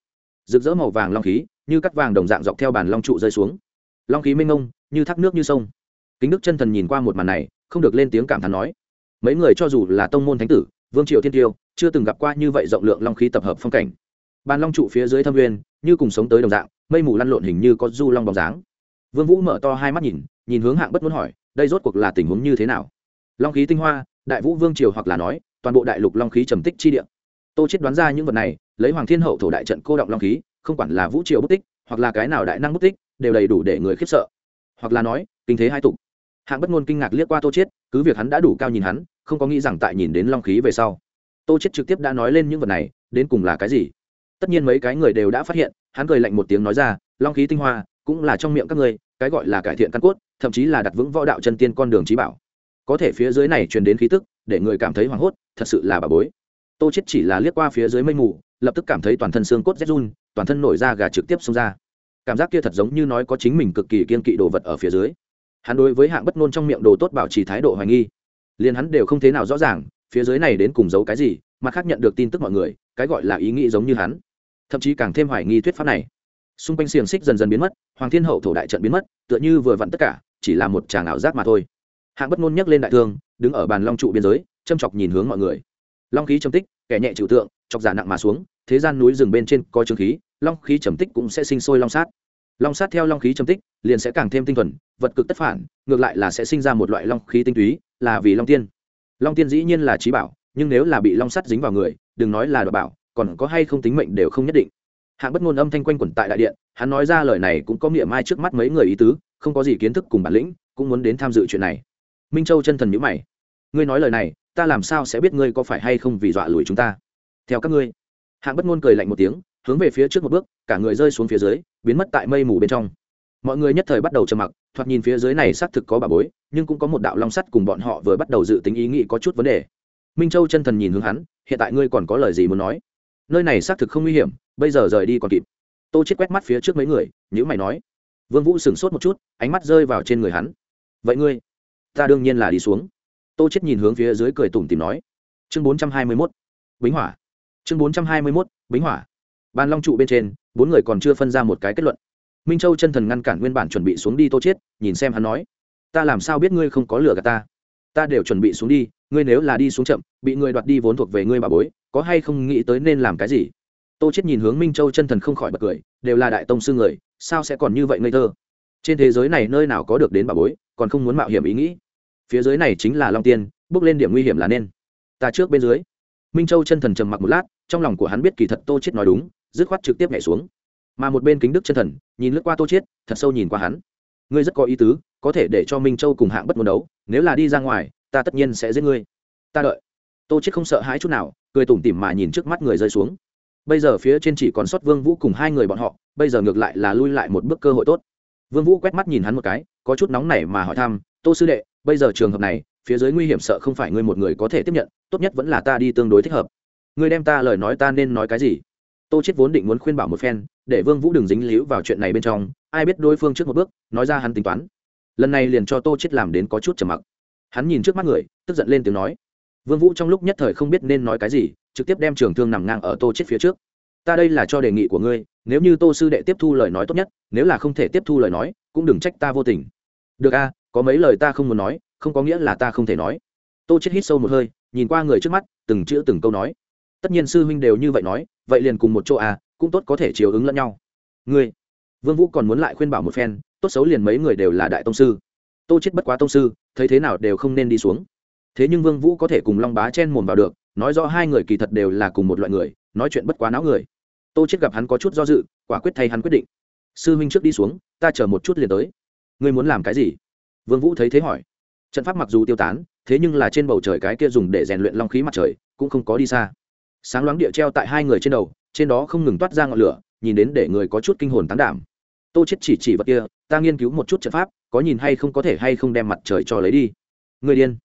Rực rỡ màu vàng long khí, như cắt vàng đồng dạng dọc theo bàn long trụ rơi xuống. Long khí mênh mông, như thác nước như sông kính đức chân thần nhìn qua một màn này, không được lên tiếng cảm thán nói, mấy người cho dù là tông môn thánh tử, vương triều thiên tiêu, chưa từng gặp qua như vậy rộng lượng long khí tập hợp phong cảnh. Bàn long trụ phía dưới thâm nguyên, như cùng sống tới đồng dạng, mây mù lăn lộn hình như có du long bóng dáng. Vương vũ mở to hai mắt nhìn nhìn hướng hạng bất muốn hỏi, đây rốt cuộc là tình huống như thế nào? Long khí tinh hoa, đại vũ vương triều hoặc là nói, toàn bộ đại lục long khí trầm tích chi địa. Tô chết đoán ra những vật này, lấy hoàng thiên hậu thổ đại trận cô động long khí, không quản là vũ triều bút tích, hoặc là cái nào đại năng bút tích, đều đầy đủ để người khiếp sợ. Hoặc là nói, kinh thế hai tục hạng bất ngôn kinh ngạc liếc qua tô chết cứ việc hắn đã đủ cao nhìn hắn, không có nghĩ rằng tại nhìn đến long khí về sau, tô chết trực tiếp đã nói lên những vật này, đến cùng là cái gì? Tất nhiên mấy cái người đều đã phát hiện, hắn cười lạnh một tiếng nói ra, long khí tinh hoa, cũng là trong miệng các ngươi, cái gọi là cải thiện căn cốt, thậm chí là đặt vững võ đạo chân tiên con đường trí bảo. Có thể phía dưới này truyền đến khí tức, để người cảm thấy hoảng hốt, thật sự là bà bối. Tô chết chỉ là liếc qua phía dưới mây mù, lập tức cảm thấy toàn thân xương cốt rét run, toàn thân nổi da gà trực tiếp xông ra. Cảm giác kia thật giống như nói có chính mình cực kỳ kiên kỵ đồ vật ở phía dưới hắn đối với hạng bất nôn trong miệng đồ tốt bảo trì thái độ hoài nghi. Liền hắn đều không thế nào rõ ràng, phía dưới này đến cùng giấu cái gì, mà khác nhận được tin tức mọi người, cái gọi là ý nghĩ giống như hắn. Thậm chí càng thêm hoài nghi thuyết pháp này. Xung quanh xiềng xích dần dần biến mất, hoàng thiên hậu thổ đại trận biến mất, tựa như vừa vặn tất cả, chỉ là một tràng ảo giác mà thôi. Hạng bất ngôn nhấc lên đại thương, đứng ở bàn long trụ biên giới, châm chọc nhìn hướng mọi người. Long khí trầm tích, kẻ nhẹ chịu tượng, chọc giả nặng mà xuống, thế gian núi rừng bên trên có trương khí, long khí trầm tích cũng sẽ sinh sôi long sát long sát theo long khí trầm tích, liền sẽ càng thêm tinh thuần, vật cực tất phản, ngược lại là sẽ sinh ra một loại long khí tinh túy, là vì long tiên. Long tiên dĩ nhiên là trí bảo, nhưng nếu là bị long sắt dính vào người, đừng nói là đ bảo, còn có hay không tính mệnh đều không nhất định. Hạng bất ngôn âm thanh quanh quẩn tại đại điện, hắn nói ra lời này cũng có nghĩa mai trước mắt mấy người ý tứ, không có gì kiến thức cùng bản lĩnh, cũng muốn đến tham dự chuyện này. Minh châu chân thần nhữ mày. Ngươi nói lời này, ta làm sao sẽ biết ngươi có phải hay không vì dọa lùi chúng ta? Theo các ngươi. Hạng bất ngôn cười lạnh một tiếng hướng về phía trước một bước, cả người rơi xuống phía dưới, biến mất tại mây mù bên trong. Mọi người nhất thời bắt đầu trầm mặc, thoạt nhìn phía dưới này xác thực có bà bối, nhưng cũng có một đạo long sắt cùng bọn họ vừa bắt đầu dự tính ý nghĩ có chút vấn đề. Minh châu chân thần nhìn hướng hắn, hiện tại ngươi còn có lời gì muốn nói? Nơi này xác thực không nguy hiểm, bây giờ rời đi còn kịp. Tô chết quét mắt phía trước mấy người nhữ mày nói. Vương vũ sửng sốt một chút, ánh mắt rơi vào trên người hắn. Vậy ngươi, ta đương nhiên là đi xuống. Tô chết nhìn hướng phía dưới cười tủm tìm nói. Chương 421. bính hỏa. Chương 421. bính hỏa ban long trụ bên trên, bốn người còn chưa phân ra một cái kết luận. Minh châu chân thần ngăn cản nguyên bản chuẩn bị xuống đi tô chết nhìn xem hắn nói, ta làm sao biết ngươi không có lửa gạt ta? Ta đều chuẩn bị xuống đi, ngươi nếu là đi xuống chậm, bị người đoạt đi vốn thuộc về ngươi bà bối, có hay không nghĩ tới nên làm cái gì? Tô chết nhìn hướng minh châu chân thần không khỏi bật cười, đều là đại tông sư người, sao sẽ còn như vậy ngây thơ? Trên thế giới này nơi nào có được đến bà bối, còn không muốn mạo hiểm ý nghĩ. Phía dưới này chính là long tiên, bước lên điểm nguy hiểm là nên. Ta trước bên dưới. Minh châu chân thần trầm mặc một lát, trong lòng của hắn biết kỳ thật tô chết nói đúng dứt khoát trực tiếp nhảy xuống. Mà một bên kính đức chân thần nhìn lướt qua tô Chiết, thật sâu nhìn qua hắn. Ngươi rất có ý tứ có thể để cho minh châu cùng hạng bất muốn đấu nếu là đi ra ngoài ta tất nhiên sẽ giết ngươi. Ta đợi. Tô Chiết không sợ hãi chút nào cười tủm tỉm mà nhìn trước mắt người rơi xuống. Bây giờ phía trên chỉ còn sót vương vũ cùng hai người bọn họ bây giờ ngược lại là lui lại một bước cơ hội tốt. Vương vũ quét mắt nhìn hắn một cái có chút nóng nảy mà hỏi thăm tô sư đệ bây giờ trường hợp này phía dưới nguy hiểm sợ không phải ngươi một người có thể tiếp nhận tốt nhất vẫn là ta đi tương đối thích hợp. Ngươi đem ta lời nói ta nên nói cái gì? Tô chết vốn định muốn khuyên bảo một phen, để vương vũ đừng dính líu vào chuyện này bên trong, ai biết đối phương trước một bước, nói ra hắn tính toán. Lần này liền cho tô chết làm đến có chút trầm mặc. Hắn nhìn trước mắt người, tức giận lên tiếng nói, vương vũ trong lúc nhất thời không biết nên nói cái gì, trực tiếp đem trường thương nằm ngang ở tô chết phía trước. Ta đây là cho đề nghị của ngươi, nếu như tô sư đệ tiếp thu lời nói tốt nhất, nếu là không thể tiếp thu lời nói, cũng đừng trách ta vô tình. Được a, có mấy lời ta không muốn nói, không có nghĩa là ta không thể nói. Tô chết hít sâu một hơi, nhìn qua người trước mắt, từng chữ từng câu nói. Tất nhiên sư huynh đều như vậy nói vậy liền cùng một chỗ à cũng tốt có thể chiều ứng lẫn nhau. Ngươi, vương vũ còn muốn lại khuyên bảo một phen, tốt xấu liền mấy người đều là đại tông sư. Tô chết bất quá tông sư, thấy thế nào đều không nên đi xuống. Thế nhưng vương vũ có thể cùng long bá chen mồm vào được, nói rõ hai người kỳ thật đều là cùng một loại người, nói chuyện bất quá não người. Tô chết gặp hắn có chút do dự, quả quyết thay hắn quyết định. Sư huynh trước đi xuống, ta chờ một chút liền tới. Ngươi muốn làm cái gì? Vương vũ thấy thế hỏi. Trận pháp mặc dù tiêu tán, thế nhưng là trên bầu trời cái kia dùng để rèn luyện long khí mặt trời, cũng không có đi xa sáng loáng địa treo tại hai người trên đầu, trên đó không ngừng toát ra ngọn lửa, nhìn đến để người có chút kinh hồn tán đảm. Tô chết chỉ chỉ vật kia, ta nghiên cứu một chút trận pháp, có nhìn hay không, có thể hay không đem mặt trời cho lấy đi. Người điên.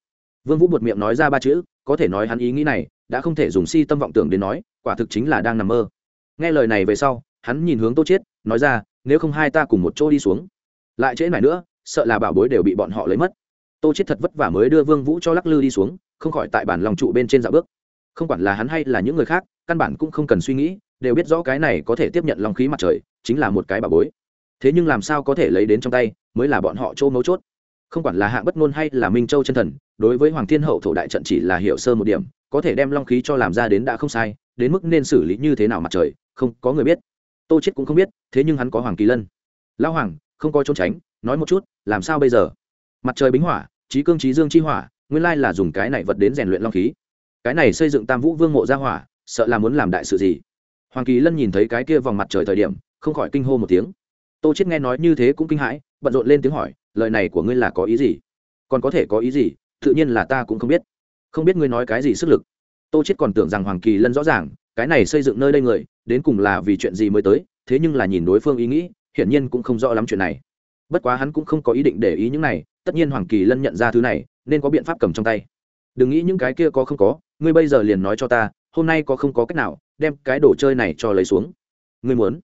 Vương vũ buột miệng nói ra ba chữ, có thể nói hắn ý nghĩ này, đã không thể dùng si tâm vọng tưởng đến nói, quả thực chính là đang nằm mơ. Nghe lời này về sau, hắn nhìn hướng tô chết, nói ra, nếu không hai ta cùng một chỗ đi xuống. Lại trễ này nữa, sợ là bảo bối đều bị bọn họ lấy mất. Tô chết thật vất vả mới đưa vương vũ cho lắc lư đi xuống, không khỏi tại bản lòng trụ bên trên dạo bước không quản là hắn hay là những người khác, căn bản cũng không cần suy nghĩ, đều biết rõ cái này có thể tiếp nhận long khí mặt trời, chính là một cái bảo bối. Thế nhưng làm sao có thể lấy đến trong tay, mới là bọn họ chỗ mấu chốt. Không quản là hạng bất ngôn hay là minh châu chân thần, đối với hoàng thiên hậu thổ đại trận chỉ là hiểu sơ một điểm, có thể đem long khí cho làm ra đến đã không sai, đến mức nên xử lý như thế nào mặt trời, không có người biết. Tô chết cũng không biết, thế nhưng hắn có hoàng kỳ lân. Lão hoàng, không có trốn tránh, nói một chút, làm sao bây giờ? Mặt trời bính hỏa trí cương trí dương chi hỏa, nguyên lai là dùng cái này vật đến rèn luyện long khí cái này xây dựng tam vũ vương mộ gia hỏa, sợ là muốn làm đại sự gì? Hoàng kỳ lân nhìn thấy cái kia vòng mặt trời thời điểm, không khỏi kinh hô một tiếng. Tô chết nghe nói như thế cũng kinh hãi, bận rộn lên tiếng hỏi, lời này của ngươi là có ý gì? Còn có thể có ý gì? Tự nhiên là ta cũng không biết. Không biết ngươi nói cái gì sức lực. Tô chết còn tưởng rằng hoàng kỳ lân rõ ràng, cái này xây dựng nơi đây người, đến cùng là vì chuyện gì mới tới? Thế nhưng là nhìn đối phương ý nghĩ, hiển nhiên cũng không rõ lắm chuyện này. Bất quá hắn cũng không có ý định để ý những này, tất nhiên hoàng kỳ lân nhận ra thứ này, nên có biện pháp cầm trong tay. Đừng nghĩ những cái kia có không có ngươi bây giờ liền nói cho ta, hôm nay có không có cách nào, đem cái đồ chơi này cho lấy xuống. Ngươi muốn?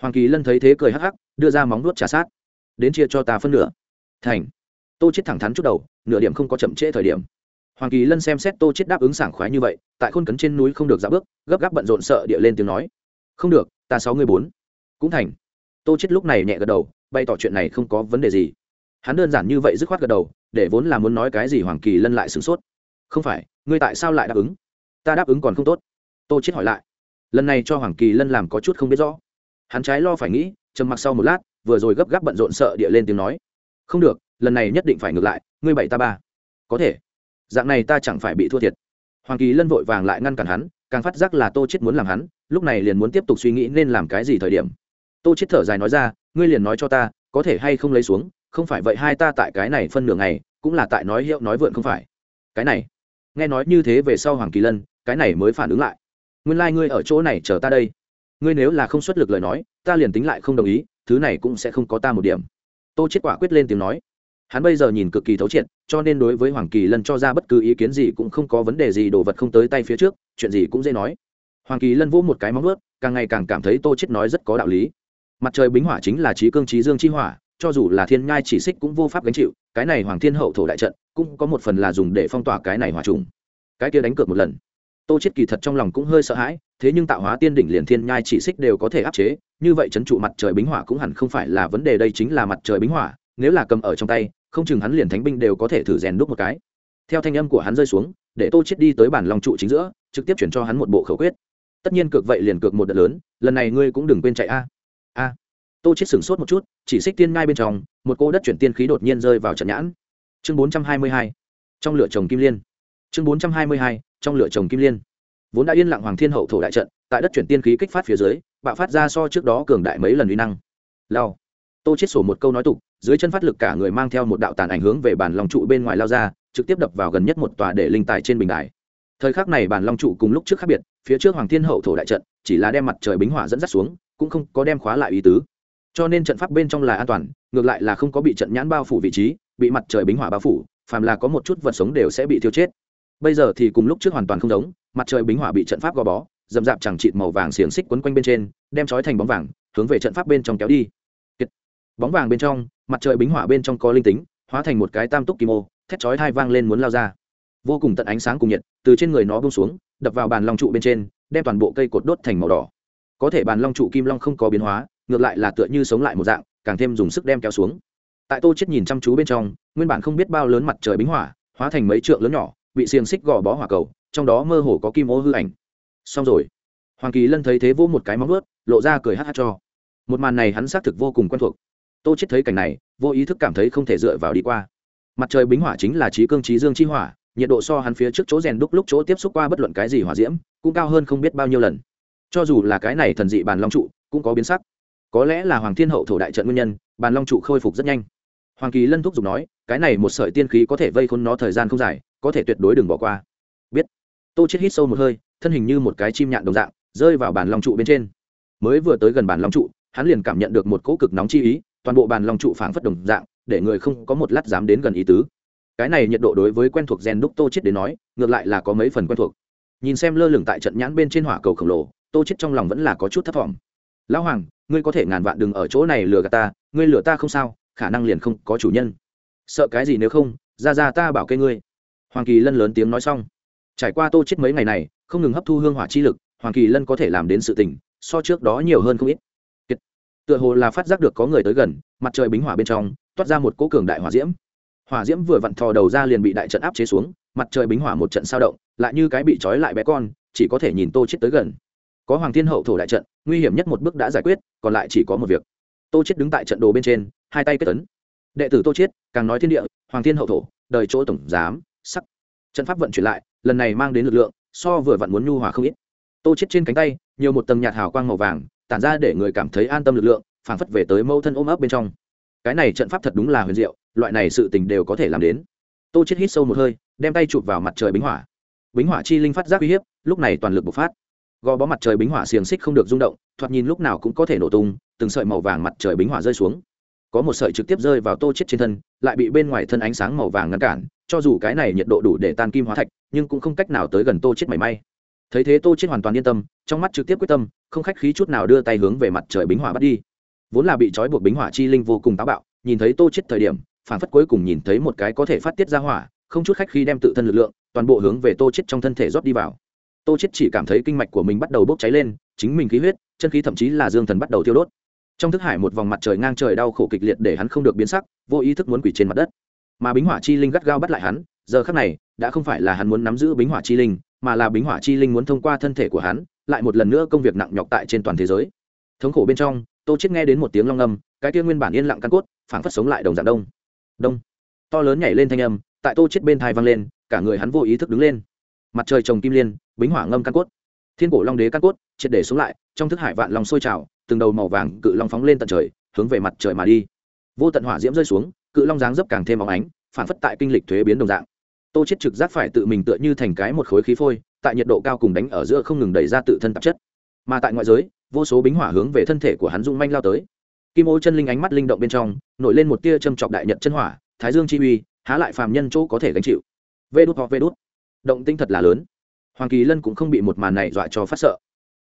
Hoàng kỳ lân thấy thế cười hắc hắc, đưa ra móng nuốt trả sát. Đến chia cho ta phân nửa. Thành. Tô chết thẳng thắn chút đầu, nửa điểm không có chậm trễ thời điểm. Hoàng kỳ lân xem xét tô chết đáp ứng sảng khoái như vậy, tại khôn cấn trên núi không được dã bước, gấp gáp bận rộn sợ địa lên tiếng nói. Không được, ta sáu người bốn. Cũng thành. Tô chết lúc này nhẹ gật đầu, bày tỏ chuyện này không có vấn đề gì. Hắn đơn giản như vậy dứt khoát gật đầu, để vốn là muốn nói cái gì hoàng kỳ lân lại sửng sốt. Không phải ngươi tại sao lại đáp ứng? Ta đáp ứng còn không tốt. Tô chết hỏi lại. Lần này cho hoàng kỳ lân làm có chút không biết rõ. Hắn trái lo phải nghĩ, trầm mặc sau một lát, vừa rồi gấp gáp bận rộn sợ địa lên tiếng nói. Không được, lần này nhất định phải ngược lại, ngươi bảy ta ba. Có thể. Dạng này ta chẳng phải bị thua thiệt. Hoàng kỳ lân vội vàng lại ngăn cản hắn, càng phát giác là tô chết muốn làm hắn, lúc này liền muốn tiếp tục suy nghĩ nên làm cái gì thời điểm. Tô chết thở dài nói ra, ngươi liền nói cho ta, có thể hay không lấy xuống, không phải vậy hai ta tại cái này phân nửa ngày, cũng là tại nói hiệu nói vượn không phải. Cái này nghe nói như thế về sau hoàng kỳ lân, cái này mới phản ứng lại. Nguyên lai、like、ngươi ở chỗ này chờ ta đây. Ngươi nếu là không xuất lực lời nói, ta liền tính lại không đồng ý, thứ này cũng sẽ không có ta một điểm. Tô chết quả quyết lên tiếng nói. Hắn bây giờ nhìn cực kỳ thấu triệt, cho nên đối với hoàng kỳ lân cho ra bất cứ ý kiến gì cũng không có vấn đề gì, đồ vật không tới tay phía trước, chuyện gì cũng dễ nói. Hoàng kỳ lân vỗ một cái móng ướt càng ngày càng cảm thấy tô chết nói rất có đạo lý. Mặt trời bính hỏa chính là trí cương trí dương chi hỏa, cho dù là thiên nhai chỉ xích cũng vô pháp gánh chịu, cái này hoàng thiên hậu thổ đại trận cũng có một phần là dùng để phong tỏa cái này hỏa trùng. Cái kia đánh cược một lần. Tô chết kỳ thật trong lòng cũng hơi sợ hãi, thế nhưng tạo hóa tiên đỉnh liền thiên nhai chỉ xích đều có thể áp chế, như vậy chấn trụ mặt trời bính hỏa cũng hẳn không phải là vấn đề, đây chính là mặt trời bính hỏa, nếu là cầm ở trong tay, không chừng hắn liền thánh binh đều có thể thử rèn đúc một cái. Theo thanh âm của hắn rơi xuống, để tô chết đi tới bản lòng trụ chính giữa, trực tiếp chuyển cho hắn một bộ khẩu quyết. Tất nhiên cược vậy liền cược một đợt lớn, lần này ngươi cũng đừng quên chạy a. A. Tô chết sửng sốt một chút, chỉ xích tiên ngay bên trong, một cô đất chuyển tiên khí đột nhiên rơi vào trận nhãn chương 422 trong lửa trồng kim liên. Chương 422 trong lửa trồng kim liên. Vốn đã yên lặng hoàng thiên hậu thổ đại trận, tại đất chuyển tiên khí kích phát phía dưới, bạo phát ra so trước đó cường đại mấy lần uy năng. Lao. Tô chết sổ một câu nói tục, dưới chân phát lực cả người mang theo một đạo tàn ảnh hướng về bản long trụ bên ngoài lao ra, trực tiếp đập vào gần nhất một tòa để linh tài trên bình đài. Thời khắc này bản long trụ cùng lúc trước khác biệt, phía trước hoàng thiên hậu thổ đại trận, chỉ là đem mặt trời bính hỏa dẫn dắt xuống, cũng không có đem khóa lại ý tứ. Cho nên trận pháp bên trong là an toàn, ngược lại là không có bị trận nhãn bao phủ vị trí bị mặt trời bính hỏa bao phủ, phàm là có một chút vật sống đều sẽ bị thiêu chết. Bây giờ thì cùng lúc trước hoàn toàn không giống, mặt trời bính hỏa bị trận pháp gò bó dầm dạp chẳng chịt màu vàng xiềng xích quấn quanh bên trên, đem trói thành bóng vàng, hướng về trận pháp bên trong kéo đi. Bóng vàng bên trong, mặt trời bính hỏa bên trong có linh tính, hóa thành một cái tam túc kim ô thét chói thai vang lên muốn lao ra. Vô cùng tận ánh sáng cùng nhiệt, từ trên người nó bông xuống, đập vào bàn long trụ bên trên, đem toàn bộ cây cột đốt thành màu đỏ. Có thể bàn long trụ kim long không có biến hóa, ngược lại là tựa như sống lại một dạng, càng thêm dùng sức đem kéo xuống tại tô chết nhìn chăm chú bên trong, nguyên bản không biết bao lớn mặt trời bính hỏa, hóa thành mấy trượng lớn nhỏ, bị xiềng xích gò bó hỏa cầu, trong đó mơ hồ có kim ô hư ảnh. Xong rồi. Hoàng kỳ lân thấy thế vỗ một cái móng ướt lộ ra cười hát hát cho. Một màn này hắn xác thực vô cùng quen thuộc. Tô chết thấy cảnh này, vô ý thức cảm thấy không thể dựa vào đi qua. Mặt trời bính hỏa chính là trí cương trí dương chi hỏa, nhiệt độ so hắn phía trước chỗ rèn đúc lúc chỗ tiếp xúc qua bất luận cái gì hỏa diễm, cũng cao hơn không biết bao nhiêu lần. Cho dù là cái này thần dị bàn long trụ, cũng có biến sắc. Có lẽ là hoàng thiên hậu thổ đại trận nguyên nhân bàn long trụ khôi phục rất nhanh hoàng kỳ lân thúc giục nói, cái này một sợi tiên khí có thể vây khốn nó thời gian không dài, có thể tuyệt đối đừng bỏ qua. Biết. Tô chết hít sâu một hơi, thân hình như một cái chim nhạn đồng dạng, rơi vào bàn long trụ bên trên. Mới vừa tới gần bàn long trụ, hắn liền cảm nhận được một cỗ cực nóng chi ý, toàn bộ bàn long trụ phảng phất đồng dạng, để người không có một lát dám đến gần ý tứ. Cái này nhiệt độ đối với quen thuộc Gen đúc tô chết đến nói, ngược lại là có mấy phần quen thuộc. Nhìn xem lơ lửng tại trận nhãn bên trên hỏa cầu khổng lồ, tô chết trong lòng vẫn là có chút thất vọng lão hoàng, ngươi có thể ngàn vạn đừng ở chỗ này lừa gạt ta, ngươi lừa ta không sao khả năng liền không có chủ nhân. Sợ cái gì nếu không, ra ra ta bảo kê ngươi. Hoàng kỳ lân lớn tiếng nói xong. Trải qua tô chết mấy ngày này, không ngừng hấp thu hương hỏa chi lực, hoàng kỳ lân có thể làm đến sự tình, so trước đó nhiều hơn không ít. Kiệt. tựa hồ là phát giác được có người tới gần, mặt trời bính hỏa bên trong, toát ra một cỗ cường đại hỏa diễm. Hỏa diễm vừa vặn thò đầu ra liền bị đại trận áp chế xuống, mặt trời bính hỏa một trận sao động, lại như cái bị trói lại bé con, chỉ có thể nhìn tô chết tới gần. Có hoàng thiên hậu thổ đại trận, nguy hiểm nhất một bước đã giải quyết, còn lại chỉ có một việc. Tô chết đứng tại trận đồ bên trên hai tay kết tấn. Đệ tử tô chiết, càng nói thiên địa, hoàng thiên hậu thổ, đời chỗ tổng giám, sắc. Trận pháp vận chuyển lại, lần này mang đến lực lượng, so vừa vặn muốn nhu hòa không ít. Tô chiết trên cánh tay, nhiều một tầng nhạt hào quang màu vàng, tản ra để người cảm thấy an tâm lực lượng, phảng phất về tới mâu thân ôm ấp bên trong. Cái này trận pháp thật đúng là huyền diệu, loại này sự tình đều có thể làm đến. Tô chiết hít sâu một hơi, đem tay chụp vào mặt trời bính hỏa. Bính hỏa chi linh phát giác uy hiếp, lúc này toàn lực bộc phát. Gò bó mặt trời bính hỏa xiềng xích không được rung động, thoạt nhìn lúc nào cũng có thể nổ tung, từng sợi màu vàng mặt trời bính hỏa rơi xuống có một sợi trực tiếp rơi vào tô chết trên thân, lại bị bên ngoài thân ánh sáng màu vàng ngăn cản, cho dù cái này nhiệt độ đủ để tan kim hóa thạch, nhưng cũng không cách nào tới gần tô chết mảy may. Thấy thế tô chết hoàn toàn yên tâm, trong mắt trực tiếp quyết tâm, không khách khí chút nào đưa tay hướng về mặt trời bính hỏa bắt đi. Vốn là bị trói buộc bính hỏa chi linh vô cùng táo bạo, nhìn thấy tô chết thời điểm phản phất cuối cùng nhìn thấy một cái có thể phát tiết ra hỏa, không chút khách khi đem tự thân lực lượng, toàn bộ hướng về tô chết trong thân thể rót đi vào. Tô chết chỉ cảm thấy kinh mạch của mình bắt đầu bốc cháy lên, chính mình khí huyết, chân khí thậm chí là dương thần bắt đầu tiêu đốt trong thức hải một vòng mặt trời ngang trời đau khổ kịch liệt để hắn không được biến sắc, vô ý thức muốn quỷ trên mặt đất. Mà bính hỏa chi linh gắt gao bắt lại hắn, giờ khắc này, đã không phải là hắn muốn nắm giữ bính hỏa chi linh, mà là bính hỏa chi linh muốn thông qua thân thể của hắn, lại một lần nữa công việc nặng nhọc tại trên toàn thế giới. Thống khổ bên trong, tô chết nghe đến một tiếng long âm, cái kia nguyên bản yên lặng căn cốt, phảng phất sống lại đồng dạng đông. Đông. To lớn nhảy lên thanh âm, tại tô chết bên thai vang lên, cả người hắn vô ý thức đứng lên. Mặt trời trồng kim liên, bính hỏa ngâm căn cốt. Thiên cổ long đế căn cốt, triệt để xuống lại, trong thức hải vạn long sôi trào từng đầu màu vàng cự long phóng lên tận trời, hướng về mặt trời mà đi. Vô tận hỏa diễm rơi xuống, cự long dáng dấp càng thêm óng ánh, phản phất tại kinh lịch thuế biến đồng dạng. Tô chết trực giác phải tự mình tựa như thành cái một khối khí phôi, tại nhiệt độ cao cùng đánh ở giữa không ngừng đẩy ra tự thân tạp chất. Mà tại ngoại giới, vô số bính hỏa hướng về thân thể của hắn dung manh lao tới. Kim ô chân linh ánh mắt linh động bên trong, nổi lên một tia châm chọc đại nhật chân hỏa, thái dương chi uy, há lại phàm nhân chỗ có thể gánh chịu. Vê đút hoặc vê đút. Động tinh thật là lớn. Hoàng kỳ lân cũng không bị một màn này dọa cho phát sợ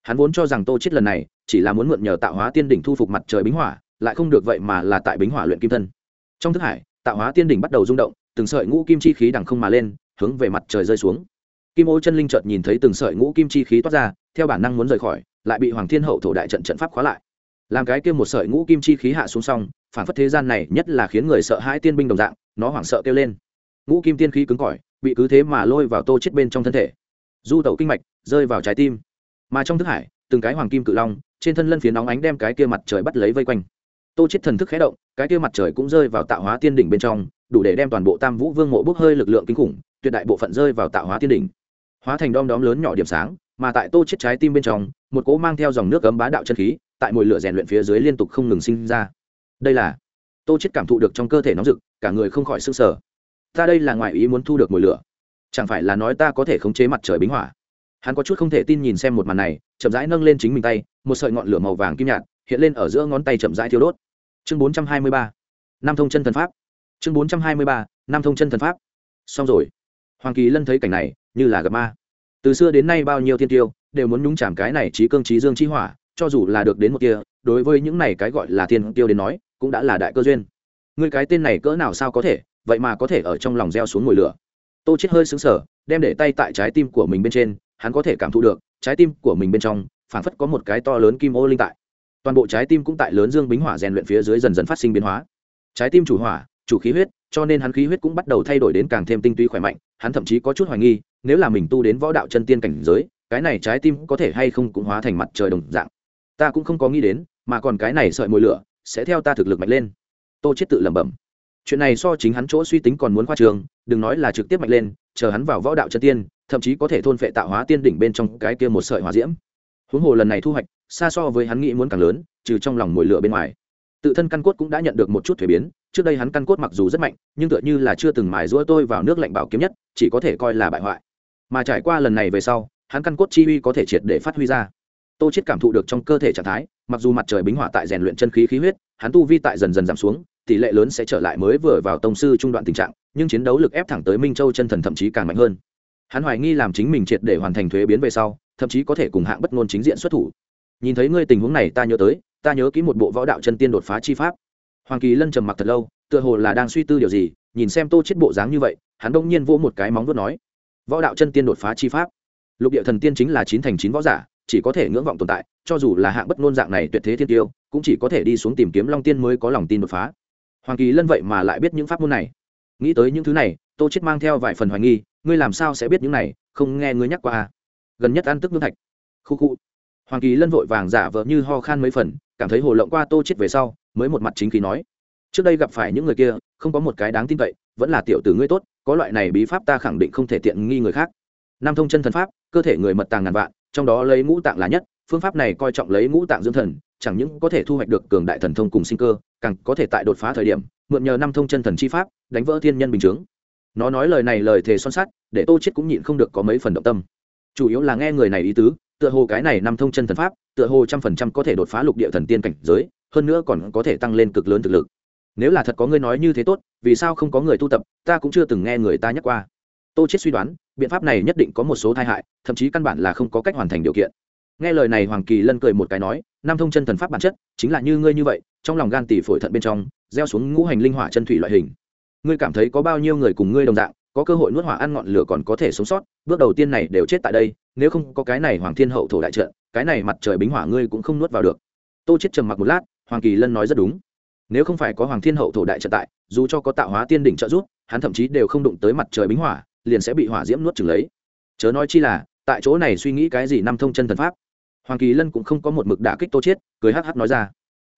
hắn vốn cho rằng tô chết lần này chỉ là muốn mượn nhờ tạo hóa tiên đỉnh thu phục mặt trời bính hỏa, lại không được vậy mà là tại bính hỏa luyện kim thân. Trong thức hải, tạo hóa tiên đỉnh bắt đầu rung động, từng sợi ngũ kim chi khí đằng không mà lên, hướng về mặt trời rơi xuống. Kim ô chân linh chợt nhìn thấy từng sợi ngũ kim chi khí toát ra, theo bản năng muốn rời khỏi, lại bị hoàng thiên hậu thổ đại trận trận pháp khóa lại. Làm cái kia một sợi ngũ kim chi khí hạ xuống xong, phản phất thế gian này nhất là khiến người sợ hãi tiên binh đồng dạng, nó hoảng sợ kêu lên. Ngũ kim tiên khí cứng cỏi, bị cứ thế mà lôi vào tô chết bên trong thân thể. Du tẩu kinh mạch, rơi vào trái tim mà trong thức hải, từng cái hoàng kim cự long, trên thân lân phía nóng ánh đem cái kia mặt trời bắt lấy vây quanh. Tô chết thần thức khẽ động, cái kia mặt trời cũng rơi vào tạo hóa tiên đỉnh bên trong, đủ để đem toàn bộ tam vũ vương mộ bốc hơi lực lượng kinh khủng, tuyệt đại bộ phận rơi vào tạo hóa tiên đỉnh. Hóa thành đom đóm lớn nhỏ điểm sáng, mà tại tô chết trái tim bên trong, một cỗ mang theo dòng nước cấm bá đạo chân khí, tại mùi lửa rèn luyện phía dưới liên tục không ngừng sinh ra. Đây là, tô chết cảm thụ được trong cơ thể nóng rực, cả người không khỏi sưng sờ. Ta đây là ngoại ý muốn thu được mùi lửa. Chẳng phải là nói ta có thể khống chế mặt trời bính hỏa? Hắn có chút không thể tin nhìn xem một màn này, chậm rãi nâng lên chính mình tay, một sợi ngọn lửa màu vàng kim nhạt hiện lên ở giữa ngón tay chậm rãi thiêu đốt. Chương bốn trăm hai mươi ba năm thông chân thần pháp. Chương bốn trăm hai mươi ba năm thông chân thần pháp. Xong rồi. Hoàng kỳ lân thấy cảnh này, như là gặp ma. Từ xưa đến nay bao nhiêu thiên tiêu đều muốn nhúng chạm cái này trí cương trí dương chi hỏa, cho dù là được đến một kia, đối với những này cái gọi là thiên tiêu đến nói, cũng đã là đại cơ duyên. Ngươi cái tên này cỡ nào sao có thể, vậy mà có thể ở trong lòng gieo xuống ngồi lửa. Tô chết hơi sững sờ, đem để tay tại trái tim của mình bên trên hắn có thể cảm thụ được, trái tim của mình bên trong, phảng phất có một cái to lớn kim ô linh tại. Toàn bộ trái tim cũng tại lớn dương bính hỏa rèn luyện phía dưới dần dần phát sinh biến hóa. Trái tim chủ hỏa, chủ khí huyết, cho nên hắn khí huyết cũng bắt đầu thay đổi đến càng thêm tinh túy khỏe mạnh, hắn thậm chí có chút hoài nghi, nếu là mình tu đến võ đạo chân tiên cảnh giới, cái này trái tim có thể hay không cũng hóa thành mặt trời đồng dạng. Ta cũng không có nghĩ đến, mà còn cái này sợi mồi lửa, sẽ theo ta thực lực mạnh lên. Tô chết tự lẩm bẩm. Chuyện này so chính hắn chỗ suy tính còn muốn khoa trường, đừng nói là trực tiếp mạnh lên, chờ hắn vào võ đạo chân tiên thậm chí có thể thôn phệ tạo hóa tiên đỉnh bên trong cái kia một sợi hỏa diễm. Huống hồ lần này thu hoạch, xa so với hắn nghĩ muốn càng lớn, trừ trong lòng mồi lửa bên ngoài. Tự thân căn cốt cũng đã nhận được một chút thuế biến, trước đây hắn căn cốt mặc dù rất mạnh, nhưng tựa như là chưa từng mài rũa tôi vào nước lạnh bảo kiếm nhất, chỉ có thể coi là bại hoại. Mà trải qua lần này về sau, hắn căn cốt chi uy có thể triệt để phát huy ra. Tô chết cảm thụ được trong cơ thể trạng thái, mặc dù mặt trời bính hỏa tại rèn luyện chân khí khí huyết, hắn tu vi tại dần dần giảm xuống, tỷ lệ lớn sẽ trở lại mới vừa vào tông sư trung đoạn tình trạng, nhưng chiến đấu lực ép thẳng tới minh châu chân thần thậm chí càng mạnh hơn hắn hoài nghi làm chính mình triệt để hoàn thành thuế biến về sau, thậm chí có thể cùng hạng bất ngôn chính diện xuất thủ. Nhìn thấy ngươi tình huống này, ta nhớ tới, ta nhớ kỹ một bộ võ đạo chân tiên đột phá chi pháp. Hoàng kỳ lân trầm mặc thật lâu, tựa hồ là đang suy tư điều gì, nhìn xem tô chết bộ dáng như vậy, hắn đông nhiên vỗ một cái móng vuốt nói, võ đạo chân tiên đột phá chi pháp? Lục địa thần tiên chính là chín thành chín võ giả, chỉ có thể ngưỡng vọng tồn tại, cho dù là hạng bất ngôn dạng này tuyệt thế thiên tiêu, cũng chỉ có thể đi xuống tìm kiếm long tiên mới có lòng tin đột phá. Hoàng kỳ lân vậy mà lại biết những pháp môn này. Nghĩ tới những thứ này, tô chết mang theo vài phần hoài nghi ngươi làm sao sẽ biết những này, không nghe ngươi nhắc qua à? gần nhất ăn tức nước thạch. Khu khu. Hoàng kỳ lân vội vàng giả vờ như ho khan mấy phần, cảm thấy hồ lộng qua tô chết về sau, mới một mặt chính khí nói. Trước đây gặp phải những người kia, không có một cái đáng tin cậy, vẫn là tiểu tử ngươi tốt, có loại này bí pháp ta khẳng định không thể tiện nghi người khác. Nam thông chân thần pháp, cơ thể người mật tàng ngàn vạn, trong đó lấy ngũ tạng là nhất, phương pháp này coi trọng lấy ngũ tạng dưỡng thần, chẳng những có thể thu hoạch được cường đại thần thông cùng sinh cơ, càng có thể tại đột phá thời điểm, mượn nhờ năm thông chân thần chi pháp, đánh vỡ thiên nhân bình chướng nó nói lời này lời thề son sắt, để tô chết cũng nhịn không được có mấy phần động tâm. Chủ yếu là nghe người này ý tứ, tựa hồ cái này năm thông chân thần pháp, tựa hồ trăm phần trăm có thể đột phá lục địa thần tiên cảnh giới, hơn nữa còn có thể tăng lên cực lớn thực lực. Nếu là thật có người nói như thế tốt, vì sao không có người tu tập, ta cũng chưa từng nghe người ta nhắc qua. Tô chết suy đoán, biện pháp này nhất định có một số tai hại, thậm chí căn bản là không có cách hoàn thành điều kiện. Nghe lời này hoàng kỳ lân cười một cái nói nam thông chân thần pháp bản chất, chính là như ngươi như vậy, trong lòng gan tỷ phổi thận bên trong, gieo xuống ngũ hành linh hỏa chân thủy loại hình ngươi cảm thấy có bao nhiêu người cùng ngươi đồng dạng, có cơ hội nuốt hỏa ăn ngọn lửa còn có thể sống sót, bước đầu tiên này đều chết tại đây, nếu không có cái này hoàng thiên hậu thổ đại trận, cái này mặt trời bính hỏa ngươi cũng không nuốt vào được. Tô chết trầm mặc một lát, hoàng kỳ lân nói rất đúng. Nếu không phải có hoàng thiên hậu thổ đại trận tại, dù cho có tạo hóa tiên đỉnh trợ giúp, hắn thậm chí đều không đụng tới mặt trời bính hỏa, liền sẽ bị hỏa diễm nuốt chửng lấy. Chớ nói chi là, tại chỗ này suy nghĩ cái gì năm thông chân thần pháp. Hoàng kỳ lân cũng không có một mực đả kích tô chết cười hắc hắc nói ra.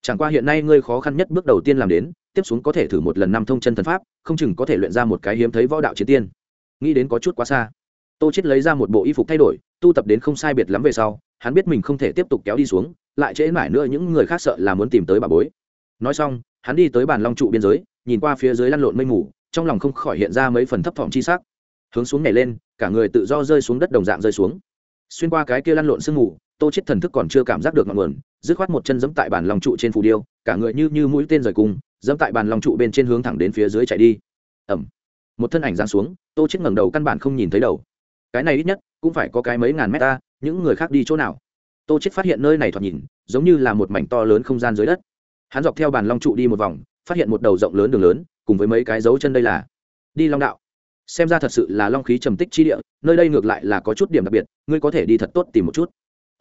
Chẳng qua hiện nay ngươi khó khăn nhất bước đầu tiên làm đến tiếp xuống có thể thử một lần năm thông chân thần pháp, không chừng có thể luyện ra một cái hiếm thấy võ đạo chiến tiên. Nghĩ đến có chút quá xa. Tô chết lấy ra một bộ y phục thay đổi, tu tập đến không sai biệt lắm về sau, hắn biết mình không thể tiếp tục kéo đi xuống, lại trễ mãi nữa những người khác sợ là muốn tìm tới bà bối. Nói xong, hắn đi tới bàn long trụ biên giới, nhìn qua phía dưới lăn lộn mây mù, trong lòng không khỏi hiện ra mấy phần thấp thỏm chi sắc. Hướng xuống nhảy lên, cả người tự do rơi xuống đất đồng dạng rơi xuống. Xuyên qua cái kia lăn lộn sương mù, tô chết thần thức còn chưa cảm giác được ngọn nguồn, dứt khoát một chân giẫm tại bàn long trụ trên phù điêu, cả người như như mũi tên rời cung giẫm tại bàn long trụ bên trên hướng thẳng đến phía dưới chạy đi. Ẩm một thân ảnh giáng xuống, tô chết ngẩng đầu căn bản không nhìn thấy đầu. Cái này ít nhất, cũng phải có cái mấy ngàn mét ta, những người khác đi chỗ nào? Tô chết phát hiện nơi này thoạt nhìn, giống như là một mảnh to lớn không gian dưới đất. Hắn dọc theo bàn long trụ đi một vòng, phát hiện một đầu rộng lớn đường lớn, cùng với mấy cái dấu chân đây là. Đi long đạo. Xem ra thật sự là long khí trầm tích chi địa, nơi đây ngược lại là có chút điểm đặc biệt, ngươi có thể đi thật tốt tìm một chút.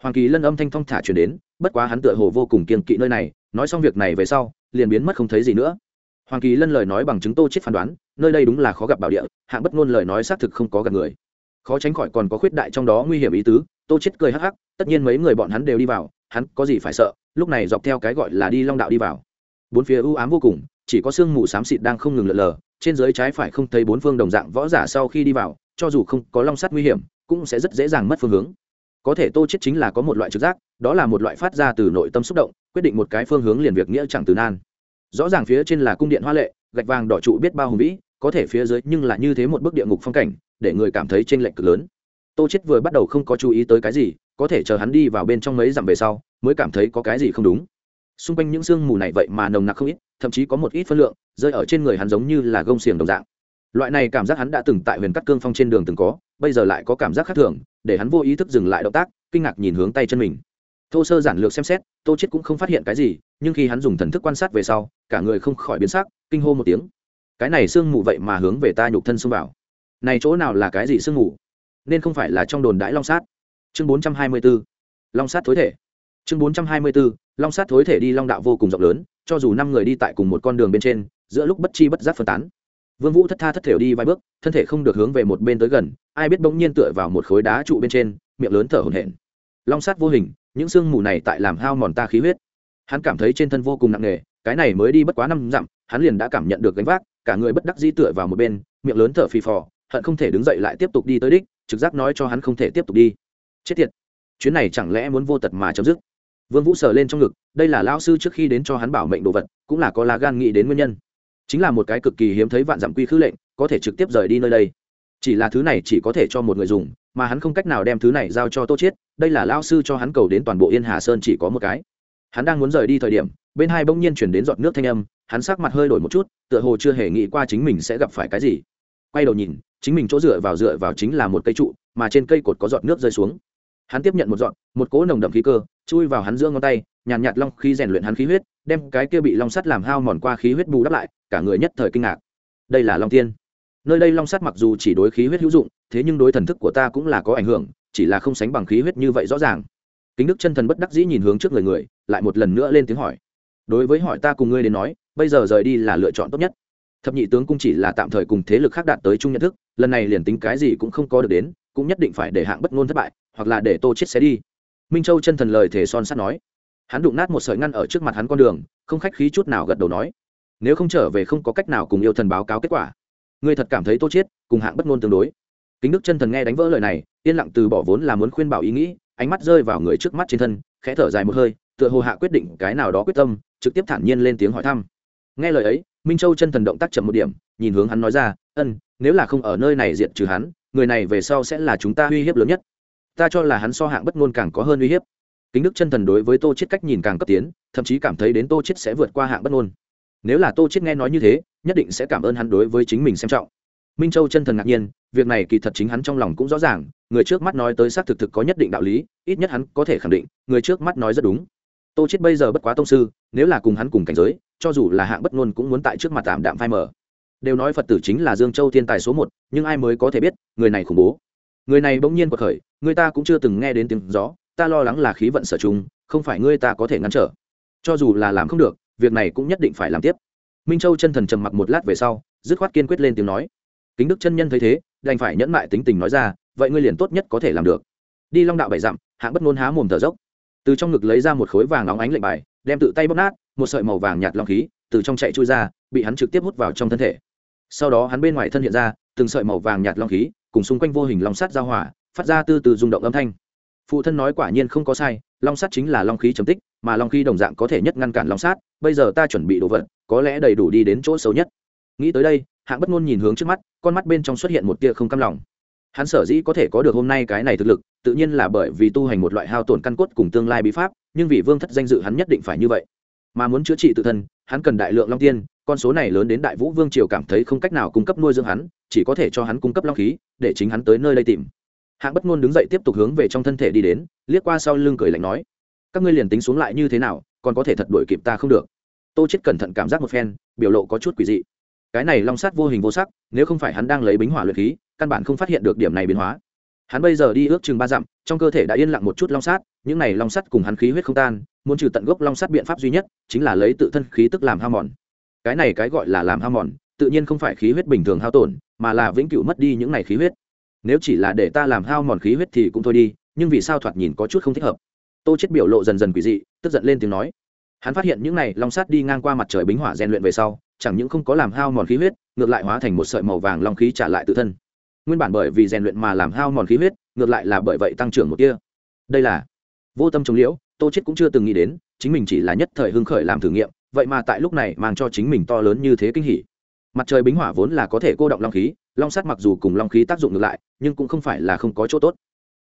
Hoàng kỳ lân âm thanh thong thả chuyển đến, bất quá hắn tựa hồ vô cùng kiên kỵ nơi này, nói xong việc này về sau liền biến mất không thấy gì nữa. Hoàng kỳ lân lời nói bằng chứng tô chết phán đoán, nơi đây đúng là khó gặp bảo địa, hạng bất ngôn lời nói xác thực không có gặp người. Khó tránh khỏi còn có khuyết đại trong đó nguy hiểm ý tứ, tô chết cười hắc hắc, tất nhiên mấy người bọn hắn đều đi vào, hắn có gì phải sợ, lúc này dọc theo cái gọi là đi long đạo đi vào. Bốn phía u ám vô cùng, chỉ có sương mù xám xịt đang không ngừng lượn lờ, trên dưới trái phải không thấy bốn phương đồng dạng võ giả sau khi đi vào, cho dù không có long sắt nguy hiểm, cũng sẽ rất dễ dàng mất phương hướng có thể tô chết chính là có một loại trực giác, đó là một loại phát ra từ nội tâm xúc động, quyết định một cái phương hướng liền việc nghĩa chẳng từ nan. Rõ ràng phía trên là cung điện hoa lệ, gạch vàng đỏ trụ biết bao hùng vĩ, có thể phía dưới nhưng là như thế một bức địa ngục phong cảnh, để người cảm thấy trên lệch cực lớn. Tô chết vừa bắt đầu không có chú ý tới cái gì, có thể chờ hắn đi vào bên trong mấy dặm về sau, mới cảm thấy có cái gì không đúng. Xung quanh những sương mù này vậy mà nồng nặc không ít, thậm chí có một ít phân lượng, rơi ở trên người hắn giống như là gông xiềng đồng dạng. Loại này cảm giác hắn đã từng tại huyền cắt cương phong trên đường từng có, bây giờ lại có cảm giác khác thường để hắn vô ý thức dừng lại động tác, kinh ngạc nhìn hướng tay chân mình. Thô sơ giản lược xem xét, tô chết cũng không phát hiện cái gì, nhưng khi hắn dùng thần thức quan sát về sau, cả người không khỏi biến sắc, kinh hô một tiếng. Cái này sương mù vậy mà hướng về ta nhục thân xông vào. Này chỗ nào là cái gì sương mù? Nên không phải là trong đồn đãi long sát. Chương 424. long sát thối thể. Chương 424. long sát thối thể đi long đạo vô cùng rộng lớn, cho dù năm người đi tại cùng một con đường bên trên, giữa lúc bất chi bất giác phân tán. Vương vũ thất tha thất thểu đi vài bước, thân thể không được hướng về một bên tới gần ai biết bỗng nhiên tựa vào một khối đá trụ bên trên, miệng lớn thở hổn hển. Long sát vô hình, những sương mù này tại làm hao mòn ta khí huyết. Hắn cảm thấy trên thân vô cùng nặng nề, cái này mới đi bất quá năm dặm, hắn liền đã cảm nhận được gánh vác, cả người bất đắc dĩ tựa vào một bên, miệng lớn thở phì phò, hận không thể đứng dậy lại tiếp tục đi tới đích, trực giác nói cho hắn không thể tiếp tục đi. Chết tiệt. Chuyến này chẳng lẽ muốn vô tật mà chấm dứt? Vương vũ sờ lên trong ngực, đây là lao sư trước khi đến cho hắn bảo mệnh đồ vật, cũng là có lá gan nghĩ đến nguyên nhân. Chính là một cái cực kỳ hiếm thấy vạn dặm quy khứ lệnh, có thể trực tiếp rời đi nơi đây chỉ là thứ này chỉ có thể cho một người dùng mà hắn không cách nào đem thứ này giao cho tô chiết đây là lao sư cho hắn cầu đến toàn bộ yên hà sơn chỉ có một cái. Hắn đang muốn rời đi thời điểm bên hai bỗng nhiên chuyển đến giọt nước thanh âm hắn sắc mặt hơi đổi một chút tựa hồ chưa hề nghĩ qua chính mình sẽ gặp phải cái gì. Quay đầu nhìn chính mình chỗ dựa vào dựa vào chính là một cây trụ mà trên cây cột có giọt nước rơi xuống. Hắn tiếp nhận một giọt một cỗ nồng đậm khí cơ chui vào hắn giữa ngón tay nhàn nhạt, nhạt long khí rèn luyện hắn khí huyết đem cái kia bị long sắt làm hao mòn qua khí huyết bù đắp lại cả người nhất thời kinh ngạc. Đây là long tiên nơi đây long sắt mặc dù chỉ đối khí huyết hữu dụng, thế nhưng đối thần thức của ta cũng là có ảnh hưởng, chỉ là không sánh bằng khí huyết như vậy rõ ràng. Kính đức chân thần bất đắc dĩ nhìn hướng trước người người, lại một lần nữa lên tiếng hỏi. Đối với hỏi ta cùng ngươi đến nói, bây giờ rời đi là lựa chọn tốt nhất. Thập nhị tướng cung chỉ là tạm thời cùng thế lực khác đạt tới chung nhận thức, lần này liền tính cái gì cũng không có được đến, cũng nhất định phải để hạng bất ngôn thất bại, hoặc là để tô chết xé đi. Minh châu chân thần lời thể son sắt nói. Hắn đụng nát một sợi ngăn ở trước mặt hắn con đường, không khách khí chút nào gật đầu nói. Nếu không trở về không có cách nào cùng yêu thần báo cáo kết quả ngươi thật cảm thấy tô chết cùng hạng bất ngôn tương đối. Kính đức chân thần nghe đánh vỡ lời này, yên lặng từ bỏ vốn là muốn khuyên bảo ý nghĩ, ánh mắt rơi vào người trước mắt trên thân, khẽ thở dài một hơi, tựa hồ hạ quyết định cái nào đó quyết tâm, trực tiếp thản nhiên lên tiếng hỏi thăm. Nghe lời ấy, minh châu chân thần động tác chậm một điểm, nhìn hướng hắn nói ra, ân, nếu là không ở nơi này diệt trừ hắn, người này về sau sẽ là chúng ta uy hiếp lớn nhất. Ta cho là hắn so hạng bất ngôn càng có hơn uy hiếp. Kính đức chân thần đối với tô chết cách nhìn càng cấp tiến, thậm chí cảm thấy đến tô chết sẽ vượt qua hạng bất ngôn nếu là tô chết nghe nói như thế, nhất định sẽ cảm ơn hắn đối với chính mình xem trọng. Minh châu chân thần ngạc nhiên, việc này kỳ thật chính hắn trong lòng cũng rõ ràng, người trước mắt nói tới xác thực thực có nhất định đạo lý, ít nhất hắn có thể khẳng định, người trước mắt nói rất đúng. Tô chết bây giờ bất quá tông sư, nếu là cùng hắn cùng cảnh giới, cho dù là hạng bất ngôn cũng muốn tại trước mặt tạm đạm phai mở đều nói phật tử chính là dương châu thiên tài số một, nhưng ai mới có thể biết, người này khủng bố. Người này bỗng nhiên bật khởi, người ta cũng chưa từng nghe đến tiếng gió, ta lo lắng là khí vận sở chung không phải ngươi ta có thể ngăn trở. Cho dù là làm không được việc này cũng nhất định phải làm tiếp. Minh châu chân thần trầm mặc một lát về sau, dứt khoát kiên quyết lên tiếng nói. Kính đức chân nhân thấy thế, đành phải nhẫn mại tính tình nói ra, vậy ngươi liền tốt nhất có thể làm được. Đi long đạo bảy dặm, hạng bất ngôn há mồm thở dốc. Từ trong ngực lấy ra một khối vàng óng ánh lệnh bài, đem tự tay bóp nát, một sợi màu vàng nhạt long khí, từ trong chạy chui ra, bị hắn trực tiếp hút vào trong thân thể. Sau đó hắn bên ngoài thân hiện ra, từng sợi màu vàng nhạt long khí, cùng xung quanh vô hình long sắt giao hỏa phát ra từ từ rung động âm thanh. Phụ thân nói quả nhiên không có sai long sát chính là long khí chấm tích, mà long khí đồng dạng có thể nhất ngăn cản long sát bây giờ ta chuẩn bị đồ vật, có lẽ đầy đủ đi đến chỗ xấu nhất. Nghĩ tới đây, hạng bất ngôn nhìn hướng trước mắt, con mắt bên trong xuất hiện một tia không cam lòng. Hắn sở dĩ có thể có được hôm nay cái này thực lực, tự nhiên là bởi vì tu hành một loại hao tổn căn cốt cùng tương lai bí pháp, nhưng vì vương thất danh dự hắn nhất định phải như vậy. Mà muốn chữa trị tự thân, hắn cần đại lượng long tiên, con số này lớn đến đại vũ vương triều cảm thấy không cách nào cung cấp nuôi dưỡng hắn, chỉ có thể cho hắn cung cấp long khí, để chính hắn tới nơi đây tìm. Hạng bất ngôn đứng dậy tiếp tục hướng về trong thân thể đi đến liếc qua sau lưng cười lạnh nói, các ngươi liền tính xuống lại như thế nào, còn có thể thật đuổi kịp ta không được. Tô chết cẩn thận cảm giác một phen, biểu lộ có chút quỷ dị. Cái này long sát vô hình vô sắc, nếu không phải hắn đang lấy bính hỏa luyện khí, căn bản không phát hiện được điểm này biến hóa. Hắn bây giờ đi ước chừng ba dặm, trong cơ thể đã yên lặng một chút long sát, những này long sắt cùng hắn khí huyết không tan, muốn trừ tận gốc long sắt biện pháp duy nhất, chính là lấy tự thân khí tức làm hao mòn. Cái này cái gọi là làm hao mòn, tự nhiên không phải khí huyết bình thường hao tổn, mà là vĩnh cửu mất đi những này khí huyết. Nếu chỉ là để ta làm hao mòn khí huyết thì cũng thôi đi nhưng vì sao thoạt nhìn có chút không thích hợp? Tô chết biểu lộ dần dần quỷ dị, tức giận lên tiếng nói. Hắn phát hiện những này long sát đi ngang qua mặt trời bính hỏa rèn luyện về sau, chẳng những không có làm hao mòn khí huyết, ngược lại hóa thành một sợi màu vàng long khí trả lại tự thân. Nguyên bản bởi vì rèn luyện mà làm hao mòn khí huyết, ngược lại là bởi vậy tăng trưởng một kia đây là vô tâm chống liễu, tô chết cũng chưa từng nghĩ đến, chính mình chỉ là nhất thời hưng khởi làm thử nghiệm, vậy mà tại lúc này mang cho chính mình to lớn như thế kinh hỉ. Mặt trời bính hỏa vốn là có thể cô động long khí, long sắt mặc dù cùng long khí tác dụng ngược lại, nhưng cũng không phải là không có chỗ tốt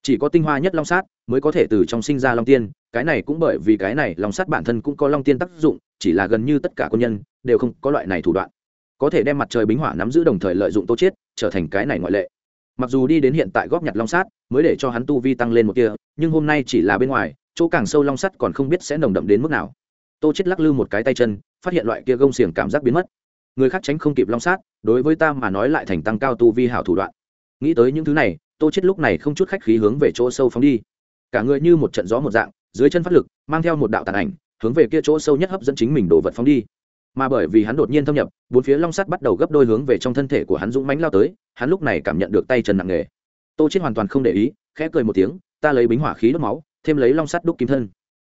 chỉ có tinh hoa nhất long sát mới có thể từ trong sinh ra long tiên, cái này cũng bởi vì cái này long sát bản thân cũng có long tiên tác dụng, chỉ là gần như tất cả quân nhân đều không có loại này thủ đoạn. Có thể đem mặt trời bính hỏa nắm giữ đồng thời lợi dụng tô chết trở thành cái này ngoại lệ. Mặc dù đi đến hiện tại góp nhặt long sát mới để cho hắn tu vi tăng lên một kia nhưng hôm nay chỉ là bên ngoài, chỗ càng sâu long sắt còn không biết sẽ nồng đậm đến mức nào. Tô chết lắc lư một cái tay chân, phát hiện loại kia gông xiềng cảm giác biến mất. Người khác tránh không kịp long sát, đối với ta mà nói lại thành tăng cao tu vi hảo thủ đoạn. Nghĩ tới những thứ này tô chết lúc này không chút khách khí hướng về chỗ sâu phóng đi. Cả người như một trận gió một dạng, dưới chân phát lực, mang theo một đạo tàn ảnh, hướng về kia chỗ sâu nhất hấp dẫn chính mình đổ vật phóng đi. Mà bởi vì hắn đột nhiên thâm nhập, bốn phía long sắt bắt đầu gấp đôi hướng về trong thân thể của hắn dũng mãnh lao tới, hắn lúc này cảm nhận được tay chân nặng nề. Tô chết hoàn toàn không để ý, khẽ cười một tiếng, ta lấy bính hỏa khí đốt máu, thêm lấy long sắt đúc kim thân.